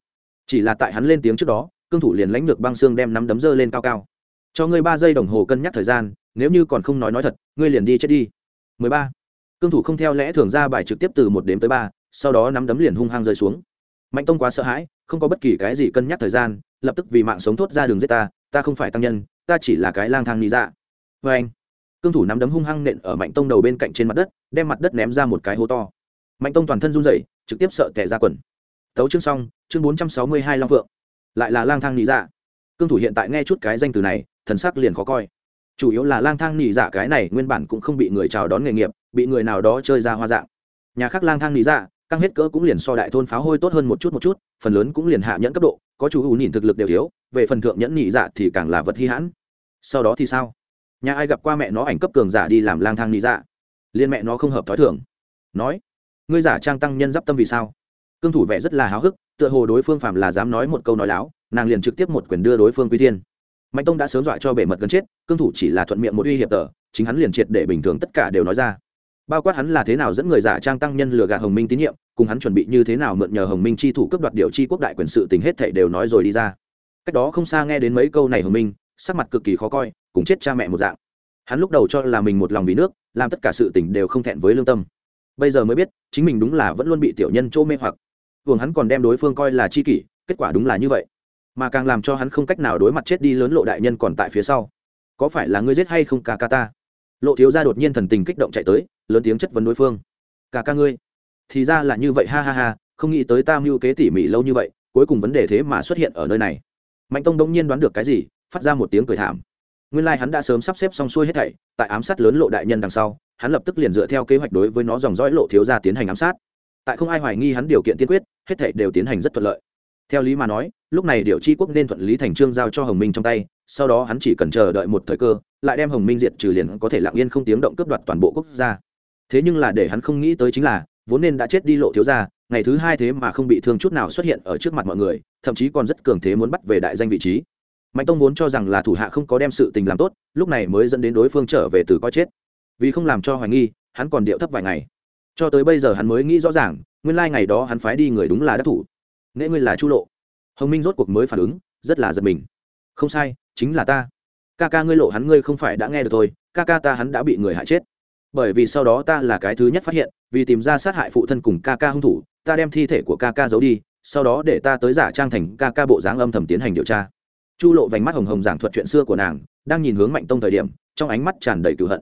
Chỉ là tại hắn lên tiếng trước đó, cương thủ liền lãnh được băng xương đem nắm đấm dơ lên cao cao cho ngươi ba giây đồng hồ cân nhắc thời gian, nếu như còn không nói nói thật, ngươi liền đi chết đi. 13. cương thủ không theo lẽ thường ra bài trực tiếp từ một đếm tới ba, sau đó nắm đấm liền hung hăng rơi xuống. Mạnh tông quá sợ hãi, không có bất kỳ cái gì cân nhắc thời gian, lập tức vì mạng sống thốt ra đường giết ta ta không phải tăng nhân, ta chỉ là cái lang thang lý dạ. Vê anh, cương thủ nắm đấm hung hăng nện ở mạnh tông đầu bên cạnh trên mặt đất, đem mặt đất ném ra một cái hố to. Mạnh tông toàn thân run rẩy, trực tiếp sợ tẻ ra quần. Tấu chương xong, chương bốn trăm sáu mươi hai long phượng. Lại là lang thang lý dạ. Cương thủ hiện tại nghe chút cái danh từ này thần sắc liền khó coi. Chủ yếu là lang thang nỉ dạ cái này nguyên bản cũng không bị người chào đón nghề nghiệp, bị người nào đó chơi ra hoa dạng. Nhà khác lang thang nỉ dạ căng hết cỡ cũng liền so đại thôn pháo hôi tốt hơn một chút một chút, phần lớn cũng liền hạ nhẫn cấp độ, có chủ ủ nhìn thực lực đều thiếu, về phần thượng nhẫn nỉ dạ thì càng là vật hy hãn. Sau đó thì sao? Nhà ai gặp qua mẹ nó ảnh cấp cường giả đi làm lang thang nỉ dạ? Liên mẹ nó không hợp thói thường. Nói, ngươi giả trang tăng nhân d tâm vì sao? Cương thủ vẻ rất là háo hức, tựa hồ đối phương phạm là dám nói một câu nói láo, nàng liền trực tiếp một quyền đưa đối phương quy thiên mạnh tông đã sớm dọa cho bể mật gần chết, cương thủ chỉ là thuận miệng một uy hiệp tờ, chính hắn liền triệt để bình thường tất cả đều nói ra. Bao quát hắn là thế nào dẫn người giả trang tăng nhân lừa gạt hồng minh tín nhiệm, cùng hắn chuẩn bị như thế nào mượn nhờ hồng minh chi thủ cấp đoạt điều chi quốc đại quyền sự tình hết thảy đều nói rồi đi ra. Cách đó không xa nghe đến mấy câu này hồng minh, sắc mặt cực kỳ khó coi, cùng chết cha mẹ một dạng. Hắn lúc đầu cho là mình một lòng vì nước, làm tất cả sự tình đều không thẹn với lương tâm. Bây giờ mới biết, chính mình đúng là vẫn luôn bị tiểu nhân chỗ mê hoặc. Vùng hắn còn đem đối phương coi là chi kỷ, kết quả đúng là như vậy mà càng làm cho hắn không cách nào đối mặt chết đi lớn lộ đại nhân còn tại phía sau. Có phải là ngươi giết hay không ca ca ta? Lộ thiếu gia đột nhiên thần tình kích động chạy tới, lớn tiếng chất vấn đối phương. Ca ca ngươi? Thì ra là như vậy, ha ha ha, không nghĩ tới ta mưu kế tỉ mỉ lâu như vậy, cuối cùng vấn đề thế mà xuất hiện ở nơi này. Mạnh tông đông nhiên đoán được cái gì, phát ra một tiếng cười thảm. Nguyên lai hắn đã sớm sắp xếp xong xuôi hết thảy, tại ám sát lớn lộ đại nhân đằng sau, hắn lập tức liền dựa theo kế hoạch đối với nó dòng dõi lộ thiếu gia tiến hành ám sát. Tại không ai hoài nghi hắn điều kiện tiên quyết, hết thảy đều tiến hành rất thuận lợi theo lý mà nói, lúc này điệu chi quốc nên thuận lý thành trương giao cho hồng minh trong tay, sau đó hắn chỉ cần chờ đợi một thời cơ, lại đem hồng minh diệt trừ liền có thể lặng yên không tiếng động cướp đoạt toàn bộ quốc gia. Thế nhưng là để hắn không nghĩ tới chính là, vốn nên đã chết đi lộ thiếu gia, ngày thứ hai thế mà không bị thương chút nào xuất hiện ở trước mặt mọi người, thậm chí còn rất cường thế muốn bắt về đại danh vị trí. Mạnh tông vốn cho rằng là thủ hạ không có đem sự tình làm tốt, lúc này mới dẫn đến đối phương trở về từ coi chết. Vì không làm cho hoài nghi, hắn còn điệu thấp vài ngày. Cho tới bây giờ hắn mới nghĩ rõ ràng, nguyên lai ngày đó hắn phái đi người đúng là đắc thủ nghệ ngươi là chu lộ. Hồng minh rốt cuộc mới phản ứng, rất là giật mình. Không sai, chính là ta. Ca ca ngươi lộ hắn ngươi không phải đã nghe được thôi, ca ca ta hắn đã bị người hại chết. Bởi vì sau đó ta là cái thứ nhất phát hiện, vì tìm ra sát hại phụ thân cùng ca ca hung thủ, ta đem thi thể của ca ca giấu đi, sau đó để ta tới giả trang thành ca ca bộ dáng âm thầm tiến hành điều tra. Chu lộ vành mắt hồng hồng giảng thuật chuyện xưa của nàng, đang nhìn hướng mạnh tông thời điểm, trong ánh mắt tràn đầy cựu hận.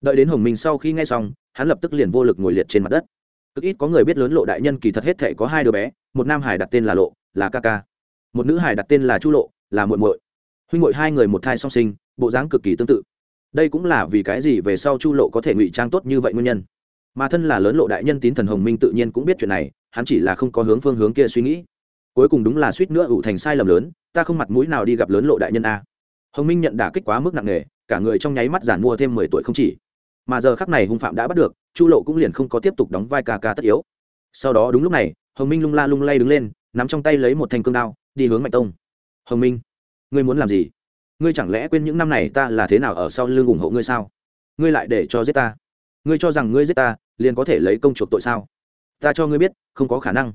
Đợi đến hồng minh sau khi nghe xong, hắn lập tức liền vô lực ngồi liệt trên mặt đất. Cực ít có người biết lớn lộ đại nhân kỳ thật hết thể có hai đứa bé một nam hải đặt tên là lộ, là ca ca. Một nữ hải đặt tên là chu lộ, là muội muội. Huynh muội hai người một thai song sinh, bộ dáng cực kỳ tương tự. Đây cũng là vì cái gì về sau chu lộ có thể ngụy trang tốt như vậy nguyên nhân. Mà thân là lớn lộ đại nhân tín thần hồng minh tự nhiên cũng biết chuyện này, hắn chỉ là không có hướng phương hướng kia suy nghĩ. Cuối cùng đúng là suýt nữa ủ thành sai lầm lớn, ta không mặt mũi nào đi gặp lớn lộ đại nhân a. Hồng minh nhận đả kích quá mức nặng nề, cả người trong nháy mắt giản mua thêm mười tuổi không chỉ. Mà giờ khắc này hung phạm đã bắt được, chu lộ cũng liền không có tiếp tục đóng vai ca ca tất yếu. Sau đó đúng lúc này hồng minh lung la lung lay đứng lên, nắm trong tay lấy một thanh cương đao, đi hướng mạnh tông. Hồng minh, ngươi muốn làm gì? Ngươi chẳng lẽ quên những năm này ta là thế nào ở sau lưng ủng hộ ngươi sao? Ngươi lại để cho giết ta. Ngươi cho rằng ngươi giết ta, liền có thể lấy công chuộc tội sao? Ta cho ngươi biết, không có khả năng.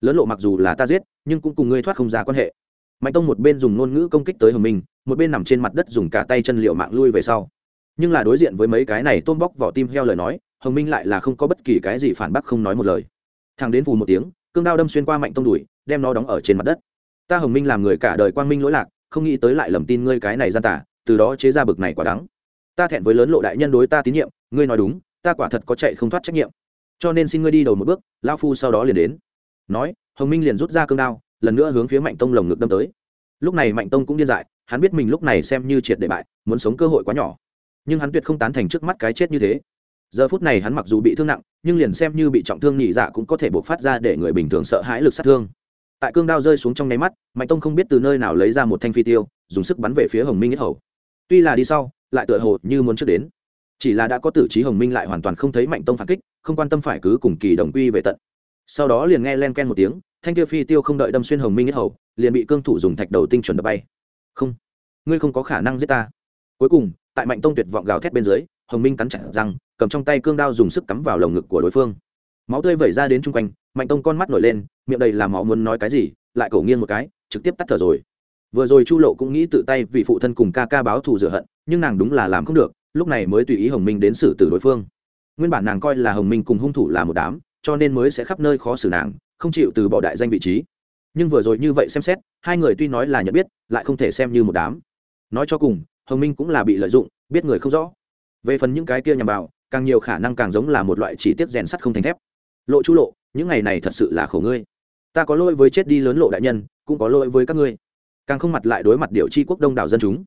Lớn lộ mặc dù là ta giết, nhưng cũng cùng ngươi thoát không ra quan hệ. Mạnh tông một bên dùng ngôn ngữ công kích tới hồng minh, một bên nằm trên mặt đất dùng cả tay chân liệu mạng lui về sau. Nhưng là đối diện với mấy cái này tôm bóc vỏ tim heo lời nói, hồng minh lại là không có bất kỳ cái gì phản bác không nói một lời. Thằng đến phù một tiếng cương đao đâm xuyên qua mạnh tông đùi, đem nó đóng ở trên mặt đất. Ta hồng minh làm người cả đời quang minh lỗi lạc, không nghĩ tới lại lầm tin ngươi cái này gian tả từ đó chế ra bực này quả đắng. Ta thẹn với lớn lộ đại nhân đối ta tín nhiệm, ngươi nói đúng, ta quả thật có chạy không thoát trách nhiệm. Cho nên xin ngươi đi đầu một bước lao phu sau đó liền đến. Nói, hồng minh liền rút ra cương đao, lần nữa hướng phía mạnh tông lồng ngực đâm tới. Lúc này mạnh tông cũng điên dại, hắn biết mình lúc này xem như triệt để bại, muốn sống cơ hội quá nhỏ. Nhưng hắn tuyệt không tán thành trước mắt cái chết như thế giờ phút này hắn mặc dù bị thương nặng, nhưng liền xem như bị trọng thương nhị dạ cũng có thể buộc phát ra để người bình thường sợ hãi lực sát thương. Tại cương đao rơi xuống trong nháy mắt, mạnh tông không biết từ nơi nào lấy ra một thanh phi tiêu, dùng sức bắn về phía hồng minh nhất hầu. Tuy là đi sau, lại tựa hồ như muốn trước đến. Chỉ là đã có tử trí hồng minh lại hoàn toàn không thấy mạnh tông phản kích, không quan tâm phải cứ cùng kỳ đồng quy về tận. Sau đó liền nghe len ken một tiếng, thanh kia phi tiêu không đợi đâm xuyên hồng minh nhất hầu, liền bị cương thủ dùng thạch đầu tinh chuẩn đập bay. Không, ngươi không có khả năng giết ta. Cuối cùng, tại mạnh tông tuyệt vọng gào thét bên dưới hồng minh cắn chặt răng, cầm trong tay cương đao dùng sức cắm vào lồng ngực của đối phương. Máu tươi vẩy ra đến chung quanh, mạnh tông con mắt nổi lên, miệng đầy làm máu muốn nói cái gì, lại cổ nghiêng một cái, trực tiếp tắt thở rồi. Vừa rồi chu lộ cũng nghĩ tự tay vì phụ thân cùng ca ca báo thù rửa hận, nhưng nàng đúng là làm không được, lúc này mới tùy ý hồng minh đến xử tử đối phương. Nguyên bản nàng coi là hồng minh cùng hung thủ là một đám, cho nên mới sẽ khắp nơi khó xử nàng, không chịu từ bỏ đại danh vị trí. Nhưng vừa rồi như vậy xem xét, hai người tuy nói là nhận biết, lại không thể xem như một đám. Nói cho cùng, hồng minh cũng là bị lợi dụng, biết người không rõ về phần những cái kia nhằm vào, càng nhiều khả năng càng giống là một loại chỉ tiết rèn sắt không thành thép. Lộ chu lộ, những ngày này thật sự là khổ ngươi. Ta có lỗi với chết đi lớn lộ đại nhân, cũng có lỗi với các ngươi. Càng không mặt lại đối mặt điều tri quốc đông đảo dân chúng.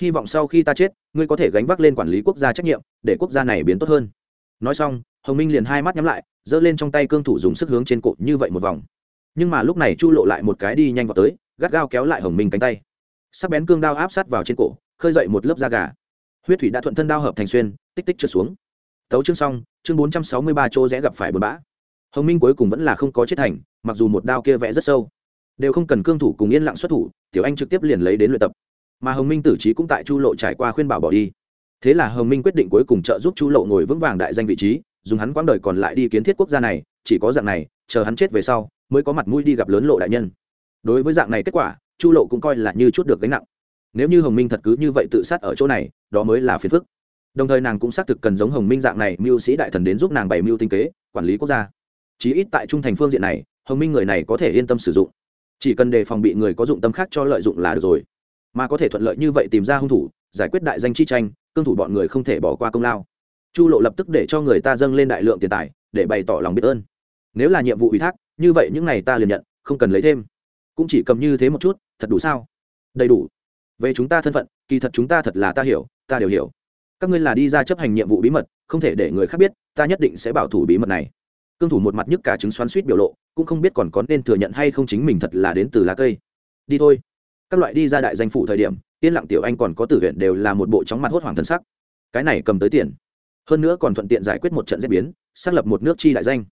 Hy vọng sau khi ta chết, ngươi có thể gánh vác lên quản lý quốc gia trách nhiệm, để quốc gia này biến tốt hơn. Nói xong, hồng minh liền hai mắt nhắm lại, giơ lên trong tay cương thủ dùng sức hướng trên cột như vậy một vòng. Nhưng mà lúc này chu lộ lại một cái đi nhanh vào tới, gắt gao kéo lại hồng minh cánh tay. Sắc bén cương đao áp sát vào trên cổ, khơi dậy một lớp da gà huyết thủy đã thuận thân đao hợp thành xuyên, tích tích trượt xuống. Tấu chương xong, chương bốn trăm sáu mươi ba chỗ rẽ gặp phải bờ bã. Hồng minh cuối cùng vẫn là không có chết thành, mặc dù một đao kia vẽ rất sâu. Đều không cần cương thủ cùng yên lặng xuất thủ, tiểu anh trực tiếp liền lấy đến luyện tập. Mà hồng minh tử trí cũng tại chu lộ trải qua khuyên bảo bỏ đi. Thế là hồng minh quyết định cuối cùng trợ giúp chu lộ ngồi vững vàng đại danh vị trí, dùng hắn quãng đời còn lại đi kiến thiết quốc gia này, chỉ có dạng này, chờ hắn chết về sau, mới có mặt mũi đi gặp lớn lộ đại nhân. Đối với dạng này kết quả, chu lộ cũng coi là như chút được gánh nặng nếu như hồng minh thật cứ như vậy tự sát ở chỗ này, đó mới là phiền phức. Đồng thời nàng cũng xác thực cần giống hồng minh dạng này mưu sĩ đại thần đến giúp nàng bày mưu tinh kế, quản lý quốc gia. Chí ít tại trung thành phương diện này, hồng minh người này có thể yên tâm sử dụng. Chỉ cần đề phòng bị người có dụng tâm khác cho lợi dụng là được rồi. Mà có thể thuận lợi như vậy tìm ra hung thủ, giải quyết đại danh chi tranh, cương thủ bọn người không thể bỏ qua công lao. Chu lộ lập tức để cho người ta dâng lên đại lượng tiền tài, để bày tỏ lòng biết ơn. Nếu là nhiệm vụ ủy thác, như vậy những này ta liền nhận, không cần lấy thêm. Cũng chỉ cầm như thế một chút, thật đủ sao? Đầy đủ về chúng ta thân phận, kỳ thật chúng ta thật là ta hiểu, ta đều hiểu. Các ngươi là đi ra chấp hành nhiệm vụ bí mật, không thể để người khác biết, ta nhất định sẽ bảo thủ bí mật này. Cương thủ một mặt nhức cả chứng xoắn suýt biểu lộ, cũng không biết còn có nên thừa nhận hay không chính mình thật là đến từ lá cây. Đi thôi. Các loại đi ra đại danh phủ thời điểm, yên lặng tiểu anh còn có tử huyện đều là một bộ chóng mặt hốt hoảng thân sắc. Cái này cầm tới tiền. Hơn nữa còn thuận tiện giải quyết một trận diễn biến, xác lập một nước chi đại danh.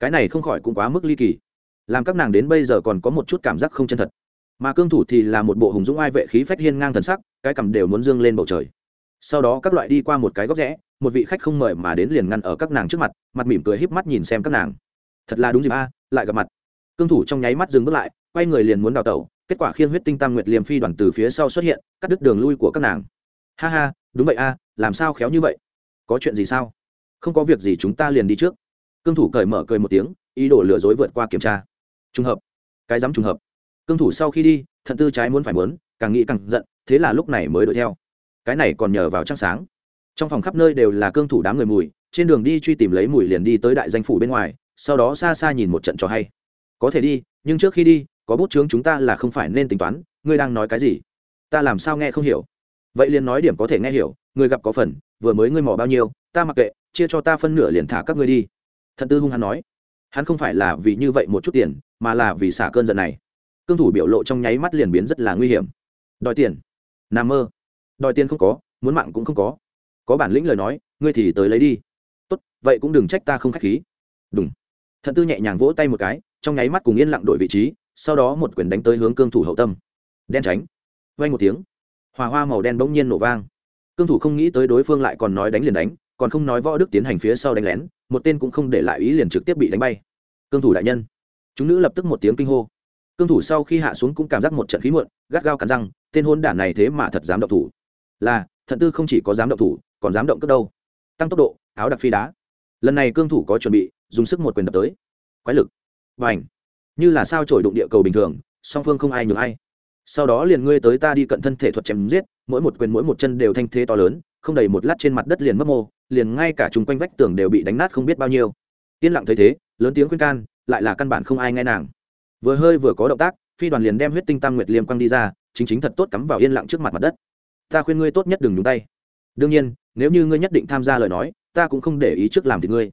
Cái này không khỏi cũng quá mức ly kỳ. Làm các nàng đến bây giờ còn có một chút cảm giác không chân thật mà cương thủ thì là một bộ hùng dũng ai vệ khí phách hiên ngang thần sắc, cái cầm đều muốn dương lên bầu trời. Sau đó các loại đi qua một cái góc rẽ, một vị khách không mời mà đến liền ngăn ở các nàng trước mặt mặt mỉm cười híp mắt nhìn xem các nàng. Thật là đúng dịp a, lại gặp mặt. Cương thủ trong nháy mắt dừng bước lại, quay người liền muốn đào tẩu, kết quả khiên huyết tinh tam nguyệt liềm phi đoàn từ phía sau xuất hiện, cắt đứt đường lui của các nàng. Ha ha, đúng vậy a, làm sao khéo như vậy? Có chuyện gì sao? Không có việc gì chúng ta liền đi trước. Cương thủ cởi mở cười một tiếng, ý đồ lừa dối vượt qua kiểm tra. Trùng hợp. Cái dám trùng hợp cương thủ sau khi đi, thận tư trái muốn phải muốn, càng nghĩ càng giận, thế là lúc này mới đuổi theo. Cái này còn nhờ vào trăng sáng. Trong phòng khắp nơi đều là cương thủ đám người mùi, trên đường đi truy tìm lấy mùi liền đi tới đại danh phủ bên ngoài, sau đó xa xa nhìn một trận trò hay. Có thể đi, nhưng trước khi đi, có bút chướng chúng ta là không phải nên tính toán, ngươi đang nói cái gì? Ta làm sao nghe không hiểu? Vậy liền nói điểm có thể nghe hiểu, người gặp có phần, vừa mới ngươi mỏ bao nhiêu, ta mặc kệ, chia cho ta phân nửa liền thả các ngươi đi. Thận tư hung hắn nói. Hắn không phải là vì như vậy một chút tiền, mà là vì xả cơn giận này cương thủ biểu lộ trong nháy mắt liền biến rất là nguy hiểm. Đòi tiền. Nằm mơ. Đòi tiền không có, muốn mạng cũng không có. Có bản lĩnh lời nói, ngươi thì tới lấy đi. Tốt, vậy cũng đừng trách ta không k h á c h khí. Đúng thận tư nhẹ nhàng vỗ tay một cái, trong nháy mắt cùng yên lặng đổi vị trí, sau đó một quyền đánh tới hướng cương thủ hậu tâm. Đen tránh. Vay một tiếng. Hòa hoa màu đen bỗng nhiên nổ vang. Cương thủ không nghĩ tới đối phương lại còn nói đánh liền đánh, còn không nói võ đức tiến hành phía sau đánh lén, một tên cũng không để lại ý liền trực tiếp bị đánh bay. Cương thủ đại nhân. Chúng nữ lập tức một tiếng kinh hô cương thủ sau khi hạ xuống cũng cảm giác một trận khí muộn, gắt gao cắn răng, tên hôn đản này thế mà thật dám động thủ. Là, thận tư không chỉ có dám động thủ, còn dám động cất đâu. Tăng tốc độ, áo đặc phi đá. Lần này cương thủ có chuẩn bị, dùng sức một quyền đập tới. Quái lực. Và ảnh như là sao trổi đụng địa cầu bình thường, song phương không ai nhường ai. Sau đó liền ngươi tới ta đi cận thân thể thuật chém giết, mỗi một quyền mỗi một chân đều thanh thế to lớn, không đầy một lát trên mặt đất liền mất mô, liền ngay cả chung quanh vách tường đều bị đánh nát không biết bao nhiêu. Yên lặng thấy thế, lớn tiếng khuyên can, lại là căn bản không ai nghe nàng vừa hơi vừa có động tác, phi đoàn liền đem huyết tinh tam nguyệt liêm quăng đi ra, chính chính thật tốt cắm vào yên lặng trước mặt mặt đất. Ta khuyên ngươi tốt nhất đừng nhúng tay. Đương nhiên, nếu như ngươi nhất định tham gia lời nói, ta cũng không để ý trước làm thì ngươi.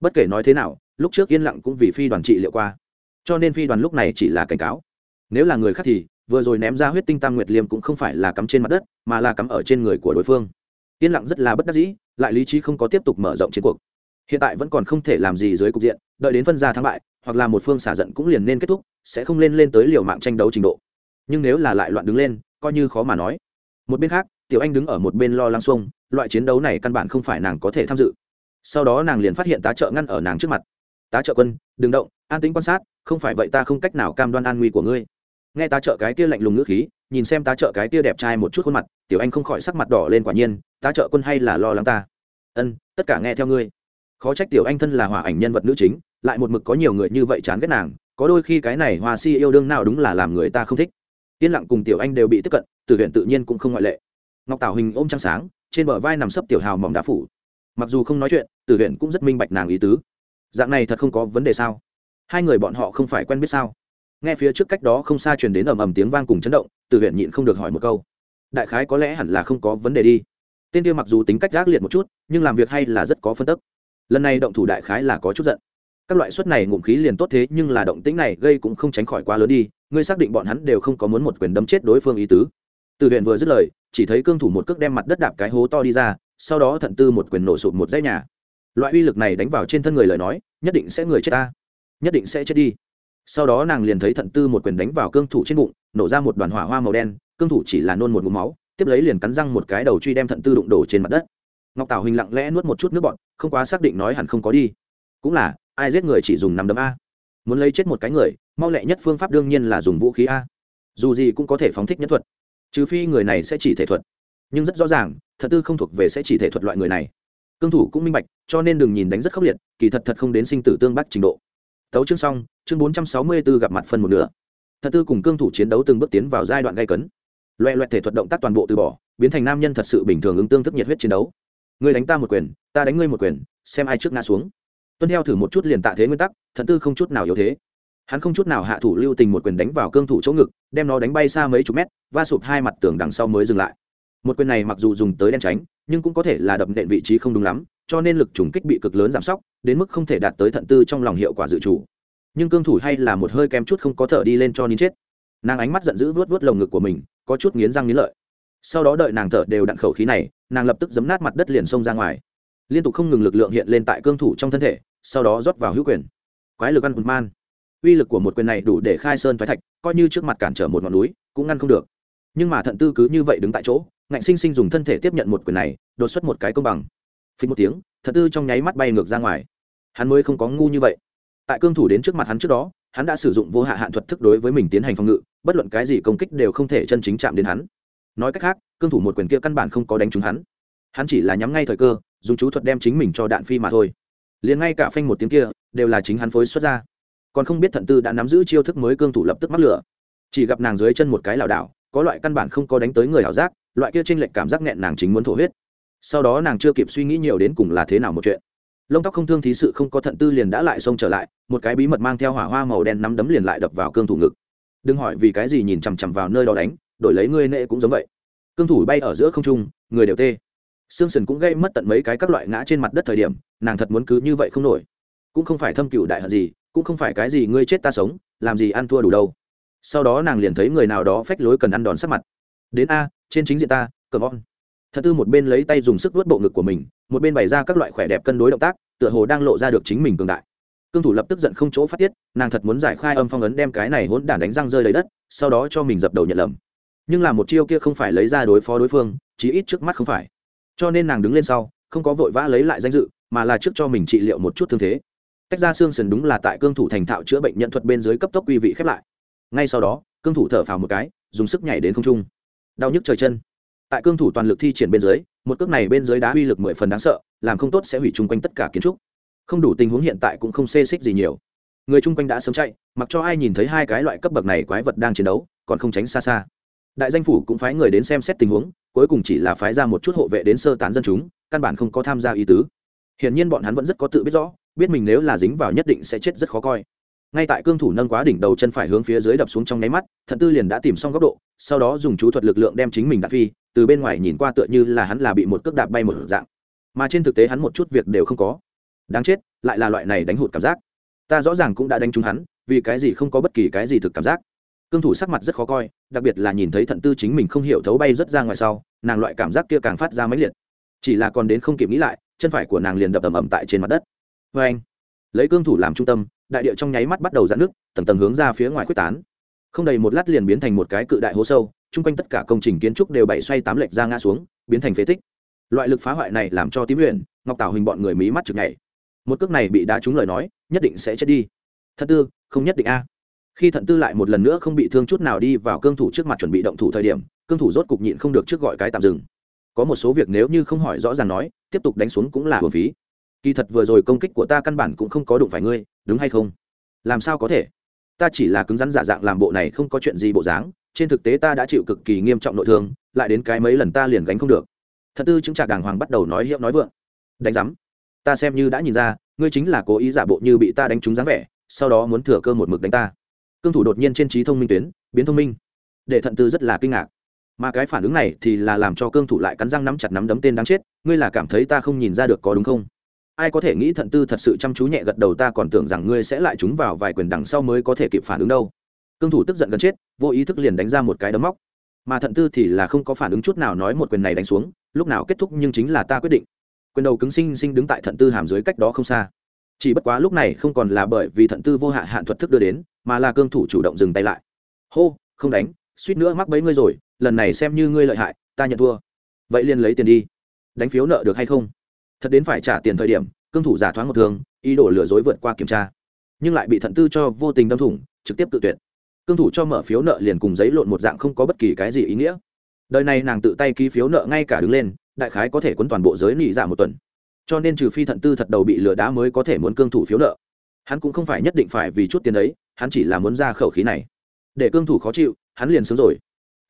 Bất kể nói thế nào, lúc trước yên lặng cũng vì phi đoàn trị liệu qua. Cho nên phi đoàn lúc này chỉ là cảnh cáo. Nếu là người khác thì, vừa rồi ném ra huyết tinh tam nguyệt liêm cũng không phải là cắm trên mặt đất, mà là cắm ở trên người của đối phương. Yên lặng rất là bất đắc dĩ, lại lý trí không có tiếp tục mở rộng chiến cuộc hiện tại vẫn còn không thể làm gì dưới cục diện, đợi đến phân ra thắng bại, hoặc là một phương xả giận cũng liền nên kết thúc, sẽ không lên lên tới liều mạng tranh đấu trình độ. Nhưng nếu là lại loạn đứng lên, coi như khó mà nói. Một bên khác, tiểu anh đứng ở một bên lo lắng xuông, loại chiến đấu này căn bản không phải nàng có thể tham dự. Sau đó nàng liền phát hiện tá trợ ngăn ở nàng trước mặt. Tá trợ quân, đừng động, an tính quan sát, không phải vậy ta không cách nào cam đoan an nguy của ngươi. Nghe tá trợ cái kia lạnh lùng ngữ khí, nhìn xem tá trợ cái kia đẹp trai một chút khuôn mặt, tiểu anh không khỏi sắc mặt đỏ lên quả nhiên, tá trợ quân hay là lo lắng ta? Ân, tất cả nghe theo ngươi khó trách tiểu anh thân là hòa ảnh nhân vật nữ chính, lại một mực có nhiều người như vậy chán ghét nàng, có đôi khi cái này hòa si yêu đương nào đúng là làm người ta không thích. Yên lặng cùng tiểu anh đều bị tiếp cận, từ huyện tự nhiên cũng không ngoại lệ. Ngọc tảo hình ôm trăng sáng, trên bờ vai nằm sấp tiểu hào mỏng đá phủ. Mặc dù không nói chuyện, từ huyện cũng rất minh bạch nàng ý tứ. Dạng này thật không có vấn đề sao? Hai người bọn họ không phải quen biết sao? Nghe phía trước cách đó không xa truyền đến ầm ầm tiếng vang cùng chấn động, từ huyện nhịn không được hỏi một câu. Đại khái có lẽ hẳn là không có vấn đề đi. Tên kia mặc dù tính cách gác liệt một chút, nhưng làm việc hay là rất có phân tức lần này động thủ đại khái là có chút giận. Các loại suất này ngụm khí liền tốt thế, nhưng là động tĩnh này gây cũng không tránh khỏi quá lớn đi, ngươi xác định bọn hắn đều không có muốn một quyền đấm chết đối phương ý tứ. Từ huyện vừa dứt lời, chỉ thấy cương thủ một cước đem mặt đất đạp cái hố to đi ra, sau đó thận tư một quyền nổ sụp một dãy nhà. Loại uy lực này đánh vào trên thân người lời nói, nhất định sẽ người chết ta. Nhất định sẽ chết đi. Sau đó nàng liền thấy thận tư một quyền đánh vào cương thủ trên bụng, nổ ra một đoàn hỏa hoa màu đen, cương thủ chỉ là nôn một ngụm máu, tiếp lấy liền cắn răng một cái đầu truy đem thận tư đụng đổ trên mặt đất ngọc tảo hình lặng lẽ nuốt một chút nước bọn không quá xác định nói hẳn không có đi. Cũng là, ai giết người chỉ dùng nằm đấm a. Muốn lấy chết một cái người, mau lẹ nhất phương pháp đương nhiên là dùng vũ khí a. Dù gì cũng có thể phóng thích nhất thuật. Trừ phi người này sẽ chỉ thể thuật. Nhưng rất rõ ràng, thật tư không thuộc về sẽ chỉ thể thuật loại người này. Cương thủ cũng minh bạch, cho nên đừng nhìn đánh rất khốc liệt, kỳ thật thật không đến sinh tử tương bắt trình độ. Tấu chương xong, chương bốn trăm sáu mươi b ố gặp mặt phân một nửa. Thật tư cùng cương thủ chiến đấu từng bước tiến vào giai đoạn gây cấn. Loẹ loẹt thể thuật động tác toàn bộ từ bỏ, biến thành nam nhân thật sự bình thường ứng tương thức nhiệt huyết chiến đấu ngươi đánh ta một quyền, ta đánh ngươi một quyền, xem ai trước ngã xuống. Tuân theo thử một chút liền tạ thế nguyên tắc thận tư không chút nào yếu thế. Hắn không chút nào hạ thủ lưu tình một quyền đánh vào cương thủ chỗ ngực, đem nó đánh bay xa mấy chục mét, va sụp hai mặt tường đằng sau mới dừng lại. Một quyền này mặc dù dùng tới đen tránh, nhưng cũng có thể là đập nện vị trí không đúng lắm, cho nên lực trùng kích bị cực lớn giảm sóc, đến mức không thể đạt tới thận tư trong lòng hiệu quả dự chủ nhưng cương thủ hay là một hơi kém chút không có thở đi lên cho nín chết. Nàng ánh mắt giận dữ vớt vớt lồng ngực của mình, có chút nghiến răng nghiến lợi sau đó đợi nàng thở đều đặn khẩu khí này, nàng lập tức giấm nát mặt đất liền xông ra ngoài. Liên tục không ngừng lực lượng hiện lên tại cương thủ trong thân thể, sau đó rót vào hữu quyền. Quái lực ăn hùn man. Uy lực của một quyền này đủ để khai sơn thoái thạch, coi như trước mặt cản trở một ngọn núi, cũng ngăn không được. Nhưng mà thận tư cứ như vậy đứng tại chỗ, ngạnh sinh sinh dùng thân thể tiếp nhận một quyền này, đột xuất một cái công bằng. Phí một tiếng, thận tư trong nháy mắt bay ngược ra ngoài. Hắn mới không có ngu như vậy. Tại cương thủ đến trước mặt hắn trước đó, hắn đã sử dụng vô hạ hạn thuật thức đối với mình tiến hành phòng ngự, bất luận cái gì công kích đều không thể chân chính chạm đến hắn nói cách khác, cương thủ một quyền kia căn bản không có đánh trúng hắn. Hắn chỉ là nhắm ngay thời cơ, dùng chú thuật đem chính mình cho đạn phi mà thôi. Liền ngay cả phanh một tiếng kia, đều là chính hắn phối xuất ra. Còn không biết thận tư đã nắm giữ chiêu thức mới cương thủ lập tức mắc lửa. Chỉ gặp nàng dưới chân một cái lảo đảo, có loại căn bản không có đánh tới người ảo giác, loại kia trên lệch cảm giác nghẹn nàng chính muốn thổ huyết. Sau đó nàng chưa kịp suy nghĩ nhiều đến cùng là thế nào một chuyện. Lông tóc không thương thí sự không có thận tư liền đã lại xông trở lại, một cái bí mật mang theo hỏa hoa màu đen nắm đấm liền lại đập vào cương thủ ngực. Đừng hỏi vì cái gì nhìn chằm chằm vào nơi đó đánh đổi lấy ngươi nệ cũng giống vậy. Cương thủ bay ở giữa không trung, người đều tê. Sương sần cũng gây mất tận mấy cái các loại ngã trên mặt đất thời điểm, nàng thật muốn cứ như vậy không nổi. Cũng không phải thâm cựu đại hận gì, cũng không phải cái gì ngươi chết ta sống, làm gì ăn thua đủ đâu. Sau đó nàng liền thấy người nào đó phách lối cần ăn đòn sắc mặt. Đến a, trên chính diện ta cờ on. Thật tư một bên lấy tay dùng sức vớt bộ ngực của mình, một bên bày ra các loại khỏe đẹp cân đối động tác, tựa hồ đang lộ ra được chính mình cường đại. Cương thủ lập tức giận không chỗ phát tiết, nàng thật muốn giải khai âm phong ấn đem cái này hỗn đản đánh răng rơi lấy đất, sau đó cho mình dập đầu nhận lầm nhưng là một chiêu kia không phải lấy ra đối phó đối phương, chí ít trước mắt không phải. Cho nên nàng đứng lên sau, không có vội vã lấy lại danh dự, mà là trước cho mình trị liệu một chút thương thế. Tách ra xương sần đúng là tại cương thủ thành thạo chữa bệnh nhận thuật bên dưới cấp tốc quy vị khép lại. Ngay sau đó, cương thủ thở phào một cái, dùng sức nhảy đến không trung. Đau nhức trời chân. Tại cương thủ toàn lực thi triển bên dưới, một cước này bên dưới đá uy lực mười phần đáng sợ, làm không tốt sẽ hủy chung quanh tất cả kiến trúc. Không đủ tình huống hiện tại cũng không xê xích gì nhiều. Người chung quanh đã sớm chạy, mặc cho ai nhìn thấy hai cái loại cấp bậc này quái vật đang chiến đấu, còn không tránh xa xa đại danh phủ cũng phái người đến xem xét tình huống, cuối cùng chỉ là phái ra một chút hộ vệ đến sơ tán dân chúng, căn bản không có tham gia ý tứ. Hiển nhiên bọn hắn vẫn rất có tự biết rõ, biết mình nếu là dính vào nhất định sẽ chết rất khó coi. Ngay tại cương thủ nâng quá đỉnh đầu chân phải hướng phía dưới đập xuống trong nháy mắt, thận tư liền đã tìm xong góc độ, sau đó dùng chú thuật lực lượng đem chính mình đạp phi, từ bên ngoài nhìn qua tựa như là hắn là bị một cước đạp bay một dạng. Mà trên thực tế hắn một chút việc đều không có. Đáng chết, lại là loại này đánh hụt cảm giác. Ta rõ ràng cũng đã đánh trúng hắn, vì cái gì không có bất kỳ cái gì thực cảm giác cương thủ sắc mặt rất khó coi, đặc biệt là nhìn thấy thận tư chính mình không hiểu thấu bay rất ra ngoài sau, nàng loại cảm giác kia càng phát ra máy liệt. Chỉ là còn đến không kịp nghĩ lại, chân phải của nàng liền đập ầm ầm tại trên mặt đất. Vê anh, lấy cương thủ làm trung tâm, đại địa trong nháy mắt bắt đầu giãn nước tầng tầng hướng ra phía ngoài quyết tán. Không đầy một lát liền biến thành một cái cự đại hố sâu, chung quanh tất cả công trình kiến trúc đều bảy xoay tám lệch ra ngã xuống, biến thành phế tích. Loại lực phá hoại này làm cho tím luyện ngọc tảo hình bọn người mí mắt chực nhảy. Một cước này bị đá trúng lời nói, nhất định sẽ chết đi. Thật tư, không nhất định a khi thận tư lại một lần nữa không bị thương chút nào đi vào cương thủ trước mặt chuẩn bị động thủ thời điểm, cương thủ rốt cục nhịn không được trước gọi cái tạm dừng. Có một số việc nếu như không hỏi rõ ràng nói, tiếp tục đánh xuống cũng là hồn phí. Kỳ thật vừa rồi công kích của ta căn bản cũng không có đụng phải ngươi, đúng hay không? Làm sao có thể? Ta chỉ là cứng rắn giả dạng làm bộ này không có chuyện gì bộ dáng, trên thực tế ta đã chịu cực kỳ nghiêm trọng nội thương, lại đến cái mấy lần ta liền gánh không được. Thật tư chứng trạc đàng hoàng bắt đầu nói hiệu nói vượng. Đánh giám. Ta xem như đã nhìn ra, ngươi chính là cố ý giả bộ như bị ta đánh trúng dáng vẻ, sau đó muốn thừa cơ một mực đánh ta cương thủ đột nhiên trên trí thông minh tuyến, biến thông minh. Để thận tư rất là kinh ngạc. Mà cái phản ứng này thì là làm cho cương thủ lại cắn răng nắm chặt nắm đấm tên đáng chết, ngươi là cảm thấy ta không nhìn ra được có đúng không? Ai có thể nghĩ thận tư thật sự chăm chú nhẹ gật đầu ta còn tưởng rằng ngươi sẽ lại trúng vào vài quyền đằng sau mới có thể kịp phản ứng đâu. Cương thủ tức giận gần chết, vô ý thức liền đánh ra một cái đấm móc. Mà thận tư thì là không có phản ứng chút nào nói một quyền này đánh xuống, lúc nào kết thúc nhưng chính là ta quyết định. Quyền đầu cứng sinh sinh đứng tại thận tư hàm dưới cách đó không xa chỉ bất quá lúc này không còn là bởi vì thận tư vô hạ hạn thuật thức đưa đến, mà là cương thủ chủ động dừng tay lại. Hô, không đánh, suýt nữa mắc bấy ngươi rồi, lần này xem như ngươi lợi hại, ta nhận thua. Vậy liền lấy tiền đi. Đánh phiếu nợ được hay không? Thật đến phải trả tiền thời điểm, cương thủ giả thoáng một thường, ý đồ lừa dối vượt qua kiểm tra. Nhưng lại bị thận tư cho vô tình đâm thủng, trực tiếp tự tuyệt. Cương thủ cho mở phiếu nợ liền cùng giấy lộn một dạng không có bất kỳ cái gì ý nghĩa. Đời này nàng tự tay ký phiếu nợ ngay cả đứng lên, đại khái có thể quấn toàn bộ giới nỉ dạ một tuần cho nên trừ phi thận tư thật đầu bị lừa đá mới có thể muốn cương thủ phiếu nợ. Hắn cũng không phải nhất định phải vì chút tiền ấy hắn chỉ là muốn ra khẩu khí này. Để cương thủ khó chịu, hắn liền sướng rồi.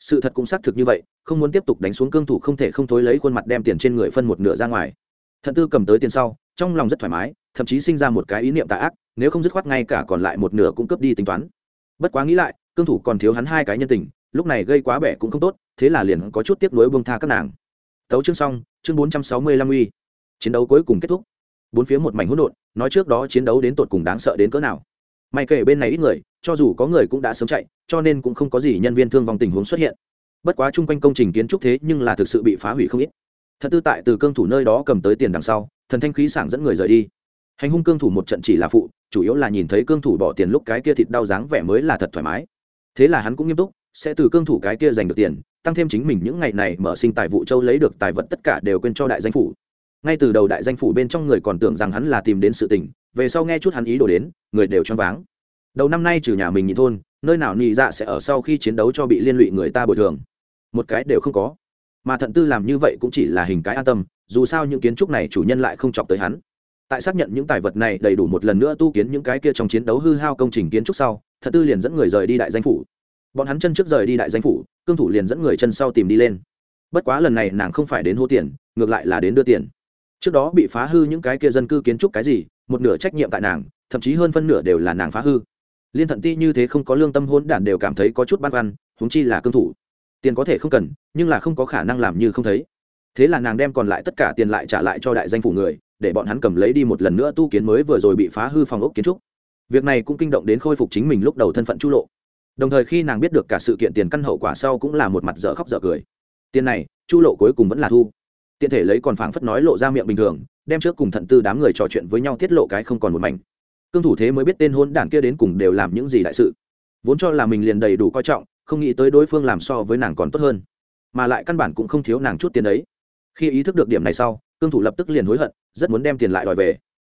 Sự thật cũng xác thực như vậy, không muốn tiếp tục đánh xuống cương thủ không thể không thối lấy khuôn mặt đem tiền trên người phân một nửa ra ngoài. Thận tư cầm tới tiền sau, trong lòng rất thoải mái, thậm chí sinh ra một cái ý niệm tạ ác, nếu không dứt khoát ngay cả còn lại một nửa cũng cướp đi tính toán. Bất quá nghĩ lại, cương thủ còn thiếu hắn hai cái nhân tình, lúc này gây quá bẻ cũng không tốt, thế là liền có chút tiếp nối buông tha các nàng. Tấu chương xong, chương bốn trăm sáu mươi lăm uy chiến đấu cuối cùng kết thúc. Bốn phía một mảnh hỗn độn, nói trước đó chiến đấu đến tột cùng đáng sợ đến cỡ nào. May kể bên này ít người, cho dù có người cũng đã sớm chạy, cho nên cũng không có gì nhân viên thương vong tình huống xuất hiện. Bất quá chung quanh công trình kiến trúc thế nhưng là thực sự bị phá hủy không ít. Thật tư tại từ cương thủ nơi đó cầm tới tiền đằng sau, thần thanh khí sảng dẫn người rời đi. Hành hung cương thủ một trận chỉ là phụ, chủ yếu là nhìn thấy cương thủ bỏ tiền lúc cái kia thịt đau dáng vẻ mới là thật thoải mái. Thế là hắn cũng nghiêm túc, sẽ từ cương thủ cái kia giành được tiền, tăng thêm chính mình những ngày này mở sinh tài vụ châu lấy được tài vật tất cả đều quên cho đại danh phủ ngay từ đầu đại danh phủ bên trong người còn tưởng rằng hắn là tìm đến sự tình, về sau nghe chút hắn ý đồ đến, người đều choáng váng. Đầu năm nay trừ nhà mình nhị thôn, nơi nào nhị dạ sẽ ở sau khi chiến đấu cho bị liên lụy người ta bồi thường. Một cái đều không có. Mà thận tư làm như vậy cũng chỉ là hình cái an tâm, dù sao những kiến trúc này chủ nhân lại không chọc tới hắn. Tại xác nhận những tài vật này đầy đủ một lần nữa tu kiến những cái kia trong chiến đấu hư hao công trình kiến trúc sau, thận tư liền dẫn người rời đi đại danh phủ. Bọn hắn chân trước rời đi đại danh phủ, cương thủ liền dẫn người chân sau tìm đi lên. Bất quá lần này nàng không phải đến hô tiền, ngược lại là đến đưa tiền trước đó bị phá hư những cái kia dân cư kiến trúc cái gì, một nửa trách nhiệm tại nàng, thậm chí hơn phân nửa đều là nàng phá hư. Liên thận ti như thế không có lương tâm hôn đản đều cảm thấy có chút băn khoăn húng chi là cương thủ. Tiền có thể không cần, nhưng là không có khả năng làm như không thấy. Thế là nàng đem còn lại tất cả tiền lại trả lại cho đại danh phủ người, để bọn hắn cầm lấy đi một lần nữa tu kiến mới vừa rồi bị phá hư phòng ốc kiến trúc. Việc này cũng kinh động đến khôi phục chính mình lúc đầu thân phận chu lộ. Đồng thời khi nàng biết được cả sự kiện tiền căn hậu quả sau cũng là một mặt dở khóc dở cười. Tiền này, chu lộ cuối cùng vẫn là thu tiện thể lấy còn phảng phất nói lộ ra miệng bình thường, đem trước cùng thận tư đám người trò chuyện với nhau tiết lộ cái không còn một mảnh. Cương thủ thế mới biết tên hôn đản kia đến cùng đều làm những gì đại sự. Vốn cho là mình liền đầy đủ coi trọng, không nghĩ tới đối phương làm so với nàng còn tốt hơn. Mà lại căn bản cũng không thiếu nàng chút tiền đấy. Khi ý thức được điểm này sau, cương thủ lập tức liền hối hận, rất muốn đem tiền lại đòi về.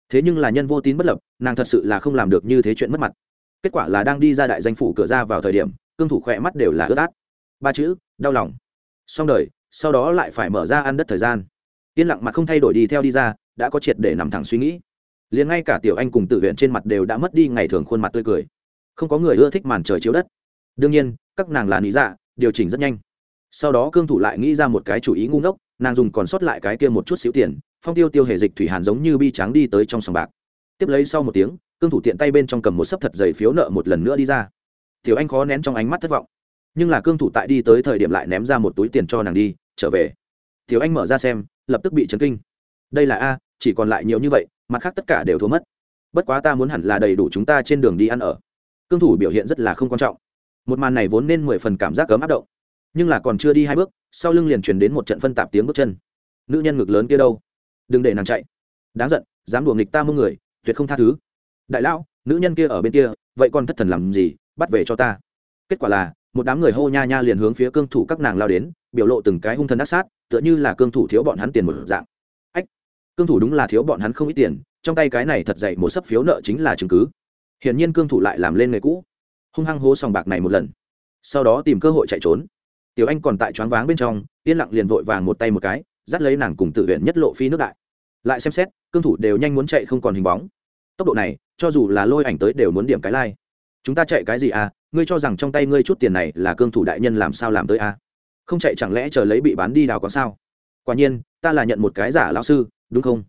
Thế nhưng là nhân vô tín bất lập, nàng thật sự là không làm được như thế chuyện mất mặt. Kết quả là đang đi ra đại danh phủ cửa ra vào thời điểm, cương thủ khỏe mắt đều là ướt át. Ba chữ, đau lòng. Xong đời sau đó lại phải mở ra ăn đất thời gian. Yên lặng mặt không thay đổi đi theo đi ra, đã có triệt để nằm thẳng suy nghĩ. Liền ngay cả tiểu anh cùng tự viện trên mặt đều đã mất đi ngày thường khuôn mặt tươi cười. Không có người ưa thích màn trời chiếu đất. Đương nhiên, các nàng là lý dạ điều chỉnh rất nhanh. Sau đó cương thủ lại nghĩ ra một cái chủ ý ngu ngốc, nàng dùng còn sót lại cái kia một chút xíu tiền, phong tiêu tiêu hề dịch thủy hàn giống như bi trắng đi tới trong sòng bạc. Tiếp lấy sau một tiếng, cương thủ tiện tay bên trong cầm một sấp thật dày phiếu nợ một lần nữa đi ra. Tiểu anh khó nén trong ánh mắt thất vọng. Nhưng là cương thủ tại đi tới thời điểm lại ném ra một túi tiền cho nàng đi trở về. Thiếu anh mở ra xem, lập tức bị chấn kinh. Đây là a, chỉ còn lại nhiều như vậy, mặt khác tất cả đều thua mất. Bất quá ta muốn hẳn là đầy đủ chúng ta trên đường đi ăn ở. Cương thủ biểu hiện rất là không quan trọng. Một màn này vốn nên mười phần cảm giác cấm áp động. Nhưng là còn chưa đi hai bước, sau lưng liền truyền đến một trận phân tạp tiếng bước chân. Nữ nhân ngực lớn kia đâu? Đừng để nàng chạy. Đáng giận, dám đùa nghịch ta mông người, tuyệt không tha thứ. Đại lão, nữ nhân kia ở bên kia, vậy còn thất thần làm gì, bắt về cho ta. Kết quả là, một đám người hô nha nha liền hướng phía cương thủ các nàng lao đến biểu lộ từng cái hung thần ác sát, tựa như là cương thủ thiếu bọn hắn tiền một dạng. Ách, cương thủ đúng là thiếu bọn hắn không ít tiền, trong tay cái này thật dậy một sấp phiếu nợ chính là chứng cứ. Hiển nhiên cương thủ lại làm lên nghề cũ. Hung hăng hố sòng bạc này một lần. Sau đó tìm cơ hội chạy trốn. Tiểu anh còn tại choáng váng bên trong, yên lặng liền vội vàng một tay một cái, dắt lấy nàng cùng tự huyện nhất lộ phi nước đại. Lại xem xét, cương thủ đều nhanh muốn chạy không còn hình bóng. Tốc độ này, cho dù là lôi ảnh tới đều muốn điểm cái lai、like. chúng ta chạy cái gì à? Ngươi cho rằng trong tay ngươi chút tiền này là cương thủ đại nhân làm sao làm tới à? Không chạy chẳng lẽ chờ lấy bị bán đi đào có sao? Quả nhiên, ta là nhận một cái giả lão sư, đúng không?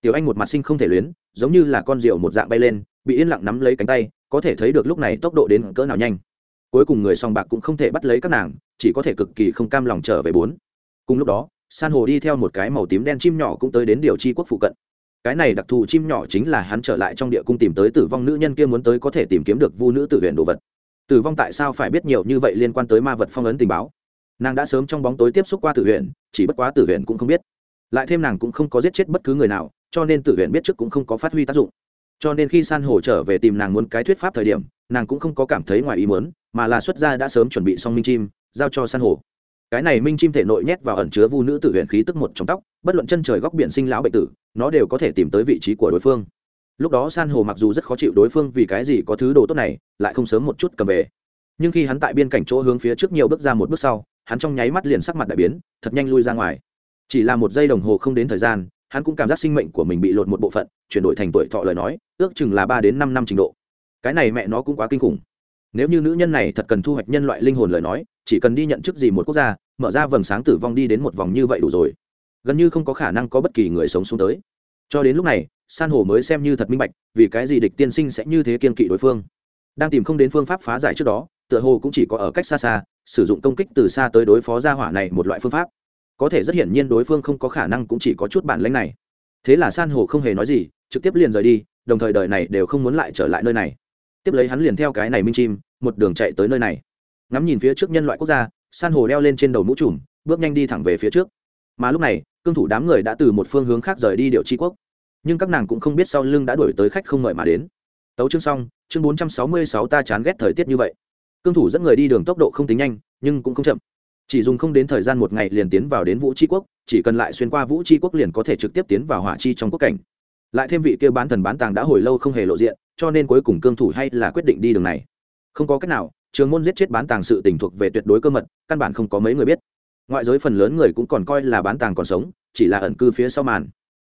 Tiểu anh một mặt sinh không thể luyến, giống như là con rượu một dạng bay lên, bị yên lặng nắm lấy cánh tay, có thể thấy được lúc này tốc độ đến cỡ nào nhanh. Cuối cùng người song bạc cũng không thể bắt lấy các nàng, chỉ có thể cực kỳ không cam lòng trở về bốn. Cùng lúc đó, san hồ đi theo một cái màu tím đen chim nhỏ cũng tới đến điều chi quốc phụ cận. Cái này đặc thù chim nhỏ chính là hắn trở lại trong địa cung tìm tới tử vong nữ nhân kia muốn tới có thể tìm kiếm được vu nữ tử huyện đồ vật. Tử vong tại sao phải biết nhiều như vậy liên quan tới ma vật phong ấn tình báo? Nàng đã sớm trong bóng tối tiếp xúc qua tử huyện chỉ bất quá tử huyện cũng không biết. Lại thêm nàng cũng không có giết chết bất cứ người nào, cho nên tử huyện biết trước cũng không có phát huy tác dụng. Cho nên khi san hồ trở về tìm nàng muốn cái thuyết pháp thời điểm, nàng cũng không có cảm thấy ngoài ý muốn, mà là xuất gia đã sớm chuẩn bị xong minh chim, giao cho san hồ cái này minh chim thể nội nhét vào ẩn chứa vu nữ tử huyện khí tức một trong tóc, bất luận chân trời góc biển sinh lão bệnh tử, nó đều có thể tìm tới vị trí của đối phương. Lúc đó san hồ mặc dù rất khó chịu đối phương vì cái gì có thứ đồ tốt này, lại không sớm một chút cầm về. Nhưng khi hắn tại biên cảnh chỗ hướng phía trước nhiều bước ra một bước sau hắn trong nháy mắt liền sắc mặt đại biến, thật nhanh lui ra ngoài. Chỉ là một giây đồng hồ không đến thời gian, hắn cũng cảm giác sinh mệnh của mình bị lột một bộ phận, chuyển đổi thành tuổi thọ lời nói, ước chừng là ba đến năm năm trình độ. Cái này mẹ nó cũng quá kinh khủng. Nếu như nữ nhân này thật cần thu hoạch nhân loại linh hồn lời nói, chỉ cần đi nhận chức gì một quốc gia, mở ra vầng sáng tử vong đi đến một vòng như vậy đủ rồi. Gần như không có khả năng có bất kỳ người sống xuống tới. Cho đến lúc này, san hồ mới xem như thật minh bạch, vì cái gì địch tiên sinh sẽ như thế kiên kỵ đối phương. Đang tìm không đến phương pháp phá giải trước đó, tựa hồ cũng chỉ có ở cách xa xa sử dụng công kích từ xa tới đối phó gia hỏa này một loại phương pháp. Có thể rất hiển nhiên đối phương không có khả năng cũng chỉ có chút bản lãnh này. Thế là san hồ không hề nói gì, trực tiếp liền rời đi, đồng thời đời này đều không muốn lại trở lại nơi này. Tiếp lấy hắn liền theo cái này minh chim, một đường chạy tới nơi này. Ngắm nhìn phía trước nhân loại quốc gia, san hồ đeo lên trên đầu mũ trùm, bước nhanh đi thẳng về phía trước. Mà lúc này, cương thủ đám người đã từ một phương hướng khác rời đi điệu tri quốc. Nhưng các nàng cũng không biết sau lưng đã đổi tới khách không mời mà đến. Tấu chương xong, chương bốn trăm sáu mươi sáu ta chán ghét thời tiết như vậy cương thủ dẫn người đi đường tốc độ không tính nhanh, nhưng cũng không chậm. Chỉ dùng không đến thời gian một ngày liền tiến vào đến vũ tri quốc, chỉ cần lại xuyên qua vũ tri quốc liền có thể trực tiếp tiến vào hỏa chi trong quốc cảnh. Lại thêm vị kia bán thần bán tàng đã hồi lâu không hề lộ diện, cho nên cuối cùng cương thủ hay là quyết định đi đường này. Không có cách nào, trường môn giết chết bán tàng sự tình thuộc về tuyệt đối cơ mật, căn bản không có mấy người biết. Ngoại giới phần lớn người cũng còn coi là bán tàng còn sống, chỉ là ẩn cư phía sau màn.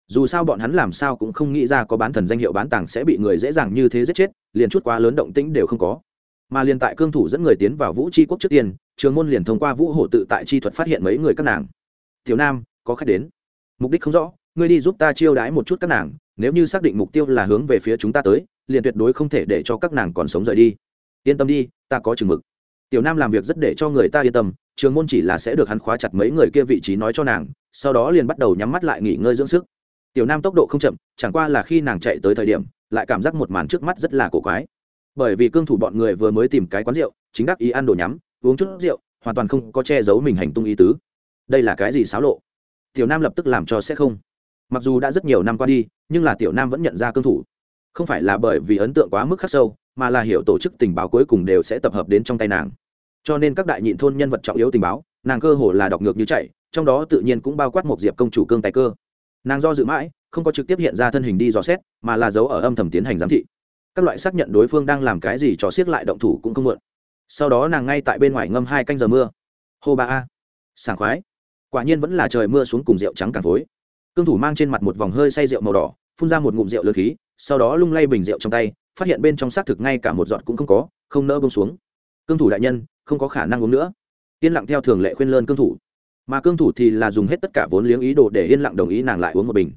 Dù sao bọn hắn làm sao cũng không nghĩ ra có bán thần danh hiệu bán tàng sẽ bị người dễ dàng như thế giết chết, liền chút quá lớn động tĩnh đều không có mà liền tại cương thủ dẫn người tiến vào vũ tri quốc trước tiên, trường môn liền thông qua vũ hổ tự tại chi thuật phát hiện mấy người các nàng. Tiểu nam, có khách đến. Mục đích không rõ, ngươi đi giúp ta chiêu đái một chút các nàng, nếu như xác định mục tiêu là hướng về phía chúng ta tới, liền tuyệt đối không thể để cho các nàng còn sống rời đi. Yên tâm đi, ta có chừng mực. Tiểu nam làm việc rất để cho người ta yên tâm, trường môn chỉ là sẽ được hắn khóa chặt mấy người kia vị trí nói cho nàng, sau đó liền bắt đầu nhắm mắt lại nghỉ ngơi dưỡng sức. Tiểu nam tốc độ không chậm, chẳng qua là khi nàng chạy tới thời điểm, lại cảm giác một màn trước mắt rất là cổ quái bởi vì cương thủ bọn người vừa mới tìm cái quán rượu, chính đắc ý ăn đồ nhắm, uống chút rượu, hoàn toàn không có che giấu mình hành tung ý tứ. Đây là cái gì xáo lộ? Tiểu nam lập tức làm cho sẽ không. Mặc dù đã rất nhiều năm qua đi, nhưng là tiểu nam vẫn nhận ra cương thủ. Không phải là bởi vì ấn tượng quá mức khắc sâu, mà là hiểu tổ chức tình báo cuối cùng đều sẽ tập hợp đến trong tay nàng. Cho nên các đại nhịn thôn nhân vật trọng yếu tình báo, nàng cơ hồ là đọc ngược như chạy, trong đó tự nhiên cũng bao quát một diệp công chủ cương tài cơ. Nàng do dự mãi, không có trực tiếp hiện ra thân hình đi dò xét, mà là giấu ở âm thầm tiến hành giám thị các loại xác nhận đối phương đang làm cái gì cho siết lại động thủ cũng không mượn sau đó nàng ngay tại bên ngoài ngâm hai canh giờ mưa. Hô ba a. Sảng khoái. Quả nhiên vẫn là trời mưa xuống cùng rượu trắng càng phối. Cương thủ mang trên mặt một vòng hơi say rượu màu đỏ, phun ra một ngụm rượu lơ khí, sau đó lung lay bình rượu trong tay, phát hiện bên trong xác thực ngay cả một giọt cũng không có, không nỡ bông xuống. Cương thủ đại nhân, không có khả năng uống nữa. Yên lặng theo thường lệ khuyên lơn cương thủ. Mà cương thủ thì là dùng hết tất cả vốn liếng ý đồ để yên lặng đồng ý nàng lại uống một bình.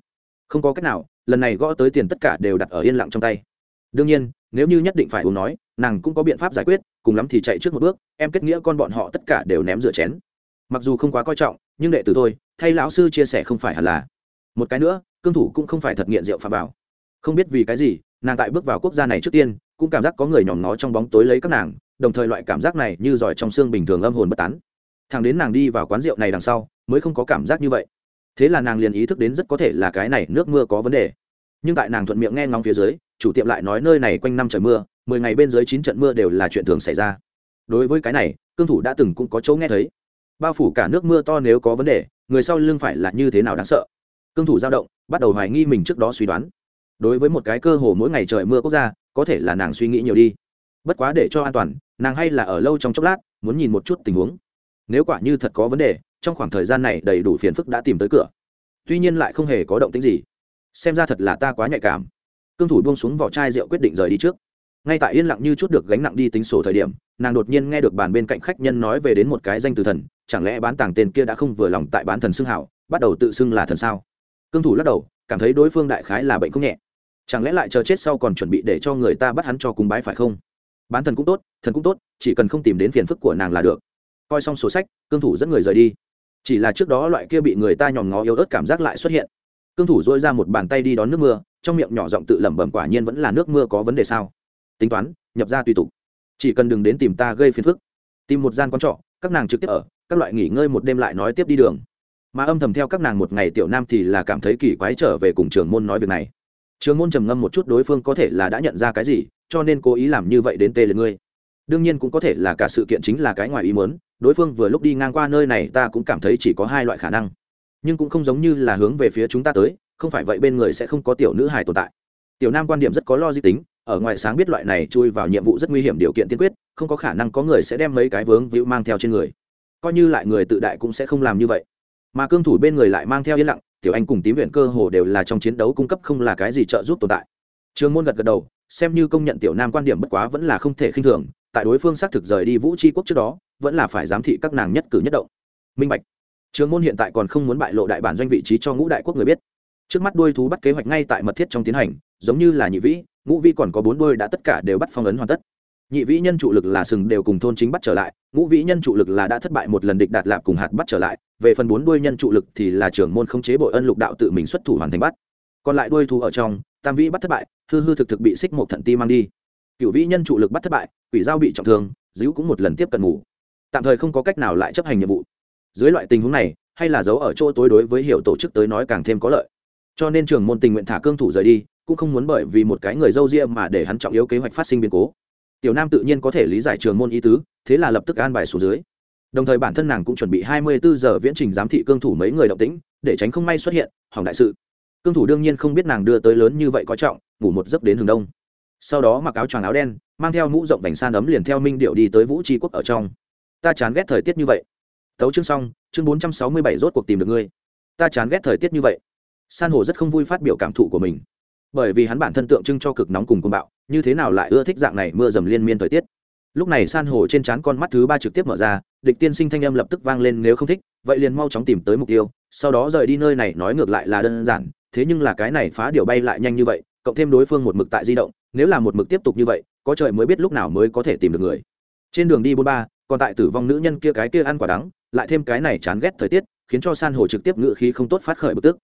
Không có cách nào, lần này gõ tới tiền tất cả đều đặt ở yên lặng trong tay đương nhiên, nếu như nhất định phải uống nói, nàng cũng có biện pháp giải quyết, cùng lắm thì chạy trước một bước, em kết nghĩa con bọn họ tất cả đều ném rửa chén. Mặc dù không quá coi trọng, nhưng đệ tử thôi, thay lão sư chia sẻ không phải hẳn là. Một cái nữa, cương thủ cũng không phải thật nghiện rượu phạm vào. Không biết vì cái gì, nàng tại bước vào quốc gia này trước tiên, cũng cảm giác có người nhòm ngó trong bóng tối lấy các nàng, đồng thời loại cảm giác này như giỏi trong xương bình thường âm hồn bất tán. Thằng đến nàng đi vào quán rượu này đằng sau, mới không có cảm giác như vậy. Thế là nàng liền ý thức đến rất có thể là cái này nước mưa có vấn đề. Nhưng tại nàng thuận miệng nghe ngóng phía dưới chủ tiệm lại nói nơi này quanh năm trời mưa, mười ngày bên dưới chín trận mưa đều là chuyện thường xảy ra. Đối với cái này, cương thủ đã từng cũng có chỗ nghe thấy. Bao phủ cả nước mưa to nếu có vấn đề, người sau lưng phải là như thế nào đáng sợ? Cương thủ dao động, bắt đầu hoài nghi mình trước đó suy đoán. Đối với một cái cơ hồ mỗi ngày trời mưa quốc gia, có thể là nàng suy nghĩ nhiều đi. Bất quá để cho an toàn, nàng hay là ở lâu trong chốc lát, muốn nhìn một chút tình huống. Nếu quả như thật có vấn đề, trong khoảng thời gian này đầy đủ phiền phức đã tìm tới cửa. Tuy nhiên lại không hề có động tính gì. Xem ra thật là ta quá nhạy cảm cương thủ buông xuống vỏ chai rượu quyết định rời đi trước. Ngay tại yên lặng như chút được gánh nặng đi tính sổ thời điểm, nàng đột nhiên nghe được bàn bên cạnh khách nhân nói về đến một cái danh từ thần, chẳng lẽ bán tàng tên kia đã không vừa lòng tại bán thần xưng hảo, bắt đầu tự xưng là thần sao? Cương thủ lắc đầu, cảm thấy đối phương đại khái là bệnh không nhẹ. Chẳng lẽ lại chờ chết sau còn chuẩn bị để cho người ta bắt hắn cho cúng bái phải không? Bán thần cũng tốt, thần cũng tốt, chỉ cần không tìm đến phiền phức của nàng là được. Coi xong sổ sách, cương thủ dẫn người rời đi. Chỉ là trước đó loại kia bị người ta nhòm ngó yếu ớt cảm giác lại xuất hiện. Cương thủ dỗi ra một bàn tay đi đón nước mưa trong miệng nhỏ giọng tự lẩm bẩm quả nhiên vẫn là nước mưa có vấn đề sao? Tính toán, nhập ra tùy tục. Chỉ cần đừng đến tìm ta gây phiền phức. Tìm một gian quán trọ, các nàng trực tiếp ở, các loại nghỉ ngơi một đêm lại nói tiếp đi đường. Mà âm thầm theo các nàng một ngày tiểu nam thì là cảm thấy kỳ quái trở về cùng trường môn nói việc này. Trường môn trầm ngâm một chút đối phương có thể là đã nhận ra cái gì, cho nên cố ý làm như vậy đến tê lên ngươi. Đương nhiên cũng có thể là cả sự kiện chính là cái ngoài ý muốn, đối phương vừa lúc đi ngang qua nơi này ta cũng cảm thấy chỉ có hai loại khả năng. Nhưng cũng không giống như là hướng về phía chúng ta tới không phải vậy bên người sẽ không có tiểu nữ hài tồn tại. Tiểu nam quan điểm rất có lo di tính, ở ngoài sáng biết loại này chui vào nhiệm vụ rất nguy hiểm điều kiện tiên quyết, không có khả năng có người sẽ đem mấy cái vướng víu mang theo trên người. Coi như lại người tự đại cũng sẽ không làm như vậy. Mà cương thủ bên người lại mang theo yên lặng, tiểu anh cùng tím viện cơ hồ đều là trong chiến đấu cung cấp không là cái gì trợ giúp tồn tại. Trường môn gật gật đầu, xem như công nhận tiểu nam quan điểm bất quá vẫn là không thể khinh thường, tại đối phương xác thực rời đi vũ tri quốc trước đó, vẫn là phải giám thị các nàng nhất cử nhất động. Minh bạch. Trường môn hiện tại còn không muốn bại lộ đại bản doanh vị trí cho ngũ đại quốc người biết trước mắt đuôi thú bắt kế hoạch ngay tại mật thiết trong tiến hành, giống như là nhị vĩ, ngũ vĩ còn có bốn đôi đã tất cả đều bắt phong ấn hoàn tất. Nhị vĩ nhân trụ lực là sừng đều cùng thôn chính bắt trở lại, ngũ vĩ nhân trụ lực là đã thất bại một lần địch đạt lạp cùng hạt bắt trở lại, về phần bốn đuôi nhân trụ lực thì là trưởng môn không chế bội ân lục đạo tự mình xuất thủ hoàn thành bắt. Còn lại đuôi thú ở trong, tam vĩ bắt thất bại, hư hư thực thực bị xích một thận ti mang đi. Cựu vĩ nhân trụ lực bắt thất bại, quỷ giao bị trọng thương, díu cũng một lần tiếp cận ngủ. Tạm thời không có cách nào lại chấp hành nhiệm vụ. Dưới loại tình huống này, hay là giấu ở chỗ tối đối với hiểu tổ chức tới nói càng thêm có lợi cho nên trường môn tình nguyện thả cương thủ rời đi, cũng không muốn bởi vì một cái người dâu ria mà để hắn trọng yếu kế hoạch phát sinh biến cố. Tiểu nam tự nhiên có thể lý giải trường môn ý tứ, thế là lập tức an bài xuống dưới. Đồng thời bản thân nàng cũng chuẩn bị hai mươi bốn giờ viễn trình giám thị cương thủ mấy người động tĩnh, để tránh không may xuất hiện hỏng đại sự. Cương thủ đương nhiên không biết nàng đưa tới lớn như vậy có trọng, ngủ một giấc đến hướng đông. Sau đó mặc áo choàng áo đen, mang theo mũ rộng vành san ấm liền theo minh điệu đi tới vũ tri quốc ở trong. Ta chán ghét thời tiết như vậy. Tấu chương xong, chương bốn trăm sáu mươi bảy rốt cuộc tìm được ngươi. Ta chán ghét thời tiết như vậy san hô rất không vui phát biểu cảm thụ của mình. Bởi vì hắn bản thân tượng trưng cho cực nóng cùng côn bạo, như thế nào lại ưa thích dạng này mưa dầm liên miên thời tiết? Lúc này san hô trên trán con mắt thứ ba trực tiếp mở ra, địch tiên sinh thanh âm lập tức vang lên nếu không thích, vậy liền mau chóng tìm tới mục tiêu, sau đó rời đi nơi này nói ngược lại là đơn giản, thế nhưng là cái này phá điều bay lại nhanh như vậy, cộng thêm đối phương một mực tại di động, nếu là một mực tiếp tục như vậy, có trời mới biết lúc nào mới có thể tìm được người. Trên đường đi bốn ba, còn tại tử vong nữ nhân kia cái kia ăn quả đắng, lại thêm cái này chán ghét thời tiết, khiến cho san hồ trực tiếp ngự khí không tốt phát khởi bực tức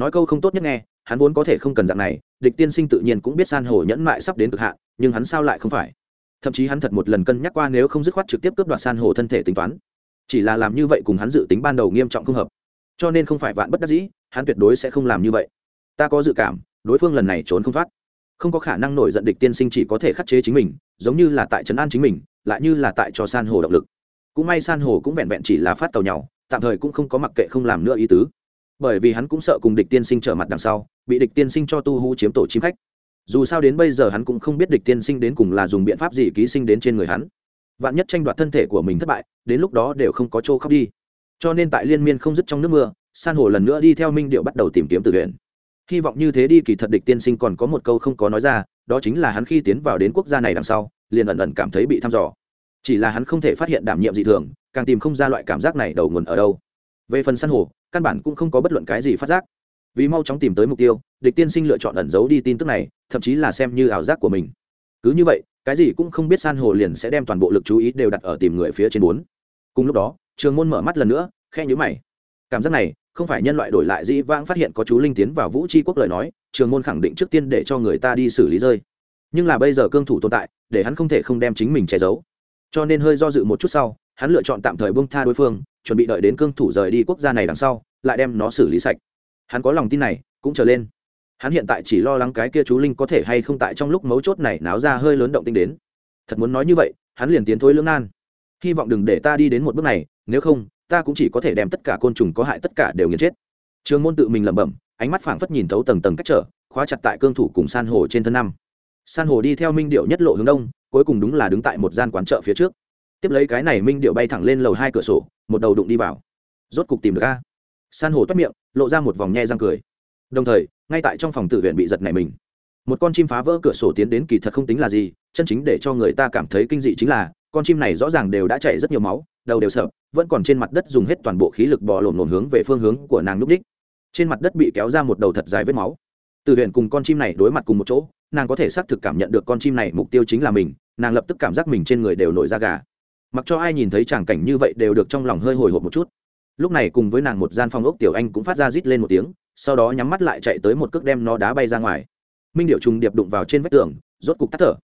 nói câu không tốt nhất nghe, hắn vốn có thể không cần dạng này, địch tiên sinh tự nhiên cũng biết san hồ nhẫn mại sắp đến cực hạn, nhưng hắn sao lại không phải? Thậm chí hắn thật một lần cân nhắc qua nếu không dứt khoát trực tiếp cướp đoạt san hồ thân thể tính toán. Chỉ là làm như vậy cùng hắn dự tính ban đầu nghiêm trọng không hợp. Cho nên không phải vạn bất đắc dĩ, hắn tuyệt đối sẽ không làm như vậy. Ta có dự cảm, đối phương lần này trốn không thoát. Không có khả năng nổi giận địch tiên sinh chỉ có thể khắc chế chính mình, giống như là tại trấn an chính mình, lại như là tại cho san hồ động lực. Cũng may san hồ cũng vẹn vẹn chỉ là phát tàu nhau, tạm thời cũng không có mặc kệ không làm nữa ý tứ bởi vì hắn cũng sợ cùng địch tiên sinh trở mặt đằng sau, bị địch tiên sinh cho tu hú chiếm tổ chim khách. Dù sao đến bây giờ hắn cũng không biết địch tiên sinh đến cùng là dùng biện pháp gì ký sinh đến trên người hắn. Vạn nhất tranh đoạt thân thể của mình thất bại, đến lúc đó đều không có chỗ khóc đi. Cho nên tại liên miên không dứt trong nước mưa, san hồ lần nữa đi theo minh điệu bắt đầu tìm kiếm từ huyện hy vọng như thế đi kỳ thật địch tiên sinh còn có một câu không có nói ra, đó chính là hắn khi tiến vào đến quốc gia này đằng sau, liền ẩn ẩn cảm thấy bị thăm dò. Chỉ là hắn không thể phát hiện đảm nhiệm dị thường, càng tìm không ra loại cảm giác này đầu nguồn ở đâu. Về phần san hồ căn bản cũng không có bất luận cái gì phát giác. Vì mau chóng tìm tới mục tiêu, địch tiên sinh lựa chọn ẩn giấu đi tin tức này, thậm chí là xem như ảo giác của mình. Cứ như vậy, cái gì cũng không biết san hồ liền sẽ đem toàn bộ lực chú ý đều đặt ở tìm người phía trên bốn. Cùng lúc đó, trường môn mở mắt lần nữa khe nhữ mày. Cảm giác này, không phải nhân loại đổi lại dĩ vãng phát hiện có chú linh tiến vào vũ tri quốc lời nói, trường môn khẳng định trước tiên để cho người ta đi xử lý rơi. Nhưng là bây giờ cương thủ tồn tại, để hắn không thể không đem chính mình che giấu. Cho nên hơi do dự một chút sau, hắn lựa chọn tạm thời bông tha đối phương chuẩn bị đợi đến cương thủ rời đi quốc gia này đằng sau, lại đem nó xử lý sạch. Hắn có lòng tin này, cũng trở lên. Hắn hiện tại chỉ lo lắng cái kia chú linh có thể hay không tại trong lúc mấu chốt này náo ra hơi lớn động tinh đến. Thật muốn nói như vậy, hắn liền tiến thối lưỡng nan. Hy vọng đừng để ta đi đến một bước này, nếu không, ta cũng chỉ có thể đem tất cả côn trùng có hại tất cả đều nghiền chết. Trường môn tự mình lẩm bẩm, ánh mắt phảng phất nhìn thấu tầng tầng cách trở, khóa chặt tại cương thủ cùng san hồ trên thân năm. San hồ đi theo minh điệu nhất lộ hướng đông, cuối cùng đúng là đứng tại một gian quán chợ phía trước. Tiếp lấy cái này minh điệu bay thẳng lên lầu hai cửa sổ một đầu đụng đi vào. Rốt cục tìm được a. San hồ toát miệng, lộ ra một vòng nhe răng cười. Đồng thời, ngay tại trong phòng tự viện bị giật này mình. Một con chim phá vỡ cửa sổ tiến đến kỳ thật không tính là gì, chân chính để cho người ta cảm thấy kinh dị chính là, con chim này rõ ràng đều đã chảy rất nhiều máu, đầu đều sợ vẫn còn trên mặt đất dùng hết toàn bộ khí lực bò lổn lổn hướng về phương hướng của nàng núp đích. Trên mặt đất bị kéo ra một đầu thật dài vết máu. Từ huyện cùng con chim này đối mặt cùng một chỗ, nàng có thể xác thực cảm nhận được con chim này mục tiêu chính là mình, nàng lập tức cảm giác mình trên người đều nổi da gà mặc cho ai nhìn thấy tràng cảnh như vậy đều được trong lòng hơi hồi hộp một chút. Lúc này cùng với nàng một gian phòng ốc tiểu anh cũng phát ra rít lên một tiếng, sau đó nhắm mắt lại chạy tới một cước đem nó đá bay ra ngoài. Minh điệu trùng điệp đụng vào trên vách tường, rốt cục tắt thở.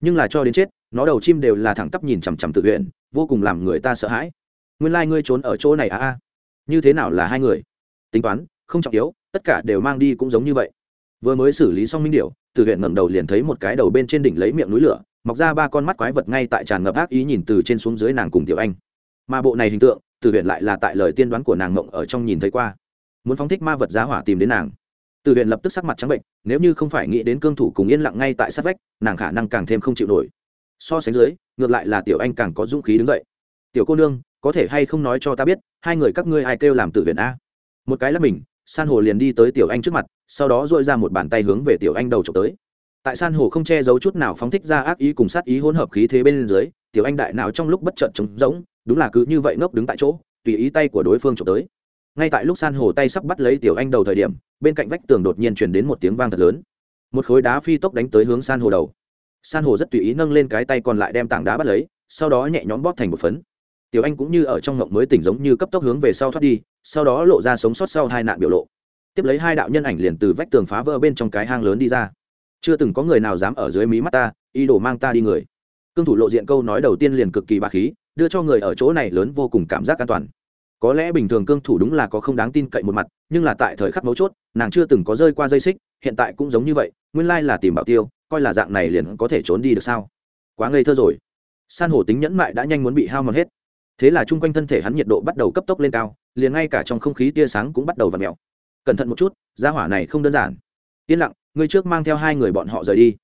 Nhưng là cho đến chết, nó đầu chim đều là thẳng tắp nhìn chằm chằm tự huyện vô cùng làm người ta sợ hãi. Nguyên lai、like、ngươi trốn ở chỗ này à a? Như thế nào là hai người? Tính toán, không trọng yếu, tất cả đều mang đi cũng giống như vậy. Vừa mới xử lý xong minh điệu từ huyện ngẩng đầu liền thấy một cái đầu bên trên đỉnh lấy miệng núi lửa mọc ra ba con mắt quái vật ngay tại tràn ngập ác ý nhìn từ trên xuống dưới nàng cùng tiểu anh. Mà bộ này hình tượng, từ huyện lại là tại lời tiên đoán của nàng mộng ở trong nhìn thấy qua. Muốn phóng thích ma vật giá hỏa tìm đến nàng. Từ huyện lập tức sắc mặt trắng bệnh, nếu như không phải nghĩ đến cương thủ cùng yên lặng ngay tại sát vách, nàng khả năng càng thêm không chịu nổi. So sánh dưới, ngược lại là tiểu anh càng có dũng khí đứng dậy. Tiểu cô nương, có thể hay không nói cho ta biết, hai người các ngươi ai kêu làm tử viện a? Một cái là mình, san hồ liền đi tới tiểu anh trước mặt, sau đó dội ra một bàn tay hướng về tiểu anh đầu trộm tới tại san hồ không che giấu chút nào phóng thích ra ác ý cùng sát ý hỗn hợp khí thế bên dưới, tiểu anh đại nào trong lúc bất chợt trống rỗng, đúng là cứ như vậy ngốc đứng tại chỗ, tùy ý tay của đối phương trộm tới. Ngay tại lúc san hồ tay sắp bắt lấy tiểu anh đầu thời điểm, bên cạnh vách tường đột nhiên truyền đến một tiếng vang thật lớn. Một khối đá phi tốc đánh tới hướng san hồ đầu. San hồ rất tùy ý nâng lên cái tay còn lại đem tảng đá bắt lấy, sau đó nhẹ nhõm bóp thành một phấn. Tiểu anh cũng như ở trong ngộng mới tỉnh giống như cấp tốc hướng về sau thoát đi, sau đó lộ ra sống sót sau hai nạn biểu lộ. Tiếp lấy hai đạo nhân ảnh liền từ vách tường phá vỡ bên trong cái hang lớn đi ra chưa từng có người nào dám ở dưới mí mắt ta, ý đồ mang ta đi người. Cương thủ lộ diện câu nói đầu tiên liền cực kỳ bà khí, đưa cho người ở chỗ này lớn vô cùng cảm giác an toàn. Có lẽ bình thường cương thủ đúng là có không đáng tin cậy một mặt, nhưng là tại thời khắc mấu chốt, nàng chưa từng có rơi qua dây xích, hiện tại cũng giống như vậy, nguyên lai là tìm bảo tiêu, coi là dạng này liền có thể trốn đi được sao? Quá ngây thơ rồi. San hổ tính nhẫn mại đã nhanh muốn bị hao mòn hết. Thế là chung quanh thân thể hắn nhiệt độ bắt đầu cấp tốc lên cao, liền ngay cả trong không khí tia sáng cũng bắt đầu v ặ mẹo cẩn thận một chút, gia hỏa này không đơn giản. Yên lặng Ngươi trước mang theo hai người bọn họ rời đi.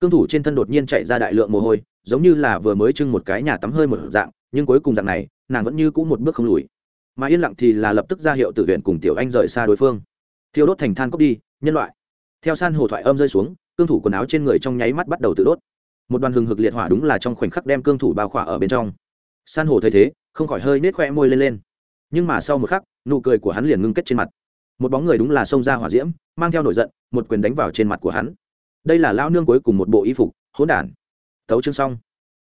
Cương thủ trên thân đột nhiên chạy ra đại lượng mồ hôi, giống như là vừa mới trưng một cái nhà tắm hơi một dạng, nhưng cuối cùng dạng này, nàng vẫn như cũ một bước không lùi. Mà yên lặng thì là lập tức ra hiệu tự viện cùng tiểu anh rời xa đối phương. Thiêu đốt thành than cốc đi, nhân loại. Theo san hồ thoại âm rơi xuống, cương thủ quần áo trên người trong nháy mắt bắt đầu tự đốt. Một đoàn hừng hực liệt hỏa đúng là trong khoảnh khắc đem cương thủ bao khỏa ở bên trong. San hồ thấy thế, không khỏi hơi nết khoe môi lên lên. Nhưng mà sau một khắc, nụ cười của hắn liền ngưng kết trên mặt. Một bóng người đúng là xông ra hỏa diễm mang theo nổi giận, một quyền đánh vào trên mặt của hắn. Đây là lao nương cuối cùng một bộ y phục, hỗn đản. Thấu chương xong.